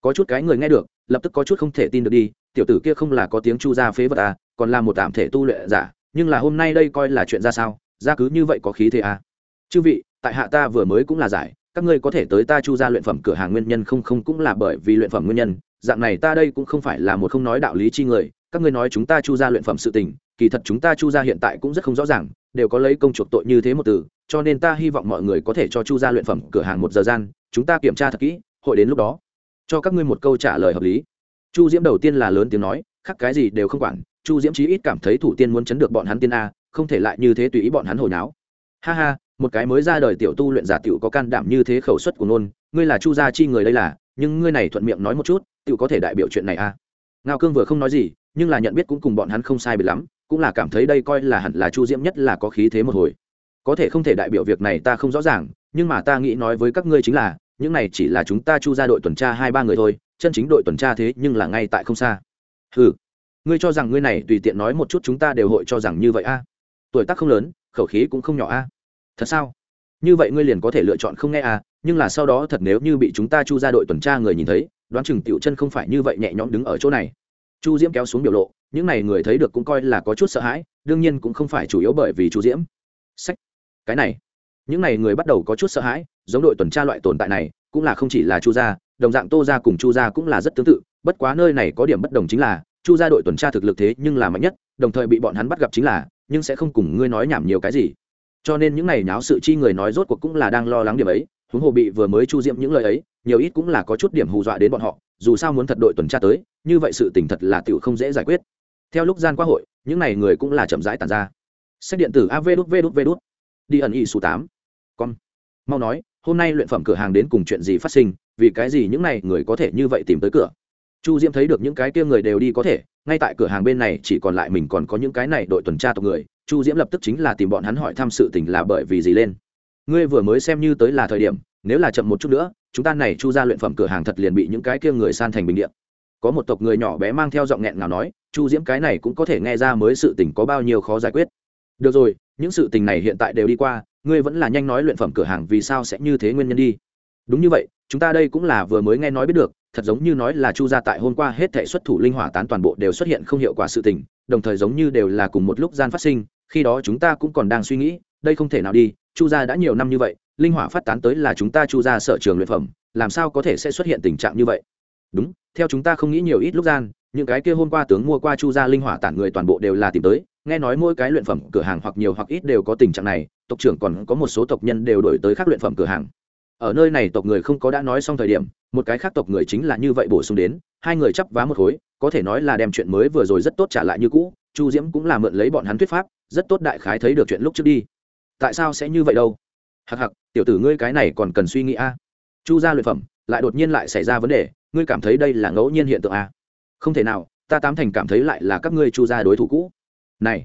Có chút cái người nghe được, lập tức có chút không thể tin được đi, tiểu tử kia không là có tiếng chu ra phế vật à còn là một tạm thể tu luyện giả, nhưng là hôm nay đây coi là chuyện ra sao, ra cứ như vậy có khí thế à. Chư vị tại hạ ta vừa mới cũng là giải, các ngươi có thể tới ta chu ra luyện phẩm cửa hàng nguyên nhân không không cũng là bởi vì luyện phẩm nguyên nhân, dạng này ta đây cũng không phải là một không nói đạo lý chi người, các ngươi nói chúng ta chu ra luyện phẩm sự tình, kỳ thật chúng ta chu ra hiện tại cũng rất không rõ ràng, đều có lấy công chuộc tội như thế một từ, cho nên ta hy vọng mọi người có thể cho chu ra luyện phẩm cửa hàng một giờ gian, chúng ta kiểm tra thật kỹ, hội đến lúc đó, cho các ngươi một câu trả lời hợp lý. Chu diễm đầu tiên là lớn tiếng nói, khác cái gì đều không quản, chu diễm chí ít cảm thấy thủ tiên muốn chấn được bọn hắn tiên a, không thể lại như thế tùy ý bọn hắn hồi náo. Ha ha một cái mới ra đời tiểu tu luyện giả tiểu có can đảm như thế khẩu suất của nôn ngươi là chu gia chi người đây là, nhưng ngươi này thuận miệng nói một chút, tiểu có thể đại biểu chuyện này à? Ngao cương vừa không nói gì, nhưng là nhận biết cũng cùng bọn hắn không sai biệt lắm, cũng là cảm thấy đây coi là hẳn là chu diễm nhất là có khí thế một hồi. Có thể không thể đại biểu việc này ta không rõ ràng, nhưng mà ta nghĩ nói với các ngươi chính là, những này chỉ là chúng ta chu ra đội tuần tra hai ba người thôi, chân chính đội tuần tra thế nhưng là ngay tại không xa. Ừ ngươi cho rằng ngươi này tùy tiện nói một chút chúng ta đều hội cho rằng như vậy a tuổi tác không lớn, khẩu khí cũng không nhỏ a thật sao? Như vậy ngươi liền có thể lựa chọn không nghe à nhưng là sau đó thật nếu như bị chúng ta chu ra đội tuần tra người nhìn thấy, đoán chừng tiểu chân không phải như vậy nhẹ nhõm đứng ở chỗ này. Chu diễm kéo xuống biểu lộ, những này người thấy được cũng coi là có chút sợ hãi, đương nhiên cũng không phải chủ yếu bởi vì chu diễm. Sách. Cái này. Những này người bắt đầu có chút sợ hãi, giống đội tuần tra loại tồn tại này, cũng là không chỉ là chu gia, đồng dạng tô gia cùng chu gia cũng là rất tương tự, bất quá nơi này có điểm bất đồng chính là, chu gia đội tuần tra thực lực thế nhưng là mạnh nhất, đồng thời bị bọn hắn bắt gặp chính là, nhưng sẽ không cùng ngươi nói nhảm nhiều cái gì cho nên những này nháo sự chi người nói rốt cuộc cũng là đang lo lắng điểm ấy, huống hồ bị vừa mới chu diễm những lời ấy, nhiều ít cũng là có chút điểm hù dọa đến bọn họ, dù sao muốn thật đội tuần tra tới, như vậy sự tình thật là tiểu không dễ giải quyết. Theo lúc gian qua hội, những này người cũng là chậm rãi tàn ra. Sách điện tử av đút v đút v đút. Đi ẩn y số tám. Con mau nói, hôm nay luyện phẩm cửa hàng đến cùng chuyện gì phát sinh, vì cái gì những này người có thể như vậy tìm tới cửa? Chu diễm thấy được những cái kia người đều đi có thể, ngay tại cửa hàng bên này chỉ còn lại mình còn có những cái này đội tuần tra tộc người, chu diễm lập tức chính là tìm bọn hắn hỏi thăm sự tình là bởi vì gì lên. Ngươi vừa mới xem như tới là thời điểm, nếu là chậm một chút nữa, chúng ta này chu ra luyện phẩm cửa hàng thật liền bị những cái kia người san thành bình điện có một tộc người nhỏ bé mang theo giọng nghẹn nào nói, chu diễm, cái này cũng có thể nghe ra mới sự tình có bao nhiêu khó giải quyết. Được rồi, những sự tình này hiện tại đều đi qua, ngươi vẫn là nhanh nói luyện phẩm cửa hàng vì sao sẽ như thế nguyên nhân đi. Đúng như vậy, chúng ta đây cũng là vừa mới nghe nói biết được thật giống như nói là chu gia tại hôm qua hết thể xuất thủ linh hỏa tán toàn bộ đều xuất hiện không hiệu quả sự tình, đồng thời giống như đều là cùng một lúc gian phát sinh, khi đó chúng ta cũng còn đang suy nghĩ, đây không thể nào đi, chu gia đã nhiều năm như vậy, linh hỏa phát tán tới là chúng ta chu gia sở trường luyện phẩm, làm sao có thể sẽ xuất hiện tình trạng như vậy? Đúng, theo chúng ta không nghĩ nhiều ít lúc gian, những cái kia hôm qua tướng mua qua chu gia linh hỏa tản người toàn bộ đều là tìm tới, nghe nói mỗi cái luyện phẩm cửa hàng hoặc nhiều hoặc ít đều có tình trạng này, tộc trưởng còn có một số tộc nhân đều đổi tới các luyện phẩm cửa hàng ở nơi này tộc người không có đã nói xong thời điểm, một cái khác tộc người chính là như vậy bổ sung đến, hai người chắp vá một khối, có thể nói là đem chuyện mới vừa rồi rất tốt trả lại như cũ, chu diễm cũng là mượn lấy bọn hắn thuyết pháp, rất tốt đại khái thấy được chuyện lúc trước đi. Tại sao sẽ như vậy đâu? Hặc hặc tiểu tử ngươi cái này còn cần suy nghĩ a. À? Chu gia luyện phẩm, lại đột nhiên lại xảy ra vấn đề, ngươi cảm thấy đây là ngẫu nhiên hiện tượng a? À? Không thể nào, ta tám thành cảm thấy lại là các ngươi chu gia đối thủ cũ. Này,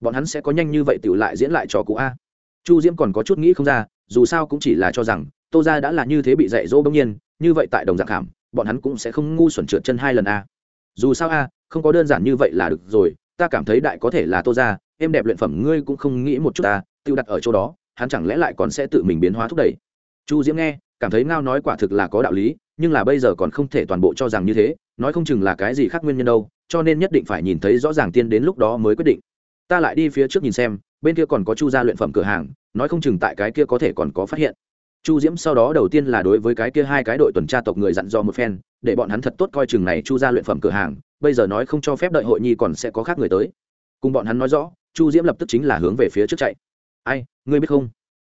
bọn hắn sẽ có nhanh như vậy tiểu lại diễn lại trò cũ a? Chu diễm còn có chút nghĩ không ra, dù sao cũng chỉ là cho rằng tô gia đã là như thế bị dạy dỗ bỗng nhiên, như vậy tại đồng dạng khảm bọn hắn cũng sẽ không ngu xuẩn trượt chân hai lần a dù sao a không có đơn giản như vậy là được rồi, ta cảm thấy đại có thể là tô gia, em đẹp luyện phẩm ngươi cũng không nghĩ một chút ta tiêu đặt ở chỗ đó, hắn chẳng lẽ lại còn sẽ tự mình biến hóa thúc đẩy. Chu diễm nghe, cảm thấy ngao nói quả thực là có đạo lý, nhưng là bây giờ còn không thể toàn bộ cho rằng như thế, nói không chừng là cái gì khác nguyên nhân đâu, cho nên nhất định phải nhìn thấy rõ ràng tiên đến lúc đó mới quyết định. Ta lại đi phía trước nhìn xem, bên kia còn có chu gia luyện phẩm cửa hàng, nói không chừng tại cái kia có thể còn có phát hiện chu diễm sau đó đầu tiên là đối với cái kia hai cái đội tuần tra tộc người dặn dò một phen, để bọn hắn thật tốt coi chừng này chu gia luyện phẩm cửa hàng, bây giờ nói không cho phép đợi hội nhi còn sẽ có khác người tới. Cùng bọn hắn nói rõ, chu diễm lập tức chính là hướng về phía trước chạy. Ai, ngươi biết không?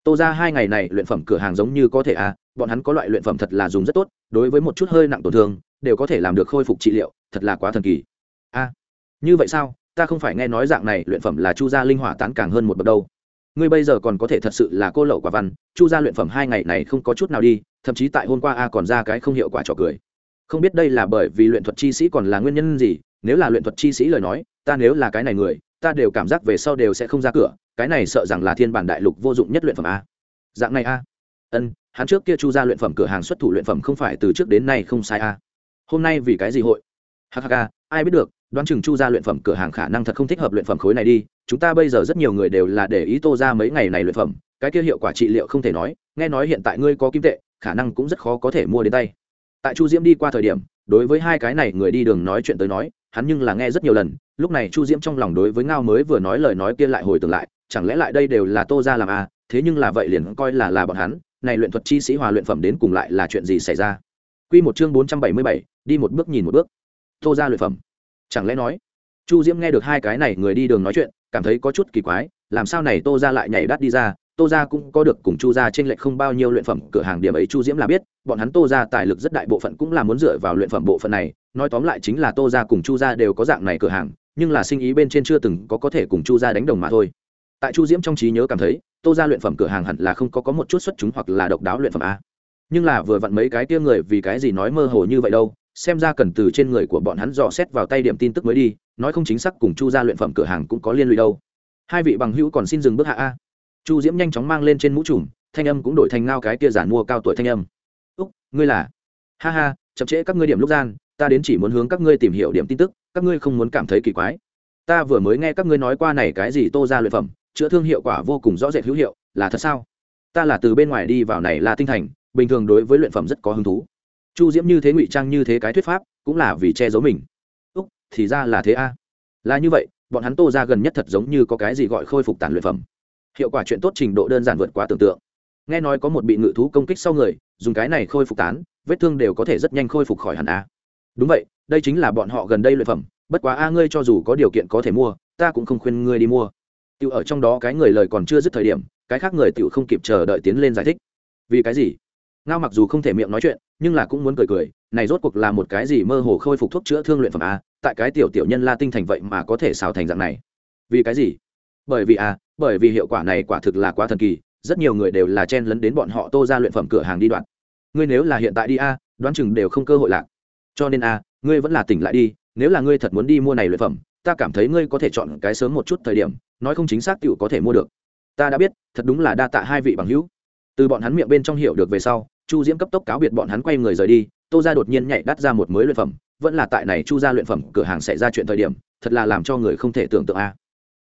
Tô ra hai ngày này luyện phẩm cửa hàng giống như có thể à bọn hắn có loại luyện phẩm thật là dùng rất tốt, đối với một chút hơi nặng tổn thương, đều có thể làm được khôi phục trị liệu, thật là quá thần kỳ. A, như vậy sao? Ta không phải nghe nói dạng này luyện phẩm là chu gia linh hỏa tán càng hơn một bậc đâu ngươi bây giờ còn có thể thật sự là cô lậu quả văn, chu gia luyện phẩm hai ngày này không có chút nào đi, thậm chí tại hôm qua a còn ra cái không hiệu quả trò cười. Không biết đây là bởi vì luyện thuật chi sĩ còn là nguyên nhân gì, nếu là luyện thuật chi sĩ lời nói, ta nếu là cái này người, ta đều cảm giác về sau đều sẽ không ra cửa, cái này sợ rằng là thiên bản đại lục vô dụng nhất luyện phẩm a. Dạng này a. Ân, hắn trước kia chu ra luyện phẩm cửa hàng xuất thủ luyện phẩm không phải từ trước đến nay không sai a. Hôm nay vì cái gì hội? Hk ai biết được đoán chừng chu ra luyện phẩm cửa hàng khả năng thật không thích hợp luyện phẩm khối này đi, chúng ta bây giờ rất nhiều người đều là để ý tô ra mấy ngày này luyện phẩm, cái kia hiệu quả trị liệu không thể nói, nghe nói hiện tại ngươi có kim tệ, khả năng cũng rất khó có thể mua đến tay. Tại chu diễm đi qua thời điểm, đối với hai cái này người đi đường nói chuyện tới nói, hắn nhưng là nghe rất nhiều lần, lúc này chu diễm trong lòng đối với ngao mới vừa nói lời nói kia lại hồi tưởng lại, chẳng lẽ lại đây đều là tô ra làm à thế nhưng là vậy liền coi là là bọn hắn, này luyện thuật chi sĩ hòa luyện phẩm đến cùng lại là chuyện gì xảy ra? Quy một chương bốn trăm bảy mươi bảy, đi một bước nhìn một bước. Tô ra luyện phẩm chẳng lẽ nói, chu diễm nghe được hai cái này người đi đường nói chuyện, cảm thấy có chút kỳ quái, làm sao này tô ra lại nhảy đắt đi ra, tô ra cũng có được cùng chu ra trên lệch không bao nhiêu luyện phẩm, cửa hàng điểm ấy chu diễm là biết, bọn hắn tô ra tài lực rất đại bộ phận cũng là muốn dựa vào luyện phẩm bộ phận này, nói tóm lại chính là tô ra cùng chu ra đều có dạng này cửa hàng, nhưng là sinh ý bên trên chưa từng có có thể cùng chu ra đánh đồng mà thôi. Tại chu diễm trong trí nhớ cảm thấy, tô ra luyện phẩm cửa hàng hẳn là không có có một chút xuất chúng hoặc là độc đáo luyện phẩm a. Nhưng là vừa vặn mấy cái tia người vì cái gì nói mơ hồ như vậy đâu xem ra cần từ trên người của bọn hắn dò xét vào tay điểm tin tức mới đi, nói không chính xác cùng chu ra luyện phẩm cửa hàng cũng có liên lụy đâu. Hai vị bằng hữu còn xin dừng bước hạ a. Chu diễm nhanh chóng mang lên trên mũ trùm, thanh âm cũng đổi thành ngao cái kia giản mua cao tuổi thanh âm. Úc, ngươi là? Ha ha, chậm trễ các ngươi điểm lúc gian, ta đến chỉ muốn hướng các ngươi tìm hiểu điểm tin tức, các ngươi không muốn cảm thấy kỳ quái. Ta vừa mới nghe các ngươi nói qua này cái gì tô ra luyện phẩm, chữa thương hiệu quả vô cùng rõ rệt hữu hiệu, là thật sao? Ta là từ bên ngoài đi vào này là tinh thành, bình thường đối với luyện phẩm rất có hứng thú chu diễm như thế ngụy trang như thế cái thuyết pháp, cũng là vì che giấu mình. Úc, thì ra là thế a. Là như vậy, bọn hắn tô ra gần nhất thật giống như có cái gì gọi khôi phục tàn luyện phẩm. Hiệu quả chuyện tốt trình độ đơn giản vượt quá tưởng tượng. Nghe nói có một bị ngự thú công kích sau người, dùng cái này khôi phục tán, vết thương đều có thể rất nhanh khôi phục khỏi hẳn a. Đúng vậy, đây chính là bọn họ gần đây luyện phẩm, bất quá a ngươi cho dù có điều kiện có thể mua, ta cũng không khuyên ngươi đi mua. Tự ở trong đó cái người lời còn chưa dứt thời điểm, cái khác người tự không kịp chờ đợi tiến lên giải thích. Vì cái gì? Ngao mặc dù không thể miệng nói chuyện, nhưng là cũng muốn cười cười, này rốt cuộc là một cái gì mơ hồ khôi phục thuốc chữa thương luyện phẩm a, tại cái tiểu tiểu nhân la tinh thành vậy mà có thể xào thành dạng này. Vì cái gì? Bởi vì a, bởi vì hiệu quả này quả thực là quá thần kỳ, rất nhiều người đều là chen lấn đến bọn họ tô ra luyện phẩm cửa hàng đi đoạn. Ngươi nếu là hiện tại đi a, đoán chừng đều không cơ hội lạc. Cho nên a, ngươi vẫn là tỉnh lại đi, nếu là ngươi thật muốn đi mua này luyện phẩm, ta cảm thấy ngươi có thể chọn cái sớm một chút thời điểm, nói không chính xác tựu có thể mua được. Ta đã biết, thật đúng là đa tạ hai vị bằng hữu. Từ bọn hắn miệng bên trong hiểu được về sau chu diễm cấp tốc cáo biệt bọn hắn quay người rời đi, tô ra đột nhiên nhảy đắt ra một mới luyện phẩm, vẫn là tại này chu ra luyện phẩm cửa hàng xảy ra chuyện thời điểm, thật là làm cho người không thể tưởng tượng a.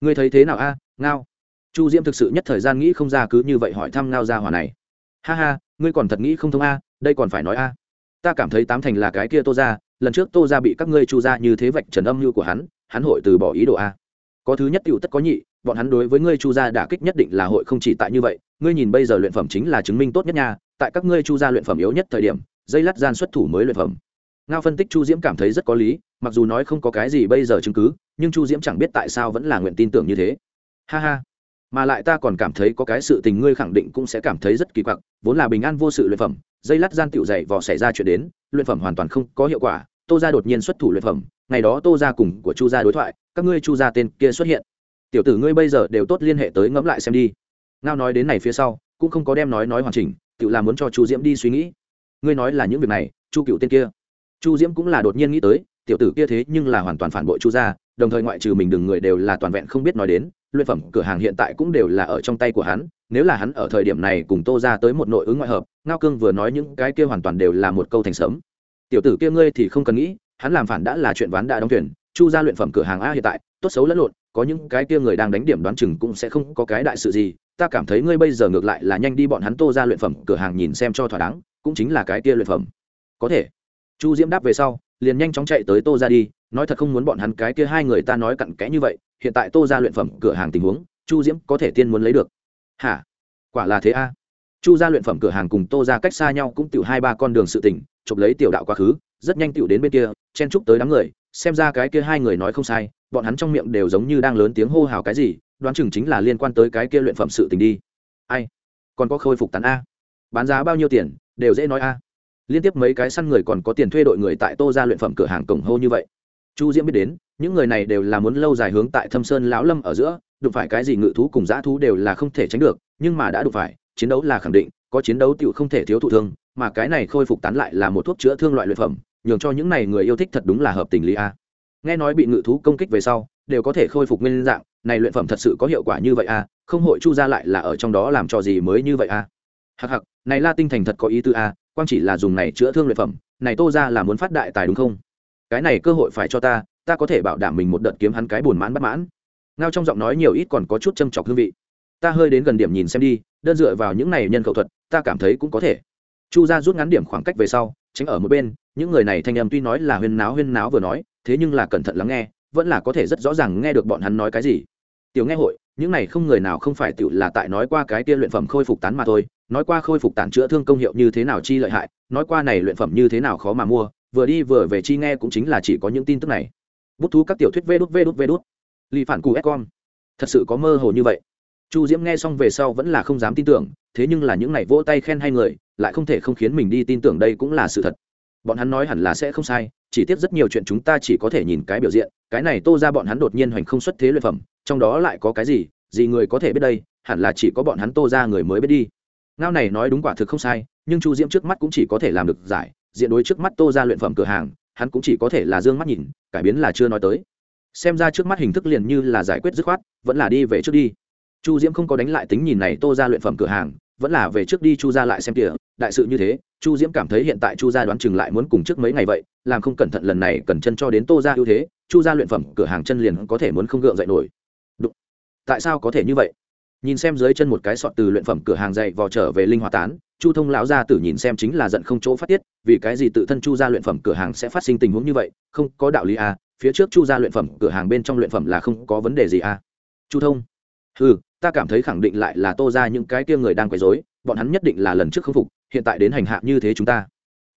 Ngươi thấy thế nào a, ngao? Chu diễm thực sự nhất thời gian nghĩ không ra cứ như vậy hỏi thăm ngao ra hòa này. Ha ha, ngươi còn thật nghĩ không thông a, đây còn phải nói a. Ta cảm thấy tám thành là cái kia tô ra lần trước tô ra bị các ngươi chu ra như thế vạch trần âm mưu của hắn hắn hội từ bỏ ý đồ a. Có thứ nhất t tất có nhị, bọn hắn đối với ngươi chu gia đả kích nhất định là hội không chỉ tại như vậy, ngươi nhìn bây giờ luyện phẩm chính là chứng minh tốt nhất nha tại các ngươi chu gia luyện phẩm yếu nhất thời điểm, dây lát gian xuất thủ mới luyện phẩm. Ngao phân tích chu diễm cảm thấy rất có lý, mặc dù nói không có cái gì bây giờ chứng cứ, nhưng chu diễm chẳng biết tại sao vẫn là nguyện tin tưởng như thế. Ha ha. Mà lại ta còn cảm thấy có cái sự tình ngươi khẳng định cũng sẽ cảm thấy rất kỳ quặc, vốn là bình an vô sự luyện phẩm, dây lát gian tiểu dày vò xảy ra chuyện đến, luyện phẩm hoàn toàn không có hiệu quả, tô ra đột nhiên xuất thủ luyện phẩm, ngày đó tô ra cùng của chu gia đối thoại, các ngươi chu gia tên kia xuất hiện. Tiểu tử ngươi bây giờ đều tốt liên hệ tới ngẫm lại xem đi. Ngao nói đến này phía sau, cũng không có đem nói nói hoàn chỉnh tự làm muốn cho chu diễm đi suy nghĩ. Ngươi nói là những việc này, chu cựu tên kia. Chu diễm cũng là đột nhiên nghĩ tới, tiểu tử kia thế nhưng là hoàn toàn phản bội chu gia, đồng thời ngoại trừ mình đừng người đều là toàn vẹn không biết nói đến, luyện phẩm cửa hàng hiện tại cũng đều là ở trong tay của hắn, nếu là hắn ở thời điểm này cùng tô ra tới một nội ứng ngoại hợp, ngao cương vừa nói những cái kia hoàn toàn đều là một câu thành sớm. Tiểu tử kia ngươi thì không cần nghĩ, hắn làm phản đã là chuyện ván đã đóng thuyền, chu ra luyện phẩm cửa hàng a hiện tại, tốt xấu lẫn lộn có những cái kia người đang đánh điểm đoán chừng cũng sẽ không có cái đại sự gì, ta cảm thấy ngươi bây giờ ngược lại là nhanh đi bọn hắn tô ra luyện phẩm, cửa hàng nhìn xem cho thỏa đáng, cũng chính là cái kia luyện phẩm. Có thể. Chu diễm đáp về sau, liền nhanh chóng chạy tới tô ra đi, nói thật không muốn bọn hắn cái kia hai người ta nói cặn kẽ như vậy, hiện tại tô ra luyện phẩm, cửa hàng tình huống, chu diễm có thể tiên muốn lấy được. Hả? Quả là thế a. Chu ra luyện phẩm, cửa hàng cùng tô ra cách xa nhau cũng tiểu hai ba con đường sự tỉnh chụp lấy tiểu đạo quá khứ, rất nhanh tiểu đến bên kia, chen chúc tới đám người, xem ra cái kia hai người nói không sai bọn hắn trong miệng đều giống như đang lớn tiếng hô hào cái gì, đoán chừng chính là liên quan tới cái kia luyện phẩm sự tình đi. Ai? Còn có khôi phục tán a. Bán giá bao nhiêu tiền? Đều dễ nói a. Liên tiếp mấy cái săn người còn có tiền thuê đội người tại tô ra luyện phẩm cửa hàng cổng hô như vậy. Chu diễm biết đến, những người này đều là muốn lâu dài hướng tại thâm sơn lão lâm ở giữa, đụng phải cái gì ngự thú cùng dã thú đều là không thể tránh được, nhưng mà đã đụng phải, chiến đấu là khẳng định, có chiến đấu tựu không thể thiếu thụ thương, mà cái này khôi phục tán lại là một thuốc chữa thương loại luyện phẩm, nhường cho những này người yêu thích thật đúng là hợp tình lý a nghe nói bị ngự thú công kích về sau, đều có thể khôi phục nguyên dạng này luyện phẩm thật sự có hiệu quả như vậy à? không hội chu ra lại là ở trong đó làm trò gì mới như vậy à? hặc hặc này la tinh thành thật có ý tư à? quang chỉ là dùng này chữa thương luyện phẩm, này tô ra là muốn phát đại tài đúng không cái này cơ hội phải cho ta ta có thể bảo đảm mình một đợt kiếm hắn cái buồn mãn bất mãn ngao trong giọng nói nhiều ít còn có chút châm chọc hương vị ta hơi đến gần điểm nhìn xem đi, đơn dựa vào những này nhân khẩu thuật, ta cảm thấy cũng có thể chu ra rút ngắn điểm khoảng cách về sau tránh ở một bên, những người này thanh âm tuy nói là huyên náo huyên náo vừa nói, thế nhưng là cẩn thận lắng nghe, vẫn là có thể rất rõ ràng nghe được bọn hắn nói cái gì. Tiểu nghe hội, những này không người nào không phải tự là tại nói qua cái kia luyện phẩm khôi phục tán mà thôi, nói qua khôi phục tán chữa thương công hiệu như thế nào chi lợi hại, nói qua này luyện phẩm như thế nào khó mà mua, vừa đi vừa về chi nghe cũng chính là chỉ có những tin tức này. Bút thú các tiểu thuyết vê đút vê đút vê đút. Lì phản cù ép con thật sự có mơ hồ như vậy. Chu diễm nghe xong về sau vẫn là không dám tin tưởng, thế nhưng là những ngày vỗ tay khen hay người lại không thể không khiến mình đi tin tưởng đây cũng là sự thật. Bọn hắn nói hẳn là sẽ không sai, chỉ tiếp rất nhiều chuyện chúng ta chỉ có thể nhìn cái biểu diện, cái này tô ra bọn hắn đột nhiên hoành không xuất thế luyện phẩm, trong đó lại có cái gì gì người có thể biết đây, hẳn là chỉ có bọn hắn tô ra người mới biết đi. Ngao này nói đúng quả thực không sai, nhưng chu diễm trước mắt cũng chỉ có thể làm được giải, diện đối trước mắt tô ra luyện phẩm cửa hàng, hắn cũng chỉ có thể là d ư ơ n g mắt nhìn, cải biến là chưa nói tới. Xem ra trước mắt hình thức liền như là giải quyết dứt khoát, vẫn là đi về trước đi. Chu diễm không có đánh lại tính nhìn này tô ra luyện phẩm cửa hàng, vẫn là về trước đi chu ra lại xem kìa đại sự như thế, chu diễm cảm thấy hiện tại chu gia đoán chừng lại muốn cùng trước mấy ngày vậy, làm không cẩn thận lần này cần chân cho đến tô ra ưu thế, chu gia luyện phẩm, cửa hàng chân liền có thể muốn không gượng dậy nổi. Đúng. tại sao có thể như vậy? Nhìn xem dưới chân một cái sọt từ luyện phẩm cửa hàng dậy vò trở về linh hoạt tán, chu thông lão gia tử nhìn xem chính là giận không chỗ phát tiết, vì cái gì tự thân chu Gia luyện phẩm cửa hàng sẽ phát sinh tình huống như vậy, không có đạo lý à phía trước chu Gia luyện phẩm cửa hàng bên trong luyện phẩm là không có vấn đề gì à. Chu thông. Ừ ta cảm thấy khẳng định lại là tô ra những cái kia người đang quấy dối bọn hắn nhất định là lần trước không phục hiện tại đến hành hạ như thế chúng ta.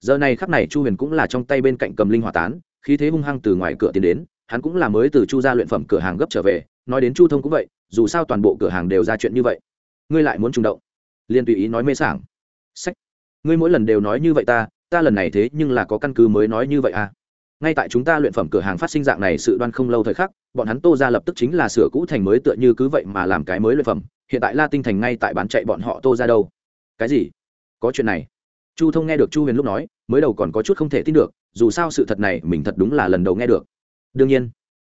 Giờ này khắc này chu huyền cũng là trong tay bên cạnh cầm linh hỏa tán, khí thế hung hăng từ ngoài cửa tiến đến, hắn cũng là mới từ chu ra luyện phẩm cửa hàng gấp trở về, nói đến chu thông cũng vậy, dù sao toàn bộ cửa hàng đều ra chuyện như vậy. Ngươi lại muốn trùng động? Liền tùy ý nói mê sảng. Sách. Ngươi mỗi lần đều nói như vậy ta ta lần này thế nhưng là có căn cứ mới nói như vậy à? Ngay tại chúng ta luyện phẩm cửa hàng phát sinh dạng này sự đoan không lâu thời khắc, bọn hắn tô ra lập tức chính là sửa cũ thành mới tựa như cứ vậy mà làm cái mới luyện phẩm, hiện tại la tinh thành ngay tại bán chạy bọn họ tô ra đâu. Cái gì? Có chuyện này. Chu thông nghe được chu huyền lúc nói, mới đầu còn có chút không thể tin được, dù sao sự thật này mình thật đúng là lần đầu nghe được. Đương nhiên,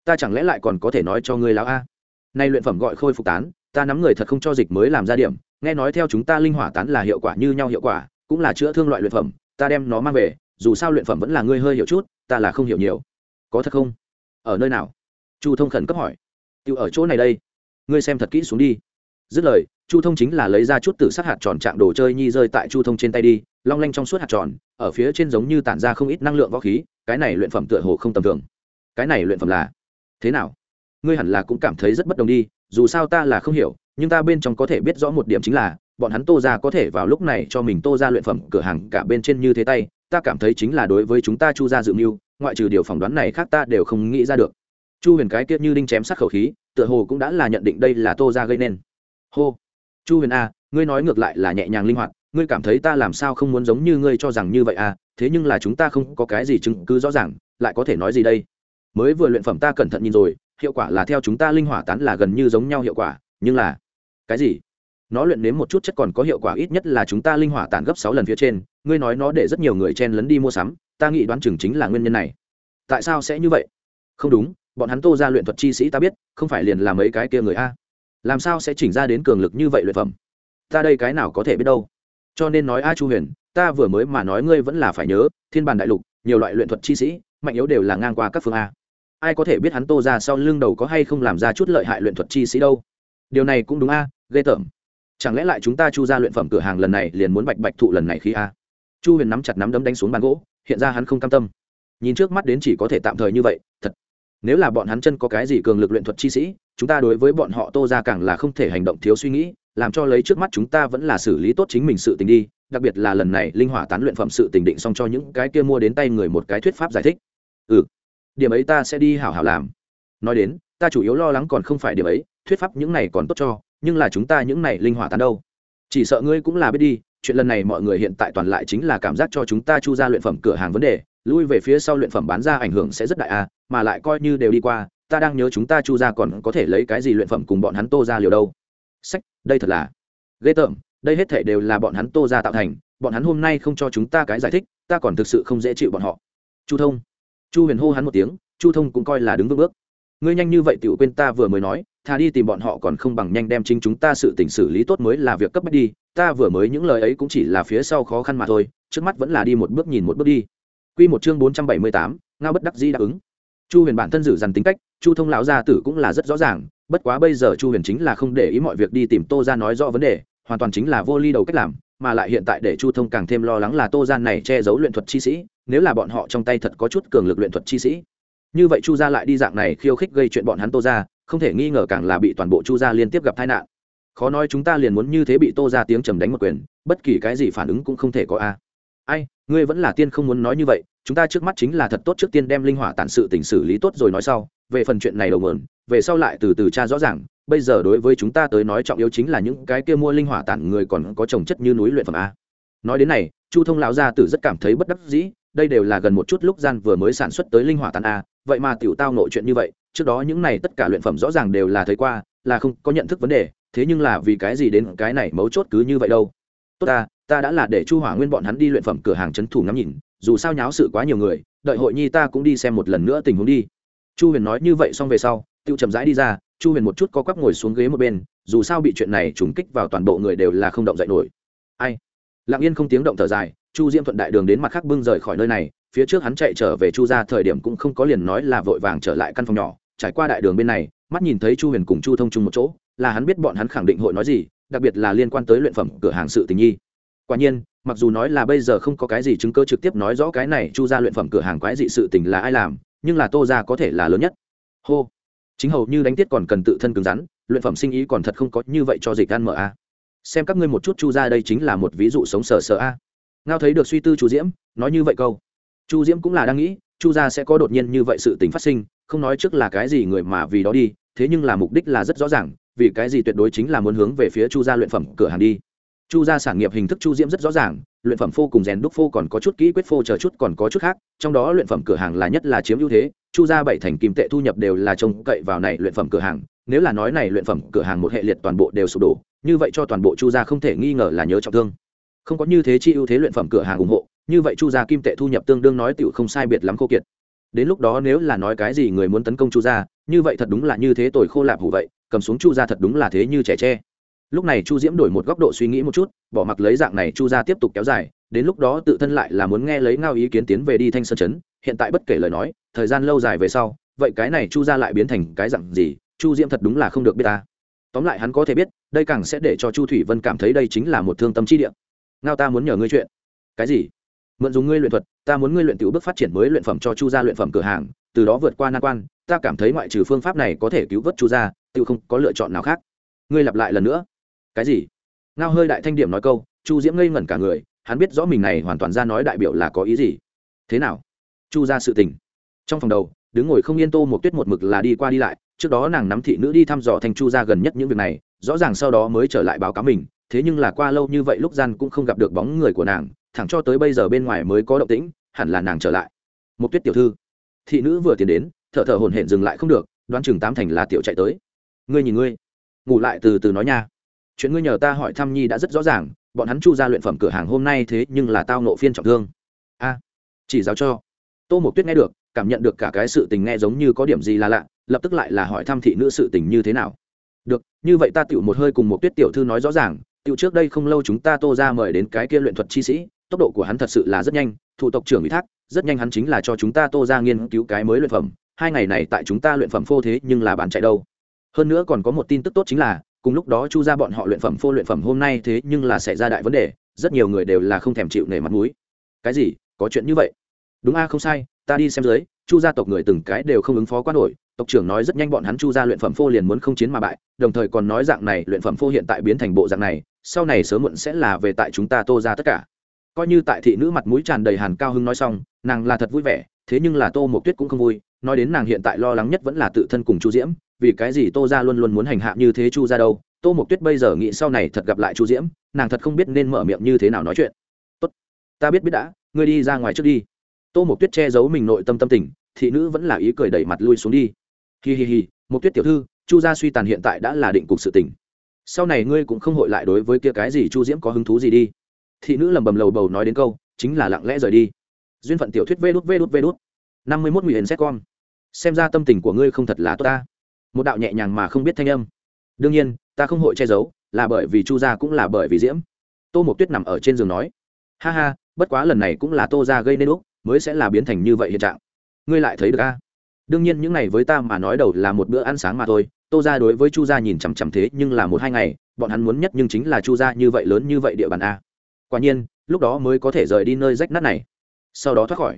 ta chẳng lẽ lại còn có thể nói cho ngươi lão a? Nay luyện phẩm gọi khôi phục tán, ta nắm người thật không cho dịch mới làm ra điểm, nghe nói theo chúng ta linh hỏa tán là hiệu quả như nhau hiệu quả, cũng là chữa thương loại luyện phẩm, ta đem nó mang về, dù sao luyện phẩm vẫn là ngươi hơi hiểu chút, ta là không hiểu nhiều. Có thật không? Ở nơi nào? Chu thông khẩn cấp hỏi. Tự ở chỗ này đây. Ngươi xem thật kỹ xuống đi dứt lời, chu thông chính là lấy ra chút từ sát hạt tròn trạng đồ chơi nhi rơi tại chu thông trên tay đi, long lanh trong suốt hạt tròn, ở phía trên giống như tản ra không ít năng lượng võ khí, cái này luyện phẩm tựa hồ không tầm thường. Cái này luyện phẩm là thế nào? Ngươi hẳn là cũng cảm thấy rất bất đồng đi, dù sao ta là không hiểu, nhưng ta bên trong có thể biết rõ một điểm chính là, bọn hắn tô ra có thể vào lúc này cho mình tô ra luyện phẩm cửa hàng cả bên trên như thế tay, ta cảm thấy chính là đối với chúng ta chu ra dự mưu, ngoại trừ điều phỏng đoán này khác ta đều không nghĩ ra được. Chu huyền cái tiết như đinh chém sắc khẩu khí, tựa hồ cũng đã là nhận định đây là tô ra gây nên hô. Chu huyền a, ngươi nói ngược lại là nhẹ nhàng linh hoạt, ngươi cảm thấy ta làm sao không muốn giống như ngươi cho rằng như vậy à thế nhưng là chúng ta không có cái gì chứng cứ rõ ràng, lại có thể nói gì đây? Mới vừa luyện phẩm ta cẩn thận nhìn rồi, hiệu quả là theo chúng ta linh hỏa tán là gần như giống nhau hiệu quả, nhưng là cái gì? Nó luyện nếm một chút chất còn có hiệu quả ít nhất là chúng ta linh hỏa tản gấp sáu lần phía trên, ngươi nói nó để rất nhiều người chen lấn đi mua sắm, ta nghĩ đoán chừng chính là nguyên nhân này. Tại sao sẽ như vậy? Không đúng, bọn hắn tô ra luyện thuật chi sĩ ta biết, không phải liền làm mấy cái kia người a làm sao sẽ chỉnh ra đến cường lực như vậy luyện phẩm? Ta đây cái nào có thể biết đâu? Cho nên nói a chu huyền, ta vừa mới mà nói ngươi vẫn là phải nhớ, thiên bản đại lục, nhiều loại luyện thuật chi sĩ, mạnh yếu đều là ngang qua các phương a. Ai có thể biết hắn tô ra sau lưng đầu có hay không làm ra chút lợi hại luyện thuật chi sĩ đâu? Điều này cũng đúng a, ghê tởm. Chẳng lẽ lại chúng ta chu ra luyện phẩm cửa hàng lần này liền muốn bạch bạch thụ lần này khi a? Chu huyền nắm chặt nắm đấm đánh xuống bàn gỗ, hiện ra hắn không cam tâm. Nhìn trước mắt đến chỉ có thể tạm thời như vậy, thật. Nếu là bọn hắn chân có cái gì cường lực luyện thuật chi sĩ chúng ta đối với bọn họ tô ra càng là không thể hành động thiếu suy nghĩ, làm cho lấy trước mắt chúng ta vẫn là xử lý tốt chính mình sự tình đi, đặc biệt là lần này linh hỏa tán luyện phẩm sự tình định xong cho những cái kia mua đến tay người một cái thuyết pháp giải thích. Ừ điểm ấy ta sẽ đi hảo hảo làm. Nói đến, ta chủ yếu lo lắng còn không phải điểm ấy, thuyết pháp những này còn tốt cho, nhưng là chúng ta những này linh hỏa tán đâu? Chỉ sợ ngươi cũng là biết đi, chuyện lần này mọi người hiện tại toàn lại chính là cảm giác cho chúng ta chu ra luyện phẩm cửa hàng vấn đề, lui về phía sau luyện phẩm bán ra ảnh hưởng sẽ rất đại à mà lại coi như đều đi qua ta đang nhớ chúng ta chu ra còn có thể lấy cái gì luyện phẩm cùng bọn hắn tô ra liều đâu. Sách đây thật là ghê tởm đây hết thể đều là bọn hắn tô ra tạo thành bọn hắn hôm nay không cho chúng ta cái giải thích ta còn thực sự không dễ chịu bọn họ. Chu thông chu huyền hô hắn một tiếng chu thông cũng coi là đứng vững bước. Ngươi nhanh như vậy tiểu quên ta vừa mới nói thà đi tìm bọn họ còn không bằng nhanh đem chính chúng ta sự tình xử lý tốt mới là việc cấp bách đi ta vừa mới những lời ấy cũng chỉ là phía sau khó khăn mà thôi trước mắt vẫn là đi một bước nhìn một bước đi. Quy một chương bốn trăm bảy mươi tám, ngao bất đắc dĩ đáp ứng. Chu Huyền bản thân dự dằn tính cách, Chu Thông lão gia tử cũng là rất rõ ràng, bất quá bây giờ Chu Huyền chính là không để ý mọi việc đi tìm Tô gia nói rõ vấn đề, hoàn toàn chính là vô ly đầu cách làm, mà lại hiện tại để Chu Thông càng thêm lo lắng là Tô gia này che giấu luyện thuật chi sĩ, nếu là bọn họ trong tay thật có chút cường lực luyện thuật chi sĩ. Như vậy Chu gia lại đi dạng này khiêu khích gây chuyện bọn hắn Tô gia, không thể nghi ngờ càng là bị toàn bộ Chu gia liên tiếp gặp tai nạn. Khó nói chúng ta liền muốn như thế bị Tô gia tiếng trầm đánh một quyền, bất kỳ cái gì phản ứng cũng không thể có a. Ai, ngươi vẫn là tiên không muốn nói như vậy, chúng ta trước mắt chính là thật tốt trước tiên đem linh hỏa tản sự tình xử lý tốt rồi nói sau, về phần chuyện này đầu mượn, về sau lại từ từ tra rõ ràng, bây giờ đối với chúng ta tới nói trọng yếu chính là những cái kia mua linh hỏa tản người còn có trồng chất như núi luyện phẩm a. Nói đến này, chu thông lão gia tử rất cảm thấy bất đắc dĩ, đây đều là gần một chút lúc gian vừa mới sản xuất tới linh hỏa tản a, vậy mà tiểu tao nội chuyện như vậy, trước đó những này tất cả luyện phẩm rõ ràng đều là thấy qua, là không có nhận thức vấn đề, thế nhưng là vì cái gì đến cái này mấu chốt cứ như vậy đâu. Tốt ta ta đã là để chu hỏa nguyên bọn hắn đi luyện phẩm cửa hàng trấn thủ ngắm nhìn dù sao nháo sự quá nhiều người, đợi hội nhi ta cũng đi xem một lần nữa tình huống đi. Chu huyền nói như vậy xong về sau, Tiêu chậm rãi đi ra, chu huyền một chút có quắp ngồi xuống ghế một bên, dù sao bị chuyện này trùng kích vào toàn bộ người đều là không động dậy nổi. Ai? Lặng yên không tiếng động thở dài, chu diễm thuận đại đường đến mặt khác bưng rời khỏi nơi này, phía trước hắn chạy trở về chu ra thời điểm cũng không có liền nói là vội vàng trở lại căn phòng nhỏ, trải qua đại đường bên này, mắt nhìn thấy chu huyền cùng chu thông chung một chỗ, là hắn biết bọn hắn khẳng định hội nói gì, đặc biệt là liên quan tới luyện phẩm cửa hàng sự tình nhi quả nhiên, mặc dù nói là bây giờ không có cái gì chứng cơ trực tiếp nói rõ cái này chu ra luyện phẩm cửa hàng quái dị sự tình là ai làm, nhưng là tô ra có thể là lớn nhất. Hô! Chính hầu như đánh tiết còn cần tự thân cứng rắn, luyện phẩm sinh ý còn thật không có như vậy cho dịch ăn mở a. Xem các ngươi một chút chu ra đây chính là một ví dụ sống sờ sờ a. Ngao thấy được suy tư chu diễm, nói như vậy câu. Chu diễm cũng là đang nghĩ, chu gia sẽ có đột nhiên như vậy sự tình phát sinh, không nói trước là cái gì người mà vì đó đi, thế nhưng là mục đích là rất rõ ràng, vì cái gì tuyệt đối chính là muốn hướng về phía chu gia luyện phẩm cửa hàng đi chu gia sản nghiệp hình thức chu diễm rất rõ ràng, luyện phẩm phô cùng rèn đúc phô còn có chút kỹ quyết phô chờ chút còn có chút khác, trong đó luyện phẩm cửa hàng là nhất là chiếm ưu thế, chu gia bảy thành kim tệ thu nhập đều là trông cậy vào này luyện phẩm cửa hàng, nếu là nói này luyện phẩm cửa hàng một hệ liệt toàn bộ đều sụp đổ, như vậy cho toàn bộ chu gia không thể nghi ngờ là nhớ trọng thương. Không có như thế chi ưu thế luyện phẩm cửa hàng ủng hộ, như vậy chu gia kim tệ thu nhập tương đương nói tựu không sai biệt lắm khô kiệt. Đến lúc đó nếu là nói cái gì người muốn tấn công chu gia, như vậy thật đúng là như thế tồi khô lạp hủ vậy, cầm xuống chu gia thật đúng là thế như trẻ tre lúc này chu diễm đổi một góc độ suy nghĩ một chút, bỏ mặc lấy dạng này chu gia tiếp tục kéo dài, đến lúc đó tự thân lại là muốn nghe lấy ngao ý kiến tiến về đi thanh sơn chấn hiện tại bất kể lời nói, thời gian lâu dài về sau, vậy cái này chu gia lại biến thành cái dạng gì, chu diễm thật đúng là không được biết ta. Tóm lại hắn có thể biết, đây càng sẽ để cho chu thủy vân cảm thấy đây chính là một thương tâm chi địa. Ngao ta muốn nhờ ngươi chuyện. Cái gì? Mượn dùng ngươi luyện thuật, ta muốn ngươi luyện tiểu bước phát triển mới luyện phẩm cho chu gia luyện phẩm cửa hàng, từ đó vượt qua nan quan, ta cảm thấy ngoại trừ phương pháp này có thể cứu vớt chu gia, tự không có lựa chọn nào khác. Ngươi lặp lại lần nữa cái gì? Ngao hơi đại thanh điểm nói câu, chu diễm ngây ngẩn cả người, hắn biết rõ mình này hoàn toàn ra nói đại biểu là có ý gì. Thế nào? Chu ra sự tình. Trong phòng đầu, đứng ngồi không yên tô một tuyết một mực là đi qua đi lại, trước đó nàng nắm thị nữ đi thăm dò thanh chu ra gần nhất những việc này, rõ ràng sau đó mới trở lại báo cáo mình, thế nhưng là qua lâu như vậy lúc gian cũng không gặp được bóng người của nàng, thẳng cho tới bây giờ bên ngoài mới có động tĩnh, hẳn là nàng trở lại. Một tuyết tiểu thư, thị nữ vừa tiến đến, thở thở hổn hển dừng lại không được, đoán chừng tám thành là tiểu chạy tới. Ngươi nhìn ngươi, ngủ lại từ từ nói nha chuyện ngươi nhờ ta hỏi thăm nhi đã rất rõ ràng, bọn hắn chu ra luyện phẩm cửa hàng hôm nay thế nhưng là tao nộ phiên trọng thương. A, chỉ giáo cho. Tô mộc tuyết nghe được, cảm nhận được cả cái sự tình nghe giống như có điểm gì là lạ, lập tức lại là hỏi thăm thị nữ sự tình như thế nào. Được, như vậy ta tựu một hơi cùng một tuyết tiểu thư nói rõ ràng tựu trước đây không lâu chúng ta tô ra mời đến cái kia luyện thuật chi sĩ, tốc độ của hắn thật sự là rất nhanh, thủ tộc trưởng ủy thác, rất nhanh hắn chính là cho chúng ta tô ra nghiên cứu cái mới luyện phẩm, hai ngày này tại chúng ta luyện phẩm phô thế nhưng là bán chạy đâu. Hơn nữa còn có một tin tức tốt chính là cùng lúc đó chu ra bọn họ luyện phẩm, phô luyện phẩm hôm nay thế nhưng là xảy ra đại vấn đề, rất nhiều người đều là không thèm chịu nể mặt mũi. Cái gì? Có chuyện như vậy? Đúng a, không sai, ta đi xem dưới, chu gia tộc người từng cái đều không ứng phó quá nổi, tộc trưởng nói rất nhanh bọn hắn chu gia luyện phẩm phô liền muốn không chiến mà bại, đồng thời còn nói dạng này luyện phẩm phô hiện tại biến thành bộ dạng này, sau này sớm muộn sẽ là về tại chúng ta tô ra tất cả. Coi như tại thị nữ mặt mũi tràn đầy hàn cao hưng nói xong, nàng là thật vui vẻ, thế nhưng là tô mộc tuyết cũng không vui, nói đến nàng hiện tại lo lắng nhất vẫn là tự thân cùng chu diễm vì cái gì tô ra luôn luôn muốn hành hạ như thế chu ra đâu? Tô mộc tuyết bây giờ nghĩ sau này thật gặp lại chu diễm, nàng thật không biết nên mở miệng như thế nào nói chuyện. Tốt, ta biết biết đã, ngươi đi ra ngoài trước đi. Tô mộc tuyết che giấu mình nội tâm tâm tình, thị nữ vẫn là ý cười đẩy mặt lui xuống đi. Hi hi hi, mộc tuyết tiểu thư, chu gia suy tàn hiện tại đã là định cục sự tình. Sau này ngươi cũng không hội lại đối với kia cái gì chu diễm có hứng thú gì đi. Thị nữ lầm bầm lầu bầu nói đến câu, chính là lặng lẽ rời đi. Duyên phận tiểu thuyết vê đút vê đút vê đút. năm mươi mốt nguy hiểm xét con xem ra tâm tình của ngươi không thật là tốt ta một đạo nhẹ nhàng mà không biết thanh âm. Đương nhiên, ta không hội che giấu, là bởi vì chu gia cũng là bởi vì diễm. Tô mộc tuyết nằm ở trên giường nói, ha ha, bất quá lần này cũng là tô gia gây nên úc, mới sẽ là biến thành như vậy hiện trạng. Ngươi lại thấy được a? Đương nhiên những này với ta mà nói đầu là một bữa ăn sáng mà thôi, tô gia đối với chu gia nhìn chằm chằm thế nhưng là một hai ngày, bọn hắn muốn nhất nhưng chính là chu gia như vậy lớn như vậy địa bàn a. Quả nhiên, lúc đó mới có thể rời đi nơi rách nát này. Sau đó thoát khỏi.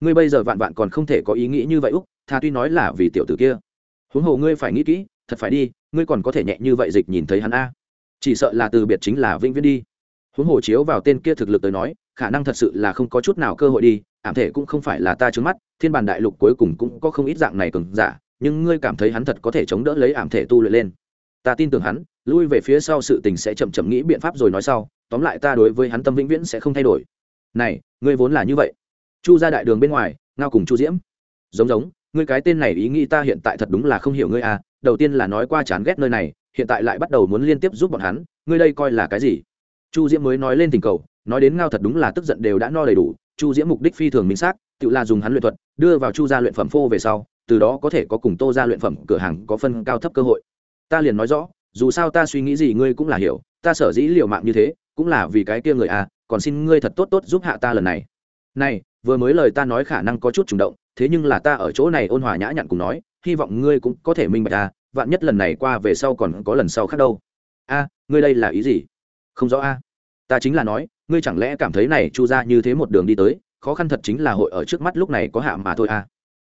Ngươi bây giờ vạn vạn còn không thể có ý nghĩ như vậy úc, tha tuy nói là vì tiểu tử kia huống hồ ngươi phải nghĩ kỹ, thật phải đi, ngươi còn có thể nhẹ như vậy dịch nhìn thấy hắn a. Chỉ sợ là từ biệt chính là vĩnh viễn đi. Huống hồ chiếu vào tên kia thực lực tới nói, khả năng thật sự là không có chút nào cơ hội đi, ảm thể cũng không phải là ta trướng mắt, thiên bàn đại lục cuối cùng cũng có không ít dạng này cường giả, nhưng ngươi cảm thấy hắn thật có thể chống đỡ lấy ảm thể tu luyện lên. Ta tin tưởng hắn, lui về phía sau sự tình sẽ chậm chậm nghĩ biện pháp rồi nói sau, tóm lại ta đối với hắn tâm vĩnh viễn sẽ không thay đổi. Này, ngươi vốn là như vậy. Chu ra đại đường bên ngoài, ngao cùng chu diễm. Giống giống ngươi cái tên này ý nghĩ ta hiện tại thật đúng là không hiểu ngươi à đầu tiên là nói qua chán ghét nơi này, hiện tại lại bắt đầu muốn liên tiếp giúp bọn hắn, ngươi đây coi là cái gì? Chu diễm mới nói lên tình cầu, nói đến ngao thật đúng là tức giận đều đã no đầy đủ, chu diễm mục đích phi thường minh xác, tự là dùng hắn luyện thuật, đưa vào chu gia luyện phẩm phô về sau, từ đó có thể có cùng tô gia luyện phẩm cửa hàng có phân cao thấp cơ hội. Ta liền nói rõ, dù sao ta suy nghĩ gì ngươi cũng là hiểu, ta sở dĩ liều mạng như thế, cũng là vì cái kia người à còn xin ngươi thật tốt tốt giúp hạ ta lần này. Này vừa mới lời ta nói khả năng có chút trùng động, thế nhưng là ta ở chỗ này ôn hòa nhã nhặn cùng nói, hy vọng ngươi cũng có thể minh bạch ta, vạn nhất lần này qua về sau còn có lần sau khác đâu. A, ngươi đây là ý gì? Không rõ a. Ta chính là nói, ngươi chẳng lẽ cảm thấy này chu ra như thế một đường đi tới, khó khăn thật chính là hội ở trước mắt lúc này có hạ mà thôi a.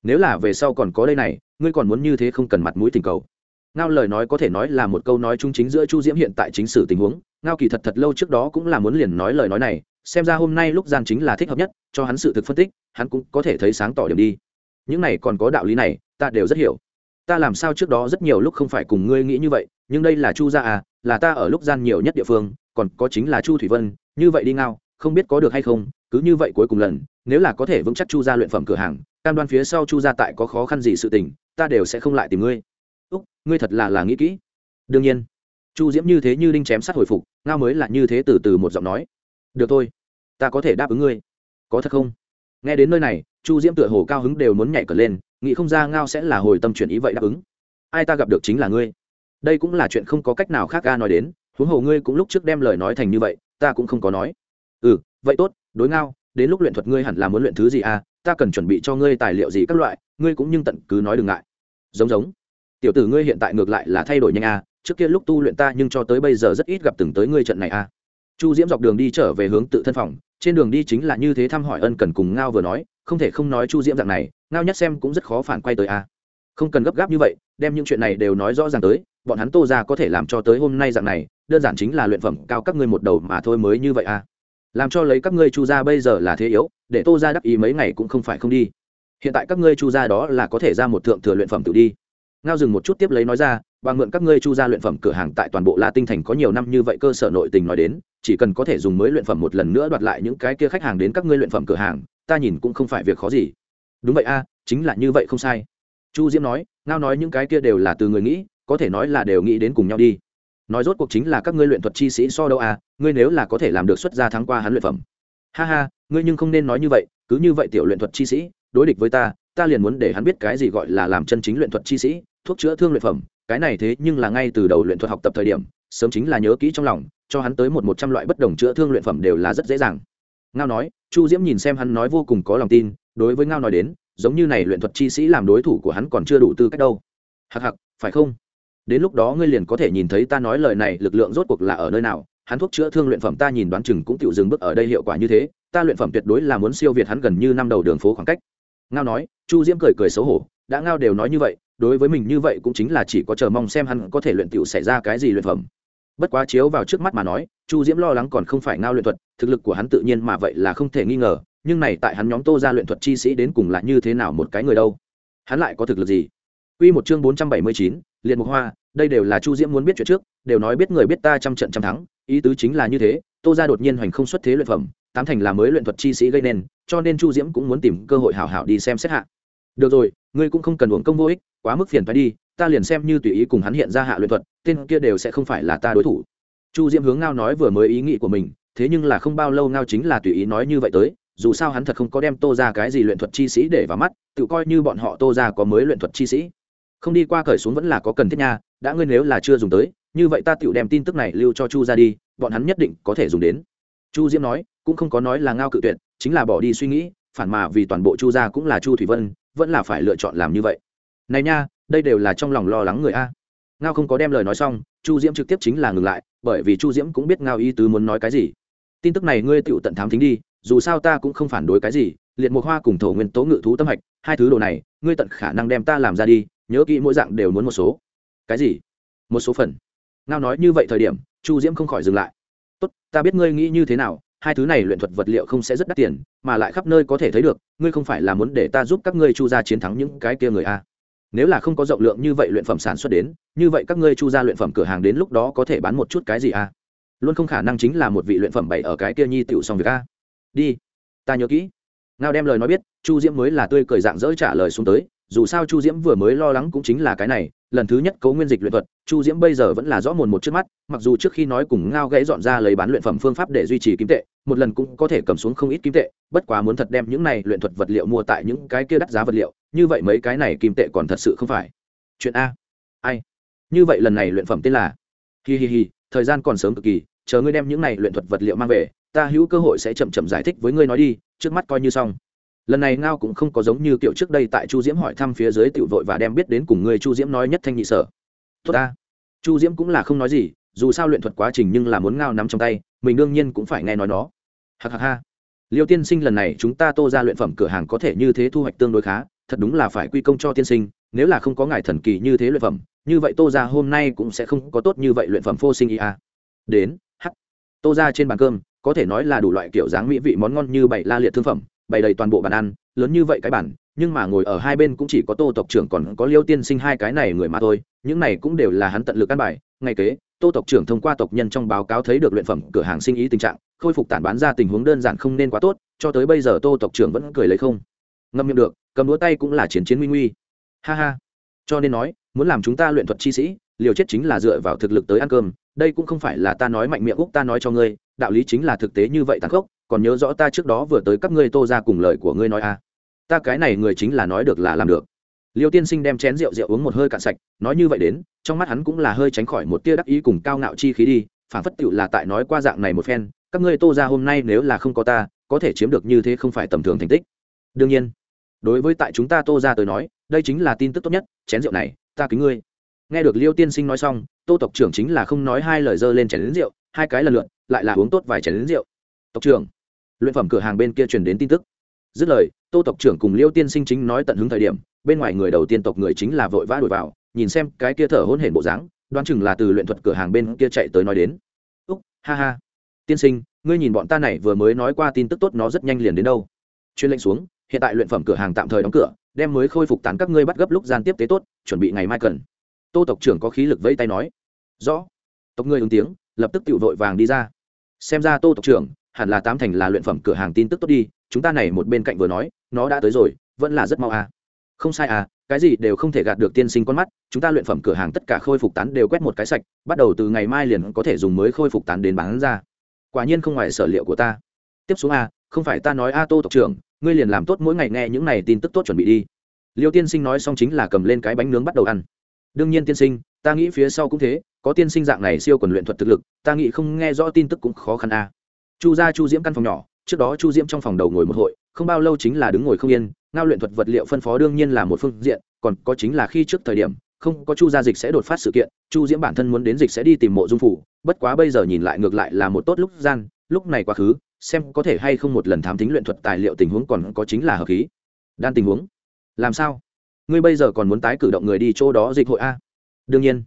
Nếu là về sau còn có đây này, ngươi còn muốn như thế không cần mặt mũi tình cầu. Ngao lời nói có thể nói là một câu nói chung chính giữa chu diễm hiện tại chính sử tình huống, ngao kỳ thật thật lâu trước đó cũng là muốn liền nói lời nói này xem ra hôm nay lúc gian chính là thích hợp nhất, cho hắn sự thực phân tích, hắn cũng có thể thấy sáng tỏ điểm đi. Những này còn có đạo lý này, ta đều rất hiểu. Ta làm sao trước đó rất nhiều lúc không phải cùng ngươi nghĩ như vậy, nhưng đây là chu gia à là ta ở lúc gian nhiều nhất địa phương, còn có chính là chu thủy vân, như vậy đi ngao, không biết có được hay không, cứ như vậy cuối cùng lần, nếu là có thể vững chắc chu gia luyện phẩm cửa hàng, cam đoan phía sau chu gia tại có khó khăn gì sự tình, ta đều sẽ không lại tìm ngươi. Úc, ngươi thật là là nghĩ kỹ. Đương nhiên. Chu diễm như thế như đinh chém sát hồi phục, ngao mới là như thế từ từ một giọng nói được thôi, ta có thể đáp ứng ngươi. Có thật không? Nghe đến nơi này, chu diễm tựa hồ cao hứng đều muốn nhảy cờ lên, nghĩ không ra ngao sẽ là hồi tâm chuyển ý vậy đáp ứng. Ai ta gặp được chính là ngươi. Đây cũng là chuyện không có cách nào khác ga nói đến, huống hồ ngươi cũng lúc trước đem lời nói thành như vậy, ta cũng không có nói. Ừ vậy tốt, đối ngao, đến lúc luyện thuật ngươi hẳn là muốn luyện thứ gì à ta cần chuẩn bị cho ngươi tài liệu gì các loại, ngươi cũng nhưng tận cứ nói đừng ngại. Giống giống. Tiểu tử ngươi hiện tại ngược lại là thay đổi nhanh à trước kia lúc tu luyện ta nhưng cho tới bây giờ rất ít gặp từng tới ngươi trận này à chu diễm dọc đường đi trở về hướng tự thân phòng, trên đường đi chính là như thế thăm hỏi ân cần cùng ngao vừa nói, không thể không nói chu diễm dạng này, ngao nhất xem cũng rất khó phản quay tới a. Không cần gấp gáp như vậy, đem những chuyện này đều nói rõ ràng tới, bọn hắn tô ra có thể làm cho tới hôm nay dạng này, đơn giản chính là luyện phẩm cao các ngươi một đầu mà thôi mới như vậy a. Làm cho lấy các ngươi chu ra bây giờ là thế yếu, để tô ra đắc ý mấy ngày cũng không phải không đi. Hiện tại các ngươi chu ra đó là có thể ra một thượng thừa luyện phẩm tự đi. Ngao dừng một chút tiếp lấy nói ra và mượn các ngươi chu ra luyện phẩm cửa hàng tại toàn bộ la tinh thành có nhiều năm như vậy cơ sở nội tình nói đến, chỉ cần có thể dùng mới luyện phẩm một lần nữa đoạt lại những cái kia khách hàng đến các ngươi luyện phẩm cửa hàng, ta nhìn cũng không phải việc khó gì. Đúng vậy a, chính là như vậy không sai. Chu diễm nói, ngao nói những cái kia đều là từ người nghĩ, có thể nói là đều nghĩ đến cùng nhau đi. Nói rốt cuộc chính là các ngươi luyện thuật chi sĩ so đâu a, ngươi nếu là có thể làm được xuất gia thắng qua hắn luyện phẩm. Ha ha, ngươi nhưng không nên nói như vậy, cứ như vậy tiểu luyện thuật chi sĩ, đối địch với ta ta liền muốn để hắn biết cái gì gọi là làm chân chính luyện thuật chi sĩ, thuốc chữa thương luyện phẩm cái này thế nhưng là ngay từ đầu luyện thuật học tập thời điểm, sớm chính là nhớ kỹ trong lòng, cho hắn tới một một trăm loại bất đồng chữa thương luyện phẩm đều là rất dễ dàng. Ngao nói, chu diễm nhìn xem hắn nói vô cùng có lòng tin, đối với ngao nói đến, giống như này luyện thuật chi sĩ làm đối thủ của hắn còn chưa đủ tư cách đâu. Hặc hặc phải không? Đến lúc đó ngươi liền có thể nhìn thấy ta nói lời này, lực lượng rốt cuộc là ở nơi nào, hắn thuốc chữa thương luyện phẩm ta nhìn đoán chừng cũng tự dừng bước ở đây hiệu quả như thế, ta luyện phẩm tuyệt đối là muốn siêu việt hắn gần như năm đầu đường phố khoảng cách. Ngao nói, chu diễm cười cười xấu hổ, đã ngao đều nói như vậy đối với mình như vậy cũng chính là chỉ có chờ mong xem hắn có thể luyện tiểu xảy ra cái gì luyện phẩm. Bất quá chiếu vào trước mắt mà nói chu diễm lo lắng còn không phải ngao luyện thuật thực lực của hắn tự nhiên mà vậy là không thể nghi ngờ nhưng này tại hắn nhóm tô ra luyện thuật chi sĩ đến cùng là như thế nào một cái người đâu? Hắn lại có thực lực gì? Quy một chương bốn trăm bảy mươi chín, liệt mục hoa, đây đều là Chu Diễm muốn biết chuyện trước, đều nói biết người biết ta trăm trận trăm thắng, ý tứ chính là như thế, Tô gia đột nhiên hoành không xuất thế luyện phẩm, tám thành là mới luyện thuật chi sĩ gây nên, cho nên Chu Diễm cũng muốn tìm cơ hội hảo hảo đi xem xét hạ. Được rồi, ngươi cũng không cần uống công vô ích, quá mức phiền phải đi, ta liền xem như tùy ý cùng hắn hiện ra hạ luyện thuật, tên kia đều sẽ không phải là ta đối thủ. Chu Diễm hướng Ngao nói vừa mới ý nghĩ của mình, thế nhưng là không bao lâu Ngao chính là tùy ý nói như vậy tới, dù sao hắn thật không có đem tô ra cái gì luyện thuật chi sĩ để vào mắt tự coi như bọn họ tô ra có mới luyện thuật chi sĩ không đi qua cởi xuống vẫn là có cần thiết nha đã ngươi nếu là chưa dùng tới như vậy ta tự đem tin tức này lưu cho chu ra đi bọn hắn nhất định có thể dùng đến chu diễm nói cũng không có nói là ngao cự tuyệt chính là bỏ đi suy nghĩ phản mà vì toàn bộ chu gia cũng là chu thủy vân vẫn là phải lựa chọn làm như vậy. Này nha, đây đều là trong lòng lo lắng người a. Ngao không có đem lời nói xong, chu diễm trực tiếp chính là ngừng lại, bởi vì chu diễm cũng biết ngao ý tứ muốn nói cái gì. Tin tức này ngươi tựu tận thám thính đi, dù sao ta cũng không phản đối cái gì, liệt mục hoa cùng thổ nguyên tố ngự thú tâm hạch, hai thứ đồ này, ngươi tận khả năng đem ta làm ra đi, nhớ kỹ mỗi dạng đều muốn một số. Cái gì? Một số phần. Ngao nói như vậy thời điểm, chu diễm không khỏi dừng lại. Tốt, ta biết ngươi nghĩ như thế nào hai thứ này luyện thuật vật liệu không sẽ rất đắt tiền, mà lại khắp nơi có thể thấy được, ngươi không phải là muốn để ta giúp các ngươi chu ra chiến thắng những cái kia người a. Nếu là không có rộng lượng như vậy luyện phẩm sản xuất đến, như vậy các ngươi chu ra luyện phẩm cửa hàng đến lúc đó có thể bán một chút cái gì a? Luôn không khả năng chính là một vị luyện phẩm bảy ở cái kia nhi tựu xong việc a. Đi, ta nhớ kỹ. Ngao đem lời nói biết, chu diễm mới là tươi cười dạng dỡ trả lời xuống tới dù sao chu diễm vừa mới lo lắng cũng chính là cái này, lần thứ nhất cấu nguyên dịch luyện thuật, chu diễm bây giờ vẫn là rõ mồn một trước mắt, mặc dù trước khi nói cùng ngao gãy dọn ra lấy bán luyện phẩm phương pháp để duy trì kim tệ, một lần cũng có thể cầm xuống không ít kim tệ, bất quá muốn thật đem những này luyện thuật vật liệu mua tại những cái kia đắt giá vật liệu, như vậy mấy cái này kim tệ còn thật sự không phải. Chuyện a. Ai? Như vậy lần này luyện phẩm tên là hi hi hi, thời gian còn sớm cực kỳ, chờ ngươi đem những này luyện thuật vật liệu mang về, ta hữu cơ hội sẽ chậm chậm giải thích với ngươi nói đi, trước mắt coi như xong lần này ngao cũng không có giống như kiểu trước đây tại chu diễm hỏi thăm phía dưới tiểu vội và đem biết đến cùng người chu diễm nói nhất thanh nhị sở. Tốt ta. Chu diễm cũng là không nói gì, dù sao luyện thuật quá trình nhưng là muốn ngao nắm trong tay, mình đương nhiên cũng phải nghe nói nó. Hạc hạc ha. Liêu tiên sinh lần này chúng ta tô ra luyện phẩm cửa hàng có thể như thế thu hoạch tương đối khá, thật đúng là phải quy công cho tiên sinh, nếu là không có ngài thần kỳ như thế luyện phẩm, như vậy tô ra hôm nay cũng sẽ không có tốt như vậy luyện phẩm phô sinh ý a đến h tô ra trên bàn cơm, có thể nói là đủ loại kiểu dáng mỹ vị món ngon như bảy la liệt thương phẩm bày đầy toàn bộ bàn ăn, lớn như vậy cái bản nhưng mà ngồi ở hai bên cũng chỉ có tô tộc trưởng còn có liêu tiên sinh hai cái này người mà thôi, những này cũng đều là hắn tận lực căn bài. Ngay kế, tô tộc trưởng thông qua tộc nhân trong báo cáo thấy được luyện phẩm, cửa hàng sinh ý tình trạng, khôi phục tản bán ra tình huống đơn giản không nên quá tốt, cho tới bây giờ tô tộc trưởng vẫn cười lấy không. Ngâm miệng được, cầm đũa tay cũng là chiến chiến nguy nguy. Ha ha. Cho nên nói, muốn làm chúng ta luyện thuật chi sĩ, liều chết chính là dựa vào thực lực tới ăn cơm, đây cũng không phải là ta nói mạnh miệng úc ta nói cho ngươi, đạo lý chính là thực tế như vậy tàn khốc còn nhớ rõ ta trước đó vừa tới các ngươi tô ra cùng lời của ngươi nói à. Ta cái này người chính là nói được là làm được. Liêu tiên sinh đem chén rượu rượu uống một hơi cạn sạch, nói như vậy đến, trong mắt hắn cũng là hơi tránh khỏi một tia đắc ý cùng cao ngạo chi khí đi, phản phất tựu là tại nói qua dạng này một phen, các ngươi tô ra hôm nay nếu là không có ta, có thể chiếm được như thế không phải tầm thường thành tích. Đương nhiên, đối với tại chúng ta tô ra tới nói, đây chính là tin tức tốt nhất, chén rượu này, ta kính ngươi. Nghe được liêu tiên sinh nói xong, tô tộc trưởng chính là không nói hai lời dơ lên chén lính rượu, hai cái lần lượt, lại là uống tốt vài chén lính rượu. Tộc trưởng luyện phẩm cửa hàng bên kia truyền đến tin tức. Dứt lời, tô tộc trưởng cùng liêu tiên sinh chính nói tận hứng thời điểm, bên ngoài người đầu tiên tộc người chính là vội vã đuổi vào, nhìn xem cái kia thở hôn hển bộ dáng, đoán chừng là từ luyện thuật cửa hàng bên kia chạy tới nói đến. Úc, ha ha. Tiên sinh, ngươi nhìn bọn ta này vừa mới nói qua tin tức tốt nó rất nhanh liền đến đâu? Chuyên lệnh xuống, hiện tại luyện phẩm cửa hàng tạm thời đóng cửa, đem mới khôi phục tán các ngươi bắt gấp lúc gian tiếp tế tốt, chuẩn bị ngày mai cần. Tô tộc trưởng có khí lực vẫy tay nói. Rõ. Tộc ngươi ứng tiếng, lập tức tự vội vàng đi ra. Xem ra tô tộc trưởng hẳn là tám thành là luyện phẩm cửa hàng tin tức tốt đi, chúng ta này một bên cạnh vừa nói, nó đã tới rồi, vẫn là rất mau à. Không sai à cái gì đều không thể gạt được tiên sinh con mắt, chúng ta luyện phẩm cửa hàng tất cả khôi phục tán đều quét một cái sạch, bắt đầu từ ngày mai liền có thể dùng mới khôi phục tán đến bán ra. Quả nhiên không ngoài sở liệu của ta. Tiếp xuống a không phải ta nói a tô tộc trưởng, ngươi liền làm tốt mỗi ngày nghe những này tin tức tốt chuẩn bị đi. Liêu tiên sinh nói xong chính là cầm lên cái bánh nướng bắt đầu ăn. Đương nhiên tiên sinh, ta nghĩ phía sau cũng thế, có tiên sinh dạng này siêu quần luyện thuật thực lực, ta nghĩ không nghe rõ tin tức cũng khó khăn a chu ra chu diễm căn phòng nhỏ, trước đó chu diễm trong phòng đầu ngồi một hội, không bao lâu chính là đứng ngồi không yên, ngao luyện thuật vật liệu phân phó đương nhiên là một phương diện, còn có chính là khi trước thời điểm, không có chu gia dịch sẽ đột phát sự kiện, chu diễm bản thân muốn đến dịch sẽ đi tìm mộ dung phủ, bất quá bây giờ nhìn lại ngược lại là một tốt lúc gian, lúc này quá khứ, xem có thể hay không một lần thám tính luyện thuật tài liệu tình huống còn có chính là hợp khí. Đan tình huống. Làm sao? Ngươi bây giờ còn muốn tái cử động người đi chỗ đó dịch hội a? Đương nhiên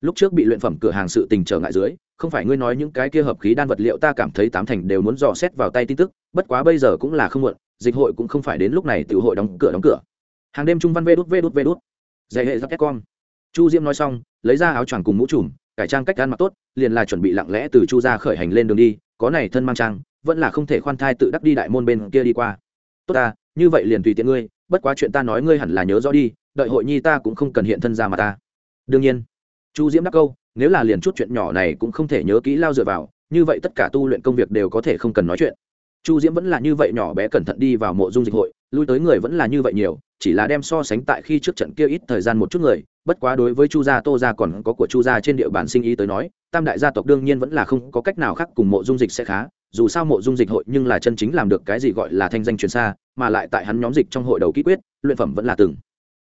lúc trước bị luyện phẩm cửa hàng sự tình trở ngại dưới, không phải ngươi nói những cái kia hợp khí đan vật liệu ta cảm thấy tám thành đều muốn dò xét vào tay tin tức, bất quá bây giờ cũng là không muộn, dịch hội cũng không phải đến lúc này tự hội đóng cửa đóng cửa. Hàng đêm trung văn vê đút vê đút vê đút. Dạy hệ giáp con chu diễm nói xong, lấy ra áo choàng cùng mũ trùm, cải trang cách ăn mặc tốt, liền là chuẩn bị lặng lẽ từ chu ra khởi hành lên đường đi, có này thân mang trang, vẫn là không thể khoan thai tự đắc đi đại môn bên kia đi qua. Tốt ta, như vậy liền tùy tiện ngươi, bất quá chuyện ta nói ngươi hẳn là nhớ rõ đi, đợi hội nhi ta cũng không cần hiện thân ra mà ta. Đương nhiên chu diễm đắc câu, nếu là liền chút chuyện nhỏ này cũng không thể nhớ kỹ lao dựa vào, như vậy tất cả tu luyện công việc đều có thể không cần nói chuyện. Chu diễm vẫn là như vậy nhỏ bé cẩn thận đi vào mộ dung dịch hội, lui tới người vẫn là như vậy nhiều, chỉ là đem so sánh tại khi trước trận kia ít thời gian một chút người, bất quá đối với chu gia, tô gia còn có của chu gia trên địa bàn sinh ý tới nói, tam đại gia tộc đương nhiên vẫn là không có cách nào khác cùng mộ dung dịch sẽ khá, dù sao mộ dung dịch hội nhưng là chân chính làm được cái gì gọi là thanh danh truyền xa, mà lại tại hắn nhóm dịch trong hội đầu ký quyết, luyện phẩm vẫn là từng.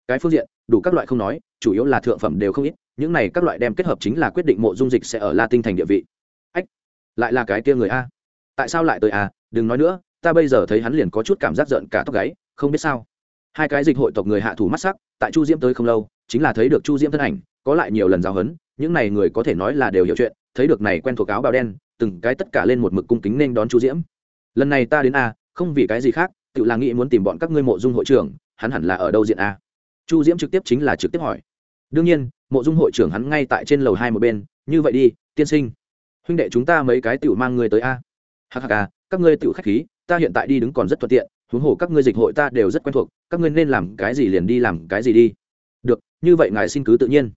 Cái phương diện, đủ các loại không nói, chủ yếu là thượng phẩm đều không ít những này các loại đem kết hợp chính là quyết định mộ dung dịch sẽ ở la tinh thành địa vị. Ách lại là cái kia người a. Tại sao lại tới a? Đừng nói nữa ta bây giờ thấy hắn liền có chút cảm giác giận cả tóc gáy không biết sao. Hai cái dịch hội tộc người hạ thủ mắt sắc tại chu diễm tới không lâu chính là thấy được chu diễm thân ảnh có lại nhiều lần giáo hấn, những này người có thể nói là đều hiểu chuyện thấy được này quen thuộc áo bào đen từng cái tất cả lên một mực cung kính nên đón chu diễm. Lần này ta đến a không vì cái gì khác tự là nghĩ muốn tìm bọn các ngươi mộ dung hội trưởng hắn hẳn là ở đâu diện a? Chu diễm trực tiếp chính là trực tiếp hỏi. Đương nhiên mộ dung hội trưởng hắn ngay tại trên lầu hai một bên, như vậy đi, tiên sinh, huynh đệ chúng ta mấy cái tiểu mang người tới a. Hắc hắc à, các ngươi tiểu khách khí, ta hiện tại đi đứng còn rất thuận tiện, huống hồ các ngươi dịch hội ta đều rất quen thuộc, các ngươi nên làm cái gì liền đi làm cái gì đi. Được, như vậy ngài xin cứ tự nhiên.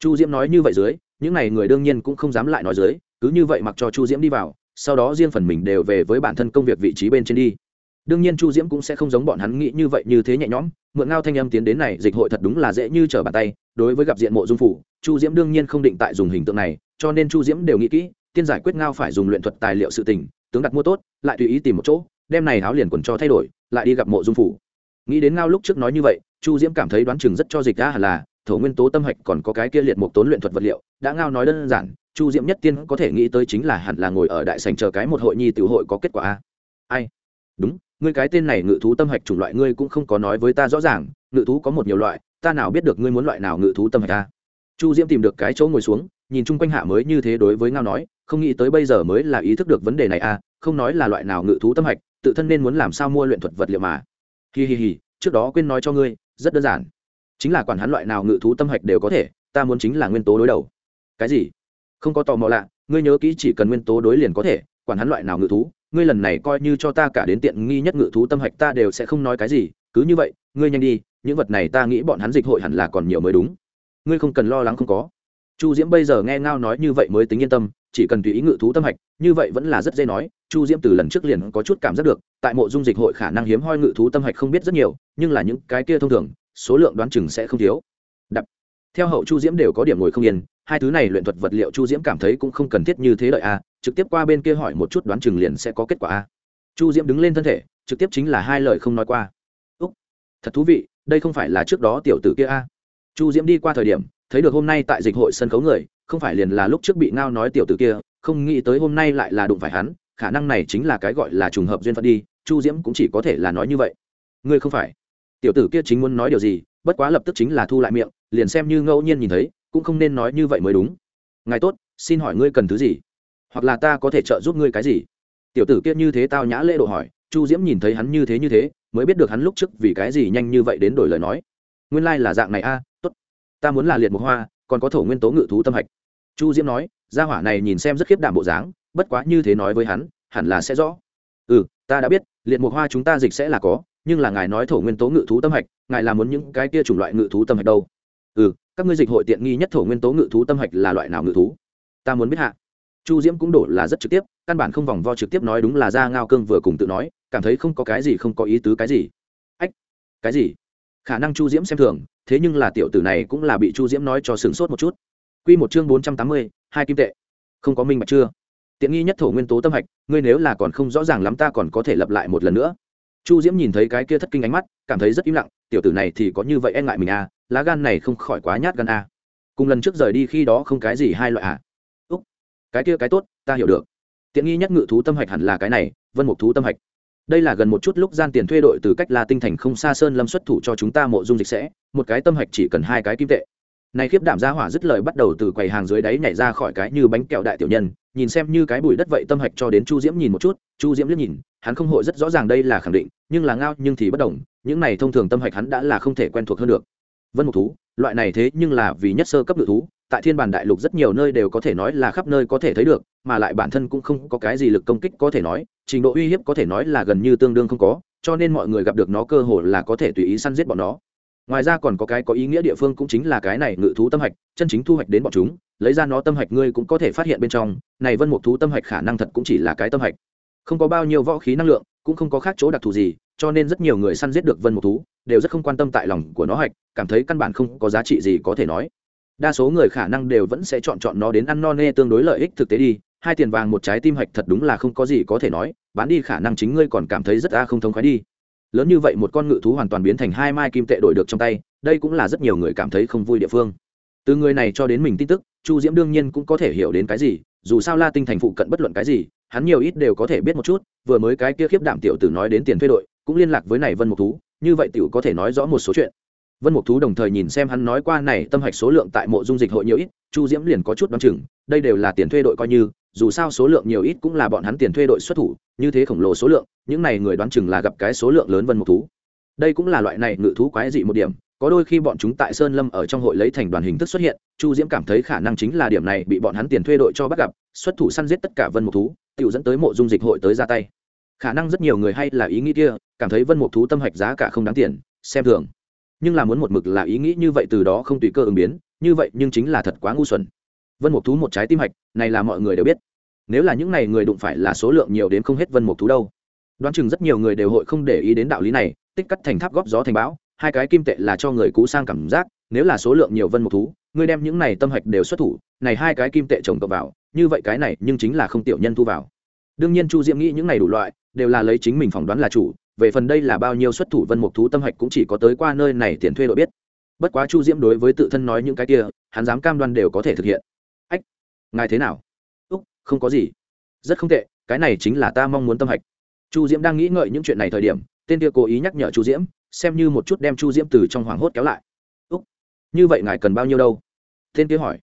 Chu diễm nói như vậy dưới, những n à y người đương nhiên cũng không dám lại nói dưới, cứ như vậy mặc cho chu diễm đi vào, sau đó riêng phần mình đều về với bản thân công việc vị trí bên trên đi đương nhiên chu diễm cũng sẽ không giống bọn hắn nghĩ như vậy như thế nhẹ nhõm, mượn ngao thanh âm tiến đến này, dịch hội thật đúng là dễ như trở bàn tay. Đối với gặp diện mộ dung phủ, chu diễm đương nhiên không định tại dùng hình tượng này, cho nên chu diễm đều nghĩ kỹ, tiên giải quyết ngao phải dùng luyện thuật tài liệu sự tình, tướng đặt mua tốt, lại tùy ý tìm một chỗ, đem này áo liền quần cho thay đổi, lại đi gặp mộ dung phủ. Nghĩ đến ngao lúc trước nói như vậy, chu diễm cảm thấy đoán chừng rất cho dịch đã hẳn là, thổ nguyên tố tâm hạch còn có cái kia liệt một tốn luyện thuật vật liệu, đã ngao nói đơn giản, chu diễm nhất tiên có thể nghĩ tới chính là hẳn là ngồi ở đại sành chờ cái một hội nhi tiểu hội có kết quả a. Ai? Đúng ngươi cái tên này ngự thú tâm hạch chủng loại ngươi cũng không có nói với ta rõ ràng, ngự thú có một nhiều loại, ta nào biết được ngươi muốn loại nào ngự thú tâm hạch ta. Chu diễm tìm được cái chỗ ngồi xuống, nhìn chung quanh hạ mới như thế đối với ngao nói, không nghĩ tới bây giờ mới là ý thức được vấn đề này a không nói là loại nào ngự thú tâm hạch, tự thân nên muốn làm sao mua luyện thuật vật liệu mà. Hi hi hi, trước đó quên nói cho ngươi, rất đơn giản. Chính là quản hắn loại nào ngự thú tâm hạch đều có thể, ta muốn chính là nguyên tố đối đầu. Cái gì? Không có tò mò lạ, ngươi nhớ kỹ chỉ cần nguyên tố đối liền có thể, quản hắn loại nào ngự thú ngươi lần này coi như cho ta cả đến tiện nghi nhất ngự thú tâm hạch ta đều sẽ không nói cái gì, cứ như vậy, ngươi nhanh đi, những vật này ta nghĩ bọn hắn dịch hội hẳn là còn nhiều mới đúng. Ngươi không cần lo lắng không có. Chu diễm bây giờ nghe ngao nói như vậy mới tính yên tâm, chỉ cần tùy ý ngự thú tâm hạch, như vậy vẫn là rất dễ nói, chu diễm từ lần trước liền có chút cảm giác được, tại mộ dung dịch hội khả năng hiếm hoi ngự thú tâm hạch không biết rất nhiều, nhưng là những cái kia thông thường, số lượng đoán chừng sẽ không thiếu theo hậu chu diễm đều có điểm ngồi không yên, hai thứ này luyện thuật vật liệu chu diễm cảm thấy cũng không cần thiết như thế lợi a, trực tiếp qua bên kia hỏi một chút đoán chừng liền sẽ có kết quả a. Chu diễm đứng lên thân thể, trực tiếp chính là hai lời không nói qua. Úc, thật thú vị, đây không phải là trước đó tiểu tử kia a. Chu diễm đi qua thời điểm, thấy được hôm nay tại dịch hội sân khấu người, không phải liền là lúc trước bị ngao nói tiểu tử kia, không nghĩ tới hôm nay lại là đụng phải hắn, khả năng này chính là cái gọi là trùng hợp duyên phận đi, chu diễm cũng chỉ có thể là nói như vậy. Ngươi không phải. Tiểu tử kia chính muốn nói điều gì bất quá lập tức chính là thu lại miệng liền xem như ngẫu nhiên nhìn thấy cũng không nên nói như vậy mới đúng. Ngài tốt xin hỏi ngươi cần thứ gì? Hoặc là ta có thể trợ giúp ngươi cái gì? Tiểu tử kia như thế tao nhã lễ độ hỏi chu diễm nhìn thấy hắn như thế như thế mới biết được hắn lúc trước vì cái gì nhanh như vậy đến đổi lời nói. Nguyên lai、like、là dạng này a à, t ố t ta muốn là liệt một hoa còn có thổ nguyên tố ngự thú tâm hạch. Chu diễm nói gia hỏa này nhìn xem rất khiếp đảm bộ dáng bất quá như thế nói với hắn hẳn là sẽ rõ. Ừ ta đã biết liệt một hoa chúng ta dịch sẽ là có nhưng là ngài nói thổ nguyên tố ngự thú tâm hạch, ngài là muốn những cái kia chủng loại ngự thú tâm hạch đâu? Ừ các ngươi dịch hội tiện nghi nhất thổ nguyên tố ngự thú tâm hạch là loại nào ngự thú? Ta muốn biết hạ. Chu diễm cũng đổ là rất trực tiếp, căn bản không vòng vo trực tiếp nói đúng là ra ngao cương vừa cùng tự nói, cảm thấy không có cái gì không có ý tứ cái gì. Ách, cái gì? Khả năng chu diễm xem thường, thế nhưng là tiểu tử này cũng là bị chu diễm nói cho sửng sốt một chút. Q một chương bốn trăm tám mươi, hai kim tệ. Không có minh bạch chưa? Tiện nghi nhất thổ nguyên tố tâm hạch, ngươi nếu là còn không rõ ràng lắm ta còn có thể lập lại một lần nữa chu diễm nhìn thấy cái kia thất kinh ánh mắt, cảm thấy rất im lặng, tiểu tử này thì có như vậy e ngại mình à lá gan này không khỏi quá nhát gan à. cùng lần trước rời đi khi đó không cái gì hai loại à. Úc, cái kia cái tốt, ta hiểu được. Tiện nghi nhất ngự thú tâm hạch hẳn là cái này, vân mục thú tâm hạch. Đây là gần một chút lúc gian tiền thuê đội từ cách la tinh thành không xa sơn lâm xuất thủ cho chúng ta mộ dung dịch sẽ, một cái tâm hạch chỉ cần hai cái kim tệ này khiếp đảm gia hỏa dứt lời bắt đầu từ quầy hàng dưới đáy nhảy ra khỏi cái như bánh kẹo đại tiểu nhân, nhìn xem như cái bụi đất vậy tâm hạch cho đến chu diễm nhìn một chút, chu diễm liếc nhìn, hắn không hội rất rõ ràng đây là khẳng định, nhưng là ngao nhưng thì bất đồng, những này thông thường tâm hạch hắn đã là không thể quen thuộc hơn được. Vân mục thú, loại này thế nhưng là vì nhất sơ cấp ngự thú, tại thiên bản đại lục rất nhiều nơi đều có thể nói là khắp nơi có thể thấy được, mà lại bản thân cũng không có cái gì lực công kích có thể nói, trình độ uy hiếp có thể nói là gần như tương đương không có, cho nên mọi người gặp được nó cơ hồ là có thể tùy ý săn giết bọn nó ngoài ra còn có cái có ý nghĩa địa phương cũng chính là cái này ngự thú tâm hạch, chân chính thu hoạch đến bọn chúng, lấy ra nó tâm hạch ngươi cũng có thể phát hiện bên trong, này vân mục thú tâm hạch khả năng thật cũng chỉ là cái tâm hạch. Không có bao nhiêu võ khí năng lượng, cũng không có khác chỗ đặc thù gì, cho nên rất nhiều người săn giết được vân mục thú, đều rất không quan tâm tại lòng của nó hạch, cảm thấy căn bản không có giá trị gì có thể nói. Đa số người khả năng đều vẫn sẽ chọn chọn nó đến ăn no nê tương đối lợi ích thực tế đi, hai tiền vàng một trái tim hạch thật đúng là không có gì có thể nói, bán đi khả năng chính ngươi còn cảm thấy rất a không thông khoái đi lớn như vậy một con ngự thú hoàn toàn biến thành hai mai kim tệ đổi được trong tay, đây cũng là rất nhiều người cảm thấy không vui địa phương. Từ người này cho đến mình tin tức, chu diễm đương nhiên cũng có thể hiểu đến cái gì, dù sao la tinh thành phụ cận bất luận cái gì, hắn nhiều ít đều có thể biết một chút, vừa mới cái kia khiếp đảm tiểu tử nói đến tiền thuê đội, cũng liên lạc với này vân mục thú, như vậy tiểu có thể nói rõ một số chuyện. Vân mục thú đồng thời nhìn xem hắn nói qua này, tâm hạch số lượng tại mộ dung dịch hội nhiều ít, chu diễm liền có chút đoán chừng, đây đều là tiền thuê đội coi như dù sao số lượng nhiều ít cũng là bọn hắn tiền thuê đội xuất thủ, như thế khổng lồ số lượng, những này người đoán chừng là gặp cái số lượng lớn vân mục thú. Đây cũng là loại này ngự thú quái dị một điểm, có đôi khi bọn chúng tại sơn lâm ở trong hội lấy thành đoàn hình thức xuất hiện, chu diễm cảm thấy khả năng chính là điểm này bị bọn hắn tiền thuê đội cho bắt gặp, xuất thủ săn giết tất cả vân mục thú tự dẫn tới mộ dung dịch hội tới ra tay. Khả năng rất nhiều người hay là ý nghĩ kia, cảm thấy vân mục thú tâm hạch giá cả không đáng tiền, xem thường. Nhưng là muốn một mực là ý nghĩ như vậy từ đó không tùy cơ ứng biến, như vậy nhưng chính là thật quá ngu xuẩn vân mục thú một trái tim hạch, này là mọi người đều biết. Nếu là những n à y người đụng phải là số lượng nhiều đến không hết vân mục thú đâu. Đoán chừng rất nhiều người đều hội không để ý đến đạo lý này, tích cắt thành tháp góp gió thành bão, hai cái kim tệ là cho người cũ sang cảm giác, nếu là số lượng nhiều vân mục thú, ngươi đem những này tâm hạch đều xuất thủ, này hai cái kim tệ trồng cộng vào, như vậy cái này nhưng chính là không tiểu nhân thu vào. Đương nhiên chu diễm nghĩ những này đủ loại, đều là lấy chính mình phỏng đoán là chủ, về phần đây là bao nhiêu xuất thủ vân mục thú tâm hạch cũng chỉ có tới qua nơi này tiền thuê đội biết. Bất quá chu diễm đối với tự thân nói những cái kia, hắn dám cam đoan đều có thể thực hiện ngài thế nào? Úc, không có gì. Rất không tệ, cái này chính là ta mong muốn tâm hạch. Chu diễm đang nghĩ ngợi những chuyện này thời điểm, tên kia cố ý nhắc nhở chu diễm, xem như một chút đem chu diễm từ trong hoảng hốt kéo lại. Úc, như vậy ngài cần bao nhiêu đâu? Tên kia hỏi.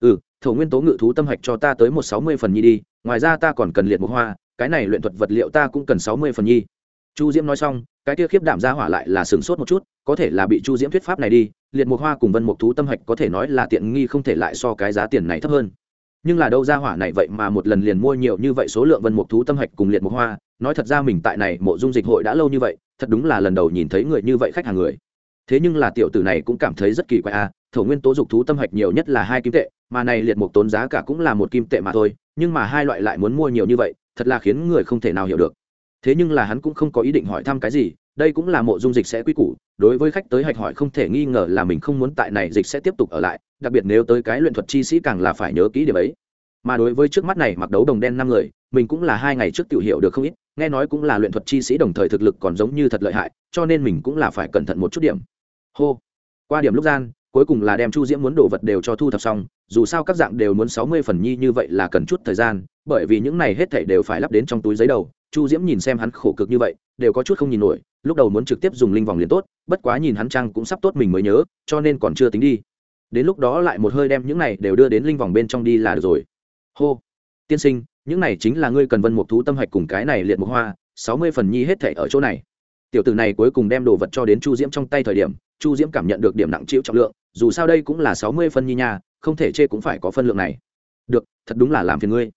Ừ thổ nguyên tố ngự thú tâm hạch cho ta tới một sáu mươi phần nhi đi, ngoài ra ta còn cần liệt một hoa, cái này luyện thuật vật liệu ta cũng cần sáu mươi phần nhi. Chu diễm nói xong, cái kia khiếp đảm ra hỏa lại là sửng sốt một chút, có thể là bị chu diễm thuyết pháp này đi, liệt một hoa cùng vân mục thú tâm hạch có thể nói là tiện nghi không thể lại so cái giá tiền này thấp hơn nhưng là đâu ra hỏa này vậy mà một lần liền mua nhiều như vậy số lượng vân mục thú tâm hạch cùng liệt mục hoa. Nói thật ra mình tại này mộ dung dịch hội đã lâu như vậy thật đúng là lần đầu nhìn thấy người như vậy khách hàng người. Thế nhưng là tiểu tử này cũng cảm thấy rất kỳ quái a à, thổ nguyên tố dục thú tâm hạch nhiều nhất là hai kim tệ mà này liệt mục tốn giá cả cũng là một kim tệ mà thôi nhưng mà hai loại lại muốn mua nhiều như vậy thật là khiến người không thể nào hiểu được. Thế nhưng là hắn cũng không có ý định hỏi thăm cái gì đây cũng là mộ dung dịch sẽ quy củ, đối với khách tới hạch hỏi không thể nghi ngờ là mình không muốn tại này dịch sẽ tiếp tục ở lại, đặc biệt nếu tới cái luyện thuật chi sĩ càng là phải nhớ kỹ điểm ấy. Mà đối với trước mắt này mặc đấu đồng đen năm người, mình cũng là hai ngày trước tiểu hiệu được không ít, nghe nói cũng là luyện thuật chi sĩ đồng thời thực lực còn giống như thật lợi hại, cho nên mình cũng là phải cẩn thận một chút điểm. Hô. Qua điểm lúc gian, cuối cùng là đem chu diễm muốn đồ vật đều cho thu thập xong, dù sao các dạng đều muốn sáu mươi phần nhi như vậy là cần chút thời gian bởi vì những này hết thảy đều phải lắp đến trong túi giấy đầu, chu diễm nhìn xem hắn khổ cực như vậy, đều có chút không nhìn nổi, lúc đầu muốn trực tiếp dùng linh vòng liền tốt, bất quá nhìn hắn trang cũng sắp tốt mình mới nhớ, cho nên còn chưa tính đi. Đến lúc đó lại một hơi đem những này đều đưa đến linh vòng bên trong đi là được rồi. Hô, tiên sinh, những này chính là ngươi cần vân một thú tâm hạch cùng cái này liệt một hoa, sáu mươi phần nhi hết thảy ở chỗ này. Tiểu tử này cuối cùng đem đồ vật cho đến chu diễm trong tay thời điểm, chu diễm cảm nhận được điểm nặng chịu trọng lượng, dù sao đây cũng là sáu mươi phân nhi nha, không thể chê cũng phải có phân lượng này. Được, thật đúng là làm phiền ngươi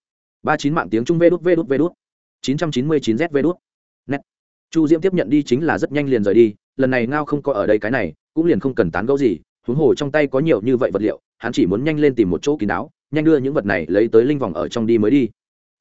ba chín mạng tiếng trung vê đút vê đút vê đút. chín trăm chín mươi chín z vê đút. Net. Chu diễm tiếp nhận đi chính là rất nhanh liền rời đi, lần này ngao không có ở đây cái này, cũng liền không cần tán gẫu gì, huống hồ trong tay có nhiều như vậy vật liệu, hắn chỉ muốn nhanh lên tìm một chỗ kín đáo, nhanh đưa những vật này lấy tới linh vòng ở trong đi mới đi.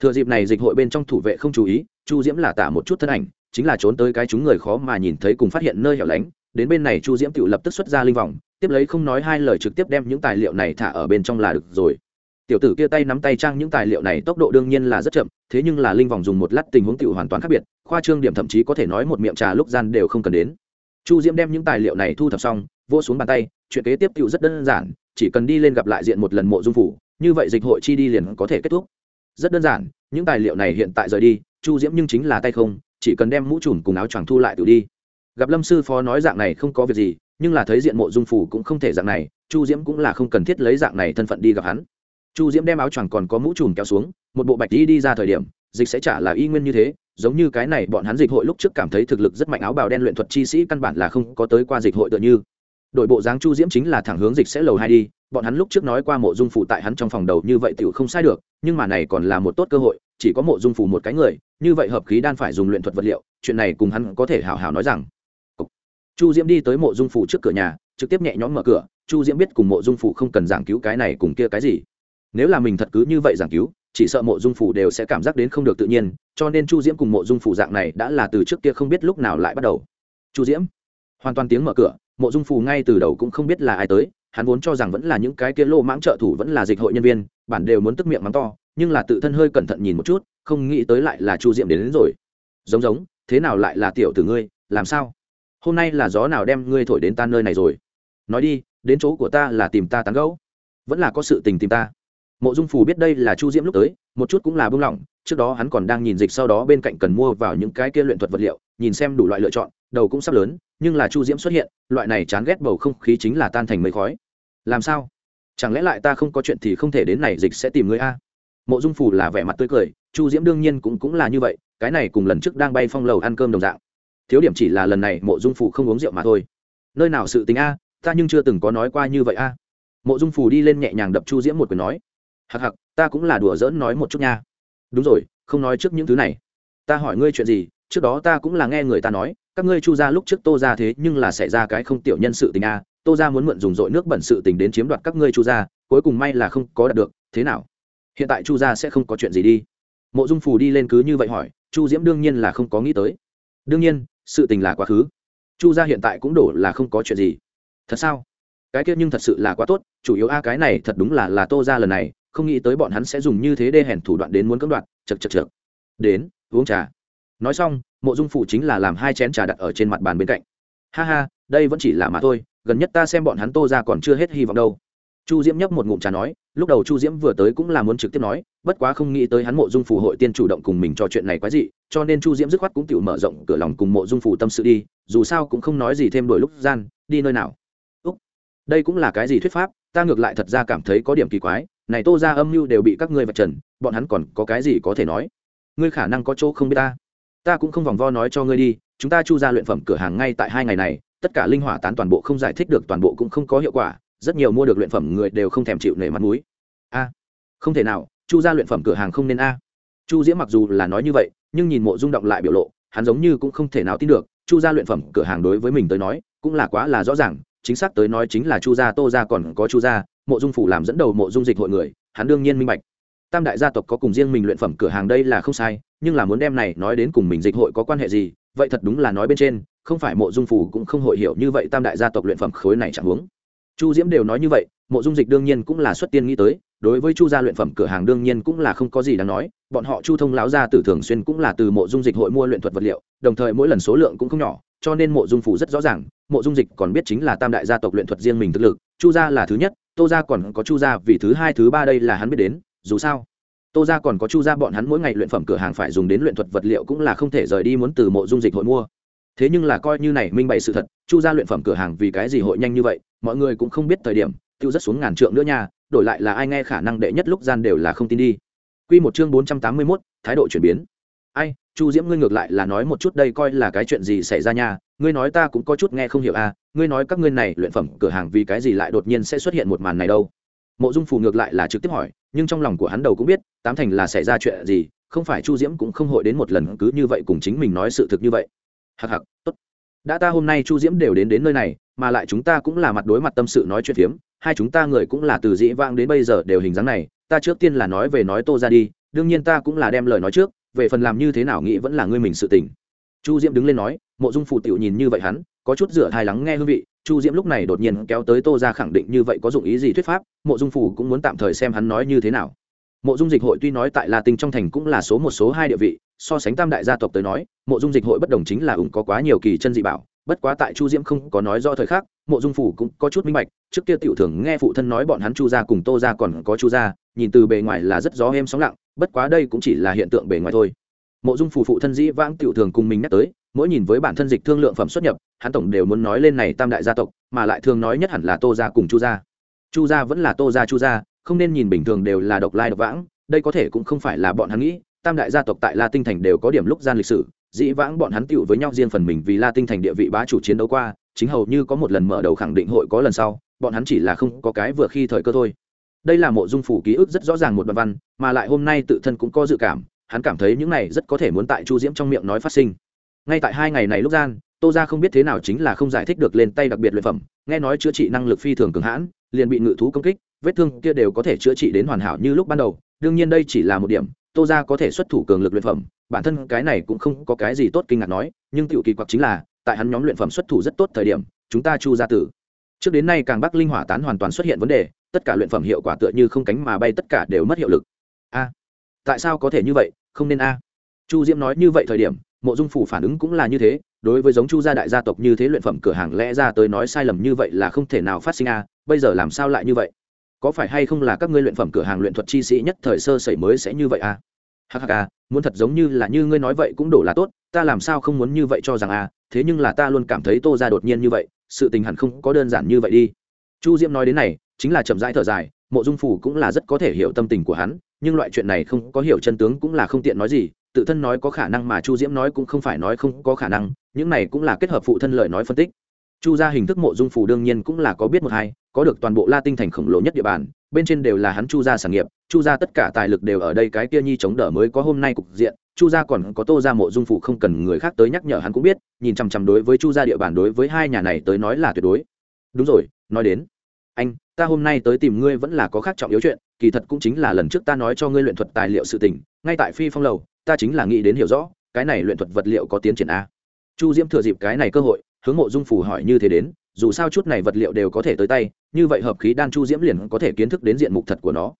Thừa dịp này dịch hội bên trong thủ vệ không chú ý, chu diễm là tả một chút thân ảnh, chính là trốn tới cái chúng người khó mà nhìn thấy cùng phát hiện nơi hẻo lánh. Đến bên này chu diễm tự lập tức xuất ra linh vòng, tiếp lấy không nói hai lời trực tiếp đem những tài liệu này thả ở bên trong là được rồi tiểu tử kia tay nắm tay trang những tài liệu này tốc độ đương nhiên là rất chậm, thế nhưng là linh vòng dùng một lát tình huống tự hoàn toàn khác biệt, khoa trương điểm thậm chí có thể nói một miệng trà lúc gian đều không cần đến. Chu diễm đem những tài liệu này thu thập xong vô xuống bàn tay, chuyện kế tiếp tự rất đơn giản, chỉ cần đi lên gặp lại diện một lần mộ dung phủ, như vậy dịch hội chi đi liền có thể kết thúc. Rất đơn giản, những tài liệu này hiện tại rời đi, chu diễm nhưng chính là tay không, chỉ cần đem mũ trùm cùng áo choàng thu lại tự đi. Gặp lâm sư phó nói dạng này không có việc gì, nhưng là thấy diện mộ dung phủ cũng không thể dạng này, chu diễm cũng là không cần thiết lấy dạng này thân phận đi gặp hắn chu diễm đem áo choàng còn có mũ trùm kéo xuống, một bộ bạch đi đi ra thời điểm, dịch sẽ trả là y nguyên như thế, giống như cái này bọn hắn dịch hội lúc trước cảm thấy thực lực rất mạnh áo bào đen luyện thuật chi sĩ căn bản là không có tới qua dịch hội tựa như. Đội bộ dáng chu diễm chính là thẳng hướng dịch sẽ lầu hai đi, bọn hắn lúc trước nói qua mộ dung phụ tại hắn trong phòng đầu như vậy tựu không sai được, nhưng mà này còn là một tốt cơ hội, chỉ có mộ dung phủ một cái người, như vậy hợp khí đan phải dùng luyện thuật vật liệu, chuyện này cùng hắn có thể hào hào nói rằng. Chu diễm đi tới mộ dung phủ trước cửa nhà, trực tiếp nhẹ nhõm mở cửa, chu diễm biết cùng mộ dung phủ không cần giảng cứu cái này cùng kia cái gì nếu là mình thật cứ như vậy giảng cứu chỉ sợ mộ dung phủ đều sẽ cảm giác đến không được tự nhiên cho nên chu diễm cùng mộ dung phủ dạng này đã là từ trước kia không biết lúc nào lại bắt đầu. Chu diễm hoàn toàn tiếng mở cửa mộ dung phủ ngay từ đầu cũng không biết là ai tới hắn vốn cho rằng vẫn là những cái kia lô mãng trợ thủ vẫn là dịch hội nhân viên bản đều muốn tức miệng mắng to nhưng là tự thân hơi cẩn thận nhìn một chút không nghĩ tới lại là chu diễm đến, đến rồi. Giống giống thế nào lại là tiểu tử ngươi làm sao? Hôm nay là gió nào đem ngươi thổi đến ta nơi này rồi? Nói đi đến chỗ của ta là tìm ta tán gẫu. Vẫn là có sự tình tìm ta mộ dung phù biết đây là chu diễm lúc tới, một chút cũng là bưng lỏng, trước đó hắn còn đang nhìn dịch sau đó bên cạnh cần mua vào những cái kia luyện thuật vật liệu, nhìn xem đủ loại lựa chọn, đầu cũng sắp lớn, nhưng là chu diễm xuất hiện, loại này chán ghét bầu không khí chính là tan thành mây khói. Làm sao? Chẳng lẽ lại ta không có chuyện thì không thể đến này dịch sẽ tìm người a? Mộ dung phù là vẻ mặt tươi cười, chu diễm đương nhiên cũng cũng là như vậy, cái này cùng lần trước đang bay phong lầu ăn cơm đồng dạng. Thiếu điểm chỉ là lần này mộ dung phù không uống rượu mà thôi. Nơi nào sự tính a? Ta nhưng chưa từng có nói qua như vậy a. Mộ dung phù đi lên nhẹ nhàng đập chu diễm một quyền nói hặc hặc ta cũng là đùa giỡn nói một chút nha. Đúng rồi, không nói trước những thứ này. Ta hỏi ngươi chuyện gì, trước đó ta cũng là nghe người ta nói, các ngươi chu ra lúc trước tô ra thế nhưng là xảy ra cái không tiểu nhân sự tình a tô ra muốn mượn dùng dội nước bẩn sự tình đến chiếm đoạt các ngươi chu ra cuối cùng may là không có đạt được, thế nào? Hiện tại chu ra sẽ không có chuyện gì đi. Mộ dung phù đi lên cứ như vậy hỏi, chu diễm đương nhiên là không có nghĩ tới. Đương nhiên, sự tình là quá khứ. Chu gia hiện tại cũng đổ là không có chuyện gì. Thật sao? Cái kia nhưng thật sự là quá tốt, chủ yếu a, cái này thật đúng là là tô ra lần này không nghĩ tới bọn hắn sẽ dùng như thế đê hèn thủ đoạn đến muốn cưỡng đoạt chật chật chật đến uống trà. Nói xong mộ dung phụ chính là làm hai chén trà đặt ở trên mặt bàn bên cạnh. Ha ha đây vẫn chỉ là mà thôi gần nhất ta xem bọn hắn tô ra còn chưa hết hy vọng đâu. Chu diễm nhấp một ngụm trà nói lúc đầu chu diễm vừa tới cũng là muốn trực tiếp nói bất quá không nghĩ tới hắn mộ dung phù hội tiên chủ động cùng mình trò chuyện này quái dị, cho nên chu diễm dứt khoát cũng tự mở rộng cửa lòng cùng mộ dung phù tâm sự đi dù sao cũng không nói gì thêm đổi lúc gian đi nơi nào. Úc, đây cũng là cái gì thuyết pháp ta ngược lại thật ra cảm thấy có điểm kỳ quái này tô ra âm mưu đều bị các ngươi vạch trần, bọn hắn còn có cái gì có thể nói? Ngươi khả năng có chỗ không biết ta. Ta cũng không vòng vo nói cho ngươi đi, chúng ta chu ra luyện phẩm cửa hàng ngay tại hai ngày này, tất cả linh hỏa tán toàn bộ không giải thích được, toàn bộ cũng không có hiệu quả, rất nhiều mua được luyện phẩm người đều không thèm chịu nể mặt mũi. A, không thể nào, chu ra luyện phẩm cửa hàng không nên a. Chu diễm mặc dù là nói như vậy, nhưng nhìn mộ rung động lại biểu lộ, hắn giống như cũng không thể nào tin được, chu ra luyện phẩm cửa hàng đối với mình tới nói, cũng là quá là rõ ràng, chính xác tới nói chính là chu gia, tô gia còn có chu gia mộ dung phủ làm dẫn đầu mộ dung dịch hội người, hắn đương nhiên minh bạch tam đại gia tộc có cùng riêng mình luyện phẩm cửa hàng đây là không sai, nhưng là muốn đem này nói đến cùng mình dịch hội có quan hệ gì, vậy thật đúng là nói bên trên, không phải mộ dung phủ cũng không hội hiểu như vậy tam đại gia tộc luyện phẩm khối này chẳng uống. chu diễm đều nói như vậy, mộ dung dịch đương nhiên cũng là xuất tiên nghĩ tới, đối với chu gia luyện phẩm cửa hàng đương nhiên cũng là không có gì đáng nói, bọn họ chu thông láo gia tử thường xuyên cũng là từ mộ dung dịch hội mua luyện thuật vật liệu, đồng thời mỗi lần số lượng cũng không nhỏ cho nên mộ dung phủ rất rõ ràng mộ dung dịch còn biết chính là tam đại gia tộc luyện thuật riêng mình thực lực chu gia là thứ nhất tô gia còn có chu gia vì thứ hai thứ ba đây là hắn biết đến dù sao tô gia còn có chu gia bọn hắn mỗi ngày luyện phẩm cửa hàng phải dùng đến luyện thuật vật liệu cũng là không thể rời đi muốn từ mộ dung dịch hội mua thế nhưng là coi như này minh bày sự thật chu gia luyện phẩm cửa hàng vì cái gì hội nhanh như vậy mọi người cũng không biết thời điểm tiêu rất xuống ngàn trượng nữa nha đổi lại là ai nghe khả năng đệ nhất lúc gian đều là không tin đi Quy một chương bốn trăm tám mươi 481, thái độ chuyển biến. Ai, Chu Diễm ngươi ngược lại là nói một chút đây coi là cái chuyện gì xảy ra nha, ngươi nói ta cũng có chút nghe không hiểu à, ngươi nói các ngươi này luyện phẩm cửa hàng vì cái gì lại đột nhiên sẽ xuất hiện một màn này đâu? Mộ Dung Phù ngược lại là trực tiếp hỏi, nhưng trong lòng của hắn đầu cũng biết, tám thành là xảy ra chuyện gì, không phải Chu Diễm cũng không hội đến một lần cứ như vậy cùng chính mình nói sự thực như vậy. Hắc hắc, tốt. Đã ta hôm nay Chu Diễm đều đến đến nơi này, mà lại chúng ta cũng là mặt đối mặt tâm sự nói chuyện phiếm, hai chúng ta người cũng là từ dĩ vãng đến bây giờ đều hình dáng này, ta trước tiên là nói về nói Tô ra đi, đương nhiên ta cũng là đem lời nói trước, về phần làm như thế nào nghĩ vẫn là ngươi mình sự tình. Chu Diễm đứng lên nói, Mộ Dung phụ tiểu nhìn như vậy hắn, có chút rửa thai lắng nghe hương vị, Chu Diễm lúc này đột nhiên kéo tới Tô ra khẳng định như vậy có dụng ý gì thuyết pháp, Mộ Dung phủ cũng muốn tạm thời xem hắn nói như thế nào. Mộ Dung Dịch hội tuy nói tại La Tinh trong thành cũng là số một số hai địa vị, so sánh tam đại gia tộc tới nói, Mộ Dung Dịch hội bất đồng chính là ủng có quá nhiều kỳ chân dị bảo, bất quá tại chu diễm không có nói do thời khắc mộ dung phủ cũng có chút minh bạch trước kia tiểu thường nghe phụ thân nói bọn hắn chu gia cùng tô gia còn có chu gia nhìn từ bề ngoài là rất gió êm sóng lặng bất quá đây cũng chỉ là hiện tượng bề ngoài thôi. Mộ dung phù phụ thân dĩ vãng tiểu thường cùng mình nhắc tới, mỗi nhìn với bản thân dịch thương lượng phẩm xuất nhập, hắn tổng đều muốn nói lên này tam đại gia tộc, mà lại thường nói nhất hẳn là tô gia cùng chu gia. Chu gia vẫn là tô gia chu gia, không nên nhìn bình thường đều là độc lai độc vãng, đây có thể cũng không phải là bọn hắn nghĩ, tam đại gia tộc tại la tinh thành đều có điểm lúc gian lịch sử, dĩ vãng bọn hắn tiểu với nhau riêng phần mình vì la tinh thành địa vị bá chủ chiến đấu qua, chính hầu như có một lần mở đầu khẳng định hội có lần sau, bọn hắn chỉ là không có cái vừa khi thời cơ thôi đây là mộ dung phủ ký ức rất rõ ràng một đoạn văn, mà lại hôm nay tự thân cũng có dự cảm, hắn cảm thấy những này rất có thể muốn tại chu diễm trong miệng nói phát sinh. Ngay tại hai ngày này lúc gian, tô ra không biết thế nào chính là không giải thích được lên tay đặc biệt luyện phẩm, nghe nói chữa trị năng lực phi thường cường hãn, liền bị ngự thú công kích, vết thương kia đều có thể chữa trị đến hoàn hảo như lúc ban đầu, đương nhiên đây chỉ là một điểm, tô ra có thể xuất thủ cường lực luyện phẩm, bản thân cái này cũng không có cái gì tốt kinh ngạc nói, nhưng tiểu kỳ quặc chính là, tại hắn nhóm luyện phẩm xuất thủ rất tốt thời điểm, chúng ta chu ra tử. Trước đến nay càng bắc linh hỏa tán hoàn toàn xuất hiện vấn đề tất cả luyện phẩm hiệu quả tựa như không cánh mà bay tất cả đều mất hiệu lực. A, tại sao có thể như vậy? Không nên a. Chu diễm nói như vậy thời điểm, mộ dung phủ phản ứng cũng là như thế, đối với giống chu gia đại gia tộc như thế luyện phẩm cửa hàng lẽ ra tới nói sai lầm như vậy là không thể nào phát sinh a, bây giờ làm sao lại như vậy? Có phải hay không là các ngươi luyện phẩm cửa hàng luyện thuật chi sĩ nhất thời sơ sẩy mới sẽ như vậy a? Hắc hắc muốn thật giống như là như ngươi nói vậy cũng đổ là tốt, ta làm sao không muốn như vậy cho rằng a. thế nhưng là ta luôn cảm thấy tô ra đột nhiên như vậy, sự tình hẳn không có đơn giản như vậy đi. Chu diễm nói đến này chính là chậm rãi thở dài, mộ dung phủ cũng là rất có thể hiểu tâm tình của hắn, nhưng loại chuyện này không có hiểu chân tướng cũng là không tiện nói gì, tự thân nói có khả năng mà chu diễm nói cũng không phải nói không có khả năng, những này cũng là kết hợp phụ thân lời nói phân tích. Chu ra hình thức mộ dung phủ đương nhiên cũng là có biết một hai, có được toàn bộ la tinh thành khổng lồ nhất địa bàn, bên trên đều là hắn chu gia sản nghiệp, chu gia tất cả tài lực đều ở đây, cái kia nhi chống đỡ mới có hôm nay cục diện, chu gia còn có tô gia mộ dung phủ không cần người khác tới nhắc nhở hắn cũng biết, nhìn chằm chằm đối với chu gia địa bàn đối với hai nhà này tới nói là tuyệt đối. Đúng rồi, nói đến. Anh ta hôm nay tới tìm ngươi vẫn là có khác trọng yếu chuyện, kỳ thật cũng chính là lần trước ta nói cho ngươi luyện thuật tài liệu sự tình, ngay tại phi phong lầu, ta chính là nghĩ đến hiểu rõ, cái này luyện thuật vật liệu có tiến triển a. Chu diễm thừa dịp cái này cơ hội, hướng mộ dung phủ hỏi như thế đến, dù sao chút này vật liệu đều có thể tới tay, như vậy hợp khí đan chu diễm liền có thể kiến thức đến diện mục thật của nó.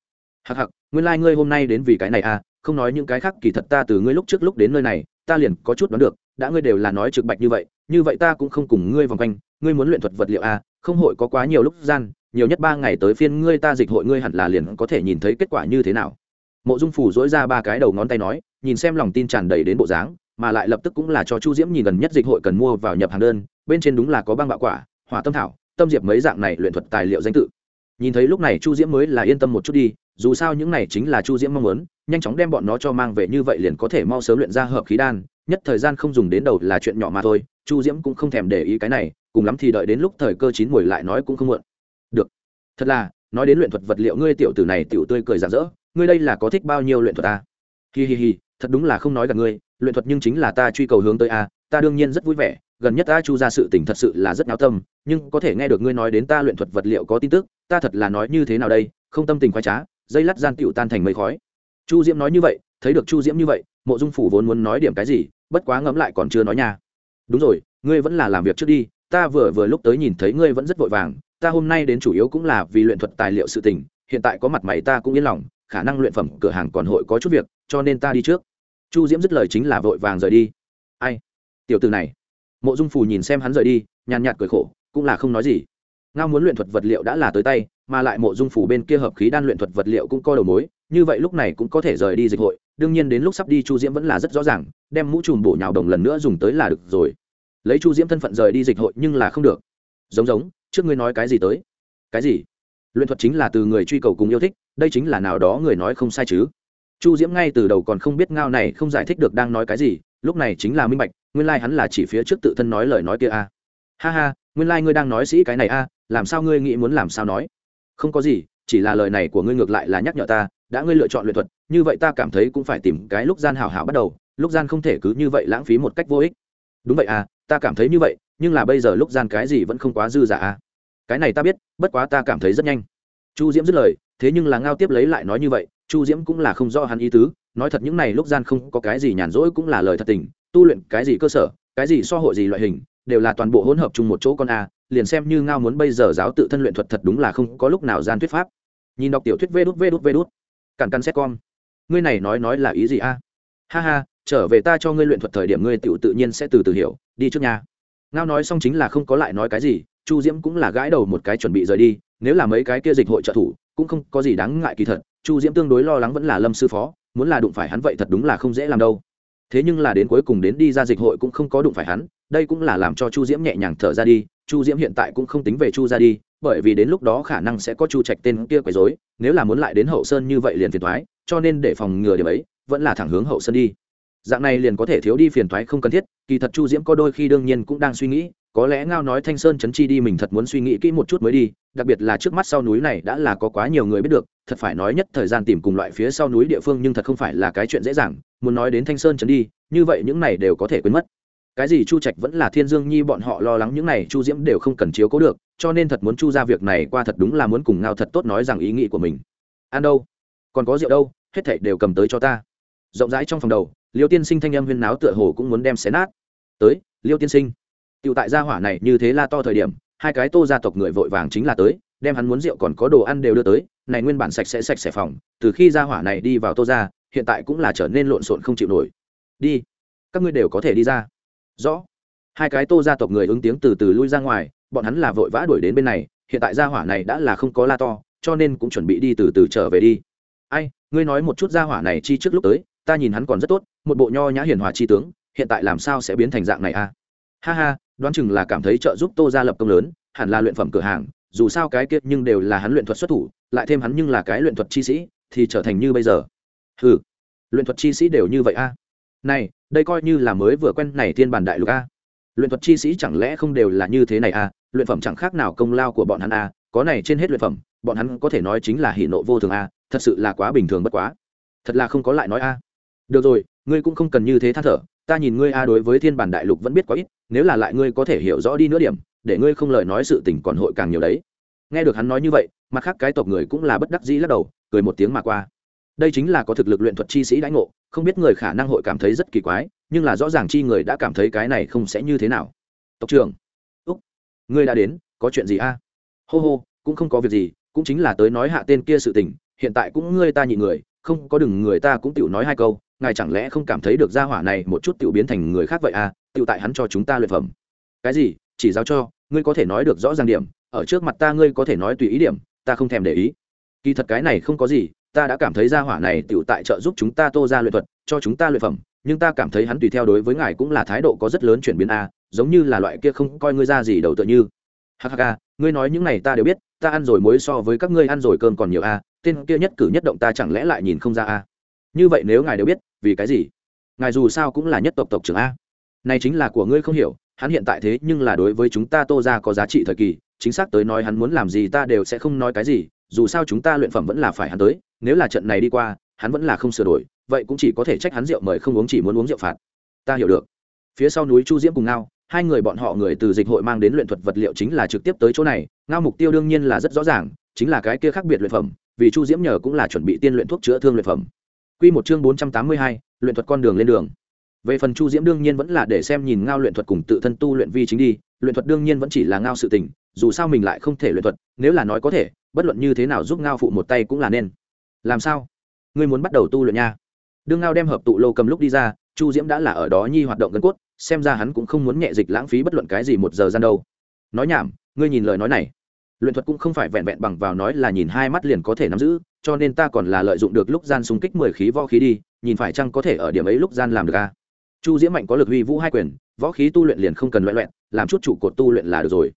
Hặc hặc nguyên lai、like、ngươi hôm nay đến vì cái này à không nói những cái khác, kỳ thật ta từ ngươi lúc trước lúc đến nơi này, ta liền có chút đoán được, đã ngươi đều là nói trực bạch như vậy như vậy ta cũng không cùng ngươi vòng quanh, ngươi muốn luyện thuật vật liệu à không hội có quá nhiều lúc gian nhiều nhất ba ngày tới phiên ngươi ta dịch hội ngươi hẳn là liền có thể nhìn thấy kết quả như thế nào. Mộ dung phủ dỗi ra ba cái đầu ngón tay nói, nhìn xem lòng tin tràn đầy đến bộ dáng, mà lại lập tức cũng là cho chu diễm nhìn gần nhất dịch hội cần mua vào nhập hàng đơn, bên trên đúng là có băng bạo quả, hỏa tâm thảo, tâm diệp mấy dạng này luyện thuật tài liệu danh tự. Nhìn thấy lúc này chu diễm mới là yên tâm một chút đi, dù sao những này chính là chu diễm mong muốn, nhanh chóng đem bọn nó cho mang về như vậy liền có thể mau sớm luyện ra hợp khí đan, nhất thời gian không dùng đến đầu là chuyện nhỏ mà thôi, chu diễm cũng không thèm để ý cái này, cùng lắm thì đợi đến lúc thời cơ chín mùi lại nói cũng không muộn được. Thật là, nói đến luyện thuật vật liệu ngươi tiểu tử này tiểu tươi cười rạng rỡ, ngươi đây là có thích bao nhiêu luyện thuật ta? Hi hi hi, thật đúng là không nói gặp ngươi, luyện thuật nhưng chính là ta truy cầu hướng tới a, ta đương nhiên rất vui vẻ, gần nhất ta chu ra sự tình thật sự là rất náo tâm, nhưng có thể nghe được ngươi nói đến ta luyện thuật vật liệu có tin tức, ta thật là nói như thế nào đây, không tâm tình khoái trá, dây lát gian tiểu tan thành mây khói. Chu diễm nói như vậy, thấy được chu diễm như vậy, mộ dung phủ vốn muốn nói điểm cái gì, bất quá ngẫm lại còn chưa nói nha. Đúng rồi, ngươi vẫn là làm việc trước đi, ta vừa vừa lúc tới nhìn thấy ngươi vẫn rất vội vàng ta hôm nay đến chủ yếu cũng là vì luyện thuật tài liệu sự tình, hiện tại có mặt mày ta cũng yên lòng, khả năng luyện phẩm cửa hàng còn hội có chút việc, cho nên ta đi trước. Chu diễm dứt lời chính là vội vàng rời đi. Ai? Tiểu từ này. Mộ dung phù nhìn xem hắn rời đi, nhàn nhạt cười khổ, cũng là không nói gì. Ngao muốn luyện thuật vật liệu đã là tới tay, mà lại mộ dung phủ bên kia hợp khí đan luyện thuật vật liệu cũng có đầu mối, như vậy lúc này cũng có thể rời đi dịch hội. Đương nhiên đến lúc sắp đi chu diễm vẫn là rất rõ ràng, đem mũ trùm bổ nhào đồng lần nữa dùng tới là được rồi. Lấy chu diễm thân phận rời đi dịch hội nhưng là không được. Giống giống trước ngươi nói cái gì tới? Cái gì? Luyện thuật chính là từ người truy cầu cùng yêu thích, đây chính là nào đó người nói không sai chứ. Chu diễm ngay từ đầu còn không biết ngao này không giải thích được đang nói cái gì, lúc này chính là minh bạch, nguyên lai、like、hắn là chỉ phía trước tự thân nói lời nói kia a. Ha ha, nguyên lai、like、ngươi đang nói sĩ cái này a, làm sao ngươi nghĩ muốn làm sao nói? Không có gì, chỉ là lời này của ngươi ngược lại là nhắc nhở ta, đã ngươi lựa chọn luyện thuật, như vậy ta cảm thấy cũng phải tìm cái lúc gian hào hảo bắt đầu, lúc gian không thể cứ như vậy lãng phí một cách vô ích. Đúng vậy à ta cảm thấy như vậy, nhưng là bây giờ lúc gian cái gì vẫn không quá dư giả à cái này ta biết, bất quá ta cảm thấy rất nhanh. Chu diễm dứt lời, thế nhưng là ngao tiếp lấy lại nói như vậy, chu diễm cũng là không rõ hắn ý tứ, nói thật những này lúc gian không có cái gì nhàn rỗi cũng là lời thật tình, tu luyện cái gì cơ sở, cái gì so hội gì loại hình, đều là toàn bộ hỗn hợp chung một chỗ con a, liền xem như ngao muốn bây giờ giáo tự thân luyện thuật thật đúng là không có lúc nào gian thuyết pháp. Nhìn đọc tiểu thuyết vê đút vê đút vê đút. Cản căn xét con ngươi này nói nói là ý gì a? Ha ha, trở về ta cho ngươi luyện thuật thời điểm ngươi tự tự nhiên sẽ từ từ hiểu, đi trước nhà ngao nói xong chính là không có lại nói cái gì chu diễm cũng là gãi đầu một cái chuẩn bị rời đi, nếu là mấy cái kia dịch hội trợ thủ, cũng không có gì đáng ngại kỳ thật, chu diễm tương đối lo lắng vẫn là lâm sư phó, muốn là đụng phải hắn vậy thật đúng là không dễ làm đâu. Thế nhưng là đến cuối cùng đến đi ra dịch hội cũng không có đụng phải hắn, đây cũng là làm cho chu diễm nhẹ nhàng thở ra đi, chu diễm hiện tại cũng không tính về chu ra đi, bởi vì đến lúc đó khả năng sẽ có chu trạch tên kia quấy dối nếu là muốn lại đến hậu sơn như vậy liền phiền thoái cho nên để phòng ngừa điểm ấy, vẫn là thẳng hướng hậu sơn đi. Dạng này liền có thể thiếu đi phiền thoái không cần thiết, kỳ thật chu diễm có đôi khi đương nhiên cũng đang suy nghĩ có lẽ ngao nói thanh sơn chấn chi đi mình thật muốn suy nghĩ kỹ một chút mới đi, đặc biệt là trước mắt sau núi này đã là có quá nhiều người biết được, thật phải nói nhất thời gian tìm cùng loại phía sau núi địa phương nhưng thật không phải là cái chuyện dễ dàng, muốn nói đến thanh sơn chấn đi, như vậy những này đều có thể quên mất. Cái gì chu trạch vẫn là thiên dương nhi bọn họ lo lắng những này chu diễm đều không cần chiếu cố được, cho nên thật muốn chu ra việc này qua thật đúng là muốn cùng ngao thật tốt nói rằng ý nghĩ của mình. Ăn đâu? Còn có rượu đâu? Hết thảy đều cầm tới cho ta. Rộng rãi trong phòng đầu, liêu tiên sinh thanh âm huyên náo tựa hồ cũng muốn đem xé nát. Tới, liêu tiên sinh. Tiểu tại gia hỏa này như thế la to thời điểm, hai cái tô gia tộc người vội vàng chính là tới, đem hắn muốn rượu còn có đồ ăn đều đưa tới, này nguyên bản sạch sẽ sạch sẽ phòng, từ khi gia hỏa này đi vào tô gia, hiện tại cũng là trở nên lộn xộn không chịu nổi. Đi, các ngươi đều có thể đi ra. Rõ. Hai cái tô gia tộc người ứng tiếng từ từ lui ra ngoài, bọn hắn là vội vã đuổi đến bên này, hiện tại gia hỏa này đã là không có la to, cho nên cũng chuẩn bị đi từ từ trở về đi. Ai, ngươi nói một chút gia hỏa này chi trước lúc tới, ta nhìn hắn còn rất tốt, một bộ nho nhã hiền hòa chi tướng, hiện tại làm sao sẽ biến thành dạng này a ha ha, đoán chừng là cảm thấy trợ giúp tô gia lập công lớn, hẳn là luyện phẩm cửa hàng, dù sao cái kiệt nhưng đều là hắn luyện thuật xuất thủ, lại thêm hắn nhưng là cái luyện thuật chi sĩ, thì trở thành như bây giờ. Ừ luyện thuật chi sĩ đều như vậy a? Này, đây coi như là mới vừa quen này thiên bản đại lục a. Luyện thuật chi sĩ chẳng lẽ không đều là như thế này a? Luyện phẩm chẳng khác nào công lao của bọn hắn a, có này trên hết luyện phẩm, bọn hắn có thể nói chính là hỷ nộ vô thường a, thật sự là quá bình thường bất quá. Thật là không có lại nói a. Được rồi, ngươi cũng không cần như thế than thở, ta nhìn ngươi a đối với thiên bản đại lục vẫn biết quá ít nếu là lại ngươi có thể hiểu rõ đi nữa điểm, để ngươi không lời nói sự tình còn hội càng nhiều đấy. Nghe được hắn nói như vậy, mặt khác cái tộc người cũng là bất đắc dĩ lắc đầu, cười một tiếng mà qua. Đây chính là có thực lực luyện thuật chi sĩ đãi ngộ, không biết người khả năng hội cảm thấy rất kỳ quái, nhưng là rõ ràng chi người đã cảm thấy cái này không sẽ như thế nào. Tộc trưởng. Úc. Ngươi đã đến, có chuyện gì a? Hô hô, cũng không có việc gì, cũng chính là tới nói hạ tên kia sự tình, hiện tại cũng ngươi ta nhị người, không có đừng người ta cũng tiểu nói hai câu, ngài chẳng lẽ không cảm thấy được gia hỏa này một chút tiểu biến thành người khác vậy à Tự tại hắn cho chúng ta luyện phẩm. Cái gì? Chỉ giáo cho, ngươi có thể nói được rõ ràng điểm, ở trước mặt ta ngươi có thể nói tùy ý điểm, ta không thèm để ý. Kỳ thật cái này không có gì, ta đã cảm thấy gia hỏa này tự tại trợ giúp chúng ta tô ra luyện thuật, cho chúng ta luyện phẩm, nhưng ta cảm thấy hắn tùy theo đối với ngài cũng là thái độ có rất lớn chuyển biến a, giống như là loại kia không coi ngươi ra gì đầu tựa như. Hk ngươi nói những này ta đều biết, ta ăn rồi muối so với các ngươi ăn rồi cơm còn nhiều a, tên kia nhất cử nhất động ta chẳng lẽ lại nhìn không ra a? Như vậy nếu ngài đều biết, vì cái gì? Ngài dù sao cũng là nhất tộc tộc trưởng a này chính là của ngươi không hiểu, hắn hiện tại thế nhưng là đối với chúng ta tô ra có giá trị thời kỳ, chính xác tới nói hắn muốn làm gì ta đều sẽ không nói cái gì, dù sao chúng ta luyện phẩm vẫn là phải hắn tới, nếu là trận này đi qua, hắn vẫn là không sửa đổi, vậy cũng chỉ có thể trách hắn rượu mời không uống chỉ muốn uống rượu phạt. Ta hiểu được. Phía sau núi chu diễm cùng ngao, hai người bọn họ người từ dịch hội mang đến luyện thuật vật liệu chính là trực tiếp tới chỗ này, ngao mục tiêu đương nhiên là rất rõ ràng, chính là cái kia khác biệt luyện phẩm, vì chu diễm nhờ cũng là chuẩn bị tiên luyện thuốc chữa thương luyện phẩm. Q một chương bốn trăm tám mươi hai, luyện thuật con đường lên đường về phần chu diễm đương nhiên vẫn là để xem nhìn ngao luyện thuật cùng tự thân tu luyện vi chính đi, luyện thuật đương nhiên vẫn chỉ là ngao sự tình, dù sao mình lại không thể luyện thuật, nếu là nói có thể, bất luận như thế nào giúp ngao phụ một tay cũng là nên. Làm sao? Ngươi muốn bắt đầu tu luyện nha. Đương ngao đem hợp tụ lâu cầm lúc đi ra, chu diễm đã là ở đó nhi hoạt động gần cốt, xem ra hắn cũng không muốn nhẹ dịch lãng phí bất luận cái gì một giờ gian đâu. Nói nhảm, ngươi nhìn lời nói này. Luyện thuật cũng không phải vẹn vẹn bằng vào nói là nhìn hai mắt liền có thể nắm giữ, cho nên ta còn là lợi dụng được lúc gian xung kích mười khí võ khí đi, nhìn phải chăng có thể ở điểm ấy lúc gian làm được a chu diễm mạnh có lực huy vũ hai quyền, võ khí tu luyện liền không cần loại loẹn làm chút trụ cột tu luyện là được rồi.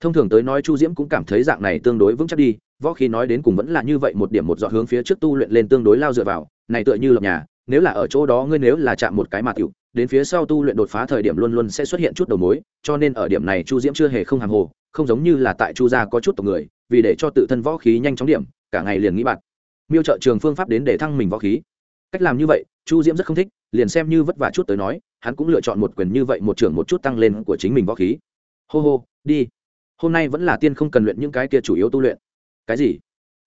Thông thường tới nói chu diễm cũng cảm thấy dạng này tương đối vững chắc đi, võ khí nói đến cùng vẫn là như vậy, một điểm một dọn hướng phía trước tu luyện lên tương đối lao dựa vào, này tựa như lập nhà, nếu là ở chỗ đó ngươi nếu là chạm một cái mà tiểu, đến phía sau tu luyện đột phá thời điểm luôn luôn sẽ xuất hiện chút đầu mối, cho nên ở điểm này chu diễm chưa hề không hàng hồ, không giống như là tại chu gia có chút tộc người, vì để cho tự thân võ khí nhanh chóng điểm, cả ngày liền nghĩ bạn miêu trợ trường phương pháp đến để thăng mình võ khí. Cách làm như vậy chu diễm rất không thích, liền xem như vất vả chút tới nói, hắn cũng lựa chọn một quyền như vậy một trưởng một chút tăng lên của chính mình võ khí. Hô hô, đi. Hôm nay vẫn là tiên không cần luyện những cái kia chủ yếu tu luyện. Cái gì?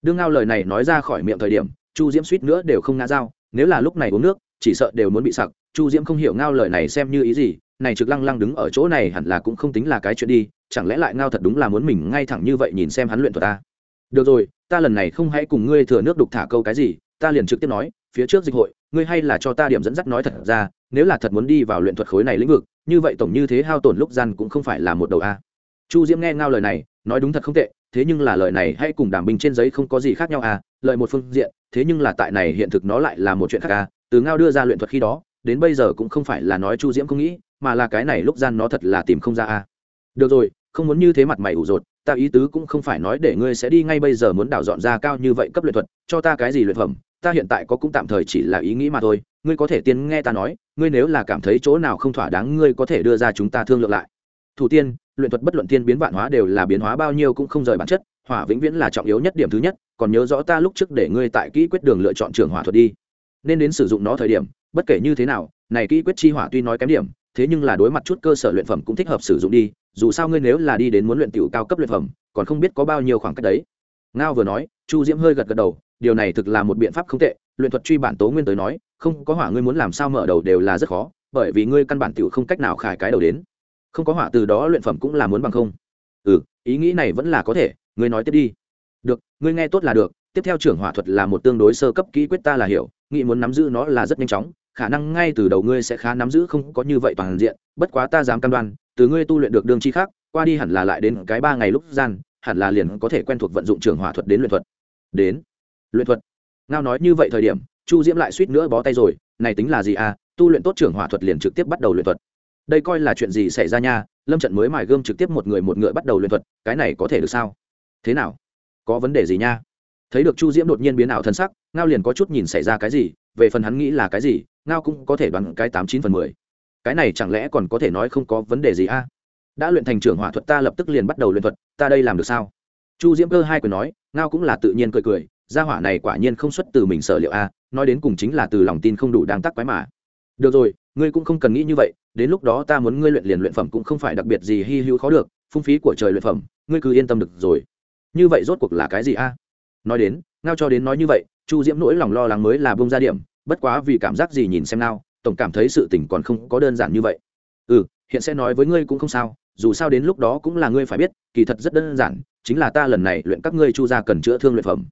Đương ngao lời này nói ra khỏi miệng thời điểm, chu diễm suýt nữa đều không ngã dao. Nếu là lúc này uống nước, chỉ sợ đều muốn bị sặc. Chu diễm không hiểu ngao lời này xem như ý gì, này trực lăng lăng đứng ở chỗ này hẳn là cũng không tính là cái chuyện đi, chẳng lẽ lại ngao thật đúng là muốn mình ngay thẳng như vậy nhìn xem hắn luyện thuật ta? Được rồi, ta lần này không hãy cùng ngươi thừa nước đục thả câu cái gì, ta liền trực tiếp nói phía trước dịch hội, ngươi hay là cho ta điểm dẫn dắt nói thật ra, nếu là thật muốn đi vào luyện thuật khối này lĩnh vực, như vậy tổng như thế hao tổn lúc gian cũng không phải là một đầu a. Chu diễm nghe ngao lời này, nói đúng thật không tệ, thế nhưng là lời này hay cùng đảm bình trên giấy không có gì khác nhau à lợi một phương diện, thế nhưng là tại này hiện thực nó lại là một chuyện khác à từ ngao đưa ra luyện thuật khi đó, đến bây giờ cũng không phải là nói chu diễm không nghĩ, mà là cái này lúc gian nó thật là tìm không ra à được rồi, không muốn như thế mặt mày ủ rột, ta ý tứ cũng không phải nói để ngươi sẽ đi ngay bây giờ muốn đảo dọn ra cao như vậy cấp luyện thuật, cho ta cái gì luyện phẩm ta hiện tại có cũng tạm thời chỉ là ý nghĩ mà thôi, ngươi có thể tiên nghe ta nói, ngươi nếu là cảm thấy chỗ nào không thỏa đáng, ngươi có thể đưa ra chúng ta thương lượng lại. Thủ tiên, luyện thuật bất luận tiên biến vạn hóa đều là biến hóa bao nhiêu cũng không rời bản chất, hỏa vĩnh viễn là trọng yếu nhất điểm thứ nhất, còn nhớ rõ ta lúc trước để ngươi tại kỹ quyết đường lựa chọn trường hỏa thuật đi. Nên đến sử dụng nó thời điểm, bất kể như thế nào, này kỹ quyết chi hỏa tuy nói kém điểm, thế nhưng là đối mặt chút cơ sở luyện phẩm cũng thích hợp sử dụng đi, dù sao ngươi nếu là đi đến muốn luyện tiểu cao cấp luyện phẩm, còn không biết có bao nhiêu khoảng cách đấy. Ngao vừa nói, chu diễm hơi gật gật đầu điều này thực là một biện pháp không tệ, luyện thuật truy bản tố nguyên tới nói, không có hỏa ngươi muốn làm sao mở đầu đều là rất khó, bởi vì ngươi căn bản tiểu không cách nào khải cái đầu đến. Không có hỏa từ đó luyện phẩm cũng là muốn bằng không. Ừ ý nghĩ này vẫn là có thể, ngươi nói tiếp đi. Được, ngươi nghe tốt là được, tiếp theo trưởng hỏa thuật là một tương đối sơ cấp kỹ quyết ta là hiểu, nghĩ muốn nắm giữ nó là rất nhanh chóng, khả năng ngay từ đầu ngươi sẽ khá nắm giữ không có như vậy toàn diện, bất quá ta dám cam đoan, từ ngươi tu luyện được đương chi khác, qua đi hẳn là lại đến cái ba ngày lúc gian, hẳn là liền có thể quen thuộc vận dụng trường hỏa thuật đến luyện thuật. Đến luyện thuật. Ngao nói như vậy thời điểm, chu diễm lại suýt nữa bó tay rồi, này tính là gì à tu luyện tốt trưởng hỏa thuật liền trực tiếp bắt đầu luyện thuật. Đây coi là chuyện gì xảy ra nha, lâm trận mới mài gươm trực tiếp một người một ngựa bắt đầu luyện thuật, cái này có thể được sao? Thế nào? Có vấn đề gì nha? Thấy được chu diễm đột nhiên biến ảo thân sắc, ngao liền có chút nhìn xảy ra cái gì, về phần hắn nghĩ là cái gì, ngao cũng có thể đoán cái tám chín phần mười. Cái này chẳng lẽ còn có thể nói không có vấn đề gì a đã luyện thành trưởng hỏa thuật ta lập tức liền bắt đầu luyện thuật, ta đây làm được sao? Chu diễm cơ hai quyền nói, ngao cũng là tự nhiên cười cười gia hỏa này quả nhiên không xuất từ mình sở liệu a, nói đến cùng chính là từ lòng tin không đủ đáng tắc quái mà. Được rồi, ngươi cũng không cần nghĩ như vậy, đến lúc đó ta muốn ngươi luyện liền luyện phẩm cũng không phải đặc biệt gì hy hữu khó được, phung phí của trời luyện phẩm, ngươi cứ yên tâm được rồi. Như vậy rốt cuộc là cái gì a? Nói đến, ngao cho đến nói như vậy, chu diễm nỗi lòng lo lắng mới là bông ra điểm, bất quá vì cảm giác gì nhìn xem nào tổng cảm thấy sự tình còn không có đơn giản như vậy. Ừ hiện sẽ nói với ngươi cũng không sao, dù sao đến lúc đó cũng là ngươi phải biết, kỳ thật rất đơn giản, chính là ta lần này luyện các ngươi chu ra cần chữa thương luyện phẩm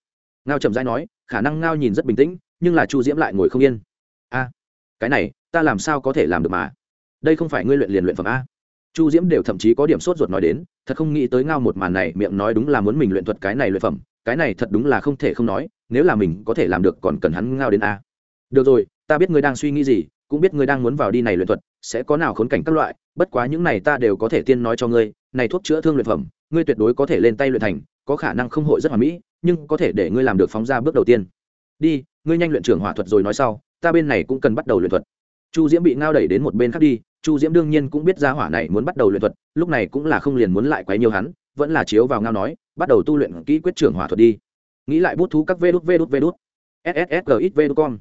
ngao trầm dai nói, khả năng ngao nhìn rất bình tĩnh, nhưng là chu diễm lại ngồi không yên. A, cái này, ta làm sao có thể làm được mà? Đây không phải ngươi luyện liền luyện phẩm a. Chu diễm đều thậm chí có điểm sốt ruột nói đến, thật không nghĩ tới ngao một màn này miệng nói đúng là muốn mình luyện thuật cái này luyện phẩm, cái này thật đúng là không thể không nói, nếu là mình có thể làm được còn cần hắn ngao đến a. Được rồi, ta biết ngươi đang suy nghĩ gì, cũng biết ngươi đang muốn vào đi này luyện thuật, sẽ có nào khốn cảnh các loại, bất quá những này ta đều có thể tiên nói cho ngươi, này thuốc chữa thương luyện phẩm, ngươi tuyệt đối có thể lên tay luyện thành có khả năng không hội rất hoàn mỹ, nhưng có thể để ngươi làm được phóng ra bước đầu tiên. Đi, ngươi nhanh luyện trưởng hỏa thuật rồi nói sau, ta bên này cũng cần bắt đầu luyện thuật. Chu diễm bị ngao đẩy đến một bên khác đi, chu diễm đương nhiên cũng biết ra hỏa này muốn bắt đầu luyện thuật, lúc này cũng là không liền muốn lại quấy nhiều hắn, vẫn là chiếu vào ngao nói, bắt đầu tu luyện kỹ quyết trưởng hỏa thuật đi. Nghĩ lại bút thú các vê đút vê đút vê đút. SSSGXV.com. con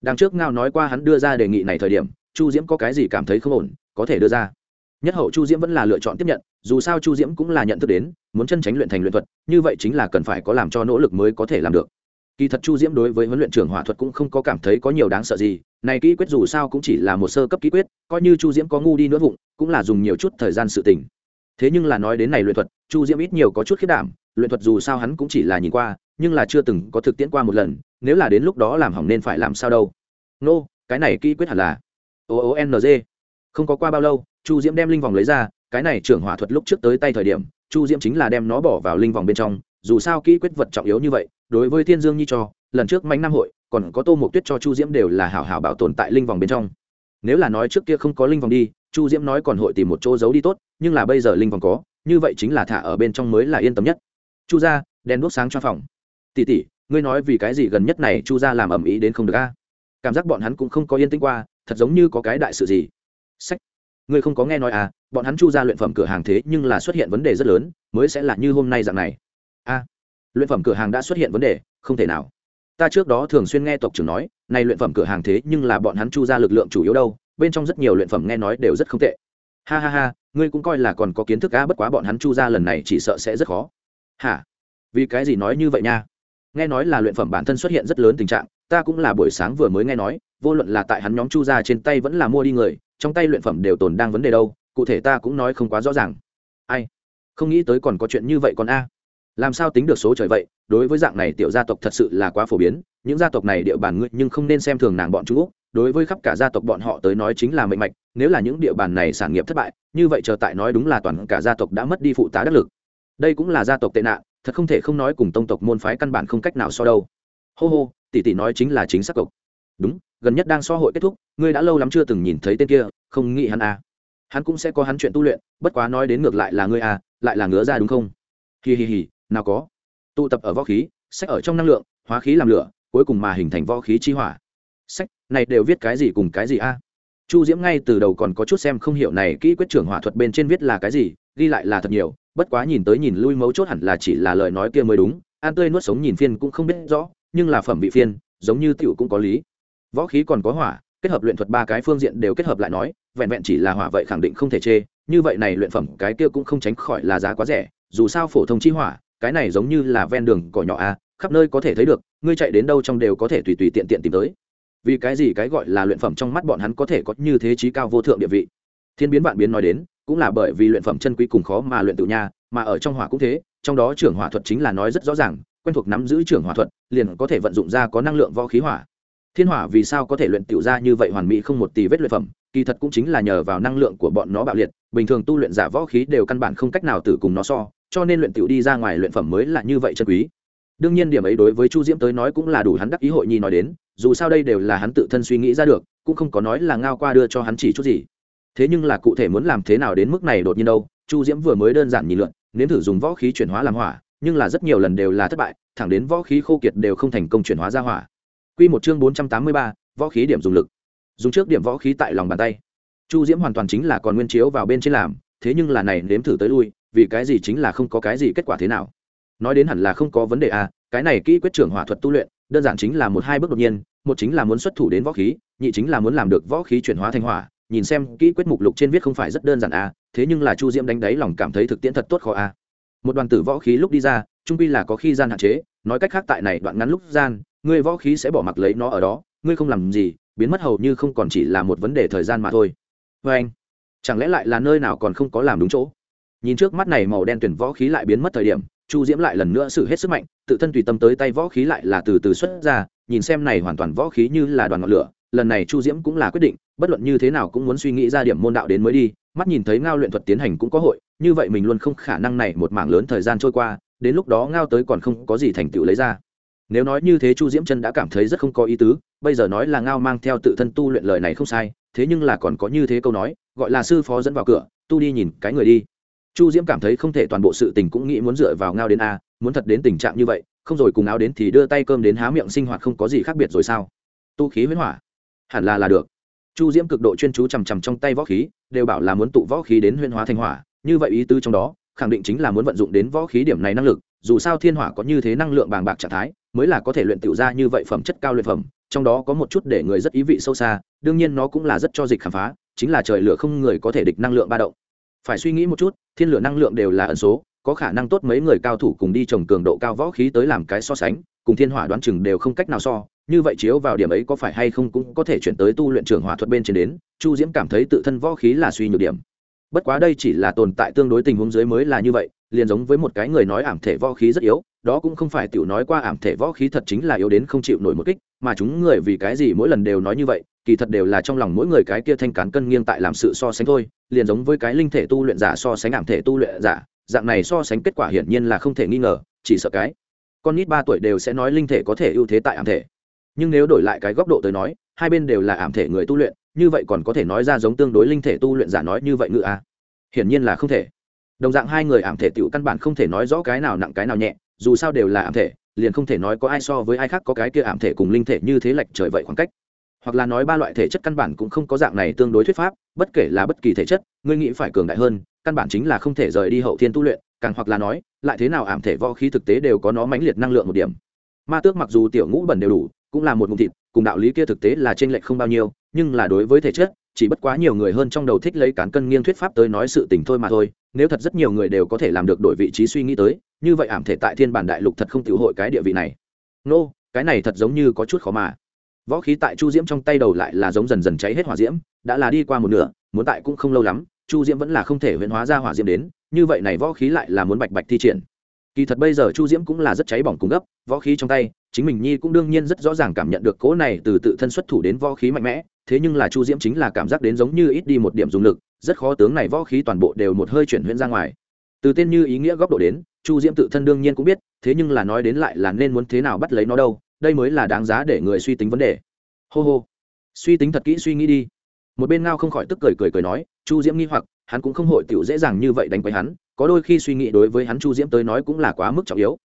đằng trước ngao nói qua hắn đưa ra đề nghị này thời điểm, chu diễm có cái gì cảm thấy không ổn, có thể đưa ra nhất hậu chu diễm vẫn là lựa chọn tiếp nhận dù sao chu diễm cũng là nhận thức đến muốn chân tránh luyện thành luyện thuật như vậy chính là cần phải có làm cho nỗ lực mới có thể làm được kỳ thật chu diễm đối với huấn luyện trưởng hỏa thuật cũng không có cảm thấy có nhiều đáng sợ gì này kỹ quyết dù sao cũng chỉ là một sơ cấp kỹ quyết coi như chu diễm có ngu đi nữa vụng cũng là dùng nhiều chút thời gian sự tình. thế nhưng là nói đến này luyện thuật chu diễm ít nhiều có chút khiết đảm luyện thuật dù sao hắn cũng chỉ là nhìn qua nhưng là chưa từng có thực tiễn qua một lần nếu là đến lúc đó làm hỏng nên phải làm sao đâu nô、no, cái này kỹ quyết hẳn là ồ o n g không có qua bao lâu chu diễm đem linh vòng lấy ra, cái này trưởng hỏa thuật lúc trước tới tay thời điểm, chu diễm chính là đem nó bỏ vào linh vòng bên trong, dù sao kỹ quyết vật trọng yếu như vậy, đối với thiên dương nhi cho, lần trước mạnh nam hội, còn có tô mộc tuyết cho chu diễm đều là hảo hảo bảo tồn tại linh vòng bên trong. Nếu là nói trước kia không có linh vòng đi, chu diễm nói còn hội tìm một chỗ giấu đi tốt, nhưng là bây giờ linh vòng có, như vậy chính là thả ở bên trong mới là yên tâm nhất. Chu ra đèn đuốc sáng cho phòng. Tỉ tỉ ngươi nói vì cái gì gần nhất này chu ra làm ẩm ý đến không được a? Cảm giác bọn hắn cũng không có yên tĩnh qua, thật giống như có cái đại sự gì. Sách ngươi không có nghe nói à bọn hắn chu ra luyện phẩm cửa hàng thế nhưng là xuất hiện vấn đề rất lớn, mới sẽ là như hôm nay dạng này. A luyện phẩm cửa hàng đã xuất hiện vấn đề, không thể nào. Ta trước đó thường xuyên nghe tộc trưởng nói, này luyện phẩm cửa hàng thế nhưng là bọn hắn chu ra lực lượng chủ yếu đâu, bên trong rất nhiều luyện phẩm nghe nói đều rất không tệ. Ha ha ha, ngươi cũng coi là còn có kiến thức á, bất quá bọn hắn chu ra lần này chỉ sợ sẽ rất khó. Hả? Vì cái gì nói như vậy nha? Nghe nói là luyện phẩm bản thân xuất hiện rất lớn tình trạng, ta cũng là buổi sáng vừa mới nghe nói vô luận là tại hắn nhóm chu ra trên tay vẫn là mua đi người, trong tay luyện phẩm đều tồn đang vấn đề đâu, cụ thể ta cũng nói không quá rõ ràng. Ai? Không nghĩ tới còn có chuyện như vậy còn a. Làm sao tính được số trời vậy? Đối với dạng này tiểu gia tộc thật sự là quá phổ biến, những gia tộc này địa bàn ngươi nhưng không nên xem thường nàng bọn trung đối với khắp cả gia tộc bọn họ tới nói chính là mệnh mạch, nếu là những địa bàn này sản nghiệp thất bại, như vậy chờ tại nói đúng là toàn cả gia tộc đã mất đi phụ tá đắc lực. Đây cũng là gia tộc tệ nạn, thật không thể không nói cùng tông tộc môn phái căn bản không cách nào so đâu. Hô hô, tỷ tỷ nói chính là chính xác cộc đúng gần nhất đang so hội kết thúc, ngươi đã lâu lắm chưa từng nhìn thấy tên kia, không nghĩ hắn à. hắn cũng sẽ có hắn chuyện tu luyện, bất quá nói đến ngược lại là ngươi à lại là ngứa ra đúng không? Hì hì hì nào có. Tụ tập ở võ khí, sách ở trong năng lượng, hóa khí làm lửa, cuối cùng mà hình thành võ khí chi hỏa. Sách, này đều viết cái gì cùng cái gì a chu diễm ngay từ đầu còn có chút xem không hiểu này kỹ quyết trưởng hỏa thuật bên trên viết là cái gì, ghi lại là thật nhiều, bất quá nhìn tới nhìn lui mấu chốt hẳn là chỉ là lời nói kia mới đúng an tươi nuốt sống nhìn phiên cũng không biết rõ, nhưng là phẩm vị phiên, giống như tiểu cũng có lý võ khí còn có hỏa, kết hợp luyện thuật ba cái phương diện đều kết hợp lại nói, vẹn vẹn chỉ là hỏa vậy khẳng định không thể chê, như vậy này luyện phẩm cái kia cũng không tránh khỏi là giá quá rẻ, dù sao phổ thông chi hỏa, cái này giống như là ven đường cỏ nhỏ a khắp nơi có thể thấy được, ngươi chạy đến đâu trong đều có thể tùy tùy tiện tiện tìm tới. Vì cái gì cái gọi là luyện phẩm trong mắt bọn hắn có thể có như thế trí cao vô thượng địa vị? Thiên biến vạn biến nói đến, cũng là bởi vì luyện phẩm chân quý cùng khó mà luyện tự nha, mà ở trong hỏa cũng thế, trong đó trưởng hỏa thuật chính là nói rất rõ ràng, quen thuộc nắm giữ trưởng hỏa thuật, liền có thể vận dụng ra có năng lượng võ khí hỏa thiên hỏa vì sao có thể luyện tiểu ra như vậy hoàn mỹ không một tì vết luyện phẩm, kỳ thật cũng chính là nhờ vào năng lượng của bọn nó bạo liệt, bình thường tu luyện giả võ khí đều căn bản không cách nào tử cùng nó so, cho nên luyện tiểu đi ra ngoài luyện phẩm mới là như vậy chân quý. Đương nhiên điểm ấy đối với chu diễm tới nói cũng là đủ hắn đắc ý hội nhi nói đến, dù sao đây đều là hắn tự thân suy nghĩ ra được, cũng không có nói là ngao qua đưa cho hắn chỉ chút gì. Thế nhưng là cụ thể muốn làm thế nào đến mức này đột nhiên đâu, chu diễm vừa mới đơn giản nhìn luận nếm thử dùng võ khí chuyển hóa làm hỏa, nhưng là rất nhiều lần đều là thất bại, thẳng đến võ khí khô kiệt đều không thành công chuyển hóa ra hỏa. Quy một chương bốn trăm tám mươi ba, võ khí điểm dùng lực. Dùng trước điểm võ khí tại lòng bàn tay. Chu diễm hoàn toàn chính là còn nguyên chiếu vào bên trên làm, thế nhưng là này nếm thử tới lui, vì cái gì chính là không có cái gì kết quả thế nào? Nói đến hẳn là không có vấn đề à cái này kỹ quyết trưởng hỏa thuật tu luyện, đơn giản chính là một hai bước đột nhiên, một chính là muốn xuất thủ đến võ khí, nhị chính là muốn làm được võ khí chuyển hóa thành hỏa, nhìn xem kỹ quyết mục lục trên viết không phải rất đơn giản à thế nhưng là chu diễm đánh đáy lòng cảm thấy thực tiễn thật tốt khó à. Một đoàn tử võ khí lúc đi ra trung quy là có khi gian hạn chế, nói cách khác tại này đoạn ngắn lúc gian ngươi võ khí sẽ bỏ mặc lấy nó ở đó, ngươi không làm gì, biến mất hầu như không còn chỉ là một vấn đề thời gian mà thôi. Vê anh, chẳng lẽ lại là nơi nào còn không có làm đúng chỗ? Nhìn trước mắt này màu đen tuyển võ khí lại biến mất thời điểm, chu diễm lại lần nữa sử hết sức mạnh, tự thân tùy tâm tới tay võ khí lại là từ từ xuất ra, nhìn xem này hoàn toàn võ khí như là đoàn ngọn lửa, lần này chu diễm cũng là quyết định, bất luận như thế nào cũng muốn suy nghĩ ra điểm môn đạo đến mới đi mắt nhìn thấy ngao luyện thuật tiến hành cũng có hội, như vậy mình luôn không khả năng này một mảng lớn thời gian trôi qua, đến lúc đó ngao tới còn không có gì thành tựu lấy ra. Nếu nói như thế chu diễm chân đã cảm thấy rất không có ý tứ, bây giờ nói là ngao mang theo tự thân tu luyện lời này không sai, thế nhưng là còn có như thế câu nói, gọi là sư phó dẫn vào cửa, tu đi nhìn cái người đi. Chu diễm cảm thấy không thể toàn bộ sự tình cũng nghĩ muốn dựa vào ngao đến a, muốn thật đến tình trạng như vậy, không rồi cùng áo đến thì đưa tay cơm đến há miệng sinh hoạt không có gì khác biệt rồi sao? Tu khí huyễn hỏa. Hẳn là là được chu diễm cực độ chuyên chú chằm chằm trong tay võ khí, đều bảo là muốn tụ võ khí đến huyễn hóa thành hỏa, như vậy ý tứ trong đó, khẳng định chính là muốn vận dụng đến võ khí điểm này năng lực, dù sao thiên hỏa có như thế năng lượng bàng bạc trạng thái, mới là có thể luyện tiểu ra như vậy phẩm chất cao luyện phẩm, trong đó có một chút để người rất ý vị sâu xa, đương nhiên nó cũng là rất cho dịch khám phá, chính là trời lửa không người có thể địch năng lượng ba động. Phải suy nghĩ một chút, thiên lửa năng lượng đều là ẩn số, có khả năng tốt mấy người cao thủ cùng đi trồng cường độ cao võ khí tới làm cái so sánh, cùng thiên hỏa đoán chừng đều không cách nào so như vậy chiếu vào điểm ấy có phải hay không cũng có thể chuyển tới tu luyện trường hỏa thuật bên trên đến, chu diễm cảm thấy tự thân võ khí là suy nhược điểm. Bất quá đây chỉ là tồn tại tương đối tình huống dưới mới là như vậy, liền giống với một cái người nói ảm thể võ khí rất yếu, đó cũng không phải tiểu nói qua ảm thể võ khí thật chính là yếu đến không chịu nổi một kích, mà chúng người vì cái gì mỗi lần đều nói như vậy, kỳ thật đều là trong lòng mỗi người cái kia thanh cán cân nghiêng tại làm sự so sánh thôi, liền giống với cái linh thể tu luyện giả so sánh ảm thể tu luyện giả, dạng này so sánh kết quả hiển nhiên là không thể nghi ngờ, chỉ sợ cái con nít ba tuổi đều sẽ nói linh thể có thể ưu thế tại ảm thể nhưng nếu đổi lại cái góc độ tới nói, hai bên đều là ảm thể người tu luyện, như vậy còn có thể nói ra giống tương đối linh thể tu luyện giả nói như vậy ngự à? hiển nhiên là không thể. Đồng dạng hai người ảm thể tiểu căn bản không thể nói rõ cái nào nặng cái nào nhẹ, dù sao đều là ảm thể, liền không thể nói có ai so với ai khác có cái kia ảm thể cùng linh thể như thế lệch trời vậy khoảng cách. Hoặc là nói ba loại thể chất căn bản cũng không có dạng này tương đối thuyết pháp, bất kể là bất kỳ thể chất, ngươi nghĩ phải cường đại hơn, căn bản chính là không thể rời đi hậu thiên tu luyện, càng hoặc là nói, lại thế nào ảm thể võ khí thực tế đều có nó mãnh liệt năng lượng một điểm. Ma tước mặc dù tiểu ngũ bẩn đều đủ cũng là một mụn thịt cùng đạo lý kia thực tế là trên lệch không bao nhiêu nhưng là đối với thể chất chỉ bất quá nhiều người hơn trong đầu thích lấy cán cân nghiêng thuyết pháp tới nói sự tình thôi mà thôi nếu thật rất nhiều người đều có thể làm được đổi vị trí suy nghĩ tới như vậy ảm thể tại thiên bản đại lục thật không tự hội cái địa vị này. Nô、no, cái này thật giống như có chút khó mà. Võ khí tại chu diễm trong tay đầu lại là giống dần dần cháy hết hỏa diễm đã là đi qua một nửa muốn tại cũng không lâu lắm chu diễm vẫn là không thể huyễn hóa ra hỏa diễm đến như vậy này võ khí lại là muốn bạch bạch thi triển kỳ thật bây giờ chu diễm cũng là rất cháy bỏng cung cấp, võ khí trong tay chính mình nhi cũng đương nhiên rất rõ ràng cảm nhận được cỗ này từ tự thân xuất thủ đến võ khí mạnh mẽ thế nhưng là chu diễm chính là cảm giác đến giống như ít đi một điểm dùng lực rất khó tướng này võ khí toàn bộ đều một hơi chuyển huyễn ra ngoài. Từ tên như ý nghĩa góc độ đến chu diễm tự thân đương nhiên cũng biết thế nhưng là nói đến lại là nên muốn thế nào bắt lấy nó đâu đây mới là đáng giá để người suy tính vấn đề. Hô hô. Suy tính thật kỹ suy nghĩ đi. Một bên ngao không khỏi tức cười cười cười nói chu diễm nghi hoặc hắn cũng không hội tiểu dễ dàng như vậy đánh quấy hắn, có đôi khi suy nghĩ đối với hắn chu diễm tới nói cũng là quá mức trọng yếu.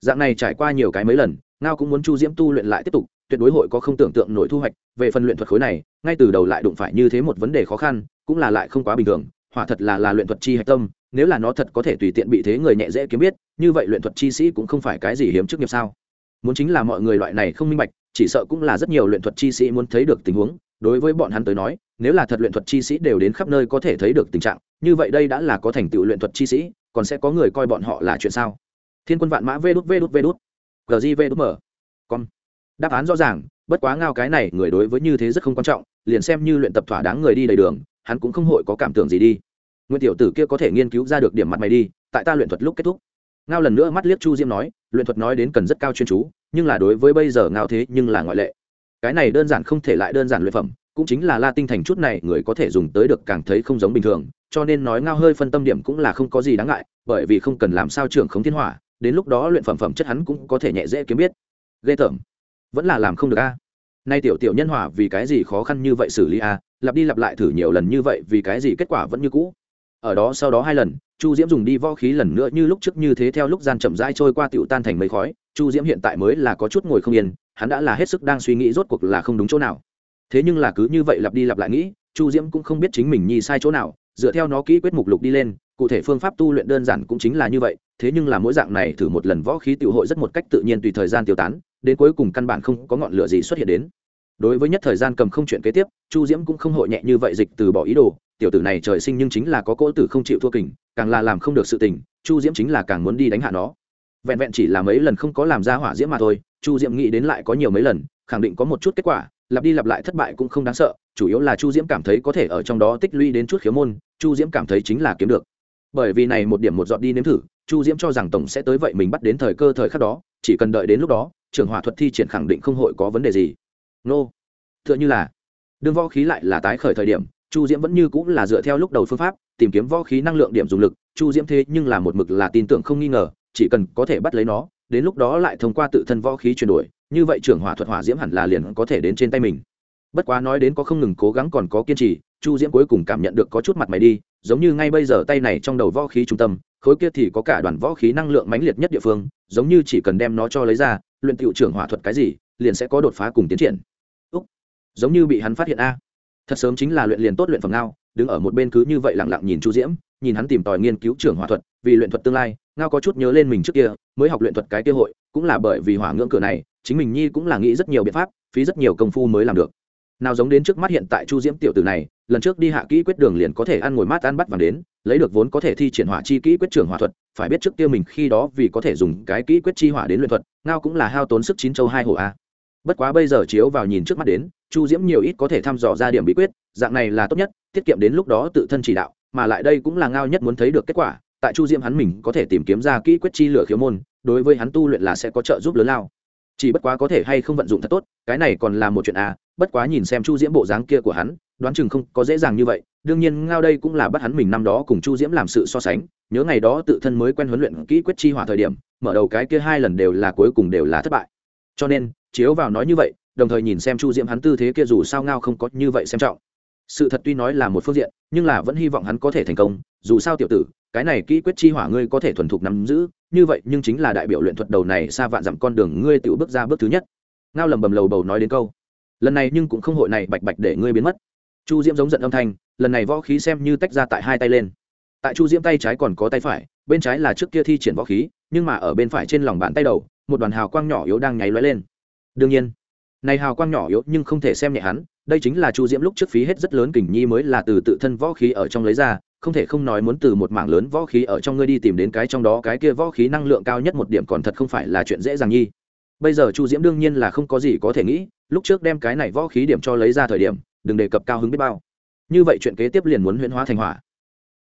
Dạng này trải qua nhiều cái mấy lần, ngao cũng muốn chu diễm tu luyện lại tiếp tục, tuyệt đối hội có không tưởng tượng nổi thu hoạch, về phần luyện thuật khối này, ngay từ đầu lại đụng phải như thế một vấn đề khó khăn, cũng là lại không quá bình thường, hỏa thật là là luyện thuật chi hạch tâm, nếu là nó thật có thể tùy tiện bị thế người nhẹ dễ kiếm biết, như vậy luyện thuật chi sĩ cũng không phải cái gì hiếm chức nghiệp sao muốn chính là mọi người loại này không minh bạch, chỉ sợ cũng là rất nhiều luyện thuật chi sĩ muốn thấy được tình huống. Đối với bọn hắn tới nói, nếu là thật luyện thuật chi sĩ đều đến khắp nơi có thể thấy được tình trạng, như vậy đây đã là có thành tựu luyện thuật chi sĩ, còn sẽ có người coi bọn họ là chuyện sao? Thiên quân vạn mã vê đút vê đút vê đút. Gg vê đút mở. Con đáp án rõ ràng, bất quá ngao cái này người đối với như thế rất không quan trọng, liền xem như luyện tập thỏa đáng người đi đầy đường, hắn cũng không hội có cảm tưởng gì đi. Nguyên tiểu tử kia có thể nghiên cứu ra được điểm mặt mày đi, tại ta luyện thuật lúc kết thúc ngao lần nữa mắt liếc chu diễm nói, luyện thuật nói đến cần rất cao chuyên chú, nhưng là đối với bây giờ ngao thế nhưng là ngoại lệ. Cái này đơn giản không thể lại đơn giản luyện phẩm, cũng chính là la tinh thành chút này người có thể dùng tới được càng thấy không giống bình thường, cho nên nói ngao hơi phân tâm điểm cũng là không có gì đáng ngại, bởi vì không cần làm sao trưởng khống thiên hỏa, đến lúc đó luyện phẩm phẩm chất hắn cũng có thể nhẹ dễ kiếm biết. Ghê tởm. Vẫn là làm không được a. Nay tiểu tiểu nhân hỏa vì cái gì khó khăn như vậy xử lý a, lặp đi lặp lại thử nhiều lần như vậy vì cái gì kết quả vẫn như cũ ở đó sau đó hai lần, chu diễm dùng đi võ khí lần nữa như lúc trước như thế theo lúc gian chậm rãi trôi qua tựu tan thành mấy khói. Chu diễm hiện tại mới là có chút ngồi không yên, hắn đã là hết sức đang suy nghĩ rốt cuộc là không đúng chỗ nào. Thế nhưng là cứ như vậy lặp đi lặp lại nghĩ, chu diễm cũng không biết chính mình nhi sai chỗ nào, dựa theo nó kỹ quyết mục lục đi lên, cụ thể phương pháp tu luyện đơn giản cũng chính là như vậy, thế nhưng là mỗi dạng này thử một lần võ khí tiểu hội rất một cách tự nhiên tùy thời gian tiêu tán, đến cuối cùng căn bản không có ngọn lửa gì xuất hiện đến đối với nhất thời gian cầm không chuyện kế tiếp, chu diễm cũng không hội nhẹ như vậy dịch từ bỏ ý đồ, tiểu tử này trời sinh nhưng chính là có cỗ tử không chịu thua kình, càng là làm không được sự tình, chu diễm chính là càng muốn đi đánh hạ nó. Vẹn vẹn chỉ là mấy lần không có làm ra hỏa diễm mà thôi, chu diễm nghĩ đến lại có nhiều mấy lần, khẳng định có một chút kết quả, lặp đi lặp lại thất bại cũng không đáng sợ, chủ yếu là chu diễm cảm thấy có thể ở trong đó tích lũy đến chút khiếu môn, chu diễm cảm thấy chính là kiếm được. Bởi vì này một điểm một dọn đi nếm thử, chu diễm cho rằng tổng sẽ tới vậy mình bắt đến thời cơ thời khắc đó, chỉ cần đợi đến lúc đó trường hỏa thuật thi triển khẳng định không hội có vấn đề gì nô. Tựa như là, đương võ khí lại là tái khởi thời điểm, chu diễm vẫn như cũng là dựa theo lúc đầu phương pháp, tìm kiếm võ khí năng lượng điểm dùng lực. Chu diễm thế nhưng là một mực là tin tưởng không nghi ngờ, chỉ cần có thể bắt lấy nó, đến lúc đó lại thông qua tự thân võ khí chuyển đổi, như vậy trưởng hỏa thuật hỏa diễm hẳn là liền có thể đến trên tay mình. Bất quá nói đến có không ngừng cố gắng còn có kiên trì, chu diễm cuối cùng cảm nhận được có chút mặt mày đi, giống như ngay bây giờ tay này trong đầu võ khí trung tâm, khối kia thì có cả đoàn võ khí năng lượng mãnh liệt nhất địa phương, giống như chỉ cần đem nó cho lấy ra, luyện tiệu trưởng hỏa thuật cái gì liền sẽ có đột phá cùng tiến triển. Úc, giống như bị hắn phát hiện a. Thật sớm chính là luyện liền tốt luyện phẩm ngao đứng ở một bên cứ như vậy lặng lặng nhìn chu diễm nhìn hắn tìm tòi nghiên cứu trưởng hỏa thuật vì luyện thuật tương lai ngao có chút nhớ lên mình trước kia mới học luyện thuật cái kia hội cũng là bởi vì hỏa ngưỡng cửa này chính mình nhi cũng là nghĩ rất nhiều biện pháp phí rất nhiều công phu mới làm được. Nào giống đến trước mắt hiện tại chu diễm tiểu tử này lần trước đi hạ kỹ quyết đường liền có thể ăn ngồi mát ăn bắt vàng đến lấy được vốn có thể thi triển hỏa chi kỹ quyết trưởng hỏa thuật phải biết trước kia mình khi đó vì có thể dùng cái kỹ quyết chi hỏa đến luyện thuật ngao cũng là hao tốn sức chín châu hai hổ a bất quá bây giờ chiếu vào nhìn trước mắt đến chu diễm nhiều ít có thể thăm dò ra điểm bí quyết dạng này là tốt nhất tiết kiệm đến lúc đó tự thân chỉ đạo mà lại đây cũng là ngao nhất muốn thấy được kết quả tại chu diễm hắn mình có thể tìm kiếm ra kỹ quyết chi lửa khiếu môn đối với hắn tu luyện là sẽ có trợ giúp lớn lao. Chỉ bất quá có thể hay không vận dụng thật tốt cái này còn là một chuyện à, bất quá nhìn xem chu diễm bộ dáng kia của hắn đoán chừng không có dễ dàng như vậy đương nhiên ngao đây cũng là bắt hắn mình năm đó cùng chu diễm làm sự so sánh nhớ ngày đó tự thân mới quen huấn luyện kỹ quyết chi hỏa thời điểm mở đầu cái kia hai lần đều là cuối cùng đều là thất bại. Cho nên chiếu vào nói như vậy, đồng thời nhìn xem chu diễm hắn tư thế kia dù sao ngao không có như vậy xem trọng. Sự thật tuy nói là một phương diện, nhưng là vẫn hy vọng hắn có thể thành công, dù sao tiểu tử, cái này kỹ quyết chi hỏa ngươi có thể thuần thục nắm giữ, như vậy nhưng chính là đại biểu luyện thuật đầu này xa vạn dặm con đường ngươi tự bước ra bước thứ nhất. Ngao lầm bầm lầu bầu nói đến câu, lần này nhưng cũng không hội này bạch bạch để ngươi biến mất. Chu diễm giống giận âm thanh, lần này võ khí xem như tách ra tại hai tay lên. Tại chu diễm tay trái còn có tay phải, bên trái là trước kia thi triển võ khí, nhưng mà ở bên phải trên lòng bàn tay đầu, một đoàn hào quang nhỏ yếu đang nháy lóe lên đương nhiên, này hào quang nhỏ yếu nhưng không thể xem nhẹ hắn, đây chính là chu diễm lúc trước phí hết rất lớn kình nhi mới là từ tự thân võ khí ở trong lấy ra, không thể không nói muốn từ một mảng lớn võ khí ở trong ngươi đi tìm đến cái trong đó cái kia võ khí năng lượng cao nhất một điểm còn thật không phải là chuyện dễ dàng nhi. Bây giờ chu diễm đương nhiên là không có gì có thể nghĩ, lúc trước đem cái này võ khí điểm cho lấy ra thời điểm, đừng đề cập cao hứng biết bao. Như vậy chuyện kế tiếp liền muốn huyễn hóa thành hỏa.